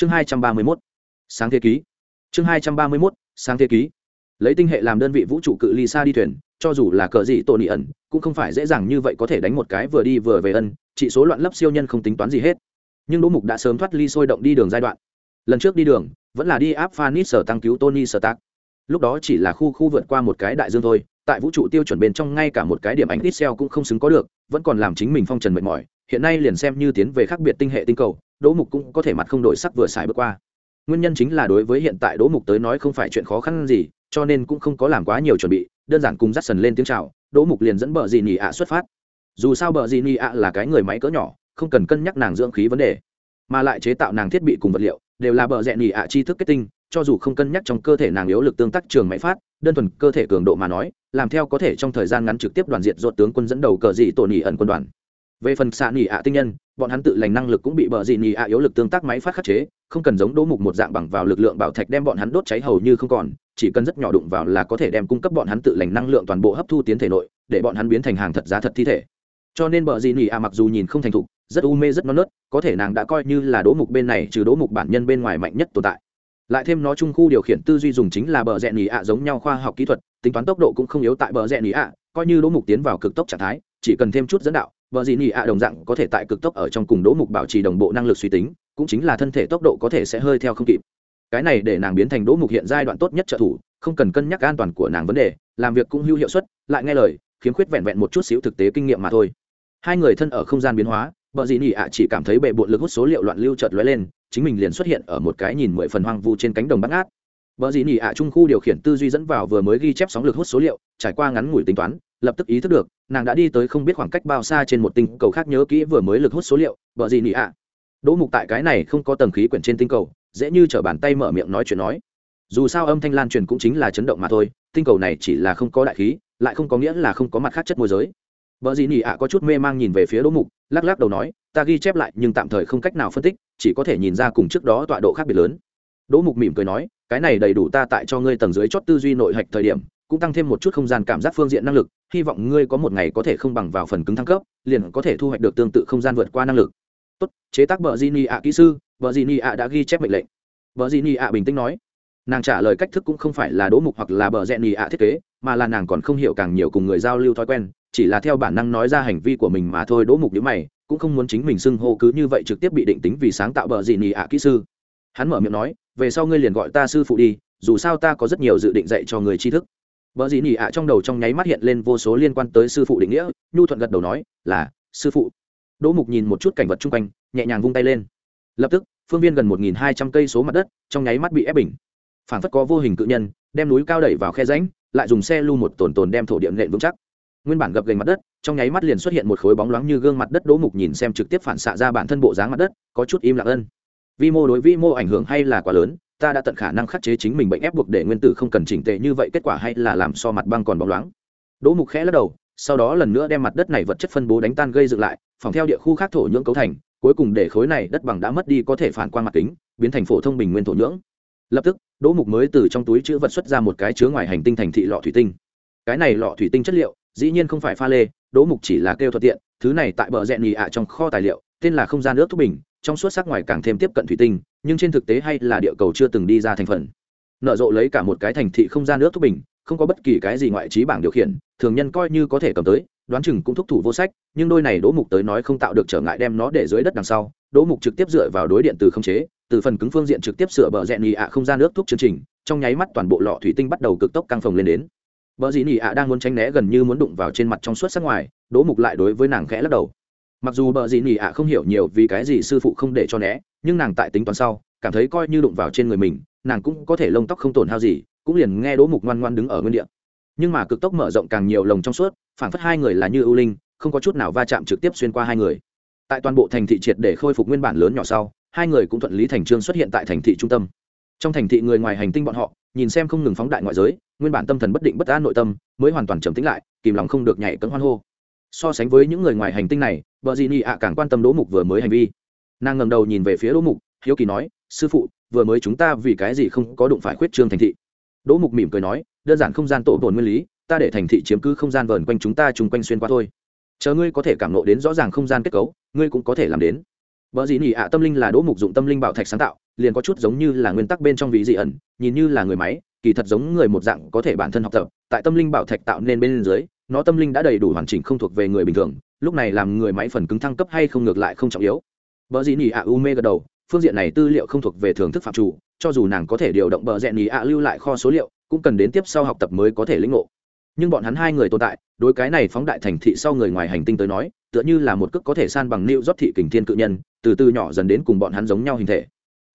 chương hai trăm ba mươi mốt, sáng thế ký. Chương hai trăm ba mươi mốt, sáng thế ký. Lấy tinh hệ làm đơn vị vũ trụ cự ly xa đi thuyền, cho dù là cờ gì tổ nị ẩn, cũng không phải dễ dàng như vậy có thể đánh một cái vừa đi vừa về ân trị số loạn lấp siêu nhân không tính toán gì hết. Nhưng đỗ mục đã sớm thoát ly sôi động đi đường giai đoạn. Lần trước đi đường, vẫn là đi áp phanis sở tăng cứu tony sở lúc đó chỉ là khu khu vượt qua một cái đại dương thôi, tại vũ trụ tiêu chuẩn bên trong ngay cả một cái điểm ánh ít xeo cũng không xứng có được, vẫn còn làm chính mình phong trần mệt mỏi hiện nay liền xem như tiến về khác biệt tinh hệ tinh cầu, đỗ mục cũng có thể mặt không đổi sắc vừa xài bước qua. Nguyên nhân chính là đối với hiện tại đỗ mục tới nói không phải chuyện khó khăn gì, cho nên cũng không có làm quá nhiều chuẩn bị, đơn giản cùng dắt sần lên tiếng chào, đỗ mục liền dẫn bờ dì nỉ ạ xuất phát. Dù sao bờ dì nỉ ạ là cái người máy cỡ nhỏ, không cần cân nhắc nàng dưỡng khí vấn đề, mà lại chế tạo nàng thiết bị cùng vật liệu, đều là bờ rẽ nỉ ạ chi thức kết tinh, cho dù không cân nhắc trong cơ thể nàng yếu lực tương tác trường máy phát, đơn thuần cơ thể cường độ mà nói, làm theo có thể trong thời gian ngắn trực tiếp đoàn diện dột tướng quân dẫn đầu cờ dị tổ nỉ ẩn quân đoàn về phần xạ nỉ ạ tinh nhân, bọn hắn tự lành năng lực cũng bị bờ dị nỉ ạ yếu lực tương tác máy phát khắc chế, không cần giống đỗ mục một dạng bằng vào lực lượng bảo thạch đem bọn hắn đốt cháy hầu như không còn, chỉ cần rất nhỏ đụng vào là có thể đem cung cấp bọn hắn tự lành năng lượng toàn bộ hấp thu tiến thể nội, để bọn hắn biến thành hàng thật giá thật thi thể. Cho nên bờ dị nỉ ạ mặc dù nhìn không thành thục, rất u mê, rất non nớt, có thể nàng đã coi như là đỗ mục bên này, trừ đỗ mục bản nhân bên ngoài mạnh nhất tồn tại. Lại thêm nó chung khu điều khiển tư duy dùng chính là bờ rẽ nỉ ạ giống nhau khoa học kỹ thuật, tính toán tốc độ cũng không yếu tại bờ rẽ nỉ ạ, coi như đỗ mục tiến vào cực tốc trạng thái, chỉ cần thêm chút dẫn đạo bờ dị nị ạ, đồng dạng có thể tại cực tốc ở trong cùng đỗ mục bảo trì đồng bộ năng lực suy tính, cũng chính là thân thể tốc độ có thể sẽ hơi theo không kịp. Cái này để nàng biến thành đỗ mục hiện giai đoạn tốt nhất trợ thủ, không cần cân nhắc an toàn của nàng vấn đề, làm việc cũng hữu hiệu suất, lại nghe lời, khiếm khuyết vẹn vẹn một chút xíu thực tế kinh nghiệm mà thôi. Hai người thân ở không gian biến hóa, vợ dị nị ạ chỉ cảm thấy bệ bộn lực hút số liệu loạn lưu chợt lóe lên, chính mình liền xuất hiện ở một cái nhìn mười phần hoang vu trên cánh đồng bắt ngát. Vợ dị nị ạ trung khu điều khiển tư duy dẫn vào vừa mới ghi chép sóng lực hút số liệu, trải qua ngắn ngủi tính toán lập tức ý thức được, nàng đã đi tới không biết khoảng cách bao xa trên một tinh cầu khác nhớ kỹ vừa mới lực hút số liệu vợ gì nị ạ. Đỗ mục tại cái này không có tầng khí quyển trên tinh cầu, dễ như t bàn tay mở miệng nói chuyện nói. Dù sao âm thanh lan truyền cũng chính là chấn động mà thôi, tinh cầu này chỉ là không có đại khí, lại không có nghĩa là không có mặt khác chất môi giới. Vợ gì nị ạ có chút mê mang nhìn về phía đỗ mục, lắc lắc đầu nói, ta ghi chép lại, nhưng tạm thời không cách nào phân tích, chỉ có thể nhìn ra cùng trước đó tọa độ khác biệt lớn. Đỗ mục mỉm cười nói, cái này đầy đủ ta tại cho ngươi tầng dưới chót tư duy nội hạch thời điểm cũng tăng thêm một chút không gian cảm giác phương diện năng lực, hy vọng ngươi có một ngày có thể không bằng vào phần cứng thăng cấp, liền có thể thu hoạch được tương tự không gian vượt qua năng lực. Tốt, chế tác vợ di ni ạ kỹ sư vợ di ni ạ đã ghi chép mệnh lệnh. Vợ di ni ạ bình tĩnh nói. Nàng trả lời cách thức cũng không phải là đỗ mục hoặc là bờ rẽ ni ạ thiết kế, mà là nàng còn không hiểu càng nhiều cùng người giao lưu thói quen, chỉ là theo bản năng nói ra hành vi của mình mà thôi, đỗ mục nhữ mày, cũng không muốn chính mình xưng hô cứ như vậy trực tiếp bị định tính vì sáng tạo bờ gì nì ạ kỹ sư. Hắn mở miệng nói, về sau ngươi liền gọi ta sư phụ đi, dù sao ta có rất nhiều dự định dạy cho người tri thức bờ gì nỉ ạ trong đầu trong nháy mắt hiện lên vô số liên quan tới sư phụ định nghĩa, nhu thuận gật đầu nói, là, sư phụ. Đỗ mục nhìn một chút cảnh vật chung quanh, nhẹ nhàng vung tay lên. Lập tức, phương viên gần một nghìn hai trăm cây số mặt đất, trong nháy mắt bị ép bình. Phản phất có vô hình cự nhân, đem núi cao đẩy vào khe ránh lại dùng xe lưu một tồn tồn đem thổ điện nện vững chắc. Nguyên bản gập gành mặt đất, trong nháy mắt liền xuất hiện một khối bóng loáng như gương mặt đất, đỗ mục nhìn xem trực tiếp phản xạ ra bản thân bộ dáng mặt đất, có chút im lặng ân. Vi mô đối vi mô ảnh hưởng hay là quá lớn ta đã tận khả năng khắc chế chính mình bệnh ép buộc để nguyên tử không cần chỉnh tệ như vậy, kết quả hay là làm so mặt băng còn bóng loáng. Đỗ mục khẽ lắc đầu, sau đó lần nữa đem mặt đất này vật chất phân bố đánh tan gây dựng lại, phòng theo địa khu khác thổ nhưỡng cấu thành, cuối cùng để khối này đất bằng đã mất đi có thể phản quang mặt kính, biến thành phổ thông bình nguyên thổ nhưỡng. Lập tức, đỗ mục mới từ trong túi chữ vật xuất ra một cái chứa ngoài hành tinh thành thị lọ thủy tinh. Cái này lọ thủy tinh chất liệu, dĩ nhiên không phải pha lê, đỗ mục chỉ là kêu thuận tiện, thứ này tại bờ rẹn nhì ạ trong kho tài liệu, tên là không gian nước thuốc bình trong suốt sắc ngoài càng thêm tiếp cận thủy tinh nhưng trên thực tế hay là địa cầu chưa từng đi ra thành phần nở rộ lấy cả một cái thành thị không gian nước thuốc bình không có bất kỳ cái gì ngoại trí bảng điều khiển thường nhân coi như có thể cầm tới đoán chừng cũng thúc thủ vô sách nhưng đôi này đỗ mục tới nói không tạo được trở ngại đem nó để dưới đất đằng sau đỗ mục trực tiếp dựa vào đối điện từ không chế từ phần cứng phương diện trực tiếp sửa bờ rẽ nhì ạ không gian nước thuốc chương trình trong nháy mắt toàn bộ lọ thủy tinh bắt đầu cực tốc căng phồng lên đến Bờ dĩ nhị ạ đang muốn tránh né gần như muốn đụng vào trên mặt trong suốt sắc ngoài, Đỗ Mục lại đối với nàng khẽ lắc đầu. Mặc dù bờ gì nhỉ ạ không hiểu nhiều vì cái gì sư phụ không để cho né, nhưng nàng tại tính toán sau, cảm thấy coi như đụng vào trên người mình, nàng cũng có thể lông tóc không tổn hao gì, cũng liền nghe Đỗ Mục ngoan ngoan đứng ở nguyên địa. Nhưng mà cực tốc mở rộng càng nhiều lồng trong suốt, phản phất hai người là như ưu linh, không có chút nào va chạm trực tiếp xuyên qua hai người. Tại toàn bộ thành thị triệt để khôi phục nguyên bản lớn nhỏ sau, hai người cũng thuận lý thành trương xuất hiện tại thành thị trung tâm. Trong thành thị người ngoài hành tinh bọn họ, nhìn xem không ngừng phóng đại ngoại giới, nguyên bản tâm thần bất định bất an nội tâm mới hoàn toàn trầm tĩnh lại kìm lòng không được nhảy cấm hoan hô so sánh với những người ngoài hành tinh này vợ dị nị ạ, càng quan tâm đỗ mục vừa mới hành vi. Nàng ngầm đầu nhìn về phía đỗ mục, hiếu kỳ nói, sư phụ, vừa mới chúng ta vì cái gì không có đụng phải khuyết trương thành thị? Đỗ mục mỉm cười nói, đơn giản không gian tổ bồn nguyên lý, ta để thành thị chiếm cứ không gian vờn quanh chúng ta chung quanh xuyên qua thôi. Chờ ngươi có thể cảm nộ đến rõ ràng không gian kết cấu, ngươi cũng có thể làm đến. Vợ dị nị ạ, tâm linh là đỗ mục dụng tâm linh bảo thạch sáng tạo, liền có chút giống như là nguyên tắc bên trong vị dị ẩn, nhìn như là người máy, kỳ thật giống người một dạng có thể bản thân học tập, tại tâm linh bảo thạch tạo nên bên dưới, nó tâm linh đã đầy đủ hoàn chỉnh không thuộc về người bình thường lúc này làm người máy phần cứng thăng cấp hay không ngược lại không trọng yếu. Vợ dị nỉ ạ u mê gật đầu, phương diện này tư liệu không thuộc về thưởng thức phạm chủ, cho dù nàng có thể điều động bờ rẽ nỉ ạ lưu lại kho số liệu, cũng cần đến tiếp sau học tập mới có thể lĩnh ngộ. Nhưng bọn hắn hai người tồn tại, đối cái này phóng đại thành thị sau người ngoài hành tinh tới nói, tựa như là một cước có thể san bằng nịu rót thị kình thiên cự nhân, từ từ nhỏ dần đến cùng bọn hắn giống nhau hình thể.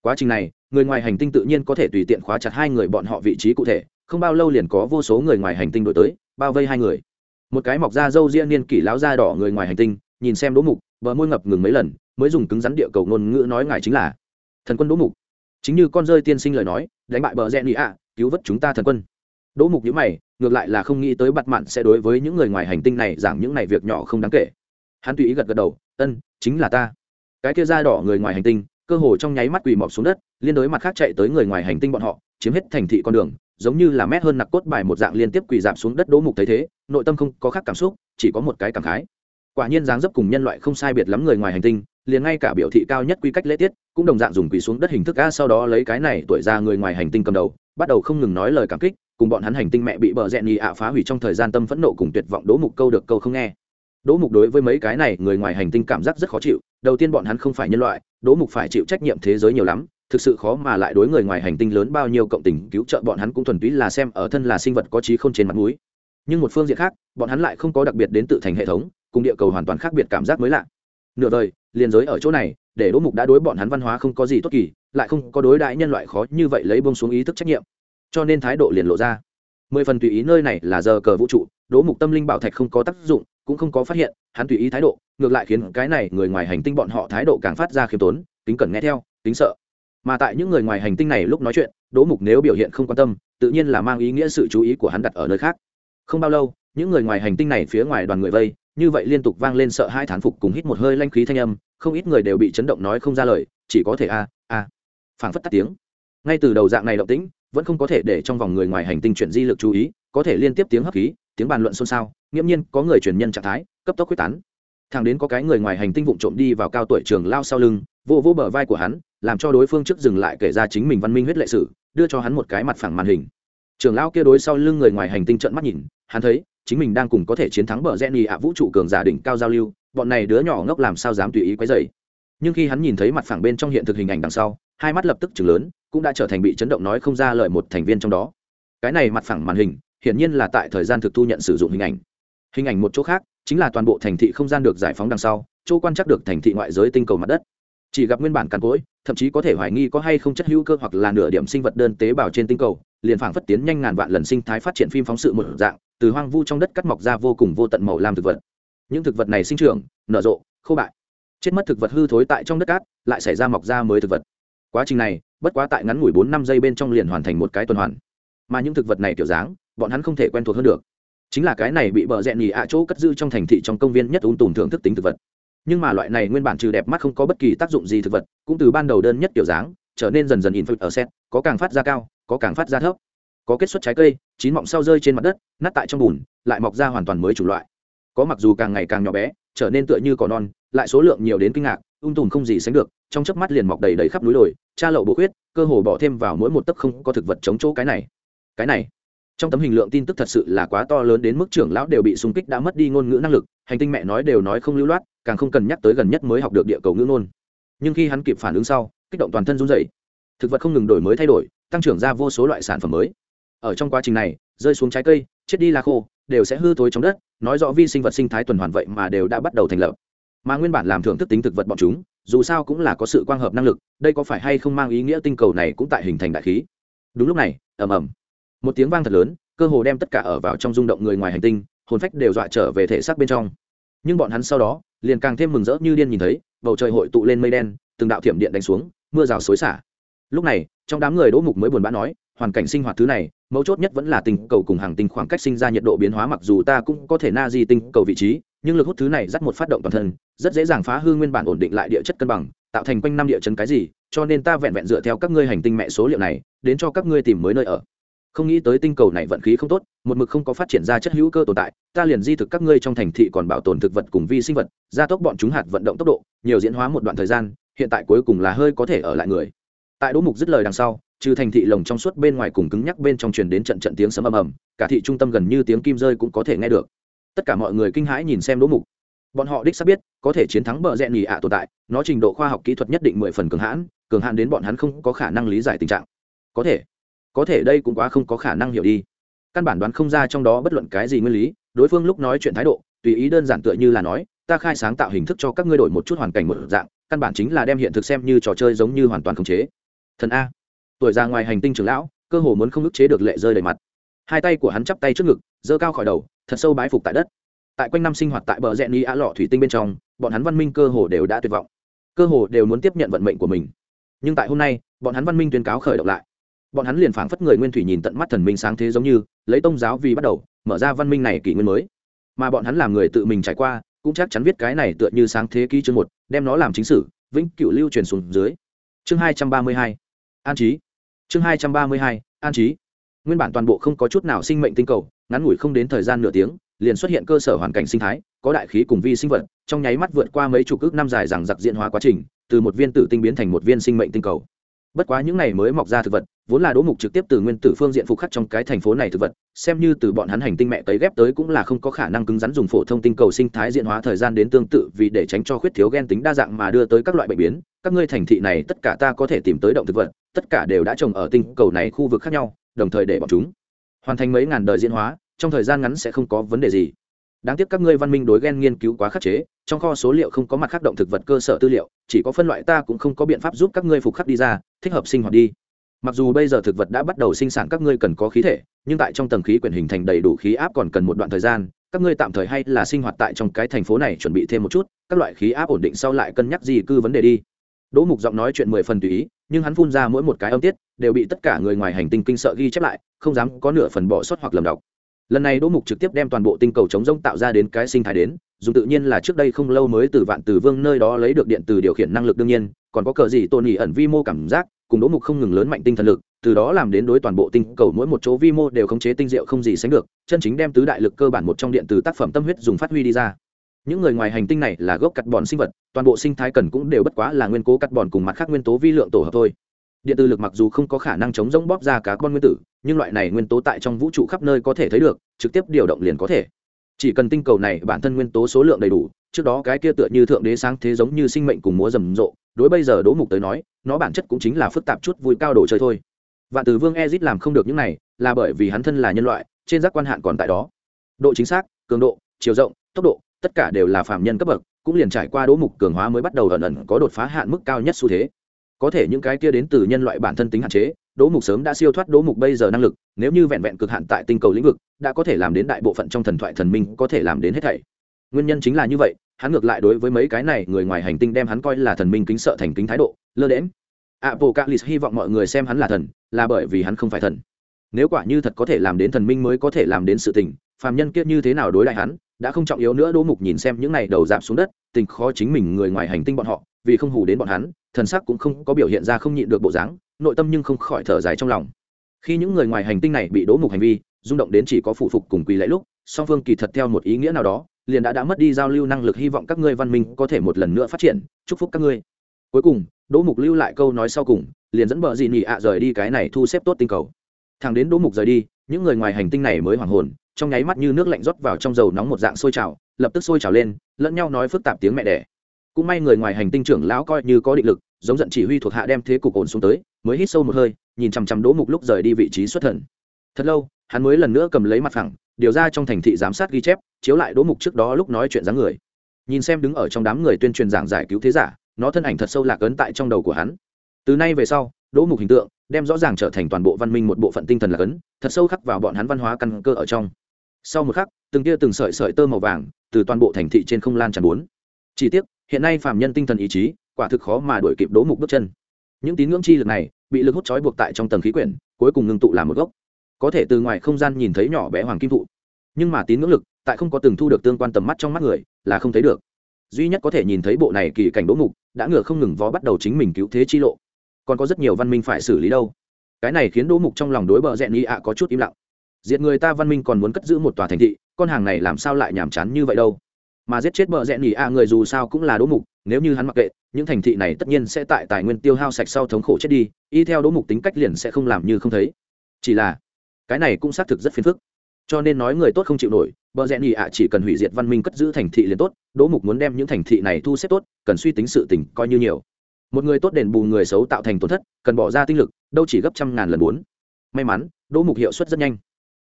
Quá trình này, người ngoài hành tinh tự nhiên có thể tùy tiện khóa chặt hai người bọn họ vị trí cụ thể, không bao lâu liền có vô số người ngoài hành tinh đổi tới, bao vây hai người một cái mọc da râu ria niên kỷ láo da đỏ người ngoài hành tinh, nhìn xem đỗ mục, bờ môi ngập ngừng mấy lần, mới dùng cứng rắn địa cầu ngôn ngữ nói ngài chính là thần quân đỗ mục. Chính như con rơi tiên sinh lời nói, đánh bại bờ rẽ nị ạ, cứu vớt chúng ta thần quân. Đỗ mục nhữ mày, ngược lại là không nghĩ tới bặt mạn sẽ đối với những người ngoài hành tinh này giảng những này việc nhỏ không đáng kể. Hắn tùy ý gật gật đầu, ân, chính là ta. Cái kia da đỏ người ngoài hành tinh, cơ hồ trong nháy mắt quỳ mọc xuống đất, liên đối mặt khác chạy tới người ngoài hành tinh bọn họ, chiếm hết thành thị con đường giống như là mét hơn nặc cốt bài một dạng liên tiếp quỳ giảm xuống đất đỗ mục thấy thế, nội tâm không có khác cảm xúc, chỉ có một cái cảm khái. Quả nhiên dáng dấp cùng nhân loại không sai biệt lắm người ngoài hành tinh, liền ngay cả biểu thị cao nhất quy cách lễ tiết, cũng đồng dạng dùng quỳ xuống đất hình thức a, sau đó lấy cái này tuổi ra người ngoài hành tinh cầm đầu, bắt đầu không ngừng nói lời cảm kích, cùng bọn hắn hành tinh mẹ bị bờ rẹn nhì ạ phá hủy trong thời gian tâm phẫn nộ cùng tuyệt vọng đỗ mục câu được câu không nghe. Đỗ mục đối với mấy cái này người ngoài hành tinh cảm giác rất khó chịu, đầu tiên bọn hắn không phải nhân loại, đỗ mục phải chịu trách nhiệm thế giới nhiều lắm thực sự khó mà lại đối người ngoài hành tinh lớn bao nhiêu cộng tình cứu trợ, bọn hắn cũng thuần túy là xem ở thân là sinh vật có trí không trên mặt mũi. Nhưng một phương diện khác, bọn hắn lại không có đặc biệt đến tự thành hệ thống, cùng địa cầu hoàn toàn khác biệt cảm giác mới lạ. Nửa đời, liền giới ở chỗ này, để đỗ mục đã đối bọn hắn văn hóa không có gì tốt kỳ, lại không có đối đãi nhân loại khó như vậy lấy bông xuống ý thức trách nhiệm. Cho nên thái độ liền lộ ra. Mười phần tùy ý nơi này là giờ cờ vũ trụ, đỗ mục tâm linh bảo thạch không có tác dụng, cũng không có phát hiện, hắn tùy ý thái độ, ngược lại khiến cái này người ngoài hành tinh bọn họ thái độ càng phát ra khiêm tốn tính cẩn nghe theo tính sợ mà tại những người ngoài hành tinh này lúc nói chuyện, đỗ mục nếu biểu hiện không quan tâm, tự nhiên là mang ý nghĩa sự chú ý của hắn đặt ở nơi khác. Không bao lâu, những người ngoài hành tinh này phía ngoài đoàn người vây, như vậy liên tục vang lên sợ hai thán phục cùng hít một hơi lanh khí thanh âm, không ít người đều bị chấn động nói không ra lời, chỉ có thể a a, phảng phất tắt tiếng. Ngay từ đầu dạng này động tĩnh, vẫn không có thể để trong vòng người ngoài hành tinh chuyển di lực chú ý, có thể liên tiếp tiếng hấp khí, tiếng bàn luận xôn xao, nghiễm nhiên có người truyền nhân trạng thái, cấp tốc quyết tán. Thằng đến có cái người ngoài hành tinh vụng trộm đi vào cao tuổi trường lao sau lưng, vô vô bờ vai của hắn làm cho đối phương trước dừng lại kể ra chính mình văn minh huyết lệ sử đưa cho hắn một cái mặt phẳng màn hình trường lao kia đối sau lưng người ngoài hành tinh trợn mắt nhìn hắn thấy chính mình đang cùng có thể chiến thắng bờ rẽ nhì ạ vũ trụ cường giả đỉnh cao giao lưu, bọn này đứa nhỏ ngốc làm sao dám tùy ý quấy rầy. Nhưng khi hắn nhìn thấy mặt phẳng bên trong hiện thực hình ảnh đằng sau, hai mắt lập tức chừng lớn, cũng đã trở thành bị chấn động nói không ra lời một thành viên trong đó. Cái này mặt phẳng màn hình, hiển nhiên là tại thời gian thực thu nhận sử dụng hình ảnh. Hình ảnh một chỗ khác, chính là toàn bộ thành thị không gian được giải phóng đằng sau, chỗ quan trắc được thành thị ngoại giới tinh cầu mặt đất. Chỉ gặp nguyên bản càn cối, thậm chí có thể hoài nghi có hay không chất hữu cơ hoặc là nửa điểm sinh vật đơn tế bào trên tinh cầu, liền phảng phất tiến nhanh ngàn vạn lần sinh thái phát triển phim phóng sự một dạng, từ hoang vu trong đất cắt mọc ra vô cùng vô tận màu làm thực vật. Những thực vật này sinh trưởng nở rộ khô bại. Chết mất thực vật hư thối tại trong đất cát lại xảy ra mọc ra mới thực vật. Quá trình này bất quá tại ngắn ngủi bốn năm giây bên trong liền hoàn thành một cái tuần hoàn. Mà những thực vật này kiểu dáng bọn hắn không thể quen thuộc hơn được. Chính là cái này bị bờ rẹn nhì ạ chỗ cất giữ trong thành thị trong công viên nhất ung tùm thưởng thức tính thực vật nhưng mà loại này nguyên bản trừ đẹp mắt không có bất kỳ tác dụng gì thực vật, cũng từ ban đầu đơn nhất kiểu dáng, trở nên dần dần in phật ở xét có càng phát ra cao, có càng phát ra thấp. Có kết xuất trái cây, chín mọng sau rơi trên mặt đất, nát tại trong bùn, lại mọc ra hoàn toàn mới chủng loại. Có mặc dù càng ngày càng nhỏ bé, trở nên tựa như cỏ non, lại số lượng nhiều đến kinh ngạc, ung tùm không gì sánh được, trong chớp mắt liền mọc đầy đầy khắp núi đồi cha lậu bộ khuyết, cơ hồ bỏ thêm vào mỗi một tấc không có thực vật chống chỗ cái này. Cái này, trong tấm hình lượng tin tức thật sự là quá to lớn đến mức trưởng lão đều bị xung kích đã mất đi ngôn ngữ năng lực hành tinh mẹ nói đều nói không lưu loát, càng không cần nhắc tới gần nhất mới học được địa cầu ngữ ngôn. Nhưng khi hắn kịp phản ứng sau, kích động toàn thân run dậy thực vật không ngừng đổi mới thay đổi, tăng trưởng ra vô số loại sản phẩm mới. Ở trong quá trình này, rơi xuống trái cây, chết đi là khô, đều sẽ hư thối trong đất, nói rõ vi sinh vật sinh thái tuần hoàn vậy mà đều đã bắt đầu thành lập. Mà nguyên bản làm thưởng thức tính thực vật bọn chúng, dù sao cũng là có sự quang hợp năng lực, đây có phải hay không mang ý nghĩa tinh cầu này cũng tại hình thành đại khí? Đúng lúc này, ầm ầm. Một tiếng vang thật lớn, cơ hồ đem tất cả ở vào trong rung động người ngoài hành tinh hồn phách đều dọa trở về thể xác bên trong. Nhưng bọn hắn sau đó, liền càng thêm mừng rỡ như điên nhìn thấy, bầu trời hội tụ lên mây đen, từng đạo thiểm điện đánh xuống, mưa rào xối xả. Lúc này, trong đám người đỗ mục mới buồn bã nói, hoàn cảnh sinh hoạt thứ này, mấu chốt nhất vẫn là tình cầu cùng hàng tinh khoảng cách sinh ra nhiệt độ biến hóa mặc dù ta cũng có thể na di tinh cầu vị trí, nhưng lực hút thứ này dắt một phát động toàn thân, rất dễ dàng phá hư nguyên bản ổn định lại địa chất cân bằng, tạo thành quanh năm địa chấn cái gì, cho nên ta vẹn vẹn dựa theo các ngươi hành tinh mẹ số liệu này, đến cho các ngươi tìm mới nơi ở không nghĩ tới tinh cầu này vận khí không tốt, một mực không có phát triển ra chất hữu cơ tồn tại, ta liền di thực các ngươi trong thành thị còn bảo tồn thực vật cùng vi sinh vật, gia tốc bọn chúng hạt vận động tốc độ, nhiều diễn hóa một đoạn thời gian, hiện tại cuối cùng là hơi có thể ở lại người. Tại đỗ mục dứt lời đằng sau, trừ thành thị lồng trong suốt bên ngoài cùng cứng nhắc bên trong truyền đến trận trận tiếng sấm ầm ầm, cả thị trung tâm gần như tiếng kim rơi cũng có thể nghe được. Tất cả mọi người kinh hãi nhìn xem đỗ mục. Bọn họ đích xác biết, có thể chiến thắng bờ rẽ nhì ạ tồn tại, nó trình độ khoa học kỹ thuật nhất định mười phần cường hãn cường hãn đến bọn hắn không có khả năng lý giải tình trạng. Có thể có thể đây cũng quá không có khả năng hiểu đi. Căn bản đoán không ra trong đó bất luận cái gì nguyên lý, đối phương lúc nói chuyện thái độ, tùy ý đơn giản tựa như là nói, ta khai sáng tạo hình thức cho các ngươi đổi một chút hoàn cảnh một dạng, căn bản chính là đem hiện thực xem như trò chơi giống như hoàn toàn khống chế. Thần a. Tuổi già ngoài hành tinh trưởng lão, cơ hồ muốn không ức chế được lệ rơi đầy mặt. Hai tay của hắn chắp tay trước ngực, giơ cao khỏi đầu, thật sâu bái phục tại đất. Tại quanh năm sinh hoạt tại bờ rẽ ni á lọ thủy tinh bên trong, bọn hắn văn minh cơ hồ đều đã tuyệt vọng, cơ hồ đều muốn tiếp nhận vận mệnh của mình. Nhưng tại hôm nay, bọn hắn văn minh tuyên cáo khởi động lại bọn hắn liền phảng phất người nguyên thủy nhìn tận mắt thần minh sáng thế giống như, lấy tông giáo vì bắt đầu, mở ra văn minh này kỷ nguyên mới. Mà bọn hắn làm người tự mình trải qua, cũng chắc chắn viết cái này tựa như sáng thế ký chương một, đem nó làm chính sử, vĩnh cựu lưu truyền xuống dưới. Chương hai trăm ba mươi hai. An trí chương hai trăm ba mươi hai. An trí nguyên bản toàn bộ không có chút nào sinh mệnh tinh cầu, ngắn ngủi không đến thời gian nửa tiếng, liền xuất hiện cơ sở hoàn cảnh sinh thái, có đại khí cùng vi sinh vật, trong nháy mắt vượt qua mấy chục ước năm dài rằng giặc diện hóa quá trình, từ một viên tử tinh biến thành một viên sinh mệnh tinh cầu. Bất quá những này mới mọc ra thực vật vốn là đỗ mục trực tiếp từ nguyên tử phương diện phục khắc trong cái thành phố này thực vật, xem như từ bọn hắn hành tinh mẹ tới ghép tới cũng là không có khả năng cứng rắn dùng phổ thông tinh cầu sinh thái diện hóa thời gian đến tương tự vì để tránh cho khuyết thiếu gen tính đa dạng mà đưa tới các loại bệnh biến. Các ngươi thành thị này, tất cả ta có thể tìm tới động thực vật, tất cả đều đã trồng ở tinh cầu này khu vực khác nhau, đồng thời để bọn chúng hoàn thành mấy ngàn đời diễn hóa, trong thời gian ngắn sẽ không có vấn đề gì. Đáng tiếc các ngươi văn minh đối gen nghiên cứu quá khắc chế, trong kho số liệu không có mặt khắc động thực vật cơ sở tư liệu, chỉ có phân loại ta cũng không có biện pháp giúp các ngươi phục khắc đi ra, thích hợp sinh hoạt đi mặc dù bây giờ thực vật đã bắt đầu sinh sản các ngươi cần có khí thể, nhưng tại trong tầng khí quyển hình thành đầy đủ khí áp còn cần một đoạn thời gian, các ngươi tạm thời hay là sinh hoạt tại trong cái thành phố này chuẩn bị thêm một chút, các loại khí áp ổn định sau lại cân nhắc gì cư vấn đề đi. Đỗ mục giọng nói chuyện mười phần tùy ý, nhưng hắn phun ra mỗi một cái âm tiết, đều bị tất cả người ngoài hành tinh kinh sợ ghi chép lại, không dám có nửa phần bỏ sót hoặc lầm đọc lần này đỗ mục trực tiếp đem toàn bộ tinh cầu chống rông tạo ra đến cái sinh thái đến dùng tự nhiên là trước đây không lâu mới từ vạn từ vương nơi đó lấy được điện từ điều khiển năng lực đương nhiên, còn có cờ gì tôn ỉ ẩn vi mô cảm giác, cùng đỗ mục không ngừng lớn mạnh tinh thần lực, từ đó làm đến đối toàn bộ tinh cầu mỗi một chỗ vi mô đều khống chế tinh diệu không gì sánh được, chân chính đem tứ đại lực cơ bản một trong điện từ tác phẩm tâm huyết dùng phát huy đi ra. Những người ngoài hành tinh này là gốc cắt bòn sinh vật, toàn bộ sinh thái cần cũng đều bất quá là nguyên cố cắt bòn cùng mặt khác nguyên tố vi lượng tổ hợp thôi. Điện từ lực mặc dù không có khả năng chống rỗng bóp ra cá con nguyên tử nhưng loại này nguyên tố tại trong vũ trụ khắp nơi có thể thấy được, trực tiếp điều động liền có thể. Chỉ cần tinh cầu này bản thân nguyên tố số lượng đầy đủ, trước đó cái kia tựa như thượng đế sáng thế giống như sinh mệnh cùng múa rầm rộ, đối bây giờ đỗ mục tới nói, nó bản chất cũng chính là phức tạp chút vui cao đồ chơi thôi. Vạn từ vương ezit làm không được những này, là bởi vì hắn thân là nhân loại, trên giác quan hạn còn tại đó. Độ chính xác, cường độ, chiều rộng, tốc độ, tất cả đều là phạm nhân cấp bậc, cũng liền trải qua đỗ mục cường hóa mới bắt đầu ẩn ẩn có đột phá hạn mức cao nhất xu thế. Có thể những cái kia đến từ nhân loại bản thân tính hạn chế đỗ mục sớm đã siêu thoát đỗ mục bây giờ năng lực, nếu như vẹn vẹn cực hạn tại tinh cầu lĩnh vực, đã có thể làm đến đại bộ phận trong thần thoại thần minh có thể làm đến hết thảy. Nguyên nhân chính là như vậy, hắn ngược lại đối với mấy cái này người ngoài hành tinh đem hắn coi là thần minh kính sợ thành kính thái độ, lơ đễm apocalypse hy vọng mọi người xem hắn là thần, là bởi vì hắn không phải thần. Nếu quả như thật có thể làm đến thần minh mới có thể làm đến sự tình, phàm nhân kiết như thế nào đối lại hắn, đã không trọng yếu nữa đỗ mục nhìn xem những này đầu dạp xuống đất, tình khó chính mình người ngoài hành tinh bọn họ, vì không hù đến bọn hắn, thần sắc cũng không có biểu hiện ra không nhịn được bộ dáng nội tâm nhưng không khỏi thở dài trong lòng. Khi những người ngoài hành tinh này bị đỗ mục hành vi, rung động đến chỉ có phụ phục cùng quỳ lễ lúc, song phương kỳ thật theo một ý nghĩa nào đó, liền đã đã mất đi giao lưu năng lực hy vọng các ngươi văn minh có thể một lần nữa phát triển. Chúc phúc các ngươi. Cuối cùng, đỗ mục lưu lại câu nói sau cùng, liền dẫn bờ dị nhị ạ rời đi cái này thu xếp tốt tinh cầu. Thằng đến đỗ mục rời đi, những người ngoài hành tinh này mới hoảng hồn, trong nháy mắt như nước lạnh rót vào trong dầu nóng một dạng sôi trào, lập tức sôi trào lên, lẫn nhau nói phức tạp tiếng mẹ đẻ. Cũng may người ngoài hành tinh trưởng lão coi như có định lực, giống giận chỉ huy thuộc hạ đem thế cục ổn xuống tới mới hít sâu một hơi, nhìn chằm chằm đỗ mục lúc rời đi vị trí xuất thần. Thật lâu, hắn mới lần nữa cầm lấy mặt phẳng, điều ra trong thành thị giám sát ghi chép, chiếu lại đỗ mục trước đó lúc nói chuyện dáng người. Nhìn xem đứng ở trong đám người tuyên truyền giảng giải cứu thế giả, nó thân ảnh thật sâu lạc ấn tại trong đầu của hắn. Từ nay về sau, đỗ mục hình tượng đem rõ ràng trở thành toàn bộ văn minh một bộ phận tinh thần lạc ấn, thật sâu khắc vào bọn hắn văn hóa căn cơ ở trong. Sau một khắc, từng tia từng sợi sợi tơ màu vàng từ toàn bộ thành thị trên không lan tràn bốn. Chỉ tiếc, hiện nay phạm nhân tinh thần ý chí, quả thực khó mà đuổi kịp đỗ mục bước chân những tín ngưỡng chi lực này bị lực hút trói buộc tại trong tầng khí quyển, cuối cùng ngưng tụ làm một gốc. Có thể từ ngoài không gian nhìn thấy nhỏ bé hoàng kim thụ. Nhưng mà tín ngưỡng lực tại không có từng thu được tương quan tầm mắt trong mắt người là không thấy được. Duy nhất có thể nhìn thấy bộ này kỳ cảnh đỗ mục đã ngựa không ngừng vó bắt đầu chính mình cứu thế chi lộ. Còn có rất nhiều văn minh phải xử lý đâu. Cái này khiến đỗ mục trong lòng đối bờ rẽ ni ạ có chút im lặng. Diện người ta văn minh còn muốn cất giữ một tòa thành thị, con hàng này làm sao lại nhàm chán như vậy đâu? Mà giết chết bờ rẽ nhì a người dù sao cũng là đỗ mục, nếu như hắn mặc kệ, những thành thị này tất nhiên sẽ tại tài nguyên tiêu hao sạch sau thống khổ chết đi, y theo đỗ mục tính cách liền sẽ không làm như không thấy. Chỉ là, cái này cũng xác thực rất phiền phức. Cho nên nói người tốt không chịu nổi, bờ rẽ nhì ạ chỉ cần hủy diệt văn minh cất giữ thành thị liền tốt, đỗ mục muốn đem những thành thị này thu xếp tốt, cần suy tính sự tỉnh coi như nhiều. Một người tốt đền bù người xấu tạo thành tổn thất, cần bỏ ra tinh lực, đâu chỉ gấp trăm ngàn lần bốn. May mắn, đỗ mục hiệu suất rất nhanh.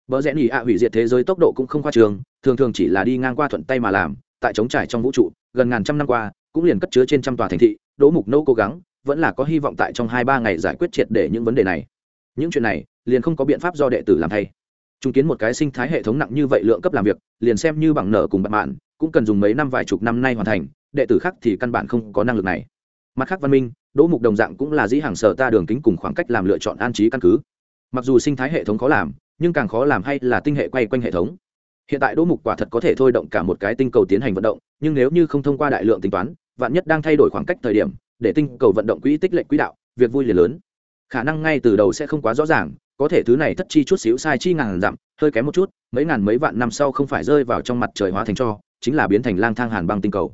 Bờ rẽ nhì ạ hủy diệt thế giới tốc độ cũng không khoa trường, thường thường chỉ là đi ngang qua thuận tay mà làm tại chống trải trong vũ trụ, gần ngàn trăm năm qua, cũng liền cất chứa trên trăm tòa thành thị, đỗ mục nâu cố gắng, vẫn là có hy vọng tại trong hai ba ngày giải quyết triệt để những vấn đề này. Những chuyện này, liền không có biện pháp do đệ tử làm thay. Chứng kiến một cái sinh thái hệ thống nặng như vậy lượng cấp làm việc, liền xem như bằng nợ cùng bạn mạn cũng cần dùng mấy năm vài chục năm nay hoàn thành, đệ tử khác thì căn bản không có năng lực này. Mặt khác văn minh, đỗ mục đồng dạng cũng là dĩ hàng sở ta đường kính cùng khoảng cách làm lựa chọn an trí căn cứ. Mặc dù sinh thái hệ thống khó làm, nhưng càng khó làm hay là tinh hệ quay quanh hệ thống hiện tại đỗ mục quả thật có thể thôi động cả một cái tinh cầu tiến hành vận động, nhưng nếu như không thông qua đại lượng tính toán, vạn nhất đang thay đổi khoảng cách thời điểm, để tinh cầu vận động quỹ tích lệnh quỹ đạo, việc vui liền lớn. Khả năng ngay từ đầu sẽ không quá rõ ràng, có thể thứ này thất chi chút xíu sai chi ngàn dặm, hơi kém một chút, mấy ngàn mấy vạn năm sau không phải rơi vào trong mặt trời hóa thành cho, chính là biến thành lang thang hàn băng tinh cầu.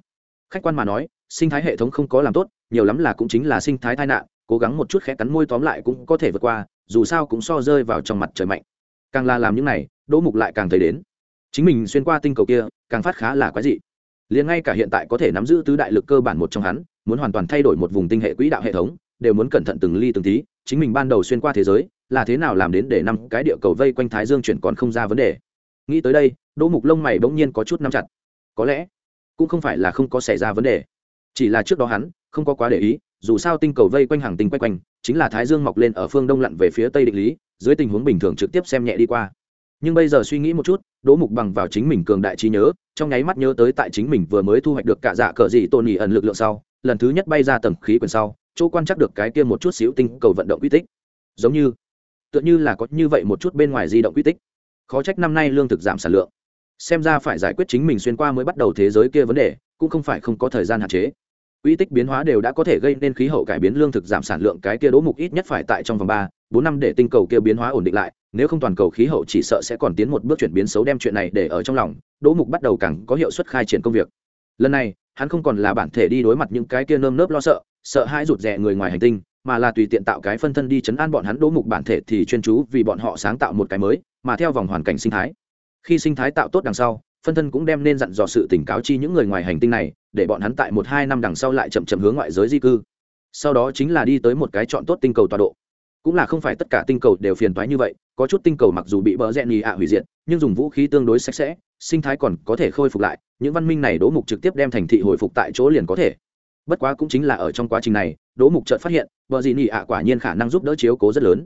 Khách quan mà nói, sinh thái hệ thống không có làm tốt, nhiều lắm là cũng chính là sinh thái tai nạn, cố gắng một chút khẽ cắn môi tóm lại cũng có thể vượt qua, dù sao cũng so rơi vào trong mặt trời mạnh. Càng là làm những này, đỗ mục lại càng thấy đến chính mình xuyên qua tinh cầu kia, càng phát khá là quái dị. Liền ngay cả hiện tại có thể nắm giữ tứ đại lực cơ bản một trong hắn, muốn hoàn toàn thay đổi một vùng tinh hệ quỹ đạo hệ thống, đều muốn cẩn thận từng ly từng tí, chính mình ban đầu xuyên qua thế giới, là thế nào làm đến để năm cái địa cầu vây quanh thái dương chuyển còn không ra vấn đề. Nghĩ tới đây, đỗ mục lông mày bỗng nhiên có chút nắm chặt. Có lẽ, cũng không phải là không có xảy ra vấn đề. Chỉ là trước đó hắn, không có quá để ý, dù sao tinh cầu vây quanh hàng tinh quay quanh, chính là thái dương mọc lên ở phương đông lặn về phía tây định lý, dưới tình huống bình thường trực tiếp xem nhẹ đi qua nhưng bây giờ suy nghĩ một chút, đỗ mục bằng vào chính mình cường đại trí nhớ, trong nháy mắt nhớ tới tại chính mình vừa mới thu hoạch được cả dạ cờ dị tôn nhị ẩn lực lượng sau, lần thứ nhất bay ra tầng khí quyển sau, chỗ quan chắc được cái kia một chút xíu tinh cầu vận động quy tích. Giống như, tựa như là có như vậy một chút bên ngoài di động quy tích. Khó trách năm nay lương thực giảm sản lượng. Xem ra phải giải quyết chính mình xuyên qua mới bắt đầu thế giới kia vấn đề, cũng không phải không có thời gian hạn chế. Quy tích biến hóa đều đã có thể gây nên khí hậu cải biến lương thực giảm sản lượng, cái kia đỗ mục ít nhất phải tại trong vòng ba bốn năm để tinh cầu kia biến hóa ổn định lại, nếu không toàn cầu khí hậu chỉ sợ sẽ còn tiến một bước chuyển biến xấu đem chuyện này để ở trong lòng, đỗ mục bắt đầu càng có hiệu suất khai triển công việc. Lần này, hắn không còn là bản thể đi đối mặt những cái kia nơm nớp lo sợ sợ hãi rụt rè người ngoài hành tinh, mà là tùy tiện tạo cái phân thân đi chấn an bọn hắn. Đỗ mục bản thể thì chuyên chú vì bọn họ sáng tạo một cái mới, mà theo vòng hoàn cảnh sinh thái. Khi sinh thái tạo tốt đằng sau, phân thân cũng đem nên dặn dò sự tỉnh cáo chi những người ngoài hành tinh này, để bọn hắn tại một hai năm đằng sau lại chậm chậm hướng ngoại giới di cư. Sau đó chính là đi tới một cái chọn tốt tinh cầu tọa độ cũng là không phải tất cả tinh cầu đều phiền toái như vậy, có chút tinh cầu mặc dù bị bờ rẽ nhì ạ hủy diệt, nhưng dùng vũ khí tương đối sạch sẽ, sinh thái còn có thể khôi phục lại, những văn minh này đỗ mục trực tiếp đem thành thị hồi phục tại chỗ liền có thể. Bất quá cũng chính là ở trong quá trình này, đỗ mục chợt phát hiện, bờ dị nhì ạ quả nhiên khả năng giúp đỡ chiếu cố rất lớn.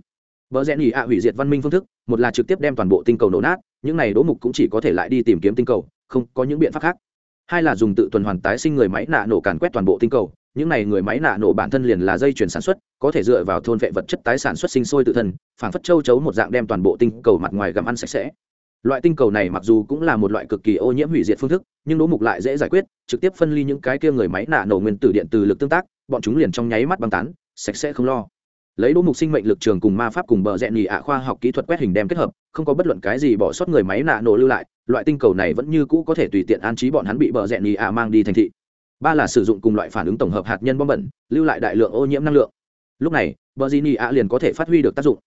Bờ rẽ nhì ạ hủy diệt văn minh phương thức, một là trực tiếp đem toàn bộ tinh cầu nổ nát, những này đỗ mục cũng chỉ có thể lại đi tìm kiếm tinh cầu, không có những biện pháp khác. Hai là dùng tự tuần hoàn tái sinh người máy nạ nổ càn quét toàn bộ tinh cầu những này người máy nạ nổ bản thân liền là dây chuyển sản xuất, có thể dựa vào thôn vệ vật chất tái sản xuất sinh sôi tự thân phản phất châu chấu một dạng đem toàn bộ tinh cầu mặt ngoài gặm ăn sạch sẽ. Loại tinh cầu này mặc dù cũng là một loại cực kỳ ô nhiễm hủy diệt phương thức, nhưng đố mục lại dễ giải quyết, trực tiếp phân ly những cái kia người máy nạ nổ nguyên tử điện từ lực tương tác, bọn chúng liền trong nháy mắt băng tán, sạch sẽ không lo. Lấy đố mục sinh mệnh lực trường cùng ma pháp cùng bờ rẽ nhì ạ khoa học kỹ thuật quét hình đem kết hợp, không có bất luận cái gì bỏ sót người máy nạ nổ lưu lại, loại tinh cầu này vẫn như cũ có thể tùy tiện an trí bọn hắn bị bờ rẽ nhì ạ mang đi thành thị ba là sử dụng cùng loại phản ứng tổng hợp hạt nhân bom bẩn, lưu lại đại lượng ô nhiễm năng lượng. Lúc này bờ di nhì ạ liền có thể phát huy được tác dụng.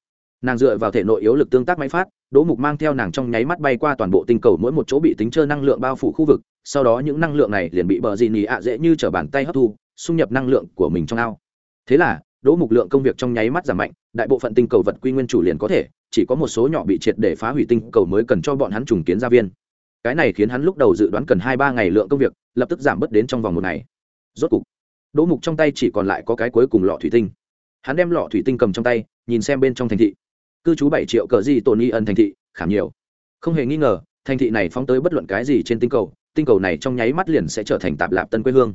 Nàng dựa vào thể nội yếu lực tương tác máy phát, đỗ mục mang theo nàng trong nháy mắt bay qua toàn bộ tinh cầu mỗi một chỗ bị tính trơ năng lượng bao phủ khu vực, sau đó những năng lượng này liền bị bờ di nhì ạ dễ như t r ở bàn tay hấp thu, xung nhập năng lượng của mình trong ao. Thế là, đỗ mục lượng công việc trong nháy mắt giảm mạnh, đại bộ phận tinh cầu vật quy nguyên chủ liền có thể, chỉ có một số nhỏ bị triệt để phá hủy tinh cầu mới cần cho bọn hắn trùng kiến gia viên. Cái này khiến hắn lúc đầu dự đoán cần hai ba ngày lượng công việc lập tức giảm bớt đến trong vòng một ngày. Rốt cục, đỗ mục trong tay chỉ còn lại có cái cuối cùng lọ thủy tinh. Hắn đem lọ thủy tinh cầm trong tay, nhìn xem bên trong thành thị. Cư trú bảy triệu cờ gì tổn y ân thành thị khảm nhiều. Không hề nghi ngờ, thành thị này phóng tới bất luận cái gì trên tinh cầu tinh cầu này trong nháy mắt liền sẽ trở thành tạp lạp tân quê hương.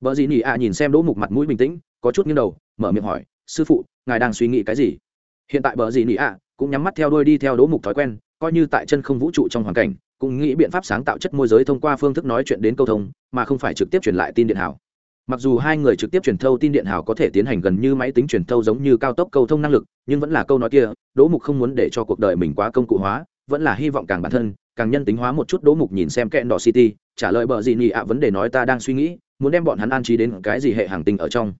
Vợ dì nỉ ạ, nhìn xem đỗ mục mặt mũi bình tĩnh, có chút nghiêng đầu, mở miệng hỏi, sư phụ, ngài đang suy nghĩ cái gì? Hiện tại bờ dì nỉ ạ cũng nhắm mắt theo đuôi đi theo đỗ mục thói quen, coi như tại chân không vũ trụ trong hoàn cảnh cũng nghĩ biện pháp sáng tạo chất môi giới thông qua phương thức nói chuyện đến câu thông, mà không phải trực tiếp truyền lại tin điện hảo. Mặc dù hai người trực tiếp truyền thâu tin điện hảo có thể tiến hành gần như máy tính truyền thâu giống như cao tốc câu thông năng lực, nhưng vẫn là câu nói kia, đỗ mục không muốn để cho cuộc đời mình quá công cụ hóa, vẫn là hy vọng càng bản thân, càng nhân tính hóa một chút đỗ mục nhìn xem kẹn đỏ city, trả lời bờ gì nhị ạ, vấn đề nói ta đang suy nghĩ, muốn đem bọn hắn an trí đến cái gì hệ hàng tinh ở trong.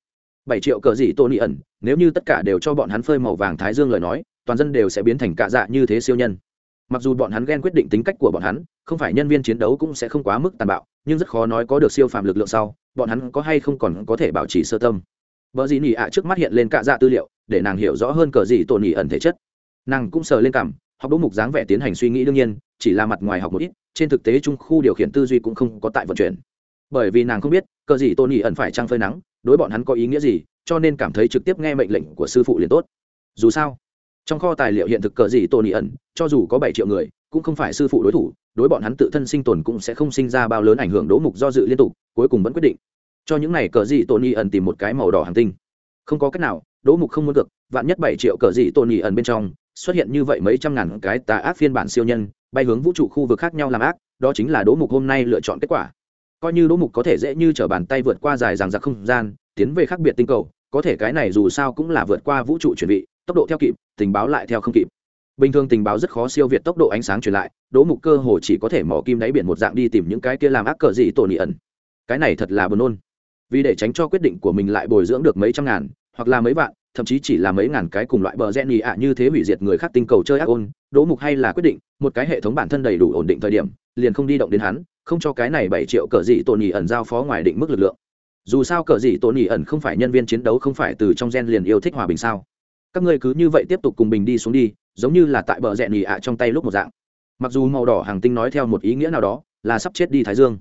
Bảy triệu cờ gì tô ẩn, nếu như tất cả đều cho bọn hắn phơi màu vàng thái dương lời nói, toàn dân đều sẽ biến thành cạ dạ như thế siêu nhân mặc dù bọn hắn ghen quyết định tính cách của bọn hắn, không phải nhân viên chiến đấu cũng sẽ không quá mức tàn bạo, nhưng rất khó nói có được siêu phàm lực lượng sau, bọn hắn có hay không còn có thể bảo trì sơ tâm. Vợ dị nỉ ạ trước mắt hiện lên cạ dạ tư liệu, để nàng hiểu rõ hơn cờ gì tổn nỉ ẩn thể chất. Nàng cũng sờ lên cảm học đỗ mục dáng vẻ tiến hành suy nghĩ đương nhiên, chỉ là mặt ngoài học một ít, trên thực tế trung khu điều khiển tư duy cũng không có tại vận chuyển. Bởi vì nàng không biết, cờ gì tôn nỉ ẩn phải trăng phơi nắng, đối bọn hắn có ý nghĩa gì, cho nên cảm thấy trực tiếp nghe mệnh lệnh của sư phụ liền tốt. Dù sao trong kho tài liệu hiện thực cờ gì tổ nỉ ẩn, cho dù có bảy triệu người, cũng không phải sư phụ đối thủ, đối bọn hắn tự thân sinh tồn cũng sẽ không sinh ra bao lớn ảnh hưởng đỗ mục do dự liên tục, cuối cùng vẫn quyết định. Cho những này cờ gì tổ nỉ ẩn tìm một cái màu đỏ hàng tinh. Không có cách nào, đỗ mục không muốn cực vạn nhất bảy triệu cờ gì tổ nỉ ẩn bên trong, xuất hiện như vậy mấy trăm ngàn cái tà ác phiên bản siêu nhân, bay hướng vũ trụ khu vực khác nhau làm ác, đó chính là đỗ mục hôm nay lựa chọn kết quả. Coi như đỗ mục có thể dễ như t r ở bàn tay vượt qua dài ràng giặc không gian, tiến về khác biệt tinh cầu, có thể cái này dù sao cũng là vượt qua vũ trụ chuẩn bị tốc độ theo kịp, tình báo lại theo không kịp. Bình thường tình báo rất khó siêu việt tốc độ ánh sáng truyền lại, đỗ mục cơ hồ chỉ có thể mỏ kim đáy biển một dạng đi tìm những cái kia làm ác cờ gì tổ nị ẩn. Cái này thật là buồn nôn. Vì để tránh cho quyết định của mình lại bồi dưỡng được mấy trăm ngàn, hoặc là mấy vạn, thậm chí chỉ là mấy ngàn cái cùng loại bờ rẽ nhì ạ như thế hủy diệt người khác tinh cầu chơi ác ôn, đỗ mục hay là quyết định, một cái hệ thống bản thân đầy đủ ổn định thời điểm, liền không đi động đến hắn, không cho cái này bảy triệu cờ dị tổ nhì ẩn giao phó ngoài định mức lực lượng. Dù sao cờ dị tổ nhì ẩn không phải nhân viên chiến đấu không phải từ trong gen liền yêu thích hòa bình sao? Các ngươi cứ như vậy tiếp tục cùng bình đi xuống đi, giống như là tại bờ rẽ nhì ạ trong tay lúc một dạng. Mặc dù màu đỏ hàng tinh nói theo một ý nghĩa nào đó, là sắp chết đi thái dương.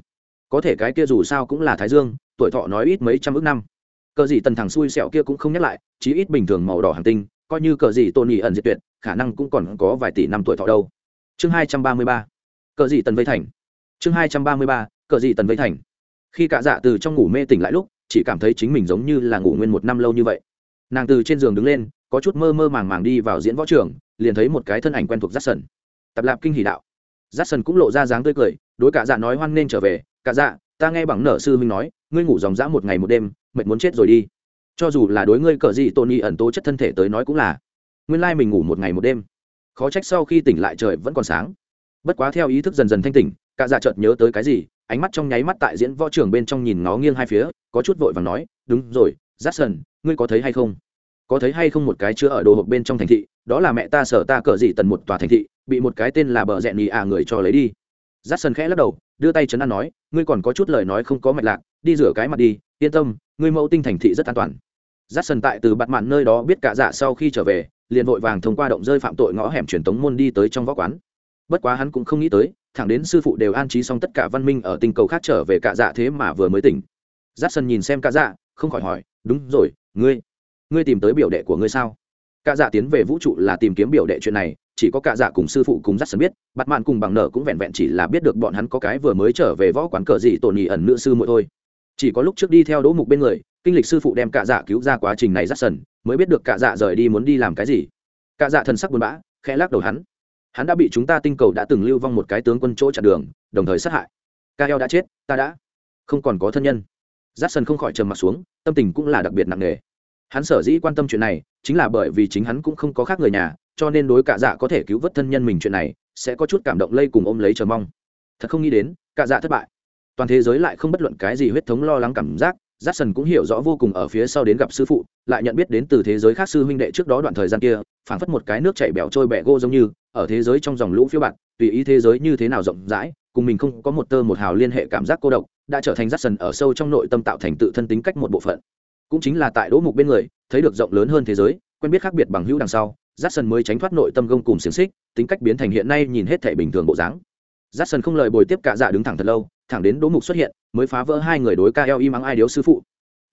Có thể cái kia dù sao cũng là thái dương, tuổi thọ nói ít mấy trăm ước năm. Cờ gì tần thằng xui xẹo kia cũng không nhắc lại, chí ít bình thường màu đỏ hàng tinh, coi như cờ gì tôn nhị ẩn diệt tuyệt, khả năng cũng còn có vài tỷ năm tuổi thọ đâu. Chương hai trăm ba mươi ba. Cờ gì tần vây thành. Chương hai trăm ba mươi ba. Cờ gì tần vây thành. Khi cả dạ từ trong ngủ mê tỉnh lại lúc, chỉ cảm thấy chính mình giống như là ngủ nguyên một năm lâu như vậy. Nàng từ trên giường đứng lên có chút mơ mơ màng màng đi vào diễn võ trường liền thấy một cái thân ảnh quen thuộc j a c k s o n tập lạp kinh hỷ đạo. J a c k s o n cũng lộ ra dáng tươi cười đối cả dạ nói hoan nên trở về cả dạ ta nghe bằng nở sư huynh nói ngươi ngủ dòng dã một ngày một đêm mệt muốn chết rồi đi. Cho dù là đối ngươi cờ gì tôn y ẩn tố chất thân thể tới nói cũng là nguyên lai mình ngủ một ngày một đêm. Khó trách sau khi tỉnh lại trời vẫn còn sáng. Bất quá theo ý thức dần dần thanh tỉnh cả dạ chợt nhớ tới cái gì ánh mắt trong nháy mắt tại diễn võ trường bên trong nhìn ngó nghiêng hai phía có chút vội và nói đúng rồi Jackson, ngươi có thấy hay không? Có thấy hay không một cái chứa ở đồ hộp bên trong thành thị, đó là mẹ ta sợ ta cờ gì tần một tòa thành thị, bị một cái tên là bờ rẹn nhì à người cho lấy đi. Jackson khẽ lắc đầu, đưa tay chấn an nói, ngươi còn có chút lời nói không có mạch lạc, đi rửa cái mặt đi, yên tâm, ngươi mẫu tinh thành thị rất an toàn. Giắt sần tại từ bặt mạn nơi đó biết cả dạ sau khi trở về, liền vội vàng thông qua động rơi phạm tội ngõ hẻm truyền tống môn đi tới trong võ quán. Bất quá hắn cũng không nghĩ tới, thẳng đến sư phụ đều an trí xong tất cả văn minh ở tinh cầu khác trở về cả dạ thế mà vừa mới tỉnh. Giắt sần nhìn xem cả dạ không khỏi hỏi, đúng rồi, ngươi ngươi tìm tới biểu đệ của ngươi sao? Cả dạ tiến về vũ trụ là tìm kiếm biểu đệ chuyện này, chỉ có cả dạ cùng sư phụ cùng dắt sân biết bắt mạn cùng bằng nợ cũng vẹn vẹn chỉ là biết được bọn hắn có cái vừa mới trở về võ quán cờ gì tổn nhị ẩn nữ sư muội thôi. Chỉ có lúc trước đi theo đỗ mục bên người, kinh lịch sư phụ đem cả dạ cứu ra quá trình này dắt sần mới biết được cả dạ rời đi muốn đi làm cái gì. Cả dạ thần sắc buồn bã, khẽ lắc đầu hắn. Hắn đã bị chúng ta tinh cầu đã từng lưu vong một cái tướng quân chỗ chặn đường, đồng thời sát hại. Ca eo đã chết, ta đã không còn có thân nhân. Giắt sân không khỏi trầm mặt xuống, tâm tình cũng là đặc biệt nặng nề hắn sở dĩ quan tâm chuyện này, chính là bởi vì chính hắn cũng không có khác người nhà, cho nên đối cả dạ có thể cứu vớt thân nhân mình chuyện này, sẽ có chút cảm động lây cùng ôm lấy chờ mong. Thật không nghĩ đến cả dạ thất bại. Toàn thế giới lại không bất luận cái gì huyết thống lo lắng cảm giác j a c k s o n cũng hiểu rõ vô cùng ở phía sau đến gặp sư phụ, lại nhận biết đến từ thế giới khác sư huynh đệ trước đó đoạn thời gian kia, phảng phất một cái nước chảy bẻo trôi bẹ gô giống như, ở thế giới trong dòng lũ phiêu bạt, tùy ý thế giới như thế nào rộng rãi, cùng mình không có một tơ một hào liên hệ cảm giác cô độc, đã trở thành j a c k s o n ở sâu trong nội tâm tạo thành tự thân tính cách một bộ phận cũng chính là tại đỗ mục bên người, thấy được rộng lớn hơn thế giới, quen biết khác biệt bằng hữu đằng sau j a c k s o n mới tránh thoát nội tâm gông cùng xiềng xích, tính cách biến thành hiện nay nhìn hết thể bình thường bộ dáng. J a c k s o n không lời bồi tiếp cả dạ đứng thẳng thật lâu, thẳng đến đỗ mục xuất hiện, mới phá vỡ hai người đối ca eo im ắng ai điếu sư phụ.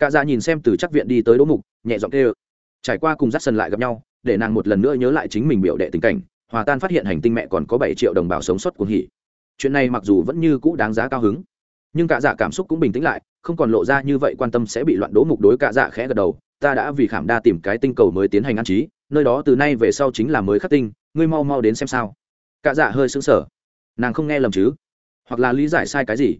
Cả dạ nhìn xem từ chắc viện đi tới đỗ mục, nhẹ giọng kêu. Trải qua cùng dắt sần lại gặp nhau, để nàng một lần nữa nhớ lại chính mình biểu đệ tình cảnh, hòa tan phát hiện hành tinh mẹ còn có bảy triệu đồng bào sống sót cuồng hỉ. Chuyện này mặc dù vẫn như cũ đáng giá cao hứng, nhưng cả dạ cảm xúc cũng bình tĩnh lại không còn lộ ra như vậy quan tâm sẽ bị loạn đố mục đối cả dạ khẽ gật đầu, ta đã vì khảm đa tìm cái tinh cầu mới tiến hành ăn trí, nơi đó từ nay về sau chính là mới khắc tinh, ngươi mau mau đến xem sao. Cả dạ hơi sững sờ. Nàng không nghe lầm chứ? Hoặc là lý giải sai cái gì?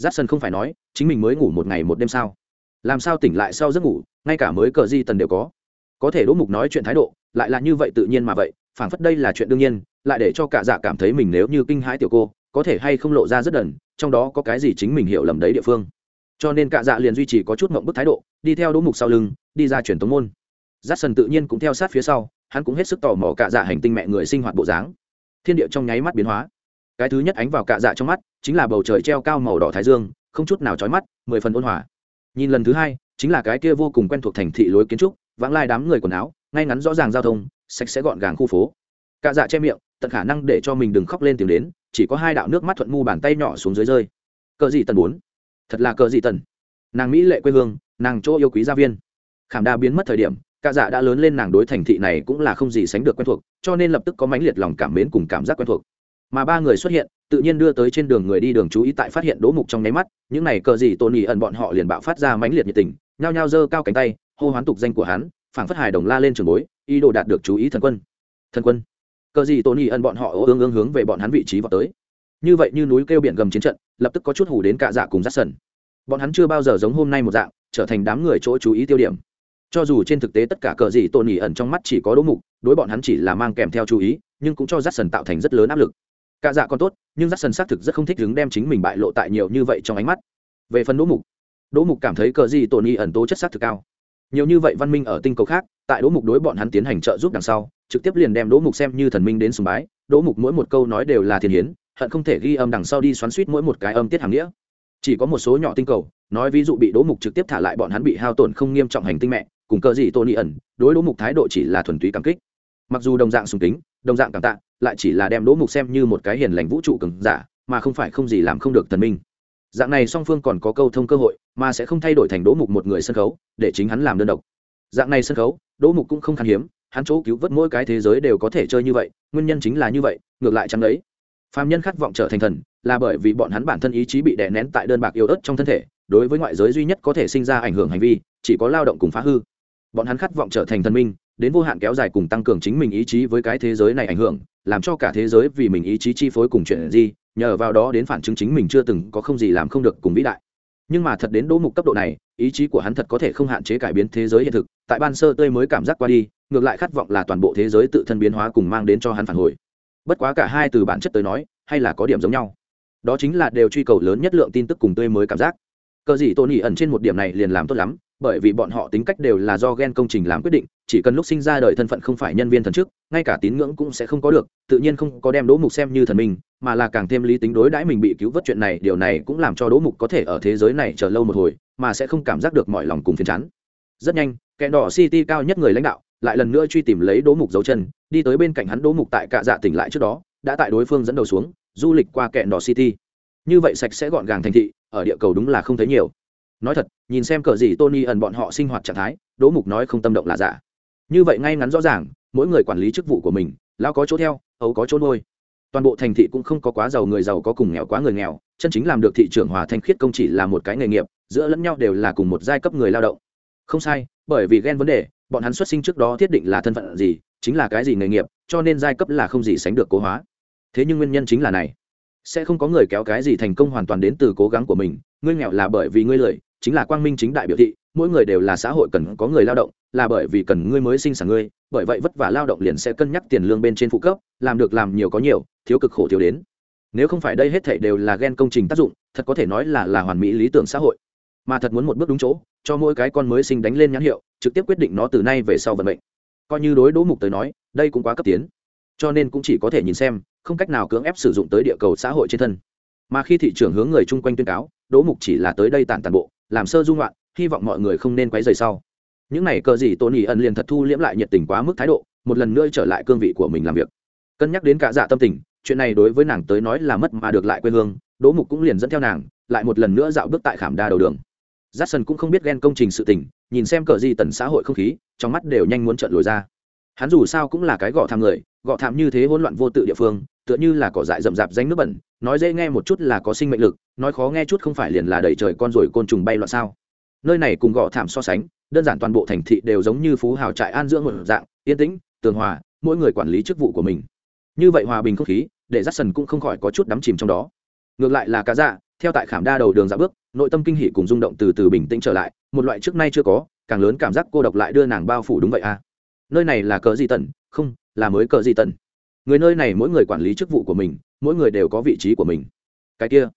J a không phải nói, chính mình mới ngủ một ngày một đêm sao? Làm sao tỉnh lại sau giấc ngủ, ngay cả mới cờ di tần đều có. Có thể đỗ mục nói chuyện thái độ, lại là như vậy tự nhiên mà vậy, phảng phất đây là chuyện đương nhiên, lại để cho cả dạ cảm thấy mình nếu như kinh hãi tiểu cô, có thể hay không lộ ra rất đần, trong đó có cái gì chính mình hiểu lầm đấy địa phương cho nên cạ dạ liền duy trì có chút mộng bức thái độ, đi theo đỗ mục sau lưng, đi ra truyền tống môn. J a c k s o n tự nhiên cũng theo sát phía sau, hắn cũng hết sức tò mò cạ dạ hành tinh mẹ người sinh hoạt bộ dáng. Thiên địa trong nháy mắt biến hóa. Cái thứ nhất ánh vào cạ dạ trong mắt, chính là bầu trời treo cao màu đỏ thái dương, không chút nào trói mắt, mười phần ôn hòa. Nhìn lần thứ hai, chính là cái kia vô cùng quen thuộc thành thị lối kiến trúc, vãng lai đám người quần áo, ngay ngắn rõ ràng giao thông, sạch sẽ gọn gàng khu phố. Cạ dạ che miệng, tận khả năng để cho mình đừng khóc lên tìm đến, chỉ có hai đạo nước mắt thuận mu bàn tay nhỏ xuống dưới rơi. Cờ gì tần bốn? Thật là cờ gì tần. Nàng mỹ lệ quê hương, nàng chỗ yêu quý gia viên. Khảm đa biến mất thời điểm, cả dạ đã lớn lên nàng đối thành thị này cũng là không gì sánh được quen thuộc, cho nên lập tức có mãnh liệt lòng cảm mến cùng cảm giác quen thuộc. Mà ba người xuất hiện, tự nhiên đưa tới trên đường người đi đường chú ý tại phát hiện đố mục trong nháy mắt, những này cờ gì tôn ý ẩn bọn họ liền bạo phát ra mãnh liệt nhiệt tình, nhao nhao giơ cao cánh tay, hô hoán tục danh của hắn, phảng phất hài đồng la lên trường bối, ý đồ đạt được chú ý thần quân. Thần quân. Cờ gì tôn ý ẩn bọn họ ương ương hướng về bọn hắn vị trí vào tới như vậy như núi kêu biển gầm chiến trận, lập tức có chút hủ đến cả dạ cùng rát sần bọn hắn chưa bao giờ giống hôm nay một dạng, trở thành đám người chỗ chú ý tiêu điểm. Cho dù trên thực tế tất cả cờ gì tôn nhỉ ẩn trong mắt chỉ có đỗ mục, đối bọn hắn chỉ là mang kèm theo chú ý, nhưng cũng cho rát sần tạo thành rất lớn áp lực. Cả dạ còn tốt, nhưng rát sần xác thực rất không thích đứng đem chính mình bại lộ tại nhiều như vậy trong ánh mắt. Về phần đỗ mục đỗ mục cảm thấy cờ gì tôn nhỉ ẩn tố chất xác thực cao. Nhiều như vậy văn minh ở tinh cầu khác, tại đỗ mục đối bọn hắn tiến hành trợ giúp đằng sau, trực tiếp liền đem đỗ mục xem như thần minh đến sùng bái. Đỗ mục mỗi một câu nói đều là thiên hiến hận không thể ghi âm đằng sau đi xoắn suýt mỗi một cái âm tiết hàng nghĩa. Chỉ có một số nhỏ tinh cầu, nói ví dụ bị đỗ mục trực tiếp thả lại bọn hắn bị hao tổn không nghiêm trọng hành tinh mẹ, cùng cờ gì tôn y ẩn, đối đỗ mục thái độ chỉ là thuần túy cảm kích. Mặc dù đồng dạng sùng kính, đồng dạng cảm tạ, lại chỉ là đem đỗ mục xem như một cái hiền lành vũ trụ cường giả, mà không phải không gì làm không được thần minh. Dạng này song phương còn có câu thông cơ hội, mà sẽ không thay đổi thành đỗ mục một người sân khấu, để chính hắn làm đơn độc. Dạng này sân khấu, đỗ mục cũng không khan hiếm, hắn chỗ cứu vớt mỗi cái thế giới đều có thể chơi như vậy, nguyên nhân chính là như vậy, ngược lại chẳng đấy phàm nhân khát vọng trở thành thần là bởi vì bọn hắn bản thân ý chí bị đè nén tại đơn bạc yếu ớt trong thân thể, đối với ngoại giới duy nhất có thể sinh ra ảnh hưởng hành vi, chỉ có lao động cùng phá hư. Bọn hắn khát vọng trở thành thần minh, đến vô hạn kéo dài cùng tăng cường chính mình ý chí với cái thế giới này ảnh hưởng, làm cho cả thế giới vì mình ý chí chi phối cùng chuyện gì, nhờ vào đó đến phản chứng chính mình chưa từng có không gì làm không được cùng vĩ đại. Nhưng mà thật đến đỗ mục cấp độ này, ý chí của hắn thật có thể không hạn chế cải biến thế giới hiện thực, tại ban sơ tươi mới cảm giác qua đi, ngược lại khát vọng là toàn bộ thế giới tự thân biến hóa cùng mang đến cho hắn phản hồi bất quá cả hai từ bản chất tới nói, hay là có điểm giống nhau. Đó chính là đều truy cầu lớn nhất lượng tin tức cùng tươi mới cảm giác. Cờ gì tôn ỉ ẩn trên một điểm này liền làm tốt lắm, bởi vì bọn họ tính cách đều là do ghen công trình làm quyết định, chỉ cần lúc sinh ra đời thân phận không phải nhân viên thần chức, ngay cả tín ngưỡng cũng sẽ không có được, tự nhiên không có đem đỗ mục xem như thần minh, mà là càng thêm lý tính đối đãi mình bị cứu vớt chuyện này, điều này cũng làm cho đỗ mục có thể ở thế giới này chờ lâu một hồi, mà sẽ không cảm giác được mọi lòng cùng phiền chán. Rất nhanh, kẻ đỏ city cao nhất người lãnh đạo lại lần nữa truy tìm lấy đỗ mục dấu chân đi tới bên cạnh hắn đỗ mục tại cạ dạ tỉnh lại trước đó, đã tại đối phương dẫn đầu xuống, du lịch qua kẹn đỏ city. Như vậy sạch sẽ gọn gàng thành thị, ở địa cầu đúng là không thấy nhiều. Nói thật, nhìn xem cờ gì tony ẩn bọn họ sinh hoạt trạng thái, đỗ mục nói không tâm động là giả. Như vậy ngay ngắn rõ ràng, mỗi người quản lý chức vụ của mình lao có chỗ theo, ấu có chỗ nuôi. Toàn bộ thành thị cũng không có quá giàu người giàu có cùng nghèo quá người nghèo, chân chính làm được thị trưởng hòa thanh khiết công chỉ là một cái nghề nghiệp, giữa lẫn nhau đều là cùng một giai cấp người lao động. Không sai, bởi vì ghen vấn đề, bọn hắn xuất sinh trước đó thiết định là thân phận gì chính là cái gì nghề nghiệp, cho nên giai cấp là không gì sánh được cố hóa. Thế nhưng nguyên nhân chính là này. Sẽ không có người kéo cái gì thành công hoàn toàn đến từ cố gắng của mình, ngươi nghèo là bởi vì ngươi lười, chính là quang minh chính đại biểu thị, mỗi người đều là xã hội cần có người lao động, là bởi vì cần ngươi mới sinh sản ngươi, bởi vậy vất vả lao động liền sẽ cân nhắc tiền lương bên trên phụ cấp, làm được làm nhiều có nhiều, thiếu cực khổ thiếu đến. Nếu không phải đây hết thảy đều là ghen công trình tác dụng, thật có thể nói là là hoàn mỹ lý tưởng xã hội. Mà thật muốn một bước đúng chỗ, cho mỗi cái con mới sinh đánh lên nhãn hiệu, trực tiếp quyết định nó từ nay về sau vận mệnh coi như đối đỗ mục tới nói, đây cũng quá cấp tiến. Cho nên cũng chỉ có thể nhìn xem, không cách nào cưỡng ép sử dụng tới địa cầu xã hội trên thân. Mà khi thị trường hướng người chung quanh tuyên cáo, đỗ mục chỉ là tới đây tàn tàn bộ, làm sơ dung loạn, hy vọng mọi người không nên quấy rầy sau. Những này cờ gì tôn ý ẩn liền thật thu liễm lại nhiệt tình quá mức thái độ, một lần nữa trở lại cương vị của mình làm việc. Cân nhắc đến cả dạ tâm tình, chuyện này đối với nàng tới nói là mất mà được lại quê hương, đỗ mục cũng liền dẫn theo nàng, lại một lần nữa dạo bước tại khảm đa đầu đường j a c k s o n cũng không biết ghen công trình sự tình, nhìn xem cờ gì tần xã hội không khí, trong mắt đều nhanh muốn trợn lồi ra. Hắn dù sao cũng là cái gọ tham người, gọ thảm như thế hỗn loạn vô tự địa phương, tựa như là cỏ dại rậm rạp danh nước bẩn, nói dễ nghe một chút là có sinh mệnh lực, nói khó nghe chút không phải liền là đẩy trời con rồi côn trùng bay loạn sao. Nơi này cùng gọ thảm so sánh, đơn giản toàn bộ thành thị đều giống như phú hào trại an dưỡng một dạng, yên tĩnh, tường hòa, mỗi người quản lý chức vụ của mình. Như vậy hòa bình không khí, để dắt sần cũng không khỏi có chút đắm chìm trong đó. Ngược lại là cá dạ theo tại khảm đa đầu đường dạ bước nội tâm kinh hỉ cùng rung động từ từ bình tĩnh trở lại, một loại trước nay chưa có, càng lớn cảm giác cô độc lại đưa nàng bao phủ đúng vậy à? Nơi này là cờ gì tần không, là mới cờ gì tần người nơi này mỗi người quản lý chức vụ của mình, mỗi người đều có vị trí của mình. Cái kia,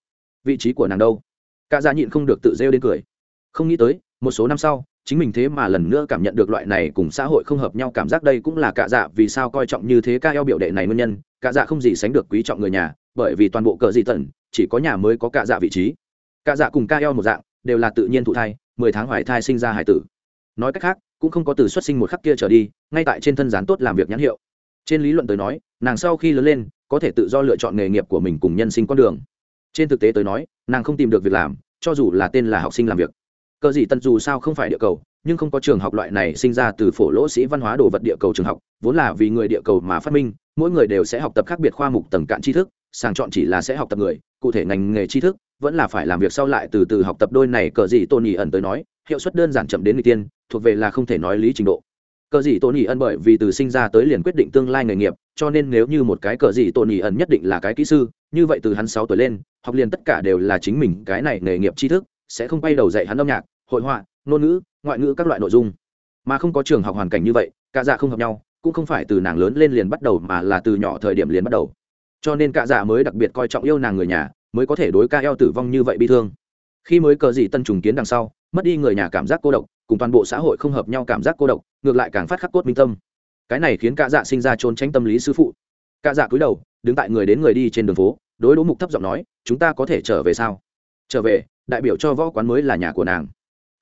vị trí của nàng đâu? Cả dạ nhịn không được tự rêu đến cười. Không nghĩ tới, một số năm sau, chính mình thế mà lần nữa cảm nhận được loại này cùng xã hội không hợp nhau cảm giác đây cũng là cả dạ vì sao coi trọng như thế ca eo biểu đệ này nguyên nhân. Cả dạ không gì sánh được quý trọng người nhà, bởi vì toàn bộ cờ dị tần chỉ có nhà mới có cả dạ vị trí cả dạ cùng ca eo một dạng, đều là tự nhiên thụ thai, mười tháng hoài thai sinh ra hải tử. Nói cách khác, cũng không có từ xuất sinh một khắc kia trở đi, ngay tại trên thân gián tốt làm việc nhãn hiệu. Trên lý luận tới nói, nàng sau khi lớn lên, có thể tự do lựa chọn nghề nghiệp của mình cùng nhân sinh con đường. Trên thực tế tới nói, nàng không tìm được việc làm, cho dù là tên là học sinh làm việc. Cờ gì tận dù sao không phải địa cầu, nhưng không có trường học loại này sinh ra từ phổ lỗ sĩ văn hóa đồ vật địa cầu trường học, vốn là vì người địa cầu mà phát minh, mỗi người đều sẽ học tập khác biệt khoa mục tầng cạn tri thức, sàng chọn chỉ là sẽ học tập người, cụ thể ngành nghề tri thức vẫn là phải làm việc sau lại từ từ học tập đôi này, cờ gì tôn nhị ẩn tới nói, hiệu suất đơn giản chậm đến người tiên, thuộc về là không thể nói lý trình độ. Cờ gì tôn nhị ẩn bởi vì từ sinh ra tới liền quyết định tương lai nghề nghiệp, cho nên nếu như một cái cờ gì tôn nhị ẩn nhất định là cái kỹ sư, như vậy từ hắn sáu tuổi lên, học liền tất cả đều là chính mình cái này nghề nghiệp tri thức, sẽ không quay đầu dạy hắn âm nhạc, hội họa, ngôn ngữ, ngoại ngữ các loại nội dung. Mà không có trường học hoàn cảnh như vậy, cả dạ không hợp nhau, cũng không phải từ nàng lớn lên liền bắt đầu mà là từ nhỏ thời điểm liền bắt đầu. Cho nên cả dạ mới đặc biệt coi trọng yêu nàng người nhà mới có thể đối ca eo tử vong như vậy bi thương. Khi mới cờ gì tân trùng kiến đằng sau, mất đi người nhà cảm giác cô độc, cùng toàn bộ xã hội không hợp nhau cảm giác cô độc, ngược lại càng phát khắc cốt minh tâm. Cái này khiến cả dạ sinh ra trốn tránh tâm lý sư phụ. Cả dạ cúi đầu, đứng tại người đến người đi trên đường phố, đối đỗ mục thấp giọng nói, chúng ta có thể trở về sao? Trở về, đại biểu cho võ quán mới là nhà của nàng.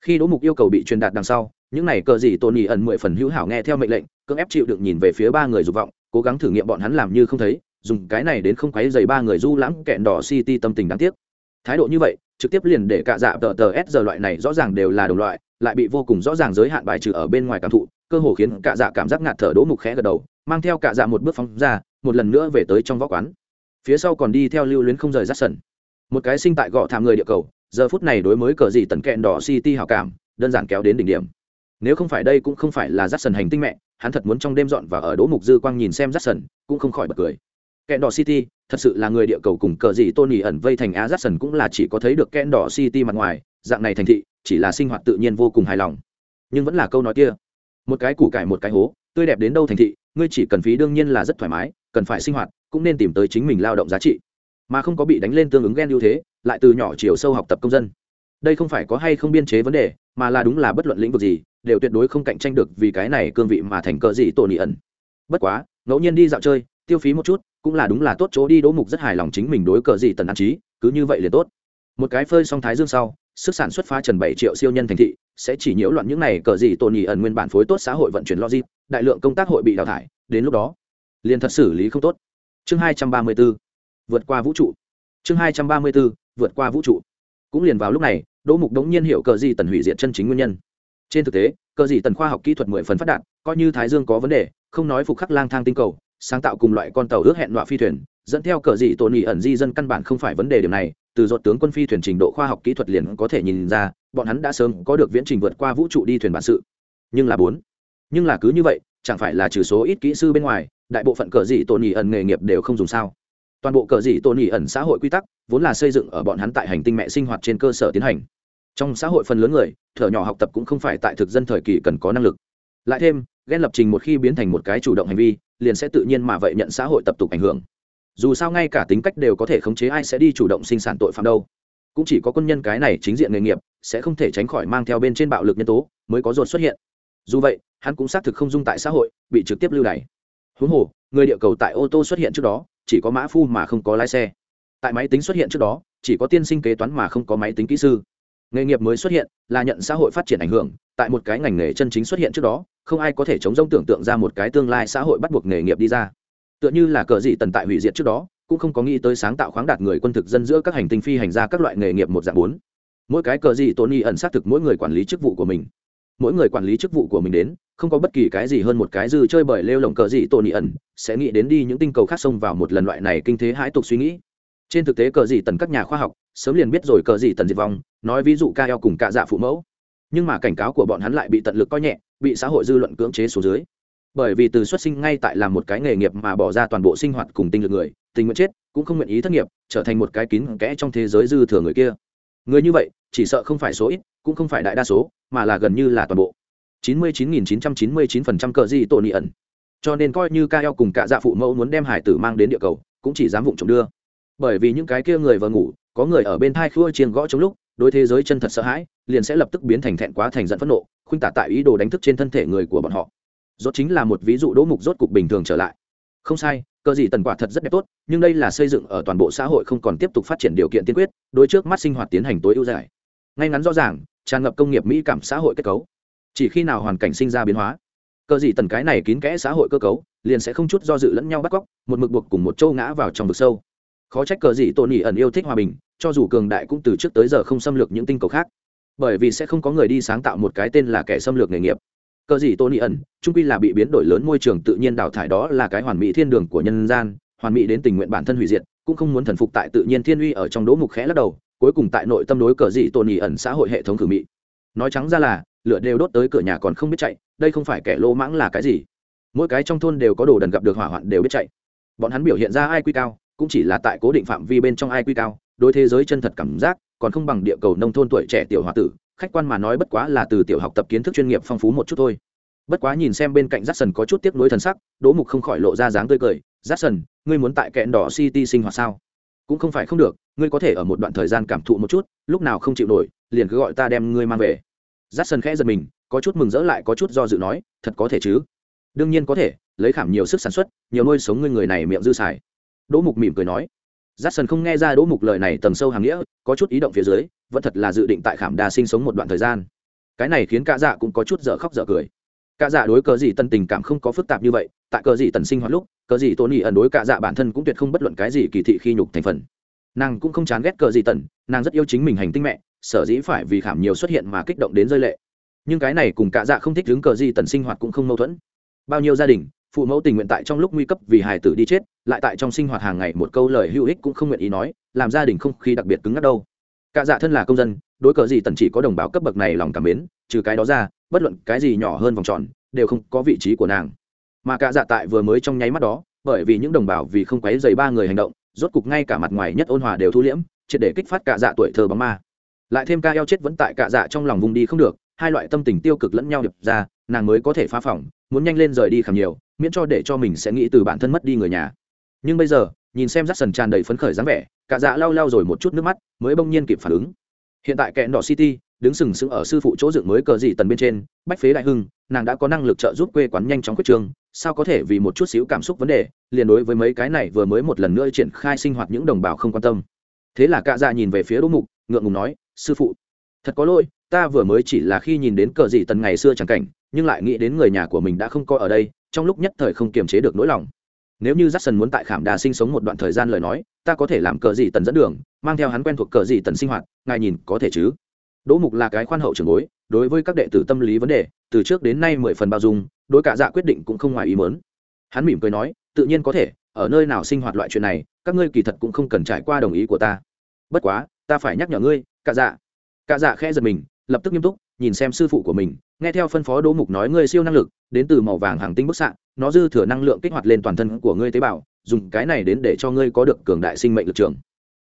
Khi đỗ mục yêu cầu bị truyền đạt đằng sau, những này cờ gì tôn nhị ẩn mười phần hữu hảo nghe theo mệnh lệnh, cưỡng ép chịu đựng nhìn về phía ba người dục vọng, cố gắng thử nghiệm bọn hắn làm như không thấy dùng cái này đến không quấy dày ba người du lãng kẹn đỏ city tâm tình đáng tiếc. Thái độ như vậy, trực tiếp liền để cả dạ tờ tờ s giờ loại này rõ ràng đều là đồng loại, lại bị vô cùng rõ ràng giới hạn bài trừ ở bên ngoài cảm thụ, cơ hồ khiến cả dạ cảm giác ngạt thở đỗ mục khẽ gật đầu, mang theo cả dạ một bước phóng ra, một lần nữa về tới trong võ quán. Phía sau còn đi theo lưu luyến không rời rát sần một cái sinh tại gọ thảm người địa cầu, giờ phút này đối mới cờ gì tần kẹn đỏ city hảo cảm, đơn giản kéo đến đỉnh điểm. Nếu không phải đây cũng không phải là rát sần hành tinh mẹ, hắn thật muốn trong đêm dọn và ở đỗ mục dư quang nhìn xem rát sần cũng không khỏi bật cười kẹn đỏ city thật sự là người địa cầu cùng cờ gì tôn nhì ẩn vây thành A rát sần cũng là chỉ có thấy được kẹn đỏ city mặt ngoài, dạng này thành thị, chỉ là sinh hoạt tự nhiên vô cùng hài lòng. Nhưng vẫn là câu nói kia, một cái củ cải một cái hố, tươi đẹp đến đâu thành thị, ngươi chỉ cần phí đương nhiên là rất thoải mái, cần phải sinh hoạt, cũng nên tìm tới chính mình lao động giá trị. Mà không có bị đánh lên tương ứng ghen ưu thế, lại từ nhỏ chiều sâu học tập công dân. Đây không phải có hay không biên chế vấn đề, mà là đúng là bất luận lĩnh vực gì, đều tuyệt đối không cạnh tranh được vì cái này cương vị mà thành cờ gì tổ nị ẩn. Bất quá, ngẫu nhiên đi dạo chơi tiêu phí một chút, cũng là đúng là tốt chỗ đi đỗ mục rất hài lòng chính mình đối cờ gì tần an trí, cứ như vậy liền tốt. Một cái phơi song thái dương sau, sức sản xuất phá trần bảy triệu siêu nhân thành thị, sẽ chỉ nhiễu loạn những này cờ gì tồn nhì ẩn nguyên bản phối tốt xã hội vận chuyển logic, đại lượng công tác hội bị đào thải, đến lúc đó, liền thật xử lý không tốt. Chương hai trăm ba mươi 234 vượt qua vũ trụ. Chương hai trăm ba mươi 234 vượt qua vũ trụ. Cũng liền vào lúc này, đỗ mục đống nhiên hiểu cờ gì tần hủy diệt chân chính nguyên nhân. Trên thực tế, cờ gì tần khoa học kỹ thuật mười phần phát đạt, coi như thái dương có vấn đề, không nói phục khắc lang thang tinh cầu sáng tạo cùng loại con tàu ước hẹn loại phi thuyền, dẫn theo cờ dị tổn nhị ẩn di dân căn bản không phải vấn đề điểm này, từ dột tướng quân phi thuyền trình độ khoa học kỹ thuật liền có thể nhìn ra, bọn hắn đã sớm có được viễn trình vượt qua vũ trụ đi thuyền bản sự. Nhưng là bốn, nhưng là cứ như vậy, chẳng phải là trừ số ít kỹ sư bên ngoài, đại bộ phận cờ dị tổn nhị ẩn nghề nghiệp đều không dùng sao? Toàn bộ cờ dị tổn nhị ẩn xã hội quy tắc, vốn là xây dựng ở bọn hắn tại hành tinh mẹ sinh hoạt trên cơ sở tiến hành. Trong xã hội phần lớn người, thở nhỏ học tập cũng không phải tại thực dân thời kỳ cần có năng lực. Lại thêm ghen lập trình một khi biến thành một cái chủ động hành vi, liền sẽ tự nhiên mà vậy nhận xã hội tập tục ảnh hưởng. Dù sao ngay cả tính cách đều có thể khống chế ai sẽ đi chủ động sinh sản tội phạm đâu. Cũng chỉ có quân nhân cái này chính diện nghề nghiệp, sẽ không thể tránh khỏi mang theo bên trên bạo lực nhân tố, mới có ruột xuất hiện. Dù vậy, hắn cũng xác thực không dung tại xã hội, bị trực tiếp lưu đày. Huống hồ, người địa cầu tại ô tô xuất hiện trước đó, chỉ có mã phu mà không có lái xe. Tại máy tính xuất hiện trước đó, chỉ có tiên sinh kế toán mà không có máy tính kỹ sư nghề nghiệp mới xuất hiện, là nhận xã hội phát triển ảnh hưởng, tại một cái ngành nghề chân chính xuất hiện trước đó, không ai có thể chống rông tưởng tượng ra một cái tương lai xã hội bắt buộc nghề nghiệp đi ra. Tựa như là cờ dị tần tại hủy diệt trước đó, cũng không có nghĩ tới sáng tạo khoáng đạt người quân thực dân giữa các hành tinh phi hành ra các loại nghề nghiệp một dạng bốn. Mỗi cái cờ dị tony ẩn xác thực mỗi người quản lý chức vụ của mình. Mỗi người quản lý chức vụ của mình đến, không có bất kỳ cái gì hơn một cái dư chơi bởi lêu lồng cờ dị tony ẩn, sẽ nghĩ đến đi những tinh cầu khác xông vào một lần loại này kinh thế hãi tục suy nghĩ. Trên thực tế cờ dị tần các nhà khoa học sớm liền biết rồi cờ gì tần diệt vong, nói ví dụ ca eo cùng cạ dạ phụ mẫu. Nhưng mà cảnh cáo của bọn hắn lại bị tận lực coi nhẹ, bị xã hội dư luận cưỡng chế xuống dưới. Bởi vì từ xuất sinh ngay tại làm một cái nghề nghiệp mà bỏ ra toàn bộ sinh hoạt cùng tinh lực người, tình nguyện chết, cũng không nguyện ý thất nghiệp, trở thành một cái kín kẽ trong thế giới dư thừa người kia. Người như vậy, chỉ sợ không phải số ít, cũng không phải đại đa số, mà là gần như là toàn bộ. 99.999% cờ gì tổ nị ẩn. Cho nên coi như ca eo cùng cả dạ phụ mẫu muốn đem hải tử mang đến địa cầu, cũng chỉ dám vụng trộm đưa. Bởi vì những cái kia người vừa ngủ có người ở bên thai khua chiêng gõ trong lúc, đối thế giới chân thật sợ hãi, liền sẽ lập tức biến thành thẹn quá thành giận phẫn nộ, khuynh tả tại ý đồ đánh thức trên thân thể người của bọn họ. Rốt chính là một ví dụ đỗ mục rốt cục bình thường trở lại. Không sai, cơ gì tần quả thật rất đẹp tốt, nhưng đây là xây dựng ở toàn bộ xã hội không còn tiếp tục phát triển điều kiện tiên quyết, đối trước mắt sinh hoạt tiến hành tối ưu giải. Ngay ngắn rõ ràng, tràn ngập công nghiệp mỹ cảm xã hội kết cấu. Chỉ khi nào hoàn cảnh sinh ra biến hóa, cơ gì tần cái này kín kẽ xã hội cơ cấu, liền sẽ không chút do dự lẫn nhau bắt cóc, một mực buộc cùng một châu ngã vào trong vực sâu khó trách cờ gì tôn nhị ẩn yêu thích hòa bình, cho dù cường đại cũng từ trước tới giờ không xâm lược những tinh cầu khác. Bởi vì sẽ không có người đi sáng tạo một cái tên là kẻ xâm lược nghề nghiệp. Cờ gì tôn nhị ẩn trung quy là bị biến đổi lớn môi trường tự nhiên đào thải đó là cái hoàn mỹ thiên đường của nhân gian, hoàn mỹ đến tình nguyện bản thân hủy diệt, cũng không muốn thần phục tại tự nhiên thiên uy ở trong đỗ mục khẽ lắc đầu, cuối cùng tại nội tâm đối cờ gì tôn nhị ẩn xã hội hệ thống thử mỹ nói trắng ra là, lửa đều đốt tới cửa nhà còn không biết chạy, đây không phải kẻ lô mãng là cái gì. Mỗi cái trong thôn đều có đồ đần gặp được hỏa hoạn đều biết chạy. Bọn hắn biểu hiện ra ai quy cao cũng chỉ là tại cố định phạm vi bên trong ai quy cao, đối thế giới chân thật cảm giác, còn không bằng địa cầu nông thôn tuổi trẻ tiểu h tử, khách quan mà nói bất quá là từ tiểu học tập kiến thức chuyên nghiệp phong phú một chút thôi. Bất quá nhìn xem bên cạnh rát sần có chút tiếp nối thần sắc, đỗ mục không khỏi lộ ra dáng tươi cười rát sần ngươi muốn tại kẹn đỏ city sinh hoạt sao? Cũng không phải không được, ngươi có thể ở một đoạn thời gian cảm thụ một chút, lúc nào không chịu nổi, liền cứ gọi ta đem ngươi mang về. Rát sần khẽ giật mình, có chút mừng rỡ lại có chút do dự nói, thật có thể chứ? Đương nhiên có thể, lấy khảm nhiều sức sản xuất, nhiều nuôi sống ngươi người này miệng dư xài đỗ mục mỉm cười nói giắt sần không nghe ra đỗ mục lời này tầng sâu hàng nghĩa, có chút ý động phía dưới, vẫn thật là dự định tại khảm đà sinh sống một đoạn thời gian. Cái này khiến cả dạ cũng có chút dở khóc dở cười. Cả dạ đối cờ gì tân tình cảm không có phức tạp như vậy, tại cờ gì tần sinh hoạt lúc, cờ gì tôn nghị ẩn đối cả dạ bản thân cũng tuyệt không bất luận cái gì kỳ thị khi nhục thành phần. Nàng cũng không chán ghét cờ gì tần, nàng rất yêu chính mình hành tinh mẹ, sở dĩ phải vì khảm nhiều xuất hiện mà kích động đến rơi lệ. Nhưng cái này cùng cả dạ không thích đứng cờ gì tần sinh hoạt cũng không mâu thuẫn. Bao nhiêu gia đình phụ mẫu tình nguyện tại trong lúc nguy cấp vì hài tử đi chết, lại tại trong sinh hoạt hàng ngày một câu lời hữu ích cũng không nguyện ý nói, làm gia đình không khí đặc biệt cứng ngắc đâu. Cả dạ thân là công dân, đối cờ gì tần chỉ có đồng bào cấp bậc này lòng cảm mến, trừ cái đó ra, bất luận cái gì nhỏ hơn vòng tròn, đều không có vị trí của nàng. Mà cả dạ tại vừa mới trong nháy mắt đó, bởi vì những đồng bào vì không quấy dày ba người hành động, rốt cục ngay cả mặt ngoài nhất ôn hòa đều thu liễm, triệt để kích phát cả dạ tuổi thơ bóng ma. Lại thêm ca eo chết vẫn tại cả dạ trong lòng vùng đi không được, hai loại tâm tình tiêu cực lẫn nhau điệp ra nàng mới có thể phá phòng, muốn nhanh lên rời đi khảm nhiều, miễn cho để cho mình sẽ nghĩ từ bản thân mất đi người nhà. Nhưng bây giờ, nhìn xem rắt sần tràn đầy phấn khởi dáng vẻ, cả dạ lau lau rồi một chút nước mắt, mới bỗng nhiên kịp phản ứng. Hiện tại kẹn đỏ city, đứng sừng sững ở sư phụ chỗ dựng mới cờ dị tần bên trên, bách phế đại hưng, nàng đã có năng lực trợ giúp quê quán nhanh chóng quyết trường, sao có thể vì một chút xíu cảm xúc vấn đề, liền đối với mấy cái này vừa mới một lần nữa triển khai sinh hoạt những đồng bào không quan tâm. Thế là cạ dạ nhìn về phía đỗ mục, ngượng ngùng nói, sư phụ, thật có lỗi ta vừa mới chỉ là khi nhìn đến cờ dị tần ngày xưa chẳng cảnh nhưng lại nghĩ đến người nhà của mình đã không coi ở đây trong lúc nhất thời không kiềm chế được nỗi lòng nếu như Jackson muốn tại Khảm Đà sinh sống một đoạn thời gian lời nói, ta có thể làm cờ dị tần dẫn đường, mang theo hắn quen thuộc cờ dị tần sinh hoạt, ngài nhìn có thể chứ? Đỗ Mục là cái khoan hậu trưởng bối, đối với các đệ tử tâm lý vấn đề, từ trước đến nay mười phần bao dung, đối cả dạ quyết định cũng không ngoài ý muốn. Hắn mỉm cười nói, tự nhiên có thể, ở nơi nào sinh hoạt loại chuyện này, các ngươi kỳ thật cũng không cần trải qua đồng ý của ta. Bất quá, ta phải nhắc nhở ngươi, cả dạ. Cả dạ khẽ giật mình, lập tức nghiêm túc, nhìn xem sư phụ của mình, nghe theo phân phó Đỗ Mục nói ngươi siêu năng lực, đến từ màu vàng hàng tinh bức xạ, nó dư thừa năng lượng kích hoạt lên toàn thân của ngươi tế bào dùng cái này đến để cho ngươi có được cường đại sinh mệnh lực trường.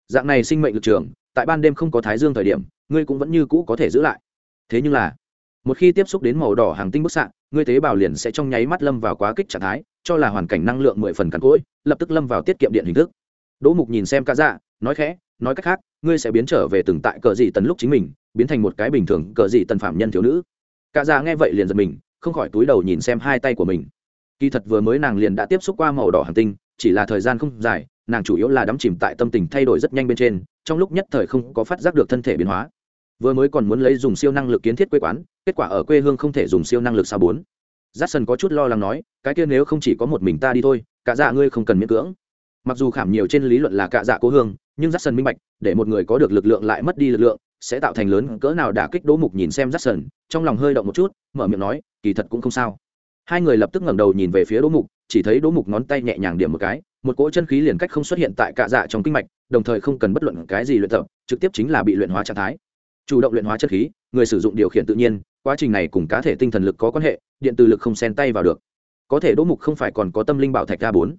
Dạng này sinh mệnh lực trường tại ban đêm không có thái dương thời điểm ngươi cũng vẫn như cũ có thể giữ lại. Thế nhưng là một khi tiếp xúc đến màu đỏ hàng tinh bức xạ ngươi tế bào liền sẽ trong nháy mắt lâm vào quá kích trạng thái cho là hoàn cảnh năng lượng mười phần cắn cỗi lập tức lâm vào tiết kiệm điện hình thức. Đỗ mục nhìn xem ca dạ nói khẽ nói cách khác ngươi sẽ biến trở về từng tại cờ dị tần lúc chính mình, biến thành một cái bình thường cờ dị tần phạm nhân thiếu nữ. Cả dạ nghe vậy liền giật mình, không khỏi túi đầu nhìn xem hai tay của mình. Kỳ thật vừa mới nàng liền đã tiếp xúc qua màu đỏ hành tinh, chỉ là thời gian không dài, nàng chủ yếu là đắm chìm tại tâm tình thay đổi rất nhanh bên trên, trong lúc nhất thời không có phát giác được thân thể biến hóa. Vừa mới còn muốn lấy dùng siêu năng lực kiến thiết quê quán, kết quả ở quê hương không thể dùng siêu năng lực sao bốn. Giắt sân có chút lo lắng nói, cái kia nếu không chỉ có một mình ta đi thôi, cả dạ ngươi không cần miễn cưỡng. Mặc dù khảm nhiều trên lý luận là cả dạ cố hương nhưng j a minh bạch, để một người có được lực lượng lại mất đi lực lượng, sẽ tạo thành lớn cỡ nào đả kích đỗ mục nhìn xem j a trong lòng hơi động một chút, mở miệng nói, kỳ thật cũng không sao. Hai người lập tức ngẩng đầu nhìn về phía đỗ mục, chỉ thấy đỗ mục ngón tay nhẹ nhàng điểm một cái, một cỗ chân khí liền cách không xuất hiện tại cạ dạ trong kinh mạch, đồng thời không cần bất luận cái gì luyện tập, trực tiếp chính là bị luyện hóa trạng thái. Chủ động luyện hóa chân khí, người sử dụng điều khiển tự nhiên, quá trình này cùng cá thể tinh thần lực có quan hệ, điện từ lực không xen tay vào được. Có thể đỗ mục không phải còn có tâm linh bảo thạch a bốn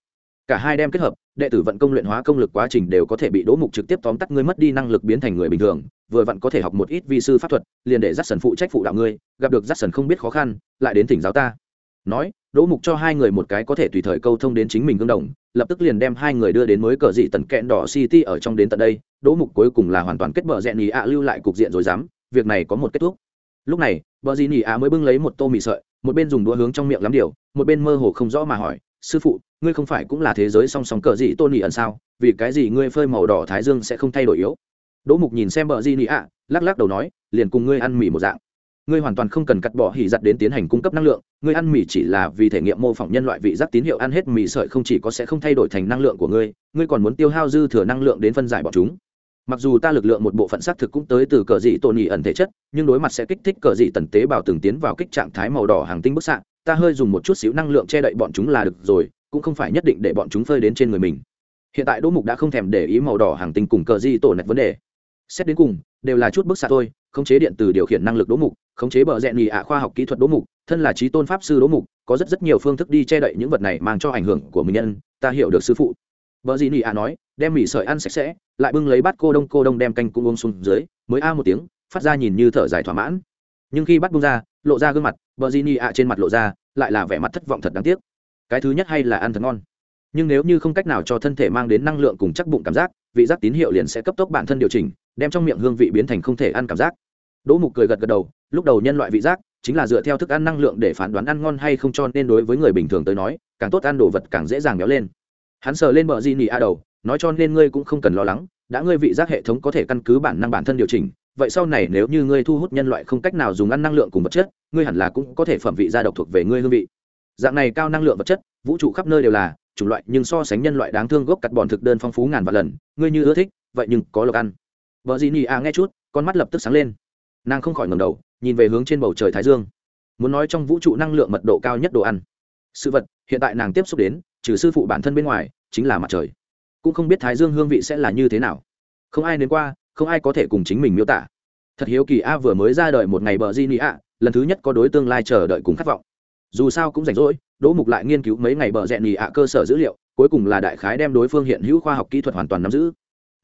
cả hai đem kết hợp, đệ tử vận công luyện hóa công lực quá trình đều có thể bị đỗ mục trực tiếp tóm tắt ngươi mất đi năng lực biến thành người bình thường, vừa vặn có thể học một ít vi sư pháp thuật, liền để dắt sần phụ trách phụ đạo ngươi, gặp được dắt sần không biết khó khăn, lại đến thỉnh giáo ta. Nói, đỗ mục cho hai người một cái có thể tùy thời câu thông đến chính mình gương đồng, lập tức liền đem hai người đưa đến mới cờ dị tần kẹn đỏ city ở trong đến tận đây, đỗ mục cuối cùng là hoàn toàn kết bờ rẽ nhì ạ lưu lại cục diện rồi dám, việc này có một kết thúc. Lúc này, bờ dị nhì ạ mới bưng lấy một tô mì sợi, một bên dùng đũa hướng trong miệng lắm điều, một bên mơ hồ không rõ mà hỏi sư phụ, ngươi không phải cũng là thế giới song song cờ dị tôn nỉ ẩn sao? Vì cái gì ngươi phơi màu đỏ thái dương sẽ không thay đổi yếu? Đỗ mục nhìn xem bờ di nỉ ạ, lắc lắc đầu nói, liền cùng ngươi ăn mì một dạng. Ngươi hoàn toàn không cần cắt bỏ hỉ giặt đến tiến hành cung cấp năng lượng, ngươi ăn mì chỉ là vì thể nghiệm mô phỏng nhân loại vị giác tín hiệu ăn hết mì sợi không chỉ có sẽ không thay đổi thành năng lượng của ngươi ngươi còn muốn tiêu hao dư thừa năng lượng đến phân giải bọn chúng. Mặc dù ta lực lượng một bộ phận xác thực cũng tới từ cờ dị tổn nhị ẩn thể chất, nhưng đối mặt sẽ kích thích cờ dị tần tế bào từng tiến vào kích trạng thái màu đỏ hàng tinh bức xạ ta hơi dùng một chút xíu năng lượng che đậy bọn chúng là được rồi, cũng không phải nhất định để bọn chúng phơi đến trên người mình. Hiện tại đỗ mục đã không thèm để ý màu đỏ hàng tinh cùng cờ di tổ nạch vấn đề. Xét đến cùng, đều là chút bức xạ thôi, khống chế điện từ điều khiển năng lực đỗ mục, khống chế bờ rẽ nhì ạ khoa học kỹ thuật đỗ mục, thân là trí tôn pháp sư đỗ mục, có rất rất nhiều phương thức đi che đậy những vật này mang cho ảnh hưởng của mình nhân, ta hiểu được sư phụ. Vợ dị nhì ạ nói, đem mì sợi ăn sạch sẽ, lại bưng lấy bát cô đông cô đông đem canh cũng uống xuống dưới, mới a một tiếng, phát ra nhìn như thở dài thỏa mãn. Nhưng khi bắt bung ra, lộ ra gương mặt bờ di ni ạ trên mặt lộ ra, lại là vẻ mặt thất vọng thật đáng tiếc. Cái thứ nhất hay là ăn thật ngon. Nhưng nếu như không cách nào cho thân thể mang đến năng lượng cùng chắc bụng cảm giác, vị giác tín hiệu liền sẽ cấp tốc bản thân điều chỉnh, đem trong miệng hương vị biến thành không thể ăn cảm giác. Đỗ mục cười gật gật đầu, lúc đầu nhân loại vị giác chính là dựa theo thức ăn năng lượng để phán đoán ăn ngon hay không cho nên đối với người bình thường tới nói, càng tốt ăn đồ vật càng dễ dàng béo lên. Hắn sờ lên bờ di nị a đầu, nói cho nên ngươi cũng không cần lo lắng, đã ngươi vị giác hệ thống có thể căn cứ bản năng bản thân điều chỉnh vậy sau này nếu như ngươi thu hút nhân loại không cách nào dùng ăn năng lượng cùng vật chất, ngươi hẳn là cũng có thể phẩm vị ra độc thuộc về ngươi hương vị. Dạng này cao năng lượng vật chất, vũ trụ khắp nơi đều là, chủng loại nhưng so sánh nhân loại đáng thương gốc cắt bòn thực đơn phong phú ngàn vạn lần, ngươi như ưa thích, vậy nhưng có lộc ăn. Vợ dị nị à nghe chút, con mắt lập tức sáng lên. Nàng không khỏi ngầm đầu, nhìn về hướng trên bầu trời thái dương. Muốn nói trong vũ trụ năng lượng mật độ cao nhất đồ ăn. Sự vật, hiện tại nàng tiếp xúc đến, trừ sư phụ bản thân bên ngoài, chính là mặt trời. Cũng không biết thái dương hương vị sẽ là như thế nào. Không ai đến qua không ai có thể cùng chính mình miêu tả. Thật hiếu kỳ a vừa mới ra đời một ngày bờ di nị ạ lần thứ nhất có đối tương lai chờ đợi cùng khát vọng. Dù sao cũng rảnh rỗi, đỗ mục lại nghiên cứu mấy ngày bờ rẽ nị ạ cơ sở dữ liệu, cuối cùng là đại khái đem đối phương hiện hữu khoa học kỹ thuật hoàn toàn nắm giữ.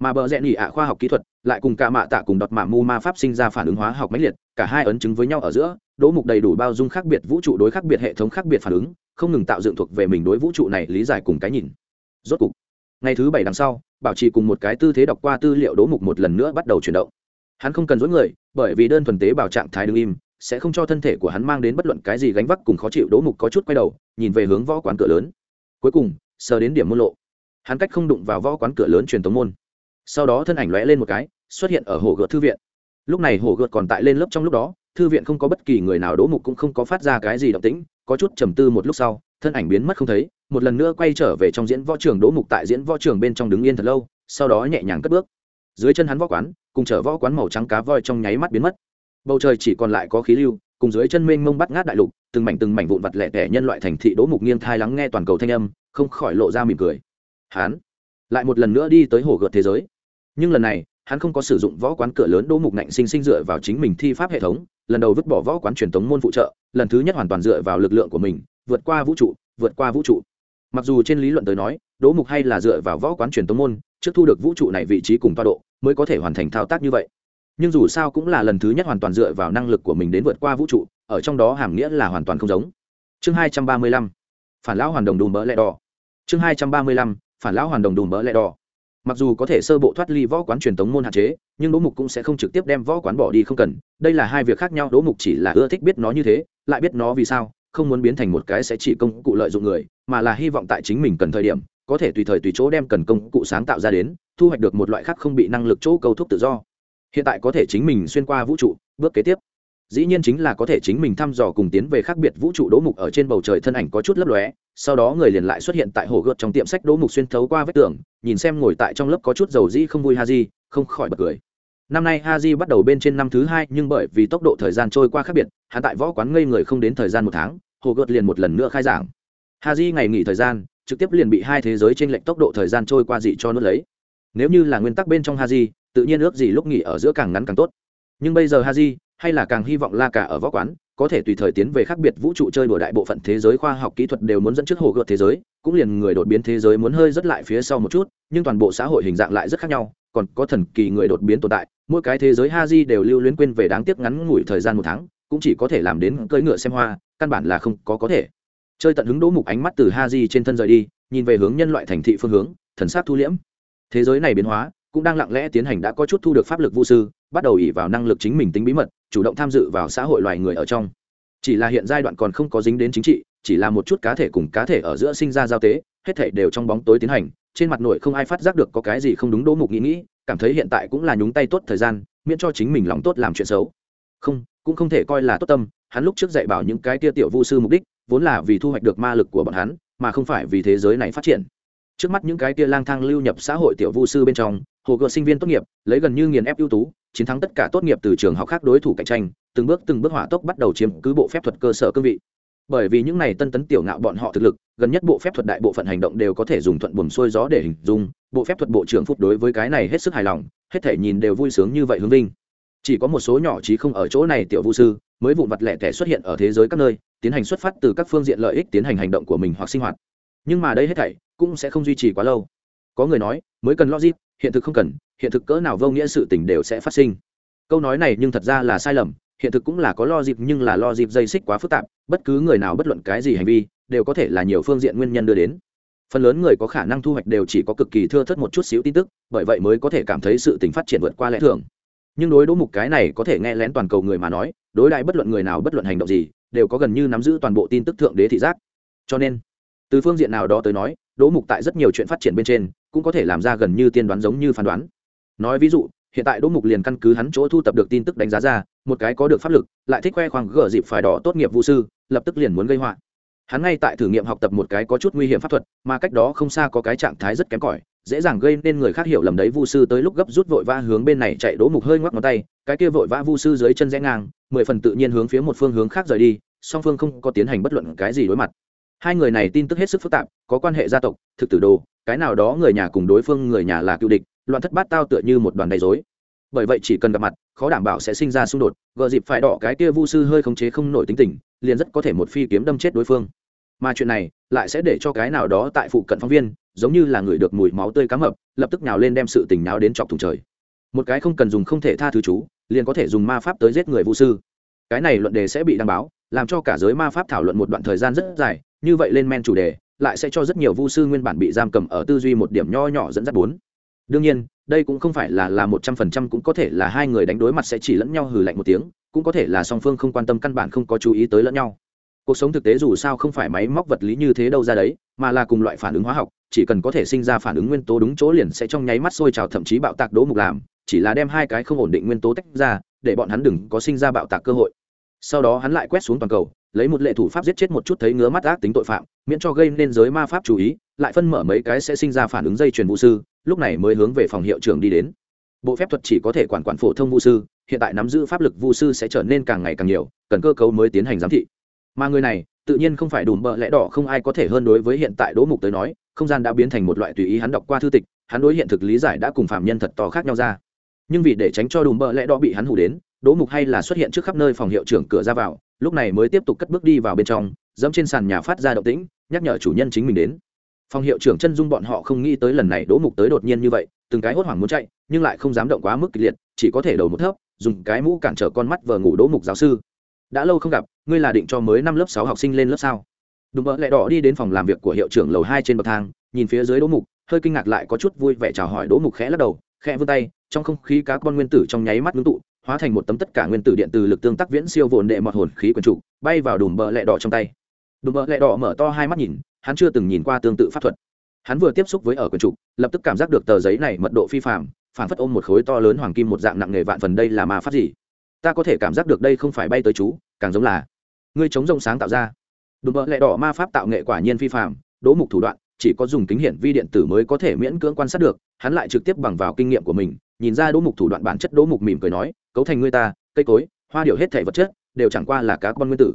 Mà bờ rẽ nỉ ạ khoa học kỹ thuật, lại cùng cả mạ tạ cùng đọt mạ mu ma pháp sinh ra phản ứng hóa học mãnh liệt, cả hai ấn chứng với nhau ở giữa, đỗ mục đầy đủ bao dung khác biệt vũ trụ đối khác biệt hệ thống khác biệt phản ứng, không ngừng tạo dựng thuộc về mình đối vũ trụ này lý giải cùng cái nhìn. Rốt cục, ngày thứ bảy đằng sau bảo trì cùng một cái tư thế đọc qua tư liệu đố mục một lần nữa bắt đầu chuyển động. Hắn không cần dối người, bởi vì đơn thuần tế bảo trạng thái đứng im, sẽ không cho thân thể của hắn mang đến bất luận cái gì gánh vác cùng khó chịu, đố mục có chút quay đầu, nhìn về hướng võ quán cửa lớn. Cuối cùng, sờ đến điểm môn lộ. Hắn cách không đụng vào võ quán cửa lớn truyền tống môn. Sau đó thân ảnh lóe lên một cái, xuất hiện ở hồ gợt thư viện. Lúc này hồ gợt còn tại lên lớp trong lúc đó, thư viện không có bất kỳ người nào, đố mục cũng không có phát ra cái gì động tĩnh, có chút trầm tư một lúc sau thân ảnh biến mất không thấy, một lần nữa quay trở về trong diễn võ trường đỗ mục tại diễn võ trường bên trong đứng yên thật lâu, sau đó nhẹ nhàng cất bước. Dưới chân hắn võ quán, cùng chở võ quán màu trắng cá voi trong nháy mắt biến mất. Bầu trời chỉ còn lại có khí lưu, cùng dưới chân mênh mông bắt ngát đại lục, từng mảnh từng mảnh vụn vặt lẻ tẻ nhân loại thành thị đỗ mục nghiêng thai lắng nghe toàn cầu thanh âm, không khỏi lộ ra mỉm cười. Hắn lại một lần nữa đi tới hồ gợt thế giới. Nhưng lần này, hắn không có sử dụng võ quán cửa lớn đỗ mục nạnh sinh sinh dựa vào chính mình thi pháp hệ thống, lần đầu vứt bỏ võ quán truyền thống môn phụ trợ, lần thứ nhất hoàn toàn dựa vào lực lượng của mình vượt qua vũ trụ, vượt qua vũ trụ. Mặc dù trên lý luận tới nói, đỗ mục hay là dựa vào võ quán truyền tống môn, trước thu được vũ trụ này vị trí cùng toa độ, mới có thể hoàn thành thao tác như vậy. Nhưng dù sao cũng là lần thứ nhất hoàn toàn dựa vào năng lực của mình đến vượt qua vũ trụ, ở trong đó hàm nghĩa là hoàn toàn không giống. Chương hai trăm ba mươi lăm, phản lão hoàn đồng đùm bỡ lẹ đỏ. Chương hai trăm ba mươi lăm, phản lão hoàn đồng đùm bỡ lẹ đỏ. Mặc dù có thể sơ bộ thoát ly võ quán truyền tống môn hạn chế, nhưng đỗ mục cũng sẽ không trực tiếp đem võ quán bỏ đi không cần. Đây là hai việc khác nhau, đỗ mục chỉ là ưa thích biết nó như thế, lại biết nó vì sao không muốn biến thành một cái sẽ chỉ công cụ lợi dụng người, mà là hy vọng tại chính mình cần thời điểm, có thể tùy thời tùy chỗ đem cần công cụ sáng tạo ra đến, thu hoạch được một loại khác không bị năng lực chỗ câu thúc tự do. Hiện tại có thể chính mình xuyên qua vũ trụ, bước kế tiếp. Dĩ nhiên chính là có thể chính mình thăm dò cùng tiến về khác biệt vũ trụ đỗ mục ở trên bầu trời thân ảnh có chút lấp lóe, sau đó người liền lại xuất hiện tại hồ gợt trong tiệm sách đỗ mục xuyên thấu qua vách tường, nhìn xem ngồi tại trong lớp có chút dầu dĩ không vui ha di không khỏi bật cười. Năm nay ha di bắt đầu bên trên năm thứ hai, nhưng bởi vì tốc độ thời gian trôi qua khác biệt, hắn tại võ quán ngây người không đến thời gian một tháng hồ gợt liền một lần nữa khai giảng. Hà di ngày nghỉ thời gian, trực tiếp liền bị hai thế giới trên lệnh tốc độ thời gian trôi qua dị cho nuốt lấy. Nếu như là nguyên tắc bên trong ha di, tự nhiên ước gì lúc nghỉ ở giữa càng ngắn càng tốt. Nhưng bây giờ ha di, hay là càng hy vọng la cả ở võ quán, có thể tùy thời tiến về khác biệt vũ trụ chơi đùa đại bộ phận thế giới khoa học kỹ thuật đều muốn dẫn trước hồ gợt thế giới, cũng liền người đột biến thế giới muốn hơi rất lại phía sau một chút, nhưng toàn bộ xã hội hình dạng lại rất khác nhau, còn có thần kỳ người đột biến tồn tại, mỗi cái thế giới ha di đều lưu luyến quên về đáng tiếc ngắn ngủi thời gian một tháng cũng chỉ có thể làm đến cưỡi ngựa xem hoa, căn bản là không có có thể. Chơi tận hứng đỗ mục ánh mắt từ ha di trên thân rời đi, nhìn về hướng nhân loại thành thị phương hướng, thần sát thu liễm. Thế giới này biến hóa, cũng đang lặng lẽ tiến hành đã có chút thu được pháp lực vô sư, bắt đầu ỉ vào năng lực chính mình tính bí mật, chủ động tham dự vào xã hội loài người ở trong. Chỉ là hiện giai đoạn còn không có dính đến chính trị, chỉ là một chút cá thể cùng cá thể ở giữa sinh ra giao tế, hết thể đều trong bóng tối tiến hành, trên mặt nội không ai phát giác được có cái gì không đúng đỗ mục nghĩ nghĩ, cảm thấy hiện tại cũng là nhúng tay tốt thời gian, miễn cho chính mình lòng tốt làm chuyện xấu. Không cũng không thể coi là tốt tâm, hắn lúc trước dạy bảo những cái tia tiểu vu sư mục đích, vốn là vì thu hoạch được ma lực của bọn hắn, mà không phải vì thế giới này phát triển. Trước mắt những cái tia lang thang lưu nhập xã hội tiểu vu sư bên trong, hồ gợt sinh viên tốt nghiệp, lấy gần như nghiền ép ưu tú, chiến thắng tất cả tốt nghiệp từ trường học khác đối thủ cạnh tranh, từng bước từng bước hỏa tốc bắt đầu chiếm cứ bộ phép thuật cơ sở cương vị. Bởi vì những này tân tấn tiểu ngạo bọn họ thực lực, gần nhất bộ phép thuật đại bộ phận hành động đều có thể dùng thuận buồm xuôi gió để hình dung, bộ phép thuật bộ trưởng phúc đối với cái này hết sức hài lòng, hết thể nhìn đều vui sướng như vậy hướng vinh chỉ có một số nhỏ trí không ở chỗ này tiểu vũ sư mới vụn vặt lẻ tẻ xuất hiện ở thế giới các nơi, tiến hành xuất phát từ các phương diện lợi ích tiến hành hành động của mình hoặc sinh hoạt. Nhưng mà đây hết thảy cũng sẽ không duy trì quá lâu. Có người nói, mới cần logic, hiện thực không cần, hiện thực cỡ nào vô nghĩa sự tình đều sẽ phát sinh. Câu nói này nhưng thật ra là sai lầm, hiện thực cũng là có lo dịp nhưng là lo dịp dây xích quá phức tạp, bất cứ người nào bất luận cái gì hành vi đều có thể là nhiều phương diện nguyên nhân đưa đến. Phần lớn người có khả năng thu hoạch đều chỉ có cực kỳ thưa thất một chút xíu tin tức, bởi vậy mới có thể cảm thấy sự tình phát triển vượt qua lẽ thường nhưng đối đỗ mục cái này có thể nghe lén toàn cầu người mà nói, đối đại bất luận người nào bất luận hành động gì, đều có gần như nắm giữ toàn bộ tin tức thượng đế thị giác. Cho nên, từ phương diện nào đó tới nói, đỗ mục tại rất nhiều chuyện phát triển bên trên, cũng có thể làm ra gần như tiên đoán giống như phán đoán. Nói ví dụ, hiện tại đỗ mục liền căn cứ hắn chỗ thu tập được tin tức đánh giá ra, một cái có được pháp lực, lại thích khoe khoang gỡ dịp phải đỏ tốt nghiệp vũ sư, lập tức liền muốn gây họa. Hắn ngay tại thử nghiệm học tập một cái có chút nguy hiểm pháp thuật, mà cách đó không xa có cái trạng thái rất kém cỏi dễ dàng gây nên người khác hiểu lầm đấy, vu sư tới lúc gấp rút vội vã hướng bên này chạy đỗ mục hơi ngoắc ngón tay, cái kia vội vã vu sư dưới chân rẽ ngang, mười phần tự nhiên hướng phía một phương hướng khác rời đi, song phương không có tiến hành bất luận cái gì đối mặt. Hai người này tin tức hết sức phức tạp, có quan hệ gia tộc, thực tử đồ, cái nào đó người nhà cùng đối phương người nhà là cựu địch, loạn thất bát tao tựa như một đoàn đầy dối bởi vậy chỉ cần gặp mặt, khó đảm bảo sẽ sinh ra xung đột gợ dịp phải đỏ cái kia vu sư hơi khống chế không nổi tính tình, liền rất có thể một phi kiếm đâm chết đối phương mà chuyện này lại sẽ để cho cái nào đó tại phụ cận phóng viên giống như là người được mùi máu tươi cá mập, lập tức nào lên đem sự tình nào đến chọc thùng trời. Một cái không cần dùng không thể tha thứ chú, liền có thể dùng ma pháp tới giết người vu sư. Cái này luận đề sẽ bị đăng báo, làm cho cả giới ma pháp thảo luận một đoạn thời gian rất dài, như vậy lên men chủ đề, lại sẽ cho rất nhiều vu sư nguyên bản bị giam cầm ở tư duy một điểm nho nhỏ dẫn dắt bốn. Đương nhiên, đây cũng không phải là là một trăm phần trăm cũng có thể là hai người đánh đối mặt sẽ chỉ lẫn nhau hừ lạnh một tiếng, cũng có thể là song phương không quan tâm căn bản không có chú ý tới lẫn nhau cuộc sống thực tế dù sao không phải máy móc vật lý như thế đâu ra đấy, mà là cùng loại phản ứng hóa học, chỉ cần có thể sinh ra phản ứng nguyên tố đúng chỗ liền sẽ trong nháy mắt sôi trào thậm chí bạo tạc đỗ mục làm, chỉ là đem hai cái không ổn định nguyên tố tách ra, để bọn hắn đừng có sinh ra bạo tạc cơ hội. Sau đó hắn lại quét xuống toàn cầu, lấy một lệ thủ pháp giết chết một chút thấy ngứa mắt ác tính tội phạm, miễn cho gây nên giới ma pháp chú ý, lại phân mở mấy cái sẽ sinh ra phản ứng dây chuyền vũ sư, lúc này mới hướng về phòng hiệu trưởng đi đến. Bộ phép thuật chỉ có thể quản quản phổ thông vũ sư, hiện tại nắm giữ pháp lực vũ sư sẽ trở nên càng ngày càng nhiều, cần cơ cấu mới tiến hành giám thị mà người này, tự nhiên không phải đùm bợ lẽ đỏ, không ai có thể hơn đối với hiện tại đỗ mục tới nói, không gian đã biến thành một loại tùy ý hắn đọc qua thư tịch, hắn đối hiện thực lý giải đã cùng phạm nhân thật to khác nhau ra. Nhưng vì để tránh cho đùm bợ lẽ đỏ bị hắn hủ đến, đỗ mục hay là xuất hiện trước khắp nơi phòng hiệu trưởng cửa ra vào, lúc này mới tiếp tục cất bước đi vào bên trong, dẫm trên sàn nhà phát ra động tĩnh, nhắc nhở chủ nhân chính mình đến. Phòng hiệu trưởng chân dung bọn họ không nghĩ tới lần này đỗ mục tới đột nhiên như vậy, từng cái hốt hoảng muốn chạy, nhưng lại không dám động quá mức kịch liệt, chỉ có thể đầu một thấp, dùng cái mũ cản trở con mắt vờ ngủ đỗ mục giáo sư đã lâu không gặp, ngươi là định cho mới năm lớp sáu học sinh lên lớp sao? Đùm bợ lẹ đỏ đi đến phòng làm việc của hiệu trưởng lầu hai trên bậc thang, nhìn phía dưới đỗ mục, hơi kinh ngạc lại có chút vui vẻ chào hỏi đỗ mục khẽ lắc đầu, khẽ vươn tay, trong không khí các con nguyên tử trong nháy mắt ngưng tụ, hóa thành một tấm tất cả nguyên tử điện từ lực tương tác viễn siêu vồn đệ mọt hồn khí quần trụ, bay vào đùm bờ lẹ đỏ trong tay. Đùm bờ lẹ đỏ mở to hai mắt nhìn, hắn chưa từng nhìn qua tương tự pháp thuật. Hắn vừa tiếp xúc với ở quần trụ, lập tức cảm giác được tờ giấy này mật độ phi phạm phản phất ôm một khối to lớn hoàng kim một dạng nặng nghề vạn phần đây là ma pháp gì? Ta có thể cảm giác được đây không phải bay tới chú, càng giống là ngươi chống rông sáng tạo ra. Đùm bợ lẹ đỏ ma pháp tạo nghệ quả nhiên phi phạm đỗ mục thủ đoạn, chỉ có dùng kính hiển vi điện tử mới có thể miễn cưỡng quan sát được, hắn lại trực tiếp bằng vào kinh nghiệm của mình, nhìn ra đỗ mục thủ đoạn bản chất đỗ mục mỉm cười nói, cấu thành ngươi ta, cây cối, hoa điệu hết thể vật chất, đều chẳng qua là cá con nguyên tử.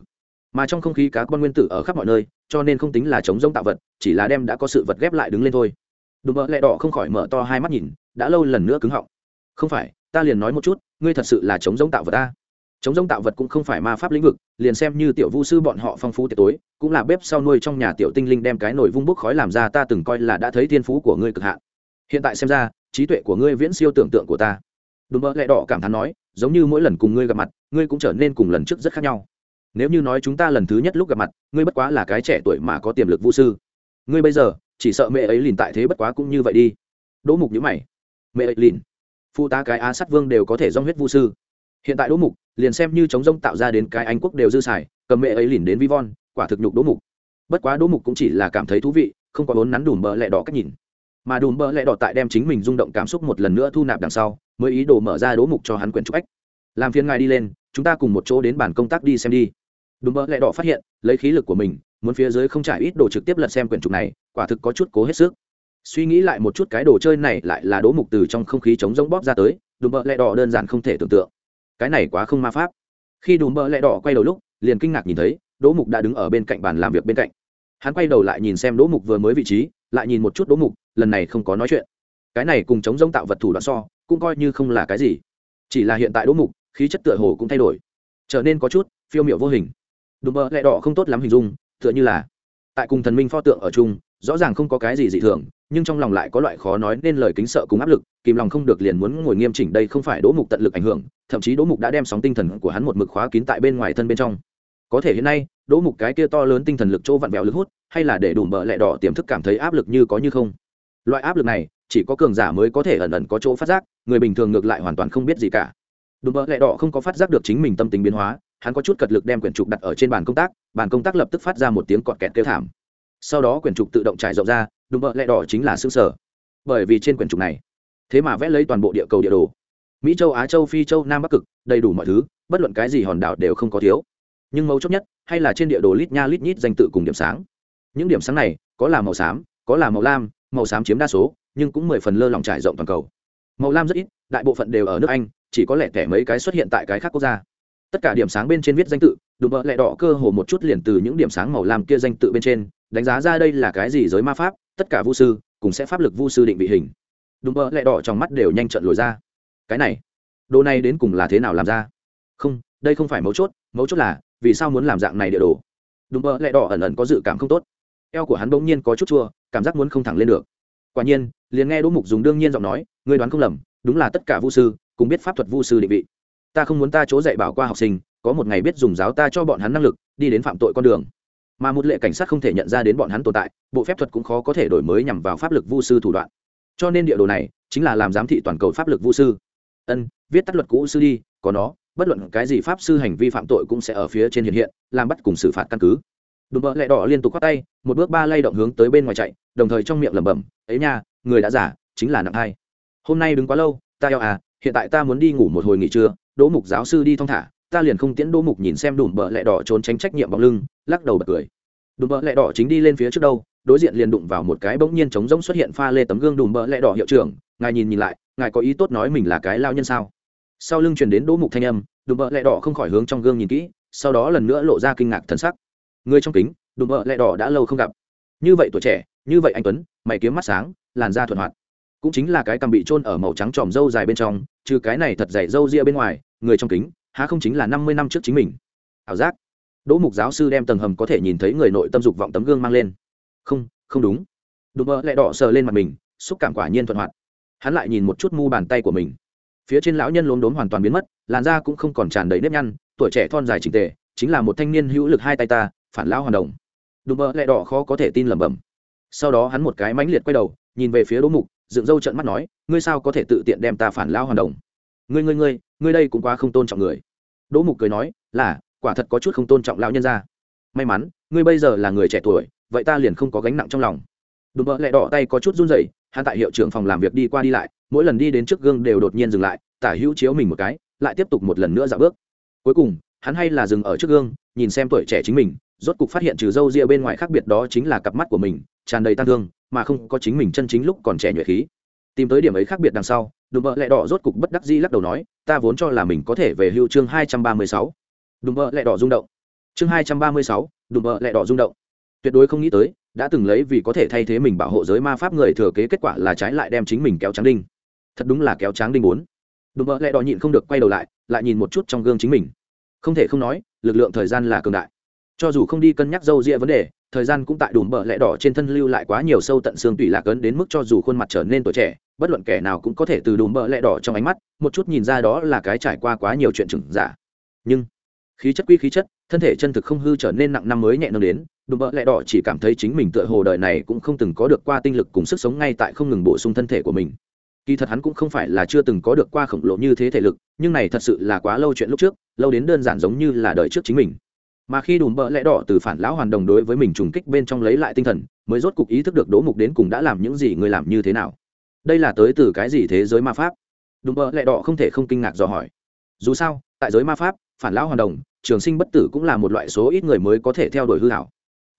Mà trong không khí cá con nguyên tử ở khắp mọi nơi, cho nên không tính là chống rông tạo vật, chỉ là đem đã có sự vật ghép lại đứng lên thôi. Đùm bợ lẹ đỏ không khỏi mở to hai mắt nhìn, đã lâu lần nữa cứng họng. Không phải, ta liền nói một chút ngươi thật sự là chống giống tạo vật ta. Chống giống tạo vật cũng không phải ma pháp lĩnh vực, liền xem như tiểu vu sư bọn họ phong phú tiệc tối, cũng là bếp sau nuôi trong nhà tiểu tinh linh đem cái nồi vung bốc khói làm ra ta từng coi là đã thấy thiên phú của ngươi cực hạn. Hiện tại xem ra, trí tuệ của ngươi viễn siêu tưởng tượng của ta. Đùm bợ lẹ đỏ cảm thán nói, giống như mỗi lần cùng ngươi gặp mặt, ngươi cũng trở nên cùng lần trước rất khác nhau. Nếu như nói chúng ta lần thứ nhất lúc gặp mặt, ngươi bất quá là cái trẻ tuổi mà có tiềm lực vũ sư. Ngươi bây giờ, chỉ sợ mẹ ấy lìn tại thế bất quá cũng như vậy đi. Đỗ mục nhữ mày. Mẹ ấy lìn? Phụ tá cái á sát vương đều có thể dong huyết Vu sư. Hiện tại đỗ mục, liền xem như chống rông tạo ra đến cái anh quốc đều dư xài, cầm mẹ ấy lìn đến vi von, quả thực nhục đỗ mục. Bất quá đỗ mục cũng chỉ là cảm thấy thú vị, không có vốn nắn đùm bờ lẹ đỏ cách nhìn. Mà đùm bờ lẹ đỏ tại đem chính mình rung động cảm xúc một lần nữa thu nạp đằng sau, mới ý đồ mở ra đỗ mục cho hắn quyển trúc ách. Làm phiền ngài đi lên, chúng ta cùng một chỗ đến bản công tác đi xem đi. Đùm bờ lẹ đỏ phát hiện, lấy khí lực của mình, muốn phía dưới không trải ít đồ trực tiếp lật xem quyển trục này, quả thực có chút cố hết sức suy nghĩ lại một chút cái đồ chơi này lại là đố mục từ trong không khí chống rỗng bóp ra tới, đùm bợ lẹ đỏ đơn giản không thể tưởng tượng. Cái này quá không ma pháp. Khi đùm bợ lẹ đỏ quay đầu lúc, liền kinh ngạc nhìn thấy, đỗ mục đã đứng ở bên cạnh bàn làm việc bên cạnh. Hắn quay đầu lại nhìn xem đỗ mục vừa mới vị trí, lại nhìn một chút đỗ mục, lần này không có nói chuyện. Cái này cùng chống giống tạo vật thủ đoạn so, cũng coi như không là cái gì. Chỉ là hiện tại đỗ mục, khí chất tựa hồ cũng thay đổi. Trở nên có chút phiêu miệu vô hình. Đùm bợ lẹ đỏ không tốt lắm hình dung, tựa như là tại cùng thần minh pho tượng ở chung rõ ràng không có cái gì dị thường, nhưng trong lòng lại có loại khó nói nên lời kính sợ cùng áp lực, kìm lòng không được liền muốn ngồi nghiêm chỉnh đây không phải đỗ mục tận lực ảnh hưởng, thậm chí đỗ mục đã đem sóng tinh thần của hắn một mực khóa kín tại bên ngoài thân bên trong. Có thể hiện nay, đỗ mục cái kia to lớn tinh thần lực chỗ vặn vẹo lực hút, hay là để đủ mở lẹ đỏ tiềm thức cảm thấy áp lực như có như không. Loại áp lực này, chỉ có cường giả mới có thể ẩn ẩn có chỗ phát giác, người bình thường ngược lại hoàn toàn không biết gì cả. Đùm mở lẹ đỏ không có phát giác được chính mình tâm tính biến hóa, hắn có chút cật lực đem quyển trục đặt ở trên bàn công tác, bàn công tác lập tức phát ra một tiếng cọt kẹt kêu thảm sau đó quyển trục tự động trải rộng ra, đùm bờ lẹ đỏ chính là xương sở. Bởi vì trên quyển trục này, thế mà vẽ lấy toàn bộ địa cầu địa đồ. Mỹ châu, á châu, phi châu, nam bắc cực, đầy đủ mọi thứ, bất luận cái gì hòn đảo đều không có thiếu. Nhưng mấu chốt nhất, hay là trên địa đồ lít nha lít nhít danh tự cùng điểm sáng. Những điểm sáng này, có là màu xám, có là màu lam, màu xám chiếm đa số, nhưng cũng mười phần lơ lỏng trải rộng toàn cầu. Màu lam rất ít, đại bộ phận đều ở nước anh, chỉ có lẻ tẻ mấy cái xuất hiện tại cái khác quốc gia tất cả điểm sáng bên trên viết danh tự, đùm bợ lẹ đỏ cơ hồ một chút liền từ những điểm sáng màu lam kia danh tự bên trên, đánh giá ra đây là cái gì giới ma pháp, tất cả vu sư cùng sẽ pháp lực vu sư định vị hình. Đùm bợ lẹ đỏ trong mắt đều nhanh trận lồi ra. Cái này, đồ này đến cùng là thế nào làm ra? Không, đây không phải mấu chốt mấu chốt là, vì sao muốn làm dạng này địa đồ? Đùm bợ lẹ đỏ ẩn ẩn có dự cảm không tốt. Eo của hắn bỗng nhiên có chút chua, cảm giác muốn không thẳng lên được. Quả nhiên, liền nghe đỗ mục dùng đương nhiên giọng nói, ngươi đoán không lầm, đúng là tất cả vu sư cùng biết pháp thuật vu sư định vị ta không muốn ta chỗ dạy bảo qua học sinh, có một ngày biết dùng giáo ta cho bọn hắn năng lực, đi đến phạm tội con đường. Mà một lệ cảnh sát không thể nhận ra đến bọn hắn tồn tại, bộ phép thuật cũng khó có thể đổi mới nhằm vào pháp lực vu sư thủ đoạn. Cho nên địa đồ này chính là làm giám thị toàn cầu pháp lực vu sư. Ân, viết tắt luật cũ sư đi, có nó, bất luận cái gì pháp sư hành vi phạm tội cũng sẽ ở phía trên hiện hiện, làm bắt cùng xử phạt căn cứ. Đùm bợ lẹ đỏ liên tục khoác tay, một bước ba lay động hướng tới bên ngoài chạy, đồng thời trong miệng lẩm bẩm, ấy nha, người đã giả, chính là nặng hai. Hôm nay đứng quá lâu, ta eo à hiện tại ta muốn đi ngủ một hồi nghỉ trưa đỗ mục giáo sư đi thong thả, ta liền không tiễn đỗ mục nhìn xem đùm bợ lẹ đỏ trốn tránh trách nhiệm bóng lưng, lắc đầu bật cười. Đùm bợ lẹ đỏ chính đi lên phía trước đâu, đối diện liền đụng vào một cái bỗng nhiên trống rỗng xuất hiện pha lê tấm gương đùm bợ lẹ đỏ hiệu trưởng, ngài nhìn nhìn lại, ngài có ý tốt nói mình là cái lao nhân sao? Sau lưng truyền đến đỗ mục thanh âm đùm bợ lẹ đỏ không khỏi hướng trong gương nhìn kỹ, sau đó lần nữa lộ ra kinh ngạc thần sắc. Người trong kính đùm bợ lẹ đỏ đã lâu không gặp. Như vậy tuổi trẻ, như vậy anh tuấn, mày kiếm mắt sáng, làn da thuận hoạt cũng chính là cái cầm bị trôn ở màu trắng tròm râu dài bên trong, trừ cái này thật dày râu ria bên ngoài, người trong kính, há không chính là năm mươi năm trước chính mình. Ảo giác. Đỗ mục giáo sư đem tầng hầm có thể nhìn thấy người nội tâm dục vọng tấm gương mang lên. Không không đúng. Đùm bợ lại đỏ sờ lên mặt mình, xúc cảm quả nhiên thuận hoạt. Hắn lại nhìn một chút mu bàn tay của mình. Phía trên lão nhân lốm đốm hoàn toàn biến mất, làn da cũng không còn tràn đầy nếp nhăn, tuổi trẻ thon dài trình tề, chính là một thanh niên hữu lực hai tay ta, phản lão hoàn đồng. Đùm bợ lại đỏ khó có thể tin lẩm bẩm. Sau đó hắn một cái mãnh liệt quay đầu, nhìn về phía đỗ mục dựng râu trợn mắt nói ngươi sao có thể tự tiện đem ta phản lao hoàn đồng? Ngươi ngươi ngươi ngươi đây cũng quá không tôn trọng người. Đỗ mục cười nói là quả thật có chút không tôn trọng lão nhân ra may mắn ngươi bây giờ là người trẻ tuổi vậy ta liền không có gánh nặng trong lòng. Đùm vậy, lẹ đỏ tay có chút run rẩy hắn tại hiệu trưởng phòng làm việc đi qua đi lại mỗi lần đi đến trước gương đều đột nhiên dừng lại tả hữu chiếu mình một cái lại tiếp tục một lần nữa dạo bước. Cuối cùng hắn hay là dừng ở trước gương nhìn xem tuổi trẻ chính mình rốt cục phát hiện trừ râu ria bên ngoài khác biệt đó chính là cặp mắt của mình tràn đầy tăng thương, mà không có chính mình chân chính lúc còn trẻ nhuệ khí. Tìm tới điểm ấy khác biệt đằng sau, đùm bợ lẹ đỏ rốt cục bất đắc di lắc đầu nói, ta vốn cho là mình có thể về hưu chương hai trăm ba mươi sáu. Đùm bợ lẹ đỏ rung động. Chương hai trăm ba mươi sáu, đùm bợ lẹ đỏ rung động. Tuyệt đối không nghĩ tới, đã từng lấy vì có thể thay thế mình bảo hộ giới ma pháp người thừa kế kết quả là trái lại đem chính mình kéo trắng đinh. Thật đúng là kéo tráng đinh bốn. Đùm bợ lẹ đỏ nhịn không được quay đầu lại lại nhìn một chút trong gương chính mình. Không thể không nói, lực lượng thời gian là cường đại. Cho dù không đi cân nhắc dâu ria vấn đề thời gian cũng tại đùm bờ lẹ đỏ trên thân lưu lại quá nhiều sâu tận xương tủy lạc ấn đến mức cho dù khuôn mặt trở nên tuổi trẻ, bất luận kẻ nào cũng có thể từ đùm bờ lẹ đỏ trong ánh mắt, một chút nhìn ra đó là cái trải qua quá nhiều chuyện chừng giả nhưng, khí chất quy khí chất, thân thể chân thực không hư trở nên nặng năm mới nhẹ nâng đến, đùm bợ lẹ đỏ chỉ cảm thấy chính mình tựa hồ đời này cũng không từng có được qua tinh lực cùng sức sống ngay tại không ngừng bổ sung thân thể của mình. Kỳ thật hắn cũng không phải là chưa từng có được qua khổng lồ như thế thể lực, nhưng này thật sự là quá lâu chuyện lúc trước, lâu đến đơn giản giống như là đời trước chính mình mà khi đùm bợ lẽ đỏ từ phản lão hoàn đồng đối với mình trùng kích bên trong lấy lại tinh thần, mới rốt cục ý thức được đố mục đến cùng đã làm những gì người làm như thế nào. Đây là tới từ cái gì thế giới ma pháp? Đùm bợ lẽ đỏ không thể không kinh ngạc dò hỏi. Dù sao, tại giới ma pháp, phản lão hoàn đồng, trường sinh bất tử cũng là một loại số ít người mới có thể theo đuổi hư hảo.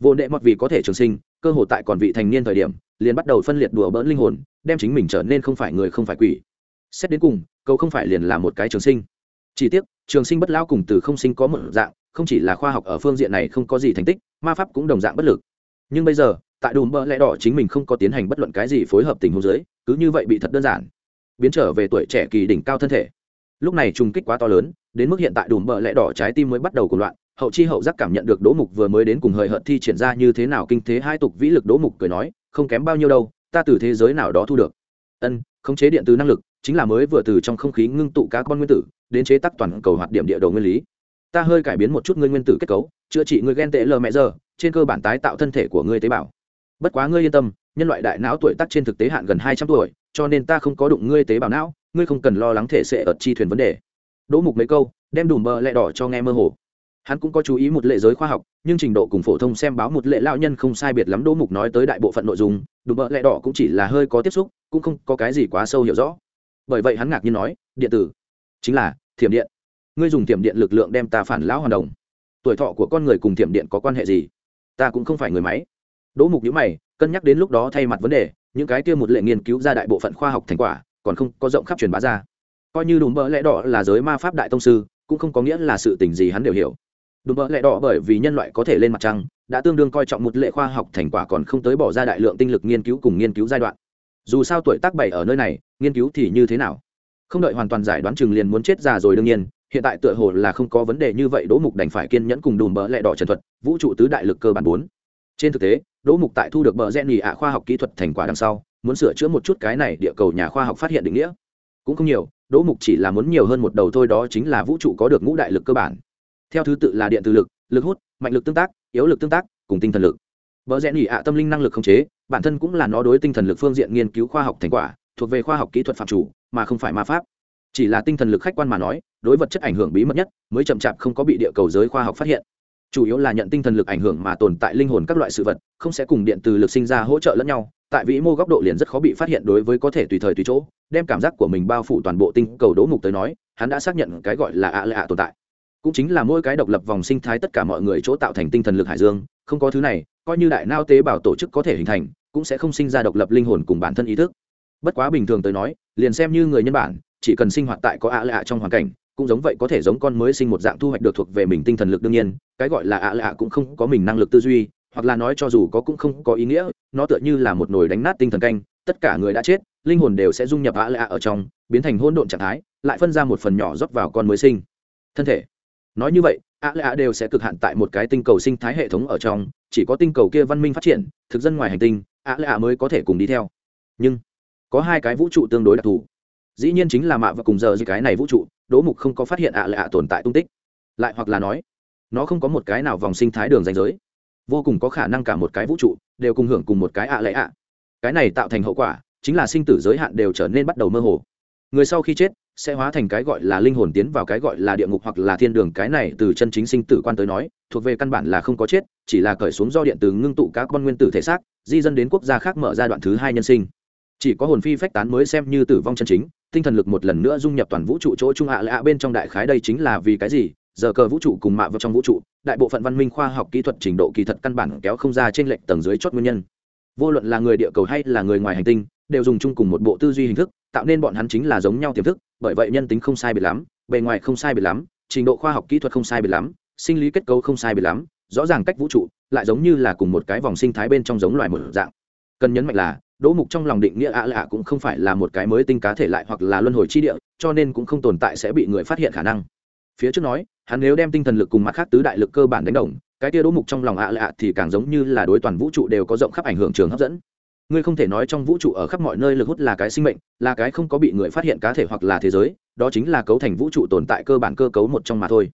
Vô nệ mọt vì có thể trường sinh, cơ hội tại còn vị thành niên thời điểm, liền bắt đầu phân liệt đùa bỡn linh hồn, đem chính mình trở nên không phải người không phải quỷ. Xét đến cùng câu không phải liền là một cái trường sinh. Chỉ tiếc, trường sinh bất lão cùng từ không sinh có một dạng không chỉ là khoa học ở phương diện này không có gì thành tích, ma pháp cũng đồng dạng bất lực. Nhưng bây giờ, tại đùm bơ lẽ đỏ chính mình không có tiến hành bất luận cái gì phối hợp tình huống giới cứ như vậy bị thật đơn giản, biến trở về tuổi trẻ kỳ đỉnh cao thân thể. Lúc này trùng kích quá to lớn, đến mức hiện tại đùm bờ lẽ đỏ trái tim mới bắt đầu cùng loạn, hậu chi hậu giác cảm nhận được đỗ mục vừa mới đến cùng hời hợt thi triển ra như thế nào kinh thế hai tục vĩ lực đỗ mục cười nói, không kém bao nhiêu đâu, ta từ thế giới nào đó thu được. Ân, khống chế điện từ năng lực, chính là mới vừa từ trong không khí ngưng tụ các con nguyên tử, đến chế tác toàn cầu hoạt điểm địa đồ nguyên lý ta hơi cải biến một chút ngươi nguyên tử kết cấu, chữa trị ngươi ghen tệ lờ mẹ giờ, trên cơ bản tái tạo thân thể của ngươi tế bào. Bất quá ngươi yên tâm, nhân loại đại não tuổi tác trên thực tế hạn gần hai trăm tuổi, cho nên ta không có đụng ngươi tế bào não, ngươi không cần lo lắng thể sẽ ở chi thuyền vấn đề. Đỗ mục mấy câu, đem đùm bờ lẹ đỏ cho nghe mơ hồ. Hắn cũng có chú ý một lệ giới khoa học, nhưng trình độ cùng phổ thông xem báo một lệ lao nhân không sai biệt lắm đỗ mục nói tới đại bộ phận nội dung, đùm bờ lẹ đỏ cũng chỉ là hơi có tiếp xúc, cũng không có cái gì quá sâu hiểu rõ. Bởi vậy hắn ngạc nhiên nói, điện tử, chính là thiểm điện ngươi dùng tiệm điện lực lượng đem ta phản lão hoàn đồng. Tuổi thọ của con người cùng tiệm điện có quan hệ gì? Ta cũng không phải người máy. Đỗ mục nhữ mày, cân nhắc đến lúc đó thay mặt vấn đề, những cái kia một lệ nghiên cứu ra đại bộ phận khoa học thành quả, còn không có rộng khắp truyền bá ra. Coi như đùm bỡ lẽ đỏ là giới ma pháp đại tông sư, cũng không có nghĩa là sự tình gì hắn đều hiểu. Đùm bỡ lẽ đỏ bởi vì nhân loại có thể lên mặt trăng, đã tương đương coi trọng một lệ khoa học thành quả còn không tới bỏ ra đại lượng tinh lực nghiên cứu cùng nghiên cứu giai đoạn. Dù sao tuổi tác bảy ở nơi này, nghiên cứu thì như thế nào? Không đợi hoàn toàn giải đoán chừng liền muốn chết già rồi đương nhiên hiện tại tựa hồ là không có vấn đề như vậy, đỗ mục đành phải kiên nhẫn cùng đùm bỡ lẹ đỏ trần thuật, vũ trụ tứ đại lực cơ bản bốn. Trên thực tế, đỗ mục tại thu được bờ gen nhì ạ khoa học kỹ thuật thành quả đằng sau, muốn sửa chữa một chút cái này địa cầu nhà khoa học phát hiện định nghĩa. Cũng không nhiều, đỗ mục chỉ là muốn nhiều hơn một đầu thôi, đó chính là vũ trụ có được ngũ đại lực cơ bản. Theo thứ tự là điện từ lực lực hút, mạnh lực tương tác, yếu lực tương tác, cùng tinh thần lực. Bờ rẽ nhì ạ tâm linh năng lực không chế, bản thân cũng là nó đối tinh thần lực phương diện nghiên cứu khoa học thành quả, thuộc về khoa học kỹ thuật phạm chủ, mà không phải ma pháp chỉ là tinh thần lực khách quan mà nói, đối vật chất ảnh hưởng bí mật nhất, mới chậm chạp không có bị địa cầu giới khoa học phát hiện. Chủ yếu là nhận tinh thần lực ảnh hưởng mà tồn tại linh hồn các loại sự vật, không sẽ cùng điện từ lực sinh ra hỗ trợ lẫn nhau. Tại vĩ mô góc độ liền rất khó bị phát hiện đối với có thể tùy thời tùy chỗ, đem cảm giác của mình bao phủ toàn bộ tinh cầu đỗ mục tới nói, hắn đã xác nhận cái gọi là ạ lạ tồn tại. Cũng chính là mỗi cái độc lập vòng sinh thái tất cả mọi người chỗ tạo thành tinh thần lực hải dương, không có thứ này, coi như đại nao tế bào tổ chức có thể hình thành, cũng sẽ không sinh ra độc lập linh hồn cùng bản thân ý thức. Bất quá bình thường tới nói, liền xem như người nhân bản chỉ cần sinh hoạt tại có ạ lạ trong hoàn cảnh, cũng giống vậy có thể giống con mới sinh một dạng thu hoạch được thuộc về mình tinh thần lực đương nhiên, cái gọi là ạ lạ cũng không có mình năng lực tư duy, hoặc là nói cho dù có cũng không có ý nghĩa, nó tựa như là một nồi đánh nát tinh thần canh, tất cả người đã chết, linh hồn đều sẽ dung nhập ạ lạ ở trong, biến thành hỗn độn trạng thái, lại phân ra một phần nhỏ rót vào con mới sinh. Thân thể. Nói như vậy, ạ lạ đều sẽ cực hạn tại một cái tinh cầu sinh thái hệ thống ở trong, chỉ có tinh cầu kia văn minh phát triển, thực dân ngoài hành tinh, ạ lạ mới có thể cùng đi theo. Nhưng, có hai cái vũ trụ tương đối đặc thù dĩ nhiên chính là mạ và cùng giờ gì cái này vũ trụ, đỗ mục không có phát hiện ạ lạ tồn tại tung tích. Lại hoặc là nói, nó không có một cái nào vòng sinh thái đường danh giới. Vô cùng có khả năng cả một cái vũ trụ đều cùng hưởng cùng một cái ạ lệ ạ. Cái này tạo thành hậu quả chính là sinh tử giới hạn đều trở nên bắt đầu mơ hồ. Người sau khi chết sẽ hóa thành cái gọi là linh hồn tiến vào cái gọi là địa ngục hoặc là thiên đường. Cái này từ chân chính sinh tử quan tới nói, thuộc về căn bản là không có chết, chỉ là cởi xuống do điện từ ngưng tụ các con nguyên tử thể xác, di dân đến quốc gia khác mở ra đoạn thứ hai nhân sinh chỉ có hồn phi phách tán mới xem như tử vong chân chính, tinh thần lực một lần nữa dung nhập toàn vũ trụ chỗ trung ạ lạ bên trong đại khái đây chính là vì cái gì? Giờ cờ vũ trụ cùng mạ vào trong vũ trụ, đại bộ phận văn minh khoa học kỹ thuật trình độ kỳ thật căn bản kéo không ra trên lệnh tầng dưới chót nguyên nhân. Vô luận là người địa cầu hay là người ngoài hành tinh, đều dùng chung cùng một bộ tư duy hình thức, tạo nên bọn hắn chính là giống nhau tiềm thức, bởi vậy nhân tính không sai biệt lắm, bề ngoài không sai biệt lắm, trình độ khoa học kỹ thuật không sai biệt lắm, sinh lý kết cấu không sai biệt lắm, rõ ràng cách vũ trụ lại giống như là cùng một cái vòng sinh thái bên trong giống loài một dạng. Cần nhấn mạnh là đỗ mục trong lòng định nghĩa ạ lạ cũng không phải là một cái mới tinh cá thể lại hoặc là luân hồi chi địa, cho nên cũng không tồn tại sẽ bị người phát hiện khả năng. Phía trước nói, hắn nếu đem tinh thần lực cùng mặt khác tứ đại lực cơ bản đánh đồng, cái tia đỗ mục trong lòng ạ lạ thì càng giống như là đối toàn vũ trụ đều có rộng khắp ảnh hưởng trường hấp dẫn. Ngươi không thể nói trong vũ trụ ở khắp mọi nơi lực hút là cái sinh mệnh, là cái không có bị người phát hiện cá thể hoặc là thế giới, đó chính là cấu thành vũ trụ tồn tại cơ bản cơ cấu một trong mà thôi.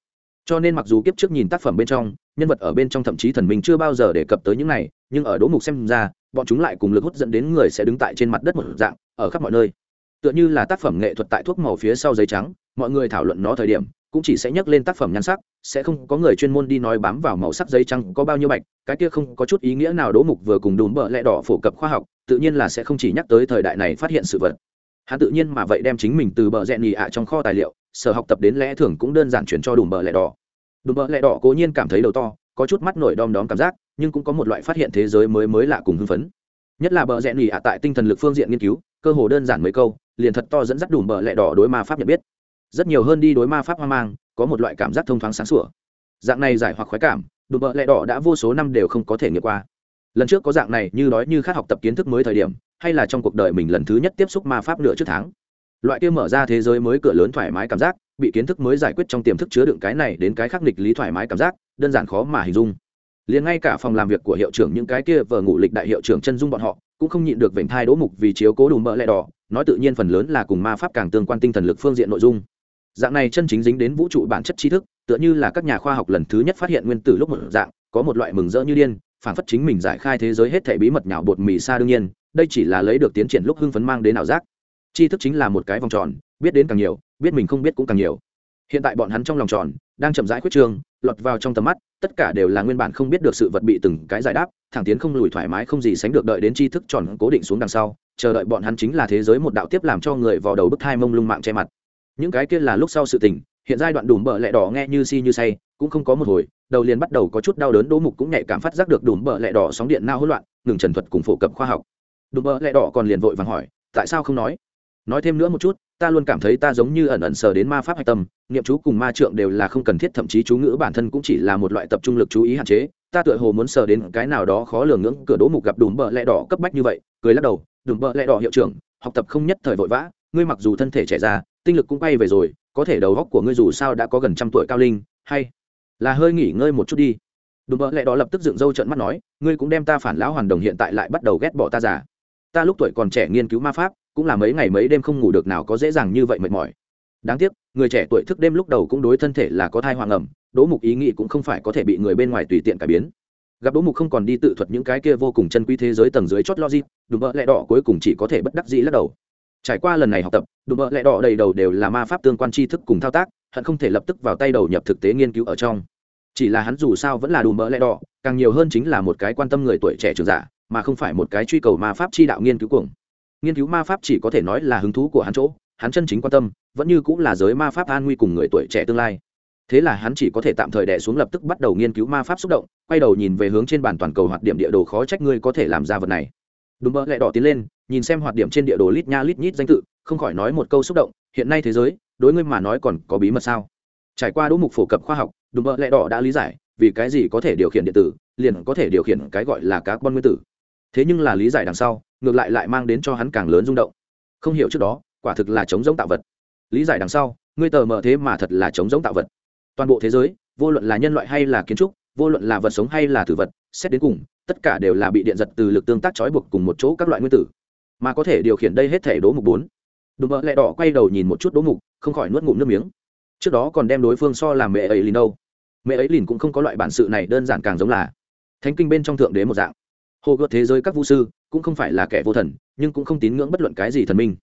Cho nên mặc dù kiếp trước nhìn tác phẩm bên trong, nhân vật ở bên trong thậm chí thần mình chưa bao giờ đề cập tới những này, nhưng ở đỗ mục xem ra bọn chúng lại cùng lực hút dẫn đến người sẽ đứng tại trên mặt đất một dạng, ở khắp mọi nơi. Tựa như là tác phẩm nghệ thuật tại thuốc màu phía sau giấy trắng, mọi người thảo luận nó thời điểm, cũng chỉ sẽ nhắc lên tác phẩm nhan sắc, sẽ không có người chuyên môn đi nói bám vào màu sắc giấy trắng có bao nhiêu bạch, cái kia không có chút ý nghĩa nào đỗ mục vừa cùng đùm bợ lẹ đỏ phổ cập khoa học, tự nhiên là sẽ không chỉ nhắc tới thời đại này phát hiện sự vật. Hắn tự nhiên mà vậy đem chính mình từ bờ rẽ nhì ạ trong kho tài liệu, sở học tập đến lẽ thường cũng đơn giản chuyển cho đùm bợ lẹ đỏ. Đùm bợ lẹ đỏ cố nhiên cảm thấy đầu to, có chút mắt nổi đom đóm cảm giác nhưng cũng có một loại phát hiện thế giới mới mới lạ cùng hưng phấn. Nhất là bờ rẽ nhì ạ tại tinh thần lực phương diện nghiên cứu, cơ hồ đơn giản mấy câu, liền thật to dẫn dắt đủ bờ lẹ đỏ đối ma pháp nhận biết. Rất nhiều hơn đi đối ma pháp hoang mang, có một loại cảm giác thông thoáng sáng sủa. Dạng này giải hoặc khoái cảm, đùm bợ lẹ đỏ đã vô số năm đều không có thể nghiệm qua. Lần trước có dạng này, như đói như khát học tập kiến thức mới thời điểm, hay là trong cuộc đời mình lần thứ nhất tiếp xúc ma pháp nửa trước tháng. Loại kia mở ra thế giới mới cửa lớn thoải mái cảm giác, bị kiến thức mới giải quyết trong tiềm thức chứa đựng cái này đến cái khác nghịch lý thoải mái cảm giác, đơn giản khó mà hình dung liền ngay cả phòng làm việc của hiệu trưởng những cái kia vờ ngủ lịch đại hiệu trưởng chân dung bọn họ, cũng không nhịn được vểnh thai đỗ mục vì chiếu cố đủ mỡ lẹ đỏ, nói tự nhiên phần lớn là cùng ma pháp càng tương quan tinh thần lực phương diện nội dung. Dạng này chân chính dính đến vũ trụ bản chất tri thức, tựa như là các nhà khoa học lần thứ nhất phát hiện nguyên tử lúc một dạng, có một loại mừng rỡ như điên phản phất chính mình giải khai thế giới hết thể bí mật nhào bột mì xa đương nhiên, đây chỉ là lấy được tiến triển lúc hưng phấn mang đến ảo giác. Tri thức chính là một cái vòng tròn, biết đến càng nhiều, biết mình không biết cũng càng nhiều hiện tại bọn hắn trong lòng tròn, đang chậm rãi khuyết trương, lọt vào trong tầm mắt, tất cả đều là nguyên bản không biết được sự vật bị từng cái giải đáp, thẳng tiến không lùi thoải mái không gì sánh được đợi đến tri thức tròn cố định xuống đằng sau, chờ đợi bọn hắn chính là thế giới một đạo tiếp làm cho người vào đầu bức thai mông lung mạng che mặt. Những cái kia là lúc sau sự tình, hiện giai đoạn đùm bợ lẹ đỏ nghe như si như say, cũng không có một hồi, đầu liền bắt đầu có chút đau đớn đỗ mục cũng nhạy cảm phát giác được đùm bợ lẹ đỏ sóng điện nao hỗn loạn, ngừng trần thuật cùng phổ cập khoa học. Đùm bợ lẹ đỏ còn liền vội vàng hỏi, tại sao không nói? Nói thêm nữa một chút ta luôn cảm thấy ta giống như ẩn ẩn sờ đến ma pháp hạch tâm, niệm chú cùng ma trượng đều là không cần thiết, thậm chí chú ngữ bản thân cũng chỉ là một loại tập trung lực chú ý hạn chế. Ta tựa hồ muốn sờ đến cái nào đó khó lường ngưỡng cửa đố mục gặp đùm bợ lẹ đỏ cấp bách như vậy, cười lắc đầu, đùm bợ lẹ đỏ hiệu trưởng, học tập không nhất thời vội vã, ngươi mặc dù thân thể trẻ ra tinh lực cũng quay về rồi, có thể đầu góc của ngươi dù sao đã có gần trăm tuổi cao linh, hay là hơi nghỉ ngơi một chút đi. Đùm bợ lẹ đỏ lập tức dựng râu trợn mắt nói, ngươi cũng đem ta phản lão hoàn đồng hiện tại lại bắt đầu ghét bỏ ta già. Ta lúc tuổi còn trẻ nghiên cứu ma pháp cũng là mấy ngày mấy đêm không ngủ được nào có dễ dàng như vậy mệt mỏi. Đáng tiếc, người trẻ tuổi thức đêm lúc đầu cũng đối thân thể là có thai hoàng ẩm, đỗ mục ý nghĩ cũng không phải có thể bị người bên ngoài tùy tiện cải biến. Gặp đỗ mục không còn đi tự thuật những cái kia vô cùng chân quý thế giới tầng dưới chót logic, đùm bỡ lẹ đỏ cuối cùng chỉ có thể bất đắc dĩ lắc đầu. Trải qua lần này học tập, đùm bỡ lẹ đỏ đầy đầu đều là ma pháp tương quan tri thức cùng thao tác, hận không thể lập tức vào tay đầu nhập thực tế nghiên cứu ở trong. Chỉ là hắn dù sao vẫn là đùm bỡ lẹ đỏ, càng nhiều hơn chính là một cái quan tâm người tuổi trẻ trường giả, mà không phải một cái truy cầu ma pháp chi đạo nghiên cứu cuồng nghiên cứu ma pháp chỉ có thể nói là hứng thú của hắn chỗ, hắn chân chính quan tâm, vẫn như cũng là giới ma pháp an nguy cùng người tuổi trẻ tương lai. Thế là hắn chỉ có thể tạm thời đẻ xuống lập tức bắt đầu nghiên cứu ma pháp xúc động, quay đầu nhìn về hướng trên bàn toàn cầu hoạt điểm địa đồ khó trách ngươi có thể làm ra vật này. Đúng mơ lại đỏ tiến lên, nhìn xem hoạt điểm trên địa đồ lít nha lít nhít danh tự, không khỏi nói một câu xúc động, hiện nay thế giới, đối ngươi mà nói còn có bí mật sao? Trải qua đỗ mục phổ cập khoa học, đúng mơ lẽ đỏ đã lý giải, vì cái gì có thể điều khiển điện tử, liền có thể điều khiển cái gọi là carbon nguyên tử thế nhưng là lý giải đằng sau, ngược lại lại mang đến cho hắn càng lớn rung động. Không hiểu trước đó, quả thực là chống giống tạo vật. Lý giải đằng sau, ngươi tờ mở thế mà thật là chống giống tạo vật. Toàn bộ thế giới, vô luận là nhân loại hay là kiến trúc, vô luận là vật sống hay là tử vật, xét đến cùng, tất cả đều là bị điện giật từ lực tương tác trói buộc cùng một chỗ các loại nguyên tử. Mà có thể điều khiển đây hết thể đố mục bốn. Đùm mỡ lẹ đỏ quay đầu nhìn một chút đố mục, không khỏi nuốt ngụm nước miếng. Trước đó còn đem đối phương so làm mẹ ấy lìn đâu. Mẹ ấy lìn cũng không có loại bản sự này, đơn giản càng giống là thánh kinh bên trong thượng đế một dạng hồ gợt thế giới các vũ sư cũng không phải là kẻ vô thần, nhưng cũng không tín ngưỡng bất luận cái gì thần minh.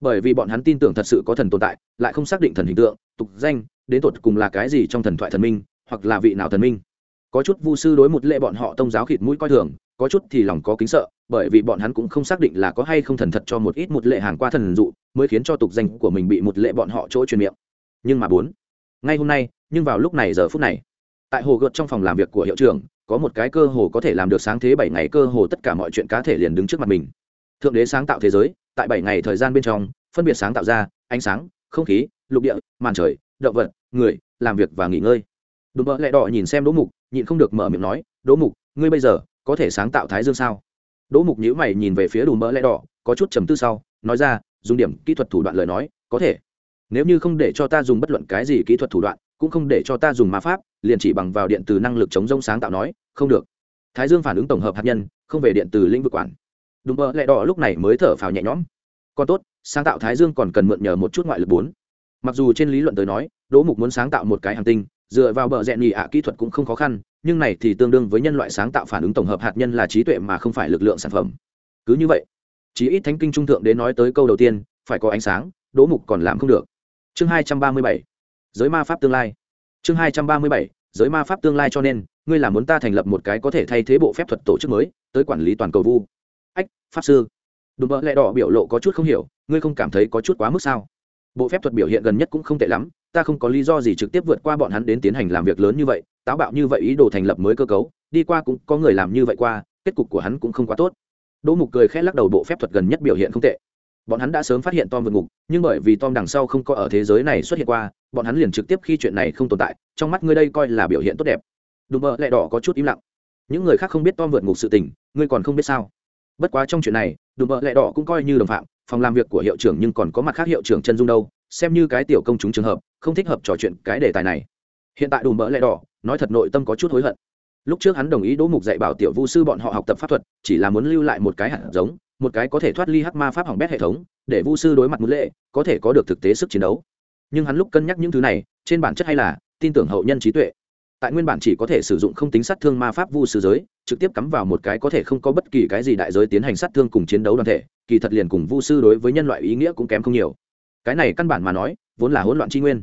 Bởi vì bọn hắn tin tưởng thật sự có thần tồn tại, lại không xác định thần hình tượng, tục danh, đến tột cùng là cái gì trong thần thoại thần minh, hoặc là vị nào thần minh. Có chút vu sư đối một lệ bọn họ tông giáo khịt mũi coi thường, có chút thì lòng có kính sợ, bởi vì bọn hắn cũng không xác định là có hay không thần thật cho một ít một lệ hàng qua thần dụ, mới khiến cho tục danh của mình bị một lệ bọn họ chỗ truyền miệng. Nhưng mà bốn, ngay hôm nay, nhưng vào lúc này giờ phút này, tại hồ gợt trong phòng làm việc của hiệu trưởng có một cái cơ hồ có thể làm được sáng thế bảy ngày cơ hồ tất cả mọi chuyện cá thể liền đứng trước mặt mình. Thượng đế sáng tạo thế giới, tại bảy ngày thời gian bên trong, phân biệt sáng tạo ra ánh sáng, không khí, lục địa, màn trời, động vật, người, làm việc và nghỉ ngơi. Đùm bỡ lẹ đỏ nhìn xem đỗ mục, nhịn không được mở miệng nói, đỗ mục, ngươi bây giờ có thể sáng tạo thái dương sao? Đỗ mục nhíu mày nhìn về phía đùm mỡ lẹ đỏ, có chút trầm tư sau, nói ra, dùng điểm kỹ thuật thủ đoạn lời nói, có thể. Nếu như không để cho ta dùng bất luận cái gì kỹ thuật thủ đoạn cũng không để cho ta dùng ma pháp, liền chỉ bằng vào điện từ năng lực chống rông sáng tạo nói, không được. Thái dương phản ứng tổng hợp hạt nhân, không về điện từ lĩnh vực quản. Đúng mơ lẹ đỏ lúc này mới thở phào nhẹ nhõm. Còn tốt, sáng tạo thái dương còn cần mượn nhờ một chút ngoại lực bốn. Mặc dù trên lý luận tới nói, đỗ mục muốn sáng tạo một cái hành tinh, dựa vào bờ rẹn nhị ạ kỹ thuật cũng không khó khăn, nhưng này thì tương đương với nhân loại sáng tạo phản ứng tổng hợp hạt nhân là trí tuệ mà không phải lực lượng sản phẩm. Cứ như vậy, chí ít thánh kinh trung thượng đến nói tới câu đầu tiên, phải có ánh sáng, đỗ mục còn làm không được. Chương hai trăm ba mươi bảy giới ma pháp tương lai. Chương hai trăm ba mươi bảy, giới ma pháp tương lai cho nên, ngươi là muốn ta thành lập một cái có thể thay thế bộ phép thuật tổ chức mới, tới quản lý toàn cầu vu. Ách, pháp sư. Đùm bỡ lẹ đỏ biểu lộ có chút không hiểu, ngươi không cảm thấy có chút quá mức sao? Bộ phép thuật biểu hiện gần nhất cũng không tệ lắm, ta không có lý do gì trực tiếp vượt qua bọn hắn đến tiến hành làm việc lớn như vậy, táo bạo như vậy ý đồ thành lập mới cơ cấu, đi qua cũng có người làm như vậy qua, kết cục của hắn cũng không quá tốt. Đỗ mục cười khẽ lắc đầu, bộ phép thuật gần nhất biểu hiện không tệ bọn hắn đã sớm phát hiện tom vượt ngục, nhưng bởi vì tom đằng sau không có ở thế giới này xuất hiện qua, bọn hắn liền trực tiếp khi chuyện này không tồn tại, trong mắt ngươi đây coi là biểu hiện tốt đẹp. Đùm bợ lẹ đỏ có chút im lặng. Những người khác không biết tom vượt ngục sự tình, ngươi còn không biết sao? Bất quá trong chuyện này, đùm bợ lẹ đỏ cũng coi như đồng phạm, phòng làm việc của hiệu trưởng nhưng còn có mặt khác hiệu trưởng chân dung đâu, xem như cái tiểu công chúng trường hợp, không thích hợp trò chuyện cái đề tài này. Hiện tại đùm bợ lẹ đỏ, nói thật nội tâm có chút hối hận. Lúc trước hắn đồng ý đỗ mục dạy bảo tiểu vu sư bọn họ học tập pháp thuật, chỉ là muốn lưu lại một cái hạt giống một cái có thể thoát ly hắc ma pháp hỏng bét hệ thống, để vu sư đối mặt muốn lệ, có thể có được thực tế sức chiến đấu. Nhưng hắn lúc cân nhắc những thứ này, trên bản chất hay là tin tưởng hậu nhân trí tuệ. Tại nguyên bản chỉ có thể sử dụng không tính sát thương ma pháp vu sư giới, trực tiếp cắm vào một cái có thể không có bất kỳ cái gì đại giới tiến hành sát thương cùng chiến đấu đoàn thể, kỳ thật liền cùng vu sư đối với nhân loại ý nghĩa cũng kém không nhiều. Cái này căn bản mà nói, vốn là hỗn loạn tri nguyên.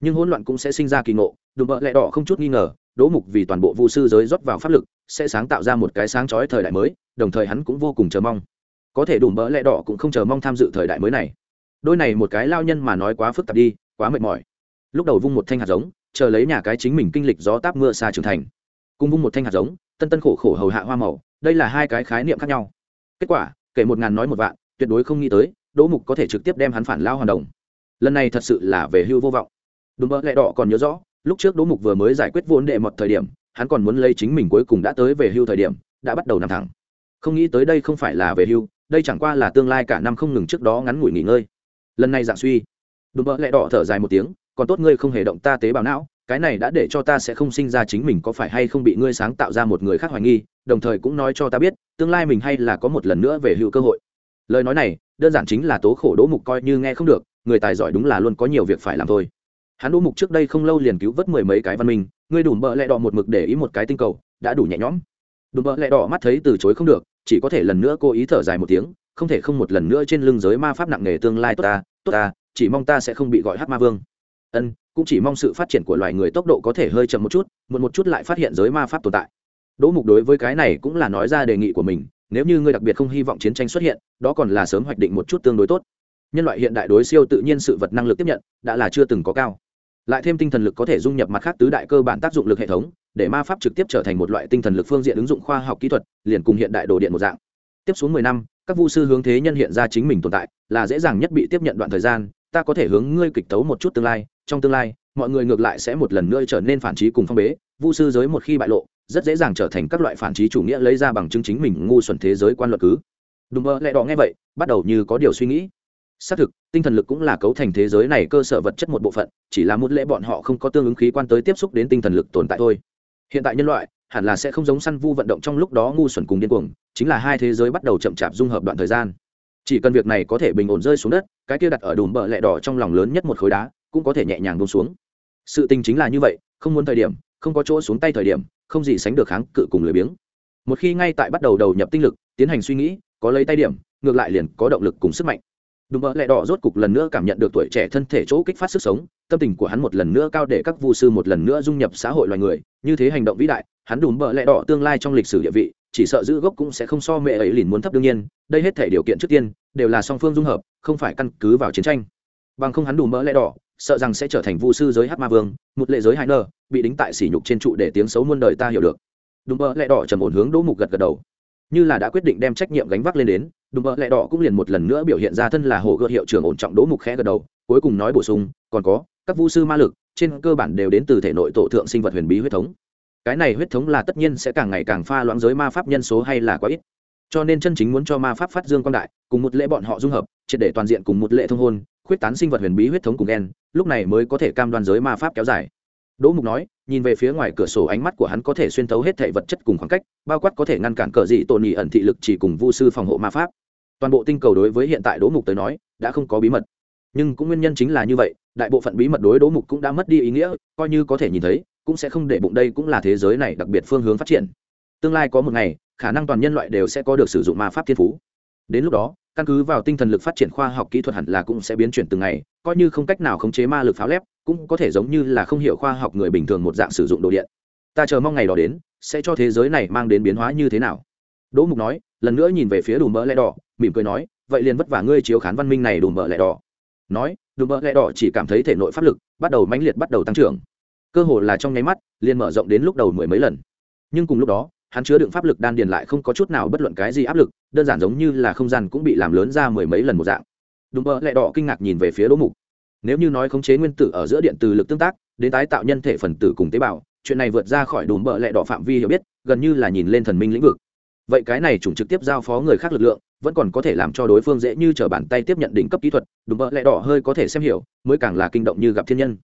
Nhưng hỗn loạn cũng sẽ sinh ra kỳ ngộ, đùm bợ lẹ đỏ không chút nghi ngờ đỗ mục vì toàn bộ vu sư giới rót vào pháp lực, sẽ sáng tạo ra một cái sáng chói thời đại mới, đồng thời hắn cũng vô cùng chờ mong có thể đủ mỡ lẹ đỏ cũng không chờ mong tham dự thời đại mới này. Đôi này một cái lao nhân mà nói quá phức tạp đi, quá mệt mỏi. Lúc đầu vung một thanh hạt giống, chờ lấy nhà cái chính mình kinh lịch gió táp mưa xa trưởng thành. Cùng vung một thanh hạt giống, tân tân khổ khổ hầu hạ hoa màu, đây là hai cái khái niệm khác nhau. Kết quả, kể một ngàn nói một vạn, tuyệt đối không nghĩ tới, đỗ mục có thể trực tiếp đem hắn phản lao hoàn đồng. Lần này thật sự là về hưu vô vọng. Đúng mỡ lẽ đỏ còn nhớ rõ, lúc trước đỗ mục vừa mới giải quyết vốn đệ một thời điểm, hắn còn muốn lấy chính mình cuối cùng đã tới về hưu thời điểm, đã bắt đầu nằm thẳng. Không nghĩ tới đây không phải là về hưu đây chẳng qua là tương lai cả năm không ngừng trước đó ngắn ngủi nghỉ ngơi. Lần này dạng suy, đùm bỡ lẹ đỏ thở dài một tiếng, còn tốt ngươi không hề động ta tế bào não, cái này đã để cho ta sẽ không sinh ra chính mình có phải hay không bị ngươi sáng tạo ra một người khác hoài nghi, đồng thời cũng nói cho ta biết, tương lai mình hay là có một lần nữa về hữu cơ hội. Lời nói này, đơn giản chính là tố khổ đỗ mục coi như nghe không được, người tài giỏi đúng là luôn có nhiều việc phải làm thôi. Hắn đỗ mục trước đây không lâu liền cứu vớt mười mấy cái văn minh, ngươi đủ bợ lẹ đỏ một mực để ý một cái tinh cầu, đã đủ nhẹ nhõm. Đùm bợ lẹ đỏ mắt thấy từ chối không được chỉ có thể lần nữa cố ý thở dài một tiếng, không thể không một lần nữa trên lưng giới ma pháp nặng nề tương lai tốt ta tốt ta, chỉ mong ta sẽ không bị gọi hát ma vương. Ân, cũng chỉ mong sự phát triển của loài người tốc độ có thể hơi chậm một chút một một chút lại phát hiện giới ma pháp tồn tại. Đỗ mục đối với cái này cũng là nói ra đề nghị của mình, nếu như ngươi đặc biệt không hy vọng chiến tranh xuất hiện, đó còn là sớm hoạch định một chút tương đối tốt. Nhân loại hiện đại đối siêu tự nhiên sự vật năng lực tiếp nhận, đã là chưa từng có cao. Lại thêm tinh thần lực có thể dung nhập mặt khác tứ đại cơ bản tác dụng lực hệ thống để ma pháp trực tiếp trở thành một loại tinh thần lực phương diện ứng dụng khoa học kỹ thuật, liền cùng hiện đại đồ điện một dạng. Tiếp xuống mười năm, các vu sư hướng thế nhân hiện ra chính mình tồn tại, là dễ dàng nhất bị tiếp nhận đoạn thời gian, ta có thể hướng ngươi kịch tấu một chút tương lai, trong tương lai, mọi người ngược lại sẽ một lần nữa trở nên phản trí cùng phong bế, vu sư giới một khi bại lộ, rất dễ dàng trở thành các loại phản trí chủ nghĩa lấy ra bằng chứng chính mình ngu xuẩn thế giới quan luật cứ. Đùm mơ lẹ đỏ nghe vậy, bắt đầu như có điều suy nghĩ. Xác thực, tinh thần lực cũng là cấu thành thế giới này cơ sở vật chất một bộ phận, chỉ là một lễ bọn họ không có tương ứng khí quan tới tiếp xúc đến tinh thần lực tồn tại thôi hiện tại nhân loại hẳn là sẽ không giống săn vu vận động trong lúc đó ngu xuẩn cùng điên cuồng, chính là hai thế giới bắt đầu chậm chạp dung hợp đoạn thời gian. Chỉ cần việc này có thể bình ổn rơi xuống đất, cái kia đặt ở đùm bờ lẹ đỏ trong lòng lớn nhất một khối đá cũng có thể nhẹ nhàng bông xuống. Sự tình chính là như vậy, không muốn thời điểm, không có chỗ xuống tay thời điểm, không gì sánh được kháng cự cùng lười biếng. Một khi ngay tại bắt đầu đầu nhập tinh lực, tiến hành suy nghĩ, có lấy tay điểm, ngược lại liền có động lực cùng sức mạnh đùm bợ lẹ đỏ rốt cục lần nữa cảm nhận được tuổi trẻ thân thể chỗ kích phát sức sống, tâm tình của hắn một lần nữa cao để các vu sư một lần nữa dung nhập xã hội loài người, như thế hành động vĩ đại, hắn đùm bợ lẹ đỏ tương lai trong lịch sử địa vị, chỉ sợ giữ gốc cũng sẽ không so mẹ ấy liền muốn thấp đương nhiên, đây hết thể điều kiện trước tiên, đều là song phương dung hợp, không phải căn cứ vào chiến tranh. Bằng không hắn đùm bợ lẹ đỏ, sợ rằng sẽ trở thành vu sư giới hát ma vương, một lệ giới hai nơ, bị đính tại sỉ nhục trên trụ để tiếng xấu muôn đời ta hiểu được. Đùm bợ lẹ đỏ trầm ổn hướng đỗ mục gật gật đầu. Như là đã quyết định đem trách nhiệm gánh vác lên đến đùm bợ lẹ đỏ cũng liền một lần nữa biểu hiện ra thân là hồ gợt hiệu trưởng ổn trọng đỗ mục khẽ gật đầu, cuối cùng nói bổ sung, còn có, các vu sư ma lực, trên cơ bản đều đến từ thể nội tổ thượng sinh vật huyền bí huyết thống. Cái này huyết thống là tất nhiên sẽ càng ngày càng pha loãng giới ma pháp nhân số hay là quá ít. Cho nên chân chính muốn cho ma pháp phát dương quan đại, cùng một lễ bọn họ dung hợp, triệt để toàn diện cùng một lễ thông hôn, khuyết tán sinh vật huyền bí huyết thống cùng gen, lúc này mới có thể cam đoan giới ma pháp kéo dài. Đỗ mục nói, nhìn về phía ngoài cửa sổ ánh mắt của hắn có thể xuyên thấu hết thể vật chất cùng khoảng cách, bao quát có thể ngăn cản cờ dị tổn nhị ẩn thị lực chỉ cùng vu sư phòng hộ ma pháp toàn bộ tinh cầu đối với hiện tại đỗ mục tới nói, đã không có bí mật. Nhưng cũng nguyên nhân chính là như vậy, đại bộ phận bí mật đối đỗ mục cũng đã mất đi ý nghĩa, coi như có thể nhìn thấy, cũng sẽ không để bụng đây cũng là thế giới này đặc biệt phương hướng phát triển. Tương lai có một ngày, khả năng toàn nhân loại đều sẽ có được sử dụng ma pháp thiên phú. Đến lúc đó, căn cứ vào tinh thần lực phát triển khoa học kỹ thuật hẳn là cũng sẽ biến chuyển từng ngày, coi như không cách nào khống chế ma lực pháo lép, cũng có thể giống như là không hiểu khoa học người bình thường một dạng sử dụng đồ điện. Ta chờ mong ngày đó đến, sẽ cho thế giới này mang đến biến hóa như thế nào? Đỗ mục nói, lần nữa nhìn về phía đủ mỡ lẽ đỏ mỉm cười nói, vậy liền vất vả ngươi chiếu khán văn minh này đùm bợ lẹ đỏ. Nói, đùm bợ lẹ đỏ chỉ cảm thấy thể nội pháp lực bắt đầu mãnh liệt bắt đầu tăng trưởng. Cơ hồ là trong nháy mắt, liền mở rộng đến lúc đầu mười mấy lần. Nhưng cùng lúc đó, hắn chứa đựng pháp lực đan điền lại không có chút nào bất luận cái gì áp lực, đơn giản giống như là không gian cũng bị làm lớn ra mười mấy lần một dạng. Đùm bợ lẹ đỏ kinh ngạc nhìn về phía đỗ mục. Nếu như nói khống chế nguyên tử ở giữa điện từ lực tương tác, đến tái tạo nhân thể phần tử cùng tế bào, chuyện này vượt ra khỏi đùm bợ lẹ đỏ phạm vi hiểu biết, gần như là nhìn lên thần minh lĩnh vực vậy cái này chủng trực tiếp giao phó người khác lực lượng, vẫn còn có thể làm cho đối phương dễ như t r ở bàn tay tiếp nhận đỉnh cấp kỹ thuật, đùm bợ lẽ đỏ hơi có thể xem hiểu, mới càng là kinh động như gặp thiên nhân.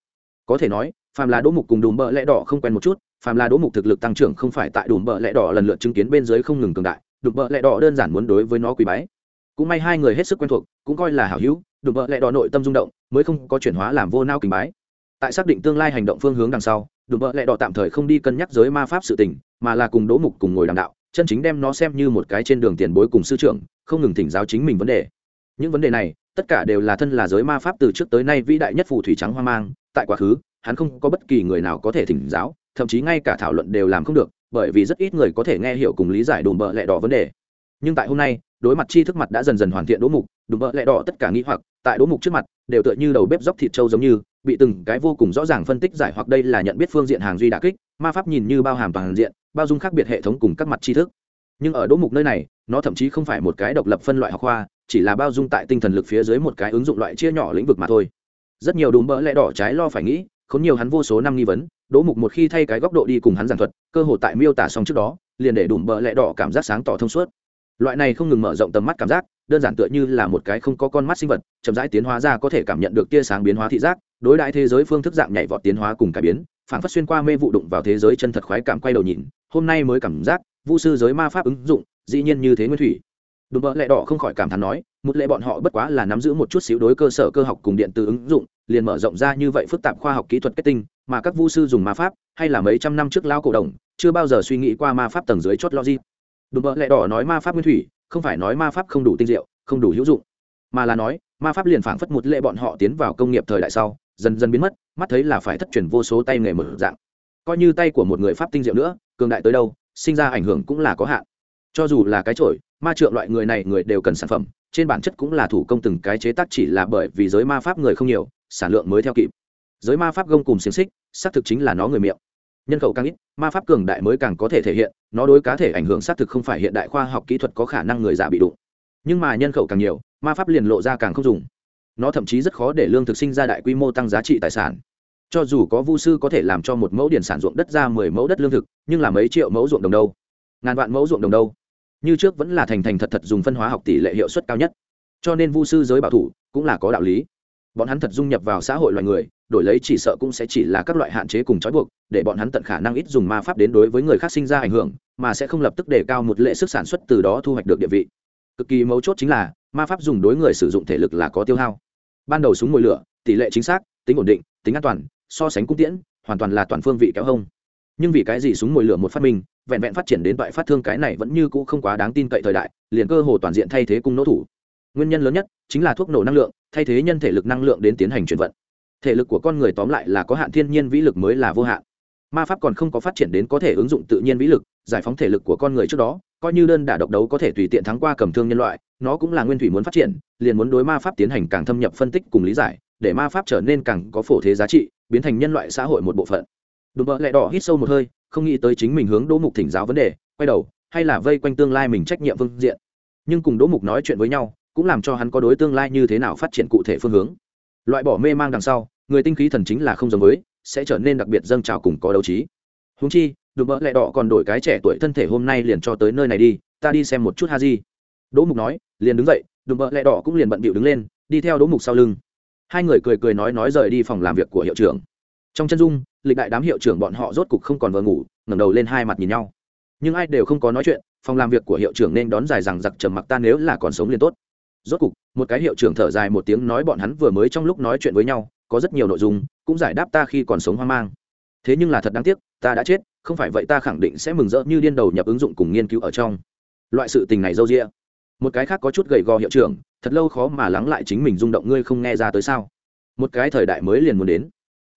Có thể nói, phàm là đỗ mục cùng đùm bợ lẽ đỏ không quen một chút, phàm là đỗ mục thực lực tăng trưởng không phải tại đùm bợ lẽ đỏ lần lượt chứng kiến bên dưới không ngừng cường đại, đùm bợ lẽ đỏ đơn giản muốn đối với nó quý bái. Cũng may hai người hết sức quen thuộc, cũng coi là hảo hữu, đùm bợ lẽ đỏ nội tâm rung động, mới không có chuyển hóa làm vô nao kính bái. Tại xác định tương lai hành động phương hướng đằng sau, đùm bợ lẽ đỏ tạm thời không đi cân nhắc giới ma pháp sự tình, mà là cùng đỗ mục cùng ngồi đàm đạo chân chính đem nó xem như một cái trên đường tiền bối cùng sư trưởng, không ngừng thỉnh giáo chính mình vấn đề. Những vấn đề này, tất cả đều là thân là giới ma pháp từ trước tới nay vĩ đại nhất phù thủy trắng hoang mang, tại quá khứ, hắn không có bất kỳ người nào có thể thỉnh giáo, thậm chí ngay cả thảo luận đều làm không được, bởi vì rất ít người có thể nghe hiểu cùng lý giải đùm bợ lẹ đỏ vấn đề. Nhưng tại hôm nay, đối mặt chi thức mặt đã dần dần hoàn thiện đỗ mục, đùm bợ lẹ đỏ tất cả nghĩ hoặc, tại đỗ mục trước mặt, đều tựa như đầu bếp dốc thịt trâu giống như, bị từng cái vô cùng rõ ràng phân tích giải hoặc đây là nhận biết phương diện hàng duy đà kích, ma pháp nhìn như bao hàm toàn diện bao dung khác biệt hệ thống cùng các mặt tri thức. Nhưng ở đỗ mục nơi này, nó thậm chí không phải một cái độc lập phân loại học khoa, chỉ là bao dung tại tinh thần lực phía dưới một cái ứng dụng loại chia nhỏ lĩnh vực mà thôi. Rất nhiều đùm bỡ lẽ đỏ trái lo phải nghĩ, khốn nhiều hắn vô số năm nghi vấn, đỗ mục một khi thay cái góc độ đi cùng hắn giảng thuật, cơ hội tại miêu tả xong trước đó, liền để đùm bỡ lẽ đỏ cảm giác sáng tỏ thông suốt. Loại này không ngừng mở rộng tầm mắt cảm giác, đơn giản tựa như là một cái không có con mắt sinh vật, chậm rãi tiến hóa ra có thể cảm nhận được tia sáng biến hóa thị giác, đối đại thế giới phương thức dạng nhảy vọt tiến hóa cùng cải biến phản phát xuyên qua mê vụ đụng vào thế giới chân thật khoái cảm quay đầu nhìn, hôm nay mới cảm giác, vu sư giới ma pháp ứng dụng, dĩ nhiên như thế nguyên thủy. Đùm bỡ lẽ đỏ không khỏi cảm thán nói, một lệ bọn họ bất quá là nắm giữ một chút xíu đối cơ sở cơ học cùng điện từ ứng dụng, liền mở rộng ra như vậy phức tạp khoa học kỹ thuật kết tinh, mà các vu sư dùng ma pháp, hay là mấy trăm năm trước lao cổ đồng, chưa bao giờ suy nghĩ qua ma pháp tầng dưới chót logic. Đùm bỡ lẽ đỏ nói ma pháp nguyên thủy, không phải nói ma pháp không đủ tinh diệu, không đủ hữu dụng, mà là nói, ma pháp liền phảng phất một lệ bọn họ tiến vào công nghiệp thời đại sau dần dần biến mất, mắt thấy là phải thất truyền vô số tay nghề mở dạng. Coi như tay của một người pháp tinh diệu nữa, cường đại tới đâu, sinh ra ảnh hưởng cũng là có hạn. Cho dù là cái trội ma trượng loại người này người đều cần sản phẩm, trên bản chất cũng là thủ công từng cái chế tác chỉ là bởi vì giới ma pháp người không nhiều, sản lượng mới theo kịp. Giới ma pháp gông cùng xiềng xích, xác thực chính là nó người miệng. Nhân khẩu càng ít, ma pháp cường đại mới càng có thể thể hiện, nó đối cá thể ảnh hưởng xác thực không phải hiện đại khoa học kỹ thuật có khả năng người già bị đụng. Nhưng mà nhân khẩu càng nhiều, ma pháp liền lộ ra càng không dùng nó thậm chí rất khó để lương thực sinh ra đại quy mô tăng giá trị tài sản. Cho dù có vu sư có thể làm cho một mẫu điển sản ruộng đất ra mười mẫu đất lương thực, nhưng là mấy triệu mẫu ruộng đồng đâu? Ngàn vạn mẫu ruộng đồng đâu? Như trước vẫn là thành thành thật thật dùng phân hóa học tỷ lệ hiệu suất cao nhất. Cho nên vu sư giới bảo thủ cũng là có đạo lý. Bọn hắn thật dung nhập vào xã hội loài người, đổi lấy chỉ sợ cũng sẽ chỉ là các loại hạn chế cùng trói buộc, để bọn hắn tận khả năng ít dùng ma pháp đến đối với người khác sinh ra ảnh hưởng, mà sẽ không lập tức đề cao một lệ sức sản xuất từ đó thu hoạch được địa vị. Cực kỳ mấu chốt chính là, ma pháp dùng đối người sử dụng thể lực là có tiêu hao ban đầu súng mồi lửa, tỷ lệ chính xác, tính ổn định, tính an toàn, so sánh cung tiễn, hoàn toàn là toàn phương vị kéo hông. Nhưng vì cái gì súng mồi lửa một phát minh, vẹn vẹn phát triển đến toại phát thương cái này vẫn như cũ không quá đáng tin cậy thời đại, liền cơ hồ toàn diện thay thế cung nỗ thủ. Nguyên nhân lớn nhất chính là thuốc nổ năng lượng, thay thế nhân thể lực năng lượng đến tiến hành chuyển vận. Thể lực của con người tóm lại là có hạn thiên nhiên vĩ lực mới là vô hạn. Ma pháp còn không có phát triển đến có thể ứng dụng tự nhiên vĩ lực, giải phóng thể lực của con người trước đó, coi như đơn đả độc đấu có thể tùy tiện thắng qua cầm thương nhân loại nó cũng là nguyên thủy muốn phát triển, liền muốn đối ma pháp tiến hành càng thâm nhập phân tích cùng lý giải, để ma pháp trở nên càng có phổ thế giá trị, biến thành nhân loại xã hội một bộ phận. Đùm bợ lẹ đỏ hít sâu một hơi, không nghĩ tới chính mình hướng đỗ mục thỉnh giáo vấn đề, quay đầu, hay là vây quanh tương lai mình trách nhiệm phương diện. Nhưng cùng đỗ mục nói chuyện với nhau, cũng làm cho hắn có đối tương lai như thế nào phát triển cụ thể phương hướng. Loại bỏ mê mang đằng sau, người tinh khí thần chính là không giống với, sẽ trở nên đặc biệt dâng trào cùng có đấu trí. Húng chi, đùm bợ lẹ đỏ còn đổi cái trẻ tuổi thân thể hôm nay liền cho tới nơi này đi, ta đi xem một chút ha di đỗ mục nói, liền đứng dậy, đùm bợ lẹ đỏ cũng liền bận bịu đứng lên, đi theo đỗ mục sau lưng. Hai người cười cười nói nói rời đi phòng làm việc của hiệu trưởng. Trong chân dung, lịch đại đám hiệu trưởng bọn họ rốt cục không còn vừa ngủ, ngẩng đầu lên hai mặt nhìn nhau. Nhưng ai đều không có nói chuyện, phòng làm việc của hiệu trưởng nên đón dài rằng giặc trầm mặc ta nếu là còn sống liền tốt. Rốt cục, một cái hiệu trưởng thở dài một tiếng nói bọn hắn vừa mới trong lúc nói chuyện với nhau, có rất nhiều nội dung, cũng giải đáp ta khi còn sống hoang mang. Thế nhưng là thật đáng tiếc, ta đã chết, không phải vậy ta khẳng định sẽ mừng rỡ như điên đầu nhập ứng dụng cùng nghiên cứu ở trong. Loại sự tình này dâu dịa một cái khác có chút gầy gò hiệu trưởng, thật lâu khó mà lắng lại chính mình rung động ngươi không nghe ra tới sao. Một cái thời đại mới liền muốn đến.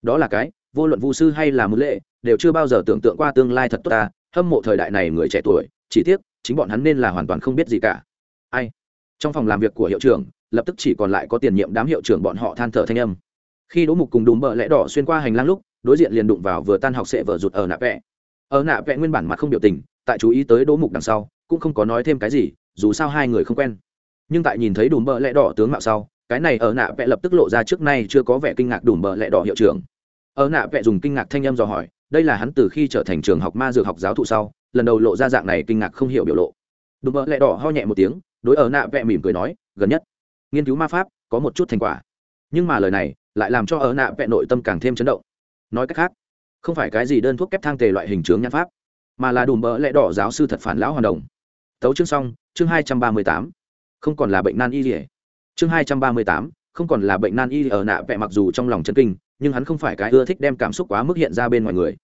Đó là cái, vô luận vu sư hay là mưu lệ, đều chưa bao giờ tưởng tượng qua tương lai thật tốt ta, hâm mộ thời đại này người trẻ tuổi, chỉ tiếc, chính bọn hắn nên là hoàn toàn không biết gì cả. Ai? Trong phòng làm việc của hiệu trưởng, lập tức chỉ còn lại có tiền nhiệm đám hiệu trưởng bọn họ than thở thanh âm. Khi đỗ mục cùng đùm bợ lẽ đỏ xuyên qua hành lang lúc, đối diện liền đụng vào vừa tan học sẽ vợ rụt ở nạ vẽ ở nạ vẽ nguyên bản mặt không biểu tình, tại chú ý tới đỗ mục đằng sau, cũng không có nói thêm cái gì dù sao hai người không quen. Nhưng tại nhìn thấy đùm bợ lẽ đỏ tướng mạo sau, cái này ở nạ vẽ lập tức lộ ra trước nay chưa có vẻ kinh ngạc đùm bợ lẽ đỏ hiệu trưởng. Ở nạ vẽ dùng kinh ngạc thanh âm dò hỏi, đây là hắn từ khi trở thành trường học ma dược học giáo thụ sau, lần đầu lộ ra dạng này kinh ngạc không hiểu biểu lộ. Đùm bợ lẽ đỏ ho nhẹ một tiếng, đối ở nạ vẽ mỉm cười nói, gần nhất, nghiên cứu ma pháp, có một chút thành quả. Nhưng mà lời này lại làm cho ở nạ vẽ nội tâm càng thêm chấn động. Nói cách khác, không phải cái gì đơn thuốc kép thang tề loại hình chướng nhãn pháp, mà là đùm bỡ lẽ đỏ giáo sư thật phản lão hoàn đồng. Tấu chương xong chương hai trăm ba mươi tám. Không còn là bệnh nan y ỉa chương hai trăm ba mươi tám, không còn là bệnh nan y ở nạ vẽ mặc dù trong lòng chân kinh, nhưng hắn không phải cái ưa thích đem cảm xúc quá mức hiện ra bên ngoài người.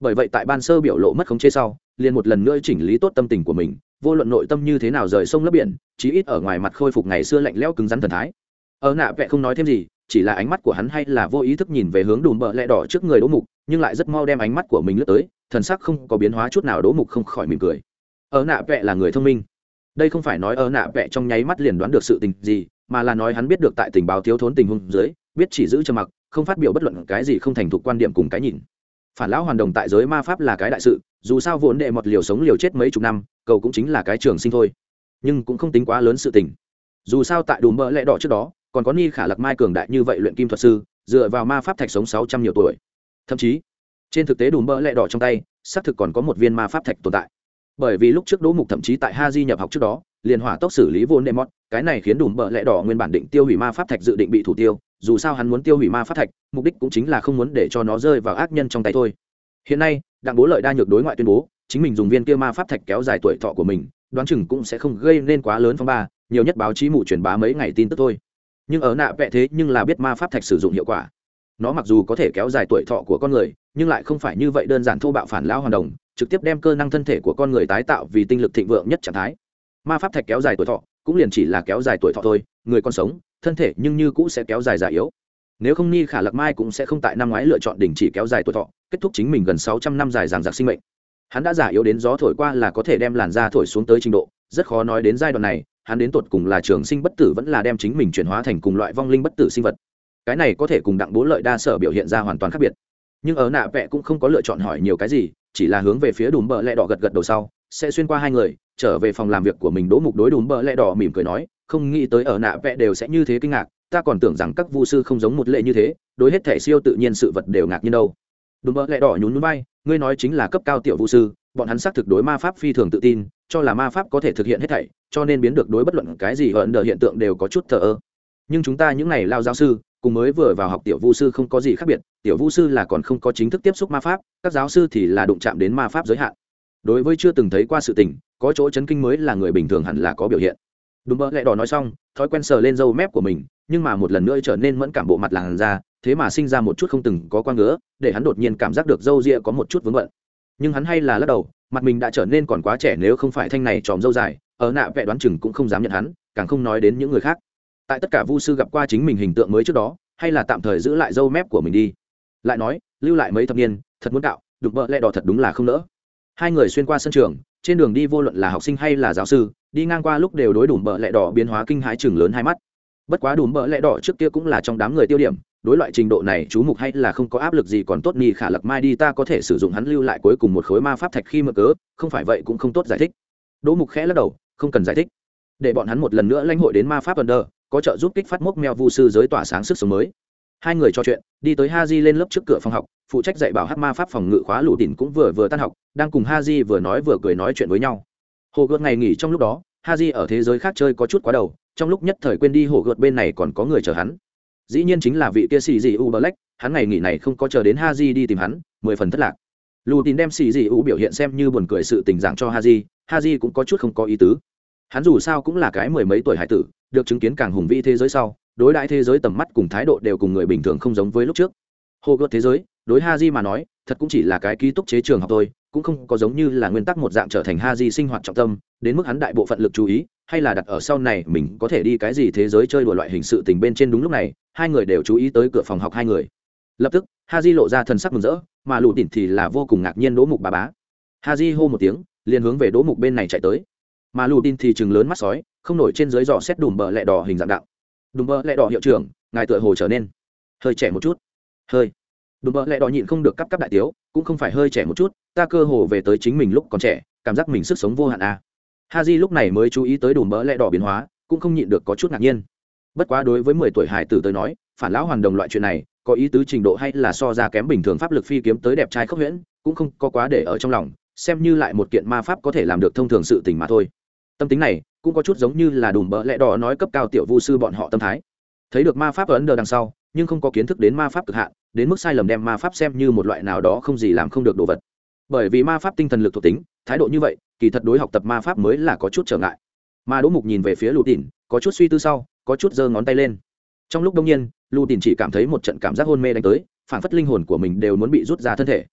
Bởi vậy tại ban sơ biểu lộ mất khống chế sau, liền một lần nữa chỉnh lý tốt tâm tình của mình, vô luận nội tâm như thế nào rời sông lấp biển, chí ít ở ngoài mặt khôi phục ngày xưa lạnh lẽo cứng rắn thần thái. Ở nạ vẽ không nói thêm gì, chỉ là ánh mắt của hắn hay là vô ý thức nhìn về hướng đùm bợ lẹ đỏ trước người đỗ mục, nhưng lại rất mau đem ánh mắt của mình lướt tới, thần sắc không có biến hóa chút nào đỗ mục không khỏi mỉm cười. Ở nạ vẽ là người thông minh đây không phải nói ở nạ vẽ trong nháy mắt liền đoán được sự tình gì, mà là nói hắn biết được tại tình báo thiếu thốn tình huống dưới, biết chỉ giữ trầm mặc, không phát biểu bất luận cái gì không thành thục quan điểm cùng cái nhìn. Phản lão hoàn đồng tại giới ma pháp là cái đại sự, dù sao vốn đệ một liều sống liều chết mấy chục năm, cầu cũng chính là cái trường sinh thôi. Nhưng cũng không tính quá lớn sự tình. Dù sao tại đùm mỡ lẽ đỏ trước đó, còn có ni khả lạc mai cường đại như vậy luyện kim thuật sư, dựa vào ma pháp thạch sống sáu trăm nhiều tuổi. Thậm chí, trên thực tế đùm mỡ lẽ đỏ trong tay, xác thực còn có một viên ma pháp thạch tồn tại bởi vì lúc trước đỗ mục thậm chí tại ha di nhập học trước đó, liền hỏa tốc xử lý vô nệm mót cái này khiến đùm bợ lẹ đỏ nguyên bản định tiêu hủy ma pháp thạch dự định bị thủ tiêu, dù sao hắn muốn tiêu hủy ma pháp thạch, mục đích cũng chính là không muốn để cho nó rơi vào ác nhân trong tay thôi. Hiện nay, đặng bố lợi đa nhược đối ngoại tuyên bố, chính mình dùng viên kia ma pháp thạch kéo dài tuổi thọ của mình, đoán chừng cũng sẽ không gây nên quá lớn phong ba, nhiều nhất báo chí mù truyền bá mấy ngày tin tức thôi. Nhưng ở nạ vẽ thế nhưng là biết ma pháp thạch sử dụng hiệu quả. Nó mặc dù có thể kéo dài tuổi thọ của con người, nhưng lại không phải như vậy đơn giản thô bạo phản lao hoàn đồng trực tiếp đem cơ năng thân thể của con người tái tạo vì tinh lực thịnh vượng nhất trạng thái. Ma pháp thạch kéo dài tuổi thọ, cũng liền chỉ là kéo dài tuổi thọ thôi, người còn sống, thân thể nhưng như cũ sẽ kéo dài già yếu. Nếu không ni khả lạc mai cũng sẽ không tại năm ngoái lựa chọn đình chỉ kéo dài tuổi thọ, kết thúc chính mình gần sáu trăm năm dài dàng giặc sinh mệnh. Hắn đã giả yếu đến gió thổi qua là có thể đem làn da thổi xuống tới trình độ, rất khó nói đến giai đoạn này, hắn đến tột cùng là trường sinh bất tử vẫn là đem chính mình chuyển hóa thành cùng loại vong linh bất tử sinh vật. Cái này có thể cùng đặng bố lợi đa sở biểu hiện ra hoàn toàn khác biệt nhưng ở nạ vẽ cũng không có lựa chọn hỏi nhiều cái gì, chỉ là hướng về phía đùm bợ lẹ đỏ gật gật đầu sau, sẽ xuyên qua hai người, trở về phòng làm việc của mình đỗ mục đối đùm bợ lẹ đỏ mỉm cười nói, không nghĩ tới ở nạ vẽ đều sẽ như thế kinh ngạc, ta còn tưởng rằng các vu sư không giống một lệ như thế, đối hết thẻ siêu tự nhiên sự vật đều ngạc nhiên đâu. Đùm bợ lẹ đỏ nhún núi bay ngươi nói chính là cấp cao tiểu vu sư, bọn hắn xác thực đối ma pháp phi thường tự tin, cho là ma pháp có thể thực hiện hết thảy, cho nên biến được đối bất luận cái gì ẩn độ hiện tượng đều có chút thờ ơ. Nhưng chúng ta những này lao giáo sư cùng mới vừa vào học tiểu vu sư không có gì khác biệt, tiểu vu sư là còn không có chính thức tiếp xúc ma pháp, các giáo sư thì là đụng chạm đến ma pháp giới hạn. Đối với chưa từng thấy qua sự tình, có chỗ chấn kinh mới là người bình thường hẳn là có biểu hiện. Đúng mơ lẹ đỏ nói xong, thói quen sờ lên râu mép của mình, nhưng mà một lần nữa trở nên mẫn cảm bộ mặt làn da, thế mà sinh ra một chút không từng có quan ngứa, để hắn đột nhiên cảm giác được râu ria có một chút vướng bận. Nhưng hắn hay là lắc đầu, mặt mình đã trở nên còn quá trẻ nếu không phải thanh này tròm râu dài, ở nạ vẽ đoán chừng cũng không dám nhận hắn, càng không nói đến những người khác tại tất cả vu sư gặp qua chính mình hình tượng mới trước đó, hay là tạm thời giữ lại dâu mép của mình đi. Lại nói, lưu lại mấy thập niên, thật muốn cạo đục vợ lẹ đỏ thật đúng là không nỡ. Hai người xuyên qua sân trường, trên đường đi vô luận là học sinh hay là giáo sư, đi ngang qua lúc đều đối đủ bợ lẹ đỏ biến hóa kinh hãi chừng lớn hai mắt. Bất quá đủ bợ lẹ đỏ trước kia cũng là trong đám người tiêu điểm, đối loại trình độ này chú mục hay là không có áp lực gì còn tốt ni khả lặc mai đi ta có thể sử dụng hắn lưu lại cuối cùng một khối ma pháp thạch khi mở cớ, không phải vậy cũng không tốt giải thích. Đỗ mục khẽ lắc đầu, không cần giải thích. Để bọn hắn một lần nữa lãnh hội đến ma pháp under có trợ giúp kích phát mốc meo vu sư giới tỏa sáng sức sống mới. Hai người trò chuyện, đi tới ha di lên lớp trước cửa phòng học, phụ trách dạy bảo hát ma pháp phòng ngự khóa lũ đỉnh cũng vừa vừa tan học, đang cùng ha di vừa nói vừa cười nói chuyện với nhau. Hồ gợt ngày nghỉ trong lúc đó ha di ở thế giới khác chơi có chút quá đầu, trong lúc nhất thời quên đi hồ gợt bên này còn có người chờ hắn. Dĩ nhiên chính là vị kia xì dị u black, hắn ngày nghỉ này không có chờ đến ha di đi tìm hắn, mười phần thất lạc. Lù tín đem xì dị u biểu hiện xem như buồn cười sự tình dạng cho ha di ha di cũng có chút không có ý tứ. Hắn dù sao cũng là cái mười mấy tuổi hải tử được chứng kiến càng hùng vĩ thế giới sau, đối đãi thế giới tầm mắt cùng thái độ đều cùng người bình thường không giống với lúc trước. Hô gợt thế giới, đối ha di mà nói, thật cũng chỉ là cái ký túc chế trường học thôi, cũng không có giống như là nguyên tắc một dạng trở thành ha di sinh hoạt trọng tâm, đến mức hắn đại bộ phận lực chú ý, hay là đặt ở sau này mình có thể đi cái gì thế giới chơi đùa loại hình sự tình bên trên đúng lúc này, hai người đều chú ý tới cửa phòng học hai người. Lập tức, ha di lộ ra thần sắc mừng rỡ, mà lụ đỉnh thì là vô cùng ngạc nhiên đỗ mục bà bá. Ha di hô một tiếng, liền hướng về đỗ mục bên này chạy tới. Mà lụ đỉnh thì chừng lớn mắt sói không nổi trên dưới dò xét đùm bờ lẹ đỏ hình dạng đạo. Đùm bờ lẹ đỏ hiệu trưởng, ngài tựa hồ trở nên hơi trẻ một chút. Hơi. Đùm bờ lẹ đỏ nhịn không được cắp cắp đại tiếu, cũng không phải hơi trẻ một chút, ta cơ hồ về tới chính mình lúc còn trẻ, cảm giác mình sức sống vô hạn à. ha di lúc này mới chú ý tới đùm bờ lẹ đỏ biến hóa, cũng không nhịn được có chút ngạc nhiên. Bất quá đối với mười tuổi hải tử tới nói, phản lão hoàn đồng loại chuyện này, có ý tứ trình độ hay là so ra kém bình thường pháp lực phi kiếm tới đẹp trai khốc huyễn, cũng không có quá để ở trong lòng, xem như lại một kiện ma pháp có thể làm được thông thường sự tình mà thôi tâm tính này cũng có chút giống như là đùm bỡ lẽ đỏ nói cấp cao tiểu vu sư bọn họ tâm thái. Thấy được ma pháp ở ấn đờ đằng sau, nhưng không có kiến thức đến ma pháp cực hạn, đến mức sai lầm đem ma pháp xem như một loại nào đó không gì làm không được đồ vật. Bởi vì ma pháp tinh thần lực thuộc tính, thái độ như vậy, kỳ thật đối học tập ma pháp mới là có chút trở ngại. Mà đỗ mục nhìn về phía lù tỉn có chút suy tư sau, có chút giơ ngón tay lên. Trong lúc đông nhiên, lù tỉn chỉ cảm thấy một trận cảm giác hôn mê đánh tới, phản phất linh hồn của mình đều muốn bị rút ra thân thể.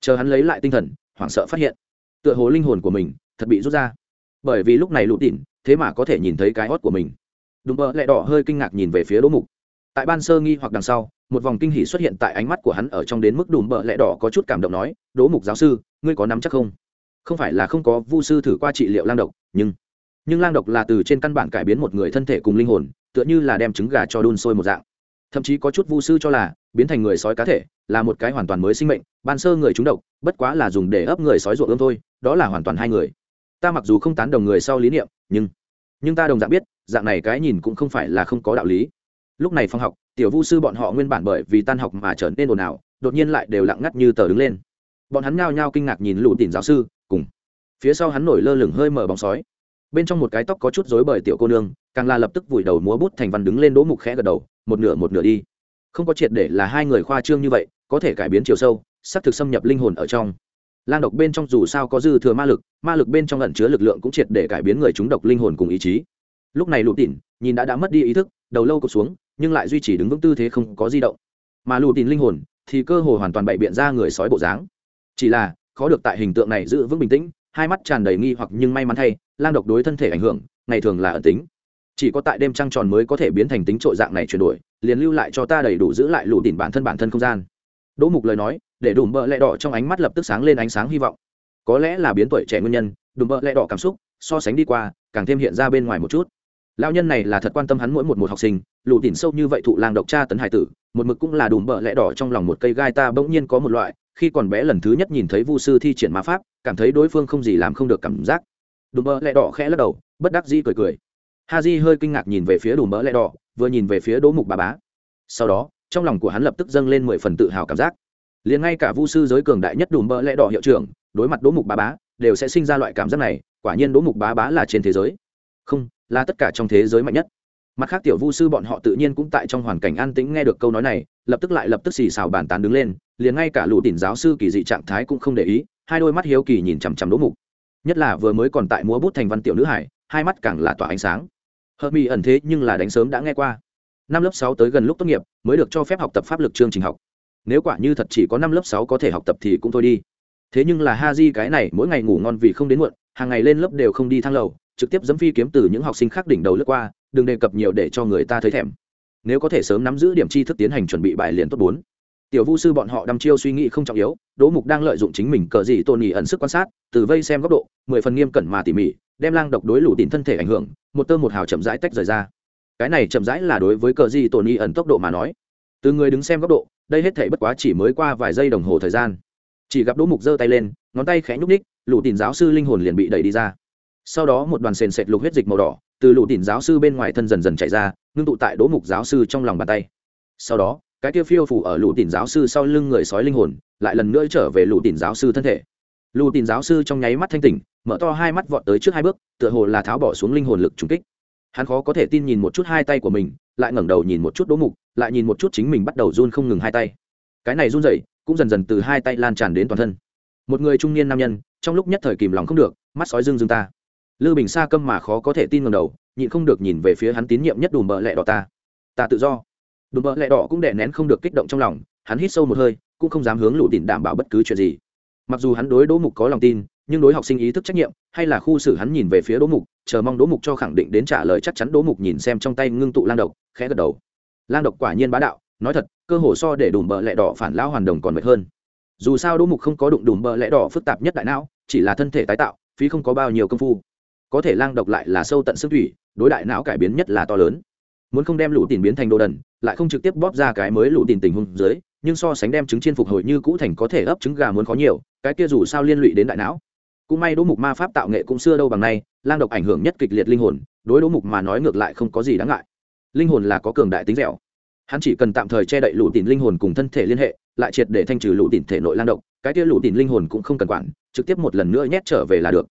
Chờ hắn lấy lại tinh thần, hoảng sợ phát hiện, tựa hồ linh hồn của mình thật bị rút ra bởi vì lúc này lụt đỉnh, thế mà có thể nhìn thấy cái hót của mình. Đùm bơ lẹ đỏ hơi kinh ngạc nhìn về phía đỗ mục. Tại ban sơ nghi hoặc đằng sau, một vòng kinh hỉ xuất hiện tại ánh mắt của hắn ở trong đến mức đùm bợ lẹ đỏ có chút cảm động nói, đỗ mục giáo sư, ngươi có nắm chắc không? Không phải là không có, vu sư thử qua trị liệu lang độc, nhưng nhưng lang độc là từ trên căn bản cải biến một người thân thể cùng linh hồn, tựa như là đem trứng gà cho đun sôi một dạng. Thậm chí có chút vu sư cho là, biến thành người sói cá thể, là một cái hoàn toàn mới sinh mệnh, ban sơ người trúng độc, bất quá là dùng để ấp người sói ruộng ươm thôi, đó là hoàn toàn hai người ta mặc dù không tán đồng người sau lý niệm, nhưng nhưng ta đồng dạng biết, dạng này cái nhìn cũng không phải là không có đạo lý. Lúc này phòng học, tiểu vu sư bọn họ nguyên bản bởi vì tan học mà trở nên ồn ào, đột nhiên lại đều lặng ngắt như tờ đứng lên. Bọn hắn nhao nhao kinh ngạc nhìn lụ tìm giáo sư, cùng phía sau hắn nổi lơ lửng hơi mở bóng sói. Bên trong một cái tóc có chút rối bời tiểu cô nương, càng là lập tức vùi đầu múa bút thành văn đứng lên đỗ mục khẽ gật đầu, một nửa một nửa đi. Không có triệt để là hai người khoa trương như vậy, có thể cải biến chiều sâu xác thực xâm nhập linh hồn ở trong lang độc bên trong dù sao có dư thừa ma lực ma lực bên trong ẩn chứa lực lượng cũng triệt để cải biến người chúng độc linh hồn cùng ý chí. Lúc này lụt tỉn nhìn đã đã mất đi ý thức, đầu lâu cụt xuống, nhưng lại duy trì đứng vững tư thế không có di động. Mà lụt tỉn linh hồn thì cơ hồ hoàn toàn bậy biện ra người sói bộ dáng. Chỉ là, khó được tại hình tượng này giữ vững bình tĩnh, hai mắt tràn đầy nghi hoặc nhưng may mắn thay, lang độc đối thân thể ảnh hưởng, ngày thường là ẩn tính. Chỉ có tại đêm trăng tròn mới có thể biến thành tính trội dạng này chuyển đổi, liền lưu lại cho ta đầy đủ giữ lại lụt tỉn bản thân bản thân không gian đỗ mục lời nói, để đùm bợ lẹ đỏ trong ánh mắt lập tức sáng lên ánh sáng hy vọng. Có lẽ là biến tuổi trẻ nguyên nhân, đùm bợ lẹ đỏ cảm xúc, so sánh đi qua, càng thêm hiện ra bên ngoài một chút. Lão nhân này là thật quan tâm hắn mỗi một một học sinh lụ tỉn sâu như vậy thụ làng độc cha tấn hải tử, một mực cũng là đùm bợ lẹ đỏ trong lòng một cây gai ta bỗng nhiên có một loại, khi còn bé lần thứ nhất nhìn thấy vu sư thi triển ma pháp, cảm thấy đối phương không gì làm không được cảm giác. Đùm bợ lẹ đỏ khẽ lắc đầu, bất đắc dĩ cười cười. Ha di hơi kinh ngạc nhìn về phía đùm bợ lẹ đỏ, vừa nhìn về phía đỗ mục bà bá. Sau đó trong lòng của hắn lập tức dâng lên mười phần tự hào cảm giác. Liền ngay cả vu sư giới cường đại nhất đùm bỡ lẽ đỏ hiệu trưởng, đối mặt đỗ mục bá bá, đều sẽ sinh ra loại cảm giác này, quả nhiên đỗ mục bá bá là trên thế giới. Không, là tất cả trong thế giới mạnh nhất. Mặt khác tiểu vu sư bọn họ tự nhiên cũng tại trong hoàn cảnh an tĩnh nghe được câu nói này, lập tức lại lập tức xì xào bàn tán đứng lên, liền ngay cả lũ tỉn giáo sư kỳ dị trạng thái cũng không để ý, hai đôi mắt hiếu kỳ nhìn chằm chằm đỗ mục. Nhất là vừa mới còn tại múa bút thành văn tiểu nữ hải, hai mắt càng là tỏa ánh sáng. Hợp mỹ ẩn thế nhưng là đánh sớm đã nghe qua năm lớp sáu tới gần lúc tốt nghiệp, mới được cho phép học tập pháp lực chương trình học. Nếu quả như thật chỉ có năm lớp sáu có thể học tập thì cũng thôi đi. Thế nhưng là ha di cái này mỗi ngày ngủ ngon vì không đến muộn, hàng ngày lên lớp đều không đi thang lầu, trực tiếp dẫm phi kiếm từ những học sinh khác đỉnh đầu lướt qua, đừng đề cập nhiều để cho người ta thấy thèm. Nếu có thể sớm nắm giữ điểm tri thức tiến hành chuẩn bị bài liền tốt bốn. Tiểu vu sư bọn họ đăm chiêu suy nghĩ không trọng yếu, đỗ mục đang lợi dụng chính mình cờ gì tôn nhì ẩn sức quan sát, từ vây xem góc độ, mười phần nghiêm cẩn mà tỉ mỉ, đem lang độc đối lũ tìm thân thể ảnh hưởng, một tơ một hào chậm rãi tách rời ra cái này chậm rãi là đối với cờ di tổn y ẩn tốc độ mà nói. Từ người đứng xem góc độ, đây hết thể bất quá chỉ mới qua vài giây đồng hồ thời gian. Chỉ gặp đỗ mục giơ tay lên, ngón tay khẽ nhúc ních lũ tìm giáo sư linh hồn liền bị đẩy đi ra. Sau đó một đoàn sền sệt lục huyết dịch màu đỏ, từ lũ tìm giáo sư bên ngoài thân dần dần chạy ra, ngưng tụ tại đỗ mục giáo sư trong lòng bàn tay. Sau đó, cái tiêu phiêu phủ ở lũ tìm giáo sư sau lưng người sói linh hồn, lại lần nữa trở về lũ tìm giáo sư thân thể. Lũ tìm giáo sư trong nháy mắt thanh tỉnh, mở to hai mắt vọt tới trước hai bước, tựa hồ là tháo bỏ xuống linh hồn lực trùng kích hắn khó có thể tin nhìn một chút hai tay của mình, lại ngẩng đầu nhìn một chút đỗ mục, lại nhìn một chút chính mình bắt đầu run không ngừng hai tay. Cái này run rẩy, cũng dần dần từ hai tay lan tràn đến toàn thân. Một người trung niên nam nhân, trong lúc nhất thời kìm lòng không được, mắt sói dưng dưng ta. Lư bình xa câm mà khó có thể tin ngầm đầu, nhịn không được nhìn về phía hắn tín nhiệm nhất đùm bợ lẹ đỏ ta. Ta tự do. Đùm bợ lẹ đỏ cũng đè nén không được kích động trong lòng, hắn hít sâu một hơi, cũng không dám hướng lũ đỉnh đảm bảo bất cứ chuyện gì. Mặc dù hắn đối đỗ mục có lòng tin, nhưng đối học sinh ý thức trách nhiệm hay là khu xử hắn nhìn về phía đỗ mục, chờ mong đỗ mục cho khẳng định đến trả lời chắc chắn đỗ mục nhìn xem trong tay ngưng tụ lang độc, khẽ gật đầu. Lang độc quả nhiên bá đạo, nói thật, cơ hồ so để đùm bợ lẹ đỏ phản lão hoàn đồng còn mệt hơn. Dù sao đỗ mục không có đụng đùm bợ lẹ đỏ phức tạp nhất đại não, chỉ là thân thể tái tạo, phí không có bao nhiêu công phu. Có thể lang độc lại là sâu tận xương thủy, đối đại não cải biến nhất là to lớn. Muốn không đem lũ tìm biến thành đồ đần, lại không trực tiếp bóp ra cái mới lũ tìm tình huống dưới, nhưng so sánh đem trứng chiên phục hồi như cũ thành có thể ấp trứng gà muốn khó nhiều, cái kia dù sao liên lụy đến đại não cũng may đỗ mục ma pháp tạo nghệ cũng xưa đâu bằng nay, lang độc ảnh hưởng nhất kịch liệt linh hồn, đối đỗ mục mà nói ngược lại không có gì đáng ngại. Linh hồn là có cường đại tính dẻo. Hắn chỉ cần tạm thời che đậy lũ tìm linh hồn cùng thân thể liên hệ, lại triệt để thanh trừ lũ tìm thể nội lang độc, cái kia lũ tìm linh hồn cũng không cần quản, trực tiếp một lần nữa nhét trở về là được.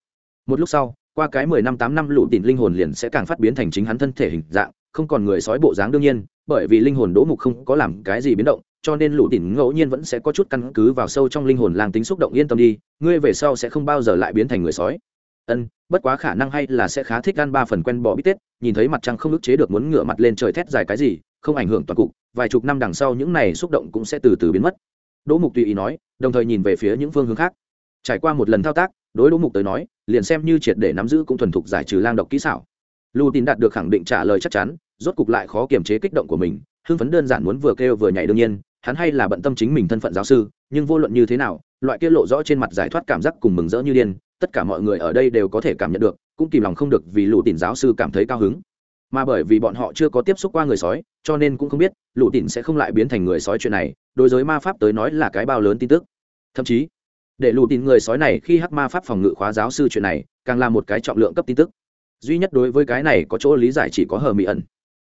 Một lúc sau, qua cái mười năm tám năm lũ tìm linh hồn liền sẽ càng phát biến thành chính hắn thân thể hình dạng, không còn người sói bộ dáng đương nhiên, bởi vì linh hồn đỗ mục không có làm cái gì biến động cho nên lũ tỉn ngẫu nhiên vẫn sẽ có chút căn cứ vào sâu trong linh hồn làng tính xúc động yên tâm đi, ngươi về sau sẽ không bao giờ lại biến thành người sói. Ân, bất quá khả năng hay là sẽ khá thích ăn ba phần quen bò bít tết, nhìn thấy mặt trăng không ức chế được muốn ngửa mặt lên trời thét dài cái gì, không ảnh hưởng toàn cục, vài chục năm đằng sau những này xúc động cũng sẽ từ từ biến mất. Đỗ mục tùy ý nói, đồng thời nhìn về phía những phương hướng khác. Trải qua một lần thao tác, đối đỗ mục tới nói, liền xem như triệt để nắm giữ cũng thuần thục giải trừ lang độc kỹ xảo. Lưu tin đạt được khẳng định trả lời chắc chắn, rốt cục lại khó kiềm chế kích động của mình, hưng phấn đơn giản muốn vừa kêu vừa nhảy đương nhiên hắn hay là bận tâm chính mình thân phận giáo sư, nhưng vô luận như thế nào, loại kia lộ rõ trên mặt giải thoát cảm giác cùng mừng rỡ như điên, tất cả mọi người ở đây đều có thể cảm nhận được, cũng kìm lòng không được vì lũ tỉn giáo sư cảm thấy cao hứng. Mà bởi vì bọn họ chưa có tiếp xúc qua người sói, cho nên cũng không biết lũ tỉn sẽ không lại biến thành người sói chuyện này, đối với ma pháp tới nói là cái bao lớn tin tức. Thậm chí, để lũ tỉn người sói này khi hắc ma pháp phòng ngự khóa giáo sư chuyện này, càng là một cái trọng lượng cấp tin tức. Duy nhất đối với cái này có chỗ lý giải chỉ có hờ mỹ ẩn.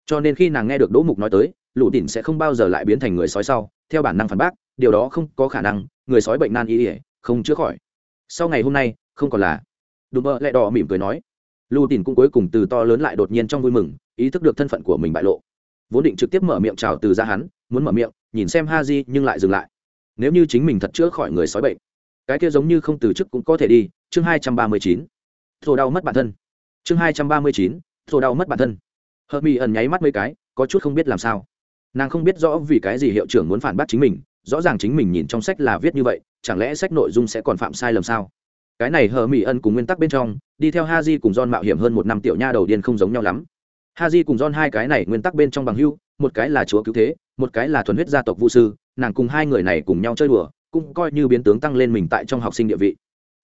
Cho nên khi nàng nghe được đỗ mục nói tới lũ đỉnh sẽ không bao giờ lại biến thành người sói sau, theo bản năng phản bác, điều đó không có khả năng, người sói bệnh nan y ỉa không chữa khỏi. Sau ngày hôm nay, không còn là. Đùm bơ lại đỏ mỉm cười nói. Lũ đỉnh cũng cuối cùng từ to lớn lại đột nhiên trong vui mừng, ý thức được thân phận của mình bại lộ. Vốn định trực tiếp mở miệng chào từ ra hắn, muốn mở miệng, nhìn xem ha di, nhưng lại dừng lại. Nếu như chính mình thật chữa khỏi người sói bệnh, cái kia giống như không từ chức cũng có thể đi, chương hai trăm ba mươi chín. Thổ đau mất bản thân. Chương hai trăm ba mươi chín, thổ đau mất bản thân. Hợp mỹ ẩn nháy mắt mấy cái, có chút không biết làm sao nàng không biết rõ vì cái gì hiệu trưởng muốn phản bác chính mình, rõ ràng chính mình nhìn trong sách là viết như vậy, chẳng lẽ sách nội dung sẽ còn phạm sai lầm sao? Cái này hờ mỹ ân cùng nguyên tắc bên trong, đi theo ha di cùng don mạo hiểm hơn một năm tiểu nha đầu điên không giống nhau lắm. Ha di cùng don hai cái này nguyên tắc bên trong bằng hưu một cái là chúa cứu thế, một cái là thuần huyết gia tộc vũ sư, nàng cùng hai người này cùng nhau chơi đùa, cũng coi như biến tướng tăng lên mình tại trong học sinh địa vị.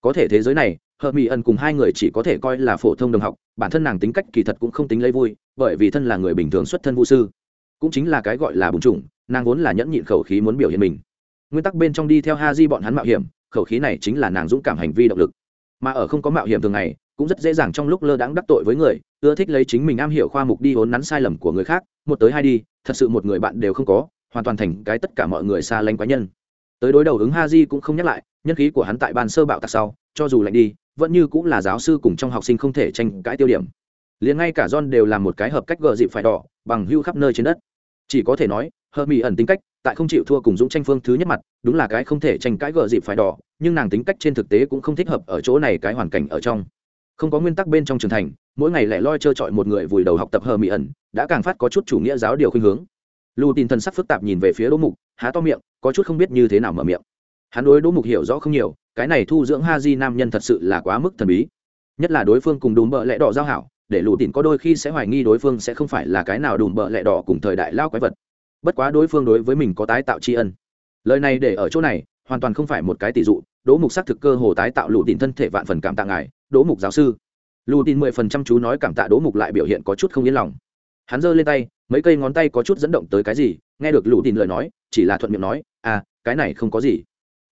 Có thể thế giới này, hờ mỹ ân cùng hai người chỉ có thể coi là phổ thông đồng học, bản thân nàng tính cách kỳ thật cũng không tính lấy vui, bởi vì thân là người bình thường xuất thân vũ sư cũng chính là cái gọi là bùng trùng, nàng vốn là nhẫn nhịn khẩu khí muốn biểu hiện mình. Nguyên tắc bên trong đi theo ha di bọn hắn mạo hiểm, khẩu khí này chính là nàng dũng cảm hành vi động lực. Mà ở không có mạo hiểm thường ngày, cũng rất dễ dàng trong lúc lơ đãng đắc tội với người, ưa thích lấy chính mình am hiểu khoa mục đi hốn nắn sai lầm của người khác, một tới hai đi, thật sự một người bạn đều không có, hoàn toàn thành cái tất cả mọi người xa lánh quái nhân. Tới đối đầu ứng ha di cũng không nhắc lại, nhân khí của hắn tại ban sơ bạo tạc sau, cho dù lạnh đi, vẫn như cũng là giáo sư cùng trong học sinh không thể tranh cãi tiêu điểm. Liền ngay cả john đều làm một cái hợp cách gờ dịp phải đỏ, bằng hưu khắp nơi trên đất chỉ có thể nói, hờ mỹ ẩn tính cách, tại không chịu thua cùng dũng tranh phương thứ nhất mặt, đúng là cái không thể tranh cãi gờ dịp phải đỏ, nhưng nàng tính cách trên thực tế cũng không thích hợp ở chỗ này cái hoàn cảnh ở trong. Không có nguyên tắc bên trong trường thành, mỗi ngày lẻ loi trơ trọi một người vùi đầu học tập hờ mỹ ẩn, đã càng phát có chút chủ nghĩa giáo điều khuynh hướng. Lu tin thân sắc phức tạp nhìn về phía đỗ mục, há to miệng, có chút không biết như thế nào mở miệng. Hắn đối đỗ mục hiểu rõ không nhiều, cái này thu dưỡng ha di nam nhân thật sự là quá mức thần bí. Nhất là đối phương cùng đùm bợ lẽ đỏ giao hảo để lù tìn có đôi khi sẽ hoài nghi đối phương sẽ không phải là cái nào đùm bợ lẹ đỏ cùng thời đại lao quái vật. Bất quá đối phương đối với mình có tái tạo tri ân. Lời này để ở chỗ này, hoàn toàn không phải một cái tỷ dụ. Đỗ mục xác thực cơ hồ tái tạo lù tìn thân thể vạn phần cảm tạ ngài, đỗ mục giáo sư. Lù tìn mười phần trăm chú nói cảm tạ đỗ mục lại biểu hiện có chút không yên lòng. Hắn giơ lên tay, mấy cây ngón tay có chút dẫn động tới cái gì, nghe được lù tìn lời nói, chỉ là thuận miệng nói à cái này không có gì.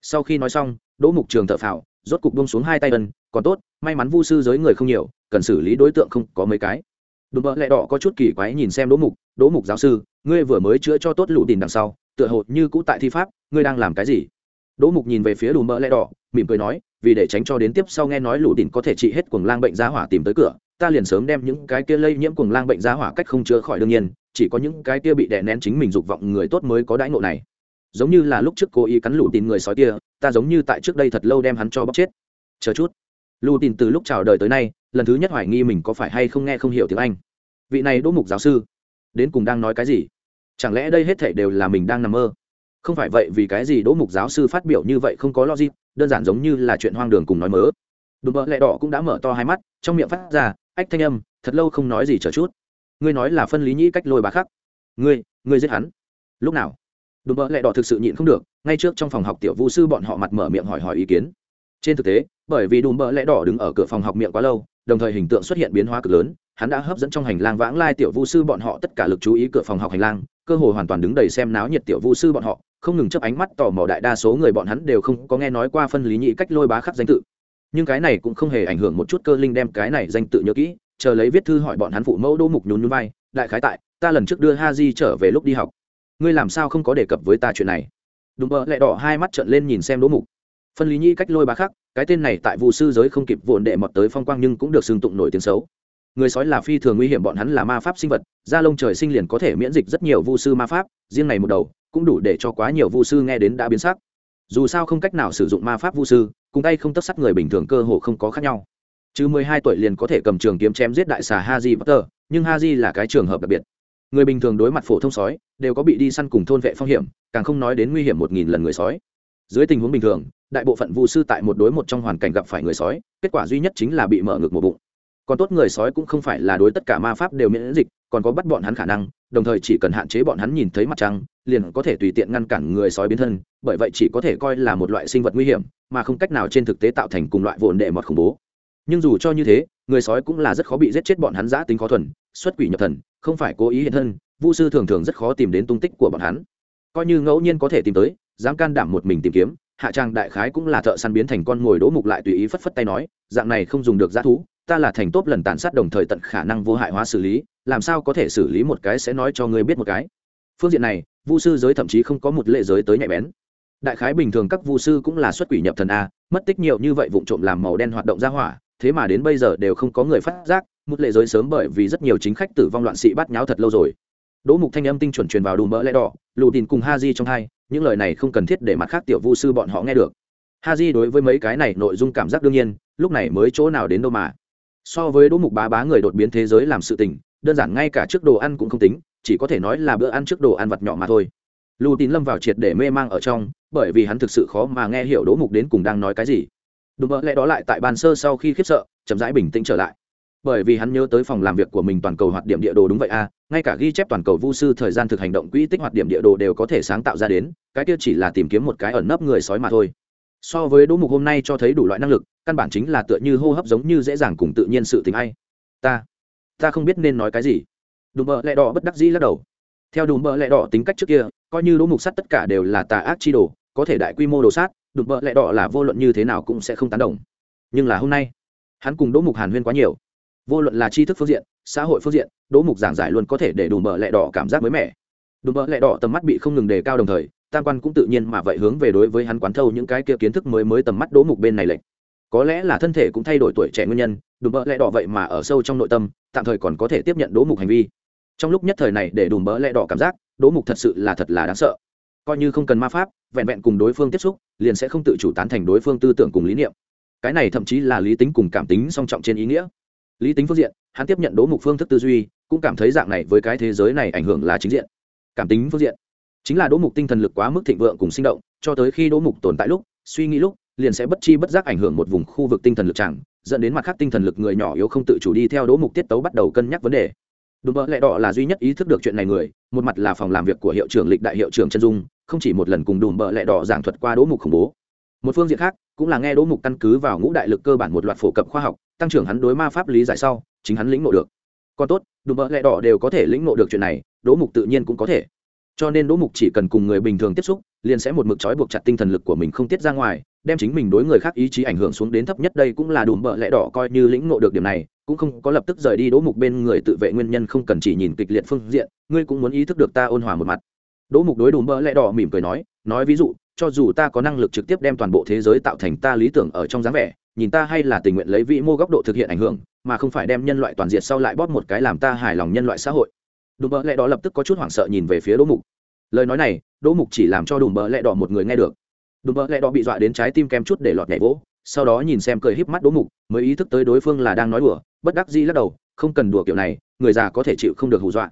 Sau khi nói xong, đỗ mục trường thợ phào, rốt cục bông xuống hai tay ân còn tốt, may mắn vu sư giới người không nhiều, cần xử lý đối tượng không có mấy cái. Đùm bợ lẹ đỏ có chút kỳ quái nhìn xem đỗ mục đỗ mục giáo sư, ngươi vừa mới chữa cho tốt lũ đình đằng sau, tựa hồ như cũ tại thi pháp, ngươi đang làm cái gì? Đỗ mục nhìn về phía đùm bợ lẹ đỏ, mỉm cười nói, vì để tránh cho đến tiếp sau nghe nói lũ đình có thể trị hết cuồng lang bệnh giá hỏa tìm tới cửa, ta liền sớm đem những cái kia lây nhiễm cuồng lang bệnh giá hỏa cách không chữa khỏi đương nhiên, chỉ có những cái kia bị đè nén chính mình dục vọng người tốt mới có đãi ngộ này. Giống như là lúc trước cố ý cắn lũ tìm người sói kia, ta giống như tại trước đây thật lâu đem hắn cho bóc chết. Chờ chút lù tìm từ lúc chào đời tới nay, lần thứ nhất hoài nghi mình có phải hay không nghe không hiểu tiếng anh. Vị này đỗ mục giáo sư, đến cùng đang nói cái gì? Chẳng lẽ đây hết thể đều là mình đang nằm mơ? Không phải vậy vì cái gì đỗ mục giáo sư phát biểu như vậy không có logic, đơn giản giống như là chuyện hoang đường cùng nói mớ. Đùm bỡ lẹ đỏ cũng đã mở to hai mắt, trong miệng phát ra, ách thanh âm, thật lâu không nói gì chờ chút. Ngươi nói là phân lý nhĩ cách lôi bá khắc. Ngươi ngươi giết hắn. Lúc nào? Đùm bỡ lẹ đỏ thực sự nhịn không được, ngay trước trong phòng học tiểu vũ sư bọn họ mặt mở miệng hỏi hỏi ý kiến. Trên thực tế bởi vì đùm bợ Lẽ đỏ đứng ở cửa phòng học miệng quá lâu, đồng thời hình tượng xuất hiện biến hóa cực lớn, hắn đã hấp dẫn trong hành lang vãng lai tiểu Vu sư bọn họ tất cả lực chú ý cửa phòng học hành lang, cơ hội hoàn toàn đứng đầy xem náo nhiệt tiểu Vu sư bọn họ, không ngừng chấp ánh mắt tò mò đại đa số người bọn hắn đều không có nghe nói qua phân lý nhị cách lôi bá khắc danh tự. Nhưng cái này cũng không hề ảnh hưởng một chút cơ linh đem cái này danh tự nhớ kỹ, chờ lấy viết thư hỏi bọn hắn phụ mẫu đô mục nhún nhún vai, đại khái tại, ta lần trước đưa ha di trở về lúc đi học. Ngươi làm sao không có đề cập với ta chuyện này? Đùm bợ Lẽ đỏ hai mắt trợn lên nhìn xem đỗ mục. Phân lý nhị cách lôi bá khắc cái tên này tại vụ sư giới không kịp vồn đệ mọt tới phong quang nhưng cũng được xưng tụng nổi tiếng xấu. Người sói là phi thường nguy hiểm, bọn hắn là ma pháp sinh vật, da lông trời sinh liền có thể miễn dịch rất nhiều vu sư ma pháp, riêng này một đầu, cũng đủ để cho quá nhiều vu sư nghe đến đã biến sắc. Dù sao không cách nào sử dụng ma pháp vu sư, cùng tay không tất sắt người bình thường cơ hồ không có khác nhau. Chứ mười hai tuổi liền có thể cầm trường kiếm chém giết đại xà haji potter, nhưng haji là cái trường hợp đặc biệt. Người bình thường đối mặt phổ thông sói, đều có bị đi săn cùng thôn vệ phong hiểm, càng không nói đến nguy hiểm một nghìn lần người sói. Dưới tình huống bình thường đại bộ phận vu sư tại một đối một trong hoàn cảnh gặp phải người sói, kết quả duy nhất chính là bị mở ngực một bụng. Còn tốt người sói cũng không phải là đối tất cả ma pháp đều miễn dịch, còn có bắt bọn hắn khả năng, đồng thời chỉ cần hạn chế bọn hắn nhìn thấy mặt trăng, liền có thể tùy tiện ngăn cản người sói biến thân, bởi vậy chỉ có thể coi là một loại sinh vật nguy hiểm, mà không cách nào trên thực tế tạo thành cùng loại vồn đệ mọt khủng bố. Nhưng dù cho như thế, người sói cũng là rất khó bị giết chết bọn hắn giã tính khó thuần, xuất quỷ nhập thần, không phải cố ý hiện thân, vu sư thường thường rất khó tìm đến tung tích của bọn hắn. Coi như ngẫu nhiên có thể tìm tới, dám can đảm một mình tìm kiếm hạ trang đại khái cũng là thợ săn biến thành con ngồi đỗ mục lại tùy ý phất phất tay nói, dạng này không dùng được giá thú, ta là thành tốt lần tàn sát đồng thời tận khả năng vô hại hóa xử lý, làm sao có thể xử lý một cái sẽ nói cho ngươi biết một cái. Phương diện này, vu sư giới thậm chí không có một lệ giới tới nhạy bén. Đại khái bình thường các vu sư cũng là xuất quỷ nhập thần a, mất tích nhiều như vậy vụ trộm làm màu đen hoạt động ra hỏa, thế mà đến bây giờ đều không có người phát giác, một lệ giới sớm bởi vì rất nhiều chính khách tử vong loạn sĩ bắt nháo thật lâu rồi. Đỗ mục thanh âm tinh chuẩn truyền vào đùm mỡ lẽ đỏ, lù tin cùng ha di trong hai những lời này không cần thiết để mặt khác tiểu vu sư bọn họ nghe được. Ha di đối với mấy cái này nội dung cảm giác đương nhiên, lúc này mới chỗ nào đến đâu mà. So với đỗ mục bá bá người đột biến thế giới làm sự tình, đơn giản ngay cả trước đồ ăn cũng không tính, chỉ có thể nói là bữa ăn trước đồ ăn vặt nhỏ mà thôi. Lù tín lâm vào triệt để mê mang ở trong, bởi vì hắn thực sự khó mà nghe hiểu đỗ mục đến cùng đang nói cái gì. Đúng mỡ lẽ đó lại tại bàn sơ sau khi khiếp sợ, chậm rãi bình tĩnh trở lại bởi vì hắn nhớ tới phòng làm việc của mình toàn cầu hoạt điểm địa đồ đúng vậy a à, ngay cả ghi chép toàn cầu vu sư thời gian thực hành động quỹ tích hoạt điểm địa đồ đều có thể sáng tạo ra đến cái kia chỉ là tìm kiếm một cái ẩn nấp người sói mà thôi. So với đỗ mục hôm nay cho thấy đủ loại năng lực căn bản chính là tựa như hô hấp giống như dễ dàng cùng tự nhiên sự tình hay ta ta không biết nên nói cái gì. Đùm bợ lẹ đỏ bất đắc dĩ lắc đầu. Theo đùm bợ lẹ đỏ tính cách trước kia coi như đỗ mục sắt tất cả đều là tà ác chi đồ có thể đại quy mô đồ sát đùm bợ lẹ đỏ là vô luận như thế nào cũng sẽ không tán đồng. Nhưng là hôm nay hắn cùng đỗ mục hàn huyên quá nhiều vô luận là tri thức phương diện, xã hội phương diện, đỗ mục giảng giải luôn có thể để đùm bợ lẹ đỏ cảm giác mới mẻ. Đùm bợ lẹ đỏ tầm mắt bị không ngừng đề cao đồng thời, tam quan cũng tự nhiên mà vậy hướng về đối với hắn quán thâu những cái kia kiến thức mới mới tầm mắt đỗ mục bên này lệnh. Có lẽ là thân thể cũng thay đổi tuổi trẻ nguyên nhân, đùm bợ lẹ đỏ vậy mà ở sâu trong nội tâm, tạm thời còn có thể tiếp nhận đỗ mục hành vi. Trong lúc nhất thời này để đùm bỡ lẹ đỏ cảm giác, đỗ mục thật sự là thật là đáng sợ. Coi như không cần ma pháp, vẹn vẹn cùng đối phương tiếp xúc, liền sẽ không tự chủ tán thành đối phương tư tưởng cùng lý niệm. Cái này thậm chí là lý tính cùng cảm tính song trọng trên ý nghĩa lý tính phương diện, hắn tiếp nhận đố mục phương thức tư duy, cũng cảm thấy dạng này với cái thế giới này ảnh hưởng là chính diện. Cảm tính phương diện. Chính là đố mục tinh thần lực quá mức thịnh vượng cùng sinh động, cho tới khi đố mục tồn tại lúc, suy nghĩ lúc, liền sẽ bất chi bất giác ảnh hưởng một vùng khu vực tinh thần lực chẳng, dẫn đến mặt khác tinh thần lực người nhỏ yếu không tự chủ đi theo đố mục tiết tấu bắt đầu cân nhắc vấn đề. Đúng mơ lẽ đỏ là duy nhất ý thức được chuyện này người, một mặt là phòng làm việc của hiệu trưởng lịch đại hiệu trưởng chân dung, không chỉ một lần cùng đùm bợ lẹ đỏ giảng thuật qua đỗ mục khủng bố một phương diện khác, cũng là nghe đỗ mục căn cứ vào ngũ đại lực cơ bản một loạt phổ cập khoa học, tăng trưởng hắn đối ma pháp lý giải sau, chính hắn lĩnh ngộ được. Còn tốt, đùm bợ lẽ đỏ đều có thể lĩnh ngộ được chuyện này, đỗ mục tự nhiên cũng có thể. Cho nên đỗ mục chỉ cần cùng người bình thường tiếp xúc, liền sẽ một mực trói buộc chặt tinh thần lực của mình không tiết ra ngoài, đem chính mình đối người khác ý chí ảnh hưởng xuống đến thấp nhất đây cũng là đùm bợ lẽ đỏ coi như lĩnh ngộ được điểm này, cũng không có lập tức rời đi đỗ mục bên người tự vệ nguyên nhân không cần chỉ nhìn kịch liệt phương diện, ngươi cũng muốn ý thức được ta ôn hòa một mặt. Đỗ mục đối đùm bợ lẽ đỏ mỉm cười nói nói ví dụ cho dù ta có năng lực trực tiếp đem toàn bộ thế giới tạo thành ta lý tưởng ở trong dáng vẻ, nhìn ta hay là tình nguyện lấy vĩ mô góc độ thực hiện ảnh hưởng, mà không phải đem nhân loại toàn diện sau lại bóp một cái làm ta hài lòng nhân loại xã hội. Đùm bợ lẽ đó lập tức có chút hoảng sợ nhìn về phía đỗ mục. Lời nói này, đỗ mục chỉ làm cho đùm bợ lẽ đỏ một người nghe được. Đùm bợ lẽ đỏ bị dọa đến trái tim kem chút để lọt nhảy vỗ, sau đó nhìn xem cười híp mắt đỗ mục, mới ý thức tới đối phương là đang nói đùa, bất đắc dĩ lắc đầu, không cần đùa kiểu này, người già có thể chịu không được hù dọa.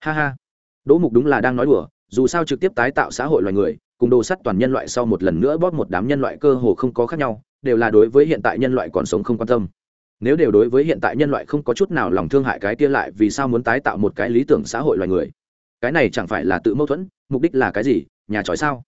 Ha ha. Đỗ mục đúng là đang nói đùa, dù sao trực tiếp tái tạo xã hội loài người cùng đồ sắt toàn nhân loại sau một lần nữa bóp một đám nhân loại cơ hồ không có khác nhau, đều là đối với hiện tại nhân loại còn sống không quan tâm. Nếu đều đối với hiện tại nhân loại không có chút nào lòng thương hại cái kia lại vì sao muốn tái tạo một cái lý tưởng xã hội loài người? Cái này chẳng phải là tự mâu thuẫn, mục đích là cái gì, nhà tròi sao?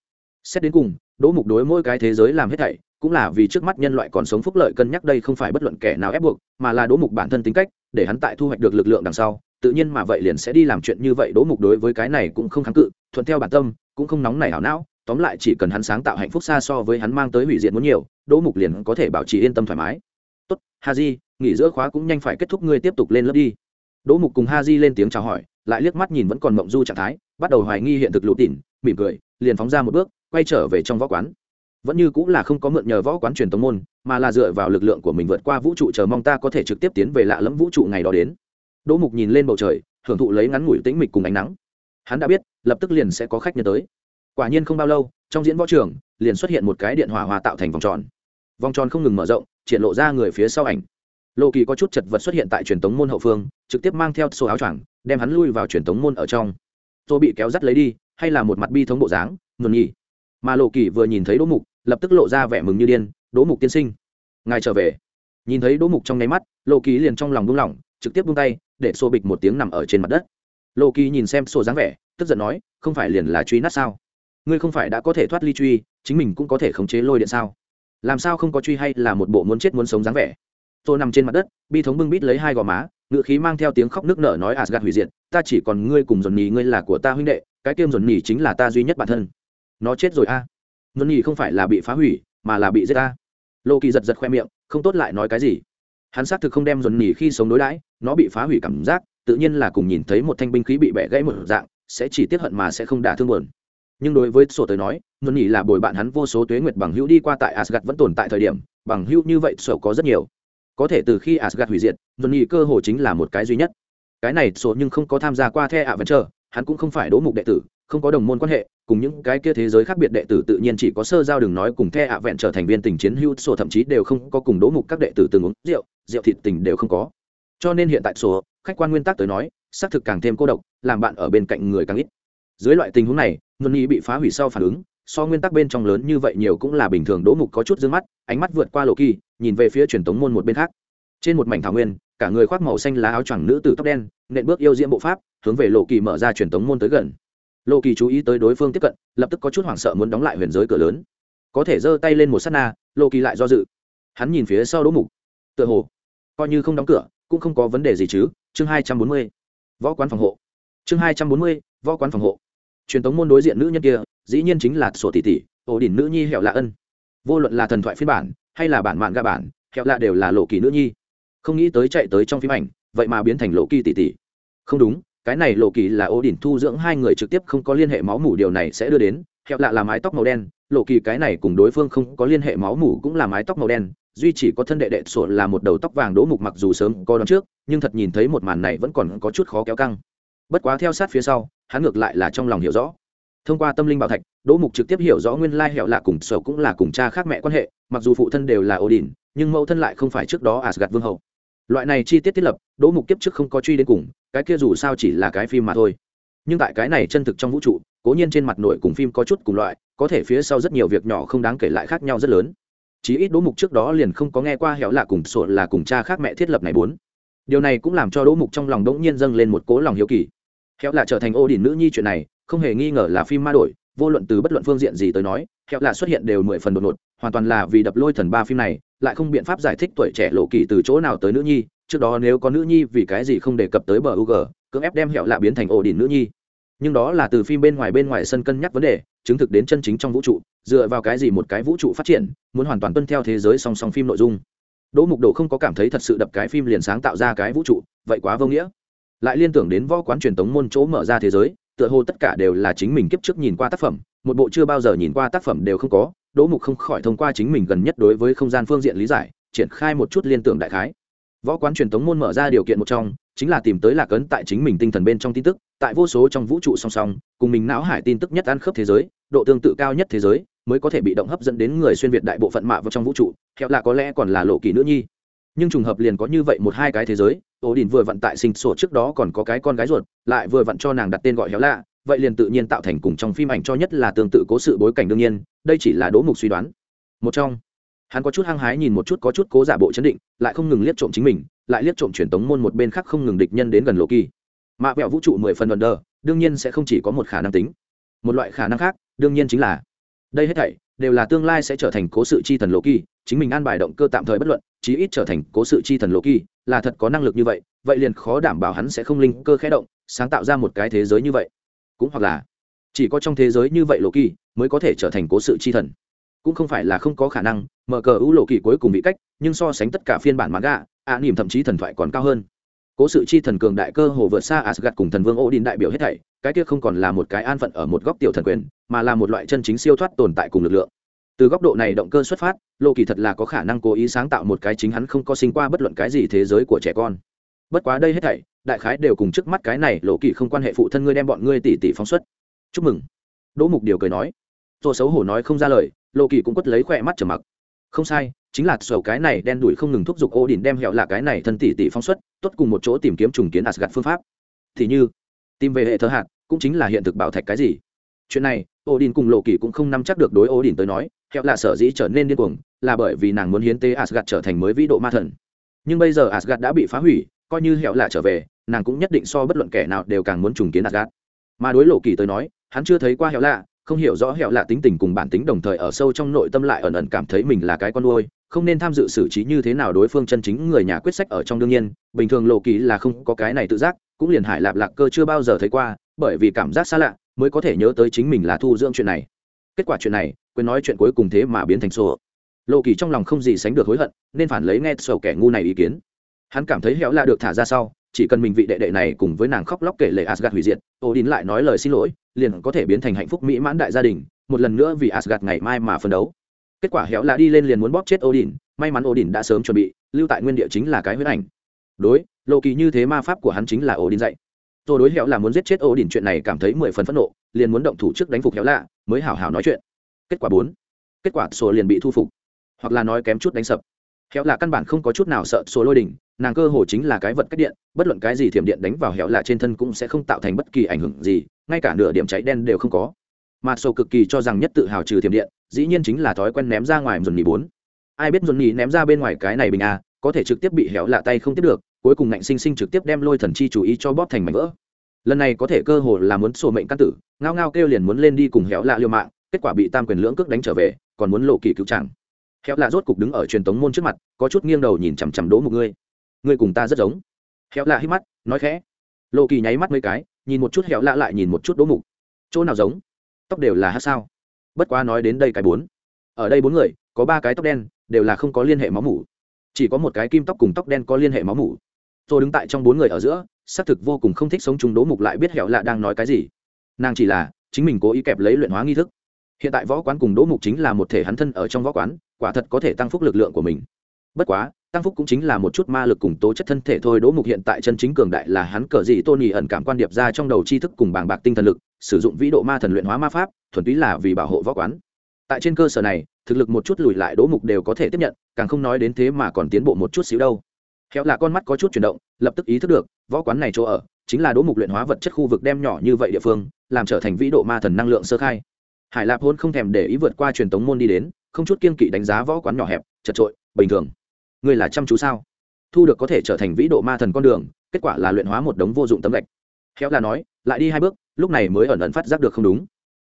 Xét đến cùng, đỗ mục đối mỗi cái thế giới làm hết thảy, cũng là vì trước mắt nhân loại còn sống phúc lợi cân nhắc đây không phải bất luận kẻ nào ép buộc, mà là đỗ mục bản thân tính cách, để hắn tại thu hoạch được lực lượng đằng sau, tự nhiên mà vậy liền sẽ đi làm chuyện như vậy. Đỗ mục đối với cái này cũng không kháng cự, thuận theo bản tâm, cũng không nóng nảy hảo não tóm lại chỉ cần hắn sáng tạo hạnh phúc xa so với hắn mang tới hủy diệt muốn nhiều, đỗ mục liền có thể bảo trì yên tâm thoải mái. Tốt ha di nghỉ giữa khóa cũng nhanh phải kết thúc, ngươi tiếp tục lên lớp đi. Đỗ mục cùng ha di lên tiếng chào hỏi, lại liếc mắt nhìn vẫn còn mộng du trạng thái, bắt đầu hoài nghi hiện thực lụt tỉn, mỉm cười, liền phóng ra một bước, quay trở về trong võ quán. Vẫn như cũng là không có mượn nhờ võ quán truyền tống môn, mà là dựa vào lực lượng của mình vượt qua vũ trụ chờ mong ta có thể trực tiếp tiến về lạ lẫm vũ trụ ngày đó đến. Đỗ mục nhìn lên bầu trời, hưởng thụ lấy ngắn ngủi tĩnh mịch cùng ánh nắng. Hắn đã biết, lập tức liền sẽ có khách nhân tới quả nhiên không bao lâu, trong diễn võ trường, liền xuất hiện một cái điện hỏa hòa tạo thành vòng tròn. Vòng tròn không ngừng mở rộng, triển lộ ra người phía sau ảnh. Lộ kỳ có chút chật vật xuất hiện tại truyền tống môn hậu phương, trực tiếp mang theo số áo choàng, đem hắn lui vào truyền tống môn ở trong. Tôi bị kéo dắt lấy đi, hay là một mặt bi thống bộ dáng, ngừng nghỉ. Mà lộ kỳ vừa nhìn thấy đỗ mục, lập tức lộ ra vẻ mừng như điên, đỗ mục tiên sinh, ngài trở về. Nhìn thấy đỗ mục trong nháy mắt lộ kỳ liền trong lòng buông lỏng, trực tiếp buông tay, để xô bịch một tiếng nằm ở trên mặt đất. Lộ kỳ nhìn xem sổ dáng vẻ, tức giận nói, không phải liền là truy nát sao? Ngươi không phải đã có thể thoát ly truy, chính mình cũng có thể khống chế lôi điện sao? Làm sao không có truy hay là một bộ muốn chết muốn sống dáng vẻ? Tôi nằm trên mặt đất, bi thống bưng bít lấy hai gò má ngự khí mang theo tiếng khóc nước nở nói asgad hủy diệt, ta chỉ còn ngươi cùng dồn nhì ngươi là của ta huynh đệ, cái tiêm dồn nhì chính là ta duy nhất bản thân. Nó chết rồi a. À. dồn nhì không phải là bị phá hủy, mà là bị giết ta. Lô kỳ giật giật khoe miệng, không tốt lại nói cái gì. Hắn xác thực không đem dồn nhì khi sống đối đãi, nó bị phá hủy cảm giác, tự nhiên là cùng nhìn thấy một thanh binh khí bị bẻ gãy một dạng, sẽ chỉ tiếp hận mà sẽ không đả thương buồn nhưng đối với sổ tới nói dồn nhị là bồi bạn hắn vô số tuế nguyệt bằng hữu đi qua tại asgad vẫn tồn tại thời điểm, bằng hữu như vậy sổ có rất nhiều. Có thể từ khi asgad hủy diệt dồn nhị cơ hồ chính là một cái duy nhất. Cái này sổ nhưng không có tham gia qua the ạ vẫn chờ hắn cũng không phải đỗ mục đệ tử, không có đồng môn quan hệ, cùng những cái kia thế giới khác biệt đệ tử tự nhiên chỉ có sơ giao đừng nói cùng the ạ vẹn trở thành viên tình chiến hữu sổ thậm chí đều không có cùng đỗ mục các đệ tử từng uống rượu rượu thịt tình đều không có. Cho nên hiện tại sổ, khách quan nguyên tắc tới nói, xác thực càng thêm cô độc, làm bạn ở bên cạnh người càng ít. Dưới loại tình huống này ngân ý bị phá hủy sau phản ứng, so nguyên tắc bên trong lớn như vậy nhiều cũng là bình thường, đỗ mục có chút d ư ơ n g mắt, ánh mắt vượt qua lộ kỳ, nhìn về phía truyền tống môn một bên khác. Trên một mảnh thảo nguyên, cả người khoác màu xanh lá áo choàng nữ từ tóc đen, nện bước yêu diễm bộ pháp, hướng về lộ kỳ mở ra truyền tống môn tới gần. Lộ kỳ chú ý tới đối phương tiếp cận, lập tức có chút hoảng sợ muốn đóng lại huyền giới cửa lớn. Có thể giơ tay lên một s á t na, lộ kỳ lại do dự. Hắn nhìn phía sau đỗ mục. Tựa hồ, coi như không đóng cửa, cũng không có vấn đề gì chứ. Chương hai trăm bốn mươi, võ quán phòng hộ. Chương hai trăm bốn mươi, võ quán phòng hộ truyền tống môn đối diện nữ nhân kia, dĩ nhiên chính là sổ tỷ tỷ, ổ đỉnh nữ nhi hẹo lạ ân. Vô luận là thần thoại phiên bản, hay là bản mạng ga bản, hẹo lạ đều là lộ kỳ nữ nhi. Không nghĩ tới chạy tới trong phim ảnh, vậy mà biến thành lộ kỳ tỷ tỷ. Không đúng, cái này lộ kỳ là ổ đỉnh thu dưỡng hai người trực tiếp không có liên hệ máu mủ, điều này sẽ đưa đến, hẹo lạ là mái tóc màu đen, lộ kỳ cái này cùng đối phương không có liên hệ máu mủ cũng là mái tóc màu đen, duy chỉ có thân đệ đệ sổ là một đầu tóc vàng đỗ mục mặc dù sớm có đón trước, nhưng thật nhìn thấy một màn này vẫn còn có chút khó kéo căng bất quá theo sát phía sau, hắn ngược lại là trong lòng hiểu rõ. Thông qua tâm linh bảo thạch, đỗ mục trực tiếp hiểu rõ nguyên lai hẹo lạ cùng sở cũng là cùng cha khác mẹ quan hệ, mặc dù phụ thân đều là odin, nhưng mẫu thân lại không phải trước đó asgad vương hậu loại này chi tiết thiết lập, đỗ mục kiếp trước không có truy đến cùng, cái kia dù sao chỉ là cái phim mà thôi. Nhưng tại cái này chân thực trong vũ trụ, cố nhiên trên mặt nội cùng phim có chút cùng loại, có thể phía sau rất nhiều việc nhỏ không đáng kể lại khác nhau rất lớn. Chí ít đỗ mục trước đó liền không có nghe qua hẹo lạ cùng sổ là cùng cha khác mẹ thiết lập này bốn. Điều này cũng làm cho đỗ mục trong lòng đỗng nhiên dâng lên một cố lòng hiếu kỳ hẹo lạ trở thành ô đình nữ nhi chuyện này, không hề nghi ngờ là phim ma đổi, vô luận từ bất luận phương diện gì tới nói hẹo lạ xuất hiện đều mười phần đột ngột, hoàn toàn là vì đập lôi thần ba phim này, lại không biện pháp giải thích tuổi trẻ lộ kỳ từ chỗ nào tới nữ nhi, trước đó nếu có nữ nhi vì cái gì không đề cập tới bờ ug cưỡng ép đem hẹo lạ biến thành ổ đỉnh nữ nhi. Nhưng đó là từ phim bên ngoài bên ngoài sân cân nhắc vấn đề, chứng thực đến chân chính trong vũ trụ, dựa vào cái gì một cái vũ trụ phát triển, muốn hoàn toàn tuân theo thế giới song song phim nội dung. Đỗ mục đồ không có cảm thấy thật sự đập cái phim liền sáng tạo ra cái vũ trụ, vậy quá vô nghĩa lại liên tưởng đến võ quán truyền tống môn chỗ mở ra thế giới, tựa hồ tất cả đều là chính mình kiếp trước nhìn qua tác phẩm, một bộ chưa bao giờ nhìn qua tác phẩm đều không có, đỗ mục không khỏi thông qua chính mình gần nhất đối với không gian phương diện lý giải, triển khai một chút liên tưởng đại khái. Võ quán truyền thống môn mở ra điều kiện một trong, chính là tìm tới lạc ấn tại chính mình tinh thần bên trong tin tức, tại vô số trong vũ trụ song song, cùng mình não hải tin tức nhất ăn khớp thế giới, độ tương tự cao nhất thế giới, mới có thể bị động hấp dẫn đến người xuyên việt đại bộ phận mạ vào trong vũ trụ theo là có lẽ còn là lộ kỳ nữ nhi nhưng trùng hợp liền có như vậy một hai cái thế giới ổ đình vừa vặn tại sinh sổ trước đó còn có cái con gái ruột, lại vừa vặn cho nàng đặt tên gọi héo lạ, vậy liền tự nhiên tạo thành cùng trong phim ảnh cho nhất là tương tự cố sự bối cảnh đương nhiên, đây chỉ là đố mục suy đoán. Một trong, hắn có chút hăng hái nhìn một chút có chút cố giả bộ chấn định, lại không ngừng liếc trộm chính mình, lại liếc trộm truyền tống môn một bên khác không ngừng địch nhân đến gần lộ kỳ. Mạ vẹo vũ trụ mười phần đần đờ, đương nhiên sẽ không chỉ có một khả năng tính. Một loại khả năng khác, đương nhiên chính là, đây hết thảy đều là tương lai sẽ trở thành cố sự chi thần lộ kỳ chính mình an bài động cơ tạm thời bất luận, chí ít trở thành cố sự chi thần lộ kỳ là thật có năng lực như vậy vậy liền khó đảm bảo hắn sẽ không linh cơ khẽ động, sáng tạo ra một cái thế giới như vậy. Cũng hoặc là, chỉ có trong thế giới như vậy lộ kỳ mới có thể trở thành cố sự chi thần. Cũng không phải là không có khả năng, mở cờ ưu lộ kỳ cuối cùng bị cách, nhưng so sánh tất cả phiên bản mãn gạ ạ nỉm thậm chí thần thoại còn cao hơn. Cố sự chi thần cường đại cơ hồ vượt xa asgad cùng thần vương ô đình đại biểu hết thảy, cái kia không còn là một cái an phận ở một góc tiểu thần quyền, mà là một loại chân chính siêu thoát tồn tại cùng lực lượng từ góc độ này động cơ xuất phát lộ kỳ thật là có khả năng cố ý sáng tạo một cái chính hắn không có sinh qua bất luận cái gì thế giới của trẻ con. Bất quá đây hết thảy, đại khái đều cùng trước mắt cái này lộ kỳ không quan hệ phụ thân ngươi đem bọn ngươi tỷ tỷ phóng xuất. Chúc mừng. Đỗ mục điều cười nói. Tôi xấu hổ nói không ra lời lộ kỳ cũng quất lấy khỏe mắt trở mặc. Không sai, chính là sầu cái này đen đuổi không ngừng thúc giục ô đình đem hẹo là cái này thân tỷ tỷ phóng xuất, tốt cùng một chỗ tìm kiếm trùng kiến asgad phương pháp. Thì như, tìm về hệ thơ hạt, cũng chính là hiện thực bảo thạch cái gì? Chuyện này ô đình cùng lộ kỳ cũng không nắm chắc được đối ô đình tới nói hẹo là sở dĩ trở nên điên cuồng, là bởi vì nàng muốn hiến tế asgad trở thành mới vĩ độ ma thần. Nhưng bây giờ asgad đã bị phá hủy, coi như hẹo là trở về, nàng cũng nhất định so bất luận kẻ nào đều càng muốn trùng kiến asgad mà đối lộ kỳ tới nói, hắn chưa thấy qua hẹo lạ không hiểu rõ hẹo lạ tính tình cùng bản tính đồng thời ở sâu trong nội tâm lại ẩn ẩn cảm thấy mình là cái con nuôi, không nên tham dự xử trí như thế nào đối phương chân chính người nhà quyết sách ở trong đương nhiên, bình thường lộ kỳ là không có cái này tự giác, cũng liền hải lạp lạc cơ chưa bao giờ thấy qua bởi vì cảm giác xa lạ mới có thể nhớ tới chính mình là thu dưỡng chuyện này kết quả chuyện này quên nói chuyện cuối cùng thế mà biến thành sổ lộ kỳ trong lòng không gì sánh được hối hận nên phản lấy nghe sầu kẻ ngu này ý kiến hắn cảm thấy héo la được thả ra sau chỉ cần mình vị đệ đệ này cùng với nàng khóc lóc kể lệ Asgard hủy diệt, Odin lại nói lời xin lỗi, liền có thể biến thành hạnh phúc mỹ mãn đại gia đình, một lần nữa vì Asgard ngày mai mà phân đấu. Kết quả héo la đi lên liền muốn bóp chết Odin, may mắn Odin đã sớm chuẩn bị, lưu tại nguyên địa chính là cái huyết ảnh. Đối, lộ kỳ như thế ma pháp của hắn chính là Odin dạy. Tôi đối hẻo là muốn giết chết Odin chuyện này cảm thấy mười phần phẫn nộ, liền muốn động thủ trước đánh phục hẻo lạ, mới hảo hảo nói chuyện. Kết quả bốn, Kết quả sổ liền bị thu phục, hoặc là nói kém chút đánh sập. Hẻo là căn bản không có chút nào sợ số lôi đỉnh, nàng cơ hồ chính là cái vật cách điện bất luận cái gì thiểm điện đánh vào hẻo lạ trên thân cũng sẽ không tạo thành bất kỳ ảnh hưởng gì ngay cả nửa điểm cháy đen đều không có mà sổ cực kỳ cho rằng nhất tự hào trừ thiểm điện dĩ nhiên chính là thói quen ném ra ngoài dồn nhì bốn ai biết dồn nhì ném ra bên ngoài cái này bình a có thể trực tiếp bị hẻo lạ tay không tiếp được cuối cùng ngạnh sinh sinh trực tiếp đem lôi thần chi chủ ý cho bóp thành mảnh vỡ. Lần này có thể cơ hồ là muốn sổ mệnh căn tử, ngao ngao kêu liền muốn lên đi cùng héo lạ liêu mạng, kết quả bị tam quyền lưỡng cước đánh trở về, còn muốn lộ kỳ cứu chẳng héo lạ rốt cục đứng ở truyền tống môn trước mặt, có chút nghiêng đầu nhìn chằm chằm đố một ngươi. Ngươi cùng ta rất giống. Héo lạ hít mắt, nói khẽ. Lộ kỳ nháy mắt mấy cái, nhìn một chút héo lạ lại nhìn một chút đỗ mục. Chỗ nào giống? Tóc đều là hát sao. Bất quá nói đến đây cái bốn. Ở đây bốn người, có ba cái tóc đen, đều là không có liên hệ máu mủ. Chỉ có một cái kim tóc cùng tóc đen có liên hệ máu mủ tôi đứng tại trong bốn người ở giữa, xác thực vô cùng không thích sống chung đỗ mục lại biết hẹo lạ đang nói cái gì. Nàng chỉ là, chính mình cố ý kẹp lấy luyện hóa nghi thức. Hiện tại võ quán cùng đỗ mục chính là một thể hắn thân ở trong võ quán, quả thật có thể tăng phúc lực lượng của mình. Bất quá, tăng phúc cũng chính là một chút ma lực cùng tố chất thân thể thôi, đỗ mục hiện tại chân chính cường đại là hắn cờ gì tôn nhì ẩn cảm quan điệp ra trong đầu tri thức cùng bàng bạc tinh thần lực, sử dụng vĩ độ ma thần luyện hóa ma pháp, thuần túy là vì bảo hộ võ quán. Tại trên cơ sở này, thực lực một chút lùi lại đỗ mục đều có thể tiếp nhận, càng không nói đến thế mà còn tiến bộ một chút xíu đâu khéo là con mắt có chút chuyển động, lập tức ý thức được, võ quán này chỗ ở, chính là đỗ mục luyện hóa vật chất khu vực đem nhỏ như vậy địa phương, làm trở thành vĩ độ ma thần năng lượng sơ khai. Hải lạp hôn không thèm để ý vượt qua truyền tống môn đi đến, không chút kiên kỵ đánh giá võ quán nhỏ hẹp, chật trội bình thường. Ngươi là chăm chú sao? Thu được có thể trở thành vĩ độ ma thần con đường, kết quả là luyện hóa một đống vô dụng tấm gạch. Khéo là nói, lại đi hai bước, lúc này mới ẩn ẩn phát giác được không đúng.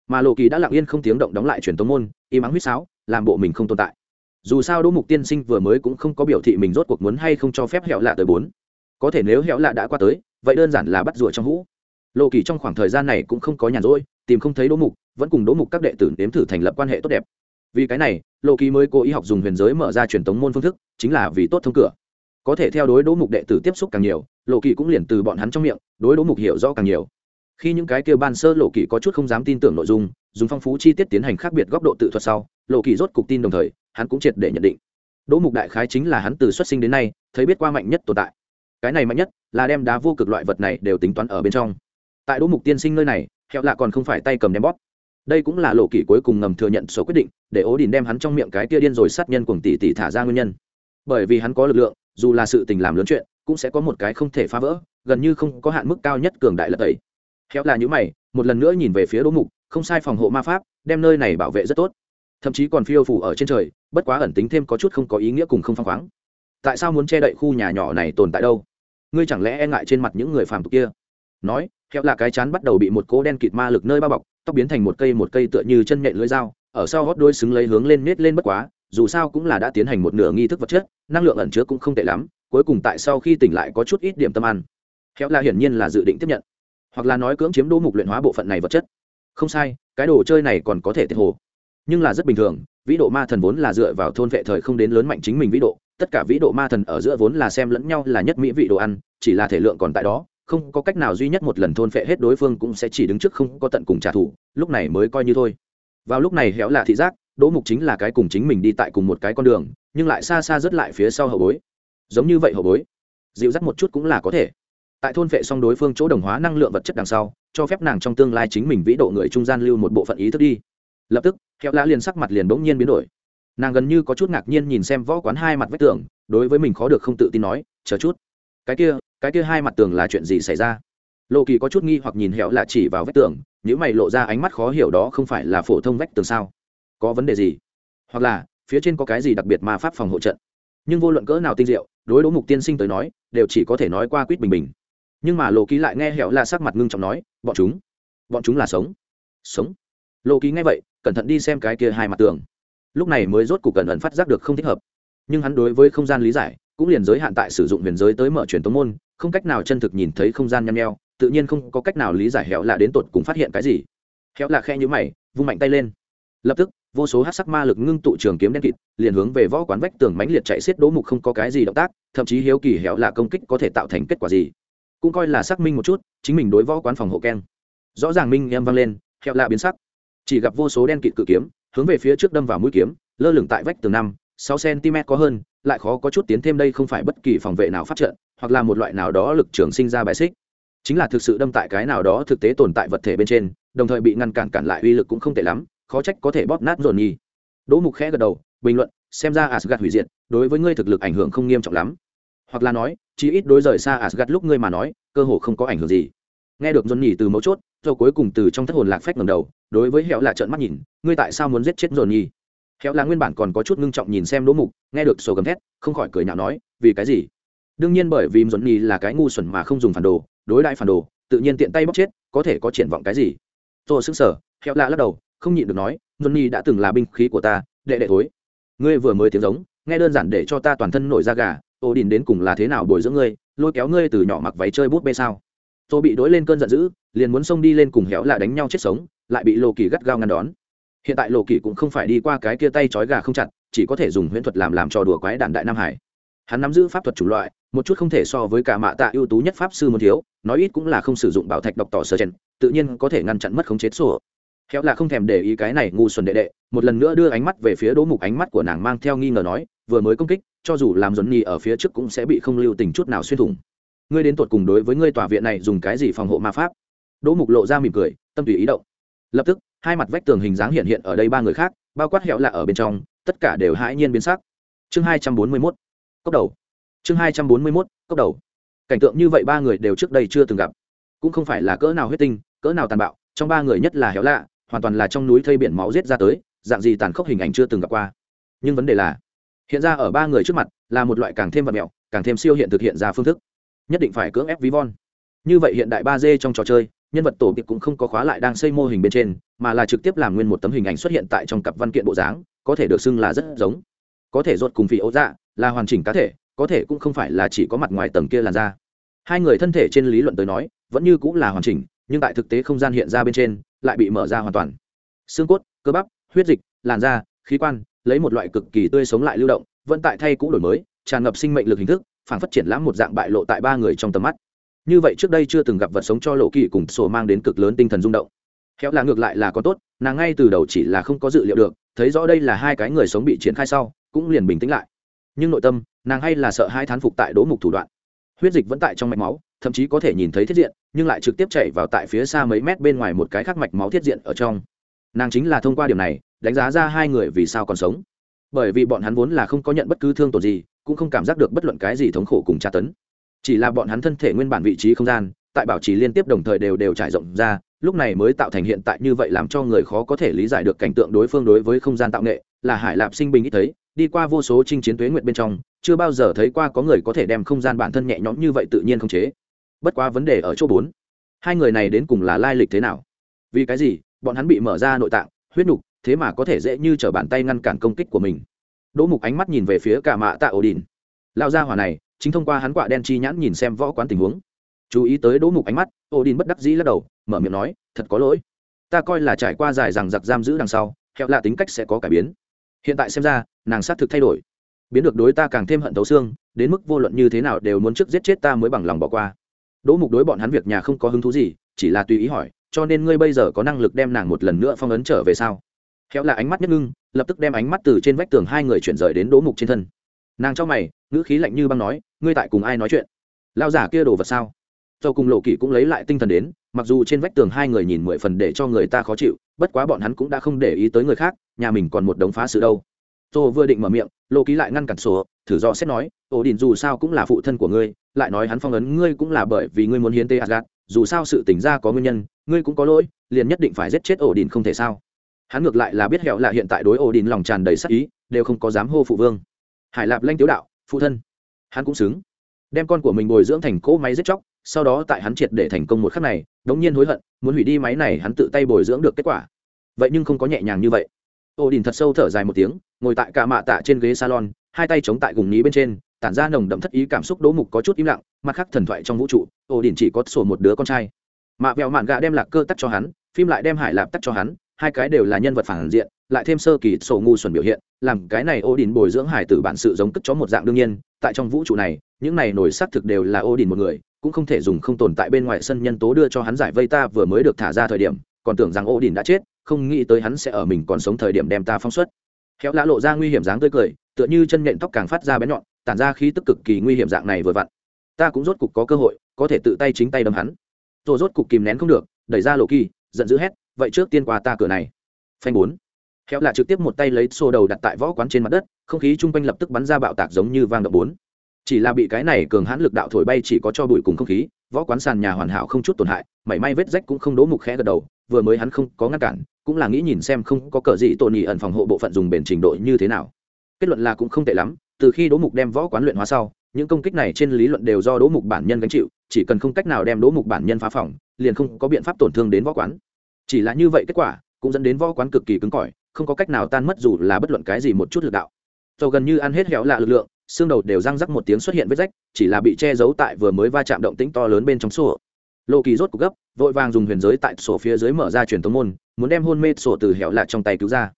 Mà lộ kỳ đã lặng yên không tiếng động đóng lại truyền tống môn, im ắng huýt sáo, làm bộ mình không tồn tại dù sao đỗ mục tiên sinh vừa mới cũng không có biểu thị mình rốt cuộc muốn hay không cho phép hẹo lạ tới bốn. Có thể nếu hẹo lạ đã qua tới, vậy đơn giản là bắt rùa trong hũ. Lộ kỳ trong khoảng thời gian này cũng không có nhàn rỗi, tìm không thấy đỗ mục, vẫn cùng đỗ mục các đệ tử nếm thử thành lập quan hệ tốt đẹp. Vì cái này, lộ kỳ mới cố ý học dùng huyền giới mở ra truyền tống môn phương thức, chính là vì tốt thông cửa. Có thể theo đối đỗ mục đệ tử tiếp xúc càng nhiều, lộ kỳ cũng liền từ bọn hắn trong miệng, đối đỗ mục hiểu rõ càng nhiều khi những cái kia ban sơ lộ kỳ có chút không dám tin tưởng nội dung, dùng phong phú chi tiết tiến hành khác biệt góc độ tự thuật sau, lộ kỳ rốt cục tin đồng thời, hắn cũng triệt để nhận định. Đỗ mục đại khái chính là hắn từ xuất sinh đến nay, thấy biết qua mạnh nhất tồn tại. Cái này mạnh nhất là đem đá vô cực loại vật này đều tính toán ở bên trong. Tại đỗ mục tiên sinh nơi này hẹo lạ còn không phải tay cầm đem bóp. Đây cũng là lộ kỳ cuối cùng ngầm thừa nhận số quyết định, để ố đình đem hắn trong miệng cái kia điên rồi sát nhân cuồng tỷ tỷ thả ra nguyên nhân. Bởi vì hắn có lực lượng, dù là sự tình làm lớn chuyện, cũng sẽ có một cái không thể phá vỡ, gần như không có hạn mức cao nhất cường đại lật tẩy khéo là những mày, một lần nữa nhìn về phía đỗ mục, không sai phòng hộ ma pháp, đem nơi này bảo vệ rất tốt. Thậm chí còn phiêu phủ ở trên trời, bất quá ẩn tính thêm có chút không có ý nghĩa cùng không phăng khoáng. Tại sao muốn che đậy khu nhà nhỏ này tồn tại đâu? Ngươi chẳng lẽ e ngại trên mặt những người phàm tục kia? Nói, khéo là cái chán bắt đầu bị một cỗ đen kịt ma lực nơi bao bọc, tóc biến thành một cây một cây tựa như chân nhện lưỡi dao, ở sau gót đôi xứng lấy hướng lên nết lên bất quá, dù sao cũng là đã tiến hành một nửa nghi thức vật chất, năng lượng ẩn chứa cũng không tệ lắm, cuối cùng tại sau khi tỉnh lại có chút ít điểm tâm ăn. Khéo là hiển nhiên là dự định tiếp nhận hoặc là nói cưỡng chiếm đỗ mục luyện hóa bộ phận này vật chất. Không sai, cái đồ chơi này còn có thể tiệt hồ. Nhưng là rất bình thường, vĩ độ ma thần vốn là dựa vào thôn vệ thời không đến lớn mạnh chính mình vĩ độ, tất cả vĩ độ ma thần ở giữa vốn là xem lẫn nhau là nhất mỹ vị đồ ăn, chỉ là thể lượng còn tại đó, không có cách nào duy nhất một lần thôn phệ hết đối phương cũng sẽ chỉ đứng trước không có tận cùng trả thù, lúc này mới coi như thôi. Vào lúc này héo là thị giác, đỗ mục chính là cái cùng chính mình đi tại cùng một cái con đường, nhưng lại xa xa rất lại phía sau hậu bối. Giống như vậy hậu bối. Dịu dắt một chút cũng là có thể tại thôn vệ xong đối phương chỗ đồng hóa năng lượng vật chất đằng sau, cho phép nàng trong tương lai chính mình vĩ độ người trung gian lưu một bộ phận ý thức đi. Lập tức héo lã liền sắc mặt liền bỗng nhiên biến đổi. Nàng gần như có chút ngạc nhiên nhìn xem võ quán hai mặt vách tường, đối với mình khó được không tự tin nói, chờ chút. Cái kia cái kia hai mặt tường là chuyện gì xảy ra? Lộ kỳ có chút nghi hoặc nhìn hẹo lạ chỉ vào vách tường những mày lộ ra ánh mắt khó hiểu đó không phải là phổ thông vách tường sao? Có vấn đề gì? Hoặc là, phía trên có cái gì đặc biệt mà pháp phòng hộ trận? Nhưng vô luận cỡ nào tinh diệu, đối đỗ mục tiên sinh tới nói, đều chỉ có thể nói qua quýt bình bình nhưng mà lộ ký lại nghe hẹo là sắc mặt ngưng trọng nói, bọn chúng bọn chúng là sống. Sống? Lộ ký nghe vậy, cẩn thận đi xem cái kia hai mặt tường. Lúc này mới rốt cuộc cẩn ẩn phát giác được không thích hợp. Nhưng hắn đối với không gian lý giải, cũng liền giới hạn tại sử dụng huyền giới tới mở truyền tống môn, không cách nào chân thực nhìn thấy không gian nhăn nheo, tự nhiên không có cách nào lý giải hẹo là đến tột cùng phát hiện cái gì. Hẹo là khe nhữ mày, vung mạnh tay lên. Lập tức, vô số hát sắc ma lực ngưng tụ trường kiếm đen kịt, liền hướng về võ quán vách tường mãnh liệt chạy xiết đỗ mục không có cái gì động tác, thậm chí hiếu kỳ hẹo là công kích có thể tạo thành kết quả gì cũng coi là xác minh một chút, chính mình đối võ quán phòng hộ keng. Rõ ràng minh em vang lên, hẹo lạ biến sắc. Chỉ gặp vô số đen kịt cự kiếm, hướng về phía trước đâm vào mũi kiếm, lơ lửng tại vách tường năm, sáu cm có hơn, lại khó có chút tiến thêm đây không phải bất kỳ phòng vệ nào phát trận, hoặc là một loại nào đó lực trường sinh ra bài xích. Chính là thực sự đâm tại cái nào đó thực tế tồn tại vật thể bên trên, đồng thời bị ngăn cản cản lại uy lực cũng không tệ lắm, khó trách có thể bóp nát dồn nhi đỗ mục khẽ gật đầu, bình luận, xem ra asgad hủy diệt, đối với ngươi thực lực ảnh hưởng không nghiêm trọng lắm. Hoặc là nói chỉ ít đối rời xa Asgard lúc ngươi mà nói cơ hồ không có ảnh hưởng gì. Nghe được Johnny từ mấu chốt rồi cuối cùng từ trong thất hồn lạc phách ngẩng đầu đối với hẹo là trợn mắt nhìn ngươi tại sao muốn giết chết Johnny? Hẹo là nguyên bản còn có chút ngưng trọng nhìn xem đỗ mục nghe được sổ gầm thét không khỏi cười nhạo nói vì cái gì? Đương nhiên bởi vì Johnny là cái ngu xuẩn mà không dùng phản đồ đối đại phản đồ tự nhiên tiện tay bóc chết có thể có triển vọng cái gì? Tôi sững sờ, Hẹo lạ lắc đầu không nhịn được nói Johnny đã từng là binh khí của ta đệ đệ thối. Ngươi vừa mới tiếng giống nghe đơn giản để cho ta toàn thân nổi da gà ô đình đến cùng là thế nào bồi dưỡng ngươi, lôi kéo ngươi từ nhỏ mặc váy chơi bút bê sao? Tôi bị đối lên cơn giận dữ, liền muốn xông đi lên cùng héo là đánh nhau chết sống, lại bị lộ kỳ gắt gao ngăn đón. Hiện tại lộ kỳ cũng không phải đi qua cái kia tay trói gà không chặt, chỉ có thể dùng huyễn thuật làm làm trò đùa quái đản đại nam hải. Hắn nắm giữ pháp thuật chủng loại, một chút không thể so với cả mạ tạ ưu tú nhất pháp sư muốn thiếu, nói ít cũng là không sử dụng bảo thạch độc tỏ sơ chen tự nhiên có thể ngăn chặn mất khống chế sổ. Khéo là không thèm để ý cái này ngu xuẩn đệ đệ, một lần nữa đưa ánh mắt về phía đỗ mục, ánh mắt của nàng mang theo nghi ngờ nói vừa mới công kích, cho dù làm dồn nhì ở phía trước cũng sẽ bị không lưu tình chút nào xuyên thủng. Ngươi đến tột cùng đối với ngươi tòa viện này dùng cái gì phòng hộ ma pháp? Đỗ mục lộ ra mỉm cười, tâm tùy ý động. Lập tức, hai mặt vách tường hình dáng hiện hiện ở đây ba người khác, bao quát hẹo lạ ở bên trong, tất cả đều hãi nhiên biến sắc. Chương hai trăm bốn mươi mốt, cốc đầu. Chương hai trăm bốn mươi mốt, cốc đầu. Cảnh tượng như vậy ba người đều trước đây chưa từng gặp. Cũng không phải là cỡ nào huyết tinh, cỡ nào tàn bạo, trong ba người nhất là hẻo lạ, hoàn toàn là trong núi thây biển máu giết ra tới, dạng gì tàn khốc hình ảnh chưa từng gặp qua. Nhưng vấn đề là hiện ra ở ba người trước mặt là một loại càng thêm vật mẹo, càng thêm siêu hiện thực hiện ra phương thức. Nhất định phải cưỡng ép ví von. Như vậy hiện đại ba d trong trò chơi, nhân vật tổ kịch cũng không có khóa lại đang xây mô hình bên trên, mà là trực tiếp làm nguyên một tấm hình ảnh xuất hiện tại trong cặp văn kiện bộ dáng, có thể được xưng là rất giống. Có thể rột cùng phi ấu dạ là hoàn chỉnh cá thể, có thể cũng không phải là chỉ có mặt ngoài tầng kia làn da. Hai người thân thể trên lý luận tới nói, vẫn như cũng là hoàn chỉnh, nhưng tại thực tế không gian hiện ra bên trên, lại bị mở ra hoàn toàn. Xương cốt, cơ bắp, huyết dịch, làn da, khí quan lấy một loại cực kỳ tươi sống lại lưu động, vẫn tại thay cũ đổi mới, tràn ngập sinh mệnh lực hình thức phản phát triển lãm một dạng bại lộ tại ba người trong tầm mắt. Như vậy trước đây chưa từng gặp vật sống cho lộ kỳ cùng sổ mang đến cực lớn tinh thần rung động. Khéo là ngược lại là có tốt, nàng ngay từ đầu chỉ là không có dự liệu được, thấy rõ đây là hai cái người sống bị triển khai sau, cũng liền bình tĩnh lại. Nhưng nội tâm, nàng hay là sợ hai thán phục tại đỗ mục thủ đoạn. Huyết dịch vẫn tại trong mạch máu, thậm chí có thể nhìn thấy thiết diện, nhưng lại trực tiếp chạy vào tại phía xa mấy mét bên ngoài một cái khác mạch máu thiết diện ở trong. Nàng chính là thông qua điểm này đánh giá ra hai người vì sao còn sống. Bởi vì bọn hắn vốn là không có nhận bất cứ thương tổn gì, cũng không cảm giác được bất luận cái gì thống khổ cùng tra tấn. Chỉ là bọn hắn thân thể nguyên bản vị trí không gian, tại bảo trì liên tiếp đồng thời đều đều trải rộng ra, lúc này mới tạo thành hiện tại như vậy làm cho người khó có thể lý giải được cảnh tượng đối phương đối với không gian tạo nghệ, là hải lạp sinh bình ít thấy, đi qua vô số chinh chiến tuế nguyện bên trong, chưa bao giờ thấy qua có người có thể đem không gian bản thân nhẹ nhõm như vậy tự nhiên không chế. Bất quá vấn đề ở chỗ bốn. Hai người này đến cùng là lai lịch thế nào? Vì cái gì, bọn hắn bị mở ra nội tạng, huyết nục thế mà có thể dễ như t r ở bàn tay ngăn cản công kích của mình. Đỗ mục ánh mắt nhìn về phía cả mạ tạ ổ đình lao ra hỏa này, chính thông qua hắn quạ đen chi nhãn nhìn xem võ quán tình huống. Chú ý tới đỗ mục ánh mắt, ổ đình bất đắc dĩ lắc đầu, mở miệng nói, thật có lỗi. Ta coi là trải qua dài rằng giặc giam giữ đằng sau, hẹo là tính cách sẽ có cải biến. Hiện tại xem ra, nàng xác thực thay đổi. Biến được đối ta càng thêm hận thấu xương, đến mức vô luận như thế nào đều muốn trước giết chết ta mới bằng lòng bỏ qua. Đỗ mục đối bọn hắn việc nhà không có hứng thú gì, chỉ là tùy ý hỏi, cho nên ngươi bây giờ có năng lực đem nàng một lần nữa phong ấn trở về sao? Khéo là ánh mắt nhất ngưng lập tức đem ánh mắt từ trên vách tường hai người chuyển rời đến đỗ mục trên thân. Nàng cho mày ngữ khí lạnh như băng nói ngươi tại cùng ai nói chuyện? Lao giả kia đồ vật sao? Do cùng lộ kỷ cũng lấy lại tinh thần đến mặc dù trên vách tường hai người nhìn mười phần để cho người ta khó chịu bất quá bọn hắn cũng đã không để ý tới người khác nhà mình còn một đống phá sự đâu. Tô vừa định mở miệng lộ ký lại ngăn cản sổ thử do xét nói ổ đình dù sao cũng là phụ thân của ngươi lại nói hắn phong ấn ngươi cũng là bởi vì ngươi muốn hiến tê gạt, dù sao sự tỉnh ra có nguyên nhân ngươi cũng có lỗi liền nhất định phải giết chết ổ đình không thể sao? Hắn ngược lại là biết hẹo là hiện tại đối ổ đình lòng tràn đầy sắc ý, đều không có dám hô phụ vương. Hải lạp lanh tiếu đạo, phụ thân. Hắn cũng xứng. Đem con của mình bồi dưỡng thành cỗ máy giết chóc, sau đó tại hắn triệt để thành công một khắc này, đống nhiên hối hận, muốn hủy đi máy này hắn tự tay bồi dưỡng được kết quả. Vậy nhưng không có nhẹ nhàng như vậy. Ô đình thật sâu thở dài một tiếng, ngồi tại cả mạ tạ trên ghế salon, hai tay chống tại gùng ní bên trên, tản ra nồng đậm thất ý cảm xúc đố mục có chút im lặng, mặt khác thần thoại trong vũ trụ ô đình chỉ có sổ một đứa con trai. Mạ vẹo mạn gạ đem lạc cơ tắc cho hắn, phim lại đem hải lạp tắc cho hắn hai cái đều là nhân vật phản diện, lại thêm sơ kỳ sổ ngu xuẩn biểu hiện, làm cái này ô đình bồi dưỡng hải tử bản sự giống cất chó một dạng đương nhiên, tại trong vũ trụ này, những này nổi xác thực đều là ô đình một người, cũng không thể dùng không tồn tại bên ngoài sân nhân tố đưa cho hắn giải vây ta vừa mới được thả ra thời điểm, còn tưởng rằng ô đình đã chết, không nghĩ tới hắn sẽ ở mình còn sống thời điểm đem ta phóng xuất. Khéo lã lộ ra nguy hiểm dáng tươi cười, tựa như chân nhện tóc càng phát ra bén nhọn, tản ra khí tức cực kỳ nguy hiểm dạng này vừa vặn. Ta cũng rốt cục có cơ hội, có thể tự tay chính tay đâm hắn. Rồi rốt cục kìm nén không được, đẩy ra lộ kỳ giận dữ hét vậy trước tiên qua ta cửa này. Phanh bốn. Khéo lạ trực tiếp một tay lấy xô đầu đặt tại võ quán trên mặt đất, không khí chung quanh lập tức bắn ra bạo tạc giống như vang động bốn. Chỉ là bị cái này cường hãn lực đạo thổi bay chỉ có cho bụi cùng không khí, võ quán sàn nhà hoàn hảo không chút tổn hại, mảy may vết rách cũng không đố mục khẽ gật đầu, vừa mới hắn không có ngăn cản, cũng là nghĩ nhìn xem không có cờ gì tổn nhị ẩn phòng hộ bộ phận dùng bền trình độ như thế nào. Kết luận là cũng không tệ lắm, từ khi đỗ mục đem võ quán luyện hóa sau, những công kích này trên lý luận đều do đỗ mục bản nhân gánh chịu, chỉ cần không cách nào đem đỗ mục bản nhân phá phòng, liền không có biện pháp tổn thương đến võ quán chỉ là như vậy kết quả, cũng dẫn đến võ quán cực kỳ cứng cỏi, không có cách nào tan mất dù là bất luận cái gì một chút lực đạo. Dầu gần như ăn hết héo lạ lực lượng, xương đầu đều răng rắc một tiếng xuất hiện vết rách, chỉ là bị che giấu tại vừa mới va chạm động tĩnh to lớn bên trong sổ. Lô kỳ rốt cục gấp, vội vàng dùng huyền giới tại sổ phía dưới mở ra truyền tống môn, muốn đem hôn mê sổ từ héo lạ trong tay cứu ra.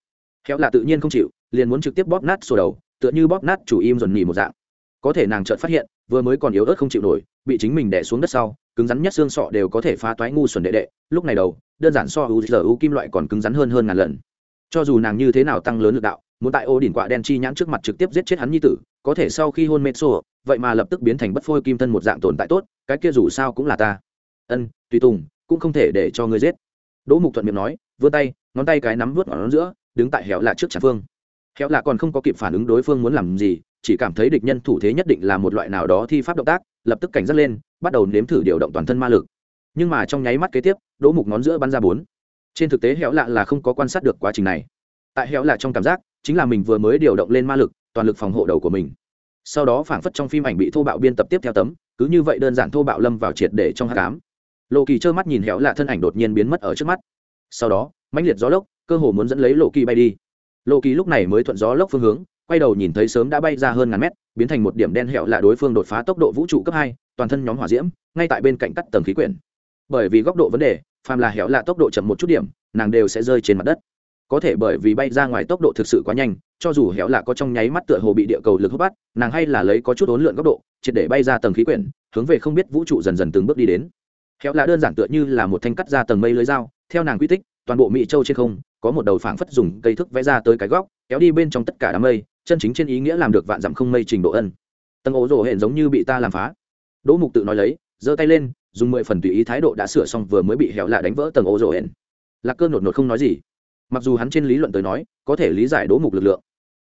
Héo lạ tự nhiên không chịu, liền muốn trực tiếp bóp nát sổ đầu, tựa như bóp nát chủ im dồn nhỉ một dạng có thể nàng chợt phát hiện, vừa mới còn yếu ớt không chịu nổi, bị chính mình đè xuống đất sau, cứng rắn nhất xương sọ đều có thể phá toái ngu xuẩn đệ đệ, lúc này đầu, đơn giản so u giờ u kim loại còn cứng rắn hơn hơn ngàn lần. Cho dù nàng như thế nào tăng lớn lực đạo, muốn tại ô đỉnh quạ đen chi nhãn trước mặt trực tiếp giết chết hắn như tử, có thể sau khi hôn mê sổ, vậy mà lập tức biến thành bất phôi kim thân một dạng tồn tại tốt, cái kia dù sao cũng là ta. Ân, tùy tùng, cũng không thể để cho ngươi giết. Đỗ mục thuận miệng nói, vươn tay, ngón tay cái nắm vớt ngón giữa, đứng tại hẻo lạ trước trả phương. Hẻo lạ còn không có kịp phản ứng đối phương muốn làm gì chỉ cảm thấy địch nhân thủ thế nhất định là một loại nào đó thi pháp động tác, lập tức cảnh giác lên, bắt đầu nếm thử điều động toàn thân ma lực. Nhưng mà trong nháy mắt kế tiếp, đỗ mục ngón giữa bắn ra bốn. Trên thực tế hẻo lạ là không có quan sát được quá trình này. Tại hẻo lạ trong cảm giác, chính là mình vừa mới điều động lên ma lực, toàn lực phòng hộ đầu của mình. Sau đó phảng phất trong phim ảnh bị thô bạo biên tập tiếp theo tấm, cứ như vậy đơn giản thô bạo lâm vào triệt để trong hát cám lộ kỳ trơ mắt nhìn hẻo lạ thân ảnh đột nhiên biến mất ở trước mắt. Sau đó, mãnh liệt gió lốc, cơ hồ muốn dẫn lấy lộ kỳ bay đi. Lộ kỳ lúc này mới thuận gió lốc phương hướng quay đầu nhìn thấy sớm đã bay ra hơn ngàn mét, biến thành một điểm đen hẹo là đối phương đột phá tốc độ vũ trụ cấp hai, toàn thân nhóm hỏa diễm, ngay tại bên cạnh cắt tầng khí quyển. Bởi vì góc độ vấn đề, phàm là hẹo là tốc độ chậm một chút điểm, nàng đều sẽ rơi trên mặt đất. Có thể bởi vì bay ra ngoài tốc độ thực sự quá nhanh, cho dù hẻo là có trong nháy mắt tựa hồ bị địa cầu lực hút bắt, nàng hay là lấy có chút ốn lượn góc độ, triệt để bay ra tầng khí quyển, hướng về không biết vũ trụ dần dần từng bước đi đến. Hẻo là đơn giản tựa như là một thanh cắt ra tầng mây lưới dao, theo nàng quy tích, toàn bộ mỹ châu trên không, có một đầu phảng phất dùng cây thức vẽ ra tới cái góc, kéo đi bên trong tất cả đám mây chân chính trên ý nghĩa làm được vạn dặm không mây trình độ ân. Tầng ố rổ hển giống như bị ta làm phá. Đỗ mục tự nói lấy, giơ tay lên, dùng mười phần tùy ý thái độ đã sửa xong vừa mới bị hẻo lạ đánh vỡ tầng ố rổ hển. Lạc cơn nột nột không nói gì. Mặc dù hắn trên lý luận tới nói, có thể lý giải đỗ mục lực lượng,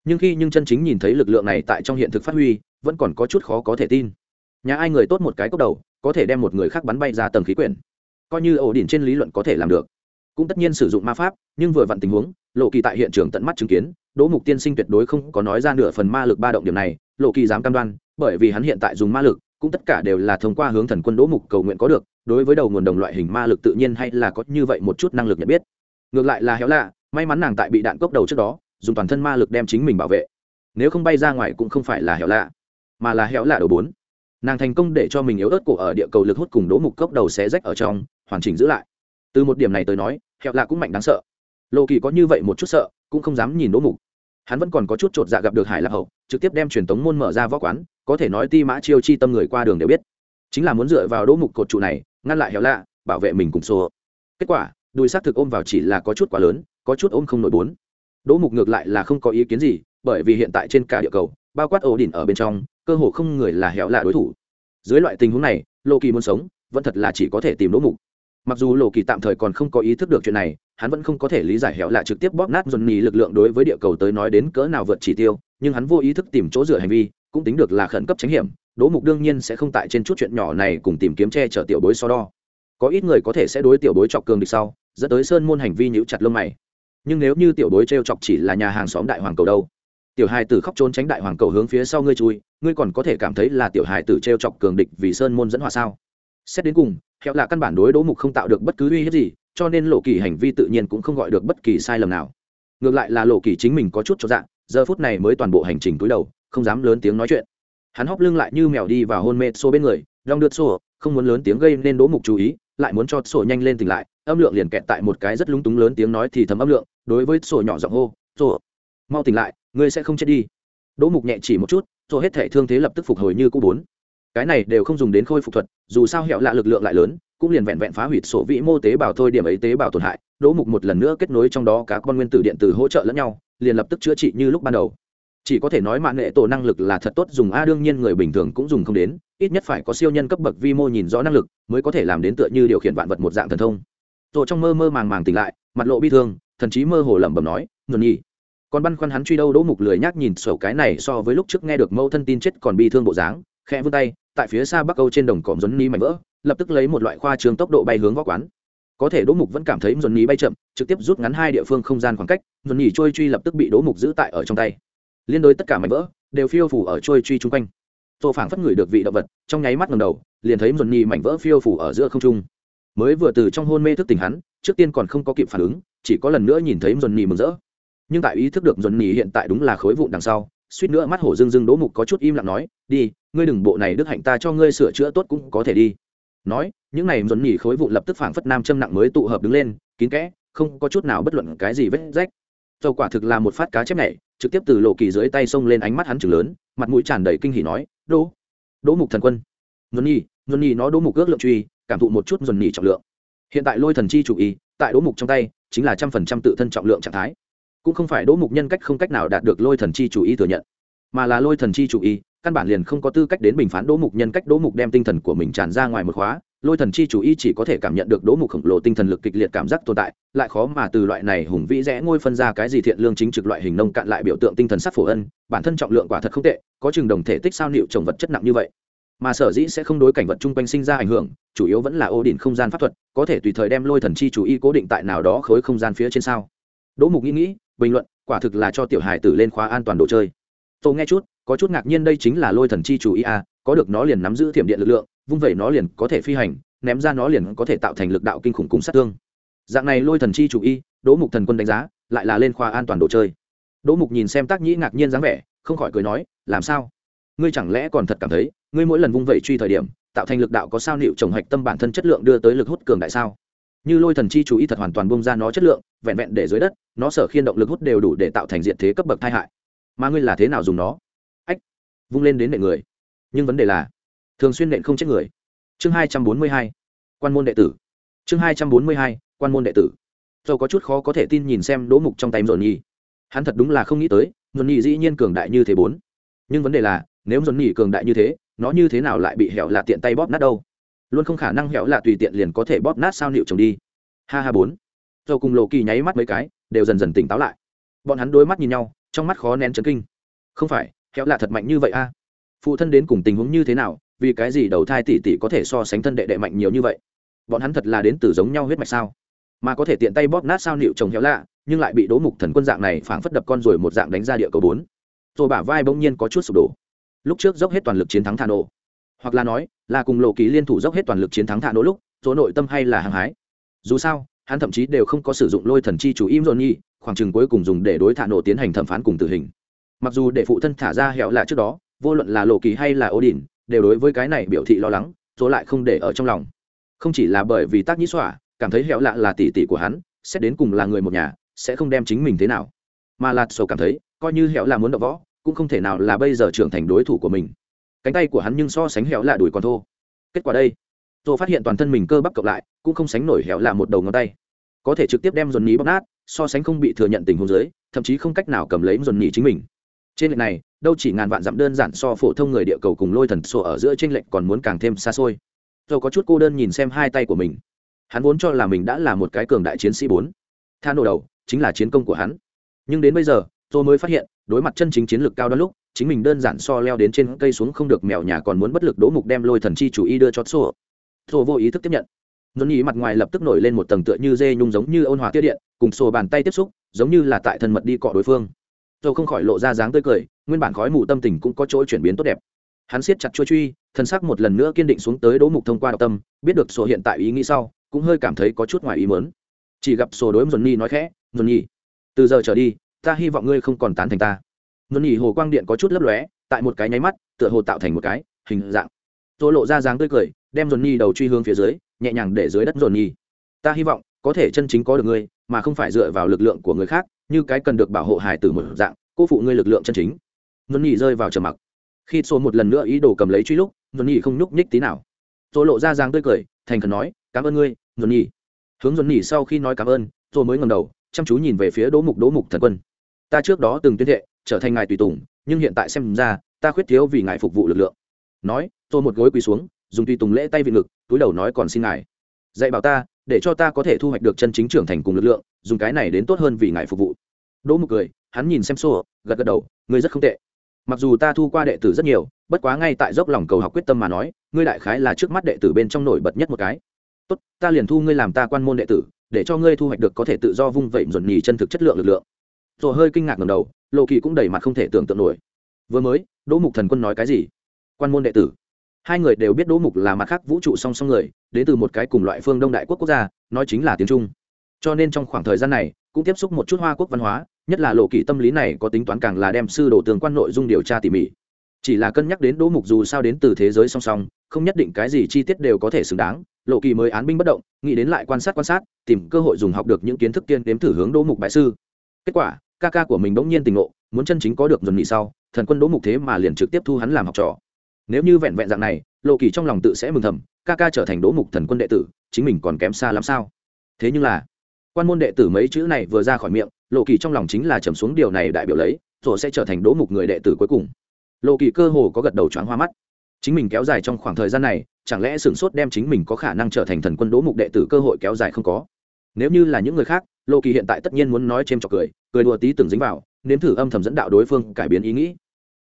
nhưng khi nhưng chân chính nhìn thấy lực lượng này tại trong hiện thực phát huy, vẫn còn có chút khó có thể tin. Nhà ai người tốt một cái cốc đầu, có thể đem một người khác bắn bay ra tầng khí quyển. Coi như ổ đỉnh trên lý luận có thể làm được. Cũng tất nhiên sử dụng ma pháp, nhưng vừa vặn tình huống, lộ kỳ tại hiện trường tận mắt chứng kiến đỗ mục tiên sinh tuyệt đối không có nói ra nửa phần ma lực ba động điểm này, lộ kỳ dám cam đoan, bởi vì hắn hiện tại dùng ma lực, cũng tất cả đều là thông qua hướng thần quân đỗ mục cầu nguyện có được, đối với đầu nguồn đồng loại hình ma lực tự nhiên hay là có như vậy một chút năng lực nhận biết. Ngược lại là héo lạ, may mắn nàng tại bị đạn cốc đầu trước đó, dùng toàn thân ma lực đem chính mình bảo vệ. Nếu không bay ra ngoài cũng không phải là héo lạ, mà là héo lạ đầu bốn. Nàng thành công để cho mình yếu ớt cổ ở địa cầu lực hút cùng đỗ mục cốc đầu xé rách ở trong, hoàn chỉnh giữ lại. Từ một điểm này tới nói, héo lạ cũng mạnh đáng sợ. Lộ kỳ có như vậy một chút sợ, cũng không dám nhìn đỗ mục hắn vẫn còn có chút chột dạ gặp được hải lạc hậu, trực tiếp đem truyền tống môn mở ra võ quán, có thể nói ti mã chiêu chi tâm người qua đường đều biết. Chính là muốn dựa vào đỗ mục cột trụ này, ngăn lại héo lạ, bảo vệ mình cùng xô kết quả, đùi xác thực ôm vào chỉ là có chút quá lớn, có chút ôm không nổi bốn. Đỗ mục ngược lại là không có ý kiến gì, bởi vì hiện tại trên cả địa cầu, bao quát ổ đỉnh ở bên trong, cơ hồ không người là héo lạ đối thủ. Dưới loại tình huống này, lô kỳ muốn sống, vẫn thật là chỉ có thể tìm đỗ mục mặc dù lộ kỳ tạm thời còn không có ý thức được chuyện này, hắn vẫn không có thể lý giải hẹo lạ trực tiếp bóp nát dồn nhì lực lượng đối với địa cầu tới nói đến cỡ nào vượt chỉ tiêu, nhưng hắn vô ý thức tìm chỗ dựa hành vi, cũng tính được là khẩn cấp tránh hiểm. Đỗ mục đương nhiên sẽ không tại trên chút chuyện nhỏ này cùng tìm kiếm che chở tiểu bối so đo. Có ít người có thể sẽ đối tiểu bối chọc cường địch sau, dẫn tới sơn môn hành vi nhíu chặt lông mày. Nhưng nếu như tiểu bối t chọc chỉ là nhà hàng xóm đại hoàng cầu đâu? Tiểu hài tử khóc trốn tránh đại hoàng cầu hướng phía sau ngươi chui, ngươi còn có thể cảm thấy là tiểu hài tử t chọc cường địch vì sơn môn dẫn họa sao? Xét đến cùng, hẹo là căn bản đối đỗ mục không tạo được bất cứ uy hiếp gì, cho nên lộ kỳ hành vi tự nhiên cũng không gọi được bất kỳ sai lầm nào. Ngược lại là lộ kỳ chính mình có chút cho dạng giờ phút này mới toàn bộ hành trình túi đầu, không dám lớn tiếng nói chuyện. Hắn hóc lưng lại như mèo đi vào hôn mê xô bên người đong đượt xô không muốn lớn tiếng gây nên đỗ mục chú ý, lại muốn cho sổ nhanh lên tỉnh lại, âm lượng liền kẹt tại một cái rất lúng túng lớn tiếng nói thì thầm âm lượng, đối với sổ nhỏ giọng hô sổ mau tỉnh lại, ngươi sẽ không chết đi. Đỗ mục nhẹ chỉ một chút rồi hết thể thương thế lập tức phục hồi như cũ bốn cái này đều không dùng đến khôi phục thuật, dù sao hẹo lạ lực lượng lại lớn, cũng liền vẹn vẹn phá hủy sổ vĩ mô tế bào thôi điểm ấy tế bào tổn hại, đỗ mục một lần nữa kết nối trong đó các con nguyên tử điện tử hỗ trợ lẫn nhau, liền lập tức chữa trị như lúc ban đầu. Chỉ có thể nói mạng nghệ tổ năng lực là thật tốt, dùng a đương nhiên người bình thường cũng dùng không đến, ít nhất phải có siêu nhân cấp bậc vi mô nhìn rõ năng lực, mới có thể làm đến tựa như điều khiển vạn vật một dạng thần thông. Rồi trong mơ mơ màng màng tỉnh lại, mặt lộ bi thương, thần chí mơ hồ lẩm bẩm nói ngần nhi. Còn băn khoăn hắn truy đâu đỗ mục lười nhác nhìn sổ cái này so với lúc trước nghe được mâu thân tin chết còn bi thương bộ dáng, khẽ vươn tay tại phía xa bắc âu trên đồng cỏm dồn ni mảnh vỡ, lập tức lấy một loại khoa trường tốc độ bay hướng võ quán. Có thể đỗ mục vẫn cảm thấy dồn ni bay chậm, trực tiếp rút ngắn hai địa phương không gian khoảng cách dồn ni trôi truy lập tức bị đỗ mục giữ tại ở trong tay. Liên đối tất cả mảnh vỡ, đều phiêu phủ ở trôi truy chung quanh. Tô phảng phất ngửi được vị động vật, trong nháy mắt ngầm đầu, liền thấy dồn ni mảnh vỡ phiêu phủ ở giữa không trung. Mới vừa từ trong hôn mê thức tỉnh hắn, trước tiên còn không có kịp phản ứng, chỉ có lần nữa nhìn thấy dồn ni mừng rỡ. Nhưng tại ý thức được dồn ni hiện tại đúng là khối vụn đằng sau, suýt nữa mắt hổ dưng dưng đỗ mục có chút im lặng nói, đi ngươi đừng bộ này đức hạnh ta cho ngươi sửa chữa tốt cũng có thể đi. Nói những này dồn nhỉ khối vụn lập tức phảng phất nam châm nặng mới tụ hợp đứng lên kín kẽ không có chút nào bất luận cái gì vết rách. Dầu quả thực là một phát cá chép này trực tiếp từ lộ kỳ dưới tay xông lên ánh mắt hắn chừng lớn mặt mũi tràn đầy kinh hỉ nói đỗ đỗ mục thần quân. Dồn nhỉ, dồn nhỉ nó đỗ mục ước lượng truy cảm thụ một chút dồn nhỉ trọng lượng. Hiện tại lôi thần chi chủ ý tại đỗ mục trong tay chính là trăm phần trăm tự thân trọng lượng trạng thái. Cũng không phải đỗ mục nhân cách không cách nào đạt được lôi thần chi chủ ý thừa nhận mà là lôi thần chi chủ ý căn bản liền không có tư cách đến bình phán đỗ mục nhân cách đỗ mục đem tinh thần của mình tràn ra ngoài một khóa. Lôi thần chi chủ y chỉ có thể cảm nhận được đỗ mục khổng lồ tinh thần lực kịch liệt cảm giác tồn tại, lại khó mà từ loại này hùng vĩ rẽ ngôi phân ra cái gì thiện lương chính trực loại hình nông cạn lại biểu tượng tinh thần sắc phổ ân, bản thân trọng lượng quả thật không tệ, có chừng đồng thể tích sao liệu trồng vật chất nặng như vậy. Mà sở dĩ sẽ không đối cảnh vật chung quanh sinh ra ảnh hưởng, chủ yếu vẫn là ô đỉnh không gian pháp thuật, có thể tùy thời đem lôi thần chi chủ y cố định tại nào đó khối không gian phía trên sao. Đỗ mục nghĩ nghĩ, bình luận, quả thực là cho tiểu hài tử lên khóa an toàn đồ chơi. Tôi nghe chút có chút ngạc nhiên đây chính là lôi thần chi chủ y a, có được nó liền nắm giữ thiểm điện lực lượng, vung vẩy nó liền có thể phi hành, ném ra nó liền có thể tạo thành lực đạo kinh khủng cùng sát thương. Dạng này lôi thần chi chủ y đỗ mục thần quân đánh giá, lại là lên khoa an toàn đồ chơi. Đỗ mục nhìn xem tác nhĩ ngạc nhiên dáng vẻ, không khỏi cười nói, làm sao? Ngươi chẳng lẽ còn thật cảm thấy, ngươi mỗi lần vung vẩy truy thời điểm, tạo thành lực đạo có sao nịu trồng hạch tâm bản thân chất lượng đưa tới lực hút cường đại sao? Như lôi thần chi chú ý thật hoàn toàn bung ra nó chất lượng, vẹn vẹn để dưới đất, nó sở khiên động lực hút đều đủ để tạo thành diện thế cấp bậc tai hại. Mà ngươi là thế nào dùng nó? Vung lên đến nệ người. Nhưng vấn đề là, thường xuyên nện không chết người. Chương hai trăm bốn mươi hai, quan môn đệ tử. Chương hai trăm bốn mươi hai, quan môn đệ tử. Dầu có chút khó có thể tin nhìn xem đỗ mục trong tay dồn nhi hắn thật đúng là không nghĩ tới dồn nhi dĩ nhiên cường đại như thế bốn. Nhưng vấn đề là, nếu dồn nhi cường đại như thế, nó như thế nào lại bị hẹo là tiện tay bóp nát đâu? Luôn không khả năng hẹo là tùy tiện liền có thể bóp nát sao nịu chồng đi. Ha ha bốn. Dầu cùng lộ kỳ nháy mắt mấy cái, đều dần dần tỉnh táo lại. Bọn hắn đôi mắt nhìn nhau, trong mắt khó nén chấn kinh. Không phải khéo là thật mạnh như vậy a. Phụ thân đến cùng tình huống như thế nào, vì cái gì đầu thai tỷ tỷ có thể so sánh thân đệ đệ mạnh nhiều như vậy? Bọn hắn thật là đến từ giống nhau huyết mạch sao? Mà có thể tiện tay bóp nát sao nịu chồng khéo lạ, nhưng lại bị đố mục thần quân dạng này phảng phất đập con rồi một dạng đánh ra địa cầu bốn. Rồi bả vai bỗng nhiên có chút sụp đổ. Lúc trước dốc hết toàn lực chiến thắng thà nổ hoặc là nói, là cùng lộ ký liên thủ dốc hết toàn lực chiến thắng thà nổ lúc số nội tâm hay là hàng hái. Dù sao, hắn thậm chí đều không có sử dụng lôi thần chi chủ im dồn nhi, khoảng chừng cuối cùng dùng để đối thà nổ tiến hành thẩm phán cùng tử hình mặc dù để phụ thân thả ra hẹo là trước đó, vô luận là lộ kỳ hay là ô đình đều đối với cái này biểu thị lo lắng, rồi lại không để ở trong lòng. Không chỉ là bởi vì tác nhĩ xỏa cảm thấy hẹo lạ là tỷ tỷ của hắn xét đến cùng là người một nhà, sẽ không đem chính mình thế nào. Mà lạt sầu cảm thấy, coi như hẹo là muốn đập võ, cũng không thể nào là bây giờ trưởng thành đối thủ của mình. Cánh tay của hắn nhưng so sánh hẹo là đùi còn thô. Kết quả đây tôi phát hiện toàn thân mình cơ bắp cộng lại, cũng không sánh nổi hẹo là một đầu ngón tay. Có thể trực tiếp đem dồn nhí bóc nát, so sánh không bị thừa nhận tình huống dưới, thậm chí không cách nào cầm lấy dồn nhí chính mình trên lệch này, đâu chỉ ngàn vạn dặm đơn giản so phổ thông người địa cầu cùng lôi thần sổ ở giữa trên lệch còn muốn càng thêm xa xôi. Rồi có chút cô đơn nhìn xem hai tay của mình. Hắn vốn cho là mình đã là một cái cường đại chiến sĩ bốn. Tha nổ đầu, chính là chiến công của hắn. Nhưng đến bây giờ, tôi mới phát hiện, đối mặt chân chính chiến lược cao đó lúc, chính mình đơn giản so leo đến trên cây xuống không được mèo nhà còn muốn bất lực đỗ mục đem lôi thần chi chủ y đưa cho sổ. Tôi vô ý thức tiếp nhận. Dồn nhì mặt ngoài lập tức nổi lên một tầng tựa như dê nhung giống như ôn hòa tiết điện, cùng sổ bàn tay tiếp xúc, giống như là tại thân mật đi cọ đối phương tôi không khỏi lộ ra dáng tươi cười, nguyên bản khói mù tâm tình cũng có chỗ chuyển biến tốt đẹp. Hắn siết chặt chua truy thân xác một lần nữa kiên định xuống tới đỗ mục thông qua đọc tâm, biết được sổ hiện tại ý nghĩ sau, cũng hơi cảm thấy có chút ngoài ý mớn chỉ gặp sổ đối dồn nhi nói khẽ dồn nhi, từ giờ trở đi, ta hy vọng ngươi không còn tán thành ta. Dồn nhi hồ quang điện có chút lấp lóe, tại một cái nháy mắt, tựa hồ tạo thành một cái hình dạng. Tôi lộ ra dáng tươi cười, đem dồn nhi đầu truy hướng phía dưới, nhẹ nhàng để dưới đất dồn nhi. Ta hy vọng, có thể chân chính có được ngươi, mà không phải dựa vào lực lượng của người khác như cái cần được bảo hộ hài tử một dạng, cô phụ ngươi lực lượng chân chính. Dồn nhị rơi vào trầm mặc. Khi xô một lần nữa ý đồ cầm lấy truy lúc dồn nhị không nhúc nhích tí nào. Tôi lộ ra dáng tươi cười, thành khẩn nói, cảm ơn ngươi dồn nhị. Hướng dồn nhị sau khi nói cảm ơn rồi mới ngầm đầu, chăm chú nhìn về phía đỗ mục đỗ mục thần quân, ta trước đó từng tuyên thệ, trở thành ngài tùy tùng, nhưng hiện tại xem ra, ta khuyết thiếu vì ngài phục vụ lực lượng. Nói tôi một gối quỳ xuống, dùng tùy tùng lễ tay vị ngực, túi đầu nói còn xin ngài. Dạy bảo ta, để cho ta có thể thu hoạch được chân chính trưởng thành cùng lực lượng, dùng cái này đến tốt hơn vì ngài phục vụ đỗ mục cười, hắn nhìn xem xô gật gật đầu, ngươi rất không tệ. Mặc dù ta thu qua đệ tử rất nhiều, bất quá ngay tại dốc lòng cầu học quyết tâm mà nói, ngươi đại khái là trước mắt đệ tử bên trong nổi bật nhất một cái. Tốt, ta liền thu ngươi làm ta quan môn đệ tử, để cho ngươi thu hoạch được có thể tự do vung vẩy dồn nhì chân thực chất lượng lực lượng. Rồi hơi kinh ngạc ngầm đầu, lộ kỳ cũng đầy mặt không thể tưởng tượng nổi. Vừa mới, đỗ mục thần quân nói cái gì? Quan môn đệ tử. Hai người đều biết đỗ mục là mặt khác vũ trụ song song người, đến từ một cái cùng loại phương đông đại quốc quốc gia, nói chính là tiếng trung. Cho nên trong khoảng thời gian này cũng tiếp xúc một chút hoa quốc văn hóa, nhất là lộ kỳ tâm lý này có tính toán càng là đem sư đồ tường quan nội dung điều tra tỉ mỉ. Chỉ là cân nhắc đến đỗ mục dù sao đến từ thế giới song song, không nhất định cái gì chi tiết đều có thể xứng đáng, lộ kỳ mới án binh bất động, nghĩ đến lại quan sát quan sát, tìm cơ hội dùng học được những kiến thức tiên đếm thử hướng đỗ mục bại sư. Kết quả, ca ca của mình bỗng nhiên tình ngộ, muốn chân chính có được dồn nghị sau, thần quân đỗ mục thế mà liền trực tiếp thu hắn làm học trò. Nếu như vẹn vẹn dạng này, lộ kỳ trong lòng tự sẽ mừng thầm, ca ca trở thành đỗ mục thần quân đệ tử, chính mình còn kém xa lắm sao? Thế nhưng là quan môn đệ tử mấy chữ này vừa ra khỏi miệng, lộ kỳ trong lòng chính là trầm xuống điều này đại biểu lấy, rồi sẽ trở thành đỗ mục người đệ tử cuối cùng. Lộ kỳ cơ hồ có gật đầu choáng hoa mắt. Chính mình kéo dài trong khoảng thời gian này, chẳng lẽ sửng sốt đem chính mình có khả năng trở thành thần quân đỗ mục đệ tử cơ hội kéo dài không có? Nếu như là những người khác, lộ kỳ hiện tại tất nhiên muốn nói c h trọc cười cười đùa tí từng dính vào, nếm thử âm thầm dẫn đạo đối phương cải biến ý nghĩ.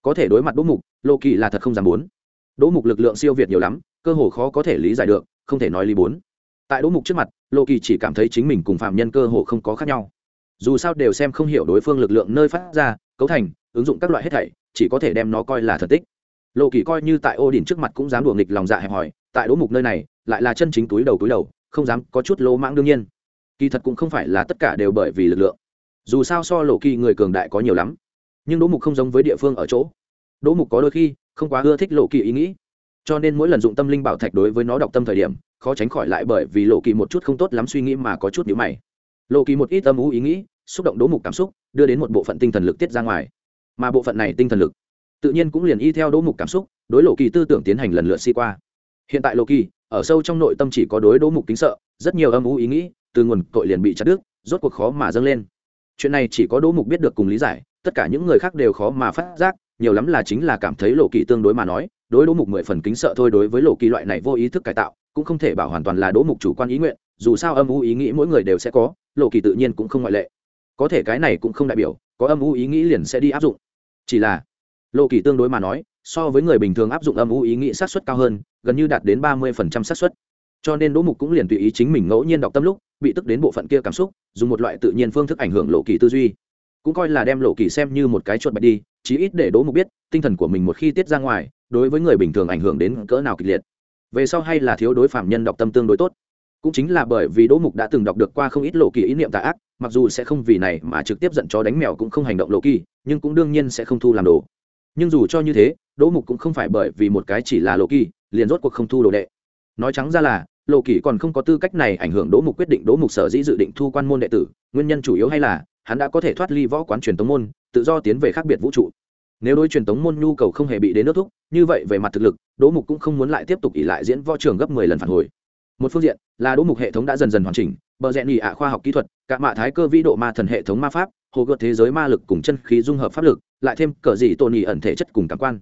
Có thể đối mặt đỗ mục, lộ kỳ là thật không dám muốn. Đỗ mục lực lượng siêu việt nhiều lắm, cơ hồ khó có thể lý giải được, không thể nói lý bốn tại đỗ mục trước mặt, lộ kỳ chỉ cảm thấy chính mình cùng phạm nhân cơ hồ không có khác nhau. Dù sao đều xem không hiểu đối phương lực lượng nơi phát ra, cấu thành, ứng dụng các loại hết thảy, chỉ có thể đem nó coi là thần tích. Lộ kỳ coi như tại ô đình trước mặt cũng dám đùa nghịch lòng dạ hẹp hòi, tại đỗ mục nơi này, lại là chân chính túi đầu túi đầu, không dám có chút lỗ mãng đương nhiên. Kỳ thật cũng không phải là tất cả đều bởi vì lực lượng. Dù sao so lộ kỳ người cường đại có nhiều lắm. Nhưng đỗ mục không giống với địa phương ở chỗ. Đỗ mục có đôi khi, không quá ưa thích lộ kỳ ý nghĩ cho nên mỗi lần dụng tâm linh bảo thạch đối với nó đọc tâm thời điểm, khó tránh khỏi lại bởi vì lộ kỳ một chút không tốt lắm suy nghĩ mà có chút nhữ mày. Lộ kỳ một ít âm ú ý nghĩ, xúc động đố mục cảm xúc, đưa đến một bộ phận tinh thần lực tiết ra ngoài. Mà bộ phận này tinh thần lực, tự nhiên cũng liền y theo đố mục cảm xúc, đối lộ kỳ tư tưởng tiến hành lần lượt si qua. Hiện tại lộ kỳ, ở sâu trong nội tâm chỉ có đối đố mục kính sợ, rất nhiều âm ú ý nghĩ, từ nguồn tội liền bị chặt đứt, rốt cuộc khó mà dâng lên. Chuyện này chỉ có đố mục biết được cùng lý giải, tất cả những người khác đều khó mà phát giác, nhiều lắm là chính là cảm thấy lộ kỳ tương đối mà nói đối đỗ mục mười phần kính sợ thôi đối với lộ kỳ loại này vô ý thức cải tạo, cũng không thể bảo hoàn toàn là đỗ mục chủ quan ý nguyện, dù sao âm u ý nghĩ mỗi người đều sẽ có, lộ kỳ tự nhiên cũng không ngoại lệ. Có thể cái này cũng không đại biểu, có âm u ý nghĩ liền sẽ đi áp dụng. Chỉ là, lộ kỳ tương đối mà nói, so với người bình thường áp dụng âm u ý nghĩ sát xuất cao hơn, gần như đạt đến ba mươi phần trăm sát suất. Cho nên đỗ mục cũng liền tùy ý chính mình ngẫu nhiên đọc tâm lúc, bị tức đến bộ phận kia cảm xúc, dùng một loại tự nhiên phương thức ảnh hưởng lộ kỳ tư duy. Cũng coi là đem lộ kỳ xem như một cái chuột bạch đi chí ít để đỗ mục biết, tinh thần của mình một khi tiết ra ngoài, đối với người bình thường ảnh hưởng đến cỡ nào kịch liệt. Về sau hay là thiếu đối phạm nhân đọc tâm tương đối tốt. Cũng chính là bởi vì đỗ mục đã từng đọc được qua không ít lộ kỳ ý niệm tà ác, mặc dù sẽ không vì này mà trực tiếp giận chó đánh mèo cũng không hành động lộ kỳ, nhưng cũng đương nhiên sẽ không thu làm đồ. Nhưng dù cho như thế, đỗ mục cũng không phải bởi vì một cái chỉ là lộ kỳ, liền rốt cuộc không thu đồ đệ. Nói trắng ra là, lộ kỳ còn không có tư cách này ảnh hưởng đỗ mục quyết định đỗ mục sở dĩ dự định thu quan môn đệ tử, nguyên nhân chủ yếu hay là, hắn đã có thể thoát ly võ quán truyền tống môn tự do tiến về khác biệt vũ trụ. Nếu đối truyền tống môn nhu cầu không hề bị đến nước thúc, như vậy về mặt thực lực, đỗ mục cũng không muốn lại tiếp tục ỉ lại diễn võ trường gấp mười lần phản hồi. Một phương diện là đỗ mục hệ thống đã dần dần hoàn chỉnh, bờ rẽ nhị ạ khoa học kỹ thuật, cả mạ thái cơ vĩ độ ma thần hệ thống ma pháp, hồ gợt thế giới ma lực cùng chân khí dung hợp pháp lực, lại thêm cờ dị tồn nhị ẩn thể chất cùng cảm quan.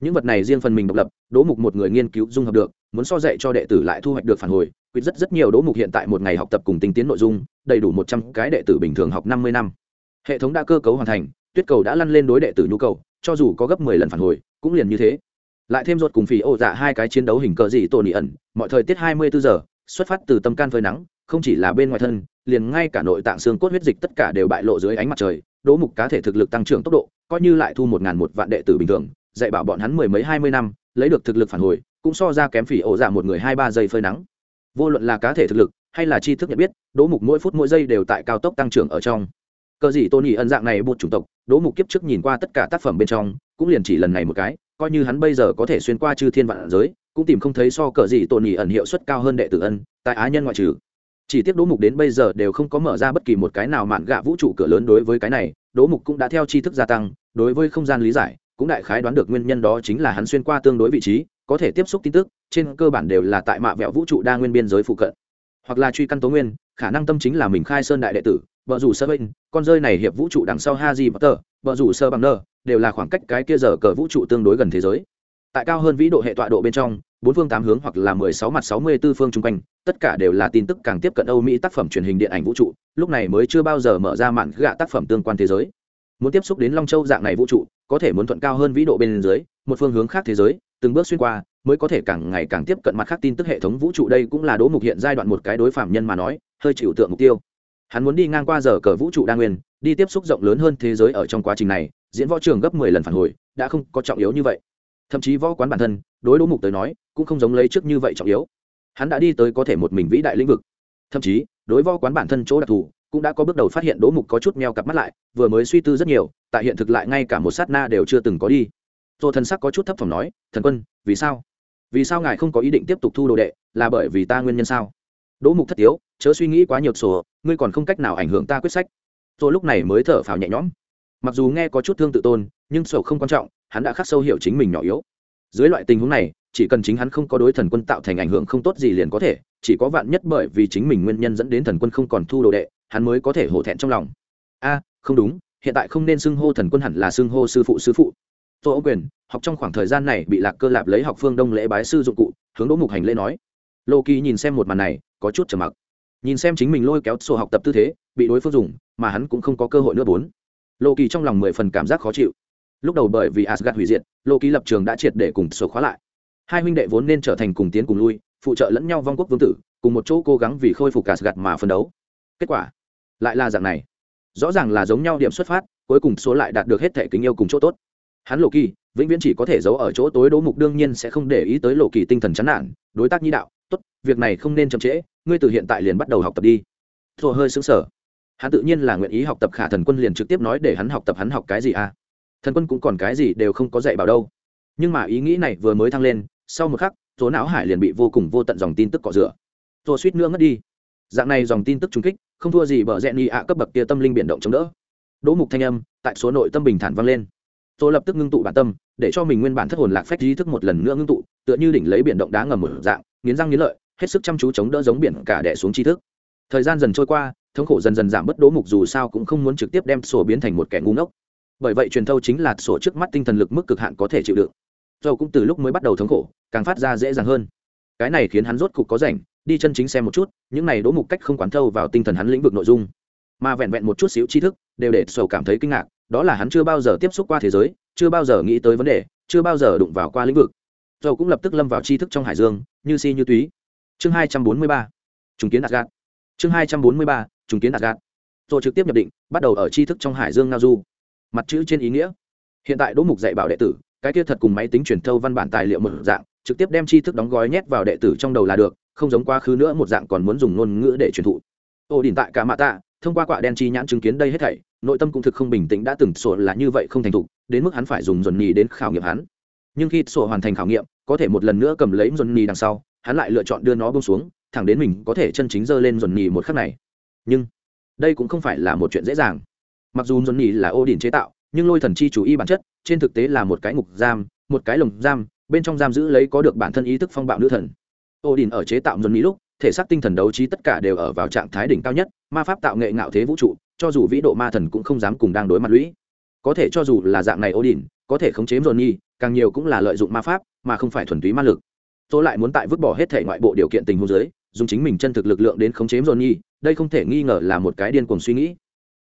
Những vật này riêng phần mình độc lập, đỗ mục một người nghiên cứu dung hợp được, muốn so dạy cho đệ tử lại thu hoạch được phản hồi quyết rất rất nhiều đỗ mục hiện tại một ngày học tập cùng tinh tiến nội dung, đầy đủ một trăm cái đệ tử bình thường học năm mươi năm. Hệ thống đã cơ cấu hoàn thành tuyết cầu đã lăn lên đối đệ tử nhu cầu, cho dù có gấp mười lần phản hồi, cũng liền như thế. Lại thêm ruột cùng phì ô dạ hai cái chiến đấu hình cờ gì tổn nhị ẩn, mọi thời tiết hai mươi bốn giờ, xuất phát từ tâm can phơi nắng, không chỉ là bên ngoài thân, liền ngay cả nội tạng xương cốt huyết dịch tất cả đều bại lộ dưới ánh mặt trời, đỗ mục cá thể thực lực tăng trưởng tốc độ, coi như lại thu một ngàn một vạn đệ tử bình thường, dạy bảo bọn hắn mười mấy hai mươi năm, lấy được thực lực phản hồi, cũng so ra kém phỉ ổ dạ một người hai ba giây phơi nắng. Vô luận là cá thể thực lực, hay là tri thức nhận biết, đỗ mục mỗi phút mỗi giây đều tại cao tốc tăng trưởng ở trong cờ gì tôn nhị ân dạng này một chủng tộc, đỗ mục kiếp trước nhìn qua tất cả tác phẩm bên trong, cũng liền chỉ lần này một cái, coi như hắn bây giờ có thể xuyên qua chư thiên vạn giới, cũng tìm không thấy so cờ gì tôn nhị ẩn hiệu suất cao hơn đệ tử ân, tại á nhân ngoại trừ. Chỉ tiếc đỗ mục đến bây giờ đều không có mở ra bất kỳ một cái nào mạn gạ vũ trụ cửa lớn đối với cái này, đỗ mục cũng đã theo tri thức gia tăng, đối với không gian lý giải, cũng đại khái đoán được nguyên nhân đó chính là hắn xuyên qua tương đối vị trí, có thể tiếp xúc tin tức, trên cơ bản đều là tại mạ vẹo vũ trụ đa nguyên biên giới phụ cận. Hoặc là truy căn tố nguyên, khả năng tâm chính là mình khai sơn đại đệ tử vợ rủ sơ bên, con rơi này hiệp vũ trụ đằng sau ha di potter vợ rủ sơ bằng nơ, đều là khoảng cách cái kia giờ cờ vũ trụ tương đối gần thế giới. Tại cao hơn vĩ độ hệ tọa độ bên trong, bốn phương tám hướng hoặc là mười sáu mặt sáu mươi tư phương chung quanh, tất cả đều là tin tức càng tiếp cận âu mỹ tác phẩm truyền hình điện ảnh vũ trụ, lúc này mới chưa bao giờ mở ra mạn gạ tác phẩm tương quan thế giới. Muốn tiếp xúc đến long châu dạng này vũ trụ, có thể muốn thuận cao hơn vĩ độ bên dưới, một phương hướng khác thế giới, từng bước xuyên qua, mới có thể càng ngày càng tiếp cận mặt khác tin tức hệ thống vũ trụ. Đây cũng là đỗ mục hiện giai đoạn một cái đối phạm nhân mà nói, hơi chịu tượng mục tiêu hắn muốn đi ngang qua giờ cờ vũ trụ đa nguyên, đi tiếp xúc rộng lớn hơn thế giới ở trong quá trình này, diễn võ trường gấp mười lần phản hồi, đã không có trọng yếu như vậy. Thậm chí võ quán bản thân, đối đỗ mục tới nói, cũng không giống lấy trước như vậy trọng yếu. Hắn đã đi tới có thể một mình vĩ đại lĩnh vực. Thậm chí, đối võ quán bản thân chỗ đặc thù, cũng đã có bước đầu phát hiện đỗ mục có chút meo cặp mắt lại, vừa mới suy tư rất nhiều, tại hiện thực lại ngay cả một sát na đều chưa từng có đi. Tô thần sắc có chút thấp thỏm nói, thần quân, vì sao? Vì sao ngài không có ý định tiếp tục thu đồ đệ, là bởi vì ta nguyên nhân sao? Đỗ mục thất tiếu chớ suy nghĩ quá nhiều sổ, ngươi còn không cách nào ảnh hưởng ta quyết sách. Tôi lúc này mới thở phào nhẹ nhõm. Mặc dù nghe có chút thương tự tôn, nhưng sổ không quan trọng, hắn đã khắc sâu hiểu chính mình nhỏ yếu. Dưới loại tình huống này, chỉ cần chính hắn không có đối thần quân tạo thành ảnh hưởng không tốt gì liền có thể, chỉ có vạn nhất bởi vì chính mình nguyên nhân dẫn đến thần quân không còn thu đồ đệ, hắn mới có thể hổ thẹn trong lòng. A, không đúng, hiện tại không nên xưng hô thần quân hẳn là xưng hô sư phụ sư phụ. Tô ô quyền, học trong khoảng thời gian này bị lạc cơ lạp lấy học phương đông lễ bái sư dụng cụ, hướng đỗ mục hành lễ nói. Lô kỳ nhìn xem một màn này, có chút trầm mặc nhìn xem chính mình lôi kéo sổ học tập tư thế, bị đối phương dùng, mà hắn cũng không có cơ hội nữa bốn. Lô kỳ trong lòng mười phần cảm giác khó chịu. Lúc đầu bởi vì asgad hủy diệt, lô kỳ lập trường đã triệt để cùng sổ khóa lại. Hai huynh đệ vốn nên trở thành cùng tiến cùng lui, phụ trợ lẫn nhau vong quốc vương tử, cùng một chỗ cố gắng vì khôi phục asgad mà phân đấu. Kết quả, lại là dạng này. Rõ ràng là giống nhau điểm xuất phát, cuối cùng số lại đạt được hết thể kính yêu cùng chỗ tốt. Hắn lộ kỳ, vĩnh viễn chỉ có thể giấu ở chỗ tối đố mục đương nhiên sẽ không để ý tới lộ kỳ tinh thần chán nản, đối tác nhi đạo, tốt, việc này không nên chậm trễ ngươi từ hiện tại liền bắt đầu học tập đi. Thua hơi xứng sở hắn tự nhiên là nguyện ý học tập khả thần quân liền trực tiếp nói để hắn học tập hắn học cái gì à? Thần quân cũng còn cái gì đều không có dạy bảo đâu. Nhưng mà ý nghĩ này vừa mới thăng lên, sau một khắc số não hải liền bị vô cùng vô tận dòng tin tức cọ rửa. Rồi suýt nữa ngất đi. Dạng này dòng tin tức trúng kích, không thua gì bờ rẽ y ạ cấp bậc kia tâm linh biển động chống đỡ. Đỗ mục thanh âm, tại số nội tâm bình thản vang lên. Tôi lập tức ngưng tụ bản tâm, để cho mình nguyên bản thất hồn lạc phách trí thức một lần nữa ngưng tụ, tựa như đỉnh lấy biển động đá ngầm một dạng, nghiến răng nghiến lợi hết sức chăm chú chống đỡ giống biển cả đẻ xuống tri thức. Thời gian dần trôi qua, thống khổ dần dần giảm bất đỗ mục dù sao cũng không muốn trực tiếp đem sổ biến thành một kẻ ngu ngốc. Bởi vậy truyền thâu chính là sổ trước mắt tinh thần lực mức cực hạn có thể chịu đựng. Dầu cũng từ lúc mới bắt đầu thống khổ, càng phát ra dễ dàng hơn. Cái này khiến hắn rốt cục có rảnh, đi chân chính xem một chút, những này đỗ mục cách không quán thâu vào tinh thần hắn lĩnh vực nội dung. Mà vẹn vẹn một chút xíu tri thức, đều để sổ cảm thấy kinh ngạc, đó là hắn chưa bao giờ tiếp xúc qua thế giới, chưa bao giờ nghĩ tới vấn đề, chưa bao giờ đụng vào qua lĩnh vực. Dầu cũng lập tức lâm vào tri thức trong hải dương, như si như túy chương hai trăm bốn mươi ba, trùng kiến đạt gạt chương hai trăm bốn mươi ba, trùng kiến đạt gạt rồi trực tiếp nhập định, bắt đầu ở tri thức trong hải dương ngao du. Mặt chữ trên ý nghĩa. Hiện tại đỗ mục dạy bảo đệ tử, cái kia thật cùng máy tính truyền thâu văn bản tài liệu một dạng, trực tiếp đem tri thức đóng gói nhét vào đệ tử trong đầu là được, không giống quá khứ nữa một dạng còn muốn dùng ngôn ngữ để truyền thụ. Ô đình tại cả mạ tạ, thông qua quả đen chi nhãn chứng kiến đây hết thảy, nội tâm cũng thực không bình tĩnh đã từng sổ là như vậy không thành thục, đến mức hắn phải dùng dồn nhì đến khảo nghiệm hắn. Nhưng khi sổ hoàn thành khảo nghiệm, có thể một lần nữa cầm lấy dồn nhì đằng sau hắn lại lựa chọn đưa nó bông xuống thẳng đến mình có thể chân chính giơ lên dồn nhì một khắc này. Nhưng đây cũng không phải là một chuyện dễ dàng. Mặc dù dồn nhì là ô đình chế tạo nhưng lôi thần chi chủ y bản chất trên thực tế là một cái ngục giam một cái lồng giam bên trong giam giữ lấy có được bản thân ý thức phong bạo nữ thần. Ô đình ở chế tạo dồn nhì lúc thể xác tinh thần đấu trí tất cả đều ở vào trạng thái đỉnh cao nhất ma pháp tạo nghệ ngạo thế vũ trụ cho dù vĩ độ ma thần cũng không dám cùng đang đối mặt lũy. Có thể cho dù là dạng này ô đình có thể khống chế dồn nhì, càng nhiều cũng là lợi dụng ma pháp mà không phải thuần túy ma lực tôi lại muốn tại vứt bỏ hết thể ngoại bộ điều kiện tình huống giới dùng chính mình chân thực lực lượng đến khống chế dồn nhi đây không thể nghi ngờ là một cái điên cuồng suy nghĩ.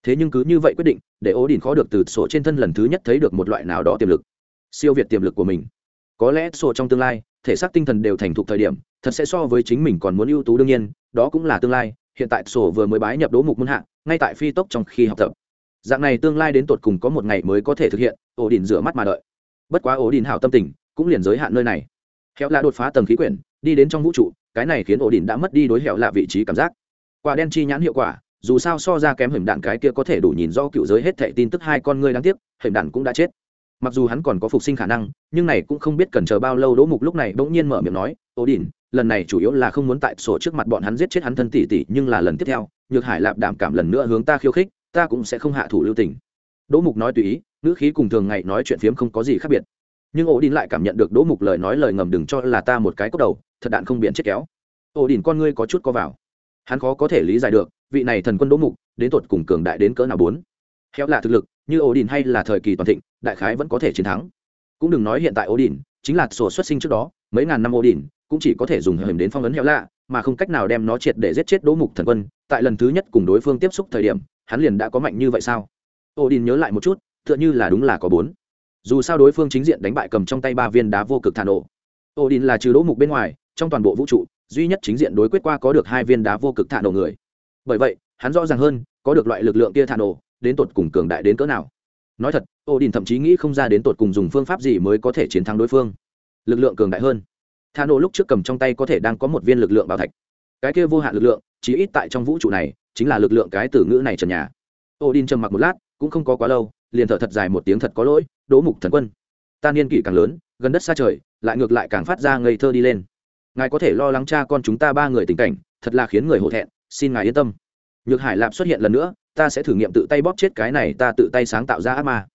Thế nhưng cứ như vậy quyết định để ố đình khó được từ sổ trên thân lần thứ nhất thấy được một loại nào đó tiềm lực. Siêu việt tiềm lực của mình. Có lẽ sổ trong tương lai thể xác tinh thần đều thành thục thời điểm thật sẽ so với chính mình còn muốn ưu tú đương nhiên đó cũng là tương lai hiện tại sổ vừa mới bái nhập đố mục môn hạng, ngay tại phi tốc trong khi học tập. Dạng này tương lai đến tột cùng có một ngày mới có thể thực hiện ổ đình rửa mắt mà đợi. Bất quá ổ đình hảo tâm tình cũng liền giới hạn nơi này hẹo lạ đột phá tầng khí quyển, đi đến trong vũ trụ, cái này khiến ổ đình đã mất đi đối hẹo lạ vị trí cảm giác. Quả đen chi nhãn hiệu quả, dù sao so ra kém hình đạn cái kia có thể đủ nhìn do cựu giới hết thệ tin tức hai con ngươi đáng tiếc hình đạn cũng đã chết. Mặc dù hắn còn có phục sinh khả năng, nhưng này cũng không biết cần chờ bao lâu đỗ mục lúc này bỗng nhiên mở miệng nói ổ đình lần này chủ yếu là không muốn tại sổ trước mặt bọn hắn giết chết hắn thân tỷ tỷ, nhưng là lần tiếp theo, nhược hải lạp đảm cảm lần nữa hướng ta khiêu khích, ta cũng sẽ không hạ thủ lưu tình. Đỗ mục nói tùy ý, ngữ khí cùng thường ngày nói chuyện phiếm không có gì khác biệt nhưng ổ đình lại cảm nhận được đỗ mục lời nói lời ngầm đừng cho là ta một cái cốc đầu, thật đạn không biện chết kéo. Ổ đình con ngươi có chút co vào. Hắn khó có thể lý giải được, vị này thần quân đỗ mục, đến tột cùng cường đại đến cỡ nào bốn. Khéo là thực lực, như ổ đình hay là thời kỳ toàn thịnh, đại khái vẫn có thể chiến thắng. Cũng đừng nói hiện tại ổ đình, chính là sổ xuất sinh trước đó, mấy ngàn năm ổ đình, cũng chỉ có thể dùng hiểm đến phong ấn héo lạ, mà không cách nào đem nó triệt để giết chết đỗ mục thần quân. Tại lần thứ nhất cùng đối phương tiếp xúc thời điểm, hắn liền đã có mạnh như vậy sao? Ổ đình nhớ lại một chút, tựa như là đúng là có bốn dù sao đối phương chính diện đánh bại cầm trong tay ba viên đá vô cực thả nổ. Ô đình là trừ đỗ mục bên ngoài, trong toàn bộ vũ trụ, duy nhất chính diện đối quyết qua có được hai viên đá vô cực thả nổ người. Bởi vậy, hắn rõ ràng hơn, có được loại lực lượng kia thả nổ, đến tột cùng cường đại đến cỡ nào. Nói thật ô đình thậm chí nghĩ không ra đến tột cùng dùng phương pháp gì mới có thể chiến thắng đối phương. Lực lượng cường đại hơn. Thả nổ lúc trước cầm trong tay có thể đang có một viên lực lượng bảo thạch. Cái kia vô hạn lực lượng chỉ ít tại trong vũ trụ này, chính là lực lượng cái từ ngữ này trần nhà. Odin trầm mặc một lát, cũng không có quá lâu, liền thở thật dài một tiếng thật có lỗi đỗ mục thần quân. Ta niên kỷ càng lớn, gần đất xa trời, lại ngược lại càng phát ra ngây thơ đi lên. Ngài có thể lo lắng cha con chúng ta ba người tình cảnh, thật là khiến người hổ thẹn, xin ngài yên tâm. Nhược hải lạp xuất hiện lần nữa, ta sẽ thử nghiệm tự tay bóp chết cái này, ta tự tay sáng tạo ra ác ma.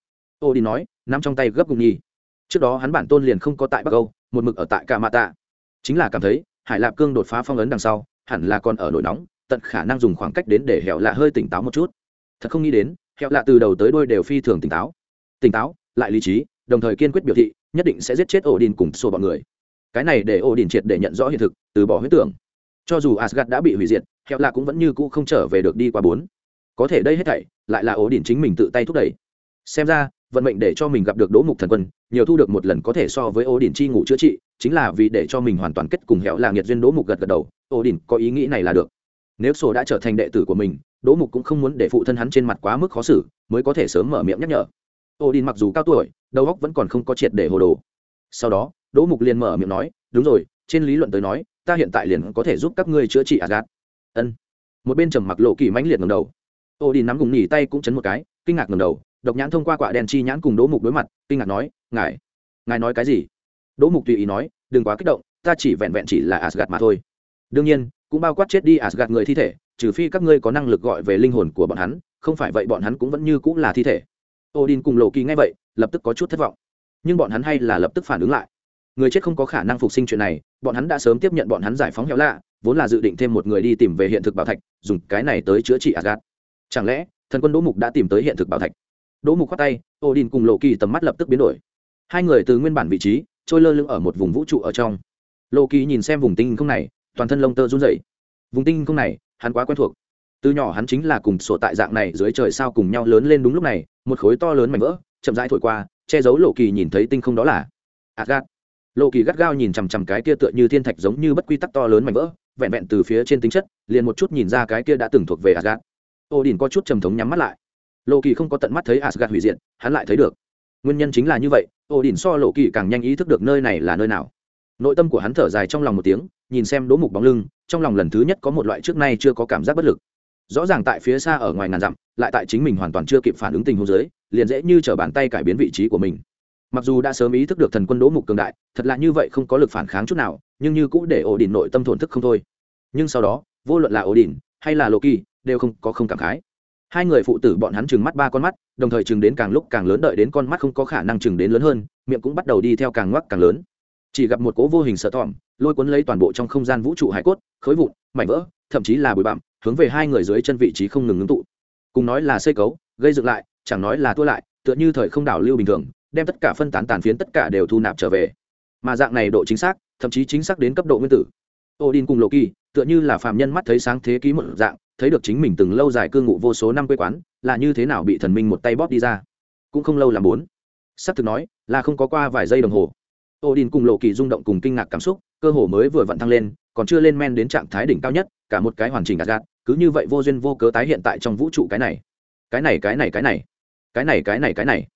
Odin nói, nắm trong tay gấp gùng nhi trước đó hắn bản tôn liền không có tại bắc âu, một mực ở tại ca mạ tạ. Chính là cảm thấy, hải lạp cương đột phá phong ấn đằng sau, hẳn là còn ở nổi nóng, tận khả năng dùng khoảng cách đến để hẹo lạ hơi tỉnh táo một chút. Thật không nghĩ đến, hẹo lạ từ đầu tới đôi đều phi thường tỉnh táo. Tỉnh táo? Lại lý trí, đồng thời kiên quyết biểu thị, nhất định sẽ giết chết ổ đình cùng sổ bọn người. Cái này để ổ đình triệt để nhận rõ hiện thực, từ bỏ huyết tưởng. Cho dù asgad đã bị hủy diệt, hẹo lạ cũng vẫn như cũ không trở về được đi qua bốn. Có thể đây hết thảy, lại là ổ đình chính mình tự tay thúc đẩy. Xem ra, vận mệnh để cho mình gặp được đỗ mục thần quân, nhiều thu được một lần có thể so với ổ đình chi ngủ chữa trị, chính là vì để cho mình hoàn toàn kết cùng hẹo là nghiệt duyên đỗ mục gật gật đầu ổ đình có ý nghĩ này là được. Nếu sổ đã trở thành đệ tử của mình, đỗ mục cũng không muốn để phụ thân hắn trên mặt quá mức khó xử, mới có thể sớm mở miệng nhắc nhở ổ đình mặc dù cao tuổi, đầu óc vẫn còn không có triệt để hồ đồ. Sau đó, đỗ mục liền mở miệng nói, đúng rồi, trên lý luận tới nói, ta hiện tại liền có thể giúp các ngươi chữa trị agat ân. Một bên trầm mặc lộ kỳ mãnh liệt ngầm đầu. Ổ đình nắm cùng nhỉ tay cũng chấn một cái, kinh ngạc ngầm đầu, độc nhãn thông qua quả đèn chi nhãn cùng đỗ mục đối mặt, kinh ngạc nói, ngài ngài nói cái gì? Đỗ mục tùy ý nói, đừng quá kích động, ta chỉ vẹn vẹn chỉ là asgad mà thôi. Đương nhiên, cũng bao quát chết đi asgad người thi thể, trừ phi các ngươi có năng lực gọi về linh hồn của bọn hắn, không phải vậy bọn hắn cũng vẫn như cũng là thi thể odin cùng lộ kỳ vậy, lập tức có chút thất vọng. Nhưng bọn hắn hay là lập tức phản ứng lại. Người chết không có khả năng phục sinh chuyện này, bọn hắn đã sớm tiếp nhận bọn hắn giải phóng héo lạ, vốn là dự định thêm một người đi tìm về hiện thực bảo thạch, dùng cái này tới chữa trị Asgard. chẳng lẽ, thần quân đỗ mục đã tìm tới hiện thực bảo thạch? Đỗ mục khoát tay, odin cùng lộ kỳ tầm mắt lập tức biến đổi. Hai người từ nguyên bản vị trí, trôi lơ lửng ở một vùng vũ trụ ở trong. Lộ kỳ nhìn xem vùng tinh không này, toàn thân lông tơ run rẩy. Vùng tinh không này, hắn quá quen thuộc. Từ nhỏ hắn chính là cùng sổ tại dạng này dưới trời sao cùng nhau lớn lên đúng lúc này một khối to lớn mảnh vỡ, chậm rãi thổi qua, che giấu lộ kỳ nhìn thấy tinh không đó là adgat lộ kỳ gắt gao nhìn chằm chằm cái kia tựa như thiên thạch giống như bất quy tắc to lớn mảnh vỡ, vẹn vẹn từ phía trên tính chất, liền một chút nhìn ra cái kia đã từng thuộc về adgat ô đình có chút trầm thống nhắm mắt lại. Lộ kỳ không có tận mắt thấy adgat hủy diệt, hắn lại thấy được. Nguyên nhân chính là như vậy ô đình so lộ kỳ càng nhanh ý thức được nơi này là nơi nào. Nội tâm của hắn thở dài trong lòng một tiếng, nhìn xem đố mục bóng lưng, trong lòng lần thứ nhất có một loại trước nay chưa có cảm giác bất lực rõ ràng tại phía xa ở ngoài ngàn dặm, lại tại chính mình hoàn toàn chưa kịp phản ứng tình huống giới liền dễ như t r ở bàn tay cải biến vị trí của mình. Mặc dù đã sớm ý thức được thần quân đỗ mục cường đại, thật là như vậy không có lực phản kháng chút nào, nhưng như cũ để ổ đỉnh nội tâm thổn thức không thôi. Nhưng sau đó, vô luận là ổ đỉnh hay là lộ kỳ đều không có không cảm khái. Hai người phụ tử bọn hắn chừng mắt ba con mắt, đồng thời chừng đến càng lúc càng lớn đợi đến con mắt không có khả năng chừng đến lớn hơn, miệng cũng bắt đầu đi theo càng ngoắc càng lớn. Chỉ gặp một cố vô hình sợ thỏm lôi cuốn lấy toàn bộ trong không gian vũ trụ hải cốt, khối vụn, mảnh vỡ, thậm chí là bụi bặm hướng về hai người dưới chân vị trí không ngừng ngưng tụ. Cùng nói là xây cấu, gây dựng lại, chẳng nói là tua lại, tựa như thời không đảo lưu bình thường, đem tất cả phân tán tàn phiến tất cả đều thu nạp trở về. Mà dạng này độ chính xác, thậm chí chính xác đến cấp độ nguyên tử. Odin cùng lộ kỳ tựa như là phàm nhân mắt thấy sáng thế ký một dạng, thấy được chính mình từng lâu dài cư ngụ vô số năm quê quán, là như thế nào bị thần minh một tay bóp đi ra. Cũng không lâu làm bốn. Sắp thực nói, là không có qua vài giây đồng hồ. Odin cùng lộ kỳ rung động cùng kinh ngạc cảm xúc, cơ hồ mới vừa vặn thăng lên, còn chưa lên men đến trạng thái đỉnh cao nhất cả một cái hoàn chỉnh đạt gạt cứ như vậy vô duyên vô cớ tái hiện tại trong vũ trụ cái này. Cái này cái này cái này. Cái này cái này cái này.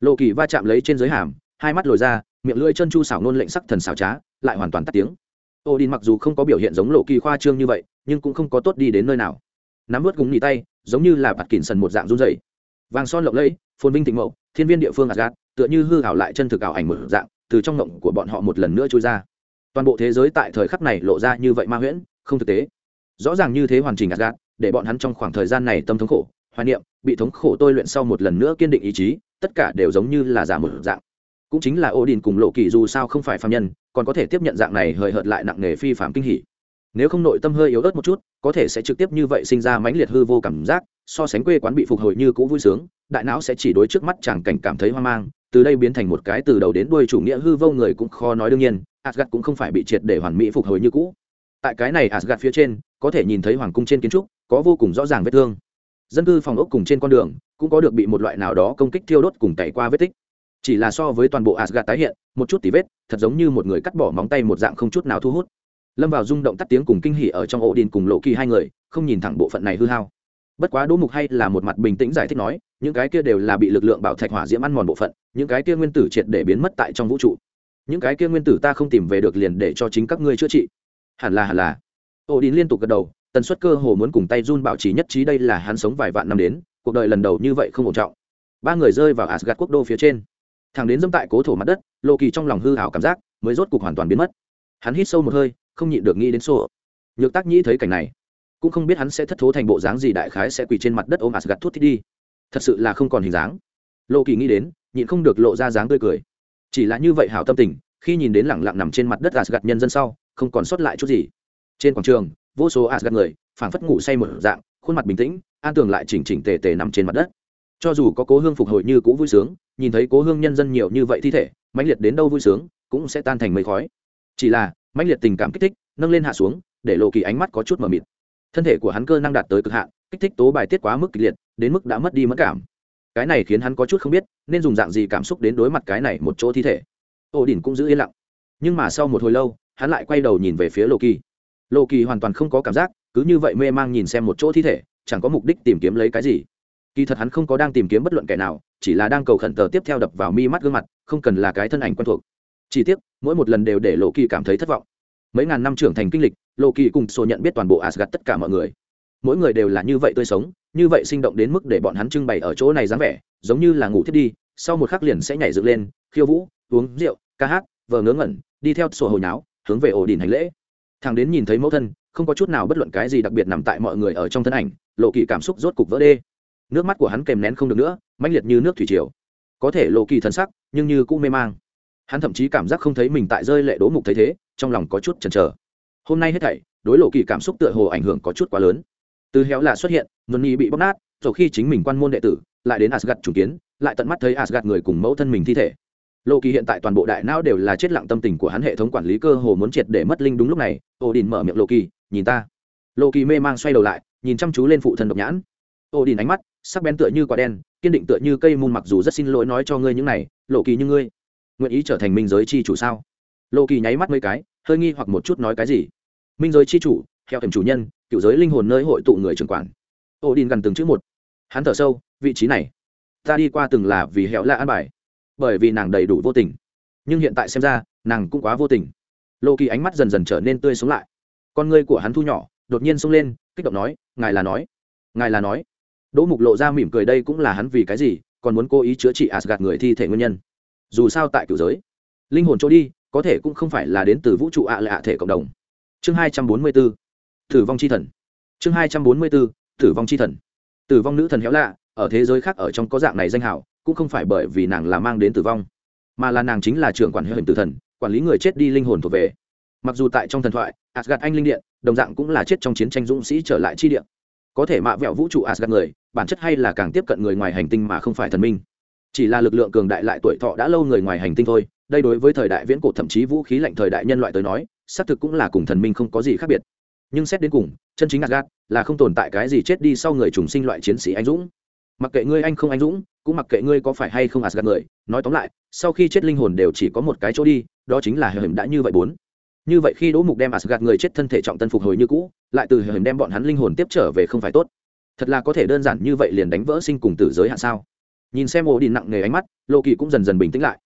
Lộ kỳ va chạm lấy trên giới hàm hai mắt lồi ra miệng lưỡi chân chu xảo nôn lệnh sắc thần xảo trá lại hoàn toàn tắt tiếng. Odin mặc dù không có biểu hiện giống lộ kỳ khoa trương như vậy nhưng cũng không có tốt đi đến nơi nào. Nắm vớt gúng nhị tay giống như là bạt kỉn sần một dạng run dày vàng son lộng lẫy phồn vinh thịnh mẫu, thiên viên địa phương gạt tựa như hư hảo lại chân thực ảo ảnh một dạng từ trong ngộng của bọn họ một lần nữa trôi ra. Toàn bộ thế giới tại thời khắc này lộ ra như vậy ma huyễn không thực tế rõ ràng như thế hoàn chỉnh gạt gạt, để bọn hắn trong khoảng thời gian này tâm thống khổ hoài niệm bị thống khổ tôi luyện sau một lần nữa kiên định ý chí tất cả đều giống như là giả một dạng. Cũng chính là ô đình cùng lộ kỳ dù sao không phải phạm nhân còn có thể tiếp nhận dạng này hời hợt lại nặng nề phi phạm kinh hỉ. Nếu không nội tâm hơi yếu ớt một chút có thể sẽ trực tiếp như vậy sinh ra mãnh liệt hư vô cảm giác so sánh quê quán bị phục hồi như cũ vui sướng đại não sẽ chỉ đối trước mắt chẳng cảnh cảm thấy hoang mang từ đây biến thành một cái từ đầu đến đuôi chủ nghĩa hư vô người cũng khó nói đương nhiên asgad cũng không phải bị triệt để hoàn mỹ phục hồi như cũ. Tại cái này asgad phía trên có thể nhìn thấy hoàng cung trên kiến trúc, có vô cùng rõ ràng vết thương. Dân cư phòng ốc cùng trên con đường, cũng có được bị một loại nào đó công kích thiêu đốt cùng tẩy qua vết tích. Chỉ là so với toàn bộ Asgard tái hiện, một chút tí vết, thật giống như một người cắt bỏ móng tay một dạng không chút nào thu hút. Lâm vào rung động tắt tiếng cùng kinh hỉ ở trong ổ đình cùng lộ kỳ hai người, không nhìn thẳng bộ phận này hư hao. Bất quá đỗ mục hay là một mặt bình tĩnh giải thích nói, những cái kia đều là bị lực lượng bảo thạch hỏa diễm ăn mòn bộ phận, những cái kia nguyên tử triệt để biến mất tại trong vũ trụ. Những cái kia nguyên tử ta không tìm về được liền để cho chính các ngươi chữa trị. Hẳn là hẳn là ổ đình liên tục gật đầu, tần suất cơ hồ muốn cùng tay run bảo trì nhất trí đây là hắn sống vài vạn năm đến, cuộc đời lần đầu như vậy không ổn trọng. Ba người rơi vào asgad quốc đô phía trên. Thằng đến dâm tại cố thổ mặt đất lộ kỳ trong lòng hư hảo cảm giác mới rốt cục hoàn toàn biến mất. Hắn hít sâu một hơi, không nhịn được nghĩ đến sổ. Nhược tác nhĩ thấy cảnh này, cũng không biết hắn sẽ thất thố thành bộ dáng gì đại khái sẽ quỳ trên mặt đất ôm asgad thút thích đi. Thật sự là không còn hình dáng. Lộ kỳ nghĩ đến, nhịn không được lộ ra dáng tươi cười. Chỉ là như vậy hảo tâm tình, khi nhìn đến lẳng lặng nằm trên mặt đất asgad nhân dân sau, không còn sót lại chút gì trên quảng trường, vô số asgad người, phảng phất ngủ say một dạng, khuôn mặt bình tĩnh, an tường lại chỉnh chỉnh tề tề nằm trên mặt đất. Cho dù có cố hương phục hồi như cũ vui sướng, nhìn thấy cố hương nhân dân nhiều như vậy thi thể, mãnh liệt đến đâu vui sướng, cũng sẽ tan thành mây khói. Chỉ là, mãnh liệt tình cảm kích thích, nâng lên hạ xuống, để lộ kỳ ánh mắt có chút mờ mịt. Thân thể của hắn cơ năng đạt tới cực hạn, kích thích tố bài tiết quá mức kịch liệt, đến mức đã mất đi mất cảm. Cái này khiến hắn có chút không biết, nên dùng dạng gì cảm xúc đến đối mặt cái này một chỗ thi thể. Ổ đỉnh cũng giữ yên lặng. Nhưng mà sau một hồi lâu, hắn lại quay đầu nhìn về phía lộ kỳ lộ kỳ hoàn toàn không có cảm giác, cứ như vậy mê mang nhìn xem một chỗ thi thể, chẳng có mục đích tìm kiếm lấy cái gì. Kỳ thật hắn không có đang tìm kiếm bất luận kẻ nào, chỉ là đang cầu khẩn tờ tiếp theo đập vào mi mắt gương mặt, không cần là cái thân ảnh quen thuộc. Chỉ tiếc, mỗi một lần đều để lộ kỳ cảm thấy thất vọng. Mấy ngàn năm trưởng thành kinh lịch lộ kỳ cùng sổ nhận biết toàn bộ asgad tất cả mọi người. Mỗi người đều là như vậy tươi sống, như vậy sinh động đến mức để bọn hắn trưng bày ở chỗ này dáng vẻ, giống như là ngủ thiết đi, sau một khắc liền sẽ nhảy dựng lên, khiêu vũ, uống rượu, ca hát, vờ ngớ ngẩn, đi theo sổ hồi náo hướng về ổ đình hành lễ thằng đến nhìn thấy mẫu thân, không có chút nào bất luận cái gì đặc biệt nằm tại mọi người ở trong thân ảnh, lộ kỳ cảm xúc rốt cục vỡ đê. Nước mắt của hắn kèm nén không được nữa, mãnh liệt như nước thủy triều. Có thể lộ kỳ thân sắc, nhưng như cũng mê mang. Hắn thậm chí cảm giác không thấy mình tại rơi lệ đố mục thấy thế, trong lòng có chút chần chờ. Hôm nay hết thảy, đối lộ kỳ cảm xúc tựa hồ ảnh hưởng có chút quá lớn. Từ héo là xuất hiện nguồn nhi bị bóc nát, rồi khi chính mình quan môn đệ tử, lại đến asgad trùng kiến, lại tận mắt thấy asgad người cùng mẫu thân mình thi thể lộ kỳ hiện tại toàn bộ đại não đều là chết lặng tâm tình của hắn hệ thống quản lý cơ hồ muốn triệt để mất linh đúng lúc này ô đình mở miệng lộ kỳ, nhìn ta. Lộ kỳ mê mang xoay đầu lại, nhìn chăm chú lên phụ thân độc nhãn. Ô đình ánh mắt, sắc bén tựa như quả đen, kiên định tựa như cây môn mặc dù rất xin lỗi nói cho ngươi những này lộ kỳ như ngươi, nguyện ý trở thành minh giới chi chủ sao? Lộ kỳ nháy mắt mấy cái, hơi nghi hoặc một chút nói cái gì? Minh giới chi chủ, theo thềm chủ nhân, cựu giới linh hồn nơi hội tụ người trưởng quản. Ô đình gần từng chữ một, hắn thở sâu, vị trí này, ta đi qua từng là vì hẹo lạ an bài bởi vì nàng đầy đủ vô tình. Nhưng hiện tại xem ra, nàng cũng quá vô tình. Lộ kỳ ánh mắt dần dần trở nên tươi sống lại. Con ngươi của hắn thu nhỏ, đột nhiên xông lên, kích động nói, ngài là nói, ngài là nói. Đỗ mục lộ ra mỉm cười đây cũng là hắn vì cái gì, còn muốn cố ý chữa trị gạt người thi thể nguyên nhân. Dù sao tại cựu giới, linh hồn trôi đi, có thể cũng không phải là đến từ vũ trụ ạ lạ thể cộng đồng. Chương hai trăm bốn mươi b ố tử vong c h i thần. Chương hai trăm bốn mươi b ố tử vong c h i thần. Tử vong nữ thần héo lạ, ở thế giới khác ở trong có dạng này danh hảo cũng không phải bởi vì nàng là mang đến tử vong, mà là nàng chính là trưởng quản hệ hình tử thần, quản lý người chết đi linh hồn thuộc về. Mặc dù tại trong thần thoại asgad anh linh điện, đồng dạng cũng là chết trong chiến tranh dũng sĩ trở lại chi điện có thể mạ vẹo vũ trụ asgad người, bản chất hay là càng tiếp cận người ngoài hành tinh mà không phải thần minh. Chỉ là lực lượng cường đại lại tuổi thọ đã lâu người ngoài hành tinh thôi, đây đối với thời đại viễn cổ thậm chí vũ khí lạnh thời đại nhân loại tới nói, xác thực cũng là cùng thần minh không có gì khác biệt. Nhưng xét đến cùng, chân chính asgad là không tồn tại cái gì chết đi sau người trùng sinh loại chiến sĩ anh dũng. Mặc kệ ngươi anh không anh dũng cũng mặc kệ ngươi có phải hay không Asgard người, nói tóm lại, sau khi chết linh hồn đều chỉ có một cái chỗ đi, đó chính là hình đã như vậy bốn. Như vậy khi đỗ mục đem Asgard người chết thân thể trọng tân phục hồi như cũ, lại từ hình đem bọn hắn linh hồn tiếp trở về không phải tốt. Thật là có thể đơn giản như vậy liền đánh vỡ sinh cùng tử giới hạn sao? Nhìn xem ổ Điền nặng nề ánh mắt Loki kỳ cũng dần dần bình tĩnh lại.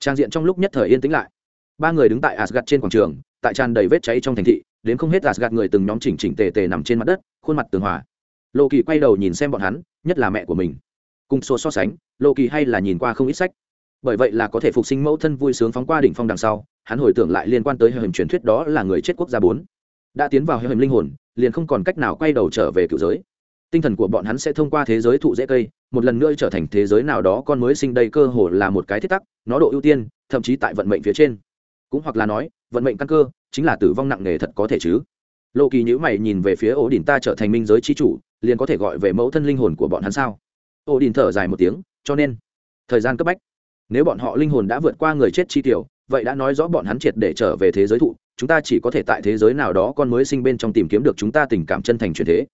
Trang diện trong lúc nhất thời yên tĩnh lại. Ba người đứng tại Asgard trên quảng trường, tại tràn đầy vết cháy trong thành thị, đến không hết Asgard người từng nhóm chỉnh chỉnh tề tề nằm trên mặt đất, khuôn mặt tường hòa. Loki kỳ quay đầu nhìn xem bọn hắn, nhất là mẹ của mình cùng số so sánh lộ kỳ hay là nhìn qua không ít sách. Bởi vậy là có thể phục sinh mẫu thân vui sướng phóng qua đỉnh phong đằng sau, hắn hồi tưởng lại liên quan tới hình truyền thuyết đó là người chết quốc gia bốn. Đã tiến vào hình linh hồn, liền không còn cách nào quay đầu trở về cựu giới. Tinh thần của bọn hắn sẽ thông qua thế giới thụ dễ cây, một lần nữa trở thành thế giới nào đó con mới sinh đầy cơ hồ là một cái thiết tắc, nó độ ưu tiên, thậm chí tại vận mệnh phía trên. Cũng hoặc là nói, vận mệnh căn cơ chính là tử vong nặng nề thật có thể chứ. Lộ kỳ nhữ mày nhìn về phía ổ đỉnh ta trở thành minh giới chi chủ, liền có thể gọi về mẫu thân linh hồn của bọn hắn sao? Ô đình thở dài một tiếng, cho nên, thời gian cấp bách. Nếu bọn họ linh hồn đã vượt qua người chết chi tiểu, vậy đã nói rõ bọn hắn triệt để trở về thế giới thụ, chúng ta chỉ có thể tại thế giới nào đó con mới sinh bên trong tìm kiếm được chúng ta tình cảm chân thành truyền thế.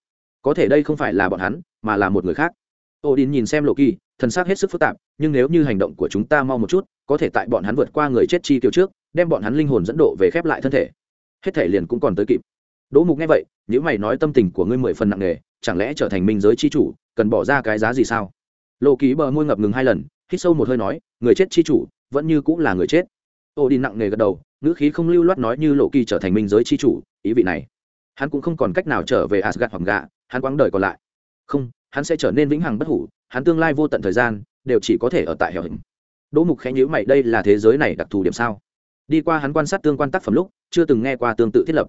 Có thể đây không phải là bọn hắn, mà là một người khác. Ô đình nhìn xem lộ kỳ, thần xác hết sức phức tạp, nhưng nếu như hành động của chúng ta mau một chút, có thể tại bọn hắn vượt qua người chết chi tiêu trước, đem bọn hắn linh hồn dẫn độ về khép lại thân thể. Hết thể liền cũng còn tới kịp. Đỗ mục nghe vậy nếu mày nói tâm tình của ngươi mười phần nặng nề, chẳng lẽ trở thành minh giới chi chủ cần bỏ ra cái giá gì sao? Lộ ký bờ môi ngập ngừng hai lần, hít sâu một hơi nói, người chết chi chủ, vẫn như cũng là người chết. Ô đi nặng nề gật đầu, ngữ khí không lưu loát nói như lộ kỳ trở thành minh giới chi chủ, ý vị này. Hắn cũng không còn cách nào trở về asgad hoặc gạ, hắn quãng đời còn lại. Không, hắn sẽ trở nên vĩnh hằng bất hủ, hắn tương lai vô tận thời gian, đều chỉ có thể ở tại hẻo hình đỗ mục khẽ nhữ mày, đây là thế giới này đặc thù điểm sao? Đi qua hắn quan sát tương quan tác phẩm lúc, chưa từng nghe qua tương tự thiết lập.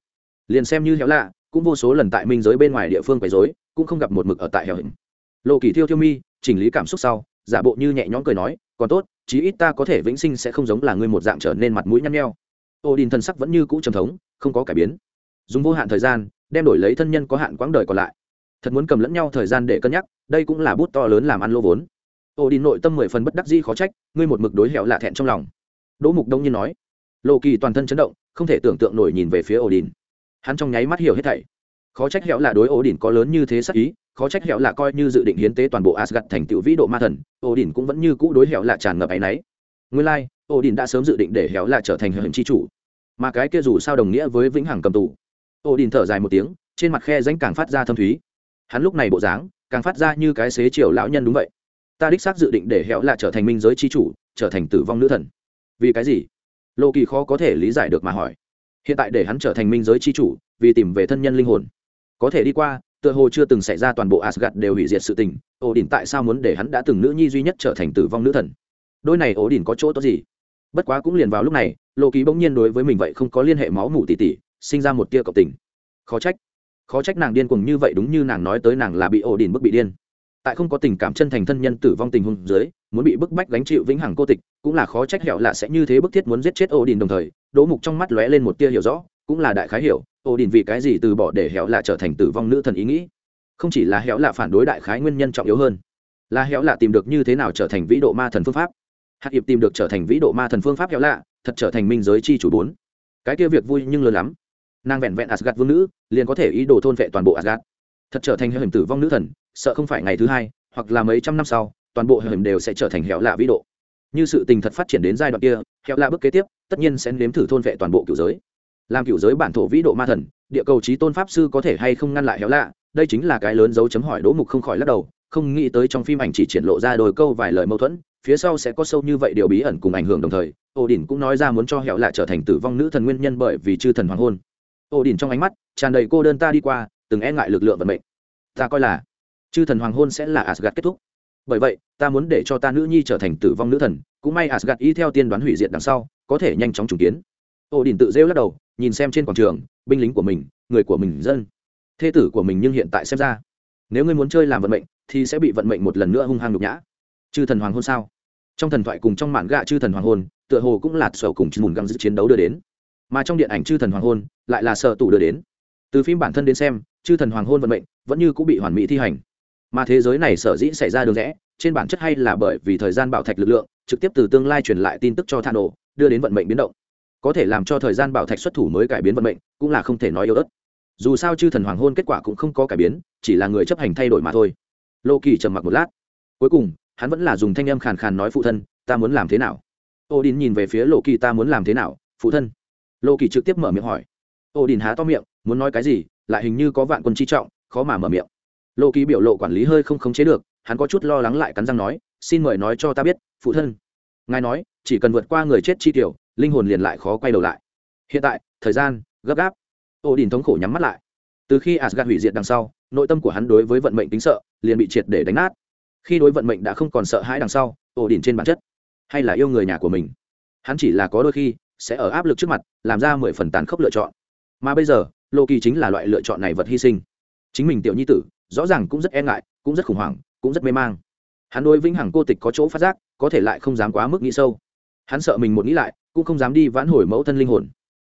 Liền xem như hẻo lạ, cũng vô số lần tại minh giới bên ngoài địa phương quấy dối cũng không gặp một mực ở tại hẻo hình lộ kỳ thiêu thiêu mi, chỉnh lý cảm xúc sau, giả bộ như nhẹ nhõm cười nói, còn tốt, chí ít ta có thể vĩnh sinh sẽ không giống là ngươi một dạng trở nên mặt mũi nhăn nheo. Ô đình thân sắc vẫn như cũ trầm thống, không có cải biến. Dùng vô hạn thời gian, đem đổi lấy thân nhân có hạn quãng đời còn lại. Thật muốn cầm lẫn nhau thời gian để cân nhắc, đây cũng là bút to lớn làm ăn lô vốn. Ô đình nội tâm mười phần bất đắc di khó trách, ngươi một mực đối hẹo lạ thẹn trong lòng. Đỗ mục đông nhiên nói. Lộ kỳ toàn thân chấn động, không thể tưởng tượng nổi nhìn về phía ô đình. Hắn trong nháy mắt hiểu hết thảy. Khó trách hẹo lạ đối ô đình có lớn như thế sắc ý khó trách hẹo lạ coi như dự định hiến tế toàn bộ asgad thành tựu vĩ độ ma thần ổ đình cũng vẫn như cũ đối hẹo lạ tràn ngập áy náy. Nguyên lai、like, ổ đình đã sớm dự định để hẹo lạ trở thành hình tri chủ. Mà cái kia dù sao đồng nghĩa với vĩnh hằng cầm tù. Ổ đình thở dài một tiếng trên mặt khe danh càng phát ra thâm thúy. Hắn lúc này bộ dáng càng phát ra như cái xế chiều lão nhân đúng vậy. Ta đích xác dự định để hẹo lạ trở thành minh giới tri chủ trở thành tử vong nữ thần. Vì cái gì? Lô kỳ khó có thể lý giải được mà hỏi. Hiện tại để hắn trở thành minh giới tri chủ vì tìm về thân nhân linh hồn. Có thể đi qua tựa hồ chưa từng xảy ra toàn bộ Asgard đều hủy diệt sự tình, Odin đỉnh tại sao muốn để hắn đã từng nữ nhi duy nhất trở thành tử vong nữ thần? Đôi này Odin đỉnh có chỗ tốt gì? Bất quá cũng liền vào lúc này, Loki kỳ bỗng nhiên đối với mình vậy không có liên hệ máu mủ tỉ tỉ, sinh ra một tia cộng tình. Khó trách. Khó trách nàng điên cuồng như vậy đúng như nàng nói tới nàng là bị Odin đỉnh bức bị điên. Tại không có tình cảm chân thành thân nhân tử vong tình huống dưới, muốn bị bức bách gánh chịu vĩnh hằng cô tịch, cũng là khó trách hẹo là sẽ như thế bức thiết muốn giết chết Odin đỉnh đồng thời, đỗ mục trong mắt lóe lên một tia hiểu rõ cũng là đại khái hiểu ổ đình vì cái gì từ bỏ để hẹo là trở thành tử vong nữ thần ý nghĩ? Không chỉ là hẹo là phản đối đại khái nguyên nhân trọng yếu hơn, là hẹo là tìm được như thế nào trở thành vĩ độ ma thần phương pháp. Hạt hiệp tìm được trở thành vĩ độ ma thần phương pháp hẹo lạ, thật trở thành minh giới chi chủ bốn. Cái kia việc vui nhưng lớn lắm. Nàng vẹn vẹn asgad vương nữ, liền có thể ý đồ thôn vệ toàn bộ asgad thật trở thành hệ hình tử vong nữ thần, sợ không phải ngày thứ hai, hoặc là mấy trăm năm sau, toàn bộ hệ hình đều sẽ trở thành hẻo lạ vĩ độ. Như sự tình thật phát triển đến giai đoạn kia, hẻo lạ bước kế tiếp, tất nhiên sẽ nếm thử thôn vệ toàn bộ cựu giới làm cựu giới bản thổ vĩ độ ma thần, địa cầu trí tôn pháp sư có thể hay không ngăn lại héo lạ, đây chính là cái lớn dấu chấm hỏi đỗ mục không khỏi lắc đầu, không nghĩ tới trong phim ảnh chỉ triển lộ ra đôi câu vài lời mâu thuẫn, phía sau sẽ có sâu như vậy điều bí ẩn cùng ảnh hưởng đồng thời ổ đỉnh cũng nói ra muốn cho hẻo lạ trở thành tử vong nữ thần nguyên nhân bởi vì chư thần hoàng hôn. Ổ đỉnh trong ánh mắt tràn đầy cô đơn ta đi qua, từng e ngại lực lượng vận mệnh. Ta coi là chư thần hoàng hôn sẽ là asgad kết thúc. Bởi vậy, ta muốn để cho ta nữ nhi trở thành tử vong nữ thần, cũng may asgad y theo tiên đoán hủy diệt đằng sau, có thể nhanh chóng trùng kiến ổ đỉnh tự rêu lắc đầu, nhìn xem trên quảng trường, binh lính của mình, người của mình, dân. Thê tử của mình nhưng hiện tại xem ra, nếu ngươi muốn chơi làm vận mệnh, thì sẽ bị vận mệnh một lần nữa hung hăng nhục nhã. Chư thần hoàng hôn sao? Trong thần thoại cùng trong mạn gạ chư thần hoàng hôn, tựa hồ cũng là sở cùng chư mùn găng giữ chiến đấu đưa đến. Mà trong điện ảnh chư thần hoàng hôn, lại là sợ tủ đưa đến. Từ phim bản thân đến xem, chư thần hoàng hôn vận mệnh vẫn như cũng bị hoàn mỹ thi hành. Mà thế giới này sở dĩ xảy ra đường rẽ, trên bản chất hay là bởi vì thời gian bảo thạch lực lượng, trực tiếp từ tương lai truyền lại tin tức cho thà nổ đưa đến vận mệnh biến động có thể làm cho thời gian bảo thạch xuất thủ mới cải biến vận mệnh, cũng là không thể nói yếu ớt. Dù sao chư thần hoàng hôn kết quả cũng không có cải biến, chỉ là người chấp hành thay đổi mà thôi. Lô kỳ trầm mặc một lát. Cuối cùng, hắn vẫn là dùng thanh âm khàn khàn nói phụ thân, ta muốn làm thế nào? Ô đình nhìn về phía lộ kỳ, ta muốn làm thế nào, phụ thân? Lộ kỳ trực tiếp mở miệng hỏi. Ô đình há to miệng, muốn nói cái gì, lại hình như có vạn quân chi trọng, khó mà mở miệng. Lộ kỳ biểu lộ quản lý hơi không khống chế được, hắn có chút lo lắng lại cắn răng nói, xin mời nói cho ta biết, phụ thân. Ngài nói, chỉ cần vượt qua người chết chi tiểu linh hồn liền lại khó quay đầu lại. Hiện tại, thời gian, gấp gáp. Ô đình thống khổ nhắm mắt lại. Từ khi asgad hủy diệt đằng sau, nội tâm của hắn đối với vận mệnh tính sợ liền bị triệt để đánh nát. Khi đối vận mệnh đã không còn sợ hãi đằng sau, ô đình trên bản chất hay là yêu người nhà của mình. Hắn chỉ là có đôi khi sẽ ở áp lực trước mặt, làm ra mười phần tàn khốc lựa chọn. Mà bây giờ, lô kỳ chính là loại lựa chọn này vật hy sinh. Chính mình tiểu nhi tử, rõ ràng cũng rất e ngại, cũng rất khủng hoảng, cũng rất mê mang. Hắn đối vĩnh hằng cô tịch có chỗ phát giác, có thể lại không dám quá mức nghĩ sâu. Hắn sợ mình một nghĩ lại cũng không dám đi vãn hồi mẫu thân linh hồn.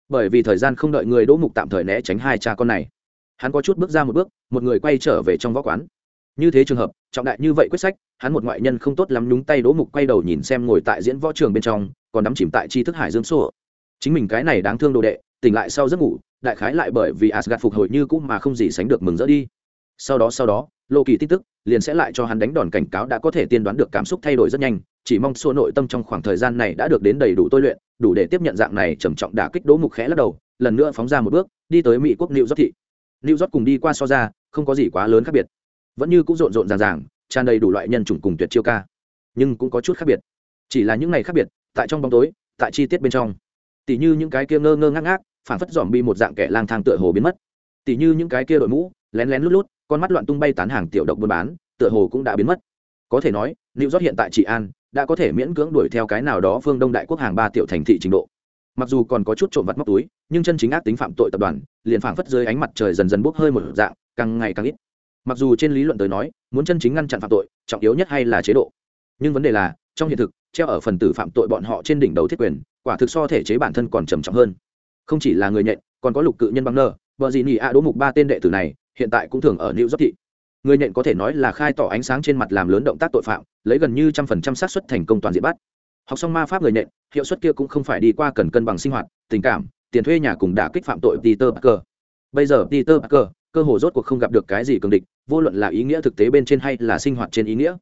Bởi vì thời gian không đợi người đỗ mục tạm thời né tránh hai cha con này. Hắn có chút bước ra một bước, một người quay trở về trong võ quán. Như thế trường hợp, trọng đại như vậy quyết sách, hắn một ngoại nhân không tốt lắm nhúng tay đỗ mục quay đầu nhìn xem ngồi tại diễn võ trường bên trong, còn đắm chìm tại tri thức hải dương sổ chính mình cái này đáng thương đồ đệ, tỉnh lại sau giấc ngủ, đại khái lại bởi vì asgad phục hồi như cũ mà không gì sánh được mừng rỡ đi. Sau đó sau đó lộ kỳ tin tức liền sẽ lại cho hắn đánh đòn cảnh cáo đã có thể tiên đoán được cảm xúc thay đổi rất nhanh, chỉ mong xua nội tâm trong khoảng thời gian này đã được đến đầy đủ tôi luyện đủ để tiếp nhận dạng này trầm trọng đả kích đỗ mục khẽ lắc đầu, lần nữa phóng ra một bước, đi tới mỹ quốc new york thị. New york cùng đi qua so ra, không có gì quá lớn khác biệt. Vẫn như cũng rộn rộn ràng ràng, tràn đầy đủ loại nhân chủng cùng tuyệt chiêu ca. Nhưng cũng có chút khác biệt. Chỉ là những ngày khác biệt, tại trong bóng tối, tại chi tiết bên trong. Tỉ như những cái kia ngơ ngơ ngác ngác phản phất dòm bi một dạng kẻ lang thang tựa hồ biến mất. Tỉ như những cái kia đội mũ, lén lén lút lút, con mắt loạn tung bay tán hàng tiểu độc buôn bán, tựa hồ cũng đã biến mất. Có thể nói lưu rót hiện tại trị an đã có thể miễn cưỡng đuổi theo cái nào đó phương đông đại quốc hàng ba tiểu thành thị trình độ. Mặc dù còn có chút trộm vặt móc túi, nhưng chân chính ác tính phạm tội tập đoàn, liền phảng phất dưới ánh mặt trời dần dần bốc hơi một dạng, càng ngày càng ít. Mặc dù trên lý luận tới nói, muốn chân chính ngăn chặn phạm tội, trọng yếu nhất hay là chế độ. Nhưng vấn đề là, trong hiện thực, treo ở phần tử phạm tội bọn họ trên đỉnh đầu thiết quyền, quả thực so thể chế bản thân còn trầm trọng hơn. Không chỉ là người nhện, còn có lục cự nhân băng nơ vợ gì nhị a đỗ mục ba tên đệ tử này, hiện tại cũng thường ở new york thị người nhện có thể nói là khai tỏ ánh sáng trên mặt làm lớn động tác tội phạm, lấy gần như trăm phần trăm xác suất thành công toàn diện bắt. Học xong ma pháp người nhện, hiệu suất kia cũng không phải đi qua cần cân bằng sinh hoạt, tình cảm, tiền thuê nhà cùng đả kích phạm tội peter parker. Bây giờ peter parker, cơ hồ rốt cuộc không gặp được cái gì cường địch, vô luận là ý nghĩa thực tế bên trên hay là sinh hoạt trên ý nghĩa.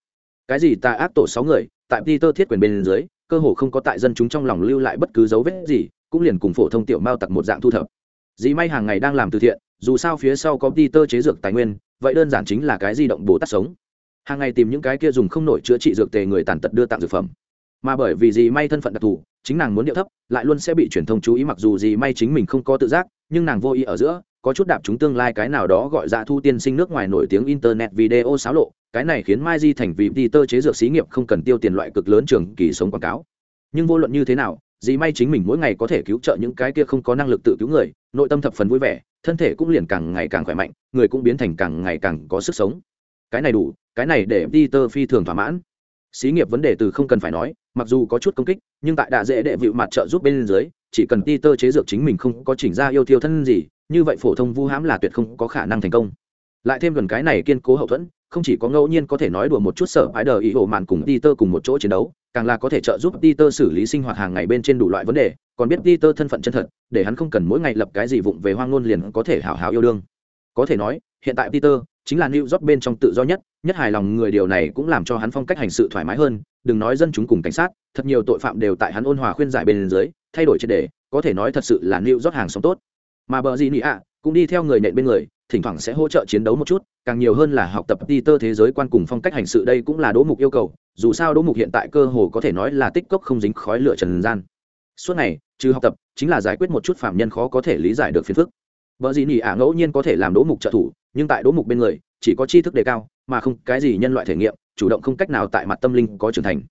Cái gì ta ác tổ sáu người, tại peter thiết quyền bên dưới, cơ hồ không có tại dân chúng trong lòng lưu lại bất cứ dấu vết gì, cũng liền cùng phổ thông tiểu mao tặc một dạng thu thập. Dĩ may hàng ngày đang làm từ thiện, dù sao phía sau có peter chế dược tài nguyên vậy đơn giản chính là cái di động bồ tát sống. Hàng ngày tìm những cái kia dùng không nổi chữa trị dược tề người tàn tật đưa tặng dược phẩm. Mà bởi vì gì may thân phận đặc thù, chính nàng muốn điệu thấp, lại luôn sẽ bị truyền thông chú ý mặc dù gì may chính mình không có tự giác, nhưng nàng vô ý ở giữa, có chút đạp chúng tương lai cái nào đó gọi ra thu tiên sinh nước ngoài nổi tiếng internet video xáo lộ, cái này khiến mai di thành vì đi tơ chế dược xí nghiệp không cần tiêu tiền loại cực lớn trường kỳ sống quảng cáo. Nhưng vô luận như thế nào dì may chính mình mỗi ngày có thể cứu trợ những cái kia không có năng lực tự cứu người nội tâm thập phần vui vẻ thân thể cũng liền càng ngày càng khỏe mạnh người cũng biến thành càng ngày càng có sức sống. Cái này đủ cái này để peter phi thường thỏa mãn. Xí nghiệp vấn đề từ không cần phải nói mặc dù có chút công kích nhưng tại đạ dễ đệ vịu mặt trợ giúp bên dưới chỉ cần peter chế dược chính mình không có chỉnh ra yêu thiêu thân gì như vậy phổ thông vu hãm là tuyệt không có khả năng thành công. Lại thêm gần cái này kiên cố hậu thuẫn không chỉ có ngẫu nhiên có thể nói đùa một chút sở ái đờ ý hồ mạn cùng Peter cùng một chỗ chiến đấu, càng là có thể trợ giúp Peter xử lý sinh hoạt hàng ngày bên trên đủ loại vấn đề, còn biết Peter thân phận chân thật, để hắn không cần mỗi ngày lập cái gì vụng về hoang ngôn liền có thể hảo hảo yêu đương. Có thể nói, hiện tại Peter chính là new york bên trong tự do nhất nhất hài lòng người điều này cũng làm cho hắn phong cách hành sự thoải mái hơn đừng nói dân chúng cùng cảnh sát thật nhiều tội phạm đều tại hắn ôn hòa khuyên giải bên dưới thay đổi triệt đề có thể nói thật sự là new york hàng sống tốt mà bờ gì nhỉ ạ cũng đi theo người nện bên người thỉnh thoảng sẽ hỗ trợ chiến đấu một chút, càng nhiều hơn là học tập Peter thế giới quan cùng phong cách hành sự đây cũng là đỗ mục yêu cầu, dù sao đỗ mục hiện tại cơ hồ có thể nói là tích cốc không dính khói lửa trần gian. Suốt ngày, trừ học tập, chính là giải quyết một chút phạm nhân khó có thể lý giải được phiền phức. Vợ gì nỉ ả ngẫu nhiên có thể làm đỗ mục trợ thủ, nhưng tại đỗ mục bên người, chỉ có tri thức đề cao, mà không cái gì nhân loại thể nghiệm, chủ động không cách nào tại mặt tâm linh có trưởng thành.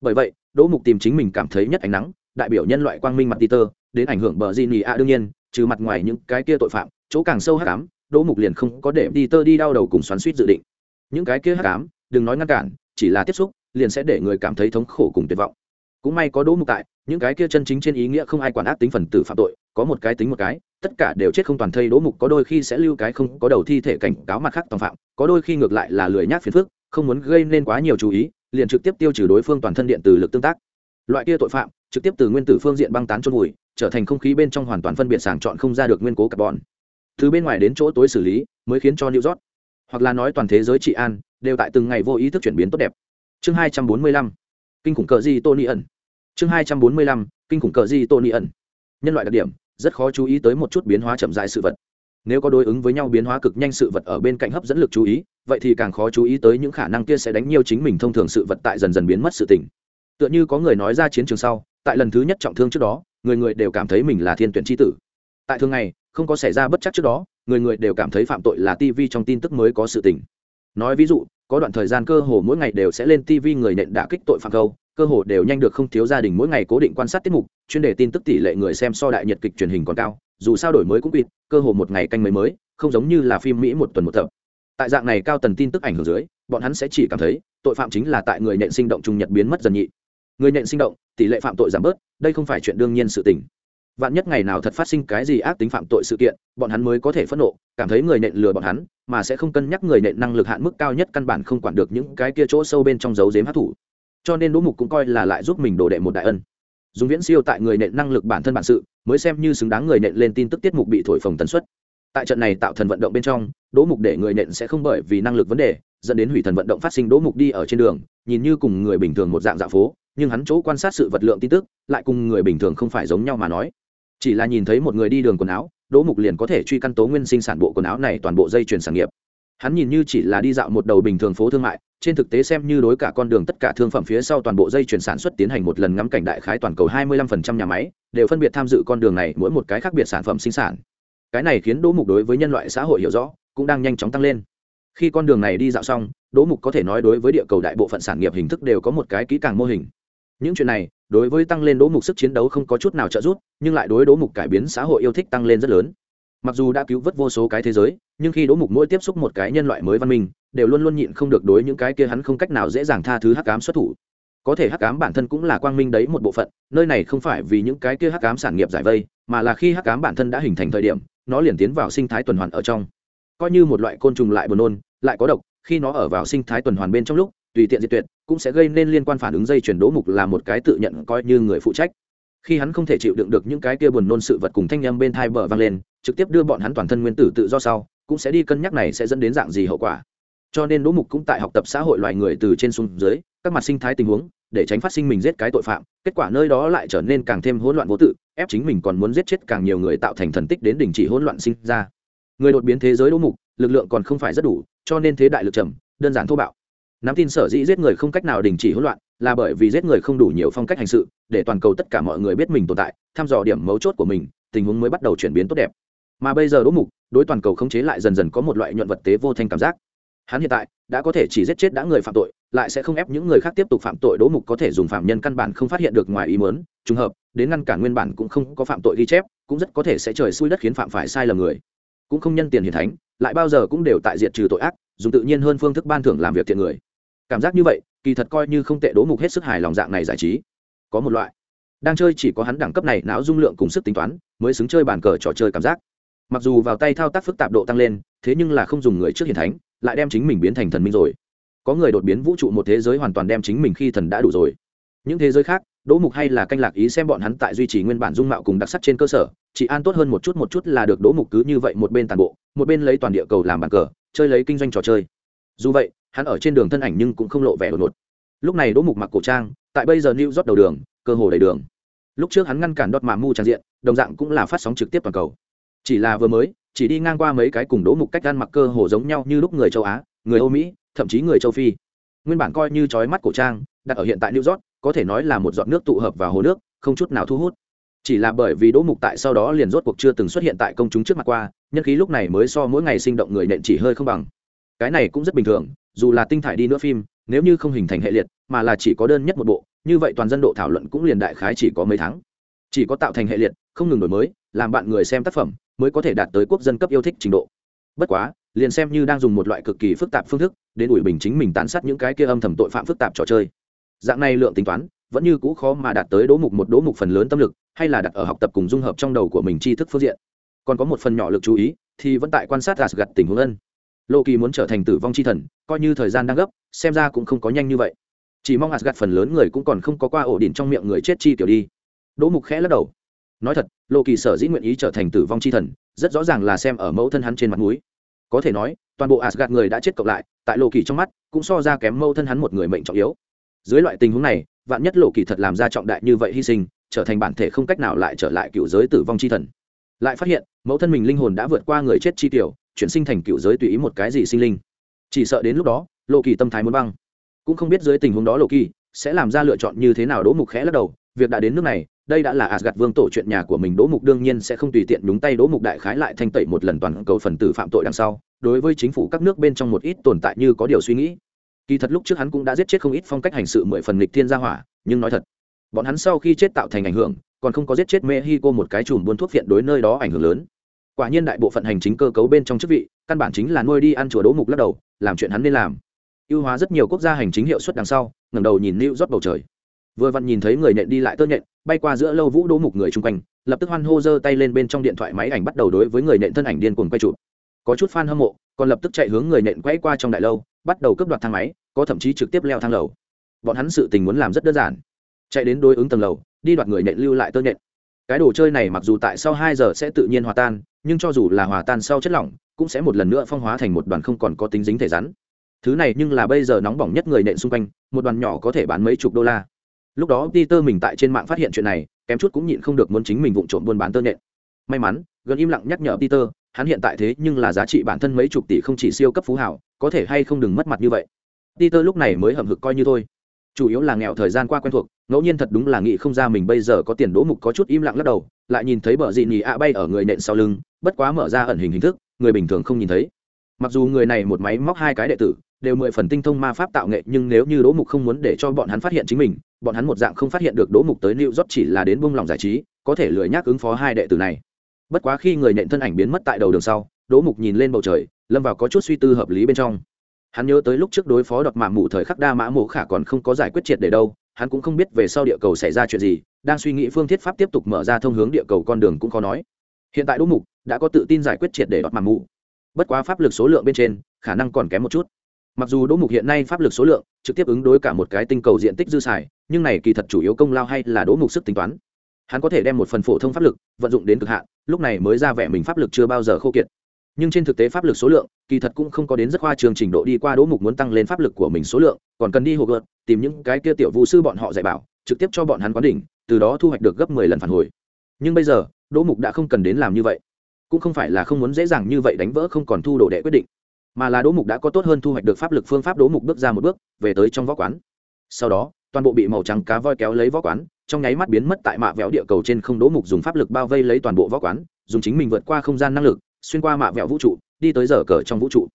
Bởi vậy, đỗ mục tìm chính mình cảm thấy nhất ánh nắng, đại biểu nhân loại quang minh mặt Peter đến ảnh hưởng bờ gì nỉ ả đương nhiên, trừ mặt ngoài những cái kia tội phạm, chỗ càng sâu hắc ám đỗ mục liền không có để tơ đi đau đầu cùng xoắn suýt dự định. Những cái kia hắc ám, đừng nói ngăn cản, chỉ là tiếp xúc, liền sẽ để người cảm thấy thống khổ cùng tuyệt vọng. Cũng may có đỗ mục tại, những cái kia chân chính trên ý nghĩa không ai quản ác tính phần tử phạm tội, có một cái tính một cái, tất cả đều chết không toàn thây đỗ mục có đôi khi sẽ lưu cái không có đầu thi thể cảnh cáo mặt khác toàn phạm, có đôi khi ngược lại là lười nhác phiền phức, không muốn gây nên quá nhiều chú ý, liền trực tiếp tiêu trừ đối phương toàn thân điện từ lực tương tác. Loại kia tội phạm, trực tiếp từ nguyên tử phương diện băng tán chôn vùi, trở thành không khí bên trong hoàn toàn phân biệt sàng chọn không ra được nguyên cố carbon từ bên ngoài đến chỗ tối xử lý, mới khiến cho new york, hoặc là nói toàn thế giới trị an, đều tại từng ngày vô ý thức chuyển biến tốt đẹp. Chương hai trăm bốn mươi lăm, kinh khủng cờ di tony ẩn. Chương hai trăm bốn mươi lăm, kinh khủng cờ di tony ẩn. Nhân loại đặc điểm, rất khó chú ý tới một chút biến hóa chậm dài sự vật. Nếu có đối ứng với nhau biến hóa cực nhanh sự vật ở bên cạnh hấp dẫn lực chú ý, vậy thì càng khó chú ý tới những khả năng kia sẽ đánh nhiều chính mình thông thường sự vật tại dần dần biến mất sự tỉnh tựa như có người nói ra chiến trường sau, tại lần thứ nhất trọng thương trước đó, người người đều cảm thấy mình là thiên tuyển tri tử. Tại thường ngày không có xảy ra bất chắc trước đó, người người đều cảm thấy phạm tội là tv trong tin tức mới có sự tỉnh nói ví dụ, có đoạn thời gian cơ hồ mỗi ngày đều sẽ lên tv người nện đả kích tội phạm câu, cơ hồ đều nhanh được không thiếu gia đình mỗi ngày cố định quan sát tiết mục, chuyên đề tin tức tỷ lệ người xem so đại nhật kịch truyền hình còn cao, dù sao đổi mới cũng kịp cơ hồ một ngày canh mới mới, không giống như là phim mỹ một tuần một tập. Tại dạng này cao tần tin tức ảnh hưởng dưới, bọn hắn sẽ chỉ cảm thấy, tội phạm chính là tại người nện sinh động trung nhật biến mất dần nhị. Người nện sinh động, tỷ lệ phạm tội giảm bớt, đây không phải chuyện đương nhiên sự tình vạn nhất ngày nào thật phát sinh cái gì ác tính phạm tội sự kiện, bọn hắn mới có thể phẫn nộ, cảm thấy người nện lừa bọn hắn, mà sẽ không cân nhắc người nện năng lực hạn mức cao nhất căn bản không quản được những cái kia chỗ sâu bên trong dấu dếm hát thủ cho nên đỗ mục cũng coi là lại giúp mình đồ đệ một đại ân. Dùng viễn siêu tại người nện năng lực bản thân bản sự, mới xem như xứng đáng người nện lên tin tức tiết mục bị thổi phồng tần suất. Tại trận này tạo thần vận động bên trong, đỗ mục để người nện sẽ không bởi vì năng lực vấn đề, dẫn đến hủy thần vận động phát sinh đỗ mục đi ở trên đường, nhìn như cùng người bình thường một dạng dạ phố, nhưng hắn chỗ quan sát sự vật lượng tin tức, lại cùng người bình thường không phải giống nhau mà nói chỉ là nhìn thấy một người đi đường quần áo, đỗ mục liền có thể truy căn tố nguyên sinh sản bộ quần áo này toàn bộ dây chuyền sản nghiệp. Hắn nhìn như chỉ là đi dạo một đầu bình thường phố thương mại, trên thực tế xem như đối cả con đường tất cả thương phẩm phía sau toàn bộ dây chuyển sản xuất tiến hành một lần ngắm cảnh đại khái toàn cầu 25% nhà máy, đều phân biệt tham dự con đường này mỗi một cái khác biệt sản phẩm sinh sản. Cái này khiến đỗ mục đối với nhân loại xã hội hiểu rõ, cũng đang nhanh chóng tăng lên. Khi con đường này đi dạo xong, đỗ mục có thể nói đối với địa cầu đại bộ phận sản nghiệp hình thức đều có một cái kỹ càng mô hình những chuyện này, đối với tăng lên đỗ mục sức chiến đấu không có chút nào trợ giúp, nhưng lại đối đỗ mục cải biến xã hội yêu thích tăng lên rất lớn. Mặc dù đã cứu vớt vô số cái thế giới, nhưng khi đỗ mục mỗi tiếp xúc một cái nhân loại mới văn minh, đều luôn luôn nhịn không được đối những cái kia hắn không cách nào dễ dàng tha thứ hắc ám xuất thủ. Có thể hắc ám bản thân cũng là quang minh đấy một bộ phận, nơi này không phải vì những cái kia hắc ám sản nghiệp giải vây, mà là khi hắc ám bản thân đã hình thành thời điểm, nó liền tiến vào sinh thái tuần hoàn ở trong. Coi như một loại côn trùng lại buồn nôn, lại có độc, khi nó ở vào sinh thái tuần hoàn bên trong lúc, tùy tiện diệt tuyệt cũng sẽ gây nên liên quan phản ứng dây chuyển đố mục là một cái tự nhận coi như người phụ trách. Khi hắn không thể chịu đựng được những cái kia buồn nôn sự vật cùng thanh â m bên thai bờ vang lên, trực tiếp đưa bọn hắn toàn thân nguyên tử tự do sau, cũng sẽ đi cân nhắc này sẽ dẫn đến dạng gì hậu quả. Cho nên đỗ mục cũng tại học tập xã hội loài người từ trên xuống dưới, các mặt sinh thái tình huống, để tránh phát sinh mình giết cái tội phạm, kết quả nơi đó lại trở nên càng thêm hỗn loạn vô tự, ép chính mình còn muốn giết chết càng nhiều người tạo thành thần tích đến đình chỉ hỗn loạn sinh ra. Người đột biến thế giới đỗ mục, lực lượng còn không phải rất đủ, cho nên thế đại lực trầm, đơn giản thô bạo nắm tin sở dĩ giết người không cách nào đình chỉ hỗn loạn, là bởi vì giết người không đủ nhiều phong cách hành sự, để toàn cầu tất cả mọi người biết mình tồn tại, thăm dò điểm mấu chốt của mình, tình huống mới bắt đầu chuyển biến tốt đẹp. Mà bây giờ đỗ mục, đối toàn cầu khống chế lại dần dần có một loại nhuận vật tế vô thanh cảm giác. Hắn hiện tại, đã có thể chỉ giết chết đã người phạm tội, lại sẽ không ép những người khác tiếp tục phạm tội. Đỗ mục có thể dùng phạm nhân căn bản không phát hiện được ngoài ý mớn trùng hợp, đến ngăn cản nguyên bản cũng không có phạm tội ghi chép, cũng rất có thể sẽ trời xui đất khiến phạm phải sai lầm người. Cũng không nhân tiền hiền thánh, lại bao giờ cũng đều tại diện trừ tội ác, dùng tự nhiên hơn phương thức ban thưởng làm việc thiện người cảm giác như vậy, kỳ thật coi như không tệ đố mục hết sức hài lòng dạng này giải trí. Có một loại, đang chơi chỉ có hắn đẳng cấp này, não dung lượng cùng sức tính toán, mới xứng chơi bàn cờ trò chơi cảm giác. Mặc dù vào tay thao tác phức tạp độ tăng lên, thế nhưng là không dùng người trước hiền thánh, lại đem chính mình biến thành thần minh rồi. Có người đột biến vũ trụ một thế giới hoàn toàn đem chính mình khi thần đã đủ rồi. Những thế giới khác đỗ mục hay là canh lạc ý xem bọn hắn tại duy trì nguyên bản dung mạo cùng đặc sắc trên cơ sở, chỉ an tốt hơn một chút một chút là được đỗ mục cứ như vậy một bên toàn bộ, một bên lấy toàn địa cầu làm bàn cờ, chơi lấy kinh doanh trò chơi. Dù vậy hắn ở trên đường thân ảnh nhưng cũng không lộ vẻ đột ngột. Lúc này đỗ mục mặc cổ trang, tại bây giờ new rót đầu đường, cơ hồ đầy đường. Lúc trước hắn ngăn cản đọt mạ mu tràn diện, đồng dạng cũng là phát sóng trực tiếp toàn cầu. Chỉ là vừa mới, chỉ đi ngang qua mấy cái cùng đỗ mục cách ăn mặc cơ hồ giống nhau như lúc người châu á, người âu mỹ, thậm chí người châu phi. Nguyên bản coi như trói mắt cổ trang, đặt ở hiện tại new york, có thể nói là một giọt nước tụ hợp vào hồ nước, không chút nào thu hút. Chỉ là bởi vì đỗ mục tại sau đó liền rốt cuộc chưa từng xuất hiện tại công chúng trước mặt qua, nhân khí lúc này mới so mỗi ngày sinh động người nện chỉ hơi không bằng. Cái này cũng rất bình thường dù là tinh thải đi nữa phim, nếu như không hình thành hệ liệt, mà là chỉ có đơn nhất một bộ, như vậy toàn dân độ thảo luận cũng liền đại khái chỉ có mấy tháng. Chỉ có tạo thành hệ liệt, không ngừng đổi mới, làm bạn người xem tác phẩm, mới có thể đạt tới quốc dân cấp yêu thích trình độ. Bất quá, liền xem như đang dùng một loại cực kỳ phức tạp phương thức, đến ủi bình chính mình tán sát những cái kia âm thầm tội phạm phức tạp trò chơi. Dạng này lượng tính toán, vẫn như cũ khó mà đạt tới đố mục một đố mục phần lớn tâm lực, hay là đặt ở học tập cùng dung hợp trong đầu của mình tri thức phương diện. Còn có một phần nhỏ lực chú ý, thì vẫn tại quan sát gạt tình huống ân lộ kỳ muốn trở thành tử vong chi thần, coi như thời gian đang gấp, xem ra cũng không có nhanh như vậy. Chỉ mong gạt phần lớn người cũng còn không có qua ổ đỉnh trong miệng người chết chi tiểu đi. Đỗ mục khẽ lắc đầu. Nói thật lộ kỳ sở dĩ nguyện ý trở thành tử vong chi thần, rất rõ ràng là xem ở mẫu thân hắn trên mặt núi có thể nói, toàn bộ asgad người đã chết cộng lại, tại lộ kỳ trong mắt, cũng so ra kém mẫu thân hắn một người mệnh trọng yếu. Dưới loại tình huống này, vạn nhất lộ kỳ thật làm ra trọng đại như vậy hy sinh, trở thành bản thể không cách nào lại trở lại cựu giới tử vong chi thần. Lại phát hiện, mẫu thân mình linh hồn đã vượt qua người chết chi tiểu chuyển sinh thành cựu giới tùy ý một cái gì sinh linh chỉ sợ đến lúc đó lộ kỳ tâm thái muốn băng cũng không biết dưới tình huống đó lộ kỳ sẽ làm ra lựa chọn như thế nào đỗ mục khẽ lắc đầu việc đã đến nước này đây đã là Asgard Vương tổ chuyện nhà của mình Đỗ Mục đương nhiên sẽ không tùy tiện đúng tay Đỗ Mục đại khái lại thanh tẩy một lần toàn cầu phần tử phạm tội đằng sau, đối với chính phủ các nước bên trong một ít tồn tại như có điều suy nghĩ. Kỳ thật lúc trước hắn cũng đã giết chết không ít phong cách hành sự mười phần nghịch thiên gia hỏa, nhưng nói thật, bọn hắn sau khi chết tạo thành ảnh hưởng, còn không có giết chết Mexico một cái chùm buôn thuốc viện đối nơi đó ảnh hưởng lớn. Quả nhiên đại bộ phận hành chính cơ cấu bên trong chức vị, căn bản chính là nuôi đi ăn chùa Đỗ Mục lắc đầu, làm chuyện hắn nên làm. Ưu hóa rất nhiều quốc gia hành chính hiệu suất đằng sau, ngẩng đầu nhìn lưu rót bầu trời. Vừa vặn nhìn thấy người nhện đi lại tơ nhện bay qua giữa lâu vũ đỗ mục người chung quanh lập tức hoan hô giơ tay lên bên trong điện thoại máy ảnh bắt đầu đối với người nhện thân ảnh điên cuồng quay chụp. Có chút fan hâm mộ còn lập tức chạy hướng người nhện quay qua trong đại lâu bắt đầu cướp đoạt thang máy có thậm chí trực tiếp leo thang lầu. Bọn hắn sự tình muốn làm rất đơn giản. Chạy đến đối ứng tầng lầu đi đoạt người nhện lưu lại tơ nhện cái đồ chơi này mặc dù tại sau hai giờ sẽ tự nhiên hòa tan, nhưng cho dù là hòa tan sau chất lỏng, cũng sẽ một lần nữa phong hóa thành một đoàn không còn có tính dính thể rắn. Thứ này nhưng là bây giờ nóng bỏng nhất người nện xung quanh, một đoàn nhỏ có thể bán mấy chục đô la. Lúc đó peter mình tại trên mạng phát hiện chuyện này, kém chút cũng nhịn không được muốn chính mình vụng trộm buôn bán tơ nện. may mắn, gần im lặng nhắc nhở peter, hắn hiện tại thế nhưng là giá trị bản thân mấy chục tỷ không chỉ siêu cấp phú hảo, có thể hay không đừng mất mặt như vậy. Peter lúc này mới hậm hực coi như thôi chủ yếu là nghèo thời gian qua quen thuộc, ngẫu nhiên thật đúng là nghĩ không ra mình bây giờ có tiền đỗ mục có chút im lặng lắc đầu, lại nhìn thấy bờ dị nhì ạ bay ở người nện sau lưng, bất quá mở ra ẩn hình hình thức, người bình thường không nhìn thấy. Mặc dù người này một máy móc hai cái đệ tử, đều mười phần tinh thông ma pháp tạo nghệ, nhưng nếu như đỗ mục không muốn để cho bọn hắn phát hiện chính mình, bọn hắn một dạng không phát hiện được đỗ mục tới new york chỉ là đến bông lòng giải trí, có thể lười nhác ứng phó hai đệ tử này. Bất quá khi người nện thân ảnh biến mất tại đầu đường sau, đỗ mục nhìn lên bầu trời, lâm vào có chút suy tư hợp lý bên trong hắn nhớ tới lúc trước đối phó đọt mạ mù thời khắc đa mã mộ khả còn không có giải quyết triệt để đâu, hắn cũng không biết về sau địa cầu xảy ra chuyện gì, đang suy nghĩ phương thiết pháp tiếp tục mở ra thông hướng địa cầu con đường cũng khó nói. Hiện tại đỗ mục đã có tự tin giải quyết triệt để đọt mạ mù bất quá pháp lực số lượng bên trên, khả năng còn kém một chút. Mặc dù đỗ mục hiện nay pháp lực số lượng trực tiếp ứng đối cả một cái tinh cầu diện tích dư xài, nhưng này kỳ thật chủ yếu công lao hay là đỗ mục sức tính toán. Hắn có thể đem một phần phổ thông pháp lực vận dụng đến cực hạn, lúc này mới ra vẻ mình pháp lực chưa bao giờ khô kiệt nhưng trên thực tế pháp lực số lượng, kỳ thật cũng không có đến rất khoa trường trình độ đi qua đỗ mục muốn tăng lên pháp lực của mình số lượng, còn cần đi hồ gợt tìm những cái kia tiểu vũ sư bọn họ dạy bảo, trực tiếp cho bọn hắn quán đỉnh, từ đó thu hoạch được gấp mười lần phản hồi. Nhưng bây giờ, đỗ mục đã không cần đến làm như vậy. Cũng không phải là không muốn dễ dàng như vậy đánh vỡ không còn thu đồ đệ quyết định, mà là đỗ mục đã có tốt hơn thu hoạch được pháp lực phương pháp đỗ mục bước ra một bước, về tới trong võ quán. Sau đó, toàn bộ bị màu trắng cá voi kéo lấy võ quán, trong nháy mắt biến mất tại mạ vẹo địa cầu trên không đỗ mục dùng pháp lực bao vây lấy toàn bộ võ quán, dùng chính mình vượt qua không gian năng lực xuyên qua mạ vẹo vũ trụ, đi tới giờ cờ trong vũ trụ.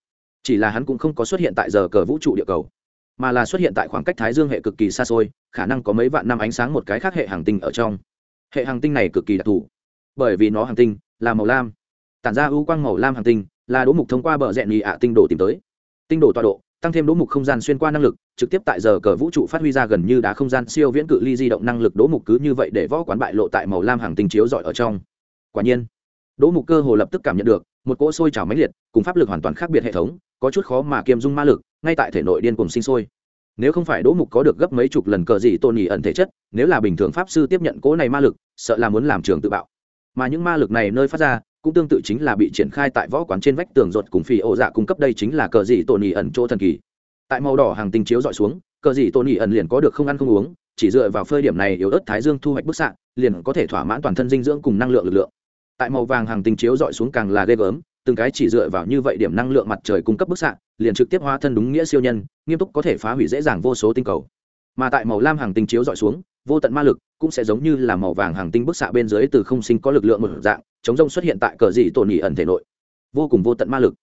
Chỉ là hắn cũng không có xuất hiện tại giờ cờ vũ trụ địa cầu, mà là xuất hiện tại khoảng cách thái dương hệ cực kỳ xa xôi, khả năng có mấy vạn năm ánh sáng một cái khác hệ hàng tinh ở trong. Hệ hàng tinh này cực kỳ đặc thù, bởi vì nó hàng tinh là màu lam. Tản ra ưu quang màu lam hàng tinh là đỗ mục thông qua bờ rẹn nhị ạ tinh đồ tìm tới. Tinh đồ tọa độ, tăng thêm đỗ mục không gian xuyên qua năng lực, trực tiếp tại giờ cờ vũ trụ phát huy ra gần như đá không gian siêu viễn cự ly di động năng lực đỗ mục cứ như vậy để võ quán bại lộ tại màu lam hàng tinh chiếu dọi ở trong. Quả nhiên đỗ mục cơ hồ lập tức cảm nhận được, một cỗ sôi trào mãnh liệt, cùng pháp lực hoàn toàn khác biệt hệ thống, có chút khó mà kiêm dung ma lực, ngay tại thể nội điên cùng sinh sôi. Nếu không phải đỗ mục có được gấp mấy chục lần cờ gì tôn nhị ẩn thể chất, nếu là bình thường pháp sư tiếp nhận cỗ này ma lực, sợ là muốn làm trường tự bạo. Mà những ma lực này nơi phát ra, cũng tương tự chính là bị triển khai tại võ quán trên vách tường ruột cùng phi ổ dạ cung cấp đây chính là cờ gì tôn nhị ẩn chỗ thần kỳ. Tại màu đỏ hàng tinh chiếu dọi xuống, cờ gì tôn nhị ẩn liền có được không ăn không uống, chỉ dựa vào phơi điểm này yếu ớt thái dương thu hoạch bức xạ, liền có thể thỏa mãn toàn thân dinh dưỡng cùng năng lượng lực lượng tại màu vàng hàng tinh chiếu dọi xuống càng là ghê gớm, từng cái chỉ dựa vào như vậy điểm năng lượng mặt trời cung cấp bức xạ, liền trực tiếp hóa thân đúng nghĩa siêu nhân, nghiêm túc có thể phá hủy dễ dàng vô số tinh cầu. Mà tại màu lam hàng tinh chiếu dọi xuống, vô tận ma lực cũng sẽ giống như là màu vàng hàng tinh bức xạ bên dưới từ không sinh có lực lượng một dạng, chống rông xuất hiện tại cờ dị tổn nhị ẩn thể nội. Vô cùng vô tận ma lực.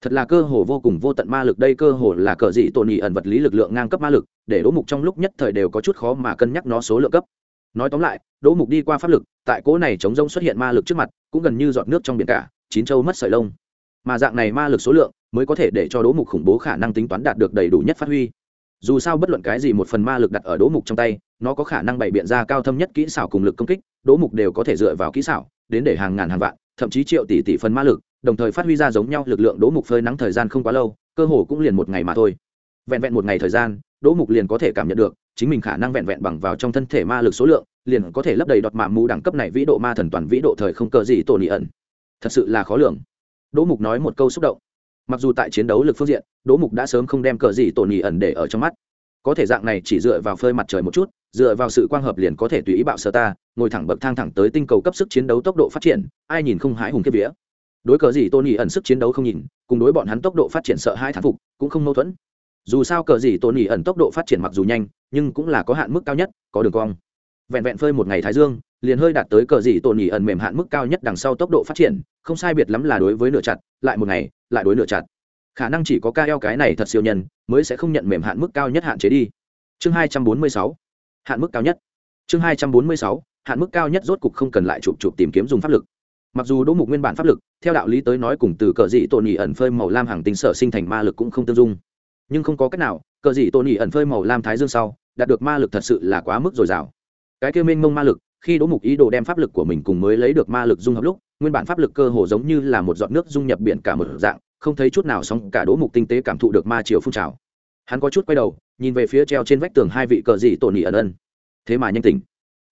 Thật là cơ hồ vô cùng vô tận ma lực đây cơ hồ là cờ dị tổn nhị ẩn vật lý lực lượng ngang cấp ma lực, để đỗ mục trong lúc nhất thời đều có chút khó mà cân nhắc nó số lượng cấp nói tóm lại, đỗ mục đi qua pháp lực, tại cỗ này chống rông xuất hiện ma lực trước mặt, cũng gần như giọt nước trong biển cả, chín châu mất sợi lông. Mà dạng này ma lực số lượng, mới có thể để cho đỗ mục khủng bố khả năng tính toán đạt được đầy đủ nhất phát huy. Dù sao bất luận cái gì một phần ma lực đặt ở đỗ mục trong tay, nó có khả năng bày biện ra cao thâm nhất kỹ xảo cùng lực công kích, đỗ mục đều có thể dựa vào kỹ xảo, đến để hàng ngàn hàng vạn, thậm chí triệu tỷ tỷ phần ma lực, đồng thời phát huy ra giống nhau lực lượng đỗ mục phơi nắng thời gian không quá lâu, cơ hồ cũng liền một ngày mà thôi. Vẹn vẹn một ngày thời gian, đỗ mục liền có thể cảm nhận được chính mình khả năng vẹn vẹn bằng vào trong thân thể ma lực số lượng, liền có thể lấp đầy đọt mạ mù đẳng cấp này vĩ độ ma thần toàn vĩ độ thời không cờ gì tổ nị ẩn. Thật sự là khó lường. Đỗ mục nói một câu xúc động. Mặc dù tại chiến đấu lực phương diện, đỗ mục đã sớm không đem cờ gì tổ nị ẩn để ở trong mắt. Có thể dạng này chỉ dựa vào phơi mặt trời một chút, dựa vào sự quang hợp liền có thể tùy ý bạo sơ ta, ngồi thẳng bậc thang thẳng tới tinh cầu cấp sức chiến đấu tốc độ phát triển, ai nhìn không hái hùng kiếp vía. Đối cờ gì tôn nhị ẩn sức chiến đấu không nhìn, cùng đối bọn hắn tốc độ phát triển sợ hai thán phục, cũng không mâu thuẫn dù sao cờ gì tôn nhị ẩn tốc độ phát triển mặc dù nhanh, nhưng cũng là có hạn mức cao nhất, có đường cong. Vẹn vẹn phơi một ngày thái dương, liền hơi đạt tới cờ gì tôn nhị ẩn mềm hạn mức cao nhất đằng sau tốc độ phát triển, không sai biệt lắm là đối với nửa chặt, lại một ngày, lại đối nửa chặt. Khả năng chỉ có ca eo cái này thật siêu nhân, mới sẽ không nhận mềm hạn mức cao nhất hạn chế đi. Chương hai trăm bốn mươi sáu. Hạn mức cao nhất. Chương hai trăm bốn mươi sáu, hạn mức cao nhất rốt cục không cần lại chụp chụp tìm kiếm dùng pháp lực. Mặc dù đỗ mục nguyên bản pháp lực, theo đạo lý tới nói cùng từ cờ dị tôn nhị ẩn phơi màu lam hàng tinh sở sinh thành ma lực cũng không tương dung nhưng không có cách nào, cờ gì tôn nhị ẩn phơi màu lam thái dương sau, đạt được ma lực thật sự là quá mức dồi dào. Cái kêu mênh mông ma lực, khi đỗ mục ý đồ đem pháp lực của mình cùng mới lấy được ma lực dung hợp lúc, nguyên bản pháp lực cơ hồ giống như là một giọt nước dung nhập biển cả một dạng, không thấy chút nào sóng, cả đỗ mục tinh tế cảm thụ được ma chiều phun trào. Hắn có chút quay đầu, nhìn về phía treo trên vách tường hai vị cờ dị tổn nhị ẩn. Ân thế mà nhanh tỉnh.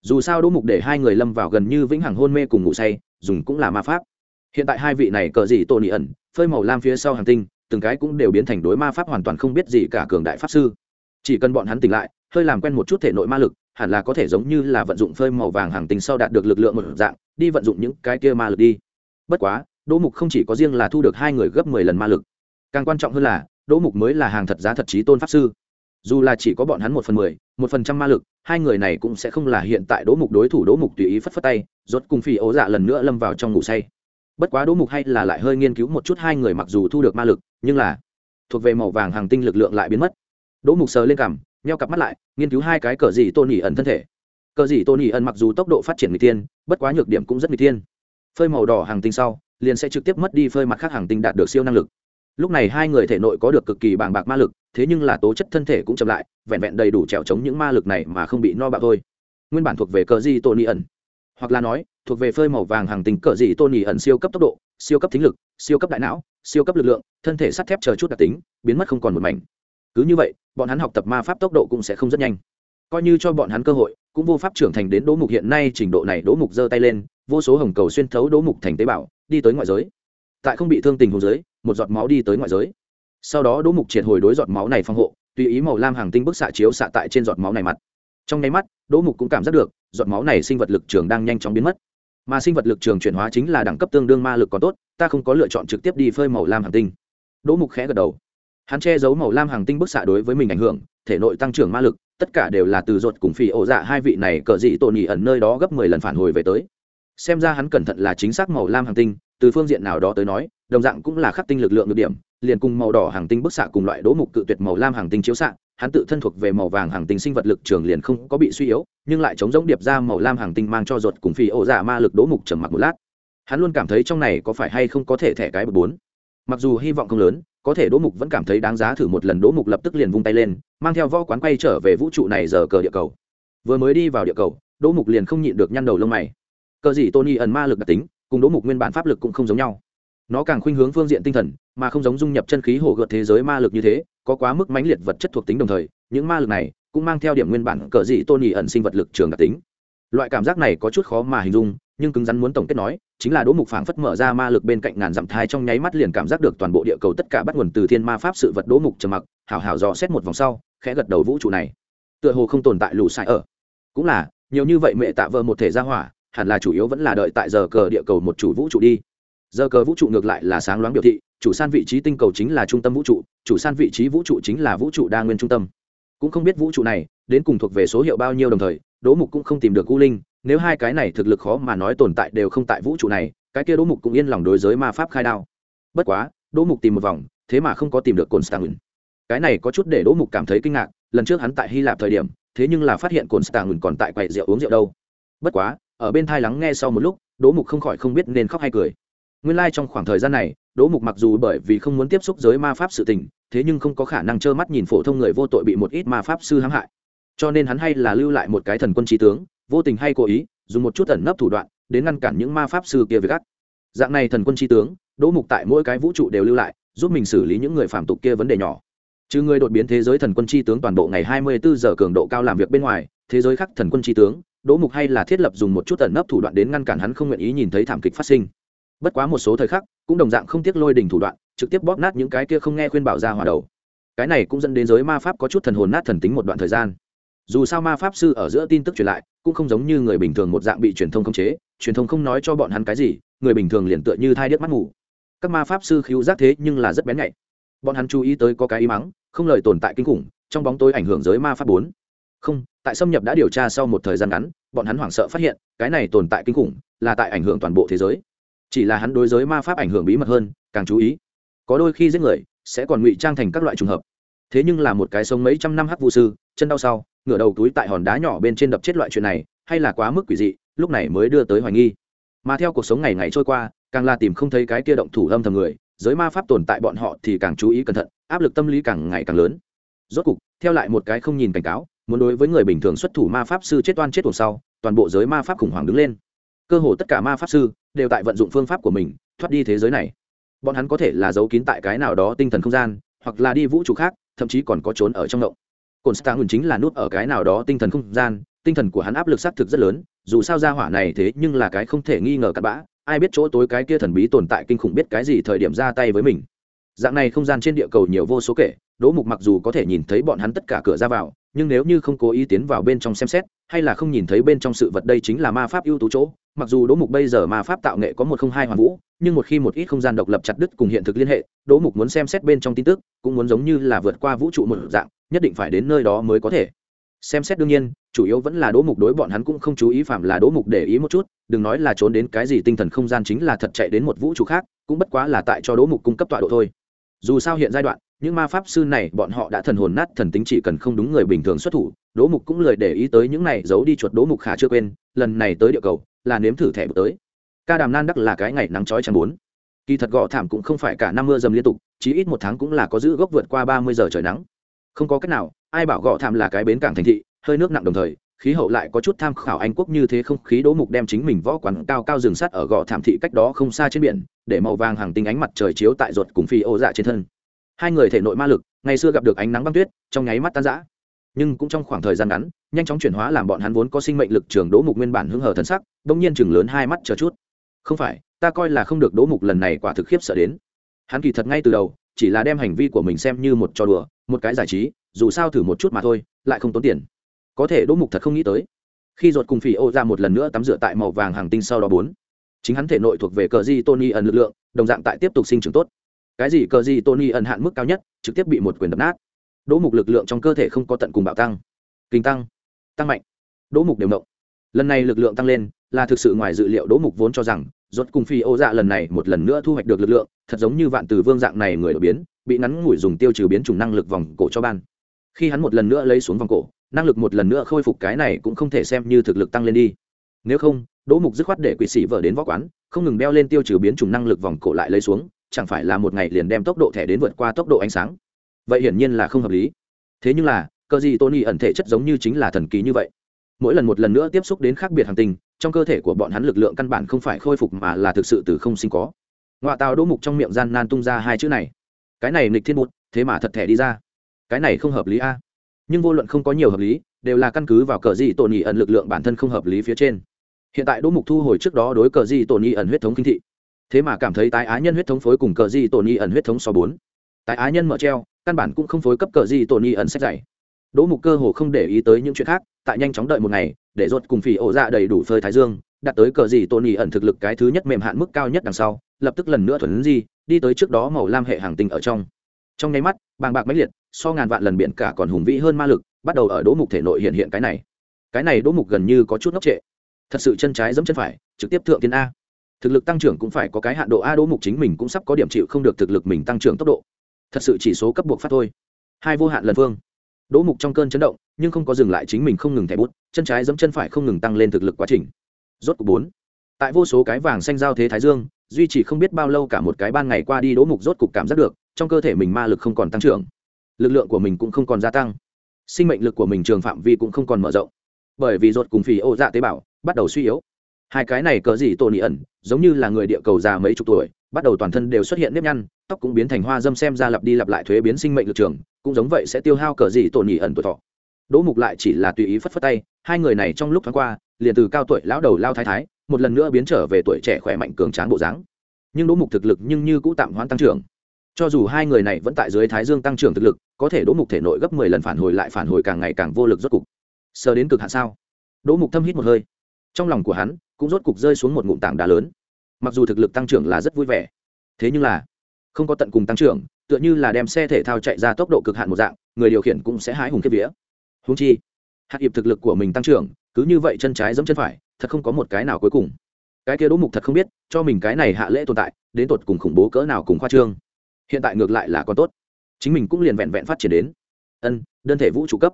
Dù sao đỗ mục để hai người lâm vào gần như vĩnh hằng hôn mê cùng ngủ say, dùng cũng là ma pháp. Hiện tại hai vị này cờ dị tổn nhị ẩn, phơi màu lam phía sau hàng tinh từng cái cũng đều biến thành đối ma pháp hoàn toàn không biết gì cả cường đại pháp sư. Chỉ cần bọn hắn tỉnh lại, hơi làm quen một chút thể nội ma lực, hẳn là có thể giống như là vận dụng phơi màu vàng hàng tính sau đạt được lực lượng một dạng, đi vận dụng những cái kia ma lực đi. Bất quá, đỗ mục không chỉ có riêng là thu được hai người gấp mười lần ma lực. Càng quan trọng hơn là, đỗ mục mới là hàng thật giá thật trí tôn pháp sư. Dù là chỉ có bọn hắn một phần mười, một phần trăm ma lực, hai người này cũng sẽ không là hiện tại đỗ mục đối thủ. Đỗ mục tùy ý phất phất tay, rốt cùng phi ố dạ lần nữa lâm vào trong ngủ say bất quá đỗ mục hay là lại hơi nghiên cứu một chút hai người mặc dù thu được ma lực, nhưng là thuộc về màu vàng hàng tinh lực lượng lại biến mất. Đỗ mục sờ lên cằm, nheo cặp mắt lại, nghiên cứu hai cái cờ gì tôn nhỉ ẩn thân thể. Cờ gì tôn nhỉ ẩn mặc dù tốc độ phát triển người tiên bất quá nhược điểm cũng rất người tiên phơi màu đỏ hàng tinh sau, liền sẽ trực tiếp mất đi phơi mặt khác hàng tinh đạt được siêu năng lực. Lúc này hai người thể nội có được cực kỳ bàng bạc ma lực, thế nhưng là tố chất thân thể cũng chậm lại, vẹn vẹn đầy đủ trèo chống những ma lực này mà không bị no bạo thôi. Nguyên bản thuộc về cờ di tôn ẩn hoặc là nói, thuộc về phơi màu vàng hàng tính cỡ dị tôn nhì ẩn siêu cấp tốc độ, siêu cấp thính lực, siêu cấp đại não, siêu cấp lực lượng, thân thể sắt thép chờ chút đặc tính, biến mất không còn một mảnh. Cứ như vậy, bọn hắn học tập ma pháp tốc độ cũng sẽ không rất nhanh. Coi như cho bọn hắn cơ hội, cũng vô pháp trưởng thành đến đỗ mục hiện nay trình độ này, đỗ mục giơ tay lên, vô số hồng cầu xuyên thấu đỗ mục thành tế bào, đi tới ngoại giới. Tại không bị thương tình hồ giới một giọt máu đi tới ngoại giới. Sau đó đỗ mục triệt hồi đối giọt máu này phòng hộ, tùy ý màu lam hàng tinh bức xạ chiếu xạ tại trên giọt máu này mặt trong nháy mắt, đỗ mục cũng cảm giác được, giọt máu này sinh vật lực trường đang nhanh chóng biến mất. Mà sinh vật lực trường chuyển hóa chính là đẳng cấp tương đương ma lực còn tốt, ta không có lựa chọn trực tiếp đi phơi màu lam hàng tinh. Đỗ mục khẽ gật đầu. Hắn che giấu màu lam hàng tinh bức xạ đối với mình ảnh hưởng, thể nội tăng trưởng ma lực, tất cả đều là từ ruột cùng phi ổ dạ hai vị này cờ dị tổn nhị ẩn nơi đó gấp mười lần phản hồi về tới. Xem ra hắn cẩn thận là chính xác màu lam hàng tinh, từ phương diện nào đó tới nói, đồng dạng cũng là khắc tinh lực lượng được điểm, liền cùng màu đỏ hàng tinh bức xạ cùng loại đỗ mục cự tuyệt màu lam hàng tinh chiếu xạ hắn tự thân thuộc về màu vàng hàng tinh sinh vật lực trường liền không có bị suy yếu, nhưng lại chống giống điệp ra màu lam hàng tinh mang cho ruột cùng phi ổ giả ma lực đỗ mục trầm mặc một lát. Hắn luôn cảm thấy trong này có phải hay không có thể thẻ cái bậc bốn. Mặc dù hy vọng không lớn, có thể đỗ mục vẫn cảm thấy đáng giá thử một lần, đỗ mục lập tức liền vung tay lên, mang theo võ quán quay trở về vũ trụ này giờ cờ địa cầu. Vừa mới đi vào địa cầu, đỗ mục liền không nhịn được nhăn đầu lông mày. Cờ gì tony ẩn ma lực đặc tính, cùng đỗ mục nguyên bản pháp lực cũng không giống nhau. Nó càng khuynh hướng phương diện tinh thần, mà không giống dung nhập chân khí hồ gợt thế giới ma lực như thế có quá mức mãnh liệt vật chất thuộc tính đồng thời, những ma lực này cũng mang theo điểm nguyên bản cờ dị tôn nhị ẩn sinh vật lực trường đặc tính. Loại cảm giác này có chút khó mà hình dung, nhưng cứng rắn muốn tổng kết nói, chính là đỗ mục phảng phất mở ra ma lực bên cạnh ngàn dặm thai trong nháy mắt liền cảm giác được toàn bộ địa cầu tất cả bắt nguồn từ thiên ma pháp sự vật đỗ mục trầm mặc, hảo hảo dò xét một vòng sau, khẽ gật đầu vũ trụ này. Tựa hồ không tồn tại lù sai ở. Cũng là, nhiều như vậy mẹ tạ vợ một thể ra hỏa, hẳn là chủ yếu vẫn là đợi tại giờ cờ địa cầu một chủ vũ trụ đi giờ cờ vũ trụ ngược lại là sáng loáng biểu thị, chủ san vị trí tinh cầu chính là trung tâm vũ trụ, chủ san vị trí vũ trụ chính là vũ trụ đa nguyên trung tâm. Cũng không biết vũ trụ này, đến cùng thuộc về số hiệu bao nhiêu đồng thời, đỗ mục cũng không tìm được u linh, nếu hai cái này thực lực khó mà nói tồn tại đều không tại vũ trụ này, cái kia đỗ mục cũng yên lòng đối giới ma pháp khai đao. Bất quá, đỗ mục tìm một vòng, thế mà không có tìm được cồn stangin cái này có chút để đỗ mục cảm thấy kinh ngạc, lần trước hắn tại hy lạp thời điểm, thế nhưng là phát hiện cồn stangin còn tại quầy rượu uống rượu đâu. Bất quá, ở bên thai lắng nghe sau một lúc, đỗ mục không khỏi không biết nên khóc hay cười nguyên lai trong khoảng thời gian này, đỗ mục mặc dù bởi vì không muốn tiếp xúc giới ma pháp sự tình, thế nhưng không có khả năng trơ mắt nhìn phổ thông người vô tội bị một ít ma pháp sư hãm hại. Cho nên hắn hay là lưu lại một cái thần quân trí tướng, vô tình hay cố ý, dùng một chút ẩn nấp thủ đoạn, đến ngăn cản những ma pháp sư kia việc gắt dạng này thần quân trí tướng, đỗ mục tại mỗi cái vũ trụ đều lưu lại, giúp mình xử lý những người phạm tục kia vấn đề nhỏ. Trừ người đột biến thế giới thần quân chi tướng toàn bộ ngày 24 giờ cường độ cao làm việc bên ngoài, thế giới khác thần quân chi tướng, đỗ mục hay là thiết lập dùng một chút ẩn nấp thủ đoạn đến ngăn cản hắn không nguyện ý nhìn thấy thảm kịch phát sinh bất quá một số thời khắc, cũng đồng dạng không tiếc lôi đình thủ đoạn, trực tiếp bóp nát những cái kia không nghe khuyên bảo ra hòa đầu. Cái này cũng dẫn đến giới ma pháp có chút thần hồn nát thần tính một đoạn thời gian. Dù sao ma pháp sư ở giữa tin tức truyền lại, cũng không giống như người bình thường một dạng bị truyền thông khống chế, truyền thông không nói cho bọn hắn cái gì, người bình thường liền tựa như thai điếc mắt ngủ. Các ma pháp sư khiếu giác thế nhưng là rất bén nhạy. Bọn hắn chú ý tới có cái ý mắng, không lời tồn tại kinh khủng, trong bóng tối ảnh hưởng giới ma pháp bốn. Không, tại xâm nhập đã điều tra sau một thời gian ngắn, bọn hắn hoảng sợ phát hiện, cái này tồn tại kinh khủng, là tại ảnh hưởng toàn bộ thế giới chỉ là hắn đối giới ma pháp ảnh hưởng bí mật hơn, càng chú ý. Có đôi khi giết người, sẽ còn ngụy trang thành các loại trùng hợp. Thế nhưng là một cái sống mấy trăm năm hắc vũ sư, chân đau sau, ngửa đầu túi tại hòn đá nhỏ bên trên đập chết loại chuyện này, hay là quá mức quỷ dị, lúc này mới đưa tới hoài nghi. Mà theo cuộc sống ngày ngày trôi qua, càng là tìm không thấy cái kia động thủ âm thầm người, giới ma pháp tồn tại bọn họ thì càng chú ý cẩn thận, áp lực tâm lý càng ngày càng lớn. Rốt cục, theo lại một cái không nhìn cảnh cáo, muốn đối với người bình thường xuất thủ ma pháp sư chết oan chết tuồng sau, toàn bộ giới ma pháp khủng hoảng đứng lên cơ hồ tất cả ma pháp sư đều tại vận dụng phương pháp của mình, thoát đi thế giới này. Bọn hắn có thể là giấu kín tại cái nào đó tinh thần không gian, hoặc là đi vũ trụ khác, thậm chí còn có trốn ở trong động. Cồn stang chính là nút ở cái nào đó tinh thần không gian, tinh thần của hắn áp lực xác thực rất lớn, dù sao ra hỏa này thế nhưng là cái không thể nghi ngờ cặn bã, ai biết chỗ tối cái kia thần bí tồn tại kinh khủng biết cái gì thời điểm ra tay với mình dạng này không gian trên địa cầu nhiều vô số kể, đỗ mục mặc dù có thể nhìn thấy bọn hắn tất cả cửa ra vào, nhưng nếu như không cố ý tiến vào bên trong xem xét, hay là không nhìn thấy bên trong sự vật đây chính là ma pháp ưu tú chỗ. Mặc dù đỗ mục bây giờ ma pháp tạo nghệ có một không hai hoàn vũ, nhưng một khi một ít không gian độc lập chặt đứt cùng hiện thực liên hệ, đỗ mục muốn xem xét bên trong tin tức, cũng muốn giống như là vượt qua vũ trụ một dạng, nhất định phải đến nơi đó mới có thể. Xem xét đương nhiên, chủ yếu vẫn là đỗ mục đối bọn hắn cũng không chú ý, phạm là đỗ mục để ý một chút, đừng nói là trốn đến cái gì tinh thần không gian chính là thật chạy đến một vũ trụ khác, cũng bất quá là tại cho đỗ mục cung cấp tọa độ thôi dù sao hiện giai đoạn, những ma pháp sư này bọn họ đã thần hồn nát, thần tính chỉ cần không đúng người bình thường xuất thủ, đỗ mục cũng lời để ý tới những này giấu đi chuột đỗ mục khả chưa quên, lần này tới địa cầu, là nếm thử thẻ bực tới. Ca đàm nan đắc là cái ngày nắng trói chẳng bốn. Kỳ thật gọ thảm cũng không phải cả năm mưa dầm liên tục, chí ít một tháng cũng là có giữ gốc vượt qua ba mươi giờ trời nắng. Không có cách nào, ai bảo gọ thảm là cái bến cảng thành thị, hơi nước nặng đồng thời khí hậu lại có chút tham khảo anh quốc như thế không khí đỗ mục đem chính mình võ quán cao cao rừng sắt ở gò thảm thị cách đó không xa trên biển, để màu vàng hàng tinh ánh mặt trời chiếu tại ruột cùng phi ô dạ trên thân. Hai người thể nội ma lực, ngày xưa gặp được ánh nắng băng tuyết, trong nháy mắt tan rã. Nhưng cũng trong khoảng thời gian ngắn, nhanh chóng chuyển hóa làm bọn hắn vốn có sinh mệnh lực trường đỗ mục nguyên bản hưng hờ thân sắc bỗng nhiên chừng lớn hai mắt chờ chút. Không phải, ta coi là không được đỗ mục lần này quả thực khiếp sợ đến. Hắn kỳ thật ngay từ đầu, chỉ là đem hành vi của mình xem như một trò đùa, một cái giải trí, dù sao thử một chút mà thôi, lại không tốn tiền có thể đỗ mục thật không nghĩ tới. Khi ruột cùng phỉ ô ra một lần nữa tắm rửa tại màu vàng hàng tinh sau đó bốn, chính hắn thể nội thuộc về cờ di tony ẩn lực lượng, đồng dạng tại tiếp tục sinh trưởng tốt. Cái gì cờ di tony ẩn hạn mức cao nhất, trực tiếp bị một quyền đập nát. Đỗ mục lực lượng trong cơ thể không có tận cùng bạo tăng. Kinh tăng tăng mạnh. Đỗ mục đều động. Lần này lực lượng tăng lên, là thực sự ngoài dự liệu đỗ mục vốn cho rằng rốt cùng phi ô dạ lần này một lần nữa thu hoạch được lực lượng, thật giống như vạn từ vương dạng này người đột biến, bị ngắn ngủi dùng tiêu trừ biến chủng năng lực vòng cổ cho ban khi hắn một lần nữa lấy xuống vòng cổ, năng lực một lần nữa khôi phục cái này cũng không thể xem như thực lực tăng lên đi. Nếu không, đỗ mục dứt khoát để quỷ sĩ vợ đến võ quán, không ngừng đeo lên tiêu trừ biến chủng năng lực vòng cổ lại lấy xuống, chẳng phải là một ngày liền đem tốc độ thẻ đến vượt qua tốc độ ánh sáng? Vậy hiển nhiên là không hợp lý. Thế nhưng là, cơ gì tony ẩn thể chất giống như chính là thần kỳ như vậy. Mỗi lần một lần nữa tiếp xúc đến khác biệt hành tinh, trong cơ thể của bọn hắn lực lượng căn bản không phải khôi phục mà là thực sự từ không sinh có. Ngoại tàu đỗ mục trong miệng gian nan tung ra hai chữ này. Cái này nịch thiên bụt, thế mà thật thẻ đi ra cái này không hợp lý a. Nhưng vô luận không có nhiều hợp lý, đều là căn cứ vào cờ gì tổn nhị ẩn lực lượng bản thân không hợp lý phía trên. Hiện tại đỗ mục thu hồi trước đó đối cờ gì tổn nhị ẩn huyết thống kinh thị. Thế mà cảm thấy tái á nhân huyết thống phối cùng cờ gì tổn nhị ẩn huyết thống so bốn. Tái á nhân mở treo, căn bản cũng không phối cấp cờ gì tổn nhị ẩn sách dày đỗ mục cơ hồ không để ý tới những chuyện khác, tại nhanh chóng đợi một ngày, để ruột cùng phỉ ổ dạ đầy đủ phơi thái dương đạt tới cờ gì tổn nhị ẩn thực lực cái thứ nhất mềm hạn mức cao nhất đằng sau, lập tức lần nữa thuần di, đi tới trước đó màu lam hệ hàng tinh ở trong trong nháy mắt, bàng bạc mãnh liệt, so ngàn vạn lần biển cả còn hùng vĩ hơn ma lực, bắt đầu ở đỗ mục thể nội hiện hiện cái này. Cái này đỗ mục gần như có chút ngốc trệ. Thật sự chân trái giẫm chân phải, trực tiếp thượng tiên a. Thực lực tăng trưởng cũng phải có cái hạn độ a, đỗ mục chính mình cũng sắp có điểm chịu không được thực lực mình tăng trưởng tốc độ. Thật sự chỉ số cấp buộc phát thôi. Hai vô hạn lần phương đỗ mục trong cơn chấn động, nhưng không có dừng lại chính mình không ngừng thẻ bút, chân trái giẫm chân phải không ngừng tăng lên thực lực quá trình. Rốt cuộc bốn. Tại vô số cái vàng xanh giao thế thái dương, duy trì không biết bao lâu cả một cái ban ngày qua đi, đỗ mục rốt cục cảm giác được trong cơ thể mình ma lực không còn tăng trưởng, lực lượng của mình cũng không còn gia tăng, sinh mệnh lực của mình trường phạm vi cũng không còn mở rộng. Bởi vì ruột cùng phì ô dạ tế bào bắt đầu suy yếu. Hai cái này cỡ gì tổ nị ẩn, giống như là người địa cầu già mấy chục tuổi, bắt đầu toàn thân đều xuất hiện nếp nhăn, tóc cũng biến thành hoa dâm xem ra lặp đi lặp lại thuế biến sinh mệnh lực trường, cũng giống vậy sẽ tiêu hao cỡ gì tổ nị ẩn tuổi thọ. Đỗ mục lại chỉ là tùy ý phất phất tay, hai người này trong lúc thoáng qua, liền từ cao tuổi lão đầu lao thái thái, một lần nữa biến trở về tuổi trẻ khỏe mạnh cường tráng bộ dáng. Nhưng đỗ mục thực lực nhưng như cũ tạm hoãn tăng trưởng cho dù hai người này vẫn tại dưới thái dương tăng trưởng thực lực, có thể đỗ mục thể nội gấp mười lần phản hồi lại phản hồi càng ngày càng vô lực rốt cục. Sờ đến cực hạn sao? Đỗ mục thâm hít một hơi. Trong lòng của hắn, cũng rốt cục rơi xuống một ngụm tảng đá lớn. Mặc dù thực lực tăng trưởng là rất vui vẻ, thế nhưng là không có tận cùng tăng trưởng, tựa như là đem xe thể thao chạy ra tốc độ cực hạn một dạng, người điều khiển cũng sẽ hái hùng kiếp vía. Húng chi, hạt hiệp thực lực của mình tăng trưởng, cứ như vậy chân trái giống chân phải, thật không có một cái nào cuối cùng. Cái kia đỗ mục thật không biết, cho mình cái này hạ lễ tồn tại, đến tột cùng khủng bố cỡ nào cùng khoa trương hiện tại ngược lại là còn tốt. Chính mình cũng liền vẹn vẹn phát triển đến. Ân, đơn thể vũ trụ cấp.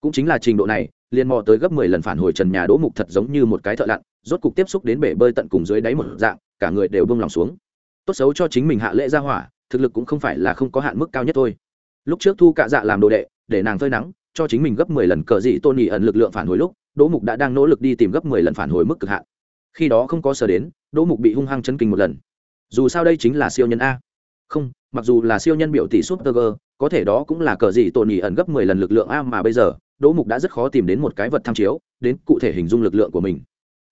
Cũng chính là trình độ này, liền mò tới gấp mười lần phản hồi trần nhà đỗ mục thật giống như một cái thợ lặn, rốt cục tiếp xúc đến bể bơi tận cùng dưới đáy một dạng, cả người đều bông lòng xuống. Tốt xấu cho chính mình hạ lễ ra hỏa, thực lực cũng không phải là không có hạn mức cao nhất thôi. Lúc trước thu cạ dạ làm đồ đệ, để nàng phơi nắng, cho chính mình gấp mười lần cờ dị tôn nhị ẩn lực lượng phản hồi lúc, đỗ mục đã đang nỗ lực đi tìm gấp mười lần phản hồi mức cực hạn. Khi đó không có sở đến, đỗ mục bị hung hăng chấn kinh một lần. Dù sao đây chính là siêu nhân a không, mặc dù là siêu nhân biểu tỷ súp tơ gơ có thể đó cũng là cờ gì tổn nhị ẩn gấp mười lần lực lượng a mà bây giờ, đỗ mục đã rất khó tìm đến một cái vật tham chiếu, đến cụ thể hình dung lực lượng của mình.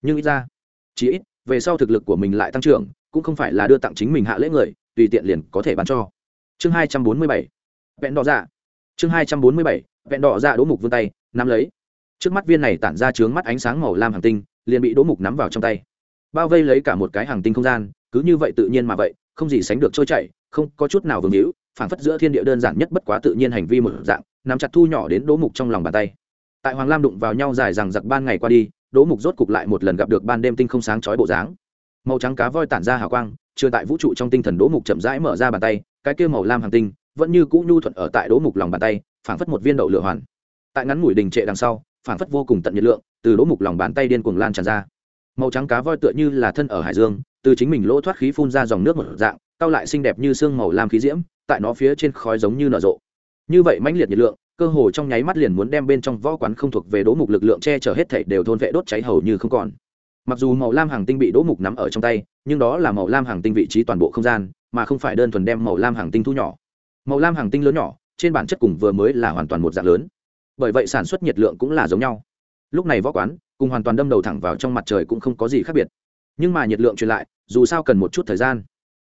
Nhưng ít ra, chỉ ít, về sau thực lực của mình lại tăng trưởng, cũng không phải là đưa tặng chính mình hạ lễ người, tùy tiện liền có thể bán cho. Chương hai trăm bốn mươi bảy, vẹn đỏ dạ. Chương hai trăm bốn mươi bảy, vẹn đỏ dạ đỗ mục vươn tay, nắm lấy. Trước mắt viên này tản ra trướng mắt ánh sáng màu lam hàng tinh, liền bị đỗ mục nắm vào trong tay. Bao vây lấy cả một cái hàng tinh không gian, cứ như vậy tự nhiên mà vậy, không gì sánh được trôi chảy không có chút nào vương hữu, phảng phất giữa thiên địa đơn giản nhất bất quá tự nhiên hành vi một dạng, nắm chặt thu nhỏ đến đỗ mục trong lòng bàn tay. Tại hoàng lam đụng vào nhau dài rằng giặc ban ngày qua đi, đỗ mục rốt cục lại một lần gặp được ban đêm tinh không sáng chói bộ dáng. Màu trắng cá voi tản ra hào quang, chưa tại vũ trụ trong tinh thần đỗ mục chậm rãi mở ra bàn tay, cái kia màu lam hàng tinh vẫn như cũ nhu thuận ở tại đỗ mục lòng bàn tay, phảng phất một viên đậu lửa hoàn. Tại ngắn mũi đình trệ đằng sau, phảng phất vô cùng tận nhiệt lượng, từ đỗ mục lòng bàn tay điên cuồng lan tràn ra. Màu trắng cá voi tựa như là thân ở hải dương, từ chính mình lỗ thoát khí phun ra dòng nước một dạng cao lại xinh đẹp như xương màu lam khí diễm, tại nó phía trên khói giống như nở rộ. Như vậy mãnh liệt nhiệt lượng, cơ hồ trong nháy mắt liền muốn đem bên trong võ quán không thuộc về đố mục lực lượng che chở hết thảy đều thôn vệ đốt cháy hầu như không còn. Mặc dù màu lam hàng tinh bị đố mục nắm ở trong tay, nhưng đó là màu lam hàng tinh vị trí toàn bộ không gian, mà không phải đơn thuần đem màu lam hàng tinh thu nhỏ. Màu lam hàng tinh lớn nhỏ, trên bản chất cùng vừa mới là hoàn toàn một dạng lớn. Bởi vậy sản xuất nhiệt lượng cũng là giống nhau. Lúc này võ quán, cùng hoàn toàn đâm đầu thẳng vào trong mặt trời cũng không có gì khác biệt. Nhưng mà nhiệt lượng truyền lại, dù sao cần một chút thời gian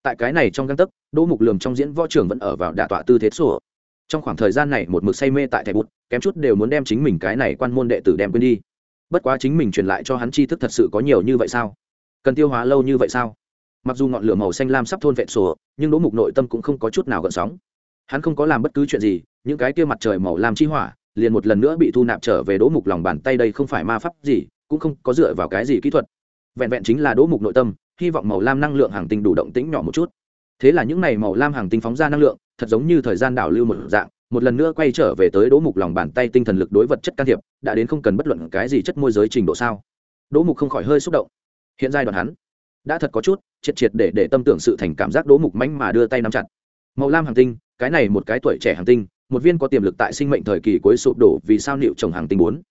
tại cái này trong găng tấc, đỗ mục lường trong diễn võ trường vẫn ở vào đả tọa tư thế sổ trong khoảng thời gian này, một mực say mê tại thẻ bút kém chút đều muốn đem chính mình cái này quan môn đệ tử đem quên đi. Bất quá chính mình truyền lại cho hắn tri thức thật sự có nhiều như vậy sao? Cần tiêu hóa lâu như vậy sao? Mặc dù ngọn lửa màu xanh lam sắp thôn vẹn sổ nhưng đỗ mục nội tâm cũng không có chút nào gợn sóng. Hắn không có làm bất cứ chuyện gì, những cái kia mặt trời màu lam chi hỏa, liền một lần nữa bị thu nạp trở về đỗ mục lòng bàn tay đây không phải ma pháp gì, cũng không có dựa vào cái gì kỹ thuật. Vẹn vẹn chính là đỗ mục nội tâm hy vọng màu lam năng lượng hàng tinh đủ động tĩnh nhỏ một chút. Thế là những n à y màu lam hàng tinh phóng ra năng lượng, thật giống như thời gian đảo lưu một dạng, một lần nữa quay trở về tới đỗ mục lòng bàn tay tinh thần lực đối vật chất can thiệp, đã đến không cần bất luận cái gì chất môi giới trình độ sao. Đỗ mục không khỏi hơi xúc động. Hiện giai đoạn hắn, đã thật có chút, triệt triệt để để tâm tưởng sự thành cảm giác đỗ mục mánh mà đưa tay nắm chặt. Màu lam hàng tinh, cái này một cái tuổi trẻ hàng tinh, một viên có tiềm lực tại sinh mệnh thời kỳ cuối sụp đổ vì sao nịu trồng hàng tinh bốn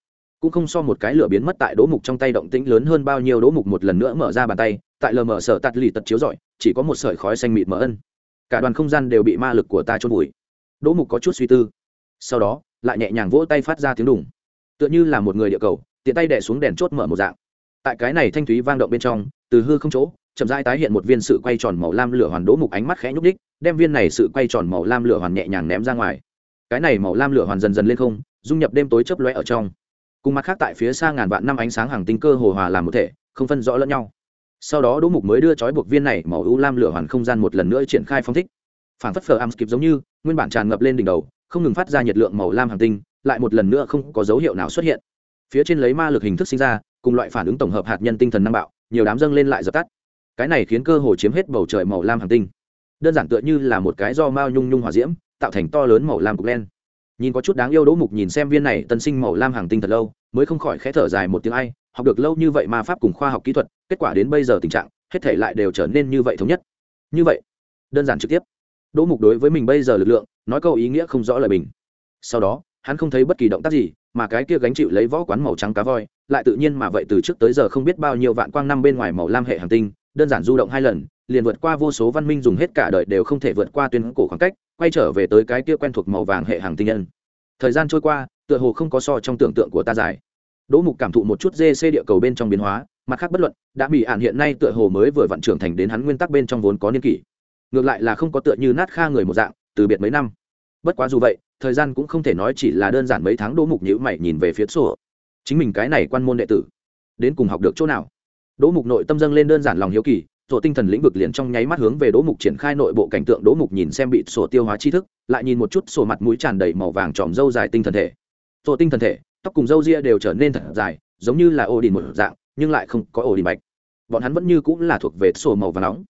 cũng không so một cái lửa biến mất tại đỗ mục trong tay động tĩnh lớn hơn bao nhiêu, đỗ mục một lần nữa mở ra bàn tay, tại lờ mở sở tạt lì tật chiếu rọi, chỉ có một sợi khói xanh mịt mở ân. Cả đoàn không gian đều bị ma lực của ta trôn vùi. Đỗ mục có chút suy tư. Sau đó, lại nhẹ nhàng vỗ tay phát ra tiếng đùng. Tựa như là một người địa cầu, tiện tay đẻ xuống đèn chốt mở một dạng. Tại cái này thanh thúy vang động bên trong, từ hư không chỗ, chậm rãi tái hiện một viên sự quay tròn màu lam lửa hoàn, đỗ mục ánh mắt khẽ nhúc đích đem viên này sự quay tròn màu lam lửa hoàn nhẹ nhàng ném ra ngoài. Cái này màu lam lửa hoàn dần dần lên không, dung nhập đêm tối chớp lóe ở trong cùng mặt khác tại phía xa ngàn vạn năm ánh sáng hàng tinh cơ hồ hòa làm một thể, không phân rõ lẫn nhau. Sau đó đỗ mục mới đưa chói buộc viên này màu u lam lửa hoàn không gian một lần nữa triển khai phong thích. Phản phất phở am skip giống như, nguyên bản tràn ngập lên đỉnh đầu, không ngừng phát ra nhiệt lượng màu lam hàng tinh, lại một lần nữa không có dấu hiệu nào xuất hiện. Phía trên lấy ma lực hình thức sinh ra, cùng loại phản ứng tổng hợp hạt nhân tinh thần năng bạo, nhiều đám dâng lên lại dập tắt. Cái này khiến cơ hồ chiếm hết bầu trời màu lam hàng tinh. Đơn giản tựa như là một cái do mao nhung nhung hỏa diễm, tạo thành to lớn màu lam cục len nhìn có chút đáng yêu đỗ mục nhìn xem viên này tân sinh màu lam hàng tinh thật lâu, mới không khỏi khẽ thở dài một tiếng ai, học được lâu như vậy mà pháp cùng khoa học kỹ thuật, kết quả đến bây giờ tình trạng, hết thể lại đều trở nên như vậy thống nhất. Như vậy, đơn giản trực tiếp. Đỗ mục đối với mình bây giờ lực lượng, nói câu ý nghĩa không rõ lời bình. Sau đó, hắn không thấy bất kỳ động tác gì, mà cái kia gánh chịu lấy võ quán màu trắng cá voi, lại tự nhiên mà vậy từ trước tới giờ không biết bao nhiêu vạn quang năm bên ngoài màu lam hệ hành tinh, đơn giản du động hai lần liền vượt qua vô số văn minh dùng hết cả đời đều không thể vượt qua tuyến cổ khoảng cách, quay trở về tới cái kia quen thuộc màu vàng hệ hàng tinh nhân. Thời gian trôi qua, tựa hồ không có so trong tưởng tượng của ta dài. Đỗ mục cảm thụ một chút dê xê địa cầu bên trong biến hóa, mặt khác bất luận, đã bị ạn hiện nay tựa hồ mới vừa vận trưởng thành đến hắn nguyên tắc bên trong vốn có niên kỷ. Ngược lại là không có tựa như nát kha người một dạng, từ biệt mấy năm. Bất quá dù vậy, thời gian cũng không thể nói chỉ là đơn giản mấy tháng đỗ mục nhữ mày nhìn về phía sổ. Chính mình cái này quan môn đệ tử, đến cùng học được chỗ nào? Đỗ mục nội tâm dâng lên đơn giản lòng hiếu kỳ rồi tinh thần lĩnh vực liền trong nháy mắt hướng về đỗ mục triển khai nội bộ cảnh tượng. Đỗ mục nhìn xem bị sổ tiêu hóa tri thức, lại nhìn một chút sổ mặt mũi tràn đầy màu vàng tròm râu dài tinh thần thể. Sổ tinh thần thể, tóc cùng râu ria đều trở nên thật dài, giống như là ô đình một dạng, nhưng lại không có ổ đình bạch bọn hắn vẫn như cũng là thuộc về sổ màu và nóng.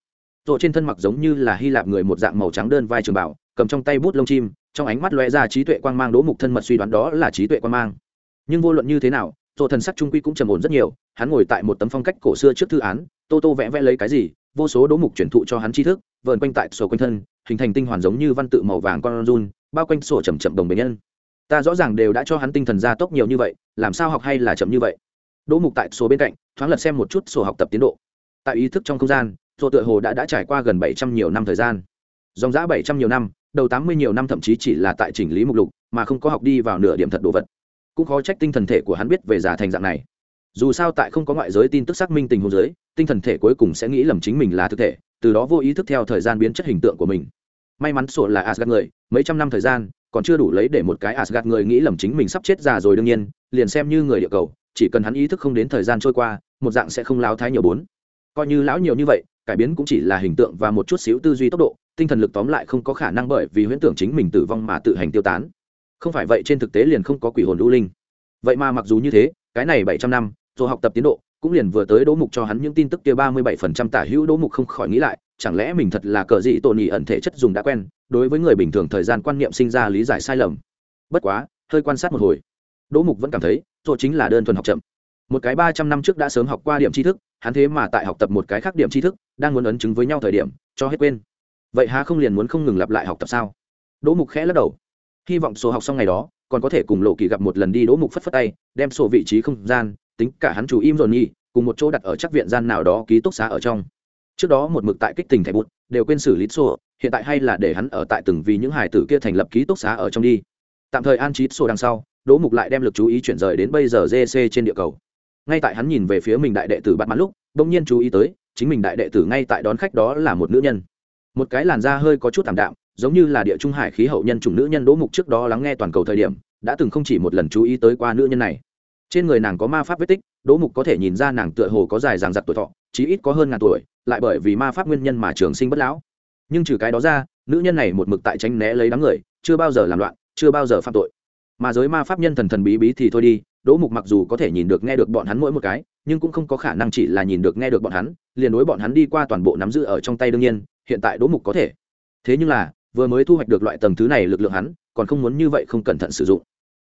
Rổ trên thân mặc giống như là hy lạp người một dạng màu trắng đơn vai trường bảo, cầm trong tay bút lông chim, trong ánh mắt lóe ra trí tuệ quang mang. Đỗ mục thân mật suy đoán đó là trí tuệ quang mang. Nhưng vô luận như thế nào rổ thần sắc trung quy cũng trầm ổn rất nhiều, hắn ngồi tại một tấm phong cách cổ xưa trước thư án tô tô vẽ vẽ lấy cái gì, vô số đố mục truyền thụ cho hắn tri thức, vờn quanh tại sổ quanh thân, hình thành tinh hoàn giống như văn tự màu vàng con run, bao quanh sổ chầm chậm đồng bệnh nhân. Ta rõ ràng đều đã cho hắn tinh thần gia tốc nhiều như vậy, làm sao học hay là chậm như vậy? Đỗ mục tại sổ bên cạnh, thoáng lật xem một chút sổ học tập tiến độ. Tại ý thức trong không gian, sổ tựa hồ đã đã trải qua gần bảy trăm nhiều năm thời gian. Dòng giã bảy trăm nhiều năm, đầu tám mươi nhiều năm thậm chí chỉ là tại chỉnh lý mục lục, mà không có học đi vào nửa điểm thật đồ vật. Cũng khó trách tinh thần thể của hắn biết về giả thành dạng này dù sao tại không có ngoại giới tin tức xác minh tình huống giới tinh thần thể cuối cùng sẽ nghĩ lầm chính mình là thực thể, từ đó vô ý thức theo thời gian biến chất hình tượng của mình. May mắn sổ là asgad người, mấy trăm năm thời gian, còn chưa đủ lấy để một cái asgad người nghĩ lầm chính mình sắp chết già rồi đương nhiên, liền xem như người địa cầu, chỉ cần hắn ý thức không đến thời gian trôi qua, một dạng sẽ không lao thái nhiều bốn. Coi như lão nhiều như vậy, cải biến cũng chỉ là hình tượng và một chút xíu tư duy tốc độ, tinh thần lực tóm lại không có khả năng bởi vì huyễn tưởng chính mình tử vong mà tự hành tiêu tán. Không phải vậy trên thực tế liền không có quỷ hồn lũ linh. Vậy mà mặc dù như thế, cái này bảy trăm năm rồi học tập tiến độ, cũng liền vừa tới đỗ mục cho hắn những tin tức kia ba mươi bảy phần trăm tả hữu đỗ mục không khỏi nghĩ lại, chẳng lẽ mình thật là cờ dị tổn nhị ẩn thể chất dùng đã quen, đối với người bình thường thời gian quan niệm sinh ra lý giải sai lầm. Bất quá, hơi quan sát một hồi, đỗ mục vẫn cảm thấy rồi chính là đơn thuần học chậm. Một cái ba trăm năm trước đã sớm học qua điểm tri thức, hắn thế mà tại học tập một cái khác điểm tri thức, đang muốn ấn chứng với nhau thời điểm, cho hết quên. Vậy há không liền muốn không ngừng lặp lại học tập sao? Đỗ mục khẽ lắc đầu. Hy vọng số học xong ngày đó, còn có thể cùng lộ kỳ gặp một lần đi đỗ mục phất phất tay, đem sổ vị trí không gian tính cả hắn chủ im rồi nhi cùng một chỗ đặt ở chắc viện gian nào đó ký túc xá ở trong. Trước đó một mực tại kích tình thẻ bút, đều quên xử lý sổ, hiện tại hay là để hắn ở tại từng vì những hải tử kia thành lập ký túc xá ở trong đi. Tạm thời an trí sổ đằng sau, đỗ mục lại đem lực chú ý chuyển rời đến bây giờ gc trên địa cầu. Ngay tại hắn nhìn về phía mình đại đệ tử bắt mãn lúc, bỗng nhiên chú ý tới, chính mình đại đệ tử ngay tại đón khách đó là một nữ nhân. Một cái làn da hơi có chút thảm đạm, giống như là địa trung hải khí hậu nhân chủng nữ nhân đỗ mục trước đó lắng nghe toàn cầu thời điểm, đã từng không chỉ một lần chú ý tới qua nữ nhân này trên người nàng có ma pháp vết tích, đỗ mục có thể nhìn ra nàng tựa hồ có dài ràng giặc tuổi thọ, chí ít có hơn ngàn tuổi, lại bởi vì ma pháp nguyên nhân mà trường sinh bất lão. Nhưng trừ cái đó ra, nữ nhân này một mực tại tranh né lấy đám người, chưa bao giờ làm loạn, chưa bao giờ phạm tội. Mà giới ma pháp nhân thần thần bí bí thì thôi đi, đỗ mục mặc dù có thể nhìn được nghe được bọn hắn mỗi một cái, nhưng cũng không có khả năng chỉ là nhìn được nghe được bọn hắn, liền đối bọn hắn đi qua toàn bộ nắm giữ ở trong tay đương nhiên, hiện tại đỗ mục có thể. Thế nhưng là, vừa mới thu hoạch được loại tầng thứ này lực lượng hắn, còn không muốn như vậy không cẩn thận sử dụng.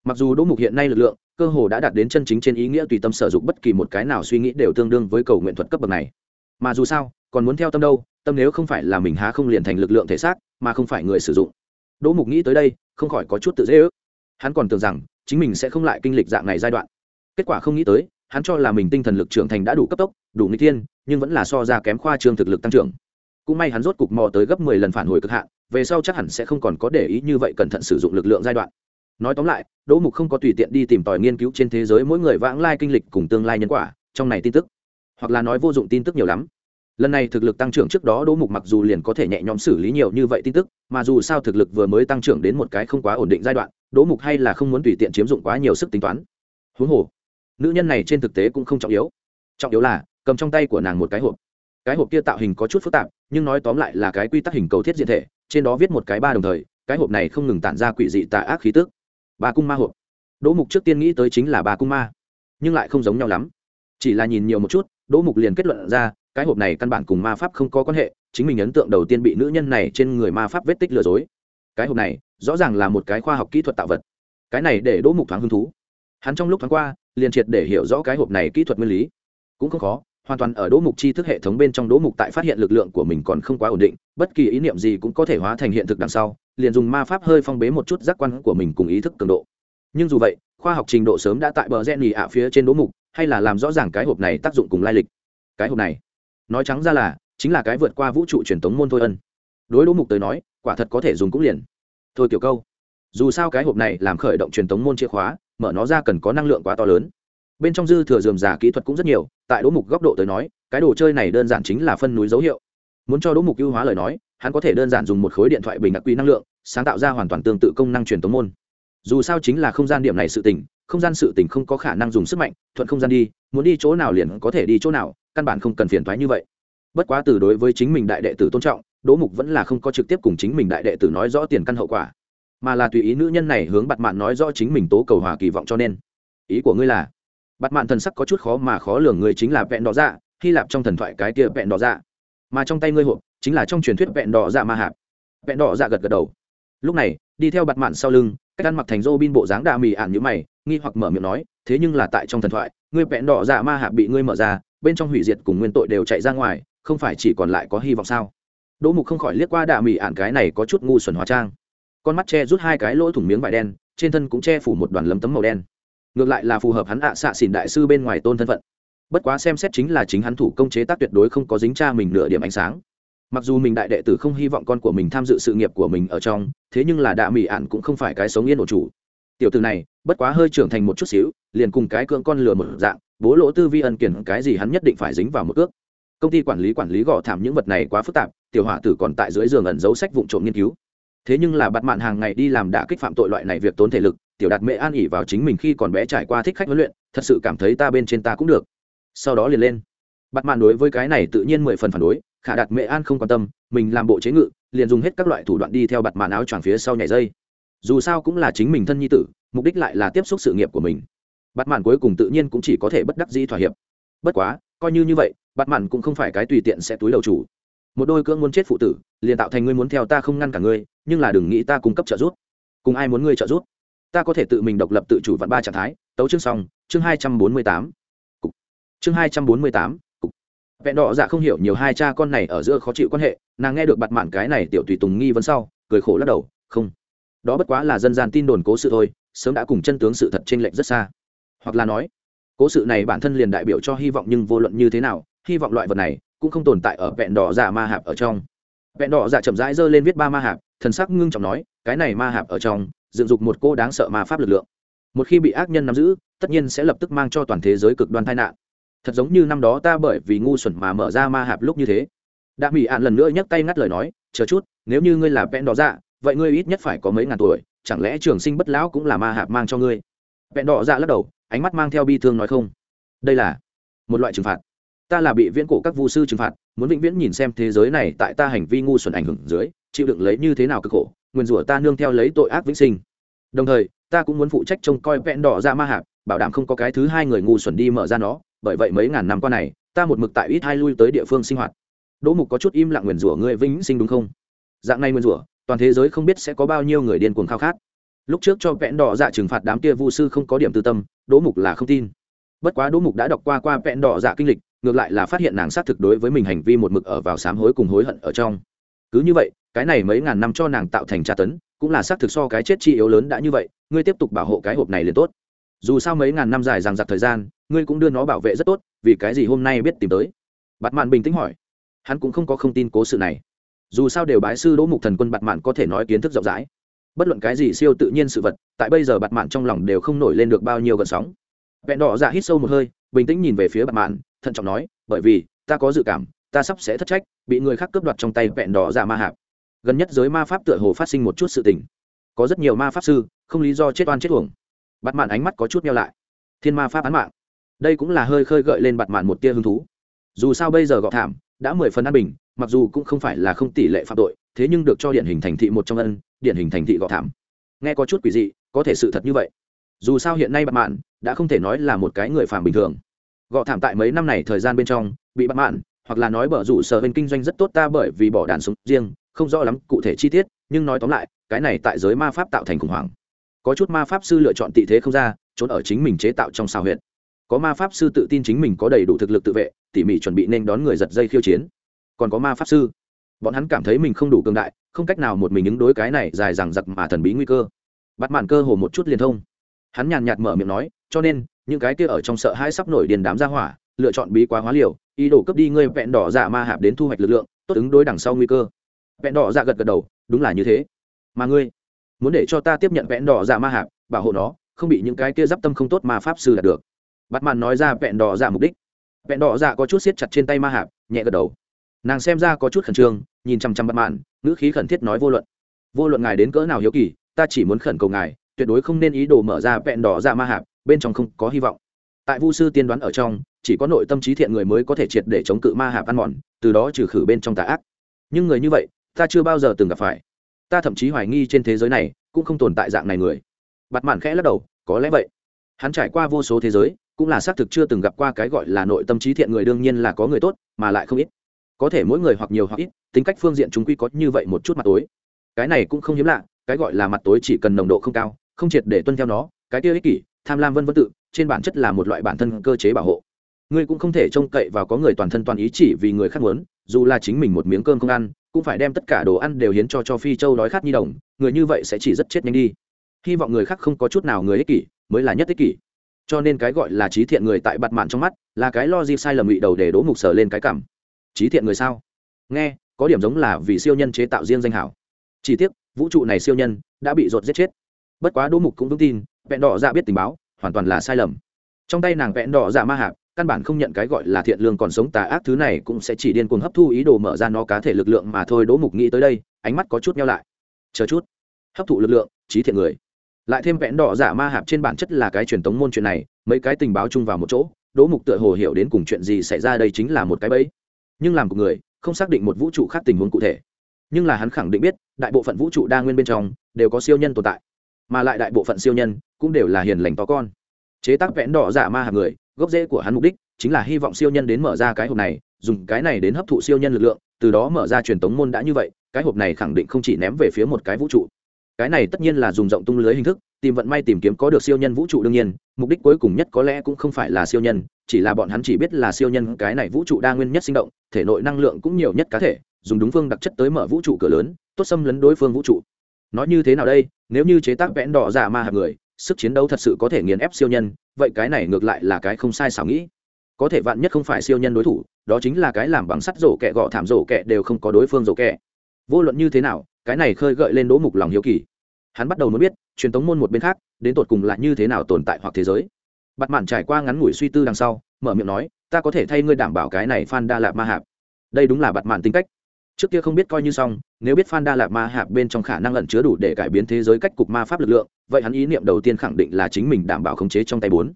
Mặc dù đỗ mục hiện nay lực lượng cơ hồ đã đạt đến chân chính trên ý nghĩa tùy tâm sở dụng bất kỳ một cái nào suy nghĩ đều tương đương với cầu nguyện thuật cấp bậc này. Mà dù sao, còn muốn theo tâm đâu, tâm nếu không phải là mình há không liền thành lực lượng thể xác, mà không phải người sử dụng. Đỗ mục nghĩ tới đây, không khỏi có chút tự dễ ước. Hắn còn tưởng rằng, chính mình sẽ không lại kinh lịch dạng này giai đoạn. Kết quả không nghĩ tới, hắn cho là mình tinh thần lực trưởng thành đã đủ cấp tốc, đủ nghịch thiên, nhưng vẫn là so ra kém khoa trương thực lực tăng trưởng. Cũng may hắn rốt cục mò tới gấp mười lần phản hồi cực hạn, về sau chắc hẳn sẽ không còn có để ý như vậy cẩn thận sử dụng lực lượng giai đoạn nói tóm lại, đỗ mục không có tùy tiện đi tìm tòi nghiên cứu trên thế giới mỗi người vãng lai kinh lịch cùng tương lai nhân quả, trong này tin tức, hoặc là nói vô dụng tin tức nhiều lắm. Lần này thực lực tăng trưởng trước đó đỗ mục mặc dù liền có thể nhẹ nhõm xử lý nhiều như vậy tin tức, mà dù sao thực lực vừa mới tăng trưởng đến một cái không quá ổn định giai đoạn, đỗ mục hay là không muốn tùy tiện chiếm dụng quá nhiều sức tính toán. Huống hồ, nữ nhân này trên thực tế cũng không trọng yếu. Trọng yếu là, cầm trong tay của nàng một cái hộp. Cái hộp kia tạo hình có chút phức tạp, nhưng nói tóm lại là cái quy tắc hình cầu thiết diện thể, trên đó viết một cái ba đồng thời, cái hộp này không ngừng tản ra quỷ dị tà ác khí tức ba cung ma hộp. Đỗ mục trước tiên nghĩ tới chính là ba cung ma, nhưng lại không giống nhau lắm. Chỉ là nhìn nhiều một chút, đỗ mục liền kết luận ra, cái hộp này căn bản cùng ma pháp không có quan hệ, chính mình ấn tượng đầu tiên bị nữ nhân này trên người ma pháp vết tích lừa dối. Cái hộp này, rõ ràng là một cái khoa học kỹ thuật tạo vật. Cái này để đỗ mục thoáng hứng thú. Hắn trong lúc thoáng qua, liền triệt để hiểu rõ cái hộp này kỹ thuật nguyên lý. Cũng không khó, hoàn toàn ở đỗ mục chi thức hệ thống bên trong đỗ mục tại phát hiện lực lượng của mình còn không quá ổn định, bất kỳ ý niệm gì cũng có thể hóa thành hiện thực đằng sau liền dùng ma pháp hơi phong bế một chút giác quan của mình cùng ý thức cường độ. Nhưng dù vậy, khoa học trình độ sớm đã tại bờ gen nhì ạ phía trên đố mục, hay là làm rõ ràng cái hộp này tác dụng cùng lai lịch. Cái hộp này, nói trắng ra là, chính là cái vượt qua vũ trụ truyền thống môn thôi ân. Đối đố mục tới nói, quả thật có thể dùng cũng liền. Thôi kiểu câu, dù sao cái hộp này làm khởi động truyền thống môn chìa khóa, mở nó ra cần có năng lượng quá to lớn. Bên trong dư thừa dườm giả kỹ thuật cũng rất nhiều, tại đố mục góc độ tới nói, cái đồ chơi này đơn giản chính là phân núi dấu hiệu. Muốn cho đố mục ưu hóa lời nói hắn có thể đơn giản dùng một khối điện thoại bình đặc quy năng lượng, sáng tạo ra hoàn toàn tương tự công năng truyền tống môn. Dù sao chính là không gian điểm này sự tỉnh không gian sự tỉnh không có khả năng dùng sức mạnh, thuận không gian đi, muốn đi chỗ nào liền có thể đi chỗ nào, căn bản không cần phiền thoái như vậy. Bất quá từ đối với chính mình đại đệ tử tôn trọng, đỗ mục vẫn là không có trực tiếp cùng chính mình đại đệ tử nói rõ tiền căn hậu quả, mà là tùy ý nữ nhân này hướng bặt mạn nói rõ chính mình tố cầu hòa kỳ vọng cho nên. Ý của ngươi là bặt mạn thần sắc có chút khó mà khó lường người chính là vẹn đỏ dạ hy lạp trong thần thoại cái kia vẹn đỏ dạ mà trong tay ngươi hộp chính là trong truyền thuyết vẹn đỏ dạ ma hạp. Vẹn đỏ dạ gật gật đầu. Lúc này, đi theo bặt mạn sau lưng, cách ăn mặc thành rô bin bộ dáng đà mì ạn như mày, nghi hoặc mở miệng nói, thế nhưng là tại trong thần thoại, ngươi vẹn đỏ dạ ma hạp bị ngươi mở ra, bên trong hủy diệt cùng nguyên tội đều chạy ra ngoài, không phải chỉ còn lại có hy vọng sao? Đỗ mục không khỏi liếc qua đà mì ạn cái này có chút ngu xuẩn hóa trang. Con mắt che rút hai cái lỗ thủng miếng vải đen, trên thân cũng che phủ một đoàn lấm tấm màu đen. Ngược lại là phù hợp hắn ạ xạ xỉn đại sư bên ngoài tôn thân phận. Bất quá xem xét chính là chính hắn thủ công chế tác tuyệt đối không có dính cha mình nửa điểm ánh sáng mặc dù mình đại đệ tử không hy vọng con của mình tham dự sự nghiệp của mình ở trong, thế nhưng là đạ mỹ ạn cũng không phải cái sống yên ổn chủ. Tiểu tử này, bất quá hơi trưởng thành một chút xíu, liền cùng cái cưỡng con lừa một dạng, bố lỗ tư vi ân kiển, cái gì hắn nhất định phải dính vào một ước. Công ty quản lý quản lý gõ thảm những vật này quá phức tạp, tiểu hỏa tử còn tại dưới giường ẩn giấu sách vụ trộm nghiên cứu. Thế nhưng là bắt mạn hàng ngày đi làm đã kích phạm tội loại này việc tốn thể lực, tiểu đạt mẹ an ỉ vào chính mình khi còn bé trải qua thích khách huấn luyện, thật sự cảm thấy ta bên trên ta cũng được. Sau đó liền lên. Bắt mạn đối với cái này tự nhiên mười phần phản đối khả đạt mẹ an không quan tâm, mình làm bộ chế ngự, liền dùng hết các loại thủ đoạn đi theo bặt màn áo choàng phía sau nhảy dây. Dù sao cũng là chính mình thân nhi tử, mục đích lại là tiếp xúc sự nghiệp của mình. Bặt màn cuối cùng tự nhiên cũng chỉ có thể bất đắc dĩ thỏa hiệp. Bất quá, coi như như vậy, bặt màn cũng không phải cái tùy tiện sẽ túi đầu chủ. Một đôi cưỡng muốn chết phụ tử, liền tạo thành ngươi muốn theo ta không ngăn cả ngươi, nhưng là đừng nghĩ ta cung cấp trợ giúp. Cùng ai muốn ngươi trợ giúp? Ta có thể tự mình độc lập tự chủ vạn ba trạng thái. Tấu chương xong, chương hai trăm bốn mươi tám. Chương hai trăm bốn mươi tám vẹn đỏ dạ không hiểu nhiều hai cha con này ở giữa khó chịu quan hệ, nàng nghe được bặt mạn cái này tiểu tùy tùng nghi vấn sau, cười khổ lắc đầu, không. Đó bất quá là dân gian tin đồn cố sự thôi, sớm đã cùng chân tướng sự thật t r ê n lệch rất xa. Hoặc là nói, cố sự này bản thân liền đại biểu cho hy vọng nhưng vô luận như thế nào, hy vọng loại vật này cũng không tồn tại ở vẹn đỏ dạ ma hạp ở trong. Vẹn đỏ dạ chậm rãi giơ lên viết ba ma hạp, thần sắc ngưng trọng nói, cái này ma hạp ở trong, dựng dục một cô đáng sợ ma pháp lực lượng. Một khi bị ác nhân nắm giữ, tất nhiên sẽ lập tức mang cho toàn thế giới cực đoan tai nạn thật giống như năm đó ta bởi vì ngu xuẩn mà mở ra ma hạp lúc như thế. Đạ mỹ ạn lần nữa nhấc tay ngắt lời nói, chờ chút, nếu như ngươi là vẹn đỏ dạ vậy ngươi ít nhất phải có mấy ngàn tuổi, chẳng lẽ trường sinh bất lão cũng là ma hạp mang cho ngươi? Vẹn đỏ dạ lắc đầu, ánh mắt mang theo bi thương nói không. Đây là một loại trừng phạt. Ta là bị viễn cổ các vu sư trừng phạt, muốn vĩnh viễn nhìn xem thế giới này tại ta hành vi ngu xuẩn ảnh hưởng dưới, chịu đựng lấy như thế nào cực khổ, nguyên rủa ta nương theo lấy tội ác vĩnh sinh. Đồng thời, ta cũng muốn phụ trách trông coi vẹn đỏ ra ma hạp, bảo đảm không có cái thứ hai người ngu xuẩn đi mở ra nó bởi vậy mấy ngàn năm qua này, ta một mực tại ít hai lui tới địa phương sinh hoạt. Đỗ mục có chút im lặng nguyền rủa, ngươi vĩnh sinh đúng không? Dạng này nguyền rủa, toàn thế giới không biết sẽ có bao nhiêu người điên cuồng khao khát. Lúc trước cho vẽn đỏ dạ trừng phạt đám kia vu sư không có điểm tư tâm, đỗ mục là không tin. Bất quá đỗ mục đã đọc qua qua vẽn đỏ dạ kinh lịch, ngược lại là phát hiện nàng xác thực đối với mình hành vi một mực ở vào sám hối cùng hối hận ở trong. Cứ như vậy, cái này mấy ngàn năm cho nàng tạo thành tra tấn, cũng là xác thực so cái chết chi yếu lớn đã như vậy, ngươi tiếp tục bảo hộ cái hộp này liền tốt. Dù sao mấy ngàn năm dài rằng giặc thời gian ngươi cũng đưa nó bảo vệ rất tốt, vì cái gì hôm nay biết tìm tới? Bạt mạn bình tĩnh hỏi. Hắn cũng không có không tin cố sự này. Dù sao đều bái sư đỗ mục thần quân bạt mạn có thể nói kiến thức rộng rãi. Bất luận cái gì siêu tự nhiên sự vật, tại bây giờ bạt mạn trong lòng đều không nổi lên được bao nhiêu gần sóng. Vẹn đỏ dạ hít sâu một hơi, bình tĩnh nhìn về phía bạt mạn, thận trọng nói, bởi vì, ta có dự cảm, ta sắp sẽ thất trách, bị người khác cướp đoạt trong tay vẹn đỏ dạ ma hạp. Gần nhất giới ma pháp tựa hồ phát sinh một chút sự tình. Có rất nhiều ma pháp sư, không lý do chết oan chết uổng. Bạt mạn ánh mắt có chút meo lại. Thiên ma pháp án mạng đây cũng là hơi khơi gợi lên bặt mạn một tia hứng thú. Dù sao bây giờ gọ thảm, đã mười phần an bình, mặc dù cũng không phải là không tỷ lệ phạm tội, thế nhưng được cho điển hình thành thị một trong ân, điển hình thành thị gọ thảm. Nghe có chút quỷ dị, có thể sự thật như vậy. Dù sao hiện nay bặt mạn đã không thể nói là một cái người phàm bình thường. Gọ thảm tại mấy năm này thời gian bên trong, bị bặt mạn, hoặc là nói bở rủ sở bên kinh doanh rất tốt ta bởi vì bỏ đàn sống riêng, không rõ lắm cụ thể chi tiết, nhưng nói tóm lại, cái này tại giới ma pháp tạo thành khủng hoảng. Có chút ma pháp sư lựa chọn tị thế không ra, trốn ở chính mình chế tạo trong sao huyện có ma pháp sư tự tin chính mình có đầy đủ thực lực tự vệ, tỉ mỉ chuẩn bị nên đón người giật dây khiêu chiến. Còn có ma pháp sư, bọn hắn cảm thấy mình không đủ cường đại, không cách nào một mình ứng đối cái này dài dằng dặc mà thần bí nguy cơ. Bắt mạn cơ hồ một chút liên thông. Hắn nhàn nhạt mở miệng nói, cho nên, những cái kia ở trong sợ hãi sắp nổi điền đám ra hỏa, lựa chọn bí quá hóa liều, ý đồ cướp đi ngươi vẹn đỏ dạ ma hạp đến thu hoạch lực lượng, tốt ứng đối đằng sau nguy cơ. Vẹn đỏ dạ gật gật đầu, đúng là như thế. Mà ngươi, muốn để cho ta tiếp nhận vẹn đỏ dạ ma hạp, bảo hộ nó, không bị những cái kia d tâm không tốt mà pháp sư đạt được bắt màn nói ra vẹn đỏ dạ mục đích. Vẹn đỏ dạ có chút siết chặt trên tay ma hạp, nhẹ gật đầu. Nàng xem ra có chút khẩn trương, nhìn chăm chăm bắt màn ngữ khí khẩn thiết nói vô luận. Vô luận ngài đến cỡ nào hiếu kỳ, ta chỉ muốn khẩn cầu ngài, tuyệt đối không nên ý đồ mở ra vẹn đỏ dạ ma hạp, bên trong không có hy vọng. Tại vu sư tiên đoán ở trong, chỉ có nội tâm trí thiện người mới có thể triệt để chống cự ma hạp ăn mòn, từ đó trừ khử bên trong tà ác. Nhưng người như vậy, ta chưa bao giờ từng gặp phải. Ta thậm chí hoài nghi trên thế giới này, cũng không tồn tại dạng này người. Bặt mạn khẽ lắc đầu, có lẽ vậy. Hắn trải qua vô số thế giới cũng là xác thực chưa từng gặp qua cái gọi là nội tâm trí thiện người đương nhiên là có người tốt, mà lại không ít. Có thể mỗi người hoặc nhiều hoặc ít, tính cách phương diện chúng quy có như vậy một chút mặt tối. Cái này cũng không hiếm lạ, cái gọi là mặt tối chỉ cần nồng độ không cao, không triệt để tuân theo nó, cái kia ích kỷ, tham lam vân vân tự, trên bản chất là một loại bản thân cơ chế bảo hộ. Ngươi cũng không thể trông cậy vào có người toàn thân toàn ý chỉ vì người khác muốn, dù là chính mình một miếng cơm không ăn, cũng phải đem tất cả đồ ăn đều hiến cho cho phi châu đói khát nhi đồng, người như vậy sẽ chỉ rất chết nhanh đi. Hy vọng người khác không có chút nào người ích kỷ, mới là nhất ích kỷ cho nên cái gọi là trí thiện người tại bặt mạn trong mắt là cái lo dịp sai lầm bị đầu để đỗ mục sở lên cái cảm. Trí thiện người sao? Nghe, có điểm giống là vì siêu nhân chế tạo riêng danh hảo. Chỉ tiếc, vũ trụ này siêu nhân đã bị rột giết chết. Bất quá đỗ mục cũng vững tin, vẹn đỏ dạ biết tình báo, hoàn toàn là sai lầm. Trong tay nàng vẹn đỏ dạ ma hạp, căn bản không nhận cái gọi là thiện lương còn sống tà ác thứ này cũng sẽ chỉ điên cuồng hấp thu ý đồ mở ra nó cá thể lực lượng mà thôi. Đỗ mục nghĩ tới đây, ánh mắt có chút nhau lại. Chờ chút. Hấp thụ lực lượng, trí thiện người lại thêm vẽn đỏ giả ma hạp trên bản chất là cái truyền tống môn chuyện này, mấy cái tình báo chung vào một chỗ, đỗ mục tựa hồ hiểu đến cùng chuyện gì xảy ra đây chính là một cái bẫy. Nhưng làm của người, không xác định một vũ trụ khác tình huống cụ thể. Nhưng là hắn khẳng định biết, đại bộ phận vũ trụ đa nguyên bên trong, đều có siêu nhân tồn tại. Mà lại đại bộ phận siêu nhân, cũng đều là hiền lành to con. Chế tác vẽn đỏ giả ma hạp người, gốc rễ của hắn mục đích, chính là hy vọng siêu nhân đến mở ra cái hộp này, dùng cái này đến hấp thụ siêu nhân lực lượng, từ đó mở ra truyền tống môn đã như vậy, cái hộp này khẳng định không chỉ ném về phía một cái vũ trụ cái này tất nhiên là dùng rộng tung lưới hình thức, tìm vận may tìm kiếm có được siêu nhân vũ trụ đương nhiên, mục đích cuối cùng nhất có lẽ cũng không phải là siêu nhân, chỉ là bọn hắn chỉ biết là siêu nhân cái này vũ trụ đa nguyên nhất sinh động, thể nội năng lượng cũng nhiều nhất cá thể, dùng đúng phương đặc chất tới mở vũ trụ cửa lớn, tốt xâm lấn đối phương vũ trụ. Nói như thế nào đây? Nếu như chế tác vẽn đỏ giả ma hạt người, sức chiến đấu thật sự có thể nghiền ép siêu nhân, vậy cái này ngược lại là cái không sai xảo nghĩ. Có thể vạn nhất không phải siêu nhân đối thủ, đó chính là cái làm bằng sắt rổ kẹ gọ thảm rổ kẹ đều không có đối phương rổ kẹ. Vô luận như thế nào cái này khơi gợi lên đỗ mục lòng hiếu kỳ. Hắn bắt đầu muốn biết, truyền thống môn một bên khác, đến tột cùng là như thế nào tồn tại hoặc thế giới. Bặt mạn trải qua ngắn ngủi suy tư đằng sau, mở miệng nói, ta có thể thay ngươi đảm bảo cái này phan đa lạp ma hạp. Đây đúng là bặt mạn tính cách. Trước kia không biết coi như xong, nếu biết phan đa lạp ma hạp bên trong khả năng ẩn chứa đủ để cải biến thế giới cách cục ma pháp lực lượng, vậy hắn ý niệm đầu tiên khẳng định là chính mình đảm bảo khống chế trong tay bốn.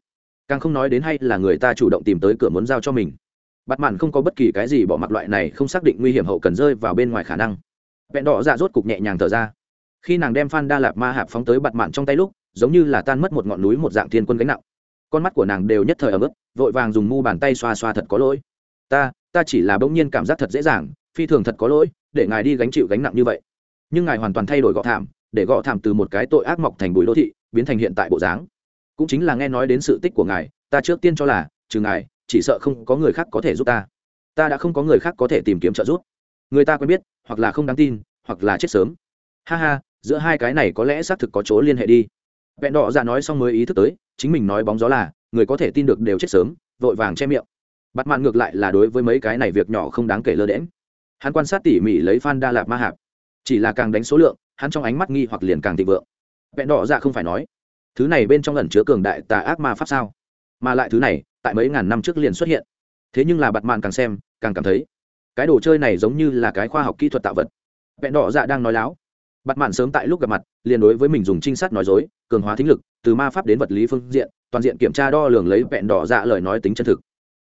Càng không nói đến hay là người ta chủ động tìm tới cửa muốn giao cho mình. Bặt mạn không có bất kỳ cái gì bỏ mặc loại này không xác định nguy hiểm hậu cần rơi vào bên ngoài khả năng vẹn đỏ dạ rốt cục nhẹ nhàng thở ra. Khi nàng đem phan đa lạp ma hạp phóng tới bặt mạn trong tay lúc giống như là tan mất một ngọn núi một dạng thiên quân gánh nặng. Con mắt của nàng đều nhất thời ở ức, vội vàng dùng mu bàn tay xoa xoa thật có lỗi. Ta ta chỉ là bỗng nhiên cảm giác thật dễ dàng phi thường thật có lỗi để ngài đi gánh chịu gánh nặng như vậy. Nhưng ngài hoàn toàn thay đổi gọ thảm để gọ thảm từ một cái tội ác mọc thành bụi đô thị biến thành hiện tại bộ dáng. Cũng chính là nghe nói đến sự tích của ngài ta trước tiên cho là trừ ngài chỉ sợ không có người khác có thể giúp ta. Ta đã không có người khác có thể tìm kiếm trợ giúp người ta quen biết, hoặc là không đáng tin, hoặc là chết sớm. Ha ha, giữa hai cái này có lẽ xác thực có chỗ liên hệ đi. Vẹn đỏ dạ nói xong mới ý thức tới, chính mình nói bóng gió là, người có thể tin được đều chết sớm, vội vàng che miệng. Bắt mạn ngược lại là đối với mấy cái này việc nhỏ không đáng kể lơ đễm hắn quan sát tỉ mỉ lấy phan đa lạp ma hạp. Chỉ là càng đánh số lượng, hắn trong ánh mắt nghi hoặc liền càng thịnh vượng. Vẹn đỏ dạ không phải nói, thứ này bên trong ẩn chứa cường đại tà ác ma pháp sao? Mà lại thứ này, tại mấy ngàn năm trước liền xuất hiện. Thế nhưng là bặt mạn càng xem, càng cảm thấy cái đồ chơi này giống như là cái khoa học kỹ thuật tạo vật. Vẹn đỏ dạ đang nói láo. Bặt mạn sớm tại lúc gặp mặt, liền đối với mình dùng trinh sát nói dối, cường hóa thính lực, từ ma pháp đến vật lý phương diện, toàn diện kiểm tra đo lường lấy vẹn đỏ dạ lời nói tính chân thực.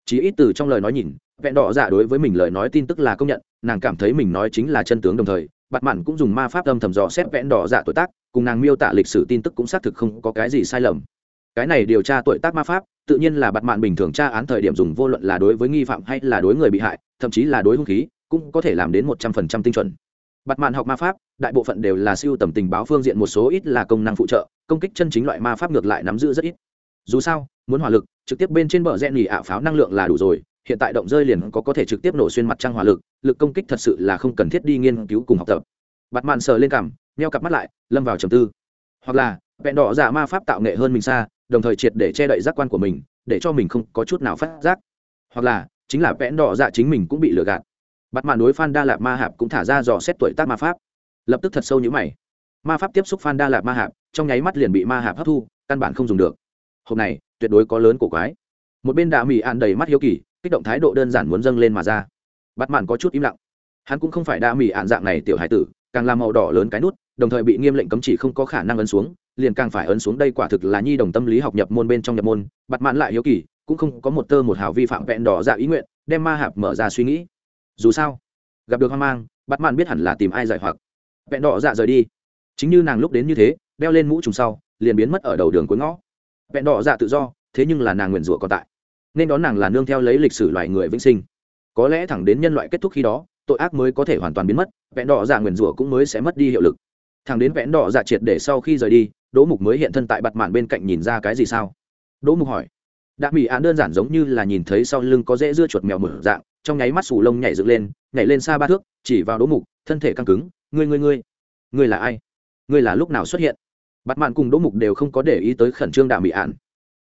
Chỉ ít từ trong lời nói nhìn vẹn đỏ dạ đối với mình lời nói tin tức là công nhận, nàng cảm thấy mình nói chính là chân tướng đồng thời bặt mạn cũng dùng ma pháp âm thầm dò xét vẹn đỏ dạ tuổi tác, cùng nàng miêu tả lịch sử tin tức cũng xác thực không có cái gì sai lầm cái này điều tra tuổi tác ma pháp, tự nhiên là bặt mạn bình thường tra án thời điểm dùng vô luận là đối với nghi phạm hay là đối người bị hại, thậm chí là đối hung khí, cũng có thể làm đến một trăm phần trăm tinh chuẩn. Bặt mạn học ma pháp, đại bộ phận đều là siêu tầm tình báo phương diện, một số ít là công năng phụ trợ, công kích chân chính loại ma pháp ngược lại nắm giữ rất ít. Dù sao, muốn hỏa lực, trực tiếp bên trên bờ rẽ nỉ ạ pháo năng lượng là đủ rồi, hiện tại động rơi liền có có thể trực tiếp nổ xuyên mặt trăng hỏa lực lực công kích thật sự là không cần thiết đi nghiên cứu cùng học tập. Bặt mạn sờ lên cằm neo cặp mắt lại, lâm vào trầm tư. Hoặc là, vẹn đỏ giả ma pháp tạo nghệ hơn mình xa đồng thời triệt để che đậy giác quan của mình, để cho mình không có chút nào phát giác. Hoặc là, chính là vẽn đỏ dạ chính mình cũng bị lừa gạt. Bắt màn đối phan đa lạp ma hạp cũng thả ra dò xét tuổi tác ma pháp. Lập tức thật sâu như mày. Ma pháp tiếp xúc phan đa lạp ma hạp, trong nháy mắt liền bị ma hạp hấp thu, căn bản không dùng được. Hôm này tuyệt đối có lớn cổ quái. Một bên đạ mỹ an đầy mắt hiếu kỳ, kích động thái độ đơn giản muốn dâng lên mà ra. Bắt màn có chút im lặng. Hắn cũng không phải đa mỹ an dạng này tiểu hải tử, càng làm màu đỏ lớn cái nút, đồng thời bị nghiêm lệnh cấm chỉ không có khả năng ấn xuống liền càng phải ấn xuống đây quả thực là nhi đồng tâm lý học nhập môn bên trong nhập môn, bặt mãn lại hiếu kỳ, cũng không có một tơ một hào vi phạm vẹn đỏ dạ ý nguyện, đem ma hạp mở ra suy nghĩ. Dù sao, gặp được hoang mang, bặt mãn biết hẳn là tìm ai giải hoặc. Vẹn đỏ dạ rời đi. Chính như nàng lúc đến như thế, đeo lên mũ trùng sau, liền biến mất ở đầu đường cuối ngõ. Vẹn đỏ dạ tự do, thế nhưng là nàng nguyền rủa còn tại. Nên đón nàng là nương theo lấy lịch sử loài người vĩnh sinh. Có lẽ thẳng đến nhân loại kết thúc khi đó, tội ác mới có thể hoàn toàn biến mất, vẹn đỏ dạ nguyền rủa cũng mới sẽ mất đi hiệu lực thằng đến vẽn đỏ dạ triệt để sau khi rời đi, đỗ mục mới hiện thân tại bặt mạn bên cạnh nhìn ra cái gì sao? Đỗ mục hỏi. Đạ mỹ án đơn giản giống như là nhìn thấy sau lưng có dễ dưa chuột mèo mở dạng, trong nháy mắt sù lông nhảy dựng lên, nhảy lên xa ba thước, chỉ vào đỗ mục, thân thể căng cứng, ngươi ngươi ngươi ngươi là ai? Ngươi là lúc nào xuất hiện? Bặt mạn cùng đỗ mục đều không có để ý tới khẩn trương đạ mỹ án.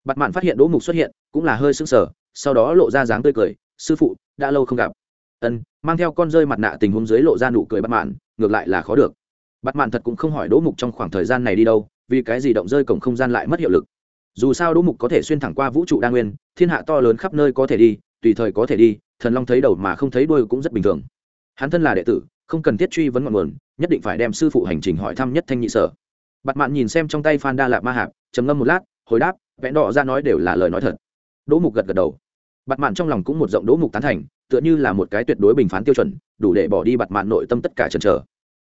Bặt mạn phát hiện đỗ mục xuất hiện, cũng là hơi sưng sờ, sau đó lộ ra dáng tươi cười, sư phụ, đã lâu không gặp. Ân. Mang theo con rơi mặt nạ tình huống dưới lộ ra nụ cười bặt mạn, ngược lại là khó được bắt mạn thật cũng không hỏi đỗ mục trong khoảng thời gian này đi đâu, vì cái gì động rơi cổng không gian lại mất hiệu lực. Dù sao đỗ mục có thể xuyên thẳng qua vũ trụ đa nguyên, thiên hạ to lớn khắp nơi có thể đi, tùy thời có thể đi, thần long thấy đầu mà không thấy đuôi cũng rất bình thường. Hắn thân là đệ tử, không cần thiết truy vấn ngọn nguồn, nhất định phải đem sư phụ hành trình hỏi thăm nhất thanh nhị sở. Bặt mạn nhìn xem trong tay phan đa lạc ma hạp, trầm ngâm một lát, hồi đáp, vẽ đỏ ra nói đều là lời nói thật. Đỗ mục gật gật đầu. Bặt mạn trong lòng cũng một rộng đỗ mục tán thành, tựa như là một cái tuyệt đối bình phán tiêu chuẩn, đủ để bỏ đi bặt mạn nội tâm tất cả chần chờ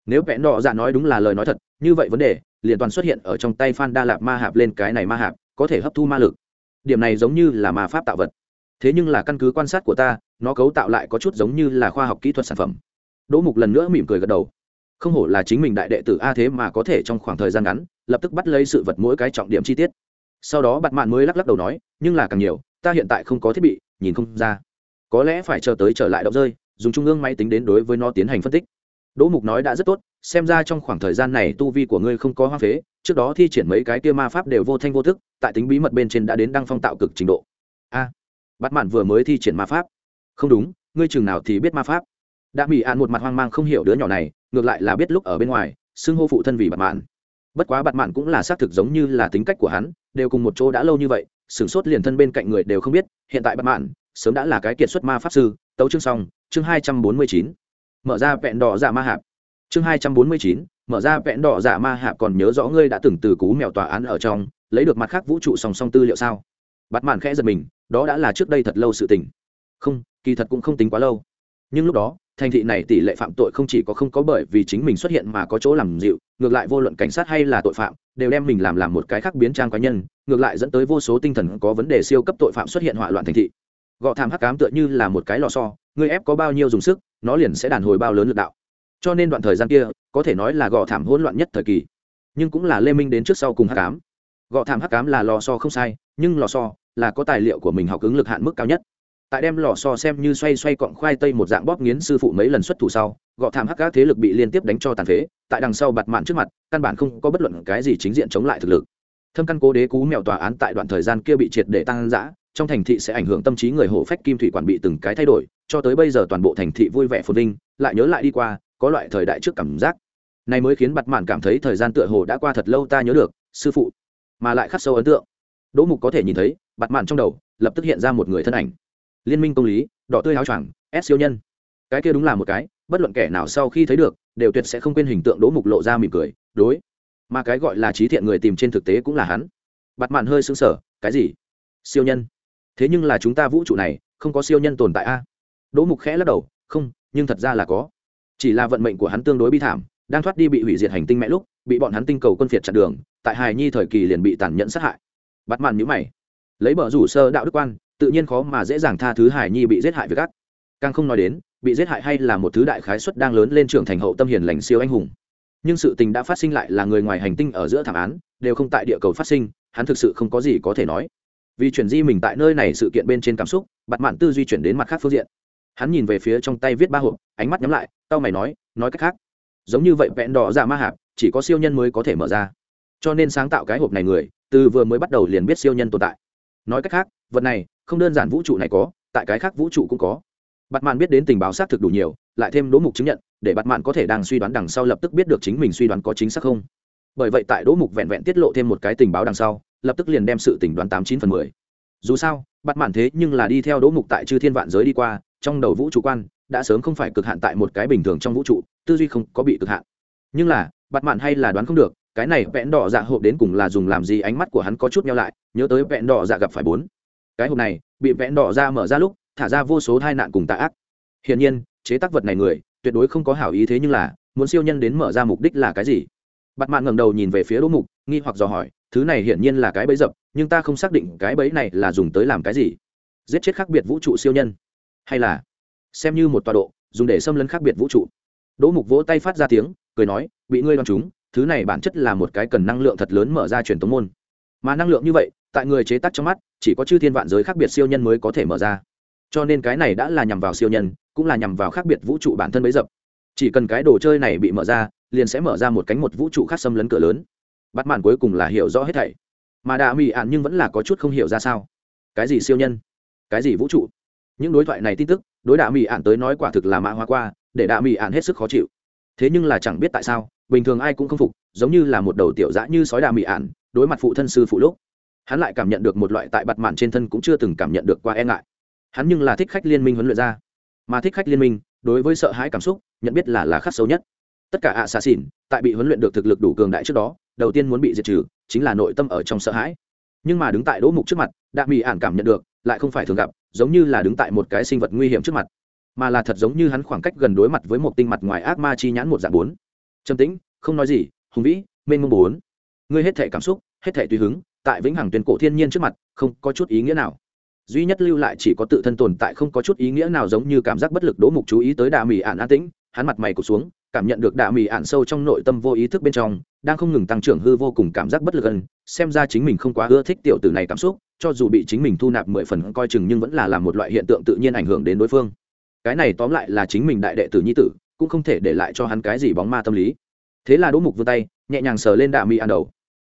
nếu vẽ nọ dạ nói đúng là lời nói thật, như vậy vấn đề liền toàn xuất hiện ở trong tay phan đa lạp ma hạp lên cái này ma hạp, có thể hấp thu ma lực. Điểm này giống như là ma pháp tạo vật. Thế nhưng là căn cứ quan sát của ta, nó cấu tạo lại có chút giống như là khoa học kỹ thuật sản phẩm. Đỗ mục lần nữa mỉm cười gật đầu. Không hổ là chính mình đại đệ tử a thế mà có thể trong khoảng thời gian ngắn, lập tức bắt lấy sự vật mỗi cái trọng điểm chi tiết. Sau đó bạn mạn mới lắc lắc đầu nói, nhưng là càng nhiều, ta hiện tại không có thiết bị, nhìn không ra. Có lẽ phải chờ tới trở lại động rơi, dùng trung ương máy tính đến đối với nó tiến hành phân tích đỗ mục nói đã rất tốt xem ra trong khoảng thời gian này tu vi của ngươi không có hoa phế trước đó thi triển mấy cái kia ma pháp đều vô thanh vô thức tại tính bí mật bên trên đã đến đăng phong tạo cực trình độ. A à, bắt mạn vừa mới thi triển ma pháp. Không đúng ngươi chừng nào thì biết ma pháp. Đã bị an một mặt hoang mang không hiểu đứa nhỏ này ngược lại là biết lúc ở bên ngoài xưng hô phụ thân vì bạt mạn. Bất quá bạt mạn cũng là xác thực giống như là tính cách của hắn đều cùng một chỗ đã lâu như vậy sửng sốt liền thân bên cạnh người đều không biết hiện tại bạt mạn sớm đã là cái kiệt xuất ma pháp sư. Tấu chương xong chương hai trăm bốn mươi chín mở ra vẹn đỏ dạ ma hạp. Chương hai trăm bốn mươi chín, mở ra vẹn đỏ dạ ma hạp còn nhớ rõ ngươi đã từng từ cú mèo tòa án ở trong, lấy được mặt khác vũ trụ song song tư liệu sao? Bắt màn khẽ giật mình, đó đã là trước đây thật lâu sự tình. Không, kỳ thật cũng không tính quá lâu. Nhưng lúc đó, thành thị này tỷ lệ phạm tội không chỉ có không có bởi vì chính mình xuất hiện mà có chỗ làm dịu, ngược lại vô luận cảnh sát hay là tội phạm, đều đem mình làm làm một cái khác biến trang cá nhân, ngược lại dẫn tới vô số tinh thần có vấn đề siêu cấp tội phạm xuất hiện hỏa loạn thành thị. Gọ thảm hắc cám tựa như là một cái lò xo, người ép có bao nhiêu dùng sức nó liền sẽ đàn hồi bao lớn lực đạo. Cho nên đoạn thời gian kia, có thể nói là gò thảm hỗn loạn nhất thời kỳ. Nhưng cũng là lê minh đến trước sau cùng hắc cám gò thảm hắc cám là lò xo không sai, nhưng lò xo là có tài liệu của mình học ứng lực hạn mức cao nhất. Tại đem lò xo xem như xoay xoay cọng khoai tây một dạng bóp nghiến sư phụ mấy lần xuất thủ sau gọ thảm hắc các thế lực bị liên tiếp đánh cho tàn phế, tại đằng sau bặt mạn trước mặt, căn bản không có bất luận cái gì chính diện chống lại thực lực. Thâm căn cố đế cú mèo tòa án tại đoạn thời gian kia bị triệt để tăng giã trong thành thị sẽ ảnh hưởng tâm trí người hộ phách kim thủy quản bị từng cái thay đổi, cho tới bây giờ toàn bộ thành thị vui vẻ phồn vinh, lại nhớ lại đi qua, có loại thời đại trước cảm giác. Này mới khiến bặt mạn cảm thấy thời gian tựa hồ đã qua thật lâu ta nhớ được, sư phụ. Mà lại khắc sâu ấn tượng. Đỗ mục có thể nhìn thấy bặt mạn trong đầu lập tức hiện ra một người thân ảnh. Liên minh công lý, đỏ tươi áo choàng, s siêu nhân. Cái kia đúng là một cái, bất luận kẻ nào sau khi thấy được, đều tuyệt sẽ không quên hình tượng đỗ mục lộ ra mỉm cười, đối. Mà cái gọi là trí thiện người tìm trên thực tế cũng là hắn. Bặt mạn hơi xứng sở cái gì? Siêu nhân thế nhưng là chúng ta vũ trụ này không có siêu nhân tồn tại a? Đỗ mục khẽ lắc đầu, không, nhưng thật ra là có. Chỉ là vận mệnh của hắn tương đối bi thảm, đang thoát đi bị hủy diệt hành tinh mẹ lúc, bị bọn hắn tinh cầu quân phiệt chặn đường, tại hài nhi thời kỳ liền bị tàn nhẫn sát hại. Bắt màn nhữ mày. Lấy bờ rủ sơ đạo đức quan, tự nhiên khó mà dễ dàng tha thứ hài nhi bị giết hại với gắt càng không nói đến, bị giết hại hay là một thứ đại khái suất đang lớn lên trưởng thành hậu tâm hiền lành siêu anh hùng. Nhưng sự tình đã phát sinh lại là người ngoài hành tinh ở giữa thảm án, đều không tại địa cầu phát sinh, hắn thực sự không có gì có thể nói vì chuyển di mình tại nơi này sự kiện bên trên cảm xúc bặt mạn tư duy chuyển đến mặt khác phương diện. Hắn nhìn về phía trong tay viết ba hộp, ánh mắt nhắm lại tao mày nói nói cách khác, giống như vậy vẹn đỏ dạ ma hạp, chỉ có siêu nhân mới có thể mở ra. Cho nên sáng tạo cái hộp này người, từ vừa mới bắt đầu liền biết siêu nhân tồn tại. Nói cách khác, vật này, không đơn giản vũ trụ này có, tại cái khác vũ trụ cũng có. Bặt mạn biết đến tình báo xác thực đủ nhiều, lại thêm đỗ mục chứng nhận, để bặt mạn có thể đang suy đoán đằng sau lập tức biết được chính mình suy đoán có chính xác không. Bởi vậy tại đỗ mục vẹn vẹn tiết lộ thêm một cái tình báo đằng sau lập tức liền đem sự tình đoán tám chín phần mười. Dù sao, bắt mạn thế nhưng là đi theo đỗ mục tại chư thiên vạn giới đi qua, trong đầu vũ trụ quan, đã sớm không phải cực hạn tại một cái bình thường trong vũ trụ, tư duy không có bị cực hạn. Nhưng là, bắt mạn hay là đoán không được, cái này vẹn đỏ dạ hộp đến cùng là dùng làm gì, ánh mắt của hắn có chút nhau lại, nhớ tới vẹn đỏ dạ gặp phải bốn. Cái hộp này, bị vẹn đỏ ra mở ra lúc, thả ra vô số tai nạn cùng tạ ác. Hiển nhiên, chế tác vật này người, tuyệt đối không có hảo ý thế nhưng là, muốn siêu nhân đến mở ra mục đích là cái gì? Bặt mạn ngẩng đầu nhìn về phía đỗ mục, nghi hoặc dò hỏi thứ này hiển nhiên là cái bẫy dập, nhưng ta không xác định cái bẫy này là dùng tới làm cái gì. Giết chết khác biệt vũ trụ siêu nhân. Hay là xem như một tọa độ, dùng để xâm lấn khác biệt vũ trụ. Đỗ mục vỗ tay phát ra tiếng, cười nói, bị ngươi đoán chúng, thứ này bản chất là một cái cần năng lượng thật lớn mở ra truyền tống môn. Mà năng lượng như vậy, tại người chế tác trong mắt, chỉ có chư thiên vạn giới khác biệt siêu nhân mới có thể mở ra. Cho nên cái này đã là nhằm vào siêu nhân, cũng là nhằm vào khác biệt vũ trụ bản thân bấy dập. Chỉ cần cái đồ chơi này bị mở ra, liền sẽ mở ra một cánh một vũ trụ khác xâm lấn cửa lớn bắt màn cuối cùng là hiểu rõ hết thảy. Mà đạ mỹ ạn nhưng vẫn là có chút không hiểu ra sao. Cái gì siêu nhân? Cái gì vũ trụ? Những đối thoại này tin tức, đối đạ mỹ ạn tới nói quả thực là mã hoa qua, để đạ mỹ ạn hết sức khó chịu. Thế nhưng là chẳng biết tại sao, bình thường ai cũng không phục, giống như là một đầu tiểu dã như sói đạ mị ạn, đối mặt phụ thân sư phụ lúc. Hắn lại cảm nhận được một loại tại bặt mạn trên thân cũng chưa từng cảm nhận được qua e ngại. Hắn nhưng là thích khách liên minh huấn luyện ra. Mà thích khách liên minh, đối với sợ hãi cảm xúc, nhận biết là là khắc xấu nhất tất cả ạ xà xỉn tại bị huấn luyện được thực lực đủ cường đại trước đó, đầu tiên muốn bị diệt trừ chính là nội tâm ở trong sợ hãi. Nhưng mà đứng tại đỗ mục trước mặt đạ mỹ ản cảm nhận được, lại không phải thường gặp, giống như là đứng tại một cái sinh vật nguy hiểm trước mặt, mà là thật giống như hắn khoảng cách gần đối mặt với một tinh mặt ngoài ác ma chi nhãn một dạng bốn. Trầm tĩnh, không nói gì, hùng vĩ, mênh mông bốn. Ngươi hết thể cảm xúc, hết thể tùy hứng, tại vĩnh hằng tuyên cổ thiên nhiên trước mặt, không có chút ý nghĩa nào. Duy nhất lưu lại chỉ có tự thân tồn tại không có chút ý nghĩa nào giống như cảm giác bất lực đỗ mục chú ý tới đà mỹ ản an tĩnh, hắn mặt mày cụt xuống cảm nhận được đạ mị ạn sâu trong nội tâm vô ý thức bên trong đang không ngừng tăng trưởng hư vô cùng cảm giác bất lực gần xem ra chính mình không quá ưa thích tiểu tử này cảm xúc cho dù bị chính mình thu nạp mười phần coi chừng nhưng vẫn là làm một loại hiện tượng tự nhiên ảnh hưởng đến đối phương. Cái này tóm lại là chính mình đại đệ tử nhi tử cũng không thể để lại cho hắn cái gì bóng ma tâm lý. Thế là đỗ mục vươn tay nhẹ nhàng sờ lên đạ mị ạn đầu.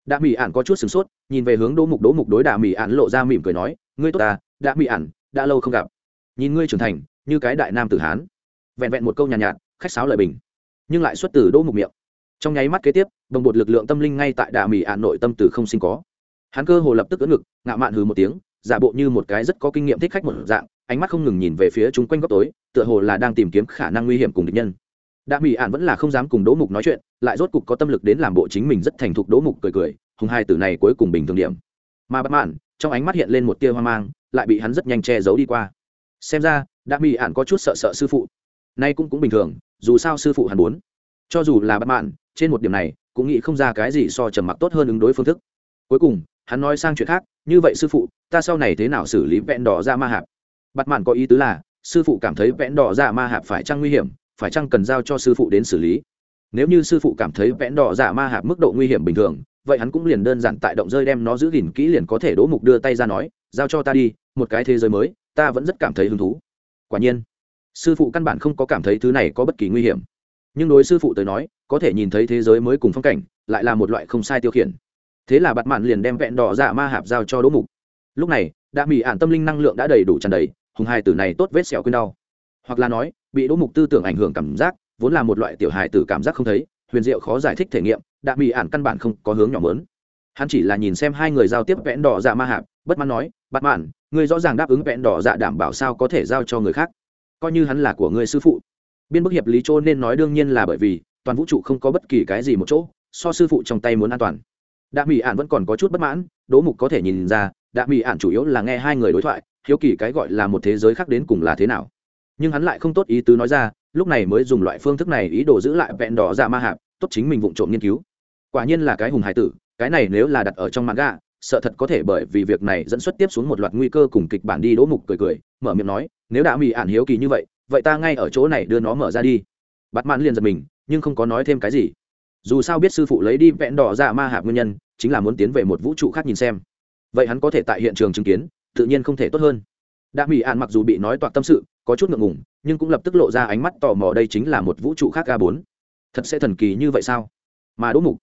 Đạ mị ạn có chút sửng sốt nhìn về hướng đỗ mục. Đỗ mục đối đạ mị ạn lộ ra mỉm cười nói ngươi tốt ta đạ mị ạn đã lâu không gặp. Nhìn ngươi trưởng thành như cái đại nam tử hán. Vẹn vẹn một câu nhàn nhạt, nhạt khách sáo lời bình nhưng lại xuất từ đỗ mục miệng. Trong nháy mắt kế tiếp bồng bột lực lượng tâm linh ngay tại đà mỹ ạn nội tâm từ không sinh có. Hắn cơ hồ lập tức ưỡn ngực, ngạo mạn hừ một tiếng, giả bộ như một cái rất có kinh nghiệm thích khách một dạng, ánh mắt không ngừng nhìn về phía chúng quanh góc tối, tựa hồ là đang tìm kiếm khả năng nguy hiểm cùng địch nhân. Đạ mỹ ạn vẫn là không dám cùng đỗ mục nói chuyện, lại rốt cục có tâm lực đến làm bộ chính mình rất thành thục đỗ mục cười cười, hùng hai từ này cuối cùng bình thường điểm. Mà bất mãn, trong ánh mắt hiện lên một tia hoang mang, lại bị hắn rất nhanh che giấu đi qua. Xem ra đạ mỹ ạn có chút sợ sợ sư phụ. Nay cũng cũng bình thường dù sao sư phụ hắn muốn cho dù là bất mãn, trên một điểm này, cũng nghĩ không ra cái gì so trầm mặc tốt hơn ứng đối phương thức. Cuối cùng, hắn nói sang chuyện khác, như vậy sư phụ, ta sau này thế nào xử lý vẹn đỏ ra ma hạp? Bất mạn có ý tứ là, sư phụ cảm thấy vẽn đỏ dạ ma hạp phải chăng nguy hiểm, phải chăng cần giao cho sư phụ đến xử lý? Nếu như sư phụ cảm thấy vẽn đỏ dạ ma hạp mức độ nguy hiểm bình thường, vậy hắn cũng liền đơn giản tại động rơi đem nó giữ gìn kỹ liền có thể đỗ mục đưa tay ra nói, giao cho ta đi, một cái thế giới mới, ta vẫn rất cảm thấy hứng thú. Quả nhiên sư phụ căn bản không có cảm thấy thứ này có bất kỳ nguy hiểm. Nhưng đối sư phụ tới nói, có thể nhìn thấy thế giới mới cùng phong cảnh, lại là một loại không sai tiêu khiển. Thế là bặt mạn liền đem vẹn đỏ dạ ma hạp giao cho đỗ mục. Lúc này đã bị ản tâm linh năng lượng đã đầy đủ tràn đầy, hùng hai tử này tốt vết sẹo quên đau. Hoặc là nói, bị đỗ mục tư tưởng ảnh hưởng cảm giác, vốn là một loại tiểu hài tử cảm giác không thấy, huyền diệu khó giải thích thể nghiệm đã bị ạn căn bản không có hướng nhỏ mớn. Hắn chỉ là nhìn xem hai người giao tiếp vẽn đỏ dạ ma hạp, bất mãn nói bắt mạn người rõ ràng đáp ứng vẽn đỏ dạ đảm bảo sao có thể giao cho người khác? Coi như hắn là của người sư phụ. Biên bức hiệp lý chỗ nên nói đương nhiên là bởi vì, toàn vũ trụ không có bất kỳ cái gì một chỗ, so sư phụ trong tay muốn an toàn. Đạ mỹ ạn vẫn còn có chút bất mãn, đỗ mục có thể nhìn ra, đạ mỹ ạn chủ yếu là nghe hai người đối thoại, hiếu kỳ cái gọi là một thế giới khác đến cùng là thế nào. Nhưng hắn lại không tốt ý tứ nói ra, lúc này mới dùng loại phương thức này ý đồ giữ lại vẹn đỏ dạ ma hạp, tốt chính mình vụng trộm nghiên cứu. Quả nhiên là cái hùng hải tử, cái này nếu là đặt ở trong mạng gà sợ thật có thể bởi vì việc này dẫn xuất tiếp xuống một loạt nguy cơ cùng kịch bản đi đỗ mục cười cười, mở miệng nói, nếu đã mỹ ạn hiếu kỳ như vậy vậy ta ngay ở chỗ này đưa nó mở ra đi. Bắt mãn liền giật mình, nhưng không có nói thêm cái gì. Dù sao biết sư phụ lấy đi vẹn đỏ ra ma hạp nguyên nhân, chính là muốn tiến về một vũ trụ khác nhìn xem. Vậy hắn có thể tại hiện trường chứng kiến, tự nhiên không thể tốt hơn. Đã mỹ ạn mặc dù bị nói toạc tâm sự, có chút ngượng ngùng, nhưng cũng lập tức lộ ra ánh mắt tò mò đây chính là một vũ trụ khác a bốn. Thật sẽ thần kỳ như vậy sao? Mà đỗ mục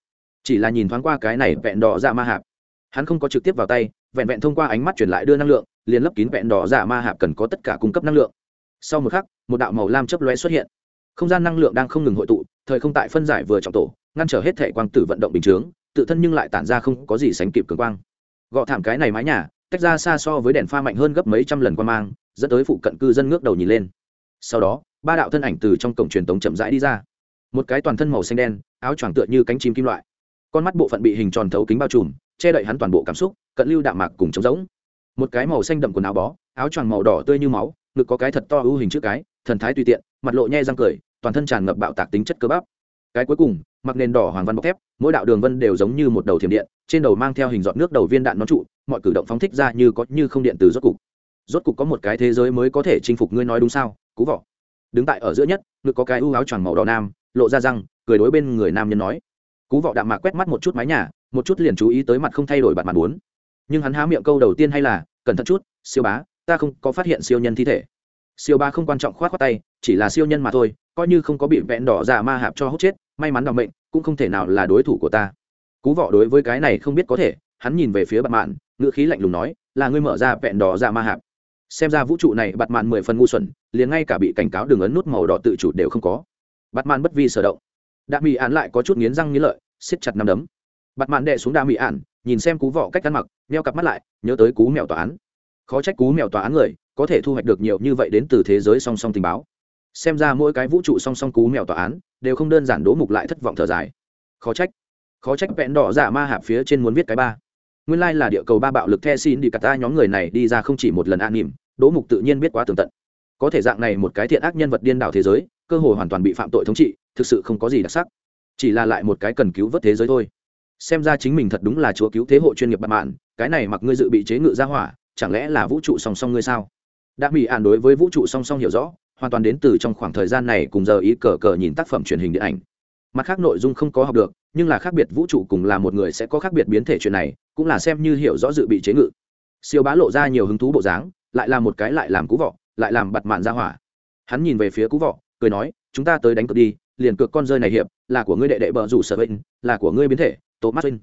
chỉ là nhìn thoáng qua cái này vẹn đỏ ra ma hạp hắn không có trực tiếp vào tay, vẹn vẹn thông qua ánh mắt truyền lại đưa năng lượng, liền lấp kín vẹn đỏ giả ma hạp cần có tất cả cung cấp năng lượng. Sau một khắc, một đạo màu lam chấp lóe xuất hiện. Không gian năng lượng đang không ngừng hội tụ, thời không tại phân giải vừa trọng tổ, ngăn trở hết thể quang tử vận động bình chướng, tự thân nhưng lại tản ra không có gì sánh kịp cường quang. Gọ thảm cái này mái nhà, tách ra xa so với đèn pha mạnh hơn gấp mấy trăm lần quan mang, dẫn tới phụ cận cư dân ngước đầu nhìn lên. Sau đó, ba đạo thân ảnh từ trong cổng truyền tống chậm rãi đi ra. Một cái toàn thân màu xanh đen, áo choàng tựa như cánh chim kim loại. Con mắt bộ phận bị hình tròn thấu kính bao trùm che đậy hắn toàn bộ cảm xúc, cận lưu đạm mạc cùng trống rỗng. Một cái màu xanh đậm quần áo bó, áo choàng màu đỏ tươi như máu, ngực có cái thật to ưu hình trước cái, thần thái tùy tiện, mặt lộ nhe răng cười, toàn thân tràn ngập bạo tạc tính chất cơ bắp. Cái cuối cùng, mặc nền đỏ hoàng văn bọc thép, mỗi đạo đường vân đều giống như một đầu thiểm điện, trên đầu mang theo hình giọt nước đầu viên đạn nón trụ, mọi cử động phóng thích ra như có như không điện từ rốt cục. Rốt cục có một cái thế giới mới có thể chinh phục ngươi nói đúng sao, cú vỏ đứng tại ở giữa nhất, ngực có cái ưu áo choàng màu đỏ nam, lộ ra răng, cười đối bên người nam nhân nói. Cú vọ đạm mạc quét mắt một chút mái nhà một chút liền chú ý tới mặt không thay đổi bạn mặt muốn nhưng hắn há miệng câu đầu tiên hay là, cẩn thận chút, siêu bá, ta không có phát hiện siêu nhân thi thể. Siêu bá không quan trọng khoát khoát tay, chỉ là siêu nhân mà thôi, coi như không có bị vẹn đỏ giả ma hạp cho hốt chết, may mắn đ mệnh, cũng không thể nào là đối thủ của ta. Cú vọ đối với cái này không biết có thể, hắn nhìn về phía bạn mạn, ngữ khí lạnh lùng nói, là ngươi mở ra vẹn đỏ giả ma hạp. Xem ra vũ trụ này bạt mạn mười phần ngu xuẩn, liền ngay cả bị cảnh cáo đường ấn nút màu đỏ tự chủ đều không có. Bạt mạn bất vi sở động. Đạ mỹ án lại có chút nghiến răng nghiến lợi, siết chặt nắm đấm bặt mạn đệ xuống đa mỹ ạn nhìn xem cú vọ cách ăn mặc neo cặp mắt lại, nhớ tới cú mèo tòa án. Khó trách cú mèo tòa án người, có thể thu hoạch được nhiều như vậy đến từ thế giới song song tình báo. Xem ra mỗi cái vũ trụ song song cú mèo tòa án, đều không đơn giản đố mục lại thất vọng thở dài. Khó trách. Khó trách vẹn đỏ giả ma hạp phía trên muốn viết cái ba. Nguyên lai là địa cầu ba bạo lực the xin đi cắt ta nhóm người này đi ra không chỉ một lần an nỉm, đố mục tự nhiên biết quá tường tận. Có thể dạng này một cái thiện ác nhân vật điên đảo thế giới, cơ hội hoàn toàn bị phạm tội thống trị, thực sự không có gì đặc sắc. Chỉ là lại một cái cần cứu vớt thế giới thôi xem ra chính mình thật đúng là chúa cứu thế hộ chuyên nghiệp bạn mạn cái này mặc ngươi dự bị chế ngự ra hỏa, chẳng lẽ là vũ trụ song song ngươi sao? Đã bị ạn đối với vũ trụ song song hiểu rõ, hoàn toàn đến từ trong khoảng thời gian này cùng giờ ý cờ cờ nhìn tác phẩm truyền hình điện ảnh. Mặt khác nội dung không có học được, nhưng là khác biệt vũ trụ cùng là một người sẽ có khác biệt biến thể chuyện này, cũng là xem như hiểu rõ dự bị chế ngự. Siêu bá lộ ra nhiều hứng thú bộ dáng, lại là một cái lại làm cú vọ, lại làm bặt mạn ra hỏa. Hắn nhìn về phía cú vọ, cười nói, chúng ta tới đánh cược đi, liền cược con rơi này hiệp, là của ngươi đệ đệ bờ rủ sở bệnh, là của ngươi biến thể thomas win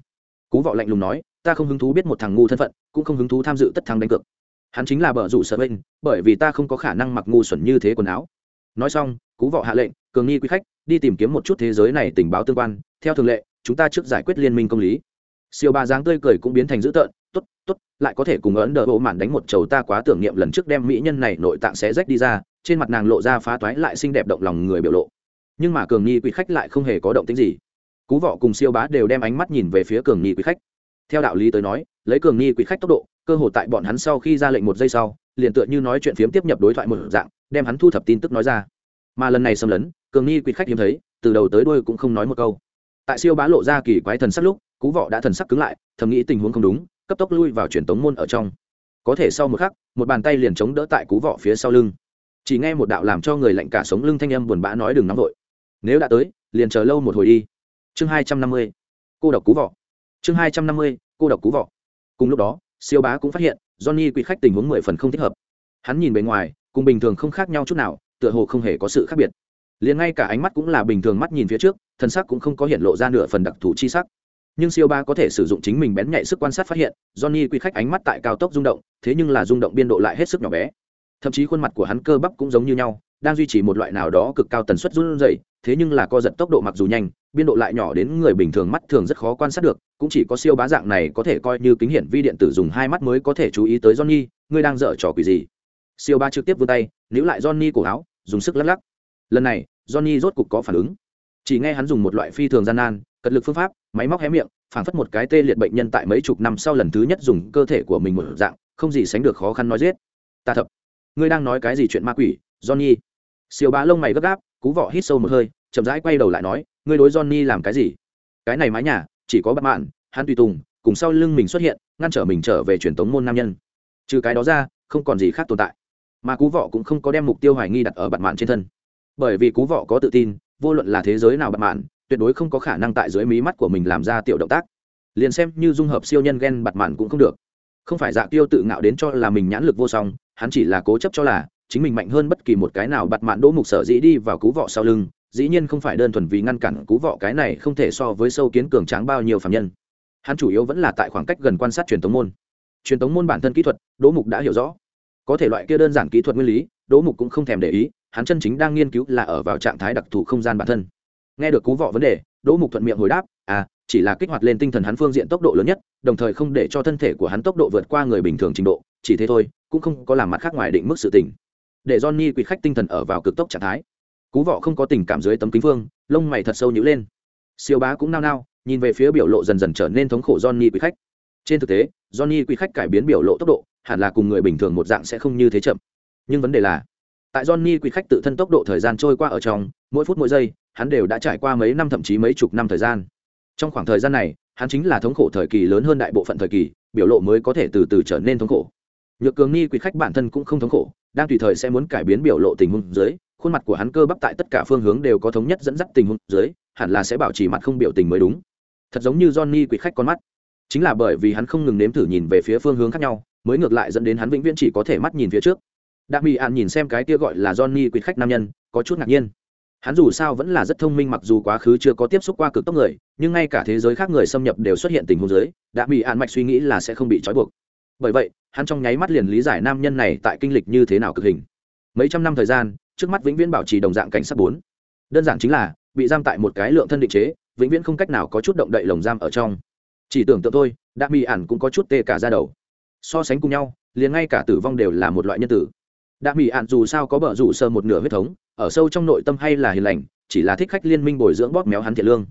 cú vọ lạnh lùng nói, ta không hứng thú biết một thằng ngu thân phận, cũng không hứng thú tham dự tất thắng đánh cược. Hắn chính là bờ rủ sở bên bởi vì ta không có khả năng mặc ngu xuẩn như thế quần áo. Nói xong, cú vọ hạ lệnh, cường nghi quý khách, đi tìm kiếm một chút thế giới này tình báo tương quan. Theo thường lệ, chúng ta trước giải quyết liên minh công lý. Siêu ba dáng tươi cười cũng biến thành dữ tợn, tốt tốt, lại có thể cùng ấn đờ bộ mạn đánh một chầu ta quá tưởng niệm lần trước đem mỹ nhân này nội tạng xé rách đi ra, trên mặt nàng lộ ra phá toái lại xinh đẹp động lòng người biểu lộ. Nhưng mà cường nghi quý khách lại không hề có động tính gì cú vọ cùng siêu bá đều đem ánh mắt nhìn về phía cường nghi quý khách. Theo đạo lý tới nói, lấy cường nghi quý khách tốc độ, cơ hội tại bọn hắn sau khi ra lệnh một giây sau, liền tựa như nói chuyện phiếm tiếp nhập đối thoại một dạng, đem hắn thu thập tin tức nói ra. Mà lần này xâm lấn, cường nghi quý khách hiếm thấy, từ đầu tới đuôi cũng không nói một câu. Tại siêu bá lộ ra kỳ quái thần sắc lúc, cú vọ đã thần sắc cứng lại, thầm nghĩ tình huống không đúng, cấp tốc lui vào truyền tống môn ở trong. Có thể sau một khắc, một bàn tay liền chống đỡ tại cú vọ phía sau lưng. Chỉ nghe một đạo làm cho người lạnh cả sống lưng thanh âm buồn bã nói đừng nóng vội. Nếu đã tới, liền chờ lâu một hồi đi chương hai trăm năm mươi, cô độc cú vọ. Chương hai trăm năm mươi, cô độc cú vọ. Cùng lúc đó, siêu bá cũng phát hiện, johnny quỷ khách tình huống mười phần không thích hợp. Hắn nhìn bề ngoài, cùng bình thường không khác nhau chút nào, tựa hồ không hề có sự khác biệt. Liền ngay cả ánh mắt cũng là bình thường mắt nhìn phía trước, thân sắc cũng không có hiện lộ ra nửa phần đặc thù chi sắc. Nhưng siêu ba có thể sử dụng chính mình bén nhạy sức quan sát phát hiện, johnny quy khách ánh mắt tại cao tốc rung động, thế nhưng là rung động biên độ lại hết sức nhỏ bé. Thậm chí khuôn mặt của hắn cơ bắp cũng giống như nhau đang duy trì một loại nào đó cực cao tần suất run rẩy, thế nhưng là co giật tốc độ mặc dù nhanh, biên độ lại nhỏ đến người bình thường mắt thường rất khó quan sát được, cũng chỉ có siêu bá dạng này có thể coi như kính hiển vi điện tử dùng hai mắt mới có thể chú ý tới johnny, ngươi đang dở trò quỷ gì? Siêu bá trực tiếp vươn tay, níu lại johnny cổ áo, dùng sức lắc lắc. Lần này, johnny rốt cục có phản ứng. Chỉ nghe hắn dùng một loại phi thường gian nan, cật lực phương pháp, máy móc hé miệng, phảng phất một cái tê liệt bệnh nhân tại mấy chục năm sau lần thứ nhất dùng cơ thể của mình một dạng, không gì sánh được khó khăn nói giết. Ta thập, ngươi đang nói cái gì chuyện ma quỷ, johnny? Siêu bá lông mày gấp gáp, cú vọ hít sâu một hơi, chậm rãi quay đầu lại nói, ngươi đối johnny làm cái gì? Cái này mái nhà, chỉ có bạn mạn hắn tùy tùng, cùng sau lưng mình xuất hiện, ngăn trở mình trở về truyền thống môn nam nhân. Trừ cái đó ra, không còn gì khác tồn tại. Mà cú vọ cũng không có đem mục tiêu hoài nghi đặt ở bạn mạn trên thân. Bởi vì cú vọ có tự tin, vô luận là thế giới nào bạn mạn tuyệt đối không có khả năng tại dưới mí mắt của mình làm ra tiểu động tác. Liền xem như dung hợp siêu nhân ghen bặt mạn cũng không được. Không phải dạ tiêu tự ngạo đến cho là mình nhãn lực vô song, hắn chỉ là cố chấp cho là chính mình mạnh hơn bất kỳ một cái nào bặt mạn đỗ mục sở dĩ đi vào cú vọ sau lưng, dĩ nhiên không phải đơn thuần vì ngăn cản cú vọ cái này không thể so với sâu kiến cường tráng bao nhiêu phạm nhân. Hắn chủ yếu vẫn là tại khoảng cách gần quan sát truyền tống môn. Truyền tống môn bản thân kỹ thuật, đỗ mục đã hiểu rõ. Có thể loại kia đơn giản kỹ thuật nguyên lý, đỗ mục cũng không thèm để ý, hắn chân chính đang nghiên cứu là ở vào trạng thái đặc thù không gian bản thân. Nghe được cú vọ vấn đề, đỗ mục thuận miệng hồi đáp à chỉ là kích hoạt lên tinh thần hắn phương diện tốc độ lớn nhất, đồng thời không để cho thân thể của hắn tốc độ vượt qua người bình thường trình độ, chỉ thế thôi, cũng không có làm mặt khác ngoài định mức sự tình để johnny quỷ khách tinh thần ở vào cực tốc trạng thái. Cú vọ không có tình cảm dưới tấm kính phương, lông mày thật sâu nhíu lên. Siêu bá cũng nao nao, nhìn về phía biểu lộ dần dần trở nên thống khổ johnny quỷ khách. Trên thực tế, johnny quỷ khách cải biến biểu lộ tốc độ, hẳn là cùng người bình thường một dạng sẽ không như thế chậm. Nhưng vấn đề là, tại johnny quỷ khách tự thân tốc độ thời gian trôi qua ở trong, mỗi phút mỗi giây, hắn đều đã trải qua mấy năm thậm chí mấy chục năm thời gian. Trong khoảng thời gian này, hắn chính là thống khổ thời kỳ lớn hơn đại bộ phận thời kỳ, biểu lộ mới có thể từ từ trở nên thống khổ. Nhược cường ni quỷ khách bản thân cũng không thống khổ đang tùy thời sẽ muốn cải biến biểu lộ tình huống dưới, khuôn mặt của hắn cơ bắp tại tất cả phương hướng đều có thống nhất dẫn dắt tình huống dưới, hẳn là sẽ bảo trì mặt không biểu tình mới đúng. Thật giống như johnny quỵt khách con mắt. Chính là bởi vì hắn không ngừng nếm thử nhìn về phía phương hướng khác nhau, mới ngược lại dẫn đến hắn vĩnh viễn chỉ có thể mắt nhìn phía trước. Đặng bị ạn nhìn xem cái kia gọi là johnny quỵt khách nam nhân, có chút ngạc nhiên. Hắn dù sao vẫn là rất thông minh mặc dù quá khứ chưa có tiếp xúc qua cực tốc người, nhưng ngay cả thế giới khác người xâm nhập đều xuất hiện tình huống giới đã bị ạn mạch suy nghĩ là sẽ không bị trói buộc. Bởi vậy hắn trong nháy mắt liền lý giải nam nhân này tại kinh lịch như thế nào cực hình. Mấy trăm năm thời gian, trước mắt vĩnh viễn bảo trì đồng dạng cảnh sát bốn. Đơn giản chính là, bị giam tại một cái lượng thân định chế, vĩnh viễn không cách nào có chút động đậy lồng giam ở trong. Chỉ tưởng tượng thôi, đã bị ản cũng có chút tê cả ra đầu. So sánh cùng nhau, liền ngay cả tử vong đều là một loại nhân tử. Đã bị ạn dù sao có bờ rủ sơ một nửa huyết thống, ở sâu trong nội tâm hay là hiền lành, chỉ là thích khách liên minh bồi dưỡng bóp méo hắn thiệt lương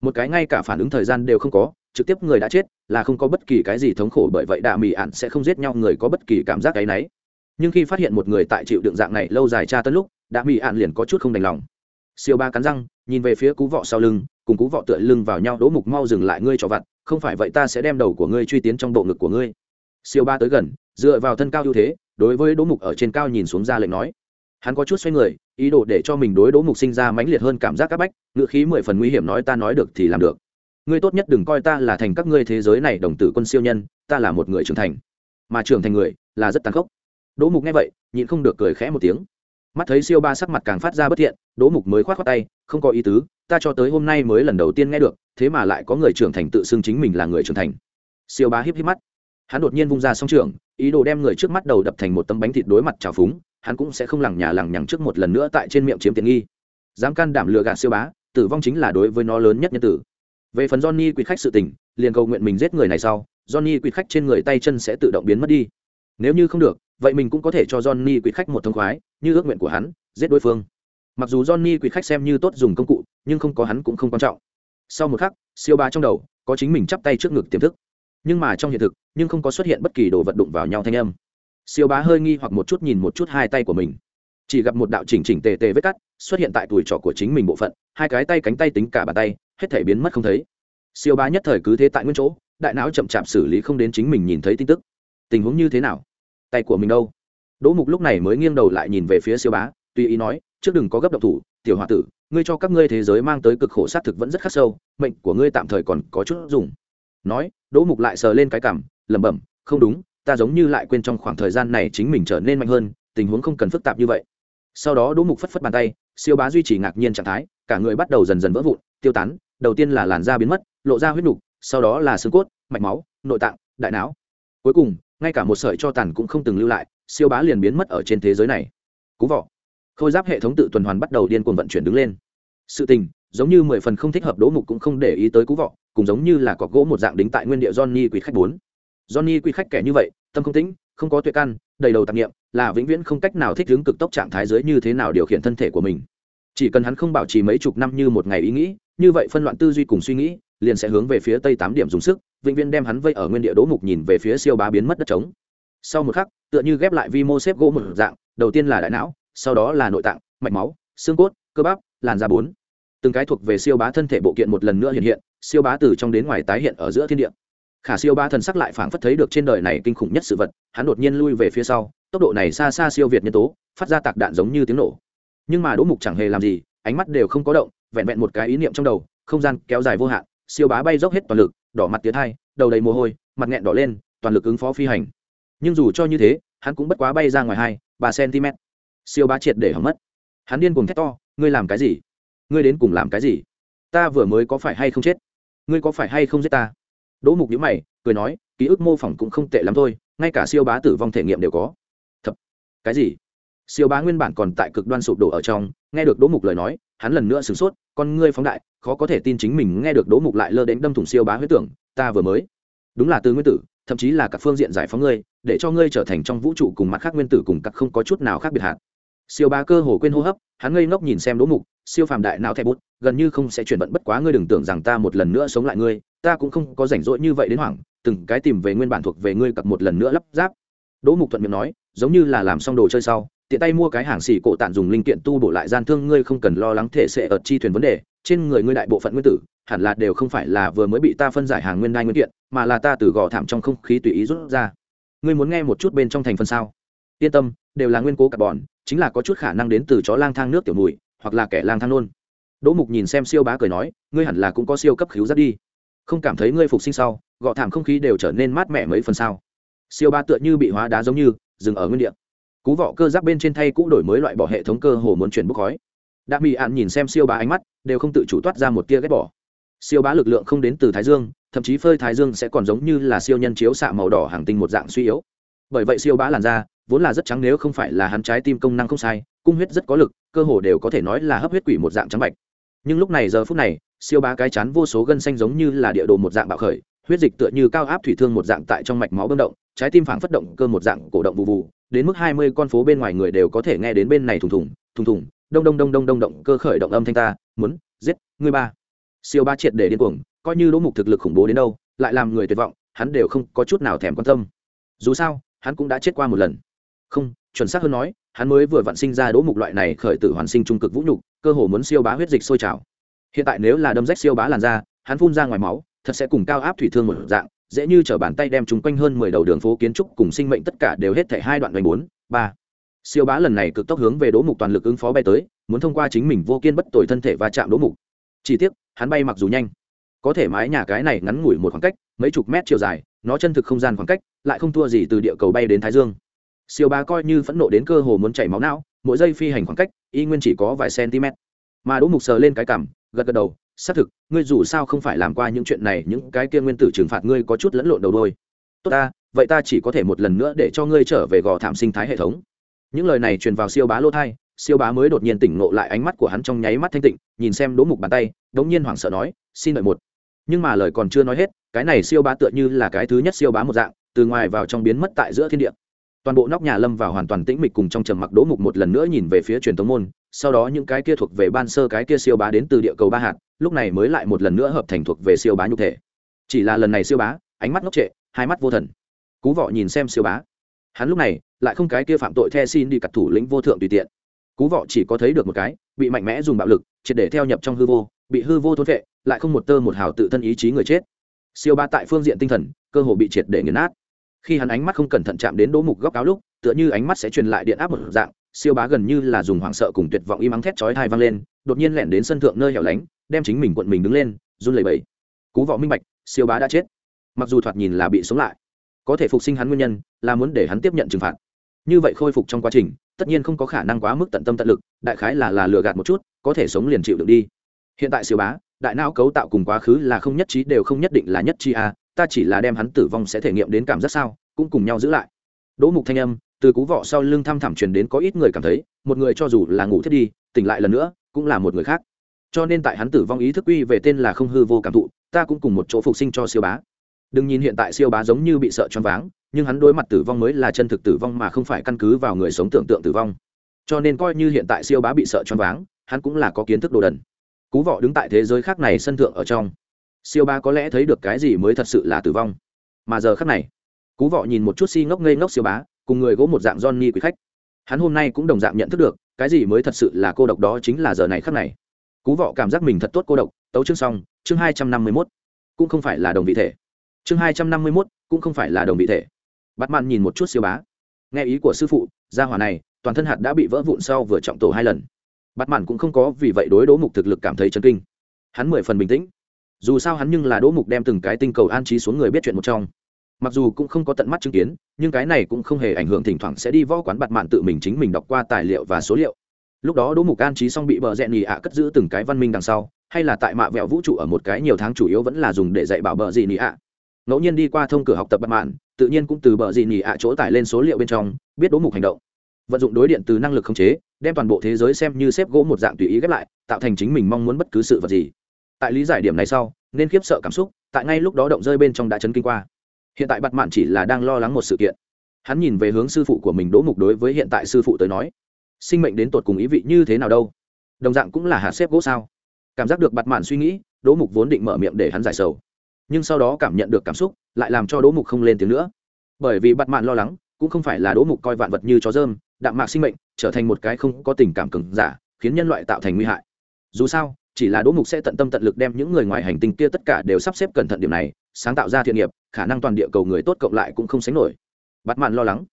một cái ngay cả phản ứng thời gian đều không có, trực tiếp người đã chết, là không có bất kỳ cái gì thống khổ bởi vậy đạ mỹ ạn sẽ không giết nhau người có bất kỳ cảm giác cái náy nhưng khi phát hiện một người tại chịu đựng dạng này lâu dài tra tấn lúc, đạ mỹ ạn liền có chút không đành lòng. Siêu ba cắn răng, nhìn về phía cú vọ sau lưng, cùng cú vọ tựa lưng vào nhau đỗ mục mau dừng lại ngươi cho vặt, không phải vậy ta sẽ đem đầu của ngươi truy tiến trong bộ ngực của ngươi. Siêu ba tới gần, dựa vào thân cao ưu thế, đối với đỗ mục ở trên cao nhìn xuống ra lệnh nói. Hắn có chút xoay người ý đồ để cho mình đối đỗ mục sinh ra mãnh liệt hơn cảm giác áp bách ngựa khí mười phần nguy hiểm nói ta nói được thì làm được. Ngươi tốt nhất đừng coi ta là thành các ngươi thế giới này đồng tử quân siêu nhân, ta là một người trưởng thành. Mà trưởng thành người, là rất tàn khốc. Đỗ mục nghe vậy, nhịn không được cười khẽ một tiếng. Mắt thấy siêu ba sắc mặt càng phát ra bất thiện, đỗ mục mới k h o á t khoác tay, không có ý tứ, ta cho tới hôm nay mới lần đầu tiên nghe được, thế mà lại có người trưởng thành tự xưng chính mình là người trưởng thành. Siêu ba híp híp mắt. Hắn đột nhiên vung ra song trường, ý đồ đem người trước mắt đầu đập thành một tấm bánh thịt đối mặt trào phúng hắn cũng sẽ không lằng nhà lằng nhằng trước một lần nữa tại trên miệng chiếm tiện nghi. Dám can đảm lừa gạt siêu bá, tử vong chính là đối với nó lớn nhất nhân tử. Về phần johnny quỵt khách sự tình, liền cầu nguyện mình giết người này sau, johnny quỵt khách trên người tay chân sẽ tự động biến mất đi. Nếu như không được, vậy mình cũng có thể cho johnny quỵt khách một thông khoái, như ước nguyện của hắn, giết đối phương. Mặc dù johnny quỵt khách xem như tốt dùng công cụ, nhưng không có hắn cũng không quan trọng. Sau một khắc, siêu bá trong đầu, có chính mình chắp tay trước ngực tiềm thức. Nhưng mà trong hiện thực, nhưng không có xuất hiện bất kỳ đồ vật đụng vào nhau thanh âm siêu bá hơi nghi hoặc một chút nhìn một chút hai tay của mình. Chỉ gặp một đạo chỉnh chỉnh tề tề vết cắt xuất hiện tại tuổi trỏ của chính mình bộ phận, hai cái tay cánh tay tính cả bàn tay, hết thể biến mất không thấy. Siêu bá nhất thời cứ thế tại nguyên chỗ, đại não chậm chạp xử lý không đến chính mình nhìn thấy tin tức. Tình huống như thế nào? Tay của mình đâu? Đỗ mục lúc này mới nghiêng đầu lại nhìn về phía siêu bá, tùy ý nói, trước đừng có gấp độc thủ, tiểu h o a tử, ngươi cho các ngươi thế giới mang tới cực khổ s á t thực vẫn rất khắc sâu, mệnh của ngươi tạm thời còn có chút dùng. Nói, đỗ mục lại sờ lên cái cảm lẩm bẩm, không đúng ta giống như lại quên trong khoảng thời gian này chính mình trở nên mạnh hơn, tình huống không cần phức tạp như vậy. Sau đó đỗ mục phất phất bàn tay, siêu bá duy trì ngạc nhiên trạng thái, cả người bắt đầu dần dần vỡ vụn, tiêu tán, đầu tiên là làn da biến mất, lộ ra huyết nục, sau đó là xương cốt, mạch máu, nội tạng, đại não. Cuối cùng, ngay cả một sợi cho tàn cũng không từng lưu lại, siêu bá liền biến mất ở trên thế giới này. Cú vỏ khôi giáp hệ thống tự tuần hoàn bắt đầu điên cuồng vận chuyển đứng lên. Sự tình, giống như mười phần không thích hợp đỗ mục cũng không để ý tới cú vọ cùng giống như là cọc gỗ một dạng đính tại nguyên địa johnny quỷ khách bốn johnny quy khách kẻ như vậy tâm không tĩnh không có tuệ căn đầy đầu tạp niệm, là vĩnh viễn không cách nào thích ứng cực tốc trạng thái dưới như thế nào điều khiển thân thể của mình. Chỉ cần hắn không bảo trì mấy chục năm như một ngày ý nghĩ như vậy phân loạn tư duy cùng suy nghĩ liền sẽ hướng về phía tây tám điểm dùng sức vĩnh viễn đem hắn vây ở nguyên địa đỗ mục nhìn về phía siêu bá biến mất đất trống. Sau một khắc tựa như ghép lại vi mô xếp gỗ một dạng đầu tiên là đại não sau đó là nội tạng mạch máu xương cốt cơ bắp làn da bốn. Từng cái thuộc về siêu bá thân thể bộ kiện một lần nữa hiện hiện siêu bá từ trong đến ngoài tái hiện ở giữa thiên địa khả siêu bá thần sắc lại phảng phất thấy được trên đời này kinh khủng nhất sự vật, hắn đột nhiên lui về phía sau, tốc độ này xa xa siêu việt nhân tố, phát ra tạc đạn giống như tiếng nổ. Nhưng mà đỗ mục chẳng hề làm gì, ánh mắt đều không có động, vẹn vẹn một cái ý niệm trong đầu, không gian kéo dài vô hạn, siêu bá bay dốc hết toàn lực, đỏ mặt tía thai đầu đầy mồ hôi, mặt nghẹn đỏ lên, toàn lực ứng phó phi hành. Nhưng dù cho như thế, hắn cũng bất quá bay ra ngoài hai, ba cm siêu bá triệt để hỏng mất. Hắn điên cùng thét to, ngươi làm cái gì? Ngươi đến cùng làm cái gì? Ta vừa mới có phải hay không chết? Ngươi có phải hay không giết ta? Đỗ mục nhíu mày, cười nói, ký ức mô phỏng cũng không tệ lắm thôi, ngay cả siêu bá tử vong thể nghiệm đều có. Thật? Cái gì? Siêu bá nguyên bản còn tại cực đoan sụp đổ ở trong, nghe được đỗ mục lời nói, hắn lần nữa sửng sốt, con ngươi phóng đại, khó có thể tin chính mình nghe được đỗ mục lại lơ đến đâm thủng siêu bá huyết tưởng, ta vừa mới. Đúng là từ nguyên tử, thậm chí là các phương diện giải phóng ngươi, để cho ngươi trở thành trong vũ trụ cùng mặt khác nguyên tử cùng các không có chút nào khác biệt hạt siêu bá cơ hồ quên hô hấp, hắn ngây ngốc nhìn xem đỗ mục, siêu phàm đại não thẻ bút, gần như không sẽ chuyển vận bất quá ngươi đừng tưởng rằng ta một lần nữa sống lại ngươi, ta cũng không có rảnh rỗi như vậy đến hoảng, từng cái tìm về nguyên bản thuộc về ngươi cặp một lần nữa lắp ráp. Đỗ mục thuận miệng nói, giống như là làm xong đồ chơi sau, tiện tay mua cái hàng xỉ cổ tản dùng linh kiện tu bổ lại gian thương, ngươi không cần lo lắng thể sẽ ở chi thuyền vấn đề, trên người ngươi đại bộ phận nguyên tử, hẳn là đều không phải là vừa mới bị ta phân giải hàng nguyên đai nguyên kiện, mà là ta từ gò thảm trong không khí tùy ý rút ra. Ngươi muốn nghe một chút bên trong thành phần sao? Yên tâm, đều là nguyên cố carbon chính là có chút khả năng đến từ chó lang thang nước tiểu mùi, hoặc là kẻ lang thang nôn. Đỗ mục nhìn xem siêu bá cười nói, ngươi hẳn là cũng có siêu cấp khíu rất đi. Không cảm thấy ngươi phục sinh sau, gọ thảm không khí đều trở nên mát mẻ mấy phần sao. Siêu bá tựa như bị hóa đá giống như, dừng ở nguyên địa. Cú vọ cơ giáp bên trên thay cũ đổi mới loại bỏ hệ thống cơ hồ muốn chuyển bốc khói. Đã bị ạn nhìn xem siêu bá ánh mắt, đều không tự chủ toát ra một tia ghét bỏ. Siêu bá lực lượng không đến từ thái dương, thậm chí phơi thái dương sẽ còn giống như là siêu nhân chiếu xạ màu đỏ hàng tinh một dạng suy yếu. Bởi vậy siêu bá làn da vốn là rất trắng nếu không phải là hắn trái tim công năng không sai, cung huyết rất có lực, cơ hồ đều có thể nói là hấp huyết quỷ một dạng trắng bạch. Nhưng lúc này giờ phút này, siêu bá cái chán vô số gân xanh giống như là địa đồ một dạng bạo khởi, huyết dịch tựa như cao áp thủy thương một dạng tại trong mạch máu bơm động, trái tim phảng phất động cơ một dạng cổ động vụ vụ, đến mức hai mươi con phố bên ngoài người đều có thể nghe đến bên này thùng thùng thùng thùng, đông đông đông đông đông động cơ khởi động âm thanh ta, muốn giết người ba. Siêu ba triệt để điên cuồng, coi như đỗ mục thực lực khủng bố đến đâu, lại làm người tuyệt vọng, hắn đều không có chút nào thèm quan tâm. Dù sao, hắn cũng đã chết qua một lần không, chuẩn xác hơn nói, hắn mới vừa vạn sinh ra đỗ mục loại này khởi tử hoàn sinh trung cực vũ nhục, cơ hồ muốn siêu bá huyết dịch sôi trào. Hiện tại nếu là đâm rách siêu bá làn da, hắn phun ra ngoài máu, thật sẽ cùng cao áp thủy thương một dạng, dễ như t bàn tay đem chúng quanh hơn mười đầu đường phố kiến trúc cùng sinh mệnh tất cả đều hết thể hai đoạn đánh bốn, ba. Siêu bá lần này cực tốc hướng về đỗ mục toàn lực ứng phó bay tới, muốn thông qua chính mình vô kiên bất tội thân thể và chạm đỗ mục. Chỉ tiếc, hắn bay mặc dù nhanh, có thể mái nhà cái này ngắn ngủi một khoảng cách, mấy chục mét chiều dài, nó chân thực không gian khoảng cách, lại không thua gì từ địa cầu bay đến thái dương siêu bá coi như phẫn nộ đến cơ hồ muốn chảy máu não, mỗi giây phi hành khoảng cách, y nguyên chỉ có vài cm mà đỗ mục sờ lên cái cảm gật gật đầu, xác thực, ngươi dù sao không phải làm qua những chuyện này, những cái kia nguyên tử trừng phạt ngươi có chút lẫn lộn đầu đôi. Tốt ta, vậy ta chỉ có thể một lần nữa để cho ngươi trở về gò thảm sinh thái hệ thống. Những lời này truyền vào siêu bá lô thai, siêu bá mới đột nhiên tỉnh ngộ lại ánh mắt của hắn trong nháy mắt thanh tịnh, nhìn xem đỗ mục bàn tay, đống nhiên hoảng sợ nói, xin đợi một. Nhưng mà lời còn chưa nói hết, cái này siêu bá tựa như là cái thứ nhất siêu bá một dạng, từ ngoài vào trong biến mất tại giữa thiên địa toàn bộ nóc nhà lâm vào hoàn toàn tĩnh mịch cùng trong trầm mặc đỗ mục một lần nữa nhìn về phía truyền thống môn, sau đó những cái kia thuộc về ban sơ cái kia siêu bá đến từ địa cầu ba hạt, lúc này mới lại một lần nữa hợp thành thuộc về siêu bá nhục thể. Chỉ là lần này siêu bá, ánh mắt ngốc trệ, hai mắt vô thần. Cú vọ nhìn xem siêu bá. Hắn lúc này lại không cái kia phạm tội the xin đi cặt thủ lĩnh vô thượng tùy tiện. Cú vọ chỉ có thấy được một cái, bị mạnh mẽ dùng bạo lực, triệt để theo nhập trong hư vô, bị hư vô thôn vệ lại không một tơ một hào tự thân ý chí người chết. Siêu bá tại phương diện tinh thần, cơ hồ bị triệt để nghiền nát khi hắn ánh mắt không cẩn thận chạm đến đỗ mục góc áo lúc, tựa như ánh mắt sẽ truyền lại điện áp một dạng, siêu bá gần như là dùng hoảng sợ cùng tuyệt vọng im ắng thét chói thai vang lên, đột nhiên lẻn đến sân thượng nơi hẻo lánh, đem chính mình quận mình đứng lên, run lẩy bẩy. Cú võ minh bạch, siêu bá đã chết. Mặc dù thoạt nhìn là bị sống lại, có thể phục sinh hắn nguyên nhân là muốn để hắn tiếp nhận trừng phạt. Như vậy khôi phục trong quá trình, tất nhiên không có khả năng quá mức tận tâm tận lực, đại khái là là lừa gạt một chút, có thể sống liền chịu được đi. Hiện tại siêu bá, đại não cấu tạo cùng quá khứ là không nhất trí đều không nhất định là nhất chi a ta chỉ là đem hắn tử vong sẽ thể nghiệm đến cảm giác sao, cũng cùng nhau giữ lại. Đỗ mục thanh âm, từ cú vọ sau lưng thăm thẳm truyền đến có ít người cảm thấy, một người cho dù là ngủ thiết đi, tỉnh lại lần nữa, cũng là một người khác. Cho nên tại hắn tử vong ý thức quy về tên là không hư vô cảm thụ, ta cũng cùng một chỗ phục sinh cho siêu bá. Đừng nhìn hiện tại siêu bá giống như bị sợ choáng váng, nhưng hắn đối mặt tử vong mới là chân thực tử vong mà không phải căn cứ vào người sống tưởng tượng tử vong. Cho nên coi như hiện tại siêu bá bị sợ choáng váng, hắn cũng là có kiến thức đồ đần. Cú vọ đứng tại thế giới khác này sân thượng ở trong siêu bá có lẽ thấy được cái gì mới thật sự là tử vong. Mà giờ khắc này, cú vọ nhìn một chút si ngốc ngây ngốc siêu bá cùng người gỗ một dạng johnny quý khách. Hắn hôm nay cũng đồng dạng nhận thức được, cái gì mới thật sự là cô độc đó chính là giờ này khắc này. Cú vọ cảm giác mình thật tốt cô độc, tấu chương xong, chương hai trăm năm mươi mốt. Cũng không phải là đồng vị thể. Chương hai trăm năm mươi mốt, cũng không phải là đồng vị thể. Bắt mạn nhìn một chút siêu bá nghe ý của sư phụ, gia hỏa này, toàn thân hạt đã bị vỡ vụn sau vừa trọng tổ hai lần. Bắt mạn cũng không có vì vậy đối đố mục thực lực cảm thấy chấn kinh. Hắn mười phần bình tĩnh dù sao hắn nhưng là đỗ mục đem từng cái tinh cầu an trí xuống người biết chuyện một trong. Mặc dù cũng không có tận mắt chứng kiến, nhưng cái này cũng không hề ảnh hưởng thỉnh thoảng sẽ đi võ quán bặt mạn tự mình chính mình đọc qua tài liệu và số liệu. Lúc đó đỗ mục an trí xong bị bờ rẽ nhì ạ cất giữ từng cái văn minh đằng sau, hay là tại mạ vẹo vũ trụ ở một cái nhiều tháng chủ yếu vẫn là dùng để dạy bảo bờ dị nhì ạ. Ngẫu nhiên đi qua thông cửa học tập bặt mạn, tự nhiên cũng từ bờ dị nhì ạ chỗ tải lên số liệu bên trong, biết đỗ mục hành động. Vận dụng đối điện từ năng lực khống chế, đem toàn bộ thế giới xem như xếp gỗ một dạng tùy ý ghép lại, tạo thành chính mình mong muốn bất cứ sự vật gì tại lý giải điểm này sau, nên khiếp sợ cảm xúc, tại ngay lúc đó động rơi bên trong đã chấn kinh qua. Hiện tại bặt mạn chỉ là đang lo lắng một sự kiện. Hắn nhìn về hướng sư phụ của mình đỗ mục đối với hiện tại sư phụ tới nói, sinh mệnh đến tột cùng ý vị như thế nào đâu? Đồng dạng cũng là hạt xếp gỗ sao? Cảm giác được bặt mạn suy nghĩ, đỗ mục vốn định mở miệng để hắn giải sầu. Nhưng sau đó cảm nhận được cảm xúc, lại làm cho đỗ mục không lên tiếng nữa. Bởi vì bặt mạn lo lắng, cũng không phải là đỗ mục coi vạn vật như chó dơm, đạm mạc sinh mệnh, trở thành một cái không có tình cảm cứng giả, khiến nhân loại tạo thành nguy hại. Dù sao chỉ là đỗ mục sẽ tận tâm tận lực đem những người ngoài hành tinh kia tất cả đều sắp xếp cẩn thận điểm này, sáng tạo ra thiện nghiệp, khả năng toàn địa cầu người tốt cộng lại cũng không sánh nổi. Bắt mạn lo lắng.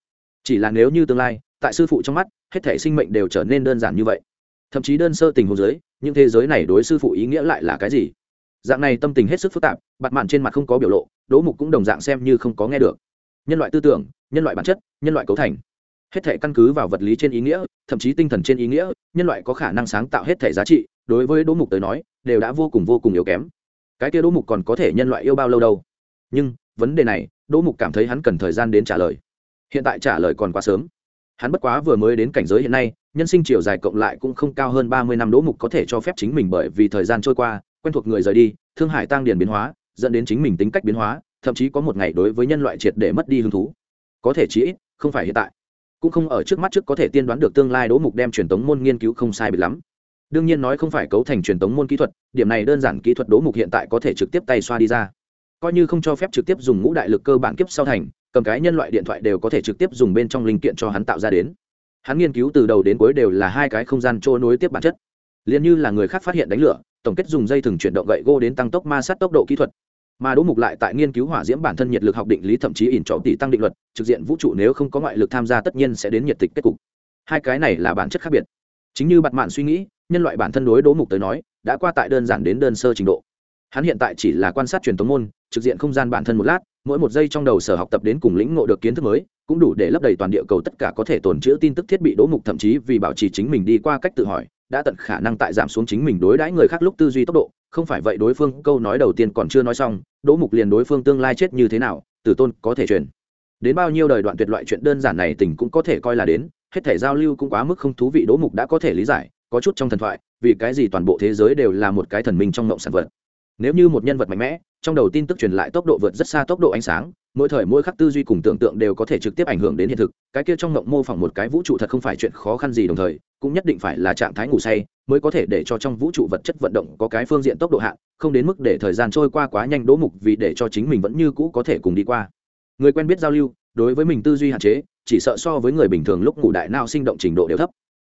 Chỉ là nếu như tương lai, tại sư phụ trong mắt, hết thể sinh mệnh đều trở nên đơn giản như vậy. Thậm chí đơn sơ tình huống giới nhưng thế giới này đối sư phụ ý nghĩa lại là cái gì? Dạng này tâm tình hết sức phức tạp bặt mạn trên mặt không có biểu lộ, đỗ mục cũng đồng dạng xem như không có nghe được. Nhân loại tư tưởng, nhân loại bản chất, nhân loại cấu thành. Hết thể căn cứ vào vật lý trên ý nghĩa, thậm chí tinh thần trên ý nghĩa, nhân loại có khả năng sáng tạo hết thể giá trị đối với đỗ mục tới nói, đều đã vô cùng vô cùng yếu kém. Cái kia đỗ mục còn có thể nhân loại yêu bao lâu đâu? Nhưng, vấn đề này, đỗ mục cảm thấy hắn cần thời gian đến trả lời. Hiện tại trả lời còn quá sớm. Hắn bất quá vừa mới đến cảnh giới hiện nay, nhân sinh chiều dài cộng lại cũng không cao hơn ba mươi năm đỗ mục có thể cho phép chính mình bởi vì thời gian trôi qua, quen thuộc người rời đi, thương hải tăng điền biến hóa, dẫn đến chính mình tính cách biến hóa, thậm chí có một ngày đối với nhân loại triệt để mất đi hứng thú. Có thể chí ít, không phải hiện tại. Cũng không ở trước mắt trước có thể tiên đoán được tương lai đỗ mục đem truyền tống môn nghiên cứu không sai biệt lắm đương nhiên nói không phải cấu thành truyền tống môn kỹ thuật, điểm này đơn giản kỹ thuật đố mục hiện tại có thể trực tiếp tay xoa đi ra. Coi như không cho phép trực tiếp dùng ngũ đại lực cơ bản kiếp sau thành, cầm cái nhân loại điện thoại đều có thể trực tiếp dùng bên trong linh kiện cho hắn tạo ra đến. Hắn nghiên cứu từ đầu đến cuối đều là hai cái không gian chỗ nối tiếp bản chất. Liền như là người khác phát hiện đánh lửa, tổng kết dùng dây thừng chuyển động gậy gô đến tăng tốc ma sát tốc độ kỹ thuật. Mà đỗ mục lại tại nghiên cứu hỏa diễm bản thân nhiệt lực học định lý thậm chí ỉn trọng tỷ tăng định luật, trực diện vũ trụ nếu không có ngoại lực tham gia tất nhiên sẽ đến nhiệt tịch kết cục. Hai cái này là bản chất khác biệt. Chính như bặt mạn suy nghĩ nhân loại bản thân đối đỗ mục tới nói, đã qua tại đơn giản đến đơn sơ trình độ. Hắn hiện tại chỉ là quan sát truyền thống môn, trực diện không gian bản thân một lát, mỗi một giây trong đầu sở học tập đến cùng lĩnh ngộ được kiến thức mới, cũng đủ để lấp đầy toàn địa cầu tất cả có thể tồn chữ tin tức thiết bị đỗ mục thậm chí vì bảo trì chính mình đi qua cách tự hỏi, đã tận khả năng tại giảm xuống chính mình đối đãi người khác lúc tư duy tốc độ. Không phải vậy đối phương câu nói đầu tiên còn chưa nói xong, đỗ mục liền đối phương tương lai chết như thế nào tử tôn có thể truyền. Đến bao nhiêu đời đoạn tuyệt loại chuyện đơn giản này tình cũng có thể coi là đến, hết thể giao lưu cũng quá mức không thú vị, đỗ mục đã có thể lý giải có chút trong thần thoại, vì cái gì toàn bộ thế giới đều là một cái thần minh trong ngộng sản vật. Nếu như một nhân vật mạnh mẽ, trong đầu tin tức truyền lại tốc độ vượt rất xa tốc độ ánh sáng, mỗi thời mỗi khắc tư duy cùng tưởng tượng đều có thể trực tiếp ảnh hưởng đến hiện thực, cái kia trong ngộng mô phỏng một cái vũ trụ thật không phải chuyện khó khăn gì đồng thời, cũng nhất định phải là trạng thái ngủ say mới có thể để cho trong vũ trụ vật chất vận động có cái phương diện tốc độ hạn, không đến mức để thời gian trôi qua quá nhanh đỗ mục vì để cho chính mình vẫn như cũ có thể cùng đi qua. Người quen biết giao lưu, đối với mình tư duy hạn chế, chỉ sợ so với người bình thường lúc ngủ đại não sinh động trình độ đều thấp.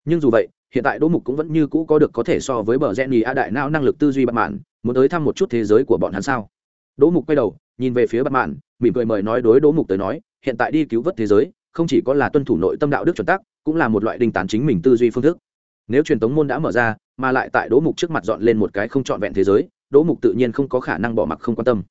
Nhưng dù vậy hiện tại đỗ mục cũng vẫn như cũ có được có thể so với bờ rẽ nhì a đại não năng lực tư duy bất mạn muốn tới thăm một chút thế giới của bọn hắn sao? Đỗ mục quay đầu, nhìn về phía bất mạn mỉm cười mời nói đối đỗ mục tới nói, hiện tại đi cứu vớt thế giới, không chỉ có là tuân thủ nội tâm đạo đức chuẩn tắc, cũng là một loại đình tán chính mình tư duy phương thức. Nếu truyền thống môn đã mở ra, mà lại tại đỗ mục trước mặt dọn lên một cái không trọn vẹn thế giới, đỗ mục tự nhiên không có khả năng bỏ mặc không quan tâm.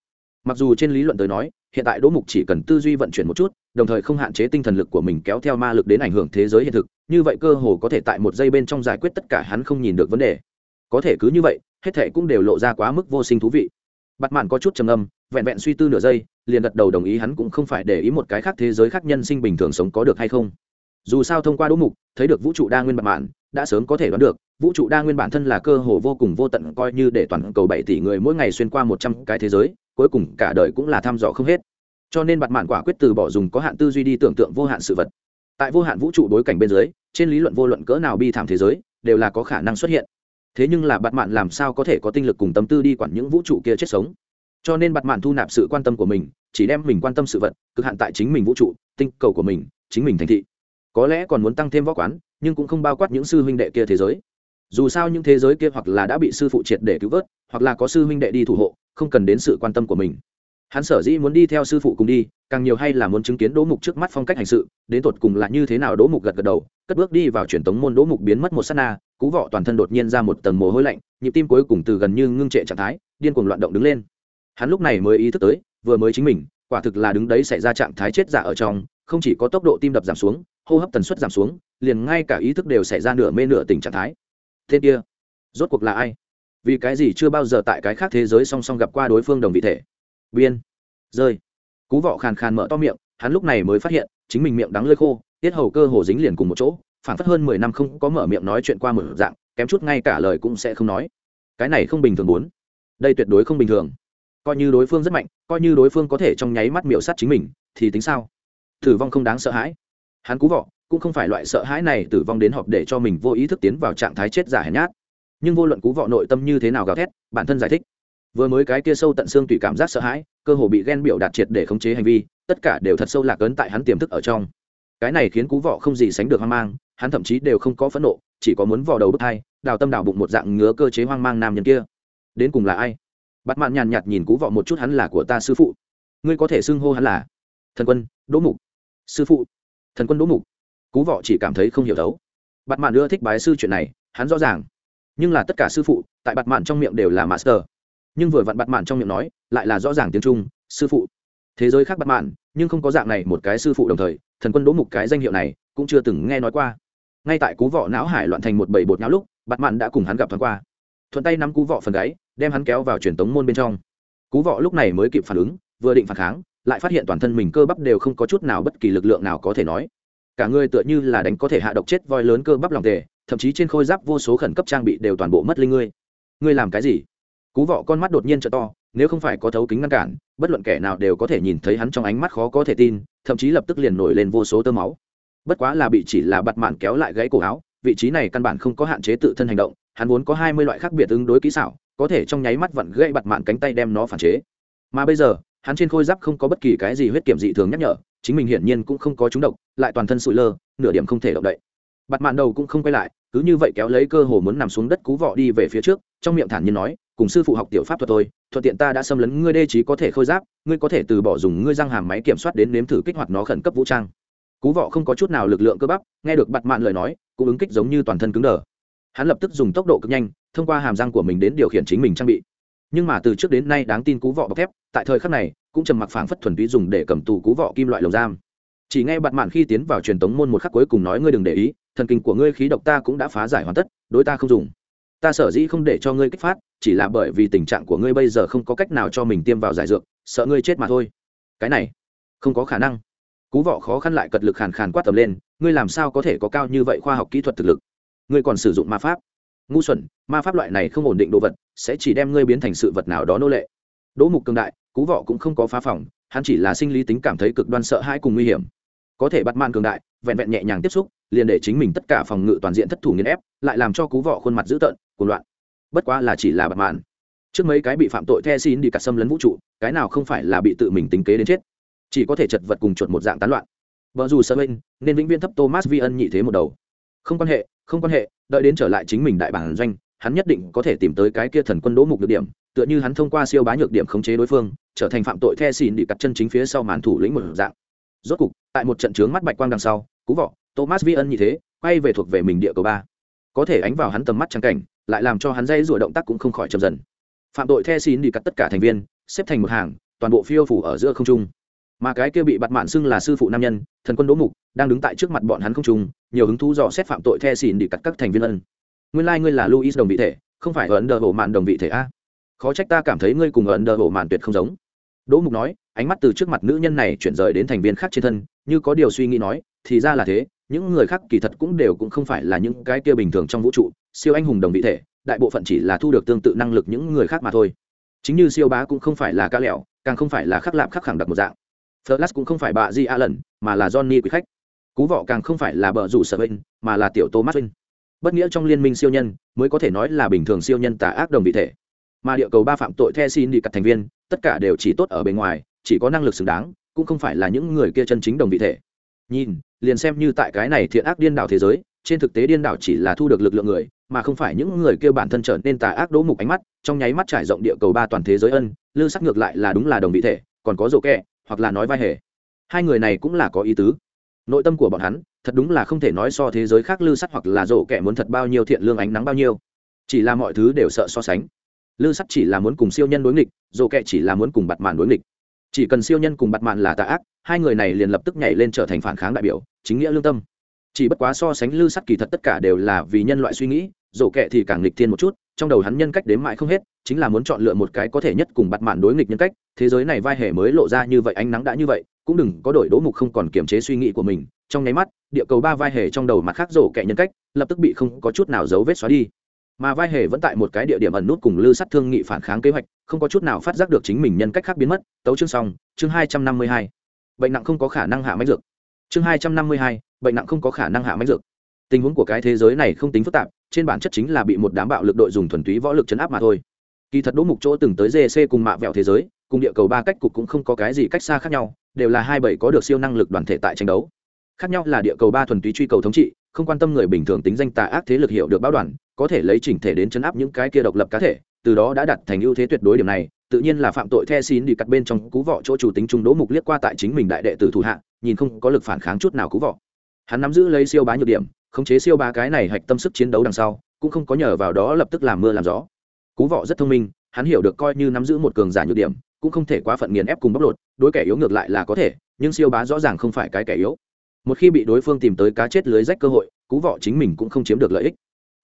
Mặc dù trên lý luận tới nói hiện tại đỗ mục chỉ cần tư duy vận chuyển một chút, đồng thời không hạn chế tinh thần lực của mình kéo theo ma lực đến ảnh hưởng thế giới hiện thực, như vậy cơ hồ có thể tại một giây bên trong giải quyết tất cả hắn không nhìn được vấn đề. Có thể cứ như vậy, hết thệ cũng đều lộ ra quá mức vô sinh thú vị. Bặt mạn có chút trầm âm vẹn vẹn suy tư nửa giây, liền gật đầu đồng ý hắn cũng không phải để ý một cái khác thế giới khác nhân sinh bình thường sống có được hay không. Dù sao thông qua đỗ mục, thấy được vũ trụ đa nguyên bặt mạn, đã sớm có thể đoán được, vũ trụ đa nguyên bản thân là cơ hồ vô cùng vô tận, coi như để toàn cầu bảy tỷ người mỗi ngày xuyên qua một trăm cái thế giới cuối cùng cả đời cũng là thăm dò không hết. Cho nên bặt mạn quả quyết từ bỏ dùng có hạn tư duy đi tưởng tượng vô hạn sự vật. Tại vô hạn vũ trụ đối cảnh bên dưới, trên lý luận vô luận cỡ nào bi thảm thế giới, đều là có khả năng xuất hiện. Thế nhưng là bặt mạn làm sao có thể có tinh lực cùng tâm tư đi quản những vũ trụ kia chết sống? Cho nên bặt mạn thu nạp sự quan tâm của mình, chỉ đem mình quan tâm sự vật cực hạn tại chính mình vũ trụ, tinh cầu của mình, chính mình thành thị. Có lẽ còn muốn tăng thêm võ quán, nhưng cũng không bao quát những sư huynh đệ kia thế giới. Dù sao những thế giới kia hoặc là đã bị sư phụ triệt để cứu vớt, hoặc là có sư huynh đệ đi thủ hộ không cần đến sự quan tâm của mình. Hắn sở dĩ muốn đi theo sư phụ cùng đi, càng nhiều hay là muốn chứng kiến đỗ mục trước mắt phong cách hành sự, đến tột cùng là như thế nào đỗ mục gật gật đầu, cất bước đi vào truyền tống môn đỗ mục biến mất một s á t na, cú vọ toàn thân đột nhiên ra một tầng mồ hôi lạnh, nhịp tim cuối cùng từ gần như ngưng trệ trạng thái, điên cuồng loạn động đứng lên. Hắn lúc này mới ý thức tới, vừa mới chính mình, quả thực là đứng đấy xảy ra trạng thái chết giả ở trong, không chỉ có tốc độ tim đập giảm xuống, hô hấp tần suất giảm xuống, liền ngay cả ý thức đều xảy ra nửa mê nửa tình trạng thái. Tên kia, rốt cuộc là ai? Vì cái gì chưa bao giờ tại cái khác thế giới song song gặp qua đối phương đồng vị thể? Biên. Rơi. Cú vọ khàn khàn mở to miệng, hắn lúc này mới phát hiện, chính mình miệng đắng lơi khô, tiết hầu cơ hồ dính liền cùng một chỗ phản phất hơn mười năm không có mở miệng nói chuyện qua một dạng, kém chút ngay cả lời cũng sẽ không nói. Cái này không bình thường bốn. Đây tuyệt đối không bình thường. Coi như đối phương rất mạnh, coi như đối phương có thể trong nháy mắt miệu sát chính mình, thì tính sao? Tử vong không đáng sợ hãi. Hắn cú vọ, cũng không phải loại sợ hãi này tử vong đến họp để cho mình vô ý thức tiến vào trạng thái chết giả hèn nhát nhưng vô luận cú vọ nội tâm như thế nào gào thét, bản thân giải thích. Vừa mới cái kia sâu tận xương tùy cảm giác sợ hãi, cơ hồ bị ghen biểu đạt triệt để khống chế hành vi, tất cả đều thật sâu lạc ấn tại hắn tiềm thức ở trong. Cái này khiến cú vọ không gì sánh được hoang mang, hắn thậm chí đều không có phẫn nộ, chỉ có muốn vò đầu bức thai đào tâm đào bụng một dạng ngứa cơ chế hoang mang nam nhân kia. Đến cùng là ai? Bắt mạn nhàn nhạt nhìn cú vọ một chút, hắn là của ta sư phụ. Ngươi có thể xưng hô hắn là thần quân, đỗ mục. Sư phụ, thần quân đỗ mục. Cú vọ chỉ cảm thấy không hiểu thấu bắt mạn ưa thích bái sư chuyện này, hắn rõ ràng nhưng là tất cả sư phụ tại bặt mạn trong miệng đều là master. Nhưng vừa vặn bặt mạn trong miệng nói, lại là rõ ràng tiếng trung, sư phụ. Thế giới khác bặt mạn, nhưng không có dạng này một cái sư phụ đồng thời, thần quân đỗ mục cái danh hiệu này cũng chưa từng nghe nói qua. Ngay tại cú vọ não hải loạn thành một bầy bột nháo lúc bặt mạn đã cùng hắn gặp thoáng qua. Thuận tay nắm cú vọ phần gáy, đem hắn kéo vào truyền tống môn bên trong. Cú vọ lúc này mới kịp phản ứng, vừa định phản kháng, lại phát hiện toàn thân mình cơ bắp đều không có chút nào bất kỳ lực lượng nào có thể nói. Cả người tựa như là đánh có thể hạ độc chết voi lớn cơ bắp lòng tề thậm chí trên khôi giáp vô số khẩn cấp trang bị đều toàn bộ mất linh ngươi. Ngươi làm cái gì? Cú vọ con mắt đột nhiên t to, nếu không phải có thấu kính ngăn cản, bất luận kẻ nào đều có thể nhìn thấy hắn trong ánh mắt khó có thể tin, thậm chí lập tức liền nổi lên vô số tơ máu. Bất quá là bị chỉ là bặt mạn kéo lại gãy cổ áo, vị trí này căn bản không có hạn chế tự thân hành động, hắn vốn có hai mươi loại khác biệt ứng đối kỹ xảo, có thể trong nháy mắt vặn gãy bặt mạn cánh tay đem nó phản chế. Mà bây giờ, hắn trên khôi giáp không có bất kỳ cái gì huyết kiểm dị thường nhắc nhở, chính mình hiển nhiên cũng không có trúng độc, lại toàn thân sụi lơ, nửa điểm không thể động đậy bặt mạn đầu cũng không quay lại, cứ như vậy kéo lấy cơ hồ muốn nằm xuống đất cú vọ đi về phía trước, trong miệng thản nhiên nói, cùng sư phụ học tiểu pháp thuật tôi thuận tiện ta đã xâm lấn ngươi đê trí có thể khôi giáp, ngươi có thể từ bỏ dùng ngươi răng hàm máy kiểm soát đến nếm thử kích hoạt nó khẩn cấp vũ trang. Cú vọ không có chút nào lực lượng cơ bắp, nghe được bặt mạn lời nói, cũng ứng kích giống như toàn thân cứng đờ. Hắn lập tức dùng tốc độ cực nhanh, thông qua hàm răng của mình đến điều khiển chính mình trang bị. Nhưng mà từ trước đến nay đáng tin cú vọ bọc thép, tại thời khắc này, cũng trầm mặc phảng phất thuần túy dùng để cầm tù cú vọ kim loại lồng giam. Chỉ nghe bặt mạn khi tiến vào truyền tống môn một khắc cuối cùng nói, ngươi đừng để ý thần kinh của ngươi khí độc ta cũng đã phá giải hoàn tất, đối ta không dùng. Ta sở dĩ không để cho ngươi kích phát, chỉ là bởi vì tình trạng của ngươi bây giờ không có cách nào cho mình tiêm vào giải dược, sợ ngươi chết mà thôi. Cái này, không có khả năng. Cú vọ khó khăn lại cật lực khàn khàn quát tầm lên, ngươi làm sao có thể có cao như vậy khoa học kỹ thuật thực lực? Ngươi còn sử dụng ma pháp. Ngu xuẩn, ma pháp loại này không ổn định đồ vật, sẽ chỉ đem ngươi biến thành sự vật nào đó nô lệ. Đỗ mục cường đại, cú vọ cũng không có phá phòng, hắn chỉ là sinh lý tính cảm thấy cực đoan sợ hãi cùng nguy hiểm. Có thể bắt man cường đại, vẹn vẹn nhẹ nhàng tiếp xúc liền để chính mình tất cả phòng ngự toàn diện thất thủ nghiên ép, lại làm cho cú vọ khuôn mặt dữ tợn, cuồng loạn. Bất quá là chỉ là bật mạn. Trước mấy cái bị phạm tội the xin đi cả xâm lấn vũ trụ, cái nào không phải là bị tự mình tính kế đến chết. Chỉ có thể chật vật cùng chuột một dạng tán loạn. Vợ dù sơ bên nên vĩnh viên thấp thomas vi ân nhị thế một đầu. Không quan hệ, không quan hệ, đợi đến trở lại chính mình đại bản doanh, hắn nhất định có thể tìm tới cái kia thần quân đỗ mục được điểm, tựa như hắn thông qua siêu bá nhược điểm khống chế đối phương, trở thành phạm tội the xin đi cắt chân chính phía sau màn thủ lĩnh một dạng. Rốt cục, tại một trận chướng mắt bạch quang đằng sau, cú vọ thomas vi ân như thế, quay về thuộc về mình địa cầu ba. Có thể ánh vào hắn tầm mắt trắng cảnh, lại làm cho hắn dây rủa động tác cũng không khỏi chậm dần. Phạm tội the xin đi cắt tất cả thành viên, xếp thành một hàng, toàn bộ phiêu phủ ở giữa không trung. Mà cái kia bị bặt mạn xưng là sư phụ nam nhân, thần quân đỗ mục, đang đứng tại trước mặt bọn hắn không trung, nhiều hứng thú dò xét phạm tội the xin đi cắt các thành viên ân. Nguyên lai、like、ngươi là luis đồng vị thể, không phải ở ấn đờ bộ mạn đồng vị thể a. Khó trách ta cảm thấy ngươi cùng ở ấn đờ bộ mạn tuyệt không giống. Đỗ mục nói, ánh mắt từ trước mặt nữ nhân này chuyển rời đến thành viên khác trên thân, như có điều suy nghĩ nói, thì ra là thế những người khác kỳ thật cũng đều cũng không phải là những cái kia bình thường trong vũ trụ, siêu anh hùng đồng vị thể, đại bộ phận chỉ là thu được tương tự năng lực những người khác mà thôi. Chính như siêu bá cũng không phải là ca lẹo, càng không phải là khắc lạp khắc khẳng đặc một dạng. Flash cũng không phải bà di a lần mà là johnny quý khách. Cú vọ càng không phải là bờ rủ sở bên, mà là tiểu thomas vinh bất nghĩa trong liên minh siêu nhân, mới có thể nói là bình thường siêu nhân tà ác đồng vị thể. Mà địa cầu ba phạm tội the xin đi cặt thành viên, tất cả đều chỉ tốt ở bề ngoài, chỉ có năng lực xứng đáng, cũng không phải là những người kia chân chính đồng vị thể. Nhìn liền xem như tại cái này thiện ác điên đảo thế giới, trên thực tế điên đảo chỉ là thu được lực lượng người, mà không phải những người kêu bản thân trở nên tà ác đỗ mục ánh mắt, trong nháy mắt trải rộng địa cầu ba toàn thế giới ân, lư sắc ngược lại là đúng là đồng vị thể, còn có rổ kẹ, hoặc là nói vai hề. Hai người này cũng là có ý tứ. Nội tâm của bọn hắn, thật đúng là không thể nói so thế giới khác lư sắt hoặc là rổ kẹ muốn thật bao nhiêu thiện lương ánh nắng bao nhiêu. Chỉ là mọi thứ đều sợ so sánh. Lư sắt chỉ là muốn cùng siêu nhân đối nghịch, rổ kẹ chỉ là muốn cùng bặt màn đối nghịch chỉ cần siêu nhân cùng bặt mạn là tà ác, hai người này liền lập tức nhảy lên trở thành phản kháng đại biểu, chính nghĩa lương tâm. Chỉ bất quá so sánh lư sắt kỳ thật tất cả đều là vì nhân loại suy nghĩ dỗ kệ thì càng nghịch thiên một chút, trong đầu hắn nhân cách đếm mãi không hết, chính là muốn chọn lựa một cái có thể nhất cùng bặt mạn đối nghịch nhân cách, thế giới này vai hề mới lộ ra như vậy, ánh nắng đã như vậy, cũng đừng có đổi đỗ mục không còn kiềm chế suy nghĩ của mình. Trong nháy mắt, địa cầu ba vai hề trong đầu mặt khác rổ kẻ nhân cách, lập tức bị không có chút nào dấu vết xóa đi mà vai hề vẫn tại một cái địa điểm ẩn nút cùng lư sắt thương nghị phản kháng kế hoạch, không có chút nào phát giác được chính mình nhân cách khác biến mất. Tấu chương xong, chương hai trăm năm mươi hai. Bệnh nặng không có khả năng hạ máy dược. Chương hai trăm năm mươi hai, bệnh nặng không có khả năng hạ máy dược. Tình huống của cái thế giới này không tính phức tạp, trên bản chất chính là bị một đám bạo lực đội dùng thuần túy võ lực chấn áp mà thôi. Kỳ thật đỗ mục chỗ từng tới gc cùng mạ vẹo thế giới, cùng địa cầu ba cách cục cũng không có cái gì cách xa khác nhau, đều là hai bảy có được siêu năng lực đoàn thể tại tranh đấu. Khác nhau là địa cầu ba thuần túy truy cầu thống trị, không quan tâm người bình thường tính danh tà ác thế lực hiệu được báo đoàn có thể lấy chỉnh thể đến chấn áp những cái kia độc lập cá thể, từ đó đã đặt thành ưu thế tuyệt đối điểm này. Tự nhiên là phạm tội the xin đi cắt bên trong cú vọ chỗ chủ tính trung đỗ mục liếc qua tại chính mình đại đệ tử thủ hạ, nhìn không có lực phản kháng chút nào cú vọ. Hắn nắm giữ lấy siêu bá nhược điểm, khống chế siêu ba cái này hạch tâm sức chiến đấu đằng sau, cũng không có nhờ vào đó lập tức làm mưa làm gió. Cú vọ rất thông minh, hắn hiểu được coi như nắm giữ một cường giả nhược điểm, cũng không thể quá phận nghiền ép cùng bóc lột, đối kẻ yếu ngược lại là có thể, nhưng siêu bá rõ ràng không phải cái kẻ yếu. Một khi bị đối phương tìm tới cá chết lưới rách cơ hội, cú vọ chính mình cũng không chiếm được lợi ích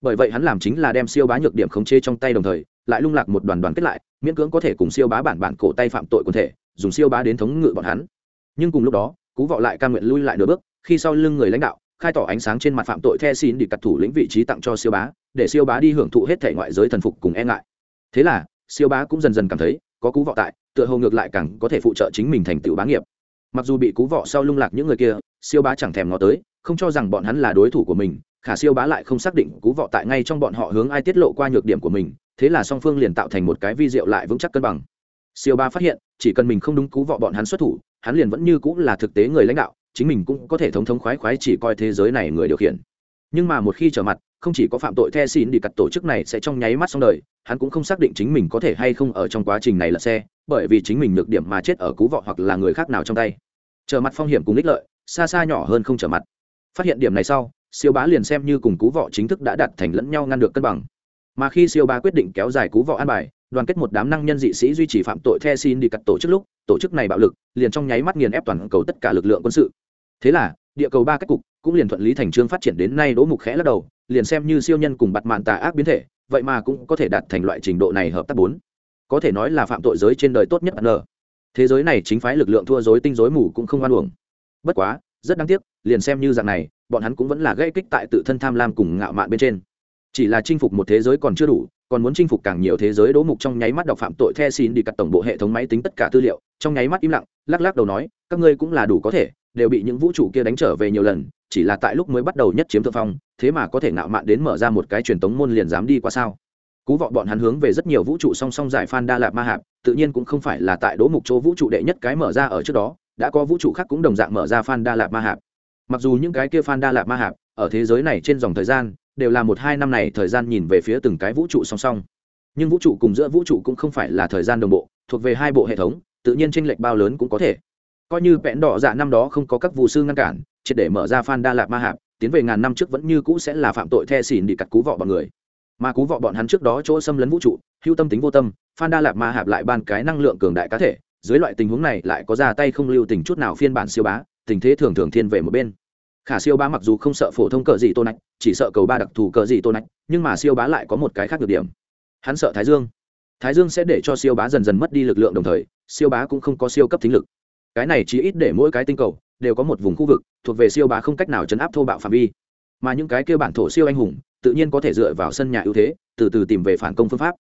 bởi vậy hắn làm chính là đem siêu bá nhược điểm khống chế trong tay đồng thời, lại lung lạc một đoàn đoàn kết lại, miễn cưỡng có thể cùng siêu bá bản bản cổ tay phạm tội quần thể, dùng siêu bá đến thống ngự bọn hắn. Nhưng cùng lúc đó, cú vọ lại ca nguyện lui lại nửa bước, khi sau lưng người lãnh đạo, khai tỏ ánh sáng trên mặt phạm tội the xin đi cặt thủ lĩnh vị trí tặng cho siêu bá, để siêu bá đi hưởng thụ hết thể ngoại giới thần phục cùng e ngại. Thế là, siêu bá cũng dần dần cảm thấy, có cú vọ tại, tựa hồ ngược lại càng có thể phụ trợ chính mình thành tựu bá nghiệp. Mặc dù bị cú vọ sau lung lạc những người kia, siêu bá chẳng thèm ngó tới, không cho rằng bọn hắn là đối thủ của mình khả siêu bá lại không xác định cú vọ tại ngay trong bọn họ hướng ai tiết lộ qua nhược điểm của mình, thế là song phương liền tạo thành một cái vi diệu lại vững chắc cân bằng. Siêu bá phát hiện, chỉ cần mình không đúng cú vọ bọn hắn xuất thủ, hắn liền vẫn như cũng là thực tế người lãnh đạo, chính mình cũng có thể thống thống khoái khoái chỉ coi thế giới này người điều khiển. Nhưng mà một khi trở mặt, không chỉ có phạm tội the xin đi cặt tổ chức này sẽ trong nháy mắt xong đời, hắn cũng không xác định chính mình có thể hay không ở trong quá trình này là xe, bởi vì chính mình được điểm mà chết ở cú vọ hoặc là người khác nào trong tay. Trở mặt phong hiểm cùng ích lợi, xa xa nhỏ hơn không trở mặt. Phát hiện điểm này sau siêu bá liền xem như cùng cú vọ chính thức đã đặt thành lẫn nhau ngăn được cân bằng. Mà khi siêu bá quyết định kéo dài cú vọ an bài, đoàn kết một đám năng nhân dị sĩ duy trì phạm tội the xin đi cắt tổ chức lúc, tổ chức này bạo lực, liền trong nháy mắt nghiền ép toàn cầu tất cả lực lượng quân sự. Thế là, địa cầu ba cách cục cũng liền thuận lý thành trương phát triển đến nay đỗ mục khẽ lắc đầu, liền xem như siêu nhân cùng bặt mạn tà ác biến thể, vậy mà cũng có thể đạt thành loại trình độ này hợp tác bốn. Có thể nói là phạm tội giới trên đời tốt nhất n thế giới này chính phái lực lượng thua dối tinh dối mù cũng không oan uổng. Bất quá rất đáng tiếc, liền xem như dạng này, bọn hắn cũng vẫn là gây kích tại tự thân tham lam cùng ngạo mạn bên trên. Chỉ là chinh phục một thế giới còn chưa đủ, còn muốn chinh phục càng nhiều thế giới đỗ mục trong nháy mắt đọc phạm tội the xin đi cắt tổng bộ hệ thống máy tính tất cả tư liệu, trong nháy mắt im lặng, lắc lắc đầu nói, các ngươi cũng là đủ có thể, đều bị những vũ trụ kia đánh trở về nhiều lần, chỉ là tại lúc mới bắt đầu nhất chiếm thượng phong, thế mà có thể ngạo mạn đến mở ra một cái truyền tống môn liền dám đi qua sao? Cú vọ bọn hắn hướng về rất nhiều vũ trụ song song giải phan đa lạp ma hạp, tự nhiên cũng không phải là tại đỗ mục chỗ vũ trụ đệ nhất cái mở ra ở trước đó đã có vũ trụ khác cũng đồng dạng mở ra phan đa lạp ma hạp. Mặc dù những cái kia phan đa lạp ma hạp ở thế giới này trên dòng thời gian đều là một hai năm này thời gian nhìn về phía từng cái vũ trụ song song. Nhưng vũ trụ cùng giữa vũ trụ cũng không phải là thời gian đồng bộ, thuộc về hai bộ hệ thống, tự nhiên tranh lệch bao lớn cũng có thể. Coi như vẽn đỏ dạ năm đó không có các vụ sư ngăn cản, triệt để mở ra phan đa lạp ma hạp, tiến về ngàn năm trước vẫn như cũ sẽ là phạm tội the xỉn đi cắt cú vọ bọn người. Mà cú vọ bọn hắn trước đó chỗ xâm lấn vũ trụ, hưu tâm tính vô tâm, phan đa lạp ma hạp lại ban cái năng lượng cường đại cá thể dưới loại tình huống này lại có ra tay không lưu tình chút nào phiên bản siêu bá, tình thế thường thường thiên về một bên. Khả siêu bá mặc dù không sợ phổ thông cờ gì tôn nạch, chỉ sợ cầu ba đặc thù cờ gì tôn nạch, nhưng mà siêu bá lại có một cái khác được điểm. Hắn sợ thái dương. Thái dương sẽ để cho siêu bá dần dần mất đi lực lượng đồng thời, siêu bá cũng không có siêu cấp thính lực. Cái này chỉ ít để mỗi cái tinh cầu đều có một vùng khu vực, thuộc về siêu bá không cách nào chấn áp thô bạo phạm vi. Mà những cái kêu bản thổ siêu anh hùng, tự nhiên có thể dựa vào sân nhà ưu thế, từ từ tìm về phản công phương pháp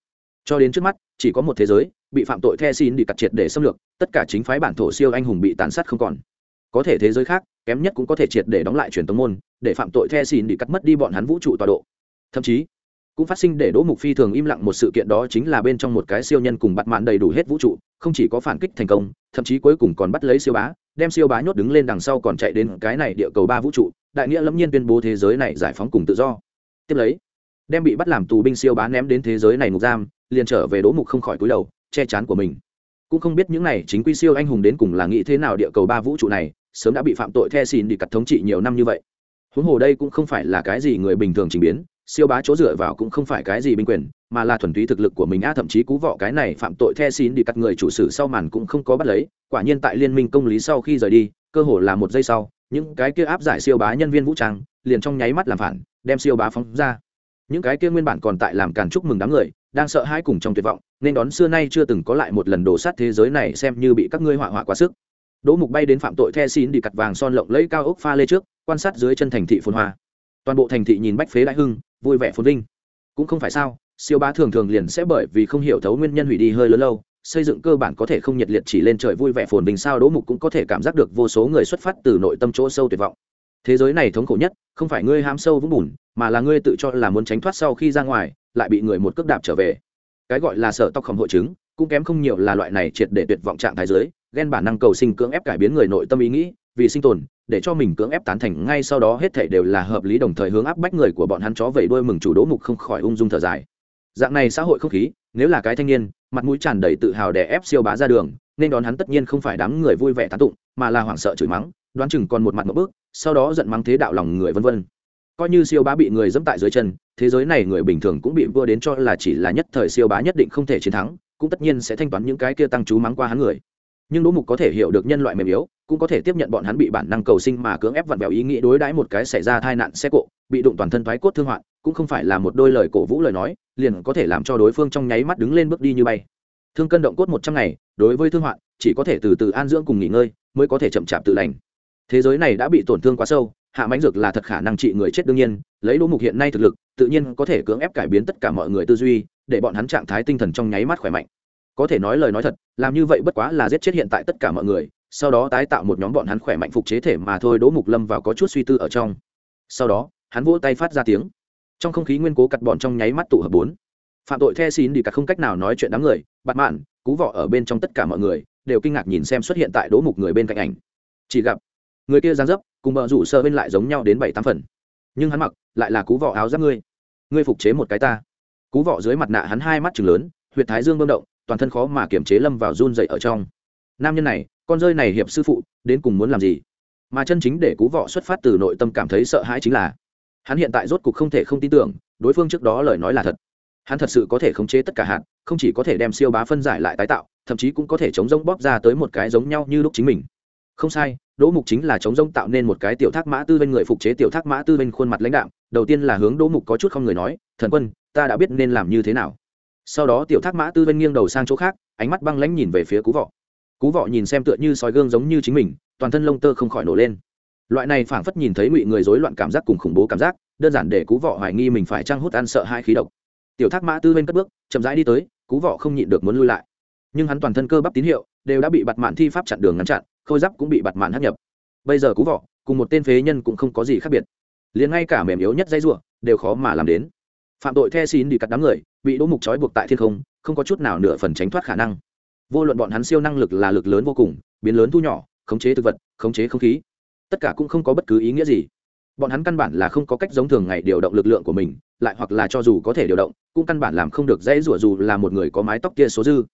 cho đến trước mắt, chỉ có một thế giới, bị phạm tội the xin đi cặt triệt để xâm lược, tất cả chính phái bản thổ siêu anh hùng bị tàn sát không còn. Có thể thế giới khác, kém nhất cũng có thể triệt để đóng lại truyền tống môn, để phạm tội the xin đi cắt mất đi bọn hắn vũ trụ tọa độ. Thậm chí, cũng phát sinh để đỗ mục phi thường im lặng một sự kiện đó chính là bên trong một cái siêu nhân cùng bắt mạn đầy đủ hết vũ trụ, không chỉ có phản kích thành công, thậm chí cuối cùng còn bắt lấy siêu bá, đem siêu bá nhốt đứng lên đằng sau còn chạy đến cái này địa cầu ba vũ trụ, đại nghĩa lâm nhiên tuyên bố thế giới này giải phóng cùng tự do. Tiếp lấy, đem bị bắt làm tù binh siêu bá ném đến thế giới này ngục giam liền trở về đỗ mục không khỏi cúi đầu, che chắn của mình. Cũng không biết những này chính quy siêu anh hùng đến cùng là nghĩ thế nào địa cầu ba vũ trụ này, sớm đã bị phạm tội the xin đi cặt thống trị nhiều năm như vậy. Huống hồ đây cũng không phải là cái gì người bình thường trình biến, siêu bá chỗ dựa vào cũng không phải cái gì binh quyền, mà là thuần túy thực lực của mình a thậm chí cú vọ cái này phạm tội the xin đi cắt người chủ sử sau màn cũng không có bắt lấy, quả nhiên tại liên minh công lý sau khi rời đi, cơ hồ là một giây sau, những cái kia áp giải siêu bá nhân viên vũ trang liền trong nháy mắt làm phản, đem siêu bá phóng ra. Những cái kia nguyên bản còn tại làm càn chúc mừng đám người đang sợ hãi cùng trong tuyệt vọng, nên đón xưa nay chưa từng có lại một lần đổ sát thế giới này xem như bị các ngươi họa họa quá sức. Đỗ mục bay đến phạm tội the xin đi cặt vàng son lộng lẫy cao ốc pha lê trước, quan sát dưới chân thành thị phồn hoa. Toàn bộ thành thị nhìn bách phế đại hưng, vui vẻ phồn vinh. Cũng không phải sao, siêu bá thường thường liền sẽ bởi vì không hiểu thấu nguyên nhân hủy đi hơi lớn lâu, xây dựng cơ bản có thể không nhiệt liệt chỉ lên trời vui vẻ phồn vinh sao đỗ mục cũng có thể cảm giác được vô số người xuất phát từ nội tâm chỗ sâu tuyệt vọng. Thế giới này thống khổ nhất, không phải ngươi ham sâu vũng bùn, mà là ngươi tự cho là muốn tránh thoát sau khi ra ngoài lại bị người một cước đạp trở về. Cái gọi là sở tóc khổng hội chứng, cũng kém không nhiều là loại này triệt để tuyệt vọng trạng thái dưới ghen bản năng cầu sinh cưỡng ép cải biến người nội tâm ý nghĩ, vì sinh tồn, để cho mình cưỡng ép tán thành, ngay sau đó hết thảy đều là hợp lý đồng thời hướng áp bách người của bọn hắn chó vẩy đuôi mừng chủ đỗ mục không khỏi ung dung thở dài. Dạng này xã hội không khí, nếu là cái thanh niên, mặt mũi tràn đầy tự hào để ép siêu bá ra đường, nên đón hắn tất nhiên không phải đám người vui vẻ tán tụng, mà là hoảng sợ chửi mắng, đoán chừng còn một mặt một bước, sau đó giận mắng thế đạo lòng người vân vân coi như siêu bá bị người dẫm tại dưới chân, thế giới này người bình thường cũng bị vua đến cho là chỉ là nhất thời siêu bá nhất định không thể chiến thắng, cũng tất nhiên sẽ thanh toán những cái kia tăng chú mắng qua hắn người. Nhưng đỗ mục có thể hiểu được nhân loại mềm yếu, cũng có thể tiếp nhận bọn hắn bị bản năng cầu sinh mà cưỡng ép vặn vẹo ý nghĩ đối đãi một cái xảy ra tai nạn xe cộ, bị đụng toàn thân thoái cốt thương hoạn, cũng không phải là một đôi lời cổ vũ lời nói, liền có thể làm cho đối phương trong nháy mắt đứng lên bước đi như bay. Thương cân động cốt một trăm ngày, đối với thương hoạn, chỉ có thể từ từ an dưỡng cùng nghỉ ngơi, mới có thể chậm chạp tự lành. Thế giới này đã bị tổn thương quá sâu hạ mãnh dược là thật khả năng trị người chết đương nhiên, lấy đỗ mục hiện nay thực lực, tự nhiên có thể cưỡng ép cải biến tất cả mọi người tư duy, để bọn hắn trạng thái tinh thần trong nháy mắt khỏe mạnh. Có thể nói lời nói thật, làm như vậy bất quá là giết chết hiện tại tất cả mọi người, sau đó tái tạo một nhóm bọn hắn khỏe mạnh phục chế thể mà thôi, đỗ mục lâm vào có chút suy tư ở trong. Sau đó, hắn vỗ tay phát ra tiếng. Trong không khí nguyên cố cặt bọn trong nháy mắt tụ hợp bốn. Phạm tội the xin đi cả không cách nào nói chuyện đám người, bạt mạn, cú vọ ở bên trong tất cả mọi người, đều kinh ngạc nhìn xem xuất hiện tại đỗ mục người bên cạnh ảnh. Chỉ gặp người kia dáng dấp cùng bờ rủ sơ bên lại giống nhau đến bảy tám phần. Nhưng hắn mặc lại là cú vọ áo giáp ngươi. Ngươi phục chế một cái ta. Cú vọ dưới mặt nạ hắn hai mắt chừng lớn, huyệt thái dương bơm động, toàn thân khó mà kiểm chế lâm vào run dậy ở trong. Nam nhân này, con rơi này hiệp sư phụ, đến cùng muốn làm gì? Mà chân chính để cú vọ xuất phát từ nội tâm cảm thấy sợ hãi chính là, hắn hiện tại rốt cục không thể không tin tưởng, đối phương trước đó lời nói là thật. Hắn thật sự có thể khống chế tất cả hạt, không chỉ có thể đem siêu bá phân giải lại tái tạo, thậm chí cũng có thể chống rông bóp ra tới một cái giống nhau như lúc chính mình không sai, đỗ mục chính là chống rông tạo nên một cái tiểu thác mã tư bên người phục chế tiểu thác mã tư bên khuôn mặt lãnh đạo đầu tiên là hướng đỗ mục có chút không người nói, thần quân, ta đã biết nên làm như thế nào. Sau đó tiểu thác mã tư bên nghiêng đầu sang chỗ khác, ánh mắt băng lãnh nhìn về phía cú vọ cú vọ nhìn xem tựa như soi gương giống như chính mình, toàn thân lông tơ không khỏi nổ lên. Loại này phảng phất nhìn thấy ngụy người rối loạn cảm giác cùng khủng bố cảm giác, đơn giản để cú vọ hoài nghi mình phải trăng hút ăn sợ hai khí độc. Tiểu thác mã tư bên cất bước, chậm rãi đi tới, cú vọ không nhịn được muốn lui lại. Nhưng hắn toàn thân cơ bắp tín hiệu, đều đã bị bặt mạn thi pháp chặn đường ngăn chặn khôi giáp cũng bị bặt mạn hấp nhập. Bây giờ cú vọ, cùng một tên phế nhân cũng không có gì khác biệt. Liền ngay cả mềm yếu nhất dây ruộng đều khó mà làm đến. Phạm tội the xin đi cắt đám người, bị đỗ mục trói buộc tại thiên không không có chút nào nửa phần tránh thoát khả năng. Vô luận bọn hắn siêu năng lực là lực lớn vô cùng, biến lớn thu nhỏ, khống chế thực vật, khống chế không khí, tất cả cũng không có bất cứ ý nghĩa gì. Bọn hắn căn bản là không có cách giống thường ngày điều động lực lượng của mình, lại hoặc là cho dù có thể điều động, cũng căn bản làm không được dễ rủa dù là một người có mái tóc kia số dư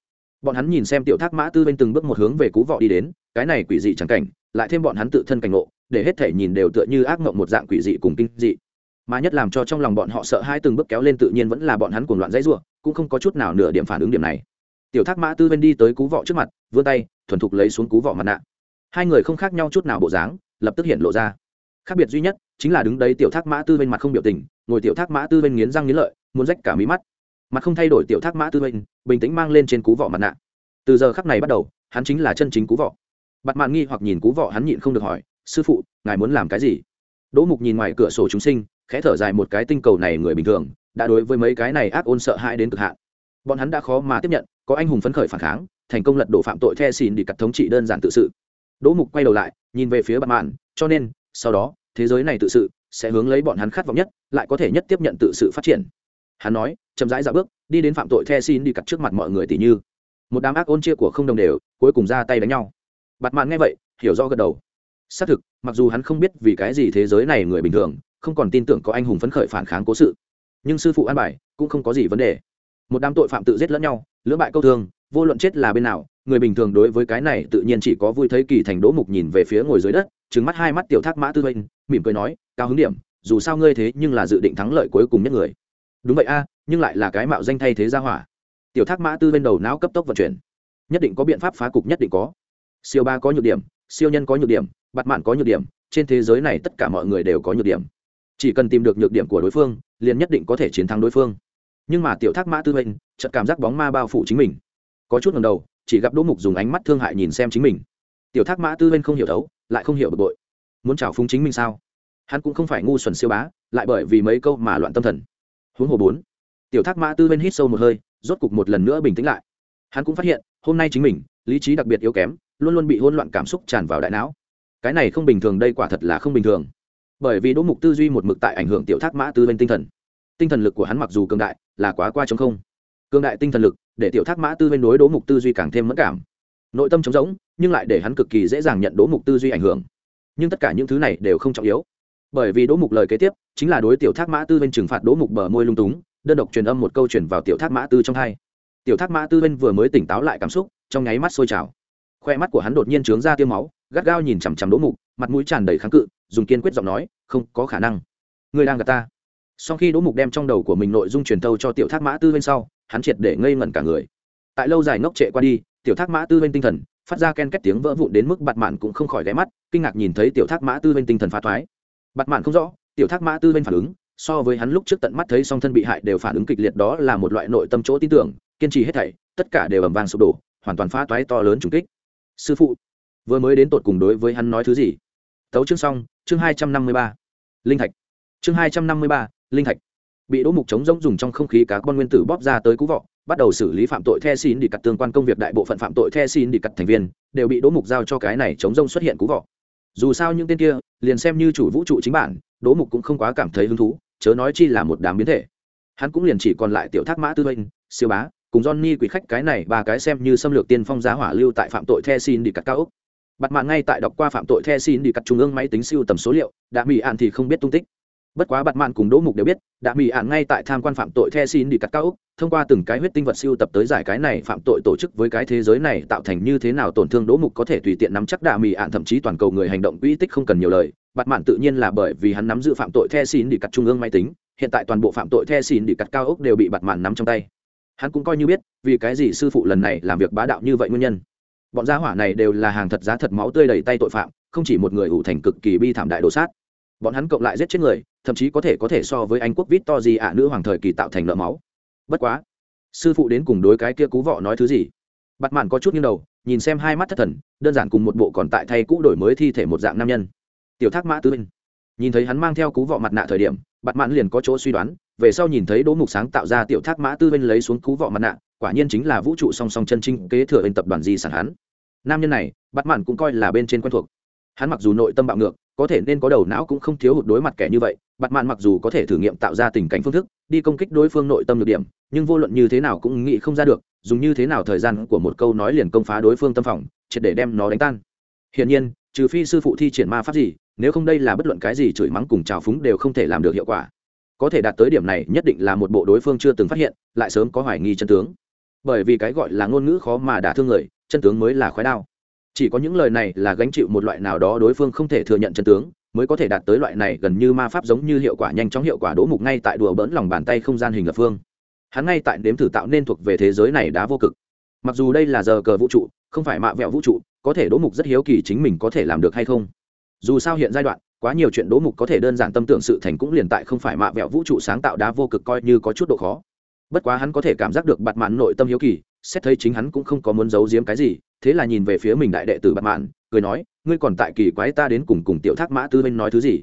bọn hắn nhìn xem tiểu thác mã tư bên từng bước một hướng về cú vọ đi đến, cái này quỷ dị chẳng cảnh, lại thêm bọn hắn tự thân cảnh ngộ, để hết thể nhìn đều tựa như ác mộng một dạng quỷ dị cùng kinh dị. Mà nhất làm cho trong lòng bọn họ sợ hai từng bước kéo lên tự nhiên vẫn là bọn hắn cuồng loạn dãy rủa, cũng không có chút nào nửa điểm phản ứng điểm này. Tiểu thác mã tư bên đi tới cú vọ trước mặt, vươn tay, thuần thục lấy xuống cú vọ mặt nạ. Hai người không khác nhau chút nào bộ dáng, lập tức hiện lộ ra. Khác biệt duy nhất, chính là đứng đấy tiểu thác mã tư bên mặt không biểu tình, ngồi tiểu thác mã tư bên nghiến răng nghiến lợi, muốn rách cả mí mắt mặt không thay đổi tiểu thác mã tư mệnh bình tĩnh mang lên trên cú vọ mặt nạ. Từ giờ khắc này bắt đầu, hắn chính là chân chính cú vọ. Bặt mạn nghi hoặc nhìn cú vọ hắn nhịn không được hỏi, sư phụ, ngài muốn làm cái gì? Đỗ mục nhìn ngoài cửa sổ chúng sinh, khẽ thở dài một cái tinh cầu này người bình thường, đã đối với mấy cái này ác ôn sợ hãi đến cực hạn. Bọn hắn đã khó mà tiếp nhận, có anh hùng phấn khởi phản kháng, thành công lật đổ phạm tội the xin đi cắt thống trị đơn giản tự sự. Đỗ mục quay đầu lại, nhìn về phía bặt mạn, cho nên, sau đó, thế giới này tự sự sẽ hướng lấy bọn hắn khát vọng nhất, lại có thể nhất tiếp nhận tự sự phát triển hắn nói, chậm rãi ra bước, đi đến phạm tội the xin đi cắt trước mặt mọi người tỷ như. Một đám ác ôn chia của không đồng đều, cuối cùng ra tay đánh nhau. Bặt mạn nghe vậy, hiểu do gật đầu. Xác thực, mặc dù hắn không biết vì cái gì thế giới này người bình thường, không còn tin tưởng có anh hùng phấn khởi phản kháng cố sự. Nhưng sư phụ an bài, cũng không có gì vấn đề. Một đám tội phạm tự giết lẫn nhau, lưỡng bại câu thương, vô luận chết là bên nào, người bình thường đối với cái này tự nhiên chỉ có vui thấy kỳ thành đỗ mục nhìn về phía ngồi dưới đất trứng mắt hai mắt tiểu thác mã tư vinh mỉm cười nói, cao hứng điểm, dù sao ngươi thế nhưng là dự định thắng lợi cuối cùng nhất người đúng vậy a, nhưng lại là cái mạo danh thay thế ra hỏa. Tiểu thác mã tư bên đầu não cấp tốc vận chuyển. Nhất định có biện pháp phá cục nhất định có. Siêu ba có nhược điểm, siêu nhân có nhược điểm bặt mạn có nhược điểm, trên thế giới này tất cả mọi người đều có nhược điểm. Chỉ cần tìm được nhược điểm của đối phương, liền nhất định có thể chiến thắng đối phương. Nhưng mà tiểu thác mã tư bên, chợt cảm giác bóng ma bao phủ chính mình. Có chút ngầm đầu, chỉ gặp đỗ mục dùng ánh mắt thương hại nhìn xem chính mình. Tiểu thác mã tư bên không hiểu thấu, lại không hiểu bực bội. Muốn trào phúng chính mình sao? Hắn cũng không phải ngu xuẩn siêu bá, lại bởi vì mấy câu mà loạn tâm thần huống hồ bốn. Tiểu thác mã tư bên hít sâu một hơi, rốt cục một lần nữa bình tĩnh lại. Hắn cũng phát hiện, hôm nay chính mình, lý trí đặc biệt yếu kém, luôn luôn bị hỗn loạn cảm xúc tràn vào đại não. Cái này không bình thường, đây quả thật là không bình thường. Bởi vì đỗ mục tư duy một mực tại ảnh hưởng tiểu thác mã tư bên tinh thần. Tinh thần lực của hắn mặc dù cường đại, là quá qua chống không. Cường đại tinh thần lực, để tiểu thác mã tư bên đối đỗ mục tư duy càng thêm mất cảm. Nội tâm trống rỗng, nhưng lại để hắn cực kỳ dễ dàng nhận đỗ mục tư duy ảnh hưởng. Nhưng tất cả những thứ này đều không trọng yếu bởi vì đỗ mục lời kế tiếp chính là đối tiểu thác mã tư bên trừng phạt đỗ mục bờ môi lung túng, đơn độc truyền âm một câu truyền vào tiểu thác mã tư trong hai. Tiểu thác mã tư bên vừa mới tỉnh táo lại cảm xúc, trong nháy mắt sôi trào. Khoe mắt của hắn đột nhiên trướng ra tiêu máu, gắt gao nhìn chằm chằm đỗ mục, mặt mũi tràn đầy kháng cự, dùng kiên quyết giọng nói, không có khả năng. Ngươi đang gặp ta. Sau khi đỗ mục đem trong đầu của mình nội dung truyền thâu cho tiểu thác mã tư bên sau, hắn triệt để ngây ngẩn cả người. Tại lâu dài ngốc trệ qua đi, tiểu thác mã tư bên tinh thần, phát ra ken két tiếng vỡ vụn đến mức bạt mạn cũng không khỏi ghé mắt, kinh ngạc nhìn thấy tiểu thác mã tư bên tinh thần phá thoái bặt mạn không rõ, tiểu thác mã tư bên phản ứng, so với hắn lúc trước tận mắt thấy song thân bị hại đều phản ứng kịch liệt đó là một loại nội tâm chỗ tin tưởng, kiên trì hết thảy, tất cả đều ầm vang sụp đổ, hoàn toàn phá toái to lớn trùng kích. Sư phụ, vừa mới đến tột cùng đối với hắn nói thứ gì? Tấu chương xong, chương hai trăm năm mươi ba. Linh thạch. Chương hai trăm năm mươi ba, linh thạch. Bị đỗ mục chống rỗng dùng trong không khí cá con nguyên tử bóp ra tới cú vọ, bắt đầu xử lý phạm tội the xin đi cặt tương quan công việc đại bộ phận phạm tội the xin đi cặt thành viên, đều bị đỗ mục giao cho cái này chống rông xuất hiện cú vọ dù sao những tên kia liền xem như chủ vũ trụ chính bản, đỗ mục cũng không quá cảm thấy hứng thú, chớ nói chi là một đám biến thể. Hắn cũng liền chỉ còn lại tiểu thác mã tư huynh, siêu bá, cùng johnny quỷ khách cái này ba cái xem như xâm lược tiên phong giá hỏa lưu tại phạm tội the xin đi cắt cao úc bặt mạng ngay tại đọc qua phạm tội the xin đi cắt trung ương máy tính siêu tầm số liệu đã bị ạn thì không biết tung tích bất quá bặt mạn cùng đỗ mục đều biết đã mỹ ạn ngay tại tham quan phạm tội the xin đi cắt cao úc, thông qua từng cái huyết tinh vật siêu tập tới giải cái này phạm tội tổ chức với cái thế giới này tạo thành như thế nào tổn thương đỗ mục có thể tùy tiện nắm chắc đạ mỹ ạn thậm chí toàn cầu người hành động quỹ tích không cần nhiều lời. Bặt mạn tự nhiên là bởi vì hắn nắm giữ phạm tội the xin đi cắt trung ương máy tính, hiện tại toàn bộ phạm tội the xin đi cắt cao úc đều bị bặt mạn nắm trong tay. Hắn cũng coi như biết, vì cái gì sư phụ lần này làm việc bá đạo như vậy nguyên nhân. Bọn gia hỏa này đều là hàng thật giá thật máu tươi đầy tay tội phạm, không chỉ một người ủ thành cực kỳ bi thảm đại đồ sát bọn hắn cộng lại giết chết người, thậm chí có thể có thể so với anh quốc vít to gì ạ nữ hoàng thời kỳ tạo thành nợ máu. Bất quá, sư phụ đến cùng đối cái kia cú vọ nói thứ gì? Bặt mạn có chút nghiêng đầu, nhìn xem hai mắt thất thần, đơn giản cùng một bộ còn tại thay cũ đổi mới thi thể một dạng nam nhân. Tiểu thác mã tư minh. Nhìn thấy hắn mang theo cú vọ mặt nạ thời điểm bặt mạn liền có chỗ suy đoán, về sau nhìn thấy đỗ mục sáng tạo ra tiểu thác mã tư minh lấy xuống cú vọ mặt nạ, quả nhiên chính là vũ trụ song song chân trinh kế thừa bên tập đoàn di sản hắn. Nam nhân này bặt mạn cũng coi là bên trên quen thuộc. Hắn mặc dù nội tâm bạo ngược có thể nên có đầu não cũng không thiếu hụt đối mặt kẻ như vậy bặt mạn mặc dù có thể thử nghiệm tạo ra tình cảnh phương thức, đi công kích đối phương nội tâm được điểm, nhưng vô luận như thế nào cũng nghĩ không ra được, dùng như thế nào thời gian của một câu nói liền công phá đối phương tâm phòng, triệt để đem nó đánh tan. Hiển nhiên, trừ phi sư phụ thi triển ma pháp gì, nếu không đây là bất luận cái gì chửi mắng cùng trào phúng đều không thể làm được hiệu quả. Có thể đạt tới điểm này, nhất định là một bộ đối phương chưa từng phát hiện, lại sớm có hoài nghi chân tướng. Bởi vì cái gọi là ngôn ngữ khó mà đả thương người, chân tướng mới là khói đao chỉ có những lời này là gánh chịu một loại nào đó đối phương không thể thừa nhận chân tướng, mới có thể đạt tới loại này gần như ma pháp giống như hiệu quả nhanh chóng hiệu quả đỗ mục ngay tại đùa bỡn lòng bàn tay không gian hình lập phương. Hắn ngay tại nếm thử tạo nên thuộc về thế giới này đã vô cực. Mặc dù đây là giờ cờ vũ trụ, không phải mạ vẹo vũ trụ, có thể đỗ mục rất hiếu kỳ chính mình có thể làm được hay không. Dù sao hiện giai đoạn, quá nhiều chuyện đỗ mục có thể đơn giản tâm tưởng sự thành cũng liền tại không phải mạ vẹo vũ trụ sáng tạo đá vô cực coi như có chút độ khó. Bất quá hắn có thể cảm giác được bạt mạn nội tâm hiếu kỳ xét thấy chính hắn cũng không có muốn giấu giếm cái gì, thế là nhìn về phía mình đại đệ tử bạt mạn, cười nói, ngươi còn tại kỳ quái ta đến cùng cùng tiểu thác mã tư bên nói thứ gì?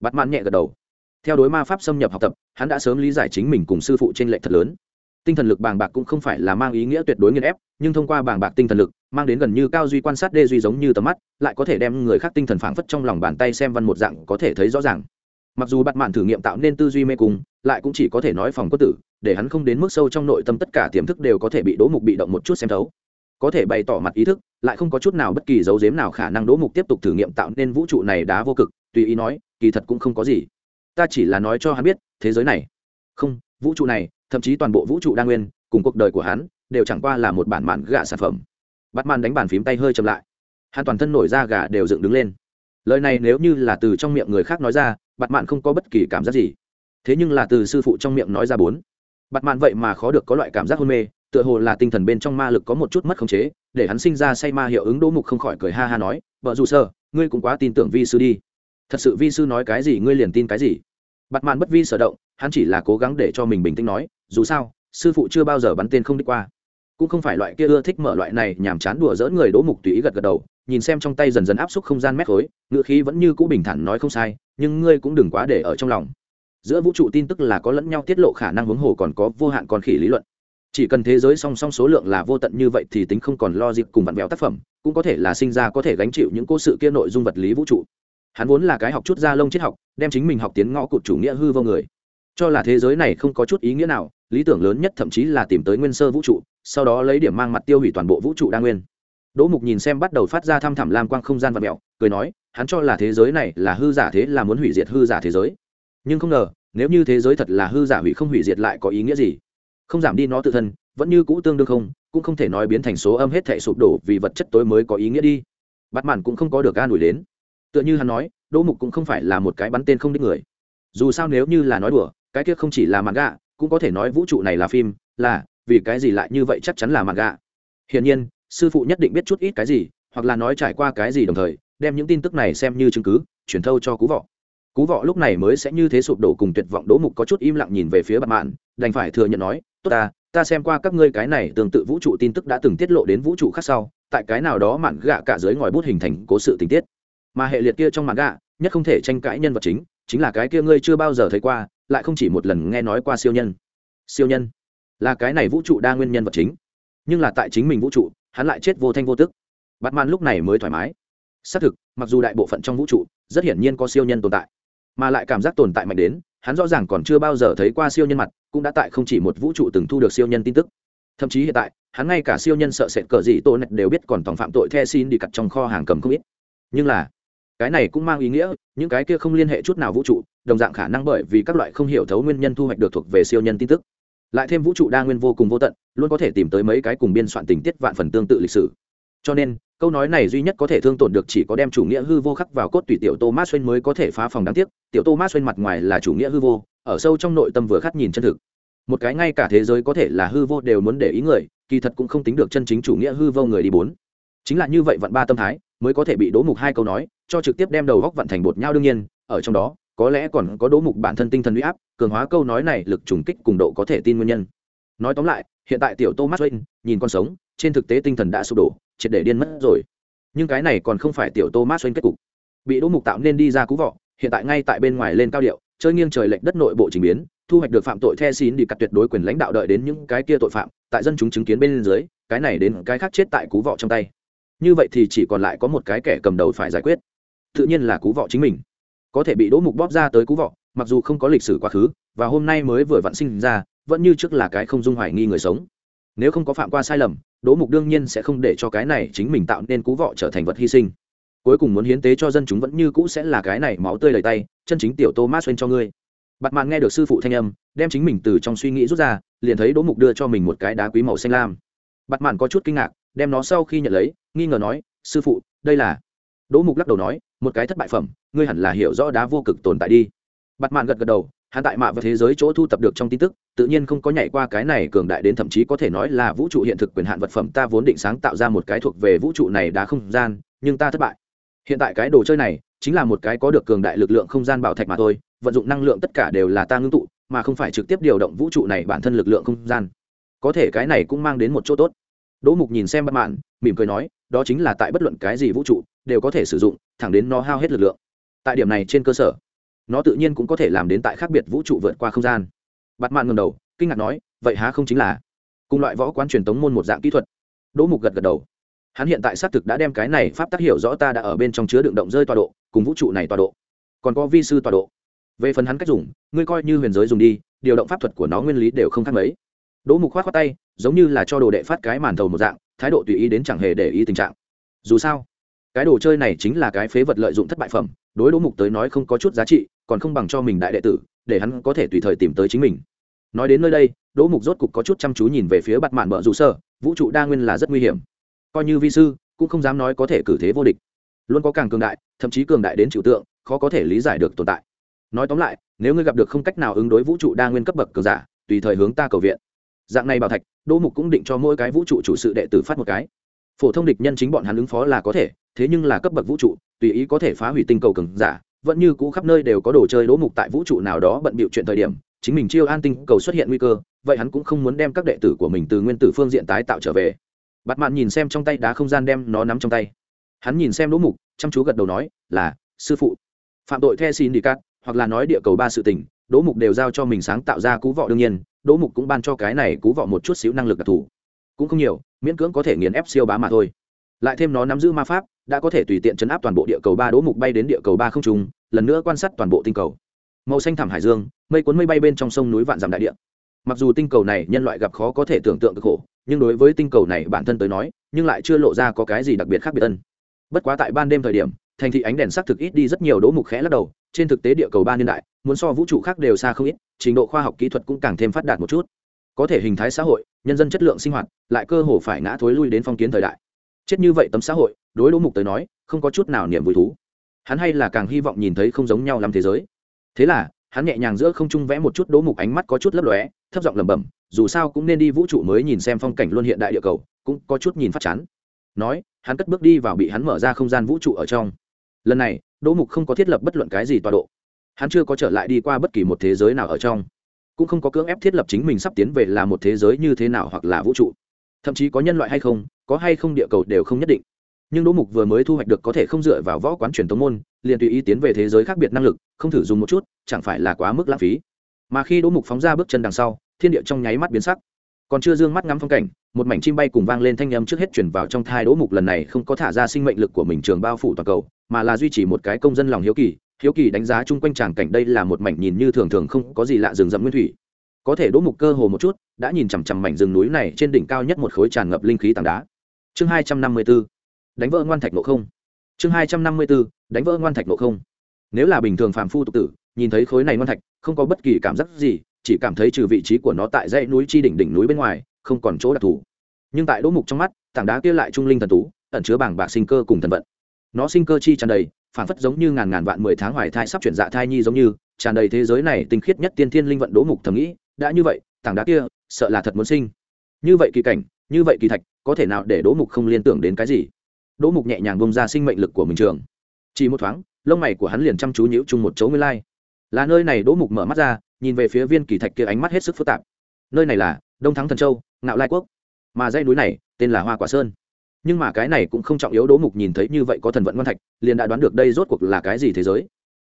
Bạt mạn nhẹ gật đầu. Theo đối ma pháp xâm nhập học tập, hắn đã sớm lý giải chính mình cùng sư phụ trên lệ thật lớn. Tinh thần lực bàng bạc cũng không phải là mang ý nghĩa tuyệt đối nghiên ép, nhưng thông qua bàng bạc tinh thần lực, mang đến gần như cao duy quan sát đê duy giống như tầm mắt, lại có thể đem người khác tinh thần phảng phất trong lòng bàn tay xem văn một dạng có thể thấy rõ ràng mặc dù bắt mạn thử nghiệm tạo nên tư duy mê cung, lại cũng chỉ có thể nói phòng có tử, để hắn không đến mức sâu trong nội tâm tất cả tiềm thức đều có thể bị đỗ mục bị động một chút xem thấu. Có thể bày tỏ mặt ý thức, lại không có chút nào bất kỳ dấu dếm nào khả năng đỗ mục tiếp tục thử nghiệm tạo nên vũ trụ này đá vô cực, tùy ý nói, kỳ thật cũng không có gì. Ta chỉ là nói cho hắn biết, thế giới này. Không, vũ trụ này, thậm chí toàn bộ vũ trụ đa nguyên, cùng cuộc đời của hắn, đều chẳng qua là một bản mạn gạ sản phẩm. Bắt man đánh bàn phím tay hơi chậm lại. Hắn toàn thân nổi da gà đều dựng đứng lên. Lời này nếu như là từ trong miệng người khác nói ra bặt mạn không có bất kỳ cảm giác gì. Thế nhưng là từ sư phụ trong miệng nói ra bốn. Bặt mạn vậy mà khó được có loại cảm giác hôn mê, tựa hồ là tinh thần bên trong ma lực có một chút mất khống chế, để hắn sinh ra say ma hiệu ứng đỗ mục không khỏi cười ha ha nói, vợ dù sơ, ngươi cũng quá tin tưởng vi sư đi. Thật sự vi sư nói cái gì ngươi liền tin cái gì. Bặt mạn bất vi sở động, hắn chỉ là cố gắng để cho mình bình tĩnh nói, dù sao, sư phụ chưa bao giờ bắn tên không đi qua. Cũng không phải loại kia ưa thích mở loại này nhàm chán đùa dỡ người đỗ mục tùy ý gật gật đầu nhìn xem trong tay dần dần áp suất không gian mét khối ngựa khí vẫn như cũ bình thản nói không sai, nhưng ngươi cũng đừng quá để ở trong lòng. Giữa vũ trụ tin tức là có lẫn nhau tiết lộ khả năng huống hồ còn có vô hạn còn khỉ lý luận. Chỉ cần thế giới song song số lượng là vô tận như vậy thì tính không còn lo dịp cùng vặn vẹo tác phẩm, cũng có thể là sinh ra có thể gánh chịu những cố sự kia nội dung vật lý vũ trụ. Hắn vốn là cái học chút da lông triết học, đem chính mình học tiến ngõ cụt chủ nghĩa hư vô người. Cho là thế giới này không có chút ý nghĩa nào, lý tưởng lớn nhất thậm chí là tìm tới nguyên sơ vũ trụ, sau đó lấy điểm mang mặt tiêu hủy toàn bộ vũ trụ đa nguyên đỗ mục nhìn xem bắt đầu phát ra thăm thẳm lam quang không gian và mẹo, cười nói, hắn cho là thế giới này là hư giả thế là muốn hủy diệt hư giả thế giới. Nhưng không ngờ, nếu như thế giới thật là hư giả hủy không hủy diệt lại có ý nghĩa gì? Không giảm đi nó tự thân, vẫn như cũ tương đương không, cũng không thể nói biến thành số âm hết thể sụp đổ vì vật chất tối mới có ý nghĩa đi. Bắt màn cũng không có được ga đuổi đến. Tựa như hắn nói, đỗ mục cũng không phải là một cái bắn tên không đích người. Dù sao nếu như là nói đùa, cái kia không chỉ là mặt gạ cũng có thể nói vũ trụ này là phim, là, vì cái gì lại như vậy chắc chắn là mặt gạ hiển nhiên sư phụ nhất định biết chút ít cái gì, hoặc là nói trải qua cái gì đồng thời, đem những tin tức này xem như chứng cứ, truyền thâu cho cú vọ. Cú vọ lúc này mới sẽ như thế sụp đổ cùng tuyệt vọng đỗ mục có chút im lặng nhìn về phía bạn mạn đành phải thừa nhận nói, tốt ta ta xem qua các ngươi cái này tương tự vũ trụ tin tức đã từng tiết lộ đến vũ trụ khác sau, tại cái nào đó mạn gạ cả dưới ngòi bút hình thành cố sự tình tiết. Mà hệ liệt kia trong mạn gạ, nhất không thể tranh cãi nhân vật chính chính là cái kia ngươi chưa bao giờ thấy qua, lại không chỉ một lần nghe nói qua siêu nhân. Siêu nhân? Là cái này vũ trụ đa nguyên nhân vật chính. Nhưng là tại chính mình vũ trụ hắn lại chết vô thanh vô tức. Bắt man lúc này mới thoải mái. Xác thực, mặc dù đại bộ phận trong vũ trụ, rất hiển nhiên có siêu nhân tồn tại, mà lại cảm giác tồn tại mạnh đến, hắn rõ ràng còn chưa bao giờ thấy qua siêu nhân mặt, cũng đã tại không chỉ một vũ trụ từng thu được siêu nhân tin tức. Thậm chí hiện tại, hắn ngay cả siêu nhân sợ sệt cờ gì tổ nạch đều biết còn tòng phạm tội the xin đi cặt trong kho hàng cầm không ít. Nhưng là, cái này cũng mang ý nghĩa, những cái kia không liên hệ chút nào vũ trụ, đồng dạng khả năng bởi vì các loại không hiểu thấu nguyên nhân thu hoạch được thuộc về siêu nhân tin tức. Lại thêm vũ trụ đa nguyên vô cùng vô tận luôn có thể tìm tới mấy cái cùng biên soạn tình tiết vạn phần tương tự lịch sử. Cho nên, câu nói này duy nhất có thể thương tổn được chỉ có đem chủ nghĩa hư vô khắc vào cốt tùy tiểu thomas xuyên mới có thể phá phòng đáng tiếc. Tiểu thomas xuyên mặt ngoài là chủ nghĩa hư vô, ở sâu trong nội tâm vừa khắc nhìn chân thực. Một cái ngay cả thế giới có thể là hư vô đều muốn để ý người, kỳ thật cũng không tính được chân chính chủ nghĩa hư vô người đi bốn. Chính là như vậy vận ba tâm thái, mới có thể bị đố mục hai câu nói, cho trực tiếp đem đầu góc vận thành bột nhau đương nhiên, ở trong đó, có lẽ còn có đố mục bản thân tinh thần huy áp, cường hóa câu nói này lực trùng kích cùng độ có thể tin nguyên nhân. Nói tóm lại hiện tại tiểu thomas wayne nhìn con sống, trên thực tế tinh thần đã sụp đổ, triệt để điên mất rồi. Nhưng cái này còn không phải tiểu thomas wayne kết cục. Bị đỗ mục tạo nên đi ra cú vọ, hiện tại ngay tại bên ngoài lên cao điệu, chơi nghiêng trời lệch đất nội bộ trình biến, thu hoạch được phạm tội the xin đi cắt tuyệt đối quyền lãnh đạo đợi đến những cái kia tội phạm, tại dân chúng chứng kiến bên dưới, cái này đến cái khác chết tại cú vọ trong tay. Như vậy thì chỉ còn lại có một cái kẻ cầm đầu phải giải quyết. Tự nhiên là cú vọ chính mình. Có thể bị đỗ mục bóp ra tới cú vọ, mặc dù không có lịch sử quá khứ, và hôm nay mới vừa vặn sinh ra vẫn như trước là cái không dung hoài nghi người sống. Nếu không có phạm qua sai lầm, đỗ mục đương nhiên sẽ không để cho cái này chính mình tạo nên cú vọ trở thành vật hy sinh. Cuối cùng muốn hiến tế cho dân chúng vẫn như cũ sẽ là cái này máu tươi đầy tay, chân chính tiểu thomas xuyên cho ngươi. Bặt mạn nghe được sư phụ thanh âm, đem chính mình từ trong suy nghĩ rút ra, liền thấy đỗ mục đưa cho mình một cái đá quý màu xanh lam. Bặt mạn có chút kinh ngạc, đem nó sau khi nhận lấy, nghi ngờ nói, sư phụ, đây là đỗ mục lắc đầu nói, một cái thất bại phẩm, ngươi hẳn là hiểu rõ đá vô cực tồn tại đi. Bặt mạn gật gật đầu hắn tại mạ và thế giới chỗ thu tập được trong tin tức tự nhiên không có nhảy qua cái này cường đại đến thậm chí có thể nói là vũ trụ hiện thực quyền hạn vật phẩm ta vốn định sáng tạo ra một cái thuộc về vũ trụ này đá không gian nhưng ta thất bại. Hiện tại cái đồ chơi này chính là một cái có được cường đại lực lượng không gian bảo thạch mà thôi vận dụng năng lượng tất cả đều là ta ngưng tụ mà không phải trực tiếp điều động vũ trụ này bản thân lực lượng không gian. Có thể cái này cũng mang đến một chỗ tốt. Đỗ mục nhìn xem bất mãn, mỉm cười nói đó chính là tại bất luận cái gì vũ trụ đều có thể sử dụng thẳng đến nó hao hết lực lượng. Tại điểm này trên cơ sở nó tự nhiên cũng có thể làm đến tại khác biệt vũ trụ vượt qua không gian. Bạt mạn ngầm đầu, kinh ngạc nói, vậy há không chính là cùng loại võ quán truyền tống môn một dạng kỹ thuật? Đỗ mục gật gật đầu. Hắn hiện tại xác thực đã đem cái này pháp tác hiểu rõ ta đã ở bên trong chứa đựng động rơi tọa độ, cùng vũ trụ này tọa độ. Còn có vi sư tọa độ. Về phần hắn cách dùng, ngươi coi như huyền giới dùng đi, điều động pháp thuật của nó nguyên lý đều không khác mấy. Đỗ mục khoát khoát tay, giống như là cho đồ đệ phát cái màn thầu một dạng, thái độ tùy ý đến chẳng hề để ý tình trạng. Dù sao, cái đồ chơi này chính là cái phế vật lợi dụng thất bại phẩm đối đỗ mục tới nói không có chút giá trị, còn không bằng cho mình đại đệ tử, để hắn có thể tùy thời tìm tới chính mình. Nói đến nơi đây, đỗ mục rốt cục có chút chăm chú nhìn về phía bặt mạn mở dù sơ, vũ trụ đa nguyên là rất nguy hiểm. Coi như vi sư, cũng không dám nói có thể cử thế vô địch. Luôn có càng cường đại, thậm chí cường đại đến trừu tượng, khó có thể lý giải được tồn tại. Nói tóm lại, nếu ngươi gặp được không cách nào ứng đối vũ trụ đa nguyên cấp bậc cường giả, tùy thời hướng ta cầu viện. Dạng này bảo thạch, đỗ mục cũng định cho mỗi cái vũ trụ chủ sự đệ tử phát một cái phổ thông địch nhân chính bọn hắn ứng phó là có thể, thế nhưng là cấp bậc vũ trụ, tùy ý có thể phá hủy tinh cầu cường giả, vẫn như cũ khắp nơi đều có đồ chơi đỗ mục tại vũ trụ nào đó bận bịu chuyện thời điểm, chính mình chiêu an tinh cầu xuất hiện nguy cơ, vậy hắn cũng không muốn đem các đệ tử của mình từ nguyên tử phương diện tái tạo trở về. Bạt mạn nhìn xem trong tay đá không gian đem nó nắm trong tay. Hắn nhìn xem đỗ mục, chăm chú gật đầu nói, là, sư phụ. Phạm tội the xin đi cắt hoặc là nói địa cầu ba sự tình đỗ mục đều giao cho mình sáng tạo ra cú vọ đương nhiên đỗ mục cũng ban cho cái này cú vọ một chút xíu năng lực đặc thù cũng không nhiều, miễn cưỡng có thể nghiền ép siêu bá mà thôi. Lại thêm nó nắm giữ ma pháp, đã có thể tùy tiện chấn áp toàn bộ địa cầu ba đỗ mục bay đến địa cầu ba không trùng lần nữa quan sát toàn bộ tinh cầu. Màu xanh thảm hải dương, mây cuốn mây bay bên trong sông núi vạn dặm đại địa. Mặc dù tinh cầu này nhân loại gặp khó có thể tưởng tượng cực khổ, nhưng đối với tinh cầu này bản thân tới nói, nhưng lại chưa lộ ra có cái gì đặc biệt khác biệt ân. Bất quá tại ban đêm thời điểm, thành thị ánh đèn sắc thực ít đi rất nhiều, đỗ mục khẽ lắc đầu, trên thực tế địa cầu ba niên đại, muốn so vũ trụ khác đều xa không ít, trình độ khoa học kỹ thuật cũng càng thêm phát đạt một chút. Có thể hình thái xã hội nhân dân chất lượng sinh hoạt, lại cơ hồ phải ngã thối lui đến phong kiến thời đại. Chết như vậy tấm xã hội, đối đỗ mục tới nói, không có chút nào niềm vui thú. Hắn hay là càng hy vọng nhìn thấy không giống nhau lắm thế giới. Thế là, hắn nhẹ nhàng giữa không trung vẽ một chút đỗ mục ánh mắt có chút lấp lóe, thấp giọng lẩm bẩm, dù sao cũng nên đi vũ trụ mới nhìn xem phong cảnh luôn hiện đại địa cầu, cũng có chút nhìn phát chán. Nói, hắn cất bước đi vào bị hắn mở ra không gian vũ trụ ở trong. Lần này, đỗ mục không có thiết lập bất luận cái gì tọa độ. Hắn chưa có trở lại đi qua bất kỳ một thế giới nào ở trong cũng không có cưỡng ép thiết lập chính mình sắp tiến về là một thế giới như thế nào hoặc là vũ trụ. Thậm chí có nhân loại hay không, có hay không địa cầu đều không nhất định. Nhưng đỗ mục vừa mới thu hoạch được có thể không dựa vào võ quán truyền tống môn, liền tùy ý tiến về thế giới khác biệt năng lực, không thử dùng một chút, chẳng phải là quá mức lãng phí. Mà khi đỗ mục phóng ra bước chân đằng sau, thiên địa trong nháy mắt biến sắc. Còn chưa dương mắt ngắm phong cảnh, một mảnh chim bay cùng vang lên thanh âm trước hết chuyển vào trong thai đỗ mục lần này không có thả ra sinh mệnh lực của mình trường bao phủ toàn cầu, mà là duy trì một cái công dân lòng hiếu kỳ hiếu kỳ đánh giá chung quanh tràng cảnh đây là một mảnh nhìn như thường thường không có gì lạ rừng rậm nguyên thủy. Có thể đỗ mục cơ hồ một chút, đã nhìn chằm chằm mảnh rừng núi này trên đỉnh cao nhất một khối tràn ngập linh khí tảng đá. Chương hai trăm năm mươi b ố đánh vỡ ngoan thạch nộ không. Chương hai trăm năm mươi b ố đánh vỡ ngoan thạch nộ không. Nếu là bình thường phàm phu tục tử, nhìn thấy khối này ngoan thạch, không có bất kỳ cảm giác gì, chỉ cảm thấy trừ vị trí của nó tại dãy núi chi đỉnh đỉnh núi bên ngoài, không còn chỗ đặc thù. Nhưng tại đỗ mục trong mắt, tảng đá kia lại trung linh thần tú, ẩn chứa bảng bạc sinh cơ cùng thần vận nó sinh cơ chi tràn đầy, phản phất giống như ngàn ngàn vạn mười tháng hoài thai sắp chuyển dạ thai nhi giống như, tràn đầy thế giới này tinh khiết nhất tiên thiên linh vận đỗ mục thầm nghĩ, đã như vậy, tảng đá kia, sợ là thật muốn sinh. Như vậy kỳ cảnh, như vậy kỳ thạch, có thể nào để đỗ mục không liên tưởng đến cái gì? Đỗ mục nhẹ nhàng bông ra sinh mệnh lực của mình trường. Chỉ một thoáng, lông mày của hắn liền chăm chú nhíu chung một chỗ nguyên lai. Là nơi này đỗ mục mở mắt ra, nhìn về phía viên kỳ thạch kia ánh mắt hết sức phức tạp. Nơi này là đông thắng thần châu, ngạo lai quốc. Mà dãy núi này, tên là hoa quả sơn nhưng mà cái này cũng không trọng yếu, đỗ mục nhìn thấy như vậy có thần vận ngon thạch, liền đã đoán được đây rốt cuộc là cái gì thế giới.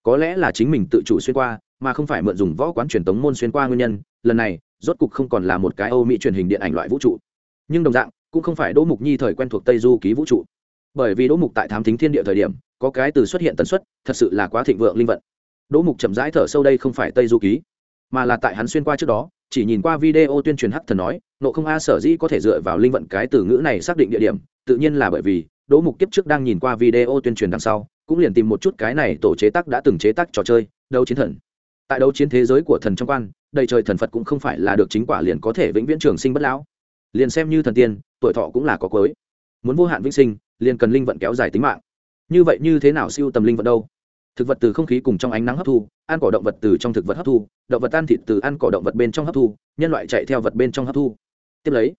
Có lẽ là chính mình tự chủ xuyên qua, mà không phải mượn dùng võ quán truyền tống môn xuyên qua nguyên nhân, lần này, rốt cuộc không còn là một cái âu mỹ truyền hình điện ảnh loại vũ trụ. Nhưng đồng dạng, cũng không phải đỗ mục nhi thời quen thuộc tây du ký vũ trụ. Bởi vì đỗ mục tại thám thính thiên địa thời điểm, có cái từ xuất hiện tần suất, thật sự là quá thịnh vượng linh vận. Đỗ mục chậm rãi thở sâu, đây không phải tây du ký, mà là tại hắn xuyên qua trước đó chỉ nhìn qua video tuyên truyền hắc thần nói nộ không a sở dĩ có thể dựa vào linh vận cái từ ngữ này xác định địa điểm, tự nhiên là bởi vì đỗ mục kiếp trước đang nhìn qua video tuyên truyền đằng sau, cũng liền tìm một chút cái này tổ chế tác đã từng chế tác trò chơi, đấu chiến thần. Tại đấu chiến thế giới của thần trong quan, đầy trời thần phật cũng không phải là được chính quả liền có thể vĩnh viễn trường sinh bất lão. Liền xem như thần tiên, tuổi thọ cũng là có cuối. Muốn vô hạn vĩnh sinh, liền cần linh vận kéo dài tính mạng. Như vậy như thế nào siêu tầm linh vận đâu? Thực vật từ không khí cùng trong ánh nắng hấp thu, ăn cỏ động vật từ trong thực vật hấp thu, động vật ăn thịt từ ăn cỏ động vật bên trong hấp thu, nhân loại chạy theo vật bên trong hấp thu. Tiếp lấy,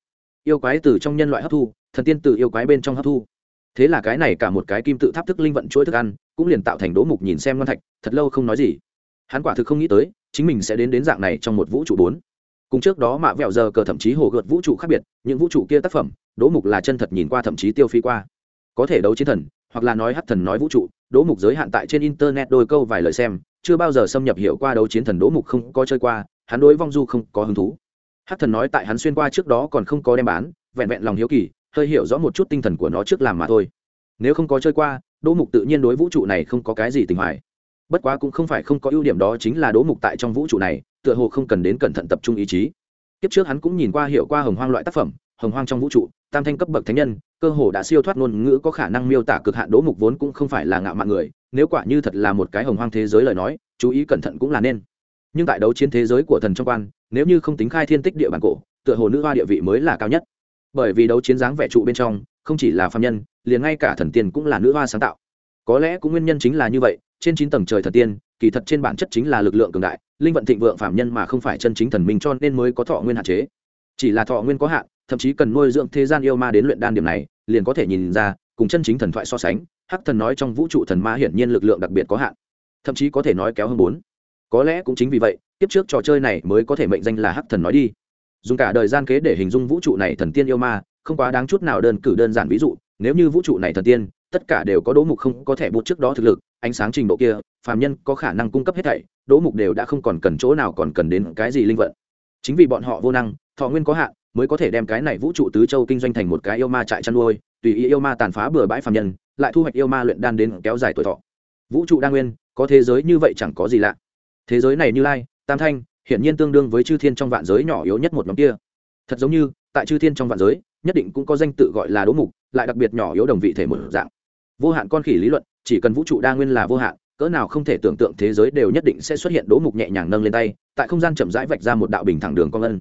yêu quái từ trong nhân loại hấp thu, thần tiên từ yêu quái bên trong hấp thu. Thế là cái này cả một cái kim tự tháp thức linh vận chuỗi thức ăn, cũng liền tạo thành đỗ mục nhìn xem ngon thạch, thật lâu không nói gì. Hắn quả thực không nghĩ tới, chính mình sẽ đến đến dạng này trong một vũ trụ bốn. Cùng trước đó mạ vẹo giờ cờ thậm chí hồ gợt vũ trụ khác biệt, những vũ trụ kia tác phẩm, đỗ mục là chân thật nhìn qua thậm chí tiêu phi qua. Có thể đấu chiến thần, hoặc là nói hắt thần nói vũ trụ đỗ mục giới hạn tại trên internet đôi câu vài lời xem, chưa bao giờ xâm nhập hiểu qua đấu chiến thần đỗ mục không có chơi qua, hắn đối vong du không có hứng thú. Hắc thần nói tại hắn xuyên qua trước đó còn không có đem bán, vẹn vẹn lòng hiếu kỳ, hơi hiểu rõ một chút tinh thần của nó trước làm mà thôi. Nếu không có chơi qua, đỗ mục tự nhiên đối vũ trụ này không có cái gì tình hoài. Bất quá cũng không phải không có ưu điểm đó chính là đỗ mục tại trong vũ trụ này, tựa hồ không cần đến cẩn thận tập trung ý chí. Kiếp trước hắn cũng nhìn qua hiểu qua hồng hoang loại tác phẩm, hồng hoang trong vũ trụ, tam thanh cấp bậc thánh nhân cơ hồ đã siêu thoát ngôn ngữ có khả năng miêu tả cực hạn đỗ mục vốn cũng không phải là ngạo mạn người, nếu quả như thật là một cái hồng hoang thế giới lời nói, chú ý cẩn thận cũng là nên. Nhưng tại đấu chiến thế giới của thần trong quan, nếu như không tính khai thiên tích địa bản cổ, tựa hồ nữ hoa địa vị mới là cao nhất. Bởi vì đấu chiến dáng vẻ trụ bên trong, không chỉ là phạm nhân, liền ngay cả thần tiên cũng là nữ hoa sáng tạo. Có lẽ cũng nguyên nhân chính là như vậy, trên chín tầng trời thần tiên, kỳ thật trên bản chất chính là lực lượng cường đại, linh vận thịnh vượng phạm nhân mà không phải chân chính thần minh cho nên mới có thọ nguyên hạn chế chỉ là thọ nguyên có hạn, thậm chí cần nuôi dưỡng thế gian yêu ma đến luyện đan điểm này, liền có thể nhìn ra, cùng chân chính thần thoại so sánh, hắc thần nói trong vũ trụ thần ma hiển nhiên lực lượng đặc biệt có hạn, thậm chí có thể nói kéo hơn bốn. Có lẽ cũng chính vì vậy tiếp trước trò chơi này mới có thể mệnh danh là hắc thần nói đi. Dùng cả đời gian kế để hình dung vũ trụ này thần tiên yêu ma, không quá đáng chút nào đơn cử đơn giản ví dụ, nếu như vũ trụ này thần tiên, tất cả đều có đỗ mục không có thể bút trước đó thực lực, ánh sáng trình độ kia, phàm nhân có khả năng cung cấp hết thảy, đỗ mục đều đã không còn cần chỗ nào còn cần đến cái gì linh vận. Chính vì bọn họ vô năng thọ nguyên có hạn, mới có thể đem cái này vũ trụ tứ châu kinh doanh thành một cái yêu ma trại chăn nuôi, tùy ý yêu ma tàn phá bừa bãi phàm nhân, lại thu hoạch yêu ma luyện đan đến kéo dài tuổi thọ. Vũ trụ đa nguyên, có thế giới như vậy chẳng có gì lạ. Thế giới này như lai, tam thanh, hiển nhiên tương đương với chư thiên trong vạn giới nhỏ yếu nhất một nhóm kia. Thật giống như, tại chư thiên trong vạn giới, nhất định cũng có danh tự gọi là đố mục, lại đặc biệt nhỏ yếu đồng vị thể một dạng. Vô hạn con khỉ lý luận, chỉ cần vũ trụ đa nguyên là vô hạn, cỡ nào không thể tưởng tượng thế giới đều nhất định sẽ xuất hiện đố mục nhẹ nhàng nâng lên tay, tại không gian chậm rãi vạch ra một đạo bình thẳng đường con ân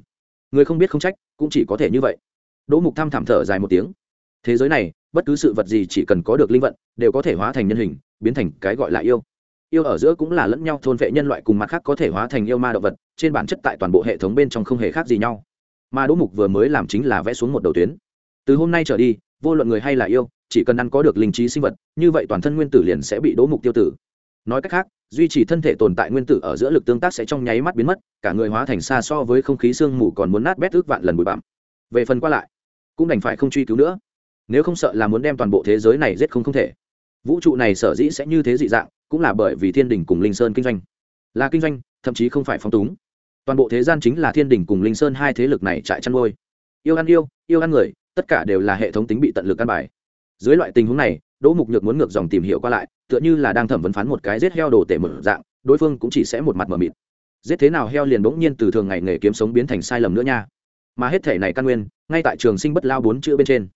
người không biết không trách, cũng chỉ có thể như vậy. Đỗ mục thăm thảm thở dài một tiếng. Thế giới này, bất cứ sự vật gì chỉ cần có được linh vận, đều có thể hóa thành nhân hình, biến thành cái gọi là yêu. Yêu ở giữa cũng là lẫn nhau, thôn vệ nhân loại cùng mặt khác có thể hóa thành yêu ma động vật, trên bản chất tại toàn bộ hệ thống bên trong không hề khác gì nhau. Mà đỗ mục vừa mới làm chính là vẽ xuống một đầu tuyến. Từ hôm nay trở đi, vô luận người hay là yêu, chỉ cần ăn có được linh trí sinh vật, như vậy toàn thân nguyên tử liền sẽ bị đỗ mục tiêu tử. Nói cách khác duy trì thân thể tồn tại nguyên tử ở giữa lực tương tác sẽ trong nháy mắt biến mất, cả người hóa thành xa so với không khí sương mù còn muốn nát bét ước vạn lần bụi bặm. Về phần qua lại, cũng đành phải không truy cứu nữa. Nếu không sợ là muốn đem toàn bộ thế giới này giết không không thể. Vũ trụ này sở dĩ sẽ như thế dị dạng, cũng là bởi vì thiên đình cùng linh sơn kinh doanh. Là kinh doanh, thậm chí không phải phong túng. Toàn bộ thế gian chính là thiên đình cùng linh sơn hai thế lực này trại chăn nuôi. Yêu ăn yêu yêu ăn người, tất cả đều là hệ thống tính bị tận lực căn bài. Dưới loại tình huống này đỗ mục nhược muốn ngược dòng tìm hiểu qua lại, tựa như là đang thẩm vấn phán một cái giết heo đồ tể mở dạng, đối phương cũng chỉ sẽ một mặt mờ mịt. Giết thế nào heo liền bỗng nhiên từ thường ngày nghề kiếm sống biến thành sai lầm nữa nha. Mà hết thể này căn nguyên, ngay tại trường sinh bất lao bốn chữ bên trên.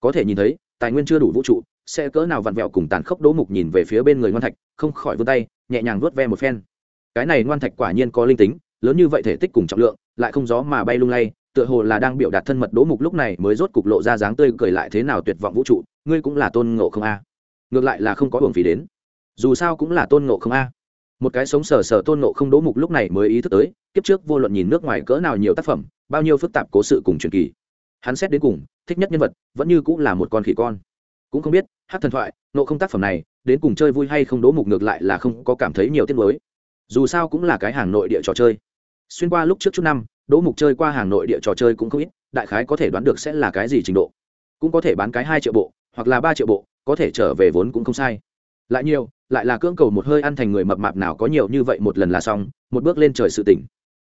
Có thể nhìn thấy, tài nguyên chưa đủ vũ trụ, sẽ cỡ nào vặn vẹo cùng tàn khốc đỗ mục nhìn về phía bên người ngoan thạch, không khỏi vươn tay, nhẹ nhàng vuốt ve một phen. Cái này ngoan thạch quả nhiên có linh tính, lớn như vậy thể tích cùng trọng lượng, lại không gió mà bay lung lay, tựa hồ là đang biểu đạt thân mật đỗ mục lúc này mới rốt cục lộ ra dáng tươi cười lại thế nào tuyệt vọng vũ trụ ngươi cũng là tôn ngộ không a. Ngược lại là không có hưởng phí đến. Dù sao cũng là tôn ngộ không a. Một cái sống sờ sờ tôn ngộ không đỗ mục lúc này mới ý thức tới, kiếp trước vô luận nhìn nước ngoài cỡ nào nhiều tác phẩm, bao nhiêu phức tạp cố sự cùng truyền kỳ. Hắn xét đến cùng, thích nhất nhân vật, vẫn như cũng là một con khỉ con. Cũng không biết, hát thần thoại nộ không tác phẩm này, đến cùng chơi vui hay không đố mục ngược lại là không có cảm thấy nhiều tiết mới dù sao cũng là cái hàng nội địa trò chơi. Xuyên qua lúc trước chút năm, đố mục chơi qua hàng nội địa trò chơi cũng không ít, đại khái có thể đoán được sẽ là cái gì trình độ. Cũng có thể bán cái hai triệu bộ hoặc là ba triệu bộ, có thể trở về vốn cũng không sai. Lại nhiều, lại là cưỡng cầu một hơi ăn thành người mập mạp nào có nhiều như vậy một lần là xong, một bước lên trời sự tỉnh.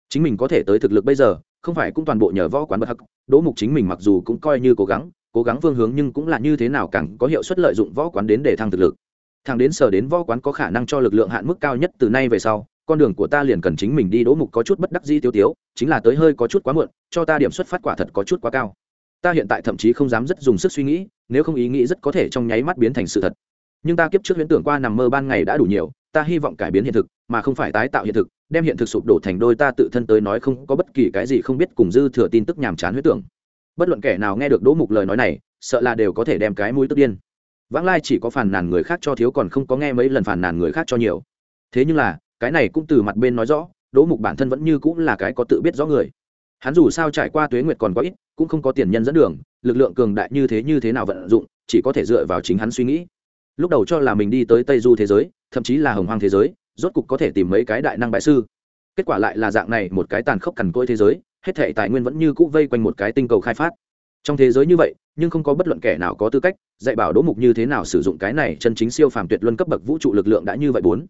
Chính mình có thể tới thực lực bây giờ, không phải cũng toàn bộ nhờ võ quán bất hắc, đỗ mục chính mình mặc dù cũng coi như cố gắng cố gắng phương hướng nhưng cũng là như thế nào càng có hiệu suất lợi dụng võ quán đến để thăng thực lực. Thằng đến sở đến võ quán có khả năng cho lực lượng hạn mức cao nhất từ nay về sau, con đường của ta liền cần chính mình đi, đỗ mục có chút bất đắc di tiêu tiếu, chính là tới hơi có chút quá muộn, cho ta điểm xuất phát quả thật có chút quá cao ta hiện tại thậm chí không dám rất dùng sức suy nghĩ, nếu không ý nghĩ rất có thể trong nháy mắt biến thành sự thật. Nhưng ta kiếp trước huyễn tưởng qua nằm mơ ban ngày đã đủ nhiều, ta hy vọng cải biến hiện thực, mà không phải tái tạo hiện thực, đem hiện thực sụp đổ thành đôi ta tự thân tới nói không có bất kỳ cái gì không biết cùng dư thừa tin tức nhàm chán huyễn tưởng. Bất luận kẻ nào nghe được đỗ mục lời nói này, sợ là đều có thể đem cái mũi tức điên. Vãng lai chỉ có phản nàn người khác cho thiếu còn không có nghe mấy lần phản nàn người khác cho nhiều. Thế nhưng là, cái này cũng từ mặt bên nói rõ, đỗ mục bản thân vẫn như cũng là cái có tự biết rõ người. Hắn dù sao trải qua tuế nguyệt còn có ít cũng không có tiền nhân dẫn đường, lực lượng cường đại như thế như thế nào vận dụng, chỉ có thể dựa vào chính hắn suy nghĩ. Lúc đầu cho là mình đi tới tây du thế giới, thậm chí là hồng hoang thế giới, rốt cục có thể tìm mấy cái đại năng bại sư. Kết quả lại là dạng này một cái tàn khốc cằn cỗi thế giới, hết thể tài nguyên vẫn như cũ vây quanh một cái tinh cầu khai phát. Trong thế giới như vậy, nhưng không có bất luận kẻ nào có tư cách dạy bảo đỗ mục như thế nào sử dụng cái này chân chính siêu phàm tuyệt luân cấp bậc vũ trụ lực lượng đã như vậy bốn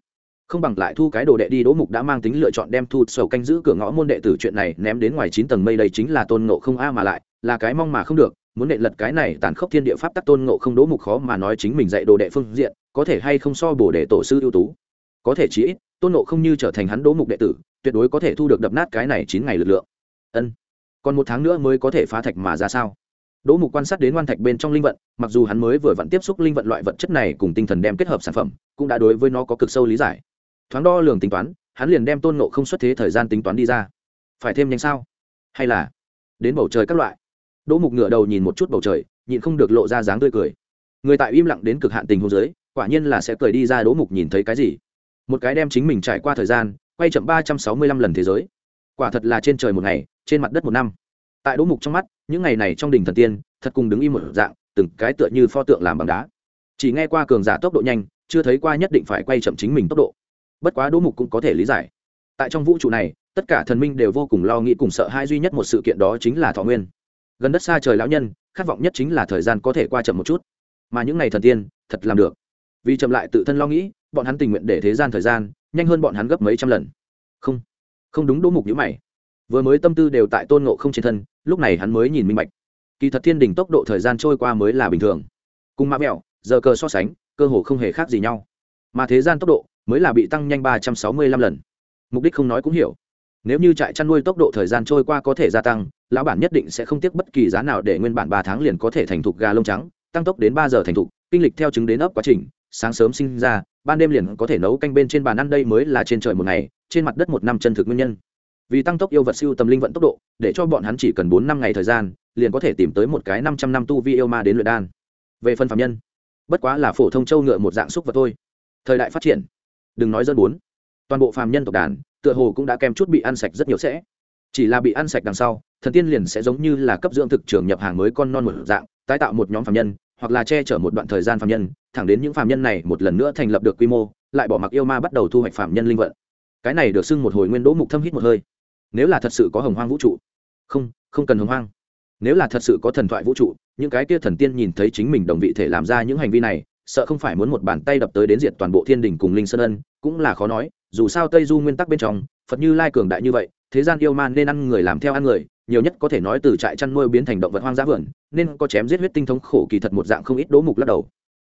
không bằng lại thu cái đồ đệ đi, đỗ mục đã mang tính lựa chọn đem thu sầu canh giữ cửa ngõ môn đệ tử chuyện này ném đến ngoài chín tầng mây, đây chính là tôn ngộ không a mà lại, là cái mong mà không được, muốn đệ lật cái này tàn khốc thiên địa pháp tắc tôn ngộ không, đỗ mục khó mà nói chính mình dạy đồ đệ phương diện, có thể hay không so bổ đệ tổ sư ưu tú. Có thể chí ít, tôn ngộ không như trở thành hắn đỗ mục đệ tử, tuyệt đối có thể thu được đập nát cái này chín ngày lực lượng. Ân. Còn một tháng nữa mới có thể phá thạch mà ra sao? Đỗ mục quan sát đến ngoan thạch bên trong linh vận, mặc dù hắn mới vừa vặn tiếp xúc linh vận loại vật chất này cùng tinh thần đem kết hợp sản phẩm, cũng đã đối với nó có cực sâu lý giải thoáng đo lường tính toán, hắn liền đem tôn nộ không xuất thế thời gian tính toán đi ra. Phải thêm nhanh sao? Hay là đến bầu trời các loại? Đỗ mục ngửa đầu nhìn một chút bầu trời, nhịn không được lộ ra dáng tươi cười. Người tại im lặng đến cực hạn tình hồ dưới, quả nhiên là sẽ cười đi ra đỗ mục nhìn thấy cái gì? Một cái đem chính mình trải qua thời gian, quay chậm ba trăm sáu mươi lăm lần thế giới. Quả thật là trên trời một ngày, trên mặt đất một năm. Tại đỗ mục trong mắt, những ngày này trong đình thần tiên, thật cùng đứng im một dạng, từng cái tựa như pho tượng làm bằng đá. Chỉ nghe qua cường giả tốc độ nhanh, chưa thấy qua nhất định phải quay chậm chính mình tốc độ bất quá đỗ mục cũng có thể lý giải. Tại trong vũ trụ này, tất cả thần minh đều vô cùng lo nghĩ cùng sợ hai duy nhất một sự kiện đó chính là thọ nguyên. Gần đất xa trời lão nhân, khát vọng nhất chính là thời gian có thể qua chậm một chút. Mà những ngày thần tiên, thật làm được. Vì chậm lại tự thân lo nghĩ, bọn hắn tình nguyện để thế gian thời gian, nhanh hơn bọn hắn gấp mấy trăm lần. Không không đúng, đỗ mục nhữ mày. Vừa mới tâm tư đều tại tôn ngộ không trên thân, lúc này hắn mới nhìn minh bạch. Kỳ thật thiên đình tốc độ thời gian trôi qua mới là bình thường. Cùng mã mẹo giờ cờ so sánh, cơ hồ không hề khác gì nhau. Mà thế gian tốc độ mới là bị tăng nhanh ba trăm sáu mươi lăm lần. Mục đích không nói cũng hiểu. Nếu như trại chăn nuôi tốc độ thời gian trôi qua có thể gia tăng, lão bản nhất định sẽ không tiếc bất kỳ giá nào để nguyên bản ba tháng liền có thể thành thục gà lông trắng, tăng tốc đến ba giờ thành thục, kinh lịch theo chứng đến ấp quá trình, sáng sớm sinh ra, ban đêm liền có thể nấu canh bên trên bàn ăn đây mới là trên trời một ngày, trên mặt đất một năm chân thực nguyên nhân. Vì tăng tốc yêu vật siêu tầm linh vận tốc độ, để cho bọn hắn chỉ cần bốn năm ngày thời gian, liền có thể tìm tới một cái năm trăm năm tu vi yêu ma đến luyện đan. Về phần phạm nhân, bất quá là phổ thông châu ngựa một dạng xúc vật thôi. Thời đại phát triển đừng nói dân bốn. Toàn bộ phàm nhân tộc đàn, tựa hồ cũng đã kem chút bị ăn sạch rất nhiều sẽ. Chỉ là bị ăn sạch đằng sau, thần tiên liền sẽ giống như là cấp dưỡng thực trường nhập hàng mới con non một dạng, tái tạo một nhóm phàm nhân, hoặc là che chở một đoạn thời gian phàm nhân, thẳng đến những phàm nhân này một lần nữa thành lập được quy mô, lại bỏ mặc yêu ma bắt đầu thu hoạch phàm nhân linh vận. Cái này được xưng một hồi nguyên đỗ mục thâm hít một hơi. Nếu là thật sự có hồng hoang vũ trụ, không không cần hồng hoang. Nếu là thật sự có thần thoại vũ trụ, những cái kia thần tiên nhìn thấy chính mình đồng vị thể làm ra những hành vi này sợ không phải muốn một bàn tay đập tới đến diệt toàn bộ thiên đình cùng linh sơn ân, cũng là khó nói, dù sao tây du nguyên tắc bên trong, phật như lai cường đại như vậy, thế gian yêu man nên ăn người làm theo ăn người, nhiều nhất có thể nói từ trại chăn nuôi biến thành động vật hoang dã vườn, nên có chém giết huyết tinh thống khổ kỳ thật một dạng không ít đố mục lắc đầu.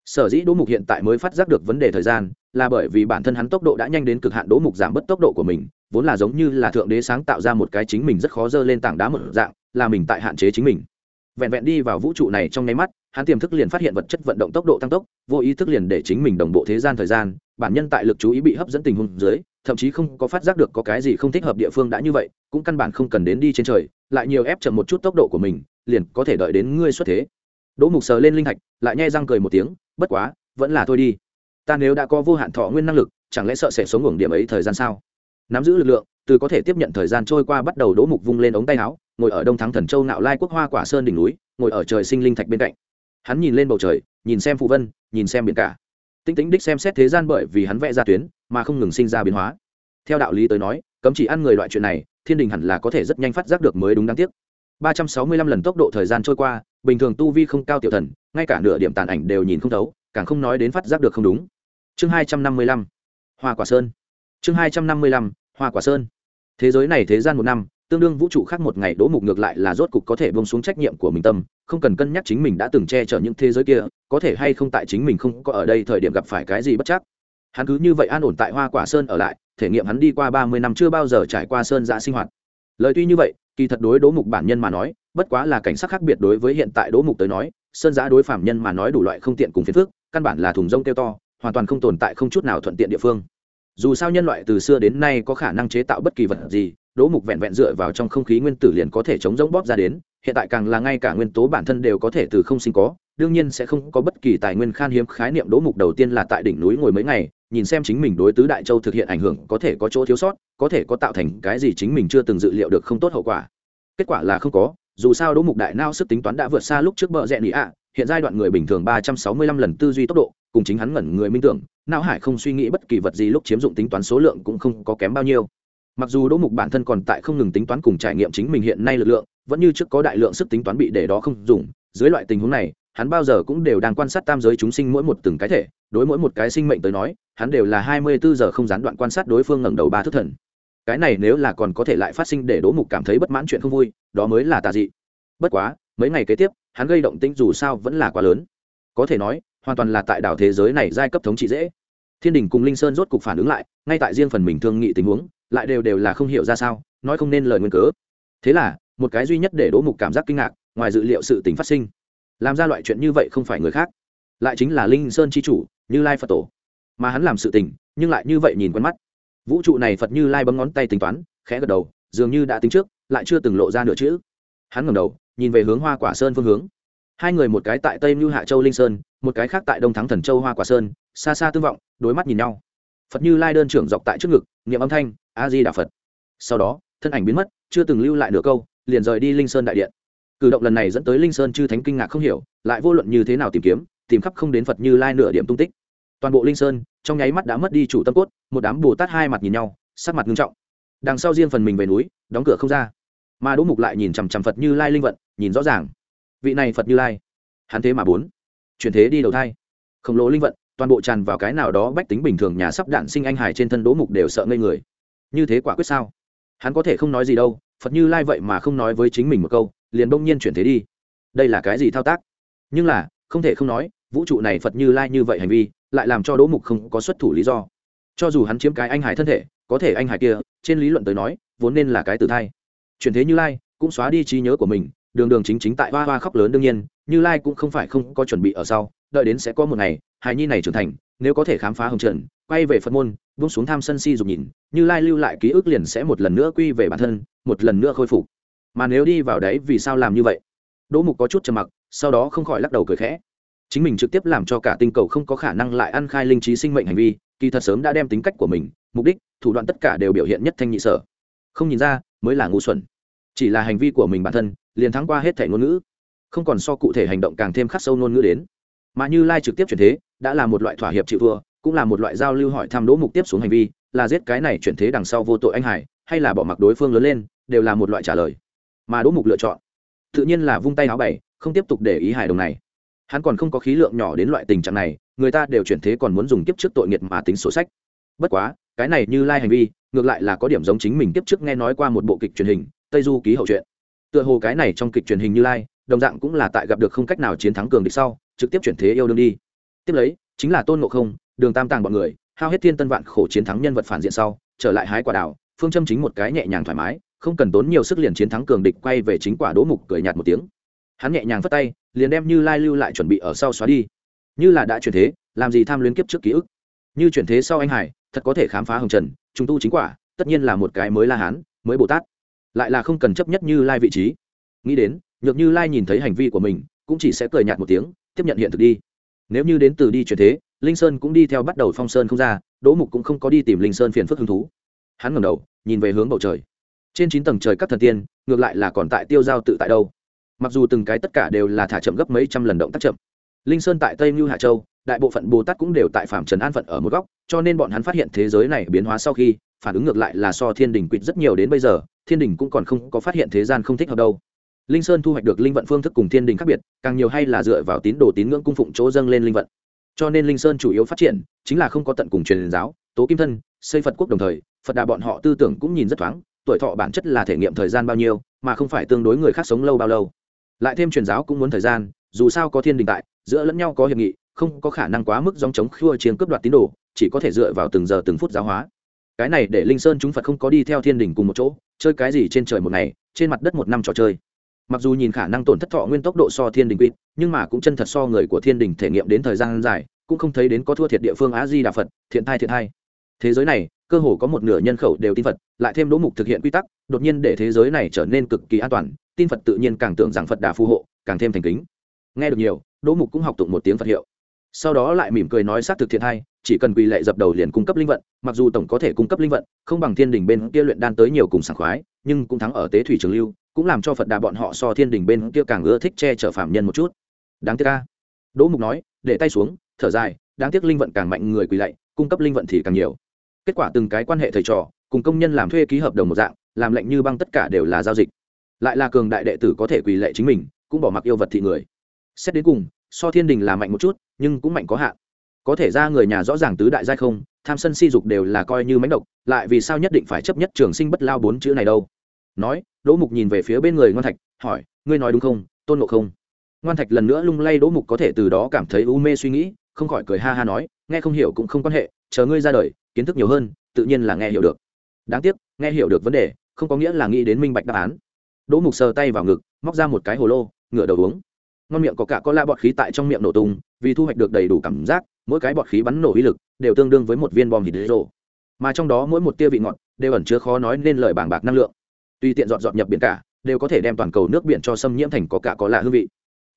Sở dĩ đố mục hiện tại mới phát giác được vấn đề thời gian, là bởi vì bản thân hắn tốc độ đã nhanh đến cực hạn đố mục giảm bớt tốc độ của mình, vốn là giống như là thượng đế sáng tạo ra một cái chính mình rất khó dơ lên tảng đá một dạng, là mình tại hạn chế chính mình. Vẹn vẹn đi vào vũ trụ này trong nháy mắt hắn tiềm thức liền phát hiện vật chất vận động tốc độ tăng tốc, vô ý thức liền để chính mình đồng bộ thế gian thời gian, bản nhân tại lực chú ý bị hấp dẫn tình huống dưới, thậm chí không có phát giác được có cái gì không thích hợp địa phương đã như vậy, cũng căn bản không cần đến đi trên trời, lại nhiều ép chậm một chút tốc độ của mình, liền có thể đợi đến ngươi xuất thế. Đỗ mục sờ lên linh hạch, lại nhai răng cười một tiếng, bất quá, vẫn là thôi đi. Ta nếu đã có vô hạn thọ nguyên năng lực, chẳng lẽ sợ sẽ sống ngưỡng điểm ấy thời gian sao? Nắm giữ lực lượng, từ có thể tiếp nhận thời gian trôi qua bắt đầu đỗ mục vung lên ống tay áo, ngồi ở đông thắng thần châu nạo lai quốc hoa quả sơn đỉnh núi, ngồi ở trời sinh linh thạch bên cạnh hắn nhìn lên bầu trời, nhìn xem phụ vân, nhìn xem biển cả. Tinh tĩnh đích xem xét thế gian bởi vì hắn vẽ ra tuyến, mà không ngừng sinh ra biến hóa. Theo đạo lý tới nói, cấm chỉ ăn người loại chuyện này, thiên đình hẳn là có thể rất nhanh phát giác được mới đúng đáng tiếc. Ba trăm sáu mươi lăm lần tốc độ thời gian trôi qua, bình thường tu vi không cao tiểu thần, ngay cả nửa điểm tàn ảnh đều nhìn không thấu, càng không nói đến phát giác được không đúng. Chương hai trăm năm mươi lăm, hoa quả sơn. Chương hai trăm năm mươi lăm, hoa quả sơn. Thế giới này thế gian một năm, tương đương vũ trụ khác một ngày, đỗ mục ngược lại là rốt cục có thể bông xuống trách nhiệm của mình tâm không cần cân nhắc chính mình đã từng che chở những thế giới kia, có thể hay không tại chính mình không có ở đây thời điểm gặp phải cái gì bất chắc. Hắn cứ như vậy an ổn tại hoa quả sơn ở lại, thể nghiệm hắn đi qua ba mươi năm chưa bao giờ trải qua sơn giã sinh hoạt. Lời tuy như vậy, kỳ thật đối đố mục bản nhân mà nói, bất quá là cảnh sắc khác biệt đối với hiện tại đố mục tới nói, sơn giã đối phạm nhân mà nói đủ loại không tiện cùng phiền phức, căn bản là thùng rông kêu to, hoàn toàn không tồn tại không chút nào thuận tiện địa phương. Dù sao nhân loại từ xưa đến nay có khả năng chế tạo bất kỳ vật gì đố mục vẹn vẹn dựa vào trong không khí nguyên tử liền có thể chống rỗng bóp ra đến hiện tại càng là ngay cả nguyên tố bản thân đều có thể từ không sinh có, đương nhiên sẽ không có bất kỳ tài nguyên khan hiếm khái niệm đỗ mục đầu tiên là tại đỉnh núi ngồi mấy ngày, nhìn xem chính mình đối tứ đại châu thực hiện ảnh hưởng có thể có chỗ thiếu sót, có thể có tạo thành cái gì chính mình chưa từng dự liệu được không tốt hậu quả. Kết quả là không có, dù sao đỗ mục đại nao sức tính toán đã vượt xa lúc trước bờ rẽ nị ạ, hiện giai đoạn người bình thường ba trăm sáu mươi lăm lần tư duy tốc độ, cùng chính hắn ngẩn người minh tưởng, não hải không suy nghĩ bất kỳ vật gì lúc chiếm dụng tính toán số lượng cũng không có kém bao nhiêu mặc dù đỗ mục bản thân còn tại không ngừng tính toán cùng trải nghiệm chính mình hiện nay lực lượng, vẫn như trước có đại lượng sức tính toán bị để đó không dùng. Dưới loại tình huống này, hắn bao giờ cũng đều đang quan sát tam giới chúng sinh mỗi một từng cái thể. Đối mỗi một cái sinh mệnh tới nói, hắn đều là hai mươi bốn giờ không gián đoạn quan sát đối phương ngẩng đầu ba thức thần. Cái này nếu là còn có thể lại phát sinh để đỗ mục cảm thấy bất mãn chuyện không vui, đó mới là tà dị. Bất quá, mấy ngày kế tiếp, hắn gây động tĩnh dù sao vẫn là quá lớn. Có thể nói, hoàn toàn là tại đảo thế giới này giai cấp thống trị dễ. Thiên đình cùng linh sơn rốt cục phản ứng lại, ngay tại riêng phần mình thương nghị tình huống lại đều đều là không hiểu ra sao, nói không nên lời nguyên cớ. Thế là, một cái duy nhất để đỗ mục cảm giác kinh ngạc, ngoài dự liệu sự tình phát sinh. Làm ra loại chuyện như vậy không phải người khác, lại chính là linh sơn c h i chủ, như lai phật tổ. Mà hắn làm sự tình, nhưng lại như vậy nhìn quen mắt. Vũ trụ này phật như lai bấm ngón tay tính toán, khẽ gật đầu, dường như đã tính trước, lại chưa từng lộ ra nửa chữ. Hắn ngầm đầu, nhìn về hướng hoa quả sơn phương hướng. Hai người một cái tại tây mưu hạ châu linh sơn, một cái khác tại đông thắng thần châu hoa quả sơn, xa xa tương vọng, đối mắt nhìn nhau. Phật như lai đơn trưởng dọc tại trước ngực, niệm âm thanh a di đà phật. Sau đó, thân ảnh biến mất, chưa từng lưu lại nửa câu, liền rời đi linh sơn đại điện. Cử động lần này dẫn tới linh sơn chư thánh kinh ngạc không hiểu, lại vô luận như thế nào tìm kiếm, tìm khắp không đến phật như lai nửa điểm tung tích. Toàn bộ linh sơn, trong nháy mắt đã mất đi chủ tâm cốt, một đám bồ tát hai mặt nhìn nhau, sắc mặt nghiêm trọng. Đằng sau riêng phần mình về núi, đóng cửa không ra. Mà đỗ mục lại nhìn chằm chằm phật như lai linh vận, nhìn rõ ràng. Vị này phật như lai, hắn thế mà bốn. Chuyển thế đi đầu thai. Khổng lồ linh vận, toàn bộ tràn vào cái nào đó bách tính bình thường nhà sắp đạn sinh anh hải trên thân đỗ mục đều sợ ngây người như thế quả quyết sao? Hắn có thể không nói gì đâu, phật như lai vậy mà không nói với chính mình một câu, liền bỗng nhiên chuyển thế đi. Đây là cái gì thao tác? Nhưng là, không thể không nói, vũ trụ này phật như lai như vậy hành vi, lại làm cho đỗ mục không có xuất thủ lý do. Cho dù hắn chiếm cái anh hải thân thể, có thể anh hải kia, trên lý luận tới nói, vốn nên là cái tử thai. Chuyển thế như lai, cũng xóa đi trí nhớ của mình, đường đường chính chính tại hoa hoa khóc lớn đương nhiên, như lai cũng không phải không có chuẩn bị ở sau, đợi đến sẽ có một ngày, hài nhi này trưởng thành, nếu có thể khám phá hồng trần, quay về phật môn buông xuống tham sân si dục nhìn, như lai lưu lại ký ức liền sẽ một lần nữa quy về bản thân, một lần nữa khôi phục. Mà nếu đi vào đấy, vì sao làm như vậy? Đỗ mục có chút trầm mặc, sau đó không khỏi lắc đầu cười khẽ. Chính mình trực tiếp làm cho cả tinh cầu không có khả năng lại ăn khai linh trí sinh mệnh hành vi, kỳ thật sớm đã đem tính cách của mình, mục đích, thủ đoạn tất cả đều biểu hiện nhất thanh nhị sở. Không nhìn ra, mới là ngu xuẩn. Chỉ là hành vi của mình bản thân, liền thắng qua hết thể ngôn ngữ. Không còn so cụ thể hành động càng thêm khắc sâu ngôn ngữ đến. Mà như lai trực tiếp chuyển thế, đã là một loại thỏa hiệp chịu thua cũng là một loại giao lưu hỏi thăm đỗ mục tiếp xuống hành vi, là giết cái này chuyển thế đằng sau vô tội anh hải, hay là bỏ mặc đối phương lớn lên, đều là một loại trả lời. Mà đỗ mục lựa chọn, tự nhiên là vung tay áo bảy không tiếp tục để ý hài đồng này. Hắn còn không có khí lượng nhỏ đến loại tình trạng này, người ta đều chuyển thế còn muốn dùng kiếp trước tội nghiệt mà tính sổ sách. Bất quá, cái này như lai hành vi, ngược lại là có điểm giống chính mình kiếp trước nghe nói qua một bộ kịch truyền hình, tây du ký hậu truyện tựa hồ cái này trong kịch truyền hình như lai, đồng dạng cũng là tại gặp được không cách nào chiến thắng cường địch sau, trực tiếp chuyển thế yêu đương đi. Tiếp lấy, chính là tôn ngộ không đường tam tàng bọn người, hao hết thiên tân vạn khổ chiến thắng nhân vật phản diện sau, trở lại hái quả đào, phương châm chính một cái nhẹ nhàng thoải mái, không cần tốn nhiều sức liền chiến thắng cường địch quay về chính quả đỗ mục cười nhạt một tiếng. Hắn nhẹ nhàng phất tay, liền đem như lai lưu lại chuẩn bị ở sau xóa đi. Như là đã chuyển thế, làm gì tham luyến kiếp trước ký ức? Như chuyển thế sau anh hải, thật có thể khám phá hồng trần trung tu chính quả, tất nhiên là một cái mới la hán, mới bồ tát. Lại là không cần chấp nhất như lai vị trí. Nghĩ đến, nhược như lai nhìn thấy hành vi của mình, cũng chỉ sẽ cười nhạt một tiếng, tiếp nhận hiện thực đi. Nếu như đến từ đi chuyển thế linh sơn cũng đi theo bắt đầu phong sơn không ra, đỗ mục cũng không có đi tìm linh sơn phiền phức hứng thú. Hắn ngẩng đầu, nhìn về hướng bầu trời. Trên chín tầng trời các thần tiên, ngược lại là còn tại tiêu giao tự tại đâu. Mặc dù từng cái tất cả đều là thả chậm gấp mấy trăm lần động tác chậm. Linh sơn tại tây mưu hạ châu, đại bộ phận bồ tát cũng đều tại phạm trần an phận ở một góc, cho nên bọn hắn phát hiện thế giới này biến hóa sau khi, phản ứng ngược lại là so thiên đình quýt rất nhiều đến bây giờ, thiên đình cũng còn không có phát hiện thế gian không thích hợp đâu. Linh sơn thu hoạch được linh vận phương thức cùng thiên đình khác biệt, càng nhiều hay là dựa vào tín đồ tín ngưỡng cung phụng chỗ dâng lên linh vận cho nên linh sơn chủ yếu phát triển chính là không có tận cùng truyền giáo, tố kim thân, xây phật quốc đồng thời, phật đà bọn họ tư tưởng cũng nhìn rất thoáng, tuổi thọ bản chất là thể nghiệm thời gian bao nhiêu, mà không phải tương đối người khác sống lâu bao lâu. Lại thêm truyền giáo cũng muốn thời gian, dù sao có thiên đình tại, giữa lẫn nhau có hiệp nghị, không có khả năng quá mức dòng chống khua chiến cướp đoạt tín đồ, chỉ có thể dựa vào từng giờ từng phút giáo hóa. Cái này để linh sơn chúng phật không có đi theo thiên đình cùng một chỗ, chơi cái gì trên trời một ngày, trên mặt đất một năm trò chơi mặc dù nhìn khả năng tổn thất thọ nguyên tốc độ so thiên đình quýt nhưng mà cũng chân thật so người của thiên đình thể nghiệm đến thời gian dài, cũng không thấy đến có thua thiệt địa phương á di đà phật, thiện thai thiện thai thế giới này, cơ hồ có một nửa nhân khẩu đều tin phật, lại thêm đỗ mục thực hiện quy tắc, đột nhiên để thế giới này trở nên cực kỳ an toàn, tin phật tự nhiên càng tưởng rằng phật đà phù hộ, càng thêm thành kính. Nghe được nhiều, đỗ mục cũng học tụng một tiếng phật hiệu. Sau đó lại mỉm cười nói xác thực thiện hay chỉ cần quỳ lệ dập đầu liền cung cấp linh vận, mặc dù tổng có thể cung cấp linh vận, không bằng thiên đình bên kia luyện đan tới nhiều cùng sảng khoái, nhưng cũng thắng ở tế thủy trường lưu cũng làm cho phật đà bọn họ so thiên đình bên kia càng ưa thích che chở phạm nhân một chút. Đáng tiếc ca đỗ mục nói, để tay xuống, thở dài, đáng tiếc linh vận càng mạnh người quỳ lạy, cung cấp linh vận thì càng nhiều. Kết quả từng cái quan hệ thầy trò, cùng công nhân làm thuê ký hợp đồng một dạng, làm lệnh như băng tất cả đều là giao dịch. Lại là cường đại đệ tử có thể quỳ lệ chính mình, cũng bỏ mặc yêu vật thị người. Xét đến cùng, so thiên đình là mạnh một chút, nhưng cũng mạnh có hạn. Có thể ra người nhà rõ ràng tứ đại giai không, tham sân si dục đều là coi như mánh độc, lại vì sao nhất định phải chấp nhất trường sinh bất lao bốn chữ này đâu? Nói, đỗ mục nhìn về phía bên người ngoan thạch, hỏi, ngươi nói đúng không? Tôn ngộ không? Ngoan thạch lần nữa lung lay đỗ mục có thể từ đó cảm thấy u mê suy nghĩ, không khỏi cười ha ha nói, nghe không hiểu cũng không quan hệ, chờ ngươi ra đời, kiến thức nhiều hơn, tự nhiên là nghe hiểu được. Đáng tiếc, nghe hiểu được vấn đề, không có nghĩa là nghĩ đến minh bạch đáp án. Đỗ mục sờ tay vào ngực, móc ra một cái hồ lô, ngửa đầu uống. Ngon miệng có cả có la bọt khí tại trong miệng nổ tung, vì thu hoạch được đầy đủ cảm giác, mỗi cái bọt khí bắn nổ uy lực đều tương đương với một viên bom hydro. Mà trong đó mỗi một tia vị ngọt đều ẩn chứa khó nói nên lời bảng bạc năng lượng tuy tiện dọn dọn nhập biển cả, đều có thể đem toàn cầu nước biển cho xâm nhiễm thành có cả có lạ hương vị.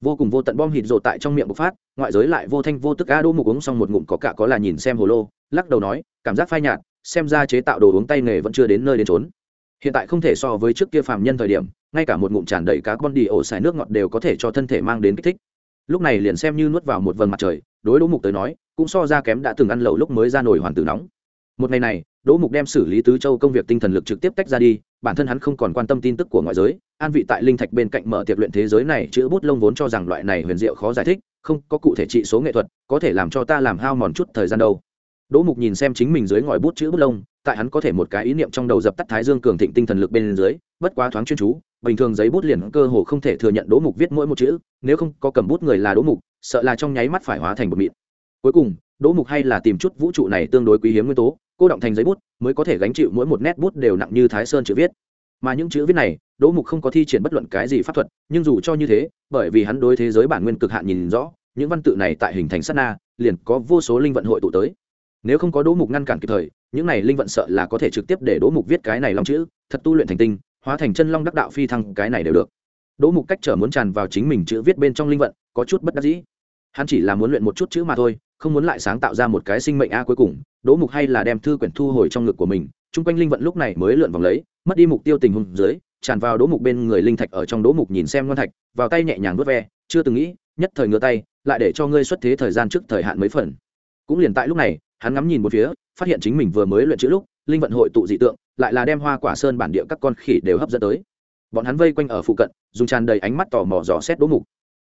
Vô cùng vô tận bom hít rộ tại trong miệng bộc phát, ngoại giới lại vô thanh vô tức a đô mục uống xong một ngụm có cả có là nhìn xem hồ lô, lắc đầu nói, cảm giác phai nhạt, xem ra chế tạo đồ uống tay nghề vẫn chưa đến nơi đến trốn hiện tại không thể so với trước kia phàm nhân thời điểm, ngay cả một ngụm tràn đầy cá con đi ổ xài nước ngọt đều có thể cho thân thể mang đến kích thích. Lúc này liền xem như nuốt vào một vầng mặt trời, đối đỗ mục tới nói, cũng so ra kém đã từng ăn lẩu lúc mới ra nổi hoàn tử nóng một ngày này, đỗ mục đem xử lý tứ châu công việc tinh thần lực trực tiếp tách ra đi, bản thân hắn không còn quan tâm tin tức của ngoại giới, an vị tại linh thạch bên cạnh mở tiệc luyện thế giới này chữ bút lông vốn cho rằng loại này huyền diệu khó giải thích, không có cụ thể trị số nghệ thuật, có thể làm cho ta làm hao mòn chút thời gian đâu. Đỗ mục nhìn xem chính mình dưới ngòi bút chữ bút lông, tại hắn có thể một cái ý niệm trong đầu dập tắt thái dương cường thịnh tinh thần lực bên dưới, bất quá thoáng chuyên chú, bình thường giấy bút liền cơ hồ không thể thừa nhận đỗ mục viết mỗi một chữ, nếu không có cầm bút người là đỗ mục, sợ là trong nháy mắt phải hóa thành một mịn. Cuối cùng, đỗ mục hay là tìm chút vũ trụ này tương đối quý hiếm nguyên tố cô động thành giấy bút, mới có thể gánh chịu mỗi một nét bút đều nặng như thái sơn chữ viết. Mà những chữ viết này, đỗ mục không có thi triển bất luận cái gì pháp thuật, nhưng dù cho như thế, bởi vì hắn đối thế giới bản nguyên cực hạn nhìn rõ, những văn tự này tại hình thành sát na, liền có vô số linh vận hội tụ tới. Nếu không có đỗ mục ngăn cản kịp thời, những này linh vận sợ là có thể trực tiếp để đỗ mục viết cái này long chữ, thật tu luyện thành tinh, hóa thành chân long đắc đạo phi thăng cái này đều được. Đỗ mục cách trở muốn tràn vào chính mình chữ viết bên trong linh vận, có chút bất đắc dĩ hắn chỉ là muốn luyện một chút chữ mà thôi, không muốn lại sáng tạo ra một cái sinh mệnh a cuối cùng, đỗ mục hay là đem thư quyển thu hồi trong ngực của mình, chung quanh linh vận lúc này mới lượn vòng lấy, mất đi mục tiêu tình huống dưới, tràn vào đỗ mục bên người linh thạch ở trong đỗ mục nhìn xem ngon thạch, vào tay nhẹ nhàng vớt ve, chưa từng nghĩ, nhất thời ngửa tay, lại để cho ngươi xuất thế thời gian trước thời hạn mấy phần. Cũng liền tại lúc này, hắn ngắm nhìn một phía, phát hiện chính mình vừa mới luyện chữ lúc, linh vận hội tụ dị tượng, lại là đem hoa quả sơn bản địa các con khỉ đều hấp dẫn tới. Bọn hắn vây quanh ở phụ cận, dùng tràn đầy ánh mắt tò mò dò xét đỗ mục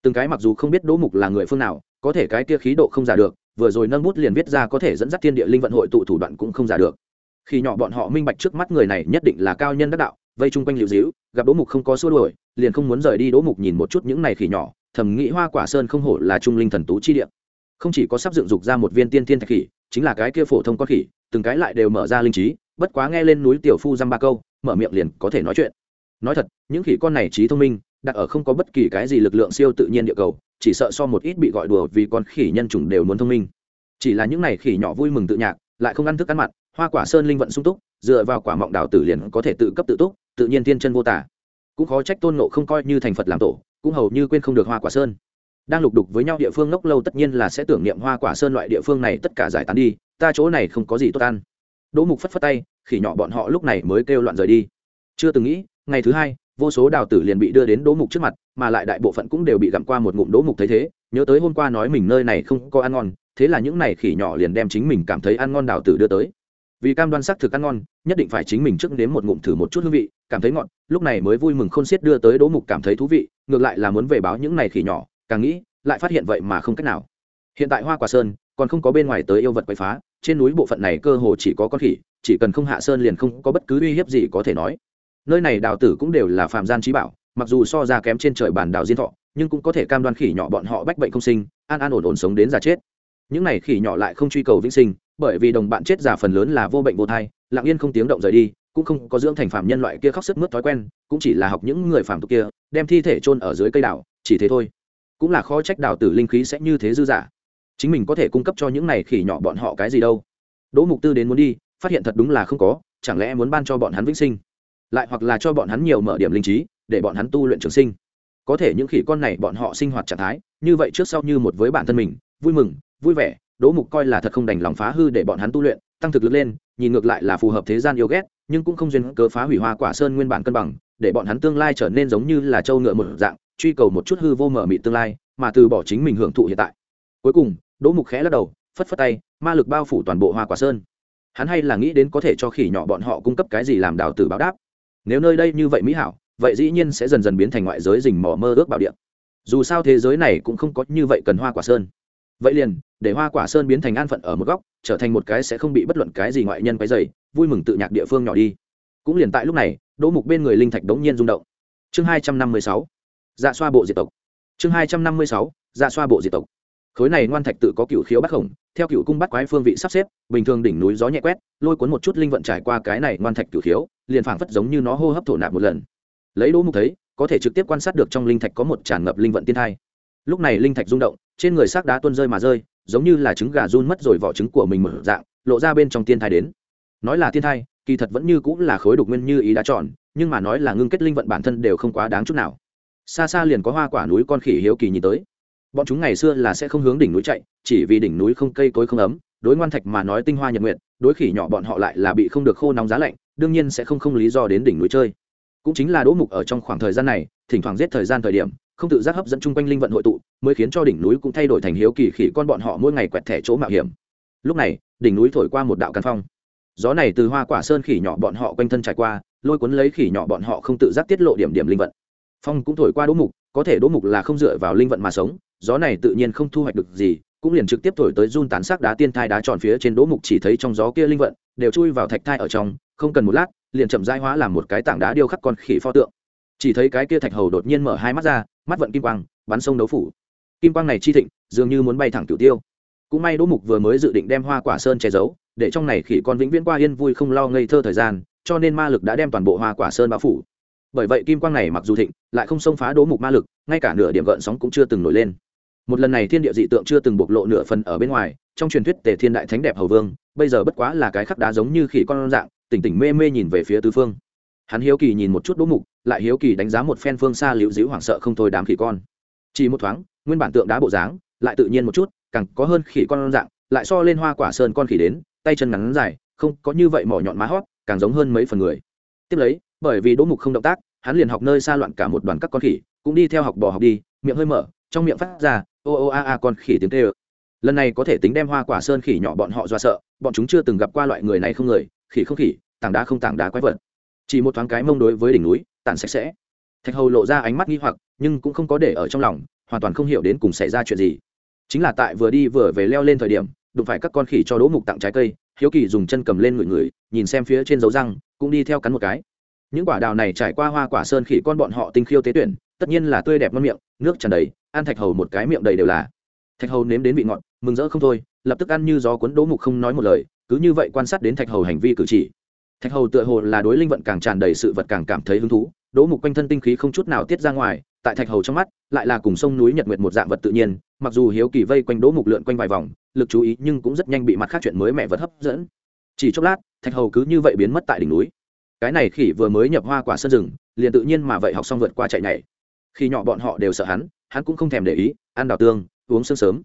từng cái mặc dù không biết đỗ mục là người phương nào, có thể cái kia khí độ không giả được, vừa rồi nâng bút liền viết ra có thể dẫn dắt thiên địa linh vận hội tụ thủ đoạn cũng không giả được. Khi nhỏ bọn họ minh bạch trước mắt người này nhất định là cao nhân đắc đạo, vây chung quanh liệu dĩu gặp đỗ mục không có xua đuổi, liền không muốn rời đi đỗ mục nhìn một chút những này khỉ nhỏ, thầm nghĩ hoa quả sơn không hổ là trung linh thần tú chi địa. Không chỉ có sắp dựng dục ra một viên tiên thiên thạch khỉ, chính là cái kia phổ thông con khỉ, từng cái lại đều mở ra linh trí, bất quá nghe lên núi tiểu phu dăm ba câu, mở miệng liền có thể nói chuyện. Nói thật, những khỉ con này trí thông minh đặt ở không có bất kỳ cái gì lực lượng siêu tự nhiên địa cầu, chỉ sợ so một ít bị gọi đùa vì con khỉ nhân chủng đều muốn thông minh. Chỉ là những này khỉ nhỏ vui mừng tự nhạc, lại không ăn thức ăn mặn, hoa quả sơn linh vận sung túc, dựa vào quả mọng đào tử liền có thể tự cấp tự túc, tự nhiên tiên chân vô tả. Cũng khó trách tôn nộ không coi như thành phật làm tổ, cũng hầu như quên không được hoa quả sơn. Đang lục đục với nhau địa phương ngốc lâu tất nhiên là sẽ tưởng niệm hoa quả sơn loại địa phương này tất cả giải tán đi, ta chỗ này không có gì tốt ăn. Đỗ mục phất phất tay, khỉ nhỏ bọn họ lúc này mới kêu loạn rời đi. Chưa từng nghĩ, ngày thứ hai vô số đào tử liền bị đưa đến đố mục trước mặt, mà lại đại bộ phận cũng đều bị gặm qua một ngụm đố mục thấy thế, nhớ tới hôm qua nói mình nơi này không có ăn ngon, thế là những này khỉ nhỏ liền đem chính mình cảm thấy ăn ngon đào tử đưa tới. Vì cam đoan sắc thực ăn ngon, nhất định phải chính mình trước nếm một ngụm thử một chút hương vị, cảm thấy ngọt, lúc này mới vui mừng khôn xiết đưa tới đố mục cảm thấy thú vị, ngược lại là muốn về báo những này khỉ nhỏ, càng nghĩ, lại phát hiện vậy mà không cách nào. Hiện tại hoa quả sơn còn không có bên ngoài tới yêu vật quậy phá, trên núi bộ phận này cơ hồ chỉ có con khỉ, chỉ cần không hạ sơn liền không có bất cứ uy hiếp gì có thể nói nơi này đào tử cũng đều là phạm gian trí bảo, mặc dù so ra kém trên trời bản đào diên thọ, nhưng cũng có thể cam đoan khỉ nhỏ bọn họ bách bệnh không sinh, an an ổn ổn sống đến già chết. Những này khỉ nhỏ lại không truy cầu vĩnh sinh, bởi vì đồng bạn chết già phần lớn là vô bệnh vô thai, lặng yên không tiếng động rời đi, cũng không có dưỡng thành phạm nhân loại kia khóc sức mướt thói quen, cũng chỉ là học những người phạm tục kia, đem thi thể chôn ở dưới cây đảo, chỉ thế thôi. Cũng là khó trách đào tử linh khí sẽ như thế dư giả chính mình có thể cung cấp cho những này khỉ nhỏ bọn họ cái gì đâu. Đỗ mục tư đến muốn đi, phát hiện thật đúng là không có, chẳng lẽ muốn ban cho bọn hắn vĩnh sinh? Lại hoặc là cho bọn hắn nhiều mở điểm linh trí, để bọn hắn tu luyện trường sinh. Có thể những khỉ con này bọn họ sinh hoạt trạng thái, như vậy trước sau như một với bản thân mình, vui mừng, vui vẻ, đỗ mục coi là thật không đành lòng phá hư để bọn hắn tu luyện, tăng thực lực lên, nhìn ngược lại là phù hợp thế gian yêu ghét, nhưng cũng không duyên cơ phá hủy hoa quả sơn nguyên bản cân bằng, để bọn hắn tương lai trở nên giống như là trâu ngựa một dạng, truy cầu một chút hư vô mở mị tương lai, mà từ bỏ chính mình hưởng thụ hiện tại. Cuối cùng, đỗ mục khẽ lắc đầu, phất phất tay, ma lực bao phủ toàn bộ hoa quả sơn. Hắn hay là nghĩ đến có thể cho khỉ nhỏ bọn họ cung cấp cái gì làm đào tử báo đáp nếu nơi đây như vậy mỹ hảo, vậy dĩ nhiên sẽ dần dần biến thành ngoại giới rình mò mơ ước bảo điện dù sao thế giới này cũng không có như vậy cần hoa quả sơn. Vậy liền, để hoa quả sơn biến thành an phận ở một góc, trở thành một cái sẽ không bị bất luận cái gì ngoại nhân quấy dày vui mừng tự nhạc địa phương nhỏ đi. Cũng liền tại lúc này, đỗ mục bên người linh thạch đống nhiên rung động. Chương hai trăm năm mươi sáu dạ xoa bộ diệt tộc. Chương hai trăm năm mươi sáu dạ xoa bộ diệt tộc. Khối này ngoan thạch tự có cựu khiếu bắc khổng theo cựu cung bắt quái phương vị sắp xếp bình thường đỉnh núi gió nhẹ quét lôi cuốn một chút linh vận trải qua cái này ngoan thạch cựu thiếu, liền phảng phất giống như nó hô hấp thổ nạp một lần. Lấy đỗ mục thấy có thể trực tiếp quan sát được trong linh thạch có một tràn ngập linh vận tiên thai. Lúc này linh thạch rung động trên người xác đá tuôn rơi mà rơi giống như là trứng gà run mất rồi vỏ trứng của mình mở dạng lộ ra bên trong tiên thai đến. Nói là tiên thai kỳ thật vẫn như cũng là khối đục nguyên như ý đã chọn nhưng mà nói là ngưng kết linh vận bản thân đều không quá đáng chút nào. Xa xa liền có hoa quả núi con khỉ hiếu kỳ nhìn tới bọn chúng ngày xưa là sẽ không hướng đỉnh núi chạy, chỉ vì đỉnh núi không cây cối không ấm, đối ngoan thạch mà nói tinh hoa nhật nguyện đối khỉ nhỏ bọn họ lại là bị không được khô nóng giá lạnh, đương nhiên sẽ không không lý do đến đỉnh núi chơi. Cũng chính là đỗ mục ở trong khoảng thời gian này, thỉnh thoảng giết thời gian thời điểm, không tự giác hấp dẫn chung quanh linh vận hội tụ, mới khiến cho đỉnh núi cũng thay đổi thành hiếu kỳ khỉ con bọn họ mỗi ngày quẹt thẻ chỗ mạo hiểm. Lúc này, đỉnh núi thổi qua một đạo căn phong. Gió này từ hoa quả sơn khỉ nhỏ bọn họ quanh thân trải qua, lôi cuốn lấy khỉ nhỏ bọn họ không tự giác tiết lộ điểm điểm linh vận. Phong cũng thổi qua đỗ mục, có thể đỗ mục là không dựa vào linh vận mà sống gió này tự nhiên không thu hoạch được gì, cũng liền trực tiếp thổi tới run tán sắc đá tiên thai đá tròn phía trên đỗ mục chỉ thấy trong gió kia linh vận, đều chui vào thạch thai ở trong, không cần một lát, liền chậm rãi hóa làm một cái tảng đá điêu khắc con khỉ pho tượng. Chỉ thấy cái kia thạch hầu đột nhiên mở hai mắt ra, mắt vận kim quang, bắn sông đấu phủ. Kim quang này chi thịnh, dường như muốn bay thẳng cửu tiêu. Cũng may đỗ mục vừa mới dự định đem hoa quả sơn che giấu, để trong này khỉ con vĩnh viễn qua yên vui không lo ngây thơ thời gian, cho nên ma lực đã đem toàn bộ hoa quả sơn bao phủ. Bởi vậy kim quang này mặc dù thịnh, lại không xông phá đỗ mục ma lực, ngay cả nửa điểm gợn sóng cũng chưa từng nổi lên một lần này thiên địa dị tượng chưa từng bộc lộ nửa phần ở bên ngoài, trong truyền thuyết tề thiên đại thánh đẹp hầu vương, bây giờ bất quá là cái khắc đá giống như khỉ con dạng, tỉnh tỉnh mê mê nhìn về phía tứ phương. Hắn hiếu kỳ nhìn một chút đỗ mục, lại hiếu kỳ đánh giá một phen phương xa liễu dĩu hoảng sợ không thôi đám khỉ con. Chỉ một thoáng, nguyên bản tượng đá bộ dáng, lại tự nhiên một chút, càng có hơn khỉ con dạng, lại so lên hoa quả sơn con khỉ đến, tay chân ngắn dài, không có như vậy mỏ nhọn má hót, càng giống hơn mấy phần người. Tiếp lấy, bởi vì đỗ mục không động tác, hắn liền học nơi xa loạn cả một đoàn các con khỉ, cũng đi theo học bò học đi, miệng hơi mở trong miệng phát ra, ô ô, a a, con khỉ tiếng tê ơ lần này có thể tính đem hoa quả sơn khỉ nhỏ bọn họ do sợ, bọn chúng chưa từng gặp qua loại người này không người, khỉ không khỉ, tảng đá không tảng đá quái vật. Chỉ một thoáng cái mông đối với đỉnh núi, tản sạch sẽ. Thạch hầu lộ ra ánh mắt nghi hoặc, nhưng cũng không có để ở trong lòng, hoàn toàn không hiểu đến cùng xảy ra chuyện gì. Chính là tại vừa đi vừa về leo lên thời điểm, đụng phải các con khỉ cho đỗ mục tặng trái cây, hiếu kỳ dùng chân cầm lên ngửi người, nhìn xem phía trên dấu răng, cũng đi theo cắn một cái. Những quả đào này trải qua hoa quả sơn khỉ con bọn họ tinh khiêu tế tuyển, tất nhiên là tươi đẹp ngon miệng, nước tràn đầy ăn thạch hầu một cái miệng đầy đều là. Thạch hầu nếm đến vị ngọt, mừng rỡ không thôi, lập tức ăn như gió cuốn đỗ mục không nói một lời, cứ như vậy quan sát đến thạch hầu hành vi cử chỉ. Thạch hầu tựa hồ là đối linh vận càng tràn đầy sự vật càng cảm thấy hứng thú, đỗ mục quanh thân tinh khí không chút nào tiết ra ngoài, tại thạch hầu trong mắt, lại là cùng sông núi nhật nguyệt một dạng vật tự nhiên, mặc dù hiếu kỳ vây quanh đỗ mục lượn quanh vài vòng, lực chú ý nhưng cũng rất nhanh bị mặt khác chuyện mới mẹ vật hấp dẫn. Chỉ chốc lát, thạch hầu cứ như vậy biến mất tại đỉnh núi. Cái này khỉ vừa mới nhập hoa quả sân rừng, liền tự nhiên mà vậy học xong vượt qua chạy nhảy. Khi nhỏ bọn họ đều sợ hắn hắn cũng không thèm để ý, ăn đào tương, uống sương sớm.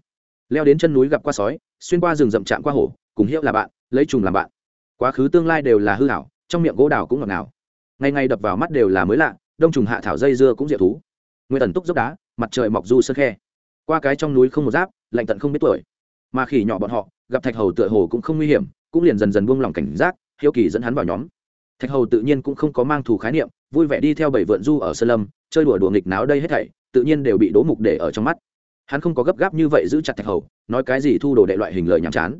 Leo đến chân núi gặp qua sói, xuyên qua rừng rậm chạm qua hổ, cùng hiệu là bạn, lấy trùng làm bạn. Quá khứ tương lai đều là hư hảo trong miệng gỗ đào cũng ngọt ngào. Ngày ngày đập vào mắt đều là mới lạ, đông trùng hạ thảo dây dưa cũng diệu thú. Nguyên tần túc dốc đá, mặt trời mọc du sơn khe. Qua cái trong núi không một giáp, lạnh tận không biết tuổi. Mà khỉ nhỏ bọn họ, gặp thạch hầu tựa hồ cũng không nguy hiểm, cũng liền dần dần buông lỏng cảnh giác, hiếu kỳ dẫn hắn vào nhóm. Thạch hầu tự nhiên cũng không có mang thù khái niệm, vui vẻ đi theo bảy vượn du ở sơn lâm, chơi đùa đùa nghịch náo đây hết thảy tự nhiên đều bị đố mục để ở trong mắt. Hắn không có gấp gáp như vậy giữ chặt thạch hầu, nói cái gì thu đồ đệ loại hình lời nhàm chán.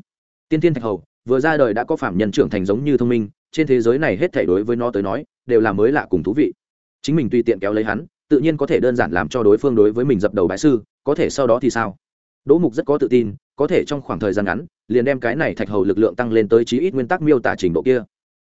Tiên tiên thạch hầu, vừa ra đời đã có phạm nhân trưởng thành giống như thông minh, trên thế giới này hết thảy đối với nó tới nói, đều là mới lạ cùng thú vị. Chính mình tùy tiện kéo lấy hắn, tự nhiên có thể đơn giản làm cho đối phương đối với mình dập đầu bãi sư, có thể sau đó thì sao? Đỗ mục rất có tự tin, có thể trong khoảng thời gian ngắn, liền đem cái này thạch hầu lực lượng tăng lên tới chí ít nguyên tắc miêu tả trình độ kia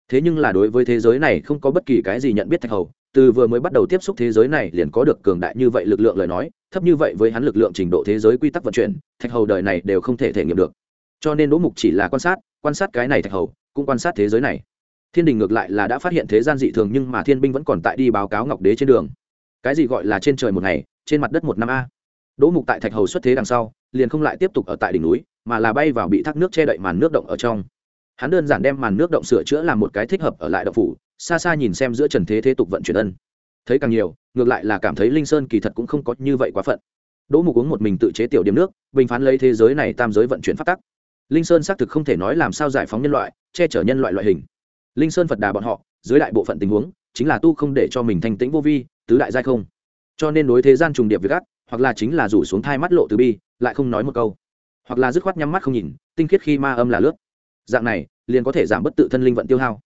thế nhưng là đối với thế giới này không có bất kỳ cái gì nhận biết thạch hầu, từ vừa mới bắt đầu tiếp xúc thế giới này liền có được cường đại như vậy lực lượng lời nói, thấp như vậy với hắn lực lượng trình độ thế giới quy tắc vận chuyển, thạch hầu đời này đều không thể thể nghiệm được. Cho nên đỗ mục chỉ là quan sát quan sát cái này thạch hầu, cũng quan sát thế giới này. Thiên đình ngược lại là đã phát hiện thế gian dị thường nhưng mà thiên binh vẫn còn tại đi báo cáo ngọc đế trên đường. Cái gì gọi là trên trời một ngày, trên mặt đất một năm a? Đỗ mục tại thạch hầu xuất thế đằng sau, liền không lại tiếp tục ở tại đỉnh núi, mà là bay vào bị thác nước che đậy màn nước động ở trong hắn đơn giản đem màn nước động sửa chữa làm một cái thích hợp ở lại động phủ, xa xa nhìn xem giữa trần thế thế tục vận chuyển ân. Thấy càng nhiều, ngược lại là cảm thấy linh sơn kỳ thật cũng không có như vậy quá phận. Đỗ mục uống một mình tự chế tiểu điểm nước, bình phán lấy thế giới này tam giới vận chuyển phát tắc. Linh sơn xác thực không thể nói làm sao giải phóng nhân loại, che chở nhân loại loại hình. Linh sơn phật đà bọn họ, dưới đại bộ phận tình huống, chính là tu không để cho mình thanh tĩnh vô vi, tứ đại giai không. Cho nên đối thế gian trùng điệp việc gắt, hoặc là chính là rủ xuống thai mắt lộ từ bi, lại không nói một câu. Hoặc là dứt khoát nhắm mắt không nhìn, tinh khiết khi ma âm là lướt dạng này, liền có thể giảm bất tự thân linh vận tiêu hao.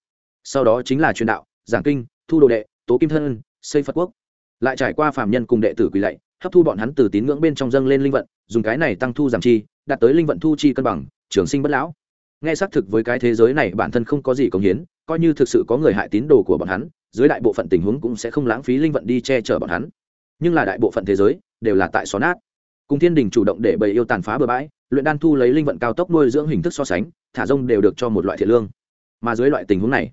Sau đó chính là truyền đạo, giảng kinh, thu đồ đệ, tố kim thân, xây phật quốc. Lại trải qua phạm nhân cùng đệ tử quỳ lạy, hấp thu bọn hắn từ tín ngưỡng bên trong dâng lên linh vận, dùng cái này tăng thu giảm chi, đạt tới linh vận thu chi cân bằng, trường sinh bất lão. Nghe xác thực với cái thế giới này bản thân không có gì công hiến, coi như thực sự có người hại tín đồ của bọn hắn, dưới đại bộ phận tình huống cũng sẽ không lãng phí linh vận đi che chở bọn hắn. Nhưng là đại bộ phận thế giới, đều là tại xó nát. Cùng thiên đình chủ động để bầy yêu tàn phá bừa bãi, luyện đan thu lấy linh vận cao tốc nuôi dưỡng hình thức so sánh thả rông đều được cho một loại thiện lương. Mà dưới loại tình huống này,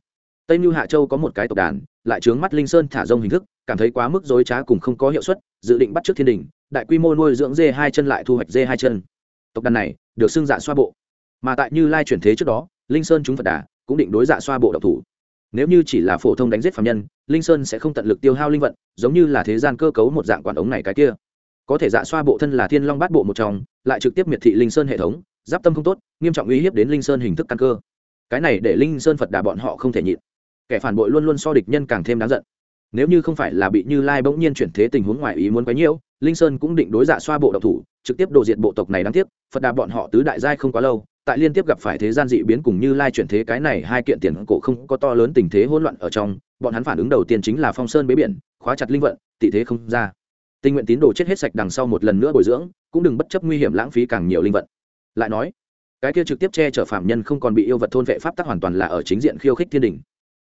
tây mưu hạ châu có một cái tộc đàn, lại trướng mắt linh sơn thả rông hình thức, cảm thấy quá mức dối trá cùng không có hiệu suất, dự định bắt trước thiên đình, đại quy mô nuôi dưỡng dê hai chân lại thu hoạch dê hai chân. Tộc đàn này được xưng dạ xoa bộ. Mà tại như lai chuyển thế trước đó, linh sơn chúng phật đà cũng định đối dạ xoa bộ độc thủ. Nếu như chỉ là phổ thông đánh giết phạm nhân, linh sơn sẽ không tận lực tiêu hao linh vận, giống như là thế gian cơ cấu một dạng quản ống này cái kia. Có thể dạ xoa bộ thân là thiên long bát bộ một trong, lại trực tiếp miệt thị linh sơn hệ thống giáp tâm không tốt, nghiêm trọng uy hiếp đến linh sơn hình thức căn cơ. Cái này để linh sơn phật đà bọn họ không thể nhịn. Kẻ phản bội luôn luôn so địch nhân càng thêm đáng giận. Nếu như không phải là bị như lai bỗng nhiên chuyển thế tình huống ngoài ý muốn quấy nhiễu, linh sơn cũng định đối dạ xoa bộ độc thủ, trực tiếp đồ diệt bộ tộc này đáng tiếc, phật đà bọn họ tứ đại giai không quá lâu, tại liên tiếp gặp phải thế gian dị biến cùng như lai chuyển thế cái này hai kiện tiền cổ không có to lớn tình thế hỗn loạn ở trong, bọn hắn phản ứng đầu tiên chính là phong sơn bế biển, khóa chặt linh vận, tị thế không ra. Tình nguyện tín đồ chết hết sạch đằng sau một lần nữa bồi dưỡng, cũng đừng bất chấp nguy hiểm lãng phí càng nhiều linh vận lại nói, cái kia trực tiếp che chở phạm nhân không còn bị yêu vật thôn vệ pháp tắc hoàn toàn là ở chính diện khiêu khích thiên đình.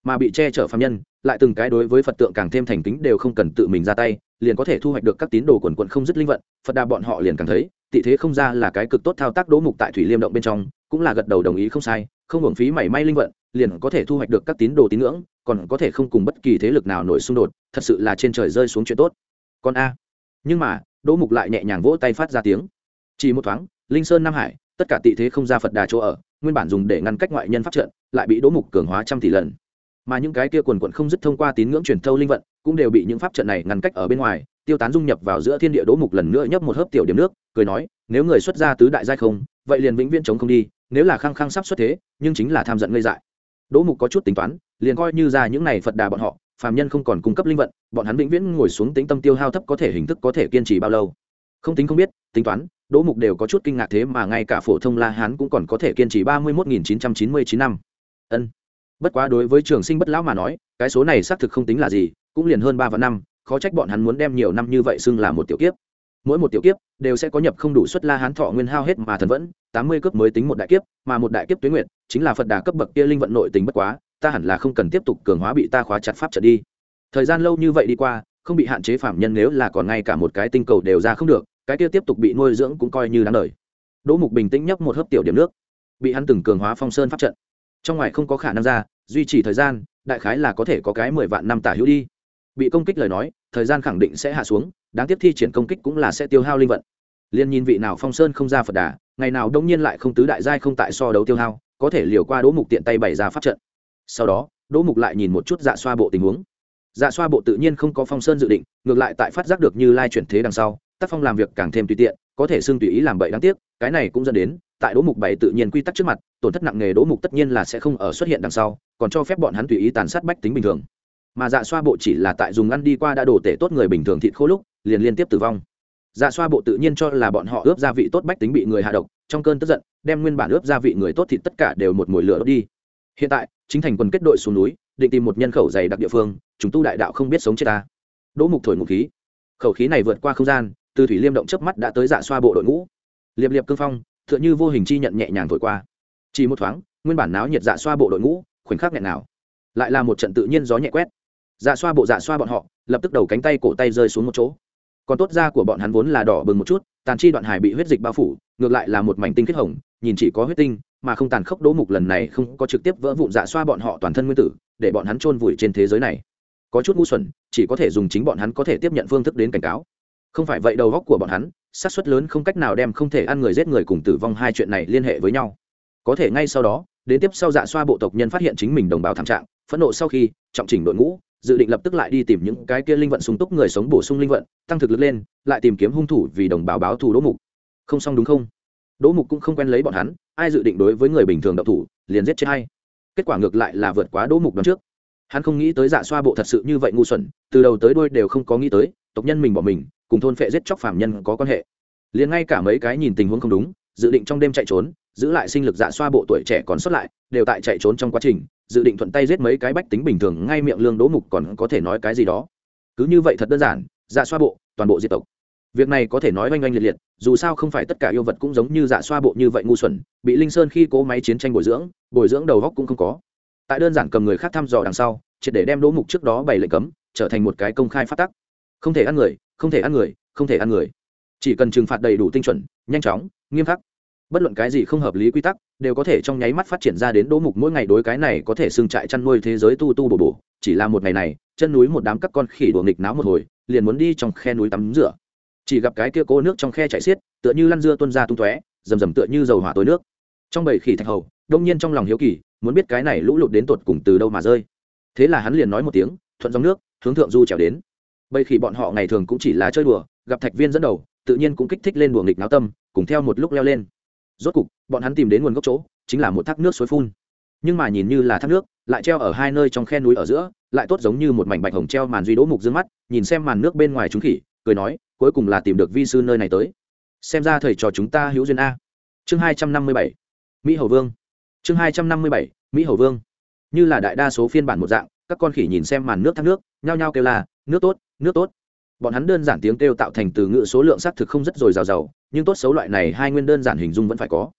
Mà bị che chở phạm nhân, lại từng cái đối với phật tượng càng thêm thành kính đều không cần tự mình ra tay, liền có thể thu hoạch được các tín đồ quần quận không dứt linh vận, phật đà bọn họ liền càng thấy, tị thế không ra là cái cực tốt thao tác đỗ mục tại thủy liêm động bên trong, cũng là gật đầu đồng ý không sai, không hưởng phí mảy may linh vận, liền có thể thu hoạch được các tín đồ tín ngưỡng, còn có thể không cùng bất kỳ thế lực nào nổi xung đột, thật sự là trên trời rơi xuống chuyện tốt. Còn a, nhưng mà đỗ mục lại nhẹ nhàng vỗ tay phát ra tiếng. Chỉ một thoáng linh sơn nam hải, tất cả tị thế không ra phật đà chỗ ở, nguyên bản dùng để ngăn cách ngoại nhân pháp trận, lại bị đỗ mục cường hóa trăm tỷ lần. Mà những cái kia quần quận không dứt thông qua tín ngưỡng truyền thâu linh vận, cũng đều bị những pháp trận này ngăn cách ở bên ngoài, tiêu tán dung nhập vào giữa thiên địa đỗ mục lần nữa nhấp một hớp tiểu điểm nước, cười nói, nếu người xuất gia tứ đại giai không, vậy liền vĩnh viễn chống không đi, nếu là khăng khăng sắp xuất thế, nhưng chính là tham giận ngây dại. Đỗ mục có chút tính toán, liền coi như ra những này phật đà bọn họ, phàm nhân không còn cung cấp linh vận, bọn hắn vĩnh viễn ngồi xuống tính tâm tiêu hao thấp có thể hình thức có thể kiên trì bao lâu không tính không biết, tính toán, đỗ mục đều có chút kinh ngạc thế mà ngay cả phổ thông la hán cũng còn có thể kiên trì ba mươi một nghìn chín trăm chín mươi chín năm. Ân. Bất quá đối với trường sinh bất lão mà nói, cái số này xác thực không tính là gì, cũng liền hơn ba vạn năm, khó trách bọn hắn muốn đem nhiều năm như vậy xưng là một tiểu kiếp. Mỗi một tiểu kiếp, đều sẽ có nhập không đủ suất la hán thọ nguyên hao hết mà thần vẫn, tám mươi cấp mới tính một đại kiếp, mà một đại kiếp tuyến nguyện chính là phật đà cấp bậc kia linh vận nội tính bất quá, ta hẳn là không cần tiếp tục cường hóa bị ta khóa chặt pháp trở đi. Thời gian lâu như vậy đi qua không bị hạn chế phạm nhân nếu là còn ngay cả một cái tinh cầu đều ra không được, cái kia tiếp tục bị nuôi dưỡng cũng coi như đáng đời. Đỗ mục bình tĩnh nhấp một hớp tiểu điểm nước. Bị hắn từng cường hóa phong sơn pháp trận. Trong ngoài không có khả năng ra, duy trì thời gian, đại khái là có thể có cái mười vạn năm tả hữu đi. Bị công kích lời nói, thời gian khẳng định sẽ hạ xuống, đáng tiếp thi triển công kích cũng là sẽ tiêu hao linh vận. Liên nhìn vị nào phong sơn không ra phật đà, ngày nào đông nhiên lại không tứ đại giai không tại so đấu tiêu hao, có thể liều qua đỗ mục tiện tay bày ra pháp trận. Sau đó, đỗ mục lại nhìn một chút dạ xoa bộ tình huống dạ xoa bộ tự nhiên không có phong sơn dự định, ngược lại tại phát giác được như lai chuyển thế đằng sau, tác phong làm việc càng thêm tùy tiện, có thể xưng tùy ý làm bậy đáng tiếc, cái này cũng dẫn đến, tại đỗ mục bảy tự nhiên quy tắc trước mặt, tổn thất nặng nề đỗ mục tất nhiên là sẽ không ở xuất hiện đằng sau, còn cho phép bọn hắn tùy ý tàn sát bách tính bình thường. Mà dạ xoa bộ chỉ là tại dùng ăn đi qua đã đổ tể tốt người bình thường thịt khô lúc, liền liên tiếp tử vong. Dạ xoa bộ tự nhiên cho là bọn họ ướp gia vị tốt bách tính bị người hạ độc, trong cơn tức giận, đem nguyên bản ướp gia vị người tốt thịt tất cả đều một mồi lửa đốt đi hiện tại, chính thành quân kết đội xuống núi, định tìm một nhân khẩu dày đặc địa phương chúng tu đại đạo không biết sống chết ta. Đỗ mục thổi ngục khí. Khẩu khí này vượt qua không gian, từ thủy liêm động chớp mắt đã tới dạ xoa bộ đội ngũ. Liệp liệp cương phong t h ư ợ n h ư vô hình chi nhận nhẹ nhàng thổi qua. Chỉ một thoáng, nguyên bản náo nhiệt dạ xoa bộ đội ngũ, khoảnh khắc nghẹn nào. Lại là một trận tự nhiên gió nhẹ quét. Dạ xoa bộ dạ xoa bọn họ, lập tức đầu cánh tay cổ tay rơi xuống một chỗ. Còn tốt da của bọn hắn vốn là đỏ bừng một chút, tàn chi đoạn hải bị huyết dịch bao phủ, ngược lại là một mảnh tinh kết hồng, nhìn chỉ có huyết tinh mà không tàn khốc đố mục lần này không có trực tiếp vỡ vụn dạ xoa bọn họ toàn thân nguyên tử, để bọn hắn chôn vùi trên thế giới này. Có chút ngu xuẩn, chỉ có thể dùng chính bọn hắn có thể tiếp nhận phương thức đến cảnh cáo. Không phải vậy đầu góc của bọn hắn sát suất lớn không cách nào đem không thể ăn người giết người cùng tử vong hai chuyện này liên hệ với nhau. Có thể ngay sau đó, đến tiếp sau dạ xoa bộ tộc nhân phát hiện chính mình đồng bào thảm trạng, phẫn nộ sau khi, trọng chỉnh đội ngũ, dự định lập tức lại đi tìm những cái kia linh vận sung túc người sống bổ sung linh vận, tăng thực lực lên, lại tìm kiếm hung thủ vì đồng bào báo thù đỗ mục. Không xong đúng không? Đỗ mục cũng không quen lấy bọn hắn, ai dự định đối với người bình thường đậu thủ, liền giết chết hay kết quả ngược lại là vượt quá đỗ mục đón trước. Hắn không nghĩ tới dạ xoa bộ thật sự như vậy ngu xuẩn, từ đầu tới đuôi đều không có nghĩ tới, tộc nhân mình bỏ mình, cùng thôn phệ giết chóc phạm nhân có quan hệ. Liền ngay cả mấy cái nhìn tình huống không đúng, dự định trong đêm chạy trốn, giữ lại sinh lực dạ xoa bộ tuổi trẻ còn sót lại, đều tại chạy trốn trong quá trình, dự định thuận tay giết mấy cái bách tính bình thường, ngay miệng lương đỗ mục còn có thể nói cái gì đó. Cứ như vậy thật đơn giản dạ xoa bộ, toàn bộ diệt tộc việc này có thể nói oanh oanh liệt liệt, dù sao không phải tất cả yêu vật cũng giống như dạ xoa bộ như vậy ngu xuẩn, bị linh sơn khi cố máy chiến tranh bồi dưỡng bồi dưỡng đầu góc cũng không có. Tại đơn giản cầm người khác thăm dò đằng sau, triệt để đem đỗ mục trước đó bày lệnh cấm, trở thành một cái công khai phát tắc. Không thể ăn người, không thể ăn người, không thể ăn người. Chỉ cần trừng phạt đầy đủ tinh chuẩn, nhanh chóng, nghiêm khắc. Bất luận cái gì không hợp lý quy tắc, đều có thể trong nháy mắt phát triển ra đến đỗ mục mỗi ngày đối cái này có thể xương trại chăn nuôi thế giới tu tu bổ bổ. Chỉ là một ngày này, chân núi một đám các con khỉ đùa nghịch náo một hồi, liền muốn đi trong khe núi tắm rửa chỉ gặp cái kia cố nước trong khe chảy xiết, tựa như lăn dưa tuôn ra tung tóe, rầm rầm tựa như dầu hỏa tối nước. Trong bầy khỉ thạch hầu, đông nhiên trong lòng hiếu kỳ, muốn biết cái này lũ lụt đến tột cùng từ đâu mà rơi. Thế là hắn liền nói một tiếng, thuận dòng nước, hướng thượng du trèo đến. Bầy khỉ bọn họ ngày thường cũng chỉ là chơi đùa, gặp thạch viên dẫn đầu, tự nhiên cũng kích thích lên đùa nghịch náo tâm, cùng theo một lúc leo lên. Rốt cục, bọn hắn tìm đến nguồn gốc chỗ, chính là một thác nước suối phun. Nhưng mà nhìn như là thác nước, lại treo ở hai nơi trong khe núi ở giữa, lại tốt giống như một mảnh bạch hồng treo màn duy đỗ mục dương mắt, nhìn xem màn nước bên ngoài chúng khỉ cười nói, cuối cùng là tìm được vi sư nơi này tới. Xem ra thầy trò chúng ta hữu duyên a. Chương hai trăm năm mươi bảy, mỹ hầu vương. Chương hai trăm năm mươi bảy, mỹ hầu vương. Như là đại đa số phiên bản một dạng, các con khỉ nhìn xem màn nước thác nước, nhao nhao kêu là nước tốt nước tốt. Bọn hắn đơn giản tiếng kêu tạo thành từ ngữ số lượng xác thực không rất dồi dào dào nhưng tốt xấu loại này hai nguyên đơn giản hình dung vẫn phải có.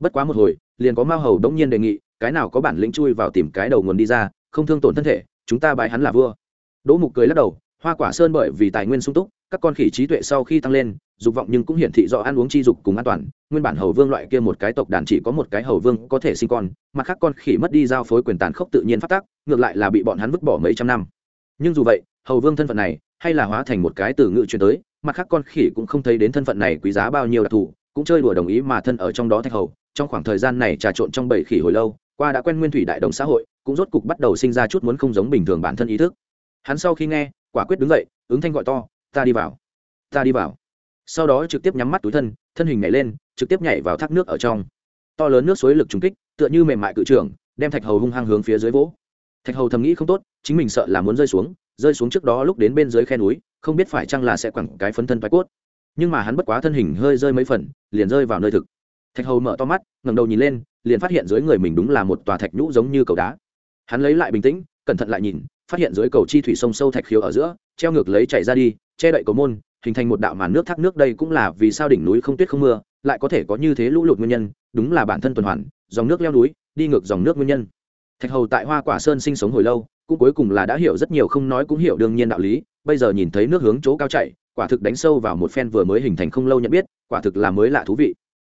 Bất quá một hồi, liền có mao hầu đống nhiên đề nghị, cái nào có bản lĩnh chui vào tìm cái đầu nguồn đi ra, không thương tổn thân thể, chúng ta bãi hắn là vua. Đỗ mục cười lắc đầu, hoa quả sơn bởi vì tài nguyên sung túc các con khỉ trí tuệ sau khi tăng lên, dục vọng nhưng cũng hiển thị do ăn uống chi dục cùng an toàn. Nguyên bản hầu vương loại kia một cái tộc đàn chỉ có một cái hầu vương có thể sinh con, mặt khác con khỉ mất đi giao phối quyền tàn khốc tự nhiên phát tác, ngược lại là bị bọn hắn vứt bỏ mấy trăm năm. Nhưng dù vậy, hầu vương thân phận này hay là hóa thành một cái từ ngữ chuyển tới, mặt khác con khỉ cũng không thấy đến thân phận này quý giá bao nhiêu đặc thù, cũng chơi đùa đồng ý mà thân ở trong đó thạch hầu. Trong khoảng thời gian này trà trộn trong bảy khỉ hồi lâu, qua đã quen nguyên thủy đại đồng xã hội, cũng rốt cục bắt đầu sinh ra chút muốn không giống bình thường bản thân ý thức. Hắn sau khi nghe, quả quyết đứng dậy, ứng thanh gọi to ta đi vào. Ta đi vào. Sau đó trực tiếp nhắm mắt túi thân thân hình nhảy lên, trực tiếp nhảy vào thác nước ở trong. To lớn nước suối lực trúng kích, tựa như mềm mại cự trưởng, đem thạch hầu hung hăng hướng phía dưới vỗ. Thạch hầu thầm nghĩ không tốt, chính mình sợ là muốn rơi xuống rơi xuống trước đó lúc đến bên dưới khe núi, không biết phải chăng là sẽ quẳng cái phấn thân vai cốt. Nhưng mà hắn bất quá thân hình hơi rơi mấy phần, liền rơi vào nơi thực. Thạch hầu mở to mắt, ngẩng đầu nhìn lên, liền phát hiện dưới người mình đúng là một tòa thạch nhũ giống như cầu đá. Hắn lấy lại bình tĩnh, cẩn thận lại nhìn, phát hiện dưới cầu chi thủy sông sâu thạch khiếu ở giữa, treo ngược lấy chảy ra đi che đậy cầu môn, hình thành một đạo màn nước thác nước đây cũng là vì sao đỉnh núi không tuyết không mưa, lại có thể có như thế lũ lụt nguyên nhân, đúng là bản thân tuần hoàn, dòng nước leo núi, đi ngược dòng nước nguyên nhân. Thạch hầu tại hoa quả sơn sinh sống hồi lâu, cũng cuối cùng là đã hiểu rất nhiều không nói cũng hiểu đương nhiên đạo lý, bây giờ nhìn thấy nước hướng chỗ cao chạy, quả thực đánh sâu vào một phen vừa mới hình thành không lâu nhận biết, quả thực là mới lạ thú vị.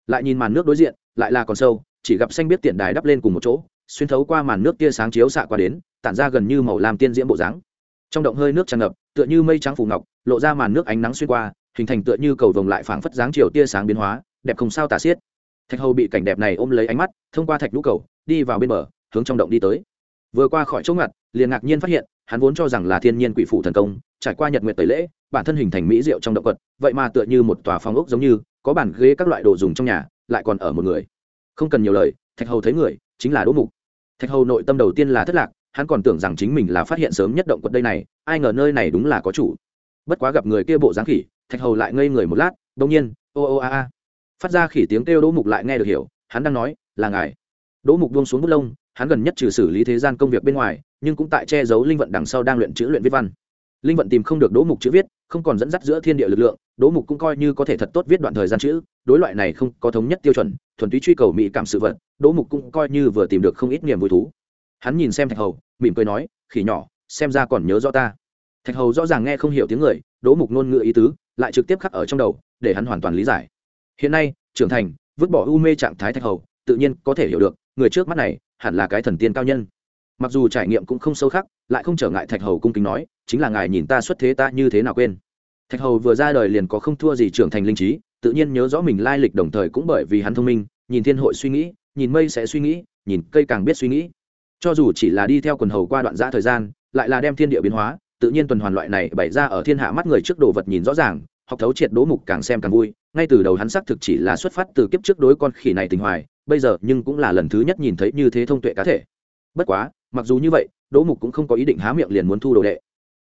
Lại nhìn màn nước đối diện, lại là còn sâu, chỉ gặp xanh biết tiện đài đắp lên cùng một chỗ, xuyên thấu qua màn nước tia sáng chiếu xạ qua đến, tản ra gần như màu làm tiên diễm bộ dáng trong động hơi nước tràn ngập, tựa như mây trắng phủ ngọc, lộ ra màn nước ánh nắng xuyên qua, hình thành tựa như cầu vồng lại phảng phất dáng chiều tia sáng biến hóa, đẹp không sao tả xiết. Thạch hầu bị cảnh đẹp này ôm lấy ánh mắt, thông qua thạch lũ cầu, đi vào bên bờ, hướng trong động đi tới. Vừa qua khỏi chỗ ngặt, liền ngạc nhiên phát hiện, hắn vốn cho rằng là thiên nhiên quỷ phủ thần công, trải qua nhật nguyệt tẩy lễ, bản thân hình thành mỹ diệu trong động vật vậy mà tựa như một tòa phòng ốc giống như, có bàn ghế các loại đồ dùng trong nhà, lại còn ở một người. Không cần nhiều lời, thạch hầu thấy người, chính là đỗ mục. Thạch hầu nội tâm đầu tiên là thất lạc hắn còn tưởng rằng chính mình là phát hiện sớm nhất động quật đây này, ai ngờ nơi này đúng là có chủ. Bất quá gặp người kia bộ dáng khỉ, thạch hầu lại ngây người một lát đông nhiên, ô ô, a a. Phát ra khỉ tiếng kêu đỗ mục lại nghe được hiểu, hắn đang nói, là ngài. Đỗ mục buông xuống bút lông, hắn gần nhất trừ xử lý thế gian công việc bên ngoài, nhưng cũng tại che giấu linh vận đằng sau đang luyện chữ luyện viết văn. Linh vận tìm không được đỗ mục chữ viết, không còn dẫn dắt giữa thiên địa lực lượng, đỗ mục cũng coi như có thể thật tốt viết đoạn thời gian chữ, đối loại này không có thống nhất tiêu chuẩn, thuần túy truy cầu mỹ cảm sự vật, đỗ mục cũng coi như vừa tìm được không ít niềm vui thú hắn nhìn xem thạch hầu, mỉm cười nói, khỉ nhỏ, xem ra còn nhớ rõ ta. Thạch hầu rõ ràng nghe không hiểu tiếng người, đỗ mục ngôn ngữ ý tứ, lại trực tiếp khắc ở trong đầu, để hắn hoàn toàn lý giải. Hiện nay, trưởng thành, vứt bỏ u mê trạng thái thạch hầu, tự nhiên có thể hiểu được, người trước mắt này, hẳn là cái thần tiên cao nhân. Mặc dù trải nghiệm cũng không sâu khắc, lại không trở ngại thạch hầu cung kính nói, chính là ngài nhìn ta xuất thế ta như thế nào quên? Thạch hầu vừa ra đời liền có không thua gì trưởng thành linh trí, tự nhiên nhớ rõ mình lai lịch đồng thời cũng bởi vì hắn thông minh, nhìn thiên hội suy nghĩ, nhìn mây sẽ suy nghĩ, nhìn cây càng biết suy nghĩ cho dù chỉ là đi theo quần hầu qua đoạn giã thời gian, lại là đem thiên địa biến hóa, tự nhiên tuần hoàn loại này bày ra ở thiên hạ mắt người trước đồ vật nhìn rõ ràng, học thấu triệt đố mục càng xem càng vui, ngay từ đầu hắn xác thực chỉ là xuất phát từ kiếp trước đối con khỉ này tình hoài, bây giờ nhưng cũng là lần thứ nhất nhìn thấy như thế thông tuệ cá thể. Bất quá, mặc dù như vậy đỗ mục cũng không có ý định há miệng liền muốn thu đồ đệ.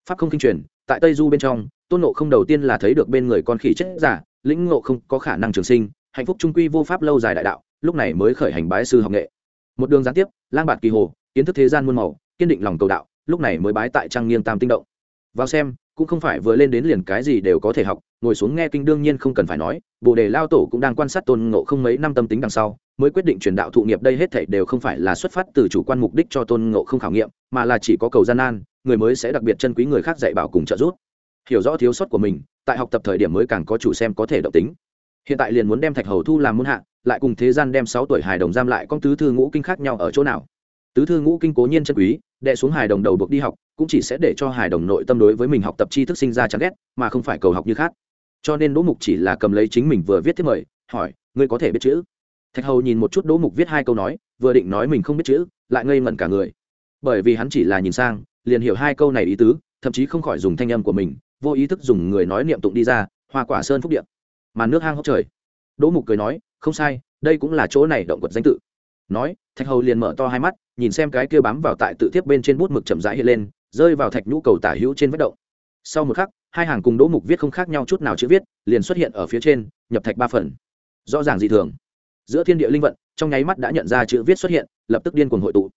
Pháp không kinh truyền, tại tây du bên trong, tôn nộ không đầu tiên là thấy được bên người con khỉ chết giả, lĩnh ngộ không có khả năng trường sinh, hạnh phúc trung quy vô pháp lâu dài đại đạo, lúc này mới khởi hành bái sư học nghệ. Một đường gián tiếp, lang bạt kỳ hồ kiến thức thế gian muôn màu, kiên định lòng cầu đạo, lúc này mới bái tại trang nghiêng tam tinh động. Vào xem, cũng không phải vừa lên đến liền cái gì đều có thể học, ngồi xuống nghe kinh đương nhiên không cần phải nói, bồ đề lao tổ cũng đang quan sát tôn ngộ không mấy năm tâm tính đằng sau, mới quyết định truyền đạo thụ nghiệp đây hết thảy đều không phải là xuất phát từ chủ quan mục đích cho tôn ngộ không khảo nghiệm, mà là chỉ có cầu gian nan, người mới sẽ đặc biệt chân quý người khác dạy bảo cùng trợ giúp. Hiểu rõ thiếu sót của mình, tại học tập thời điểm mới càng có chủ xem có thể động tính. Hiện tại liền muốn đem thạch hầu thu làm muôn hạ, lại cùng thế gian đem sáu tuổi hài đồng giam lại, con tứ thư ngũ kinh khác nhau ở chỗ nào? Tứ thư ngũ kinh cố nhiên chân quý đệ xuống hài đồng đầu buộc đi học, cũng chỉ sẽ để cho hài đồng nội tâm đối với mình học tập tri thức sinh ra chán ghét, mà không phải cầu học như khác. Cho nên đỗ mục chỉ là cầm lấy chính mình vừa viết thiết mời, hỏi, ngươi có thể biết chữ? Thạch hầu nhìn một chút đỗ mục viết hai câu nói, vừa định nói mình không biết chữ, lại ngây ngẩn cả người. Bởi vì hắn chỉ là nhìn sang, liền hiểu hai câu này ý tứ, thậm chí không khỏi dùng thanh âm của mình, vô ý thức dùng người nói niệm tụng đi ra, hoa quả sơn phúc điện màn nước hang hốc trời. Đỗ mục cười nói, không sai, đây cũng là chỗ này động quật danh tự nói, thạch hầu liền mở to hai mắt, nhìn xem cái kia bám vào tại tự tiếp bên trên bút mực chậm rãi hiện lên, rơi vào thạch nhũ cầu tả hữu trên vết động. Sau một khắc, hai hàng cùng đỗ mục viết không khác nhau chút nào chữ viết, liền xuất hiện ở phía trên, nhập thạch ba phần. Rõ ràng dị thường. Giữa thiên địa linh vận, trong nháy mắt đã nhận ra chữ viết xuất hiện, lập tức điên cuồng hội tụ.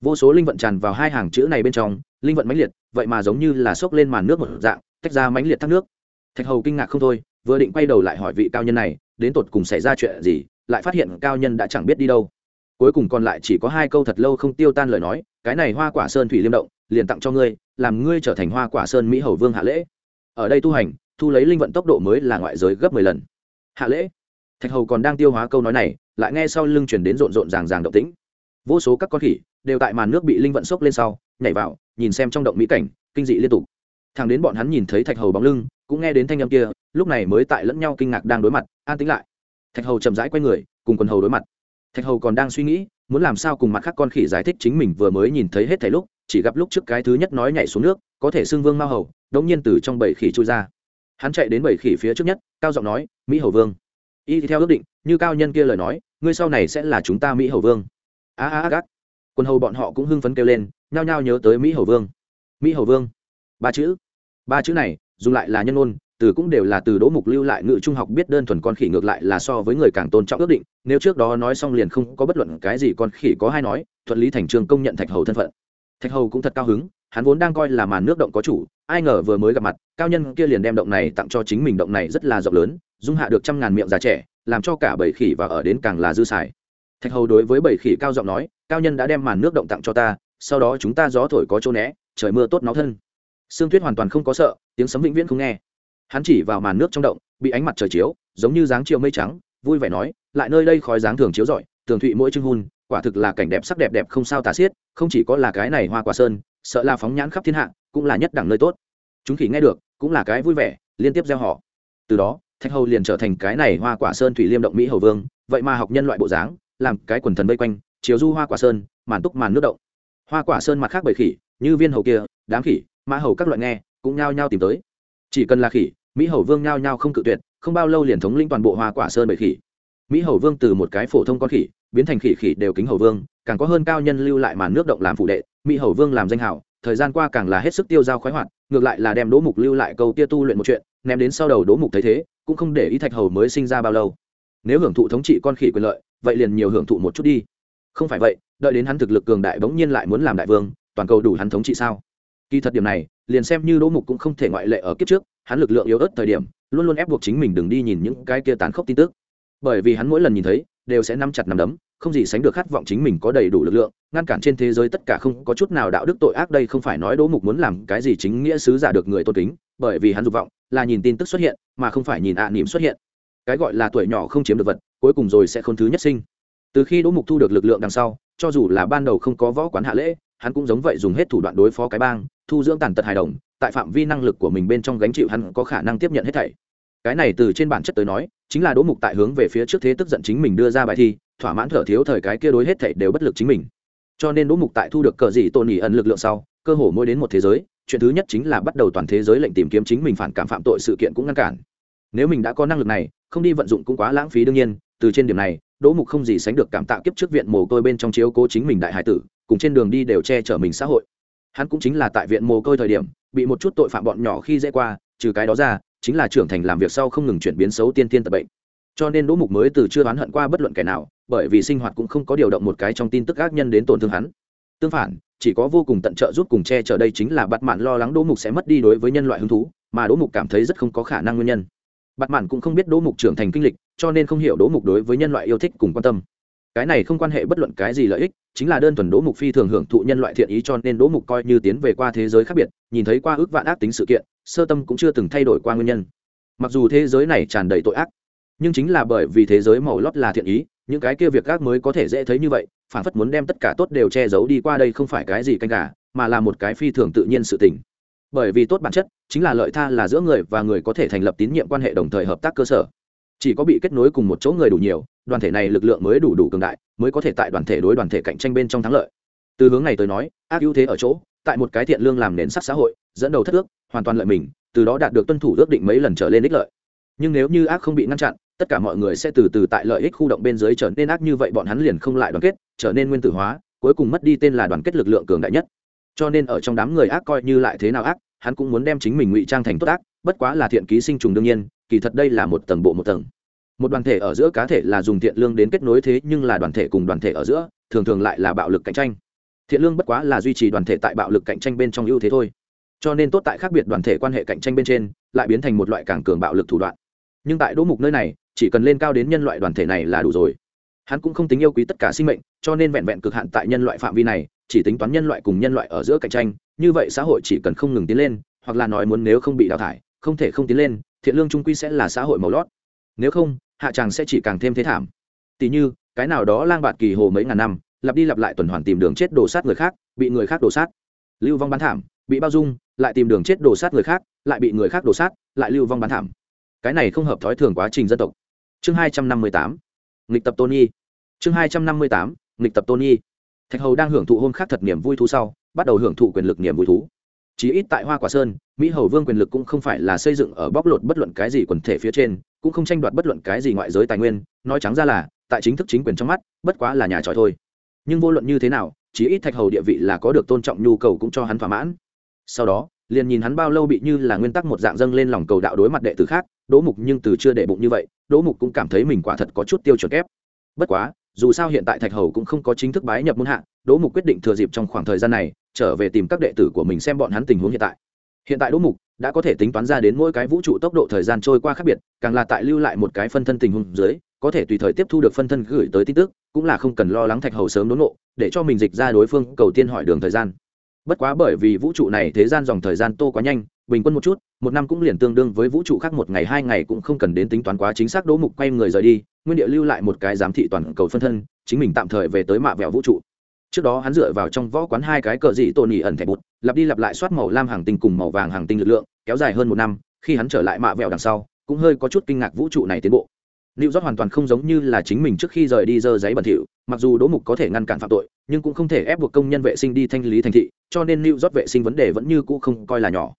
Vô số linh vận tràn vào hai hàng chữ này bên trong, linh vận mãnh liệt, vậy mà giống như là xốc lên màn nước một dạng, tách ra mãnh liệt thác nước. Thạch hầu kinh ngạc không thôi, vừa định quay đầu lại hỏi vị cao nhân này, đến tột cùng xảy ra chuyện gì, lại phát hiện cao nhân đã chẳng biết đi đâu cuối cùng còn lại chỉ có hai câu thật lâu không tiêu tan lời nói, cái này hoa quả sơn thủy liêm động, liền tặng cho ngươi, làm ngươi trở thành hoa quả sơn mỹ hầu vương hạ lễ. Ở đây tu hành, thu lấy linh vận tốc độ mới là ngoại giới gấp mười lần. Hạ lễ. Thạch hầu còn đang tiêu hóa câu nói này, lại nghe sau lưng chuyển đến rộn rộn ràng ràng động tĩnh. Vô số các con khỉ đều tại màn nước bị linh vận sốc lên sau, nhảy vào, nhìn xem trong động mỹ cảnh, kinh dị liên tục. Thằng đến bọn hắn nhìn thấy thạch hầu bóng lưng, cũng nghe đến thanh âm kia, lúc này mới tại lẫn nhau kinh ngạc đang đối mặt, an tính lại. Thạch hầu chậm rãi q u a y người, cùng quần hầu đối mặt thạch hầu còn đang suy nghĩ, muốn làm sao cùng mặt khác con khỉ giải thích chính mình vừa mới nhìn thấy hết thảy lúc, chỉ gặp lúc trước cái thứ nhất nói nhảy xuống nước, có thể xưng vương mao hầu đống nhiên từ trong bảy khỉ trôi ra. Hắn chạy đến bảy khỉ phía trước nhất, cao giọng nói, mỹ hầu vương. Y theo ước định, như cao nhân kia lời nói, ngươi sau này sẽ là chúng ta mỹ hầu vương. A a a quân hầu bọn họ cũng hưng phấn kêu lên, nhao nhao nhớ tới mỹ hầu vương. Mỹ hầu vương. Ba chữ. Ba chữ này, dùng lại là nhân ôn từ cũng đều là từ đỗ mục lưu lại ngự trung học biết đơn thuần con khỉ ngược lại là so với người càng tôn trọng ước định, nếu trước đó nói xong liền không có bất luận cái gì con khỉ có hay nói, thuận lý thành trường công nhận thạch hầu thân phận. Thạch hầu cũng thật cao hứng, hắn vốn đang coi là màn nước động có chủ, ai ngờ vừa mới gặp mặt, cao nhân kia liền đem động này tặng cho chính mình động này rất là rộng lớn, dung hạ được trăm ngàn miệng già trẻ, làm cho cả bầy khỉ và ở đến càng là dư xài. Thạch hầu đối với bầy khỉ cao giọng nói, cao nhân đã đem màn nước động tặng cho ta, sau đó chúng ta gió thổi có chỗ né, trời mưa tốt náo thân. Sương tuyết hoàn toàn không có sợ, tiếng sấm vĩnh viễn không nghe hắn chỉ vào màn nước trong động, bị ánh mặt trời chiếu, giống như dáng chiều mây trắng, vui vẻ nói, lại nơi đây khói dáng thường chiếu rọi, tường thụy mỗi chưng hun, quả thực là cảnh đẹp sắc đẹp đẹp không sao tả xiết, không chỉ có là cái này hoa quả sơn, sợ là phóng nhãn khắp thiên hạ, cũng là nhất đẳng nơi tốt. Chúng khỉ nghe được, cũng là cái vui vẻ, liên tiếp gieo họ. Từ đó, thạch hầu liền trở thành cái này hoa quả sơn thủy liêm động mỹ hầu vương, vậy mà học nhân loại bộ dáng, làm cái quần thần vây quanh, chiếu du hoa quả sơn, màn túc màn nước động. Hoa quả sơn mặt khác bởi khỉ, như viên hầu kia, đám khỉ mã hầu các loại nghe, cũng nhao nhao tìm tới chỉ cần là khỉ, mỹ hầu vương nhao nhao không cự tuyệt, không bao lâu liền thống lĩnh toàn bộ hoa quả sơn bởi khỉ. Mỹ hầu vương từ một cái phổ thông con khỉ, biến thành khỉ khỉ đều kính hầu vương, càng có hơn cao nhân lưu lại màn nước động làm phụ đệ, mỹ hầu vương làm danh hảo thời gian qua càng là hết sức tiêu dao khoái hoạt, ngược lại là đem đỗ mục lưu lại câu tia tu luyện một chuyện, ném đến sau đầu đỗ mục thấy thế, cũng không để ý thạch hầu mới sinh ra bao lâu. Nếu hưởng thụ thống trị con khỉ quyền lợi, vậy liền nhiều hưởng thụ một chút đi. Không phải vậy, đợi đến hắn thực lực cường đại bỗng nhiên lại muốn làm đại vương, toàn cầu đủ hắn thống trị sao? Kỳ thật điểm này, liền xem như đỗ mục cũng không thể ngoại lệ ở kiếp trước, hắn lực lượng yếu ớt thời điểm, luôn luôn ép buộc chính mình đừng đi nhìn những cái kia tán khốc tin tức. Bởi vì hắn mỗi lần nhìn thấy, đều sẽ nắm chặt nắm đấm, không gì sánh được khát vọng chính mình có đầy đủ lực lượng, ngăn cản trên thế giới tất cả không có chút nào đạo đức tội ác đây không phải nói đỗ mục muốn làm cái gì chính nghĩa sứ giả được người tôn kính, bởi vì hắn dục vọng là nhìn tin tức xuất hiện, mà không phải nhìn ạ à xuất hiện. Cái gọi là tuổi nhỏ không chiếm được vật, cuối cùng rồi sẽ không thứ nhất sinh. Từ khi đỗ mục thu được lực lượng đằng sau, cho dù là ban đầu không có võ quán hạ lễ, hắn cũng giống vậy dùng hết thủ đoạn đối phó cái bang thu dưỡng tàn tật hài đồng, tại phạm vi năng lực của mình bên trong gánh chịu hắn có khả năng tiếp nhận hết thảy. Cái này từ trên bản chất tới nói, chính là đỗ mục tại hướng về phía trước thế tức giận chính mình đưa ra bài thi, thỏa mãn thở thiếu thời cái kia đối hết thảy đều bất lực chính mình. Cho nên đỗ mục tại thu được cờ gì tôn nhỉ ẩn lực lượng sau, cơ hồ mỗi đến một thế giới, chuyện thứ nhất chính là bắt đầu toàn thế giới lệnh tìm kiếm chính mình phản cảm phạm tội sự kiện cũng ngăn cản. Nếu mình đã có năng lực này, không đi vận dụng cũng quá lãng phí đương nhiên, từ trên điểm này, đỗ mục không gì sánh được cảm tạ kiếp trước viện mồ côi bên trong chiếu cố chính mình đại hải tử, cùng trên đường đi đều che chở mình xã hội hắn cũng chính là tại viện mồ côi thời điểm, bị một chút tội phạm bọn nhỏ khi dễ qua, trừ cái đó ra, chính là trưởng thành làm việc sau không ngừng chuyển biến xấu tiên tiên tập bệnh. Cho nên đỗ mục mới từ chưa oán hận qua bất luận kẻ nào, bởi vì sinh hoạt cũng không có điều động một cái trong tin tức ác nhân đến tổn thương hắn. Tương phản, chỉ có vô cùng tận trợ giúp cùng che chở đây chính là bắt mạn lo lắng đỗ mục sẽ mất đi đối với nhân loại hứng thú, mà đỗ mục cảm thấy rất không có khả năng nguyên nhân. Bắt mạn cũng không biết đỗ mục trưởng thành kinh lịch, cho nên không hiểu đỗ mục đối với nhân loại yêu thích cùng quan tâm cái này không quan hệ bất luận cái gì lợi ích, chính là đơn thuần đỗ mục phi thường hưởng thụ nhân loại thiện ý cho nên đỗ mục coi như tiến về qua thế giới khác biệt, nhìn thấy qua ước vạn ác tính sự kiện, sơ tâm cũng chưa từng thay đổi qua nguyên nhân. Mặc dù thế giới này tràn đầy tội ác, nhưng chính là bởi vì thế giới màu lót là thiện ý, những cái kia việc ác mới có thể dễ thấy như vậy, phản phất muốn đem tất cả tốt đều che giấu đi qua đây không phải cái gì canh cả mà là một cái phi thường tự nhiên sự tình. Bởi vì tốt bản chất, chính là lợi tha là giữa người và người có thể thành lập tín nhiệm quan hệ đồng thời hợp tác cơ sở chỉ có bị kết nối cùng một chỗ người đủ nhiều, đoàn thể này lực lượng mới đủ đủ cường đại, mới có thể tại đoàn thể đối đoàn thể cạnh tranh bên trong thắng lợi. Từ hướng này tới nói, ác ưu thế ở chỗ, tại một cái thiện lương làm nền sắc xã hội, dẫn đầu thất ước, hoàn toàn lợi mình, từ đó đạt được tuân thủ ước định mấy lần trở lên ích lợi. Nhưng nếu như ác không bị ngăn chặn, tất cả mọi người sẽ từ từ tại lợi ích khu động bên dưới trở nên ác như vậy, bọn hắn liền không lại đoàn kết, trở nên nguyên tử hóa, cuối cùng mất đi tên là đoàn kết lực lượng cường đại nhất. Cho nên ở trong đám người ác coi như lại thế nào ác hắn cũng muốn đem chính mình ngụy trang thành tốt ác, bất quá là thiện ký sinh trùng đương nhiên, kỳ thật đây là một tầng bộ một tầng. Một đoàn thể ở giữa cá thể là dùng thiện lương đến kết nối thế nhưng là đoàn thể cùng đoàn thể ở giữa, thường thường lại là bạo lực cạnh tranh. Thiện lương bất quá là duy trì đoàn thể tại bạo lực cạnh tranh bên trong ưu thế thôi. Cho nên tốt tại khác biệt đoàn thể quan hệ cạnh tranh bên trên, lại biến thành một loại càng cường bạo lực thủ đoạn. Nhưng tại đỗ mục nơi này, chỉ cần lên cao đến nhân loại đoàn thể này là đủ rồi. Hắn cũng không tính yêu quý tất cả sinh mệnh, cho nên vẹn vẹn cực hạn tại nhân loại phạm vi này, chỉ tính toán nhân loại cùng nhân loại ở giữa cạnh tranh như vậy xã hội chỉ cần không ngừng tiến lên, hoặc là nói muốn nếu không bị đào thải, không thể không tiến lên, thiện lương trung quy sẽ là xã hội màu lót. Nếu không, hạ tràng sẽ chỉ càng thêm thế thảm. Tỉ như, cái nào đó lang bạt kỳ hồ mấy ngàn năm, lặp đi lặp lại tuần hoàn tìm đường chết đổ sát người khác, bị người khác đổ sát. Lưu vong bán thảm, bị bao dung, lại tìm đường chết đổ sát người khác, lại bị người khác đổ sát, lại lưu vong bán thảm. Cái này không hợp thói thường quá trình dân tộc. Chương hai trăm năm mươi tám, nghịch tập tony. Chương hai trăm năm mươi tám, nghịch tập tony. Thạch hầu đang hưởng thụ hôm khác thật niềm vui thú sau bắt đầu hưởng thụ quyền lực niềm vui thú. Chí ít tại hoa quả sơn, mỹ hầu vương quyền lực cũng không phải là xây dựng ở bóc lột bất luận cái gì quần thể phía trên, cũng không tranh đoạt bất luận cái gì ngoại giới tài nguyên, nói trắng ra là, tại chính thức chính quyền trong mắt, bất quá là nhà tròi thôi. Nhưng vô luận như thế nào, chí ít thạch hầu địa vị là có được tôn trọng nhu cầu cũng cho hắn thỏa mãn. Sau đó, liền nhìn hắn bao lâu bị như là nguyên tắc một dạng dâng lên lòng cầu đạo đối mặt đệ tử khác, đỗ mục nhưng từ chưa đệ bụng như vậy, đỗ mục cũng cảm thấy mình quả thật có chút tiêu chuẩn kép. Bất quá dù sao hiện tại thạch hầu cũng không có chính thức bái nhập môn hạ, đỗ mục quyết định thừa dịp trong khoảng thời gian này, trở về tìm các đệ tử của mình xem bọn hắn tình huống hiện tại. Hiện tại đỗ mục đã có thể tính toán ra đến mỗi cái vũ trụ tốc độ thời gian trôi qua khác biệt, càng là tại lưu lại một cái phân thân tình huống dưới, có thể tùy thời tiếp thu được phân thân gửi tới tin tức, cũng là không cần lo lắng thạch hầu sớm đốn nộ để cho mình dịch ra đối phương cầu tiên hỏi đường thời gian. Bất quá bởi vì vũ trụ này thế gian dòng thời gian tô quá nhanh bình quân một chút một năm cũng liền tương đương với vũ trụ khác một ngày hai ngày cũng không cần đến tính toán quá chính xác đỗ mục quay người rời đi nguyên địa lưu lại một cái giám thị toàn cầu phân thân chính mình tạm thời về tới mạ vẹo vũ trụ trước đó hắn dựa vào trong võ quán hai cái cờ dị tôn nhị ẩn thẻ bụt lặp đi lặp lại soát màu lam hàng tinh cùng màu vàng hàng tinh lực lượng kéo dài hơn một năm khi hắn trở lại mạ vẹo đằng sau cũng hơi có chút kinh ngạc vũ trụ này tiến bộ Lưu Rót hoàn toàn không giống như là chính mình trước khi rời đi dơ giấy bẩn thỉu, mặc dù Đỗ Mục có thể ngăn cản phạm tội, nhưng cũng không thể ép buộc công nhân vệ sinh đi thanh lý thành thị, cho nên Lưu Rót vệ sinh vấn đề vẫn như cũ không coi là nhỏ.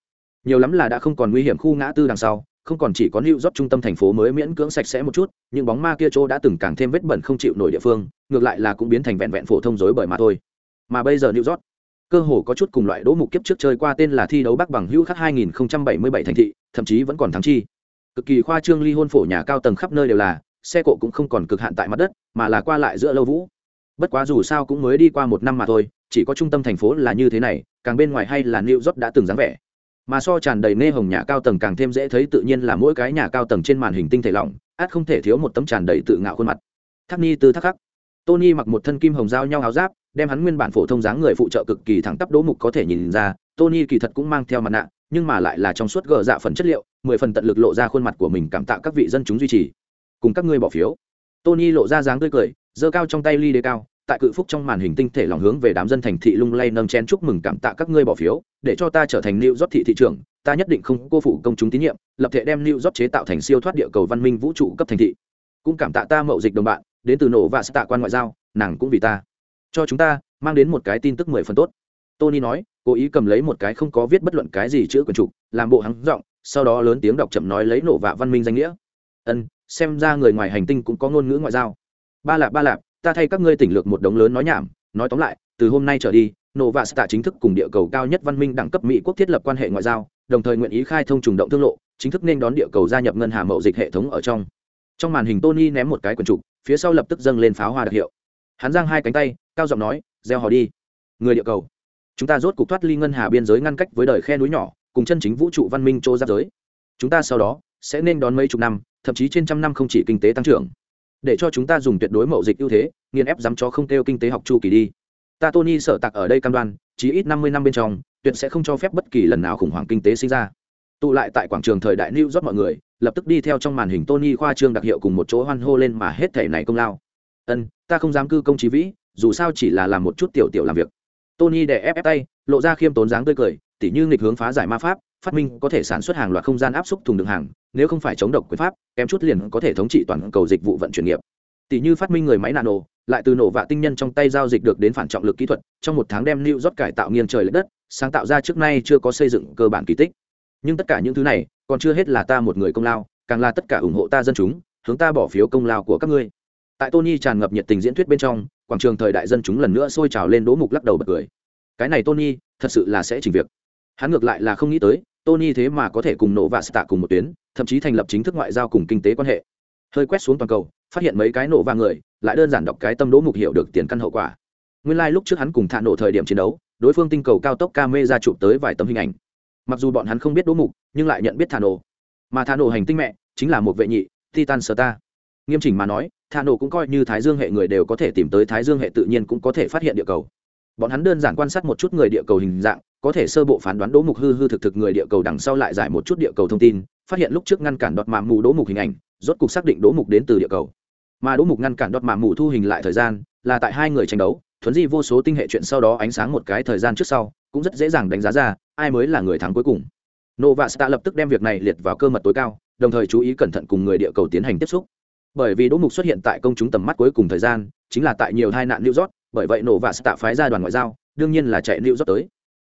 Nhiều lắm là đã không còn nguy hiểm khu ngã tư đằng sau, không còn chỉ có Lưu Rót trung tâm thành phố mới miễn cưỡng sạch sẽ một chút, nhưng bóng ma kia chỗ đã từng càng thêm vết bẩn không chịu nổi địa phương, ngược lại là cũng biến thành vẹn vẹn phổ thông dối bởi mà thôi. Mà bây giờ Lưu Rót, cơ hồ có chút cùng loại Đỗ Mục kiếp trước chơi qua tên là thi đấu Bắc bằng hữu khắc 2077 thành thị, thậm chí vẫn còn thắng chi. Cực kỳ khoa trương ly hôn phổ nhà cao tầng khắp nơi đều là, xe cộ cũng không còn cực hạn tại mặt đất mà là qua lại giữa lâu vũ bất quá dù sao cũng mới đi qua một năm mà thôi chỉ có trung tâm thành phố là như thế này càng bên ngoài hay là new york đã từng dáng vẻ mà so tràn đầy nê hồng nhà cao tầng càng thêm dễ thấy tự nhiên là mỗi cái nhà cao tầng trên màn hình tinh thể lỏng, át không thể thiếu một tấm tràn đầy tự ngạo khuôn mặt. Thác ni từ thác khắc. Tony mặc một thân kim hồng giao nhau áo giáp, đem hắn nguyên bản phổ thông dáng người phụ trợ cực kỳ thẳng tắp đố mục có thể nhìn ra, tony kỳ thật cũng mang theo mặt nạ, nhưng mà lại là trong suốt gờ dạ phần chất liệu, mười phần tận lực lộ ra khuôn mặt của mình cảm tạ các vị dân chúng duy trì. Cùng các ngươi bỏ phiếu. Tony lộ ra dáng tươi cười, giơ cao trong tay ly đế cao tại cự phúc trong màn hình tinh thể lòng hướng về đám dân thành thị lung lay nâng chén chúc mừng cảm tạ các ngươi bỏ phiếu, để cho ta trở thành new job thị thị trưởng, ta nhất định không cô phụ công chúng tín nhiệm, lập thể đem new job chế tạo thành siêu thoát địa cầu văn minh vũ trụ cấp thành thị. Cũng cảm tạ ta mậu dịch đồng bạn, đến từ nổ và tạ quan ngoại giao, nàng cũng vì ta. Cho chúng ta mang đến một cái tin tức mười phần tốt. Tony nói, cố ý cầm lấy một cái không có viết bất luận cái gì chữ quần trục, làm bộ hắn giọng, sau đó lớn tiếng đọc chậm nói lấy nổ vạ văn minh danh nghĩa. Ân, xem ra người ngoài hành tinh cũng có ngôn ngữ ngoại giao. Ba lạp ba lạp ta thay các ngươi tỉnh lược một đống lớn nói nhảm, nói tóm lại, từ hôm nay trở đi nova stạ chính thức cùng địa cầu cao nhất văn minh đẳng cấp mỹ quốc thiết lập quan hệ ngoại giao, đồng thời nguyện ý khai thông trùng động thương lộ, chính thức nên đón địa cầu gia nhập ngân hà mậu dịch hệ thống ở trong. Trong màn hình tony ném một cái quần trục, phía sau lập tức dâng lên pháo hoa đặc hiệu. Hắn giang hai cánh tay, cao giọng nói, gieo họ đi. Người địa cầu. Chúng ta rốt cục thoát ly ngân hà biên giới ngăn cách với đời khe núi nhỏ, cùng chân chính vũ trụ văn minh chỗ giáp giới. Chúng ta sau đó sẽ nên đón mấy chục năm, thậm chí trên trăm năm không chỉ kinh tế tăng trưởng để cho chúng ta dùng tuyệt đối mậu dịch ưu thế nghiên ép dám cho không kêu kinh tế học chu kỳ đi. Ta tony sợ tặc ở đây cam đoan, chí ít năm mươi năm bên trong, tuyệt sẽ không cho phép bất kỳ lần nào khủng hoảng kinh tế sinh ra. Tụ lại tại quảng trường thời đại new york mọi người, lập tức đi theo trong màn hình tony khoa trương đặc hiệu cùng một chỗ hoan hô lên mà hết thể này công lao. Ân, ta không dám cư công trí vĩ, dù sao chỉ là làm một chút tiểu tiểu làm việc. Tony đè ép ép tay, lộ ra khiêm tốn dáng tươi cười tỉ như nghịch hướng phá giải ma pháp, phát minh có thể sản xuất hàng loạt không gian áp suất thùng đường hàng, nếu không phải chống độc quyền pháp, kém chút liền có thể thống trị toàn cầu dịch vụ vận chuyển nghiệp. Tỷ như phát minh người máy nano, lại từ nổ vạ tinh nhân trong tay giao dịch được đến phản trọng lực kỹ thuật, trong một tháng đem lưu rót cải tạo nghiêng trời l ệ đất, sáng tạo ra trước nay chưa có xây dựng cơ bản kỳ tích. Nhưng tất cả những thứ này, còn chưa hết là ta một người công lao, càng là tất cả ủng hộ ta dân chúng, hướng ta bỏ phiếu công lao của các ngươi. Tại tony tràn ngập nhiệt tình diễn thuyết bên trong, quảng trường thời đại dân chúng lần nữa sôi trào lên đỗ mục lắc đầu bật cười. Cái này tony, thật sự là sẽ chỉnh việc hắn ngược lại là không nghĩ tới, tony thế mà có thể cùng nổ và stạ cùng một tuyến, thậm chí thành lập chính thức ngoại giao cùng kinh tế quan hệ. Hơi quét xuống toàn cầu, phát hiện mấy cái nổ và người, lại đơn giản đọc cái tâm đỗ mục hiểu được tiền căn hậu quả. Nguyên lai、like、lúc trước hắn cùng thạ nổ thời điểm chiến đấu, đối phương tinh cầu cao tốc ca mê ra chụp tới vài tấm hình ảnh. Mặc dù bọn hắn không biết đỗ mục, nhưng lại nhận biết thạ nổ mà thạ nổ hành tinh mẹ, chính là một vệ nhị, titan sơ ta nghiêm chỉnh mà nói, thạ nổ cũng coi như thái dương hệ người đều có thể tìm tới thái dương hệ tự nhiên cũng có thể phát hiện địa cầu bọn hắn đơn giản quan sát một chút người địa cầu hình dạng, có thể sơ bộ phán đoán đỗ mục hư hư thực thực người địa cầu đằng sau lại giải một chút địa cầu thông tin, phát hiện lúc trước ngăn cản đọt mạm mù đỗ mục hình ảnh, rốt cục xác định đỗ mục đến từ địa cầu. Mà đỗ mục ngăn cản đọt mạm mù thu hình lại thời gian, là tại hai người tranh đấu, thuấn di vô số tinh hệ chuyện sau đó ánh sáng một cái thời gian trước sau, cũng rất dễ dàng đánh giá ra, ai mới là người thắng cuối cùng. Nô vạ sẽ lập tức đem việc này liệt vào cơ mật tối cao, đồng thời chú ý cẩn thận cùng người địa cầu tiến hành tiếp xúc. Bởi vì đỗ mục xuất hiện tại công chúng tầm mắt cuối cùng thời gian, chính là tại nhiều tai nạn new york bởi vậy nổ nova tạ phái ra đoàn ngoại giao, đương nhiên là chạy lưu dốc tới.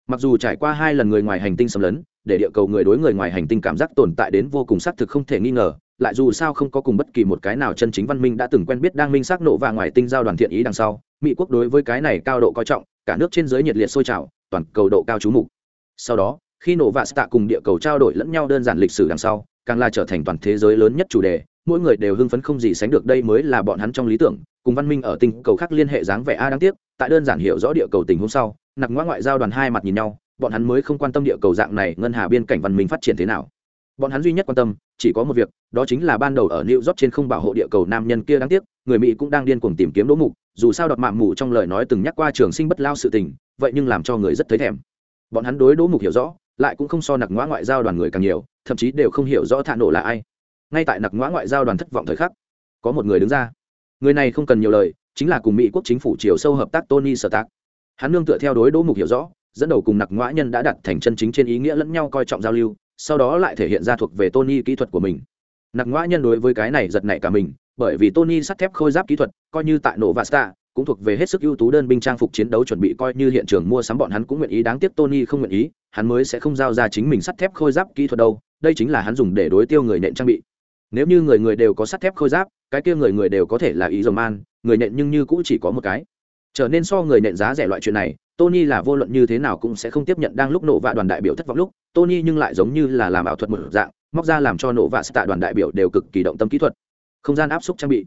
Mặc dù trải qua hai lần người ngoài hành tinh xâm lấn, để địa cầu người đối người ngoài hành tinh cảm giác tồn tại đến vô cùng xác thực không thể nghi ngờ, lại dù sao không có cùng bất kỳ một cái nào chân chính văn minh đã từng quen biết đang minh xác nộ và ngoài tinh giao đoàn thiện ý đằng sau, mỹ quốc đối với cái này cao độ coi trọng, cả nước trên giới nhiệt liệt sôi trào, toàn cầu độ cao chú mục. Sau đó, khi nổ và stạ cùng địa cầu trao đổi lẫn nhau đơn giản lịch sử đằng sau, càng là trở thành toàn thế giới lớn nhất chủ đề, mỗi người đều hưng phấn không gì sánh được đây mới là bọn hắn trong lý tưởng cùng văn minh ở tinh cầu khác liên hệ dáng vẻ a đáng tiếc, tại đơn giản hiểu rõ địa cầu tình hôm sau nặc ngoã ngoại giao đoàn hai mặt nhìn nhau, bọn hắn mới không quan tâm địa cầu dạng này ngân hà biên cảnh văn minh phát triển thế nào. Bọn hắn duy nhất quan tâm, chỉ có một việc, đó chính là ban đầu ở new york trên không bảo hộ địa cầu nam nhân kia đáng tiếc, người mỹ cũng đang điên cuồng tìm kiếm đỗ mục, dù sao đọt mạng mù trong lời nói từng nhắc qua trường sinh bất lao sự tình, vậy nhưng làm cho người rất thấy thèm. Bọn hắn đối đỗ mục hiểu rõ, lại cũng không so nặc ngoã ngoại giao đoàn người càng nhiều, thậm chí đều không hiểu rõ thạ nổ là ai. Ngay tại nặc ngoã ngoại giao đoàn thất vọng thời khắc, có một người đứng ra người này không cần nhiều lời, chính là cùng mỹ quốc chính phủ chiều sâu hợp tác tony sở tác hắn nương tựa theo đối đỗ mục hiểu rõ, dẫn đầu cùng nặc ngoã nhân đã đặt thành chân chính trên ý nghĩa lẫn nhau coi trọng giao lưu, sau đó lại thể hiện ra thuộc về tony kỹ thuật của mình. Nặc ngoã nhân đối với cái này giật nảy cả mình, bởi vì tony sắt thép khôi giáp kỹ thuật, coi như tại nổ vasta cũng thuộc về hết sức ưu tú đơn binh trang phục chiến đấu chuẩn bị coi như hiện trường mua sắm bọn hắn cũng nguyện ý, đáng tiếc tony không nguyện ý, hắn mới sẽ không giao ra chính mình sắt thép khôi giáp kỹ thuật đâu, đây chính là hắn dùng để đối tiêu người nện trang bị nếu như người người đều có sắt thép khôi giáp, cái kia người người đều có thể là ý dầu man, người nện nhưng như cũng chỉ có một cái. Trở nên so người nện giá rẻ loại chuyện này, tony là vô luận như thế nào cũng sẽ không tiếp nhận đang lúc nổ vạ đoàn đại biểu thất vọng lúc, tony nhưng lại giống như là làm ảo thuật một dạng, móc ra làm cho nổ vạ tạ đoàn đại biểu đều cực kỳ động tâm kỹ thuật. Không gian áp suất trang bị.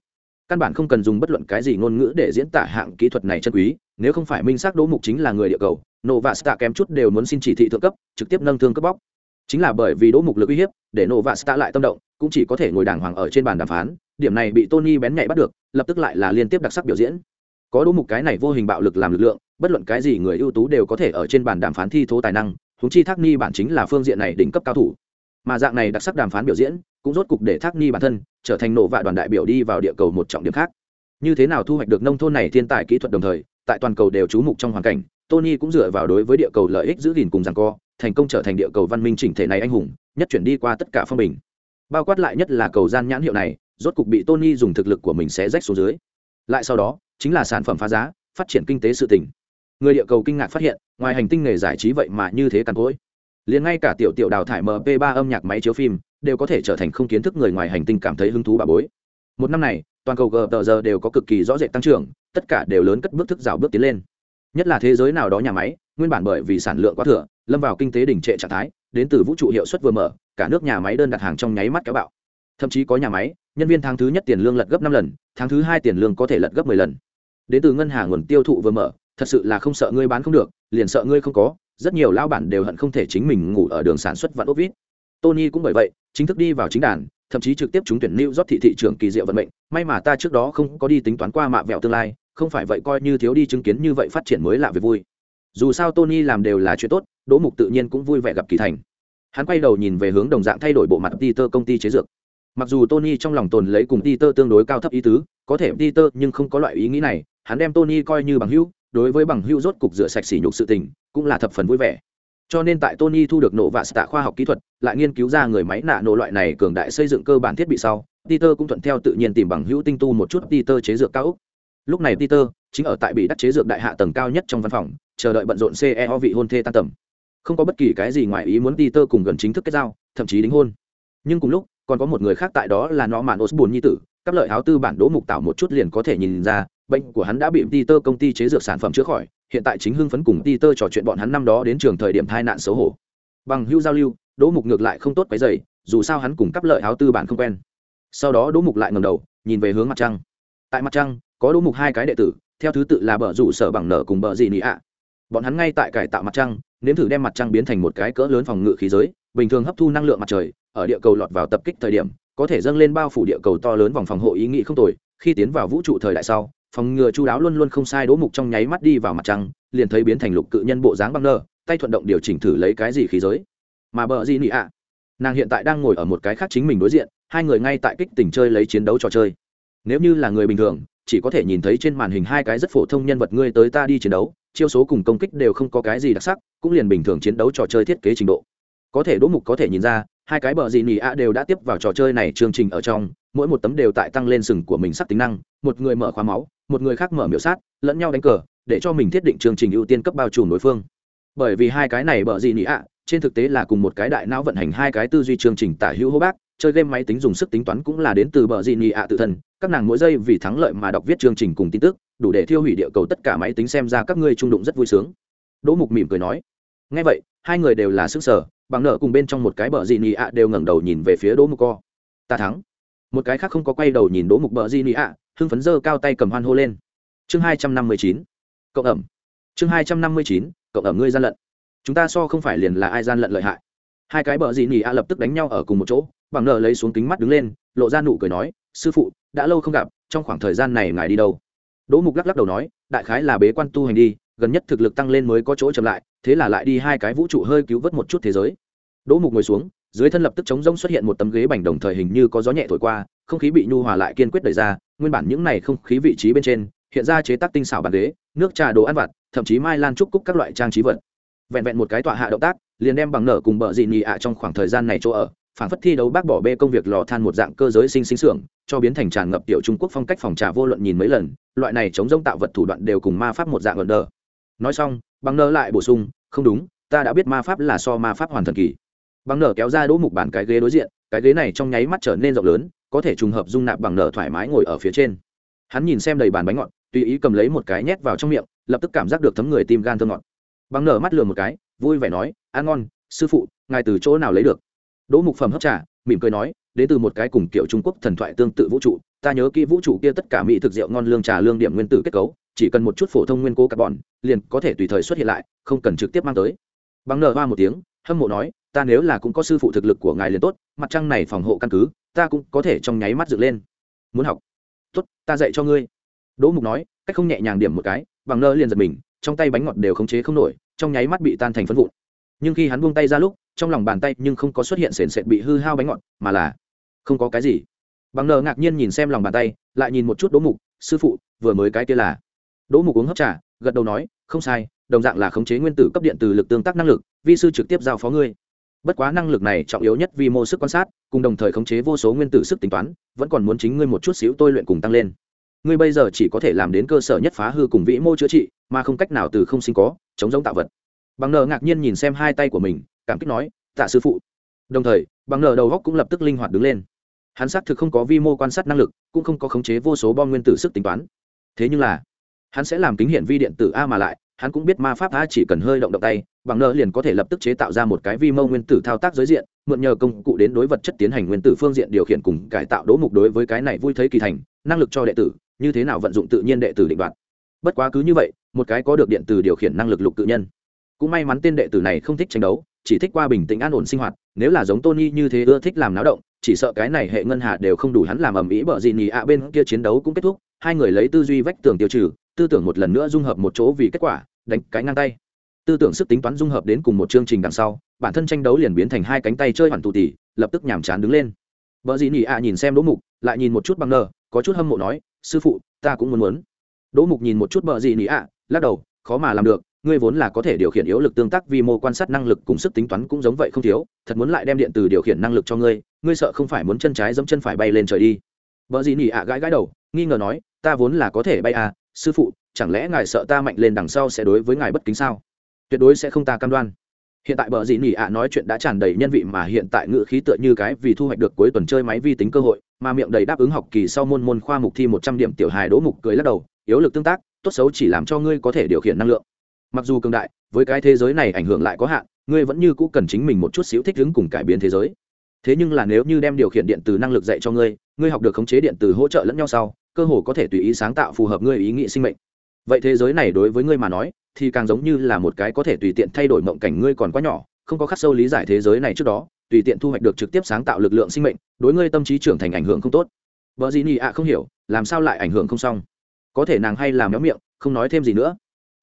Căn bản không cần dùng bất luận cái gì ngôn ngữ để diễn tả hạng kỹ thuật này chân quý, nếu không phải minh xác đỗ mục chính là người địa cầu, nổ vạ tạ kém chút đều muốn xin chỉ thị thượng cấp, trực tiếp nâng thương cấp bóc. Chính là bởi vì đỗ mục lực uy hiếp, để nổ vạ tạ lại tâm động cũng chỉ có thể ngồi đàng hoàng ở trên bàn đàm phán, điểm này bị tony bén nhạy bắt được, lập tức lại là liên tiếp đặc sắc biểu diễn. Có đỗ mục cái này vô hình bạo lực làm lực lượng, bất luận cái gì người ưu tú đều có thể ở trên bàn đàm phán thi thố tài năng húng chi thác ni bản chính là phương diện này đỉnh cấp cao thủ. Mà dạng này đặc sắc đàm phán biểu diễn, cũng rốt cục để thác ni bản thân trở thành nổ vạ đoàn đại biểu đi vào địa cầu một trọng điểm khác. Như thế nào thu hoạch được nông thôn này thiên tài kỹ thuật đồng thời, tại toàn cầu đều trú mục trong hoàn cảnh, tony cũng dựa vào đối với địa cầu lợi ích giữ gìn cùng rằng co, thành công trở thành địa cầu văn minh chỉnh thể này anh hùng, nhất chuyển đi qua tất cả phong bình bao quát lại nhất là cầu gian nhãn hiệu này, rốt cục bị tony dùng thực lực của mình sẽ rách xuống dưới. Lại sau đó, chính là sản phẩm phá giá, phát triển kinh tế sự tỉnh người địa cầu kinh ngạc phát hiện, ngoài hành tinh nghề giải trí vậy mà như thế càn cỗi. Liền ngay cả tiểu tiểu đào thải mp 3 âm nhạc máy chiếu phim, đều có thể trở thành không kiến thức người ngoài hành tinh cảm thấy hứng thú bà bối. Một năm này, toàn cầu gờ tờ giờ đều có cực kỳ rõ rệt tăng trưởng, tất cả đều lớn cất bước thức rào bước tiến lên. Nhất là thế giới nào đó nhà máy nguyên bản bởi vì sản lượng quá thừa, lâm vào kinh tế đỉnh trệ trạng thái, đến từ vũ trụ hiệu suất vừa mở, cả nước nhà máy đơn đặt hàng trong nháy mắt kéo bạo. Thậm chí có nhà máy, nhân viên tháng thứ nhất tiền lương lật gấp năm lần, tháng thứ hai tiền lương có thể lật gấp mười lần. Đến từ ngân hàng nguồn tiêu thụ vừa mở, thật sự là không sợ ngươi bán không được, liền sợ ngươi không có, rất nhiều lao bản đều hận không thể chính mình ngủ ở đường sản xuất vạn ốc vít. Tony cũng bởi vậy, chính thức đi vào chính đàn, thậm chí trực tiếp trúng tuyển lưu rót thị thị trường kỳ diệu vận mệnh, may mà ta trước đó không có đi tính toán qua mạ vẹo tương lai, không phải vậy coi như thiếu đi chứng kiến như vậy phát triển mới lạ về vui dù sao tony làm đều là chuyện tốt, đỗ mục tự nhiên cũng vui vẻ gặp kỳ thành. Hắn quay đầu nhìn về hướng đồng dạng thay đổi bộ mặt peter công ty chế dược. Mặc dù tony trong lòng tồn lấy cùng peter tương đối cao thấp ý tứ, có thể peter nhưng không có loại ý nghĩ này, hắn đem tony coi như bằng hữu, đối với bằng hữu rốt cục rửa sạch sỉ nhục sự tình, cũng là thập phần vui vẻ. Cho nên tại tony thu được nổ và tạ khoa học kỹ thuật, lại nghiên cứu ra người máy nạ nổ loại này cường đại xây dựng cơ bản thiết bị sau, peter cũng thuận theo tự nhiên tìm bằng hữu tinh tu một chút peter chế dược cao úc lúc này peter chính ở tại bị đắc chế dược đại hạ tầng cao nhất trong văn phòng, chờ đợi bận rộn ceo vị hôn thê tan tầm. Không có bất kỳ cái gì ngoài ý muốn đi tơ cùng gần chính thức kết giao, thậm chí đính hôn. Nhưng cùng lúc, còn có một người khác tại đó là nó mạn osborne nhi tử các lợi áo tư bản đỗ mục tạo một chút liền có thể nhìn ra, bệnh của hắn đã bị peter công ty chế dược sản phẩm chữa khỏi, hiện tại chính hưng phấn cùng peter trò chuyện bọn hắn năm đó đến trường thời điểm tai nạn xấu hổ. Bằng hưu giao lưu, đỗ mục ngược lại không tốt cái dày dù sao hắn cùng cấp lợi áo tư bản không quen. Sau đó đỗ mục lại ngầm đầu, nhìn về hướng mặt trăng. Tại mặt trăng, có đỗ mục hai cái đệ tử theo thứ tự là bờ rủ sở bằng nở cùng bờ gì nị ạ. Bọn hắn ngay tại cải tạo mặt trăng, nếm thử đem mặt trăng biến thành một cái cỡ lớn phòng ngự khí giới, bình thường hấp thu năng lượng mặt trời, ở địa cầu lọt vào tập kích thời điểm, có thể dâng lên bao phủ địa cầu to lớn vòng phòng hộ ý nghĩ không tồi, khi tiến vào vũ trụ thời đại sau, phòng ngừa chú đáo luôn luôn không sai đỗ mục trong nháy mắt đi vào mặt trăng, liền thấy biến thành lục cự nhân bộ dáng băng nơ tay thuận động điều chỉnh thử lấy cái gì khí giới. Mà bờ gì nị ạ, nàng hiện tại đang ngồi ở một cái khác chính mình đối diện, hai người ngay tại kích tỉnh chơi lấy chiến đấu trò chơi. Nếu như là người bình thường chỉ có thể nhìn thấy trên màn hình hai cái rất phổ thông nhân vật ngươi tới ta đi chiến đấu, chiêu số cùng công kích đều không có cái gì đặc sắc, cũng liền bình thường chiến đấu trò chơi thiết kế trình độ. Có thể đỗ mục có thể nhìn ra, hai cái bờ gì nỉ ạ đều đã tiếp vào trò chơi này chương trình ở trong, mỗi một tấm đều tại tăng lên sừng của mình sắc tính năng, một người mở khóa máu, một người khác mở miểu sát, lẫn nhau đánh cờ, để cho mình thiết định chương trình ưu tiên cấp bao trùm đối phương. Bởi vì hai cái này bờ gì nỉ ạ trên thực tế là cùng một cái đại não vận hành hai cái tư duy chương trình tả hữu hô bác, chơi game máy tính dùng sức tính toán cũng là đến từ bờ dị nghị ạ tự thân. Các nàng mỗi giây vì thắng lợi mà đọc viết chương trình cùng tin tức, đủ để thiêu hủy địa cầu tất cả máy tính xem ra các ngươi trung đụng rất vui sướng. Đỗ mục mỉm cười nói. Ngay vậy, hai người đều là sức sở, bằng nợ cùng bên trong một cái bờ dị nghị ạ đều ngẩng đầu nhìn về phía đỗ mục co. Ta thắng. Một cái khác không có quay đầu nhìn đỗ mục bờ dị nghị ạ, hưng phấn dơ cao tay cầm hoan hô lên. Chương hai trăm năm mươi chín. Cộng ẩm. Chương hai trăm năm mươi chín, cộng ẩm ngươi gian lận chúng ta so không phải liền là ai gian lận lợi hại. Hai cái bờ gì nỉ A lập tức đánh nhau ở cùng một chỗ, bằng nợ lấy xuống kính mắt đứng lên, lộ ra nụ cười nói, sư phụ, đã lâu không gặp, trong khoảng thời gian này ngài đi đâu? Đỗ mục lắc lắc đầu nói, đại khái là bế quan tu hành đi, gần nhất thực lực tăng lên mới có chỗ chậm lại, thế là lại đi hai cái vũ trụ hơi cứu vớt một chút thế giới. Đỗ mục ngồi xuống, dưới thân lập tức chống rông xuất hiện một tấm ghế bành đồng thời hình như có gió nhẹ thổi qua, không khí bị nhu hòa lại kiên quyết đẩy ra, nguyên bản những này không khí vị trí bên trên, hiện ra chế tác tinh xảo bàn ghế, nước trà đồ ăn vặt, thậm chí mai lan trúc cúc các loại trang trí vật vẹn vẹn một cái tọa hạ động tác, liền đem bằng nở cùng bờ dị nhị ạ trong khoảng thời gian này chỗ ở, phản phất thi đấu bác bỏ bê công việc lò than một dạng cơ giới sinh sinh xưởng cho biến thành tràn ngập tiểu trung quốc phong cách phòng trà vô luận nhìn mấy lần, loại này chống giống tạo vật thủ đoạn đều cùng ma pháp một dạng gần đờ. Nói xong, bằng nở lại bổ sung, không đúng, ta đã biết ma pháp là so ma pháp hoàn thần kỳ. Bằng nở kéo ra đỗ mục bàn cái ghế đối diện, cái ghế này trong nháy mắt trở nên rộng lớn, có thể trùng hợp dung nạp bằng nở thoải mái ngồi ở phía trên. Hắn nhìn xem đầy bàn bánh ngọt, tùy ý cầm lấy một cái nhét vào trong miệng, lập tức cảm giác được thấm người tim gan thơ ngọt bằng nở mắt lừa một cái, vui vẻ nói, ăn ngon, sư phụ, ngài từ chỗ nào lấy được? Đỗ mục phẩm hấp trà, mỉm cười nói, đến từ một cái cùng kiểu trung quốc thần thoại tương tự vũ trụ. Ta nhớ kỹ vũ trụ kia tất cả mỹ thực rượu ngon lương trà lương điểm nguyên tử kết cấu, chỉ cần một chút phổ thông nguyên cố carbon, liền có thể tùy thời xuất hiện lại, không cần trực tiếp mang tới. Bằng nở hoa một tiếng, hâm mộ nói, ta nếu là cũng có sư phụ thực lực của ngài liền tốt, mặt trăng này phòng hộ căn cứ, ta cũng có thể trong nháy mắt dựng lên. Muốn học? Tốt, ta dạy cho ngươi. Đỗ mục nói, cách không nhẹ nhàng điểm một cái, bằng nơ liền giật mình trong tay bánh ngọt đều khống chế không nổi, trong nháy mắt bị tan thành phân vụn. Nhưng khi hắn buông tay ra lúc, trong lòng bàn tay nhưng không có xuất hiện sền sệt bị hư hao bánh ngọt, mà là không có cái gì. Bằng nờ ngạc nhiên nhìn xem lòng bàn tay, lại nhìn một chút đỗ mục, sư phụ, vừa mới cái kia là? Đỗ mục uống hấp trà, gật đầu nói, không sai, đồng dạng là khống chế nguyên tử cấp điện từ lực tương tác năng lực, vi sư trực tiếp giao phó ngươi. Bất quá năng lực này trọng yếu nhất vì mô sức quan sát, cùng đồng thời khống chế vô số nguyên tử sức tính toán, vẫn còn muốn chính ngươi một chút xíu tôi luyện cùng tăng lên ngươi bây giờ chỉ có thể làm đến cơ sở nhất phá hư cùng vĩ mô chữa trị, mà không cách nào từ không sinh có, chống giống tạo vật. Bằng nờ ngạc nhiên nhìn xem hai tay của mình, cảm kích nói, tạ sư phụ. Đồng thời, bằng nờ đầu góc cũng lập tức linh hoạt đứng lên. Hắn xác thực không có vi mô quan sát năng lực, cũng không có khống chế vô số bom nguyên tử sức tính toán. Thế nhưng là, hắn sẽ làm kính hiển vi điện tử a mà lại, hắn cũng biết ma pháp a chỉ cần hơi động động tay, bằng nợ liền có thể lập tức chế tạo ra một cái vi mô nguyên tử thao tác giới diện, mượn nhờ công cụ đến đối vật chất tiến hành nguyên tử phương diện điều khiển cùng cải tạo đỗ mục đối với cái này vui thấy kỳ thành, năng lực cho đệ tử như thế nào vận dụng tự nhiên đệ tử định đoạt. Bất quá cứ như vậy, một cái có được điện tử điều khiển năng lực lục tự nhân. Cũng may mắn tên đệ tử này không thích tranh đấu, chỉ thích qua bình tĩnh an ổn sinh hoạt, nếu là giống tony như thế ưa thích làm náo động, chỉ sợ cái này hệ ngân hà đều không đủ hắn làm ầm ĩ bở gì nhì ạ bên kia chiến đấu cũng kết thúc, hai người lấy tư duy vách tường tiêu trừ, tư tưởng một lần nữa dung hợp một chỗ vì kết quả, đánh cái ngang tay. Tư tưởng sức tính toán dung hợp đến cùng một chương trình đằng sau, bản thân tranh đấu liền biến thành hai cánh tay chơi hoàn tụ tỉ, lập tức nhàm chán đứng lên. Vợ gì nhị ạ nhìn xem đỗ mục, lại nhìn một chút bằng nờ, có chút hâm mộ nói sư phụ, ta cũng muốn muốn. Đỗ mục nhìn một chút bờ gì nỉ ạ, lắc đầu, khó mà làm được, ngươi vốn là có thể điều khiển yếu lực tương tác vi mô quan sát năng lực cùng sức tính toán cũng giống vậy không thiếu, thật muốn lại đem điện từ điều khiển năng lực cho ngươi ngươi sợ không phải muốn chân trái giống chân phải bay lên trời đi. Vợ gì nỉ ạ gãi gãi đầu, nghi ngờ nói, ta vốn là có thể bay à sư phụ, chẳng lẽ ngài sợ ta mạnh lên đằng sau sẽ đối với ngài bất kính sao? Tuyệt đối sẽ không ta cam đoan. Hiện tại bờ dị nỉ ạ nói chuyện đã tràn đầy nhân vị mà hiện tại ngự khí tựa như cái vì thu hoạch được cuối tuần chơi máy vi tính cơ hội mà miệng đầy đáp ứng học kỳ sau môn môn khoa mục thi một trăm điểm tiểu hài đỗ mục cười lắc đầu, yếu lực tương tác, tốt xấu chỉ làm cho ngươi có thể điều khiển năng lượng. Mặc dù cường đại, với cái thế giới này ảnh hưởng lại có hạn, ngươi vẫn như cũ cần chính mình một chút xíu thích ứng cùng cải biến thế giới. Thế nhưng là nếu như đem điều khiển điện từ năng lực dạy cho ngươi ngươi học được khống chế điện từ hỗ trợ lẫn nhau sau, cơ hồ có thể tùy ý sáng tạo phù hợp ngươi ý nghĩ sinh mệnh. Vậy thế giới này đối với ngươi mà nói, thì càng giống như là một cái có thể tùy tiện thay đổi mộng cảnh ngươi còn quá nhỏ, không có khắc sâu lý giải thế giới này trước đó tùy tiện thu hoạch được trực tiếp sáng tạo lực lượng sinh mệnh, đối ngươi tâm trí trưởng thành ảnh hưởng không tốt. Vợ gì nhị ạ, không hiểu, làm sao lại ảnh hưởng không xong? Có thể nàng hay làm méo miệng, không nói thêm gì nữa.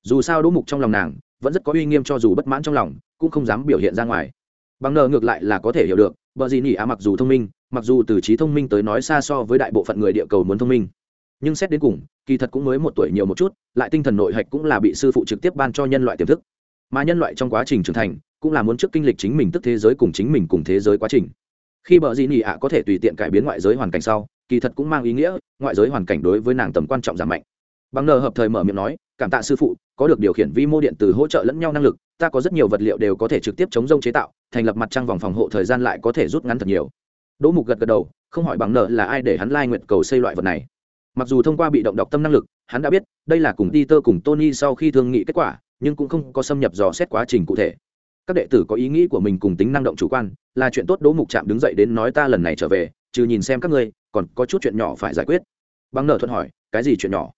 Dù sao đỗ mục trong lòng nàng vẫn rất có uy nghiêm cho dù bất mãn trong lòng, cũng không dám biểu hiện ra ngoài. Bằng nờ ngược lại là có thể hiểu được, vợ gì nhị ạ mặc dù thông minh, mặc dù từ trí thông minh tới nói xa so với đại bộ phận người địa cầu muốn thông minh. Nhưng xét đến cùng, kỳ thật cũng mới một tuổi nhiều một chút, lại tinh thần nội hạch cũng là bị sư phụ trực tiếp ban cho nhân loại tiềm thức. Mà nhân loại trong quá trình trưởng thành cũng là muốn trước kinh lịch chính mình tức thế giới cùng chính mình cùng thế giới quá trình. Khi bờ di nị ạ có thể tùy tiện cải biến ngoại giới hoàn cảnh sau, kỳ thật cũng mang ý nghĩa, ngoại giới hoàn cảnh đối với nàng tầm quan trọng giảm mạnh. Bằng nờ hợp thời mở miệng nói, cảm tạ sư phụ, có được điều khiển vi mô điện từ hỗ trợ lẫn nhau năng lực, ta có rất nhiều vật liệu đều có thể trực tiếp chống rông chế tạo, thành lập mặt trăng vòng phòng hộ thời gian lại có thể rút ngắn thật nhiều. Đỗ mục gật gật đầu, không hỏi bằng nợ là ai để hắn lai nguyện cầu xây loại vật này. Mặc dù thông qua bị động đọc tâm năng lực, hắn đã biết, đây là cùng peter cùng tony sau khi thương nghị kết quả, nhưng cũng không có xâm nhập dò xét quá trình cụ thể các đệ tử có ý nghĩ của mình cùng tính năng động chủ quan, là chuyện tốt đỗ mục chạm đứng dậy đến nói ta lần này trở về trừ nhìn xem các ngươi, còn có chút chuyện nhỏ phải giải quyết. Bằng nợ thuận hỏi, cái gì chuyện nhỏ?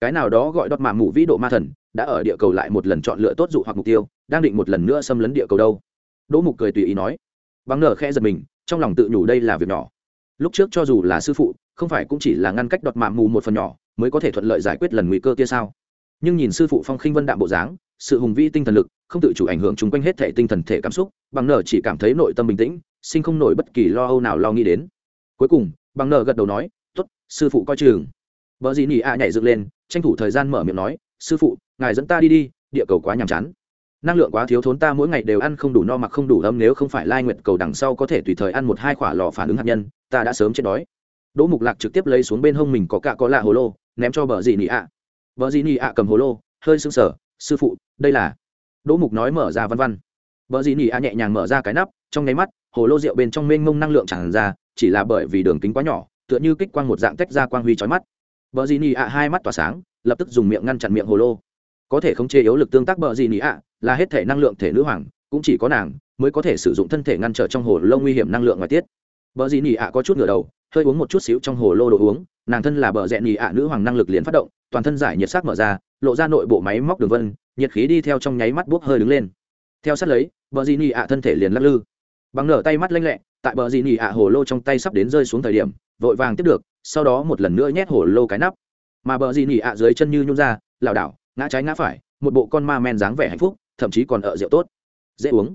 Cái nào đó gọi đọt mà mù vĩ độ ma thần, đã ở địa cầu lại một lần chọn lựa tốt dụ hoặc mục tiêu, đang định một lần nữa xâm lấn địa cầu đâu? Đỗ mục cười tùy ý nói. Bằng nợ khẽ giật mình, trong lòng tự nhủ đây là việc nhỏ. Lúc trước cho dù là sư phụ, không phải cũng chỉ là ngăn cách đọt mạng mù một phần nhỏ, mới có thể thuận lợi giải quyết lần nguy cơ kia sao? Nhưng nhìn sư phụ phong khinh vân đạm bộ dáng sự hùng vĩ tinh thần lực, không tự chủ ảnh hưởng chung quanh hết thể tinh thần thể cảm xúc, bằng nở chỉ cảm thấy nội tâm bình tĩnh, sinh không nổi bất kỳ lo âu nào lo nghĩ đến. Cuối cùng, bằng nở gật đầu nói t ố t sư phụ coi chừng. Vợ dị nỉ ạ nhảy dựng lên, tranh thủ thời gian mở miệng nói, sư phụ, ngài dẫn ta đi đi, địa cầu quá nhàm chán. Năng lượng quá thiếu thốn ta mỗi ngày đều ăn không đủ no mặc không đủ âm nếu không phải lai nguyện cầu đằng sau có thể tùy thời ăn một hai quả lò phản ứng hạt nhân, ta đã sớm chết đói. Đỗ mục lạc trực tiếp lấy xuống bên hông mình có cả có lạ hồ lô, ném cho vợ dị nị ạ vợ dị nị ạ cầm hồ lô, hơi sưng sở sư phụ đây là đỗ mục nói mở ra văn văn vợ dị nỉ a nhẹ nhàng mở ra cái nắp trong nháy mắt hồ lô rượu bên trong mênh mông năng lượng tràn ra chỉ là bởi vì đường kính quá nhỏ tựa như kích quang một dạng tách ra quang huy chói mắt vợ dị nỉ a hai mắt tỏa sáng lập tức dùng miệng ngăn chặn miệng hồ lô có thể không chế yếu lực tương tác bờ dị nỉ a là hết thể năng lượng thể nữ hoàng cũng chỉ có nàng mới có thể sử dụng thân thể ngăn trở trong hồ lô nguy hiểm năng lượng ngoài tiết bờ dị nỉ a có chút ngửa đầu hơi uống một chút xíu trong hồ lô đồ uống nàng thân là bờ rẽ Nỉ ạ nữ hoàng năng lực liền phát động toàn thân giải nhiệt sắc mở ra lộ ra nội bộ máy móc đường vân nhiệt khí đi theo trong nháy mắt buốc hơi đứng lên. Theo sát lấy, bờ di nị ạ thân thể liền lắc lư. Bằng nở tay mắt lanh lẹ, tại bờ di nị ạ hồ lô trong tay sắp đến rơi xuống thời điểm, vội vàng tiếp được, sau đó một lần nữa nhét hồ lô cái nắp. Mà bờ di nị ạ dưới chân như nhún ra, lảo đảo, ngã trái ngã phải, một bộ con ma men dáng vẻ hạnh phúc, thậm chí còn ở rượu tốt. Dễ uống.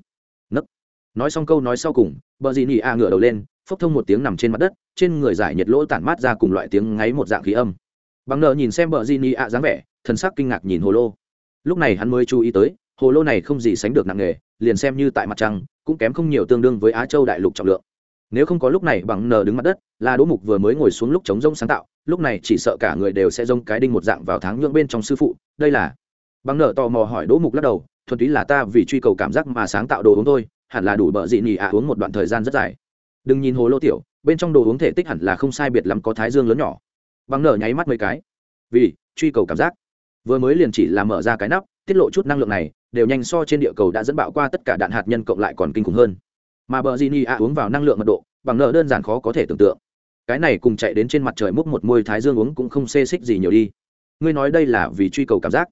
Nấc. Nói xong câu nói sau cùng, bờ di nị ạ ngửa đầu lên, phốc thông một tiếng nằm trên mặt đất, trên người giải nhiệt lỗ tản mát ra cùng loại tiếng ngáy một dạng khí âm. Bằng nợ nhìn xem bờ di ni ạ dáng vẻ, thần sắc kinh ngạc nhìn hồ lô lúc này hắn mới chú ý tới, hồ lô này không gì sánh được nặng nghề liền xem như tại mặt trăng, cũng kém không nhiều tương đương với á châu đại lục trọng lượng. Nếu không có lúc này bằng nờ đứng mặt đất, là đỗ mục vừa mới ngồi xuống lúc chống rông sáng tạo, lúc này chỉ sợ cả người đều sẽ rông cái đinh một dạng vào tháng nhượng bên trong sư phụ, đây là bằng nờ tò mò hỏi đỗ mục lắc đầu, thuần túy là ta vì truy cầu cảm giác mà sáng tạo đồ uống thôi, hẳn là đủ bợ dị nỉ ạ, uống một đoạn thời gian rất dài. Đừng nhìn hồ lô tiểu, bên trong đồ uống thể tích hẳn là không sai biệt lắm có thái dương lớn nhỏ. Bằng nở nháy mắt mấy cái. Vì, truy cầu cảm giác vừa mới liền chỉ là mở ra cái nắp, tiết lộ chút năng lượng này, đều nhanh so trên địa cầu đã dẫn bạo qua tất cả đạn hạt nhân cộng lại còn kinh khủng hơn. Mà bờ Gini a uống vào năng lượng mật độ, bằng nợ đơn giản khó có thể tưởng tượng. Cái này cùng chạy đến trên mặt trời múc một môi thái dương uống cũng không xê xích gì nhiều đi. Ngươi nói đây là vì truy cầu cảm giác.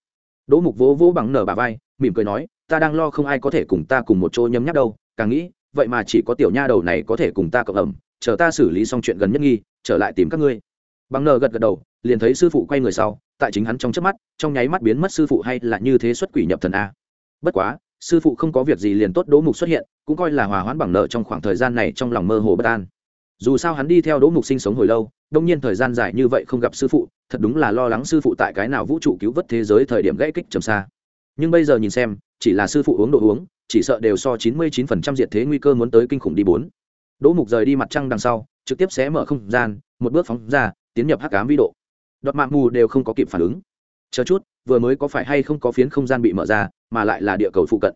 Đỗ mục vỗ vỗ bằng nở bà vai, mỉm cười nói, ta đang lo không ai có thể cùng ta cùng một chỗ nhấm nháp đâu, càng nghĩ, vậy mà chỉ có tiểu nha đầu này có thể cùng ta cộng ẩm, chờ ta xử lý xong chuyện gần nhất nghi, trở lại tìm các ngươi. Bằng nờ gật gật đầu, liền thấy sư phụ quay người sau tại chính hắn trong chớp mắt, trong nháy mắt biến mất sư phụ hay là như thế xuất quỷ nhập thần a. Bất quá, sư phụ không có việc gì liền tốt đỗ mục xuất hiện, cũng coi là hòa hoãn bằng nợ trong khoảng thời gian này trong lòng mơ hồ bất an. Dù sao hắn đi theo đỗ mục sinh sống hồi lâu, đông nhiên thời gian dài như vậy không gặp sư phụ, thật đúng là lo lắng sư phụ tại cái nào vũ trụ cứu vớt thế giới thời điểm gãy kích trầm xa. Nhưng bây giờ nhìn xem, chỉ là sư phụ uống đồ uống, chỉ sợ đều so chín mươi chín phần trăm diệt thế nguy cơ muốn tới kinh khủng đi bốn. Đỗ mục rời đi mặt trăng đằng sau, trực tiếp xé mở không gian, một bước phóng ra, tiến nhập hắc ám vi độ đọt mạng mù đều không có kịp phản ứng. Chờ chút, vừa mới có phải hay không có phiến không gian bị mở ra, mà lại là địa cầu phụ cận.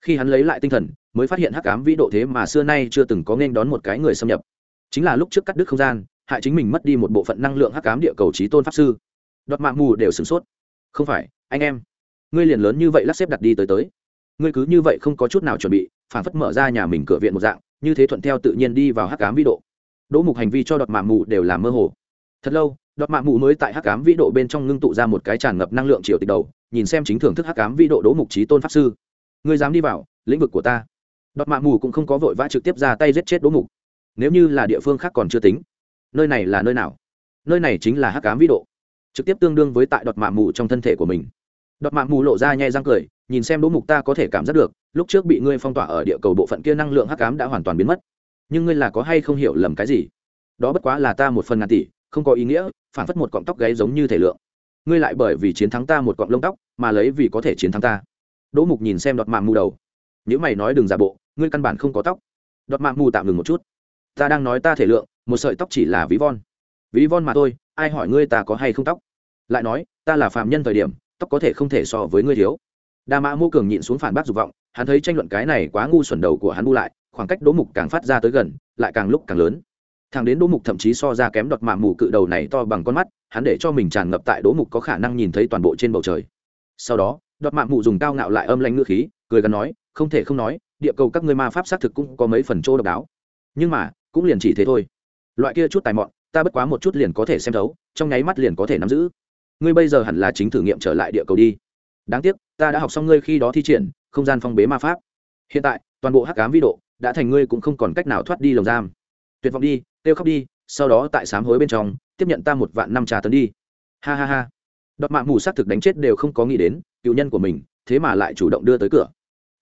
Khi hắn lấy lại tinh thần, mới phát hiện hắc ám vĩ độ thế mà xưa nay chưa từng có nên đón một cái người xâm nhập. Chính là lúc trước cắt đứt không gian, hại chính mình mất đi một bộ phận năng lượng hắc ám địa cầu trí tôn pháp sư. Đọt mạng mù đều sửng sốt. Không phải, anh em, ngươi liền lớn như vậy lắp xếp đặt đi tới tới. Ngươi cứ như vậy không có chút nào chuẩn bị, phản phất mở ra nhà mình cửa viện một dạng, như thế thuận theo tự nhiên đi vào hắc ám vĩ độ. Đỗ mục hành vi cho đọt mạng mù đều làm mơ hồ thật lâu, đọt mạ mù mới tại hắc ám vĩ độ bên trong ngưng tụ ra một cái tràn ngập năng lượng triều tịch đầu, nhìn xem chính thưởng thức hắc ám vĩ độ đỗ mục trí tôn pháp sư. Ngươi dám đi vào, lĩnh vực của ta. Đọt mạ mù cũng không có vội vã trực tiếp ra tay giết chết đỗ mục. Nếu như là địa phương khác còn chưa tính, nơi này là nơi nào? Nơi này chính là hắc ám vĩ độ. Trực tiếp tương đương với tại đọt mạ mù trong thân thể của mình. Đọt mạ mù lộ ra nhai răng cười, nhìn xem đỗ mục ta có thể cảm giác được, lúc trước bị ngươi phong tỏa ở địa cầu bộ phận kia năng lượng hắc ám đã hoàn toàn biến mất. Nhưng ngươi là có hay không hiểu lầm cái gì? Đó bất quá là ta một phần ngàn tỷ không có ý nghĩa phản phất một cọng tóc gáy giống như thể lượng. Ngươi lại bởi vì chiến thắng ta một cọng lông tóc, mà lấy vì có thể chiến thắng ta. Đỗ mục nhìn xem đọt mạng mù đầu. Nếu mày nói đừng giả bộ, ngươi căn bản không có tóc. Đọt mạng mù tạm ngừng một chút. Ta đang nói ta thể lượng, một sợi tóc chỉ là ví von. Ví von mà thôi, ai hỏi ngươi ta có hay không tóc? Lại nói, ta là phạm nhân thời điểm, tóc có thể không thể so với ngươi thiếu. Đa mã mô cường nhịn xuống phản bác dục vọng, hắn thấy tranh luận cái này quá ngu xuẩn đầu của hắn bu lại, khoảng cách đỗ mục càng phát ra tới gần, lại càng lúc càng lớn thằng đến đỗ mục thậm chí so ra kém đọt mạ mù cự đầu này to bằng con mắt, hắn để cho mình tràn ngập tại đỗ mục có khả năng nhìn thấy toàn bộ trên bầu trời. Sau đó, đọt mạ mù dùng cao ngạo lại âm lanh ngữ khí, cười gắn nói, không thể không nói, địa cầu các ngươi ma pháp xác thực cũng có mấy phần chỗ độc đáo. Nhưng mà, cũng liền chỉ thế thôi. Loại kia chút tài mọn, ta bất quá một chút liền có thể xem thấu, trong nháy mắt liền có thể nắm giữ. Ngươi bây giờ hẳn là chính thử nghiệm trở lại địa cầu đi. Đáng tiếc, ta đã học xong ngươi khi đó thi triển, không gian phong bế ma pháp. Hiện tại, toàn bộ hắc cám vi độ, đã thành ngươi cũng không còn cách nào thoát đi lồng giam tuyệt vọng đi, kêu khóc đi, sau đó tại sám hối bên trong, tiếp nhận ta một vạn năm trà tấn đi. Ha ha ha. Đọt mạng mù s á t thực đánh chết đều không có nghĩ đến, cựu nhân của mình, thế mà lại chủ động đưa tới cửa.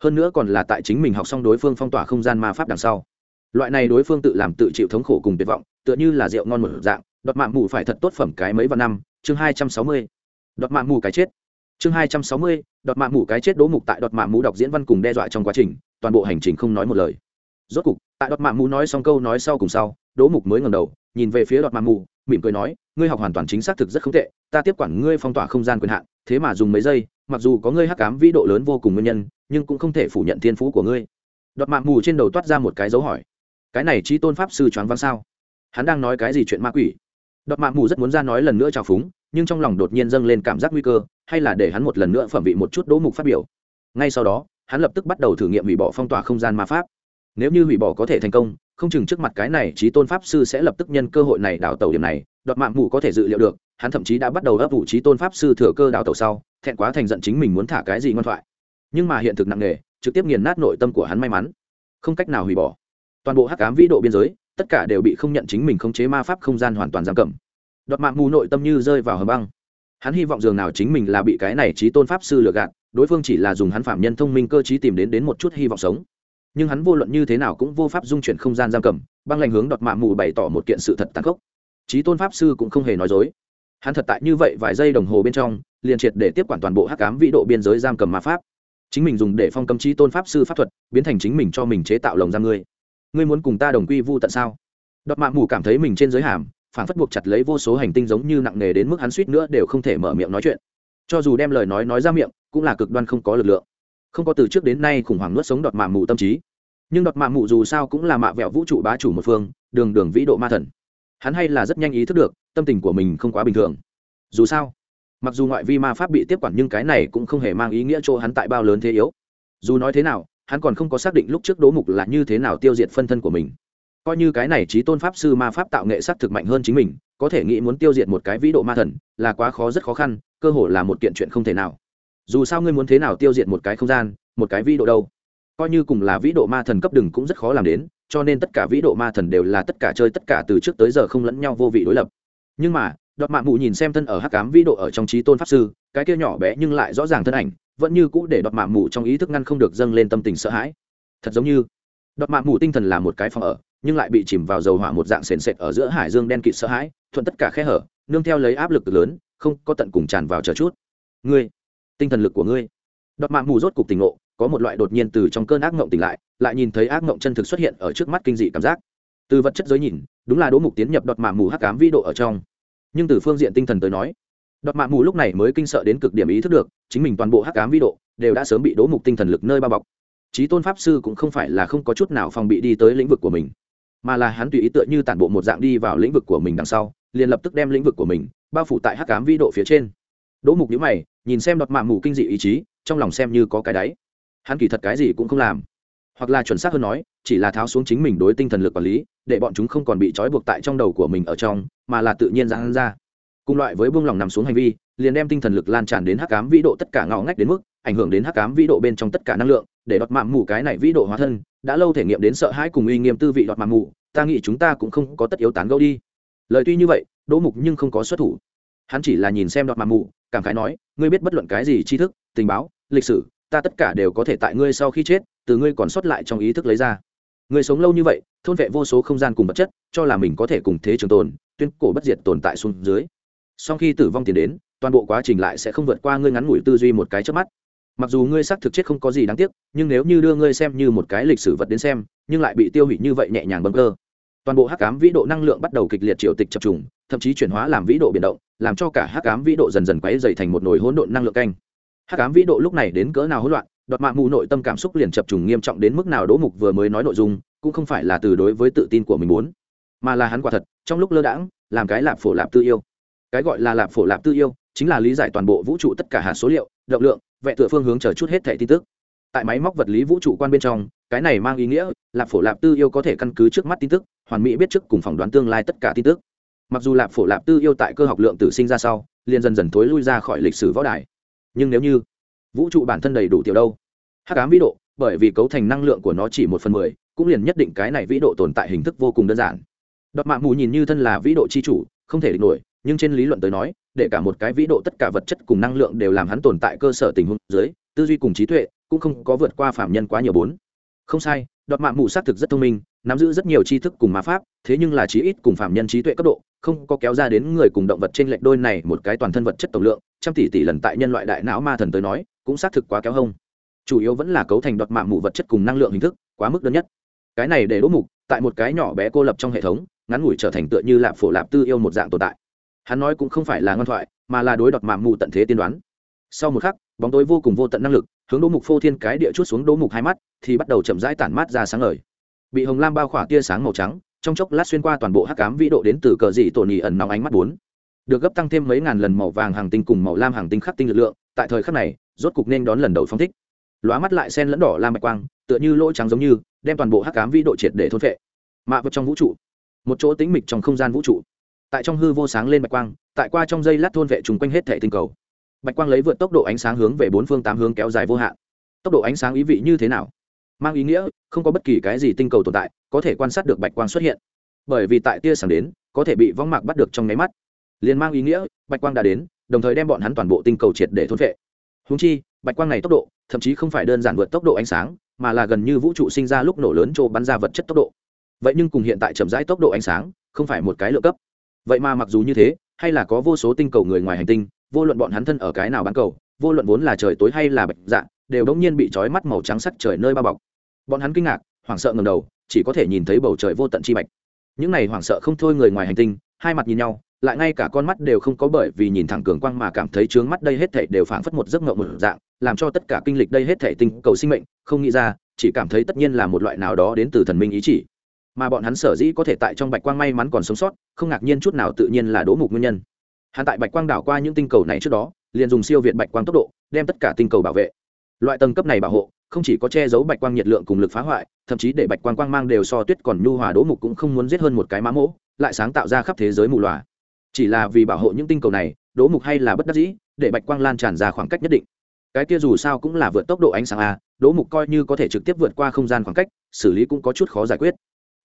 Hơn nữa còn là tại chính mình học xong đối phương phong tỏa không gian ma pháp đằng sau. Loại này đối phương tự làm tự chịu thống khổ cùng tuyệt vọng, tựa như là rượu ngon một dạng, đọt mạng mù phải thật tốt phẩm cái mấy vạn năm, chương hai trăm sáu mươi. Đọt mạng mù cái chết. Chương hai trăm sáu mươi, đọt mạng mù cái chết đố mục tại đọt mạng mù đọc diễn văn cùng đe dọa trong quá trình, toàn bộ hành trình không nói một lời. Rốt cục tại đọt mạ mù nói xong câu nói sau cùng sau, đỗ mục mới ngầm đầu, nhìn về phía đọt mạ mù, mỉm cười nói, ngươi học hoàn toàn chính xác thực rất không tệ, ta tiếp quản ngươi phong tỏa không gian quyền hạn, thế mà dùng mấy giây, mặc dù có ngươi hắc cám vĩ độ lớn vô cùng nguyên nhân, nhưng cũng không thể phủ nhận thiên phú của ngươi. Đọt mạ mù trên đầu toát ra một cái dấu hỏi, cái này trí tôn pháp sư choáng váng sao? Hắn đang nói cái gì chuyện ma quỷ? Đọt mạ mù rất muốn ra nói lần nữa trào phúng, nhưng trong lòng đột nhiên dâng lên cảm giác nguy cơ, hay là để hắn một lần nữa phẩm vị một chút đỗ mục phát biểu. Ngay sau đó, hắn lập tức bắt đầu thử nghiệm hủy bỏ phong tỏa không gian ma pháp nếu như hủy bỏ có thể thành công, không chừng trước mặt cái này trí tôn pháp sư sẽ lập tức nhân cơ hội này đào tàu điểm này đọt mạng mù có thể dự liệu được, hắn thậm chí đã bắt đầu ấp ủ trí tôn pháp sư thừa cơ đào tàu sau, thẹn quá thành giận chính mình muốn thả cái gì ngoan thoại. Nhưng mà hiện thực nặng nề, trực tiếp nghiền nát nội tâm của hắn may mắn. Không cách nào hủy bỏ. Toàn bộ hắc cám vĩ độ biên giới, tất cả đều bị không nhận chính mình khống chế ma pháp không gian hoàn toàn giam cầm. Đọt mạng mù nội tâm như rơi vào hầm băng. Hắn hy vọng dường nào chính mình là bị cái này trí tôn pháp sư lừa gạt, đối phương chỉ là dùng hắn phạm nhân thông minh cơ trí tìm đến đến một chút hy vọng sống nhưng hắn vô luận như thế nào cũng vô pháp dung chuyển không gian giam cầm, băng lành hướng đọt mạ mù bày tỏ một kiện sự thật tàn khốc. Trí tôn pháp sư cũng không hề nói dối. Hắn thật tại như vậy vài giây đồng hồ bên trong, liền triệt để tiếp quản toàn bộ hắc cám vĩ độ biên giới giam cầm ma pháp. Chính mình dùng để phong cấm trí tôn pháp sư pháp thuật, biến thành chính mình cho mình chế tạo lồng giam ngươi. Ngươi muốn cùng ta đồng quy vu tận sao? Đọt mạ mù cảm thấy mình trên giới hàm, phản phất buộc chặt lấy vô số hành tinh giống như nặng nề đến mức hắn suýt nữa đều không thể mở miệng nói chuyện. Cho dù đem lời nói nói ra miệng, cũng là cực đoan không có lực lượng không có từ trước đến nay khủng hoảng nuốt sống đọt mạ mù tâm trí. Nhưng đọt mạ mù dù sao cũng là mạ vẹo vũ trụ bá chủ một phương, đường đường vĩ độ ma thần. Hắn hay là rất nhanh ý thức được, tâm tình của mình không quá bình thường. Dù sao, mặc dù ngoại vi ma pháp bị tiếp quản nhưng cái này cũng không hề mang ý nghĩa chỗ hắn tại bao lớn thế yếu. Dù nói thế nào, hắn còn không có xác định lúc trước đố mục là như thế nào tiêu diệt phân thân của mình. Coi như cái này trí tôn pháp sư ma pháp tạo nghệ s á c thực mạnh hơn chính mình, có thể nghĩ muốn tiêu diệt một cái vĩ độ ma thần là quá khó rất khó khăn, cơ hội là một kiện chuyện không thể nào dù sao ngươi muốn thế nào tiêu diệt một cái không gian, một cái vĩ độ đâu? Coi như cùng là vĩ độ ma thần cấp đừng cũng rất khó làm đến, cho nên tất cả vĩ độ ma thần đều là tất cả chơi tất cả từ trước tới giờ không lẫn nhau vô vị đối lập. Nhưng mà, đọt mạng mụ nhìn xem thân ở hắc cám vĩ độ ở trong trí tôn pháp sư, cái kia nhỏ bé nhưng lại rõ ràng thân ảnh, vẫn như cũ để đọt mạng mụ trong ý thức ngăn không được dâng lên tâm tình sợ hãi. Thật giống như, đọt mạng mụ tinh thần là một cái phòng ở, nhưng lại bị chìm vào dầu hỏa một dạng sền sệt ở giữa hải dương đen kịt sợ hãi, thuận tất cả khe hở, nương theo lấy áp lực lớn, không có tận cùng tràn vào chờ chút. Ngươi tinh thần lực của ngươi. Đọt mạng mù rốt cục tỉnh ngộ, có một loại đột nhiên từ trong cơn ác mộng tỉnh lại lại nhìn thấy ác mộng chân thực xuất hiện ở trước mắt kinh dị cảm giác. Từ vật chất giới nhìn, đúng là đỗ mục tiến nhập đọt mạng mù hắc cám vĩ độ ở trong. Nhưng từ phương diện tinh thần tới nói, đọt mạng mù lúc này mới kinh sợ đến cực điểm ý thức được, chính mình toàn bộ hắc cám vĩ độ đều đã sớm bị đỗ mục tinh thần lực nơi bao bọc. Trí tôn pháp sư cũng không phải là không có chút nào phòng bị đi tới lĩnh vực của mình, mà là hắn tùy ý tựa như tản bộ một dạng đi vào lĩnh vực của mình đằng sau, liền lập tức đem lĩnh vực của mình bao phủ tại hắc cám vĩ độ phía trên đỗ mục nhữ mày, nhìn xem đọt mạ mù kinh dị ý chí, trong lòng xem như có cái đáy. Hắn kỳ thật cái gì cũng không làm. Hoặc là chuẩn xác hơn nói, chỉ là tháo xuống chính mình đối tinh thần lực quản lý, để bọn chúng không còn bị trói buộc tại trong đầu của mình ở trong, mà là tự nhiên giãn ra. Cùng loại với buông lòng nằm xuống hành vi, liền đem tinh thần lực lan tràn đến hắc cám vĩ độ tất cả ngõ ngách đến mức, ảnh hưởng đến hắc cám vĩ độ bên trong tất cả năng lượng, để đọt mạng mù cái này vĩ độ hóa thân, đã lâu thể nghiệm đến sợ hãi cùng uy nghiêm tư vị đọt mạng mù, ta nghĩ chúng ta cũng không có tất yếu tán gẫu đi. Lời tuy như vậy, đỗ mục nhưng không có xuất thủ. Hắn chỉ là nhìn xem đọt mạng mù cảm khái nói, ngươi biết bất luận cái gì tri thức, tình báo, lịch sử, ta tất cả đều có thể tại ngươi sau khi chết, từ ngươi còn sót lại trong ý thức lấy ra. Ngươi sống lâu như vậy, thôn vệ vô số không gian cùng vật chất, cho là mình có thể cùng thế trường tồn, tuyên cổ bất diệt tồn tại xuống dưới. Sau khi tử vong tiền đến, toàn bộ quá trình lại sẽ không vượt qua ngươi ngắn ngủi tư duy một cái trước mắt. Mặc dù ngươi xác thực chết không có gì đáng tiếc, nhưng nếu như đưa ngươi xem như một cái lịch sử vật đến xem, nhưng lại bị tiêu hủy như vậy nhẹ nhàng bấm cơ toàn bộ hắc ám vĩ độ năng lượng bắt đầu kịch liệt triệu tịch chập trùng, thậm chí chuyển hóa làm vĩ độ biển động, làm cho cả hắc ám vĩ độ dần dần quấy dày thành một nồi hỗn độn năng lượng canh. Hắc ám vĩ độ lúc này đến cỡ nào hỗn loạn, đoạt mạng mù nội tâm cảm xúc liền chập trùng nghiêm trọng đến mức nào đỗ mục vừa mới nói nội dung, cũng không phải là từ đối với tự tin của mình muốn, mà là hắn quả thật, trong lúc lơ đãng, làm cái lạp phổ lạp tư yêu. Cái gọi là lạp phổ lạp tư yêu, chính là lý giải toàn bộ vũ trụ tất cả hạt số liệu, động lượng, vẽ tựa phương hướng chờ chút hết thẻ tin tức. Tại máy móc vật lý vũ trụ quan bên trong, cái này mang ý nghĩa, lạp phổ lạp tư yêu có thể căn cứ trước mắt tin tức hoàn mỹ biết trước cùng phỏng đoán tương lai tất cả tin tức. Mặc dù lạp phổ lạp tư yêu tại cơ học lượng tử sinh ra sau, liền dần dần thối lui ra khỏi lịch sử võ đài. Nhưng nếu như vũ trụ bản thân đầy đủ tiểu đâu, hắc ám vĩ độ, bởi vì cấu thành năng lượng của nó chỉ một phần mười, cũng liền nhất định cái này vĩ độ tồn tại hình thức vô cùng đơn giản. Đọt mạng mù nhìn như thân là vĩ độ c h i chủ, không thể địch nổi, nhưng trên lý luận tới nói, để cả một cái vĩ độ tất cả vật chất cùng năng lượng đều làm hắn tồn tại cơ sở tình huống dưới, tư duy cùng trí tuệ cũng không có vượt qua phạm nhân quá nhiều bốn. Không sai đọt mạng mù xác thực rất thông minh nắm giữ rất nhiều tri thức cùng ma pháp, thế nhưng là trí ít cùng phạm nhân trí tuệ cấp độ, không có kéo ra đến người cùng động vật trên lệch đôi này một cái toàn thân vật chất tổng lượng, trăm tỷ tỷ lần tại nhân loại đại não ma thần tới nói, cũng xác thực quá kéo hông. Chủ yếu vẫn là cấu thành đọt mạng mù vật chất cùng năng lượng hình thức, quá mức đơn nhất. Cái này để đỗ mục, tại một cái nhỏ bé cô lập trong hệ thống, ngắn ngủi trở thành tựa như lạp phổ lạp tư yêu một dạng tồn tại. Hắn nói cũng không phải là ngoan thoại, mà là đối đọt mạng mù tận thế tiên đoán. Sau một khắc, bóng tối vô cùng vô tận năng lực, hướng đỗ mục phô thiên cái địa chút xuống đỗ mục hai mắt, thì bắt đầu chậm rãi tản mát ra sáng ngời bị hồng lam bao khỏa tia sáng màu trắng, trong chốc lát xuyên qua toàn bộ hắc cám vĩ độ đến từ cờ dị tổn nỉ ẩn nóng ánh mắt bốn. Được gấp tăng thêm mấy ngàn lần màu vàng hàng tinh cùng màu lam hàng tinh khắc tinh lực lượng, tại thời khắc này, rốt cục nên đón lần đầu phong thích. Lóa mắt lại sen lẫn đỏ lam bạch quang, tựa như lỗ trắng giống như, đem toàn bộ hắc cám vĩ độ triệt để thôn vệ mạ vật trong vũ trụ. Một chỗ tĩnh mịch trong không gian vũ trụ. Tại trong hư vô sáng lên bạch quang, tại qua trong dây lát thôn vệ trùng quanh hết thể tinh cầu. Bạch quang lấy vượt tốc độ ánh sáng hướng về bốn phương tám hướng kéo dài vô hạn. Tốc độ ánh sáng ý vị như thế nào? Mang ý nghĩa, không có bất kỳ cái gì tinh cầu tồn tại có thể quan sát được bạch quang xuất hiện. Bởi vì tại tia sáng đến, có thể bị vong mạc bắt được trong nháy mắt. Liền mang ý nghĩa, bạch quang đã đến, đồng thời đem bọn hắn toàn bộ tinh cầu triệt để thôn vệ húng chi, bạch quang này tốc độ, thậm chí không phải đơn giản vượt tốc độ ánh sáng, mà là gần như vũ trụ sinh ra lúc nổ lớn chỗ bắn ra vật chất tốc độ. Vậy nhưng cùng hiện tại chậm rãi tốc độ ánh sáng, không phải một cái lựa cấp. Vậy mà mặc dù như thế, hay là có vô số tinh cầu người ngoài hành tinh, vô luận bọn hắn thân ở cái nào bán cầu, vô luận vốn là trời tối hay là bạch dạ đều đống nhiên bị trói mắt màu trắng sắc trời nơi bao bọc bọn hắn kinh ngạc, hoảng sợ ngầm đầu, chỉ có thể nhìn thấy bầu trời vô tận chi bạch. Những này hoảng sợ không thôi người ngoài hành tinh, hai mặt nhìn nhau, lại ngay cả con mắt đều không có bởi vì nhìn thẳng cường quang mà cảm thấy trướng mắt đây hết thảy đều phảng phất một giấc mộng một dạng, làm cho tất cả kinh lịch đây hết thảy tinh cầu sinh mệnh, không nghĩ ra, chỉ cảm thấy tất nhiên là một loại nào đó đến từ thần minh ý chỉ. Mà bọn hắn sở dĩ có thể tại trong bạch quang may mắn còn sống sót, không ngạc nhiên chút nào tự nhiên là đố mục nguyên nhân. Hắn tại bạch quang đảo qua những tinh cầu này trước đó, liền dùng siêu việt bạch quang tốc độ, đem tất cả tinh cầu bảo vệ. Loại tầng cấp này bảo hộ không chỉ có che giấu bạch quang nhiệt lượng cùng lực phá hoại, thậm chí để bạch quang quang mang đều so tuyết còn nhu hòa đỗ mục cũng không muốn giết hơn một cái má mỗ, lại sáng tạo ra khắp thế giới mù loà. Chỉ là vì bảo hộ những tinh cầu này, đỗ mục hay là bất đắc dĩ, để bạch quang lan tràn ra khoảng cách nhất định. Cái kia dù sao cũng là vượt tốc độ ánh sáng a đỗ mục coi như có thể trực tiếp vượt qua không gian khoảng cách, xử lý cũng có chút khó giải quyết.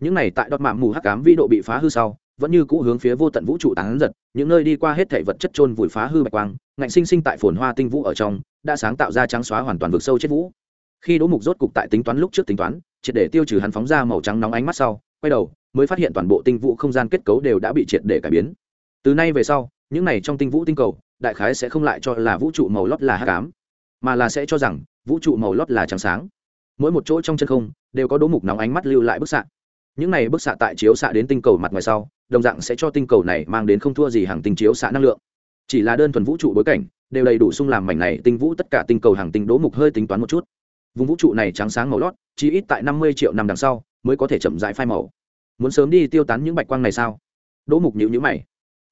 Những này tại đọt mạng mù hắc cám vi độ bị phá hư sau, vẫn như cũ hướng phía vô tận vũ trụ tán giật, những nơi đi qua hết thể vật chất trôn vùi phá hư bạch quang, ngạnh sinh sinh tại phồn hoa tinh vũ ở trong, đã sáng tạo ra trắng xóa hoàn toàn vực sâu chết vũ khi đỗ mục rốt cục tại tính toán lúc trước tính toán, triệt để tiêu trừ hắn phóng ra màu trắng nóng ánh mắt sau, quay đầu, mới phát hiện toàn bộ tinh vũ không gian kết cấu đều đã bị triệt để cải biến. Từ nay về sau, những này trong tinh vũ tinh cầu, đại khái sẽ không lại cho là vũ trụ màu lót là hát cám mà là sẽ cho rằng vũ trụ màu lót là trắng sáng. Mỗi một chỗ trong chân không, đều có đố mục nóng ánh mắt lưu lại bức xạ. Những này bức xạ tại chiếu xạ đến tinh cầu mặt ngoài sau, đồng dạng sẽ cho tinh cầu này mang đến không thua gì hàng tinh chiếu xạ năng lượng. Chỉ là đơn thuần vũ trụ bối cảnh, đều đầy đủ sung làm mảnh này tinh vũ tất cả tinh cầu hàng tinh đố mục hơi tính toán một chút vùng vũ trụ này trắng sáng màu lót chỉ ít tại năm mươi triệu năm đằng sau mới có thể chậm rãi phai màu. Muốn sớm đi tiêu tán những bạch quang này sao? Đỗ mục nhịu nhữ mày.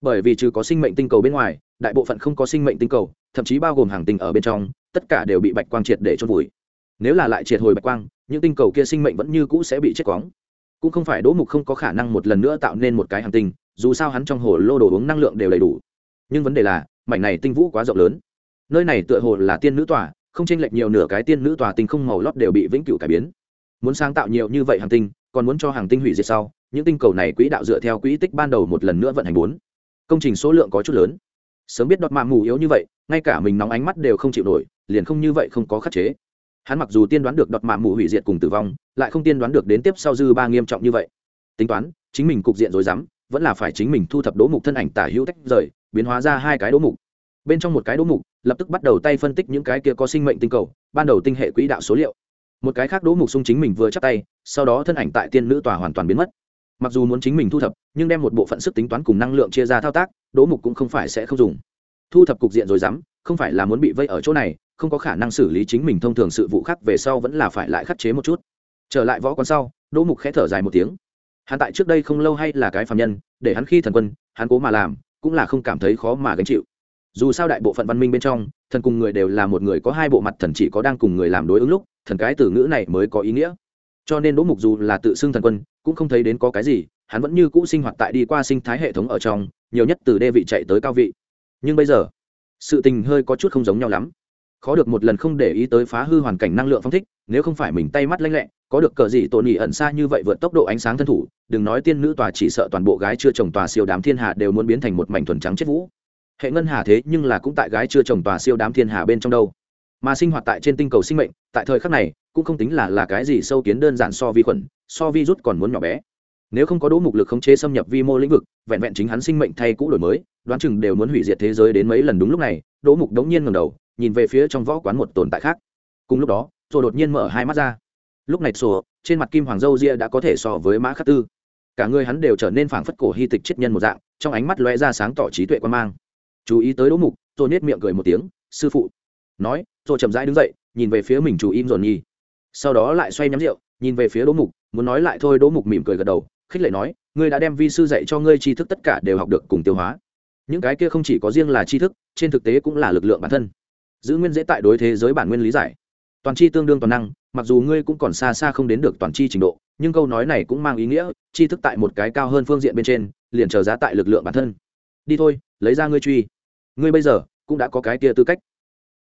Bởi vì trừ có sinh mệnh tinh cầu bên ngoài, đại bộ phận không có sinh mệnh tinh cầu, thậm chí bao gồm hàng tinh ở bên trong, tất cả đều bị bạch quang triệt để chôn vùi. Nếu là lại triệt hồi bạch quang, những tinh cầu kia sinh mệnh vẫn như cũ sẽ bị chết quóng cũng không phải đỗ mục không có khả năng một lần nữa tạo nên một cái hàng tinh, dù sao hắn trong hồ lô đồ uống năng lượng đều đầy đủ. Nhưng vấn đề là, mảnh này tinh vũ quá rộng lớn. Nơi này tựa hồ là tiên nữ tòa không chênh lệch nhiều nửa cái tiên nữ tòa tinh không màu lót đều bị vĩnh cửu cải biến. Muốn sáng tạo nhiều như vậy hành tinh, còn muốn cho hàng tinh hủy diệt sau, những tinh cầu này quỹ đạo dựa theo quỹ tích ban đầu một lần nữa vận hành bốn. Công trình số lượng có chút lớn. Sớm biết đọt mạng mù yếu như vậy, ngay cả mình nóng ánh mắt đều không chịu nổi, liền không như vậy không có khắc chế. Hắn mặc dù tiên đoán được đọt mạng mù hủy diệt cùng tử vong, lại không tiên đoán được đến tiếp sau dư ba nghiêm trọng như vậy. Tính toán, chính mình cục diện rồi dám vẫn là phải chính mình thu thập đố mục thân ảnh tả hữu tách rời, biến hóa ra hai cái đố mục bên trong một cái đỗ mục, lập tức bắt đầu tay phân tích những cái kia có sinh mệnh tinh cầu, ban đầu tinh hệ quỹ đạo số liệu. Một cái khác đỗ mục xung chính mình vừa chắc tay, sau đó thân ảnh tại tiên nữ tòa hoàn toàn biến mất. Mặc dù muốn chính mình thu thập, nhưng đem một bộ phận sức tính toán cùng năng lượng chia ra thao tác, đỗ mục cũng không phải sẽ không dùng. Thu thập cục diện rồi dám, không phải là muốn bị vây ở chỗ này, không có khả năng xử lý chính mình thông thường sự vụ khác về sau vẫn là phải lại khắc chế một chút. Trở lại võ quán sau, đỗ mục khẽ thở dài một tiếng. Hắn tại trước đây không lâu hay là cái phạm nhân, để hắn khi thần quân, hắn cố mà làm, cũng là không cảm thấy khó mà gánh chịu dù sao đại bộ phận văn minh bên trong, thần cùng người đều là một người, có hai bộ mặt thần chỉ có đang cùng người làm đối ứng lúc, thần cái từ ngữ này mới có ý nghĩa. Cho nên đỗ mục dù là tự xưng thần quân, cũng không thấy đến có cái gì, hắn vẫn như cũ sinh hoạt tại đi qua sinh thái hệ thống ở trong, nhiều nhất từ đê vị chạy tới cao vị. Nhưng bây giờ, sự tình hơi có chút không giống nhau lắm. Khó được một lần không để ý tới phá hư hoàn cảnh năng lượng phong thích, nếu không phải mình tay mắt lanh lẹ, có được cờ gì tổn nhị ẩn xa như vậy vượt tốc độ ánh sáng thân thủ, đừng nói tiên nữ tòa chỉ sợ toàn bộ gái chưa chồng tòa siêu đám thiên hạ đều muốn biến thành một mảnh thuần trắng chết vũ hệ ngân hà thế nhưng là cũng tại gái chưa chồng tòa siêu đám thiên hà bên trong đâu. Mà sinh hoạt tại trên tinh cầu sinh mệnh, tại thời khắc này, cũng không tính là là cái gì sâu kiến đơn giản so vi khuẩn, so vi rút còn muốn nhỏ bé. Nếu không có đỗ mục lực khống chế xâm nhập vi mô lĩnh vực, vẹn vẹn chính hắn sinh mệnh thay cũ đổi mới, đoán chừng đều muốn hủy diệt thế giới đến mấy lần đúng lúc này, đỗ mục đống nhiên ngầm đầu, nhìn về phía trong võ quán một tồn tại khác. Cùng lúc đó rồi đột nhiên mở hai mắt ra. Lúc này sổ, trên mặt kim hoàng dâu ria đã có thể so với mã khắc tư. Cả người hắn đều trở nên phảng phất cổ hy tịch chết nhân một dạng, trong ánh mắt lóe ra sáng tỏ trí tuệ quan mang chú ý tới đỗ mục tôi nết miệng cười một tiếng, sư phụ. Nói rồi chậm rãi đứng dậy, nhìn về phía mình chủ im dồn nhi. Sau đó lại xoay nhắm rượu, nhìn về phía đỗ mục, muốn nói lại thôi, đỗ mục mỉm cười gật đầu, khích lệ nói, ngươi đã đem vi sư dạy cho ngươi tri thức tất cả đều học được cùng tiêu hóa. Những cái kia không chỉ có riêng là tri thức, trên thực tế cũng là lực lượng bản thân. Giữ nguyên dễ tại đối thế giới bản nguyên lý giải. Toàn c h i tương đương toàn năng, mặc dù ngươi cũng còn xa xa không đến được toàn c h i trình độ, nhưng câu nói này cũng mang ý nghĩa, tri thức tại một cái cao hơn phương diện bên trên, liền trở giá tại lực lượng bản thân. Đi thôi, lấy ra ngươi truy ngươi bây giờ cũng đã có cái kia tư cách.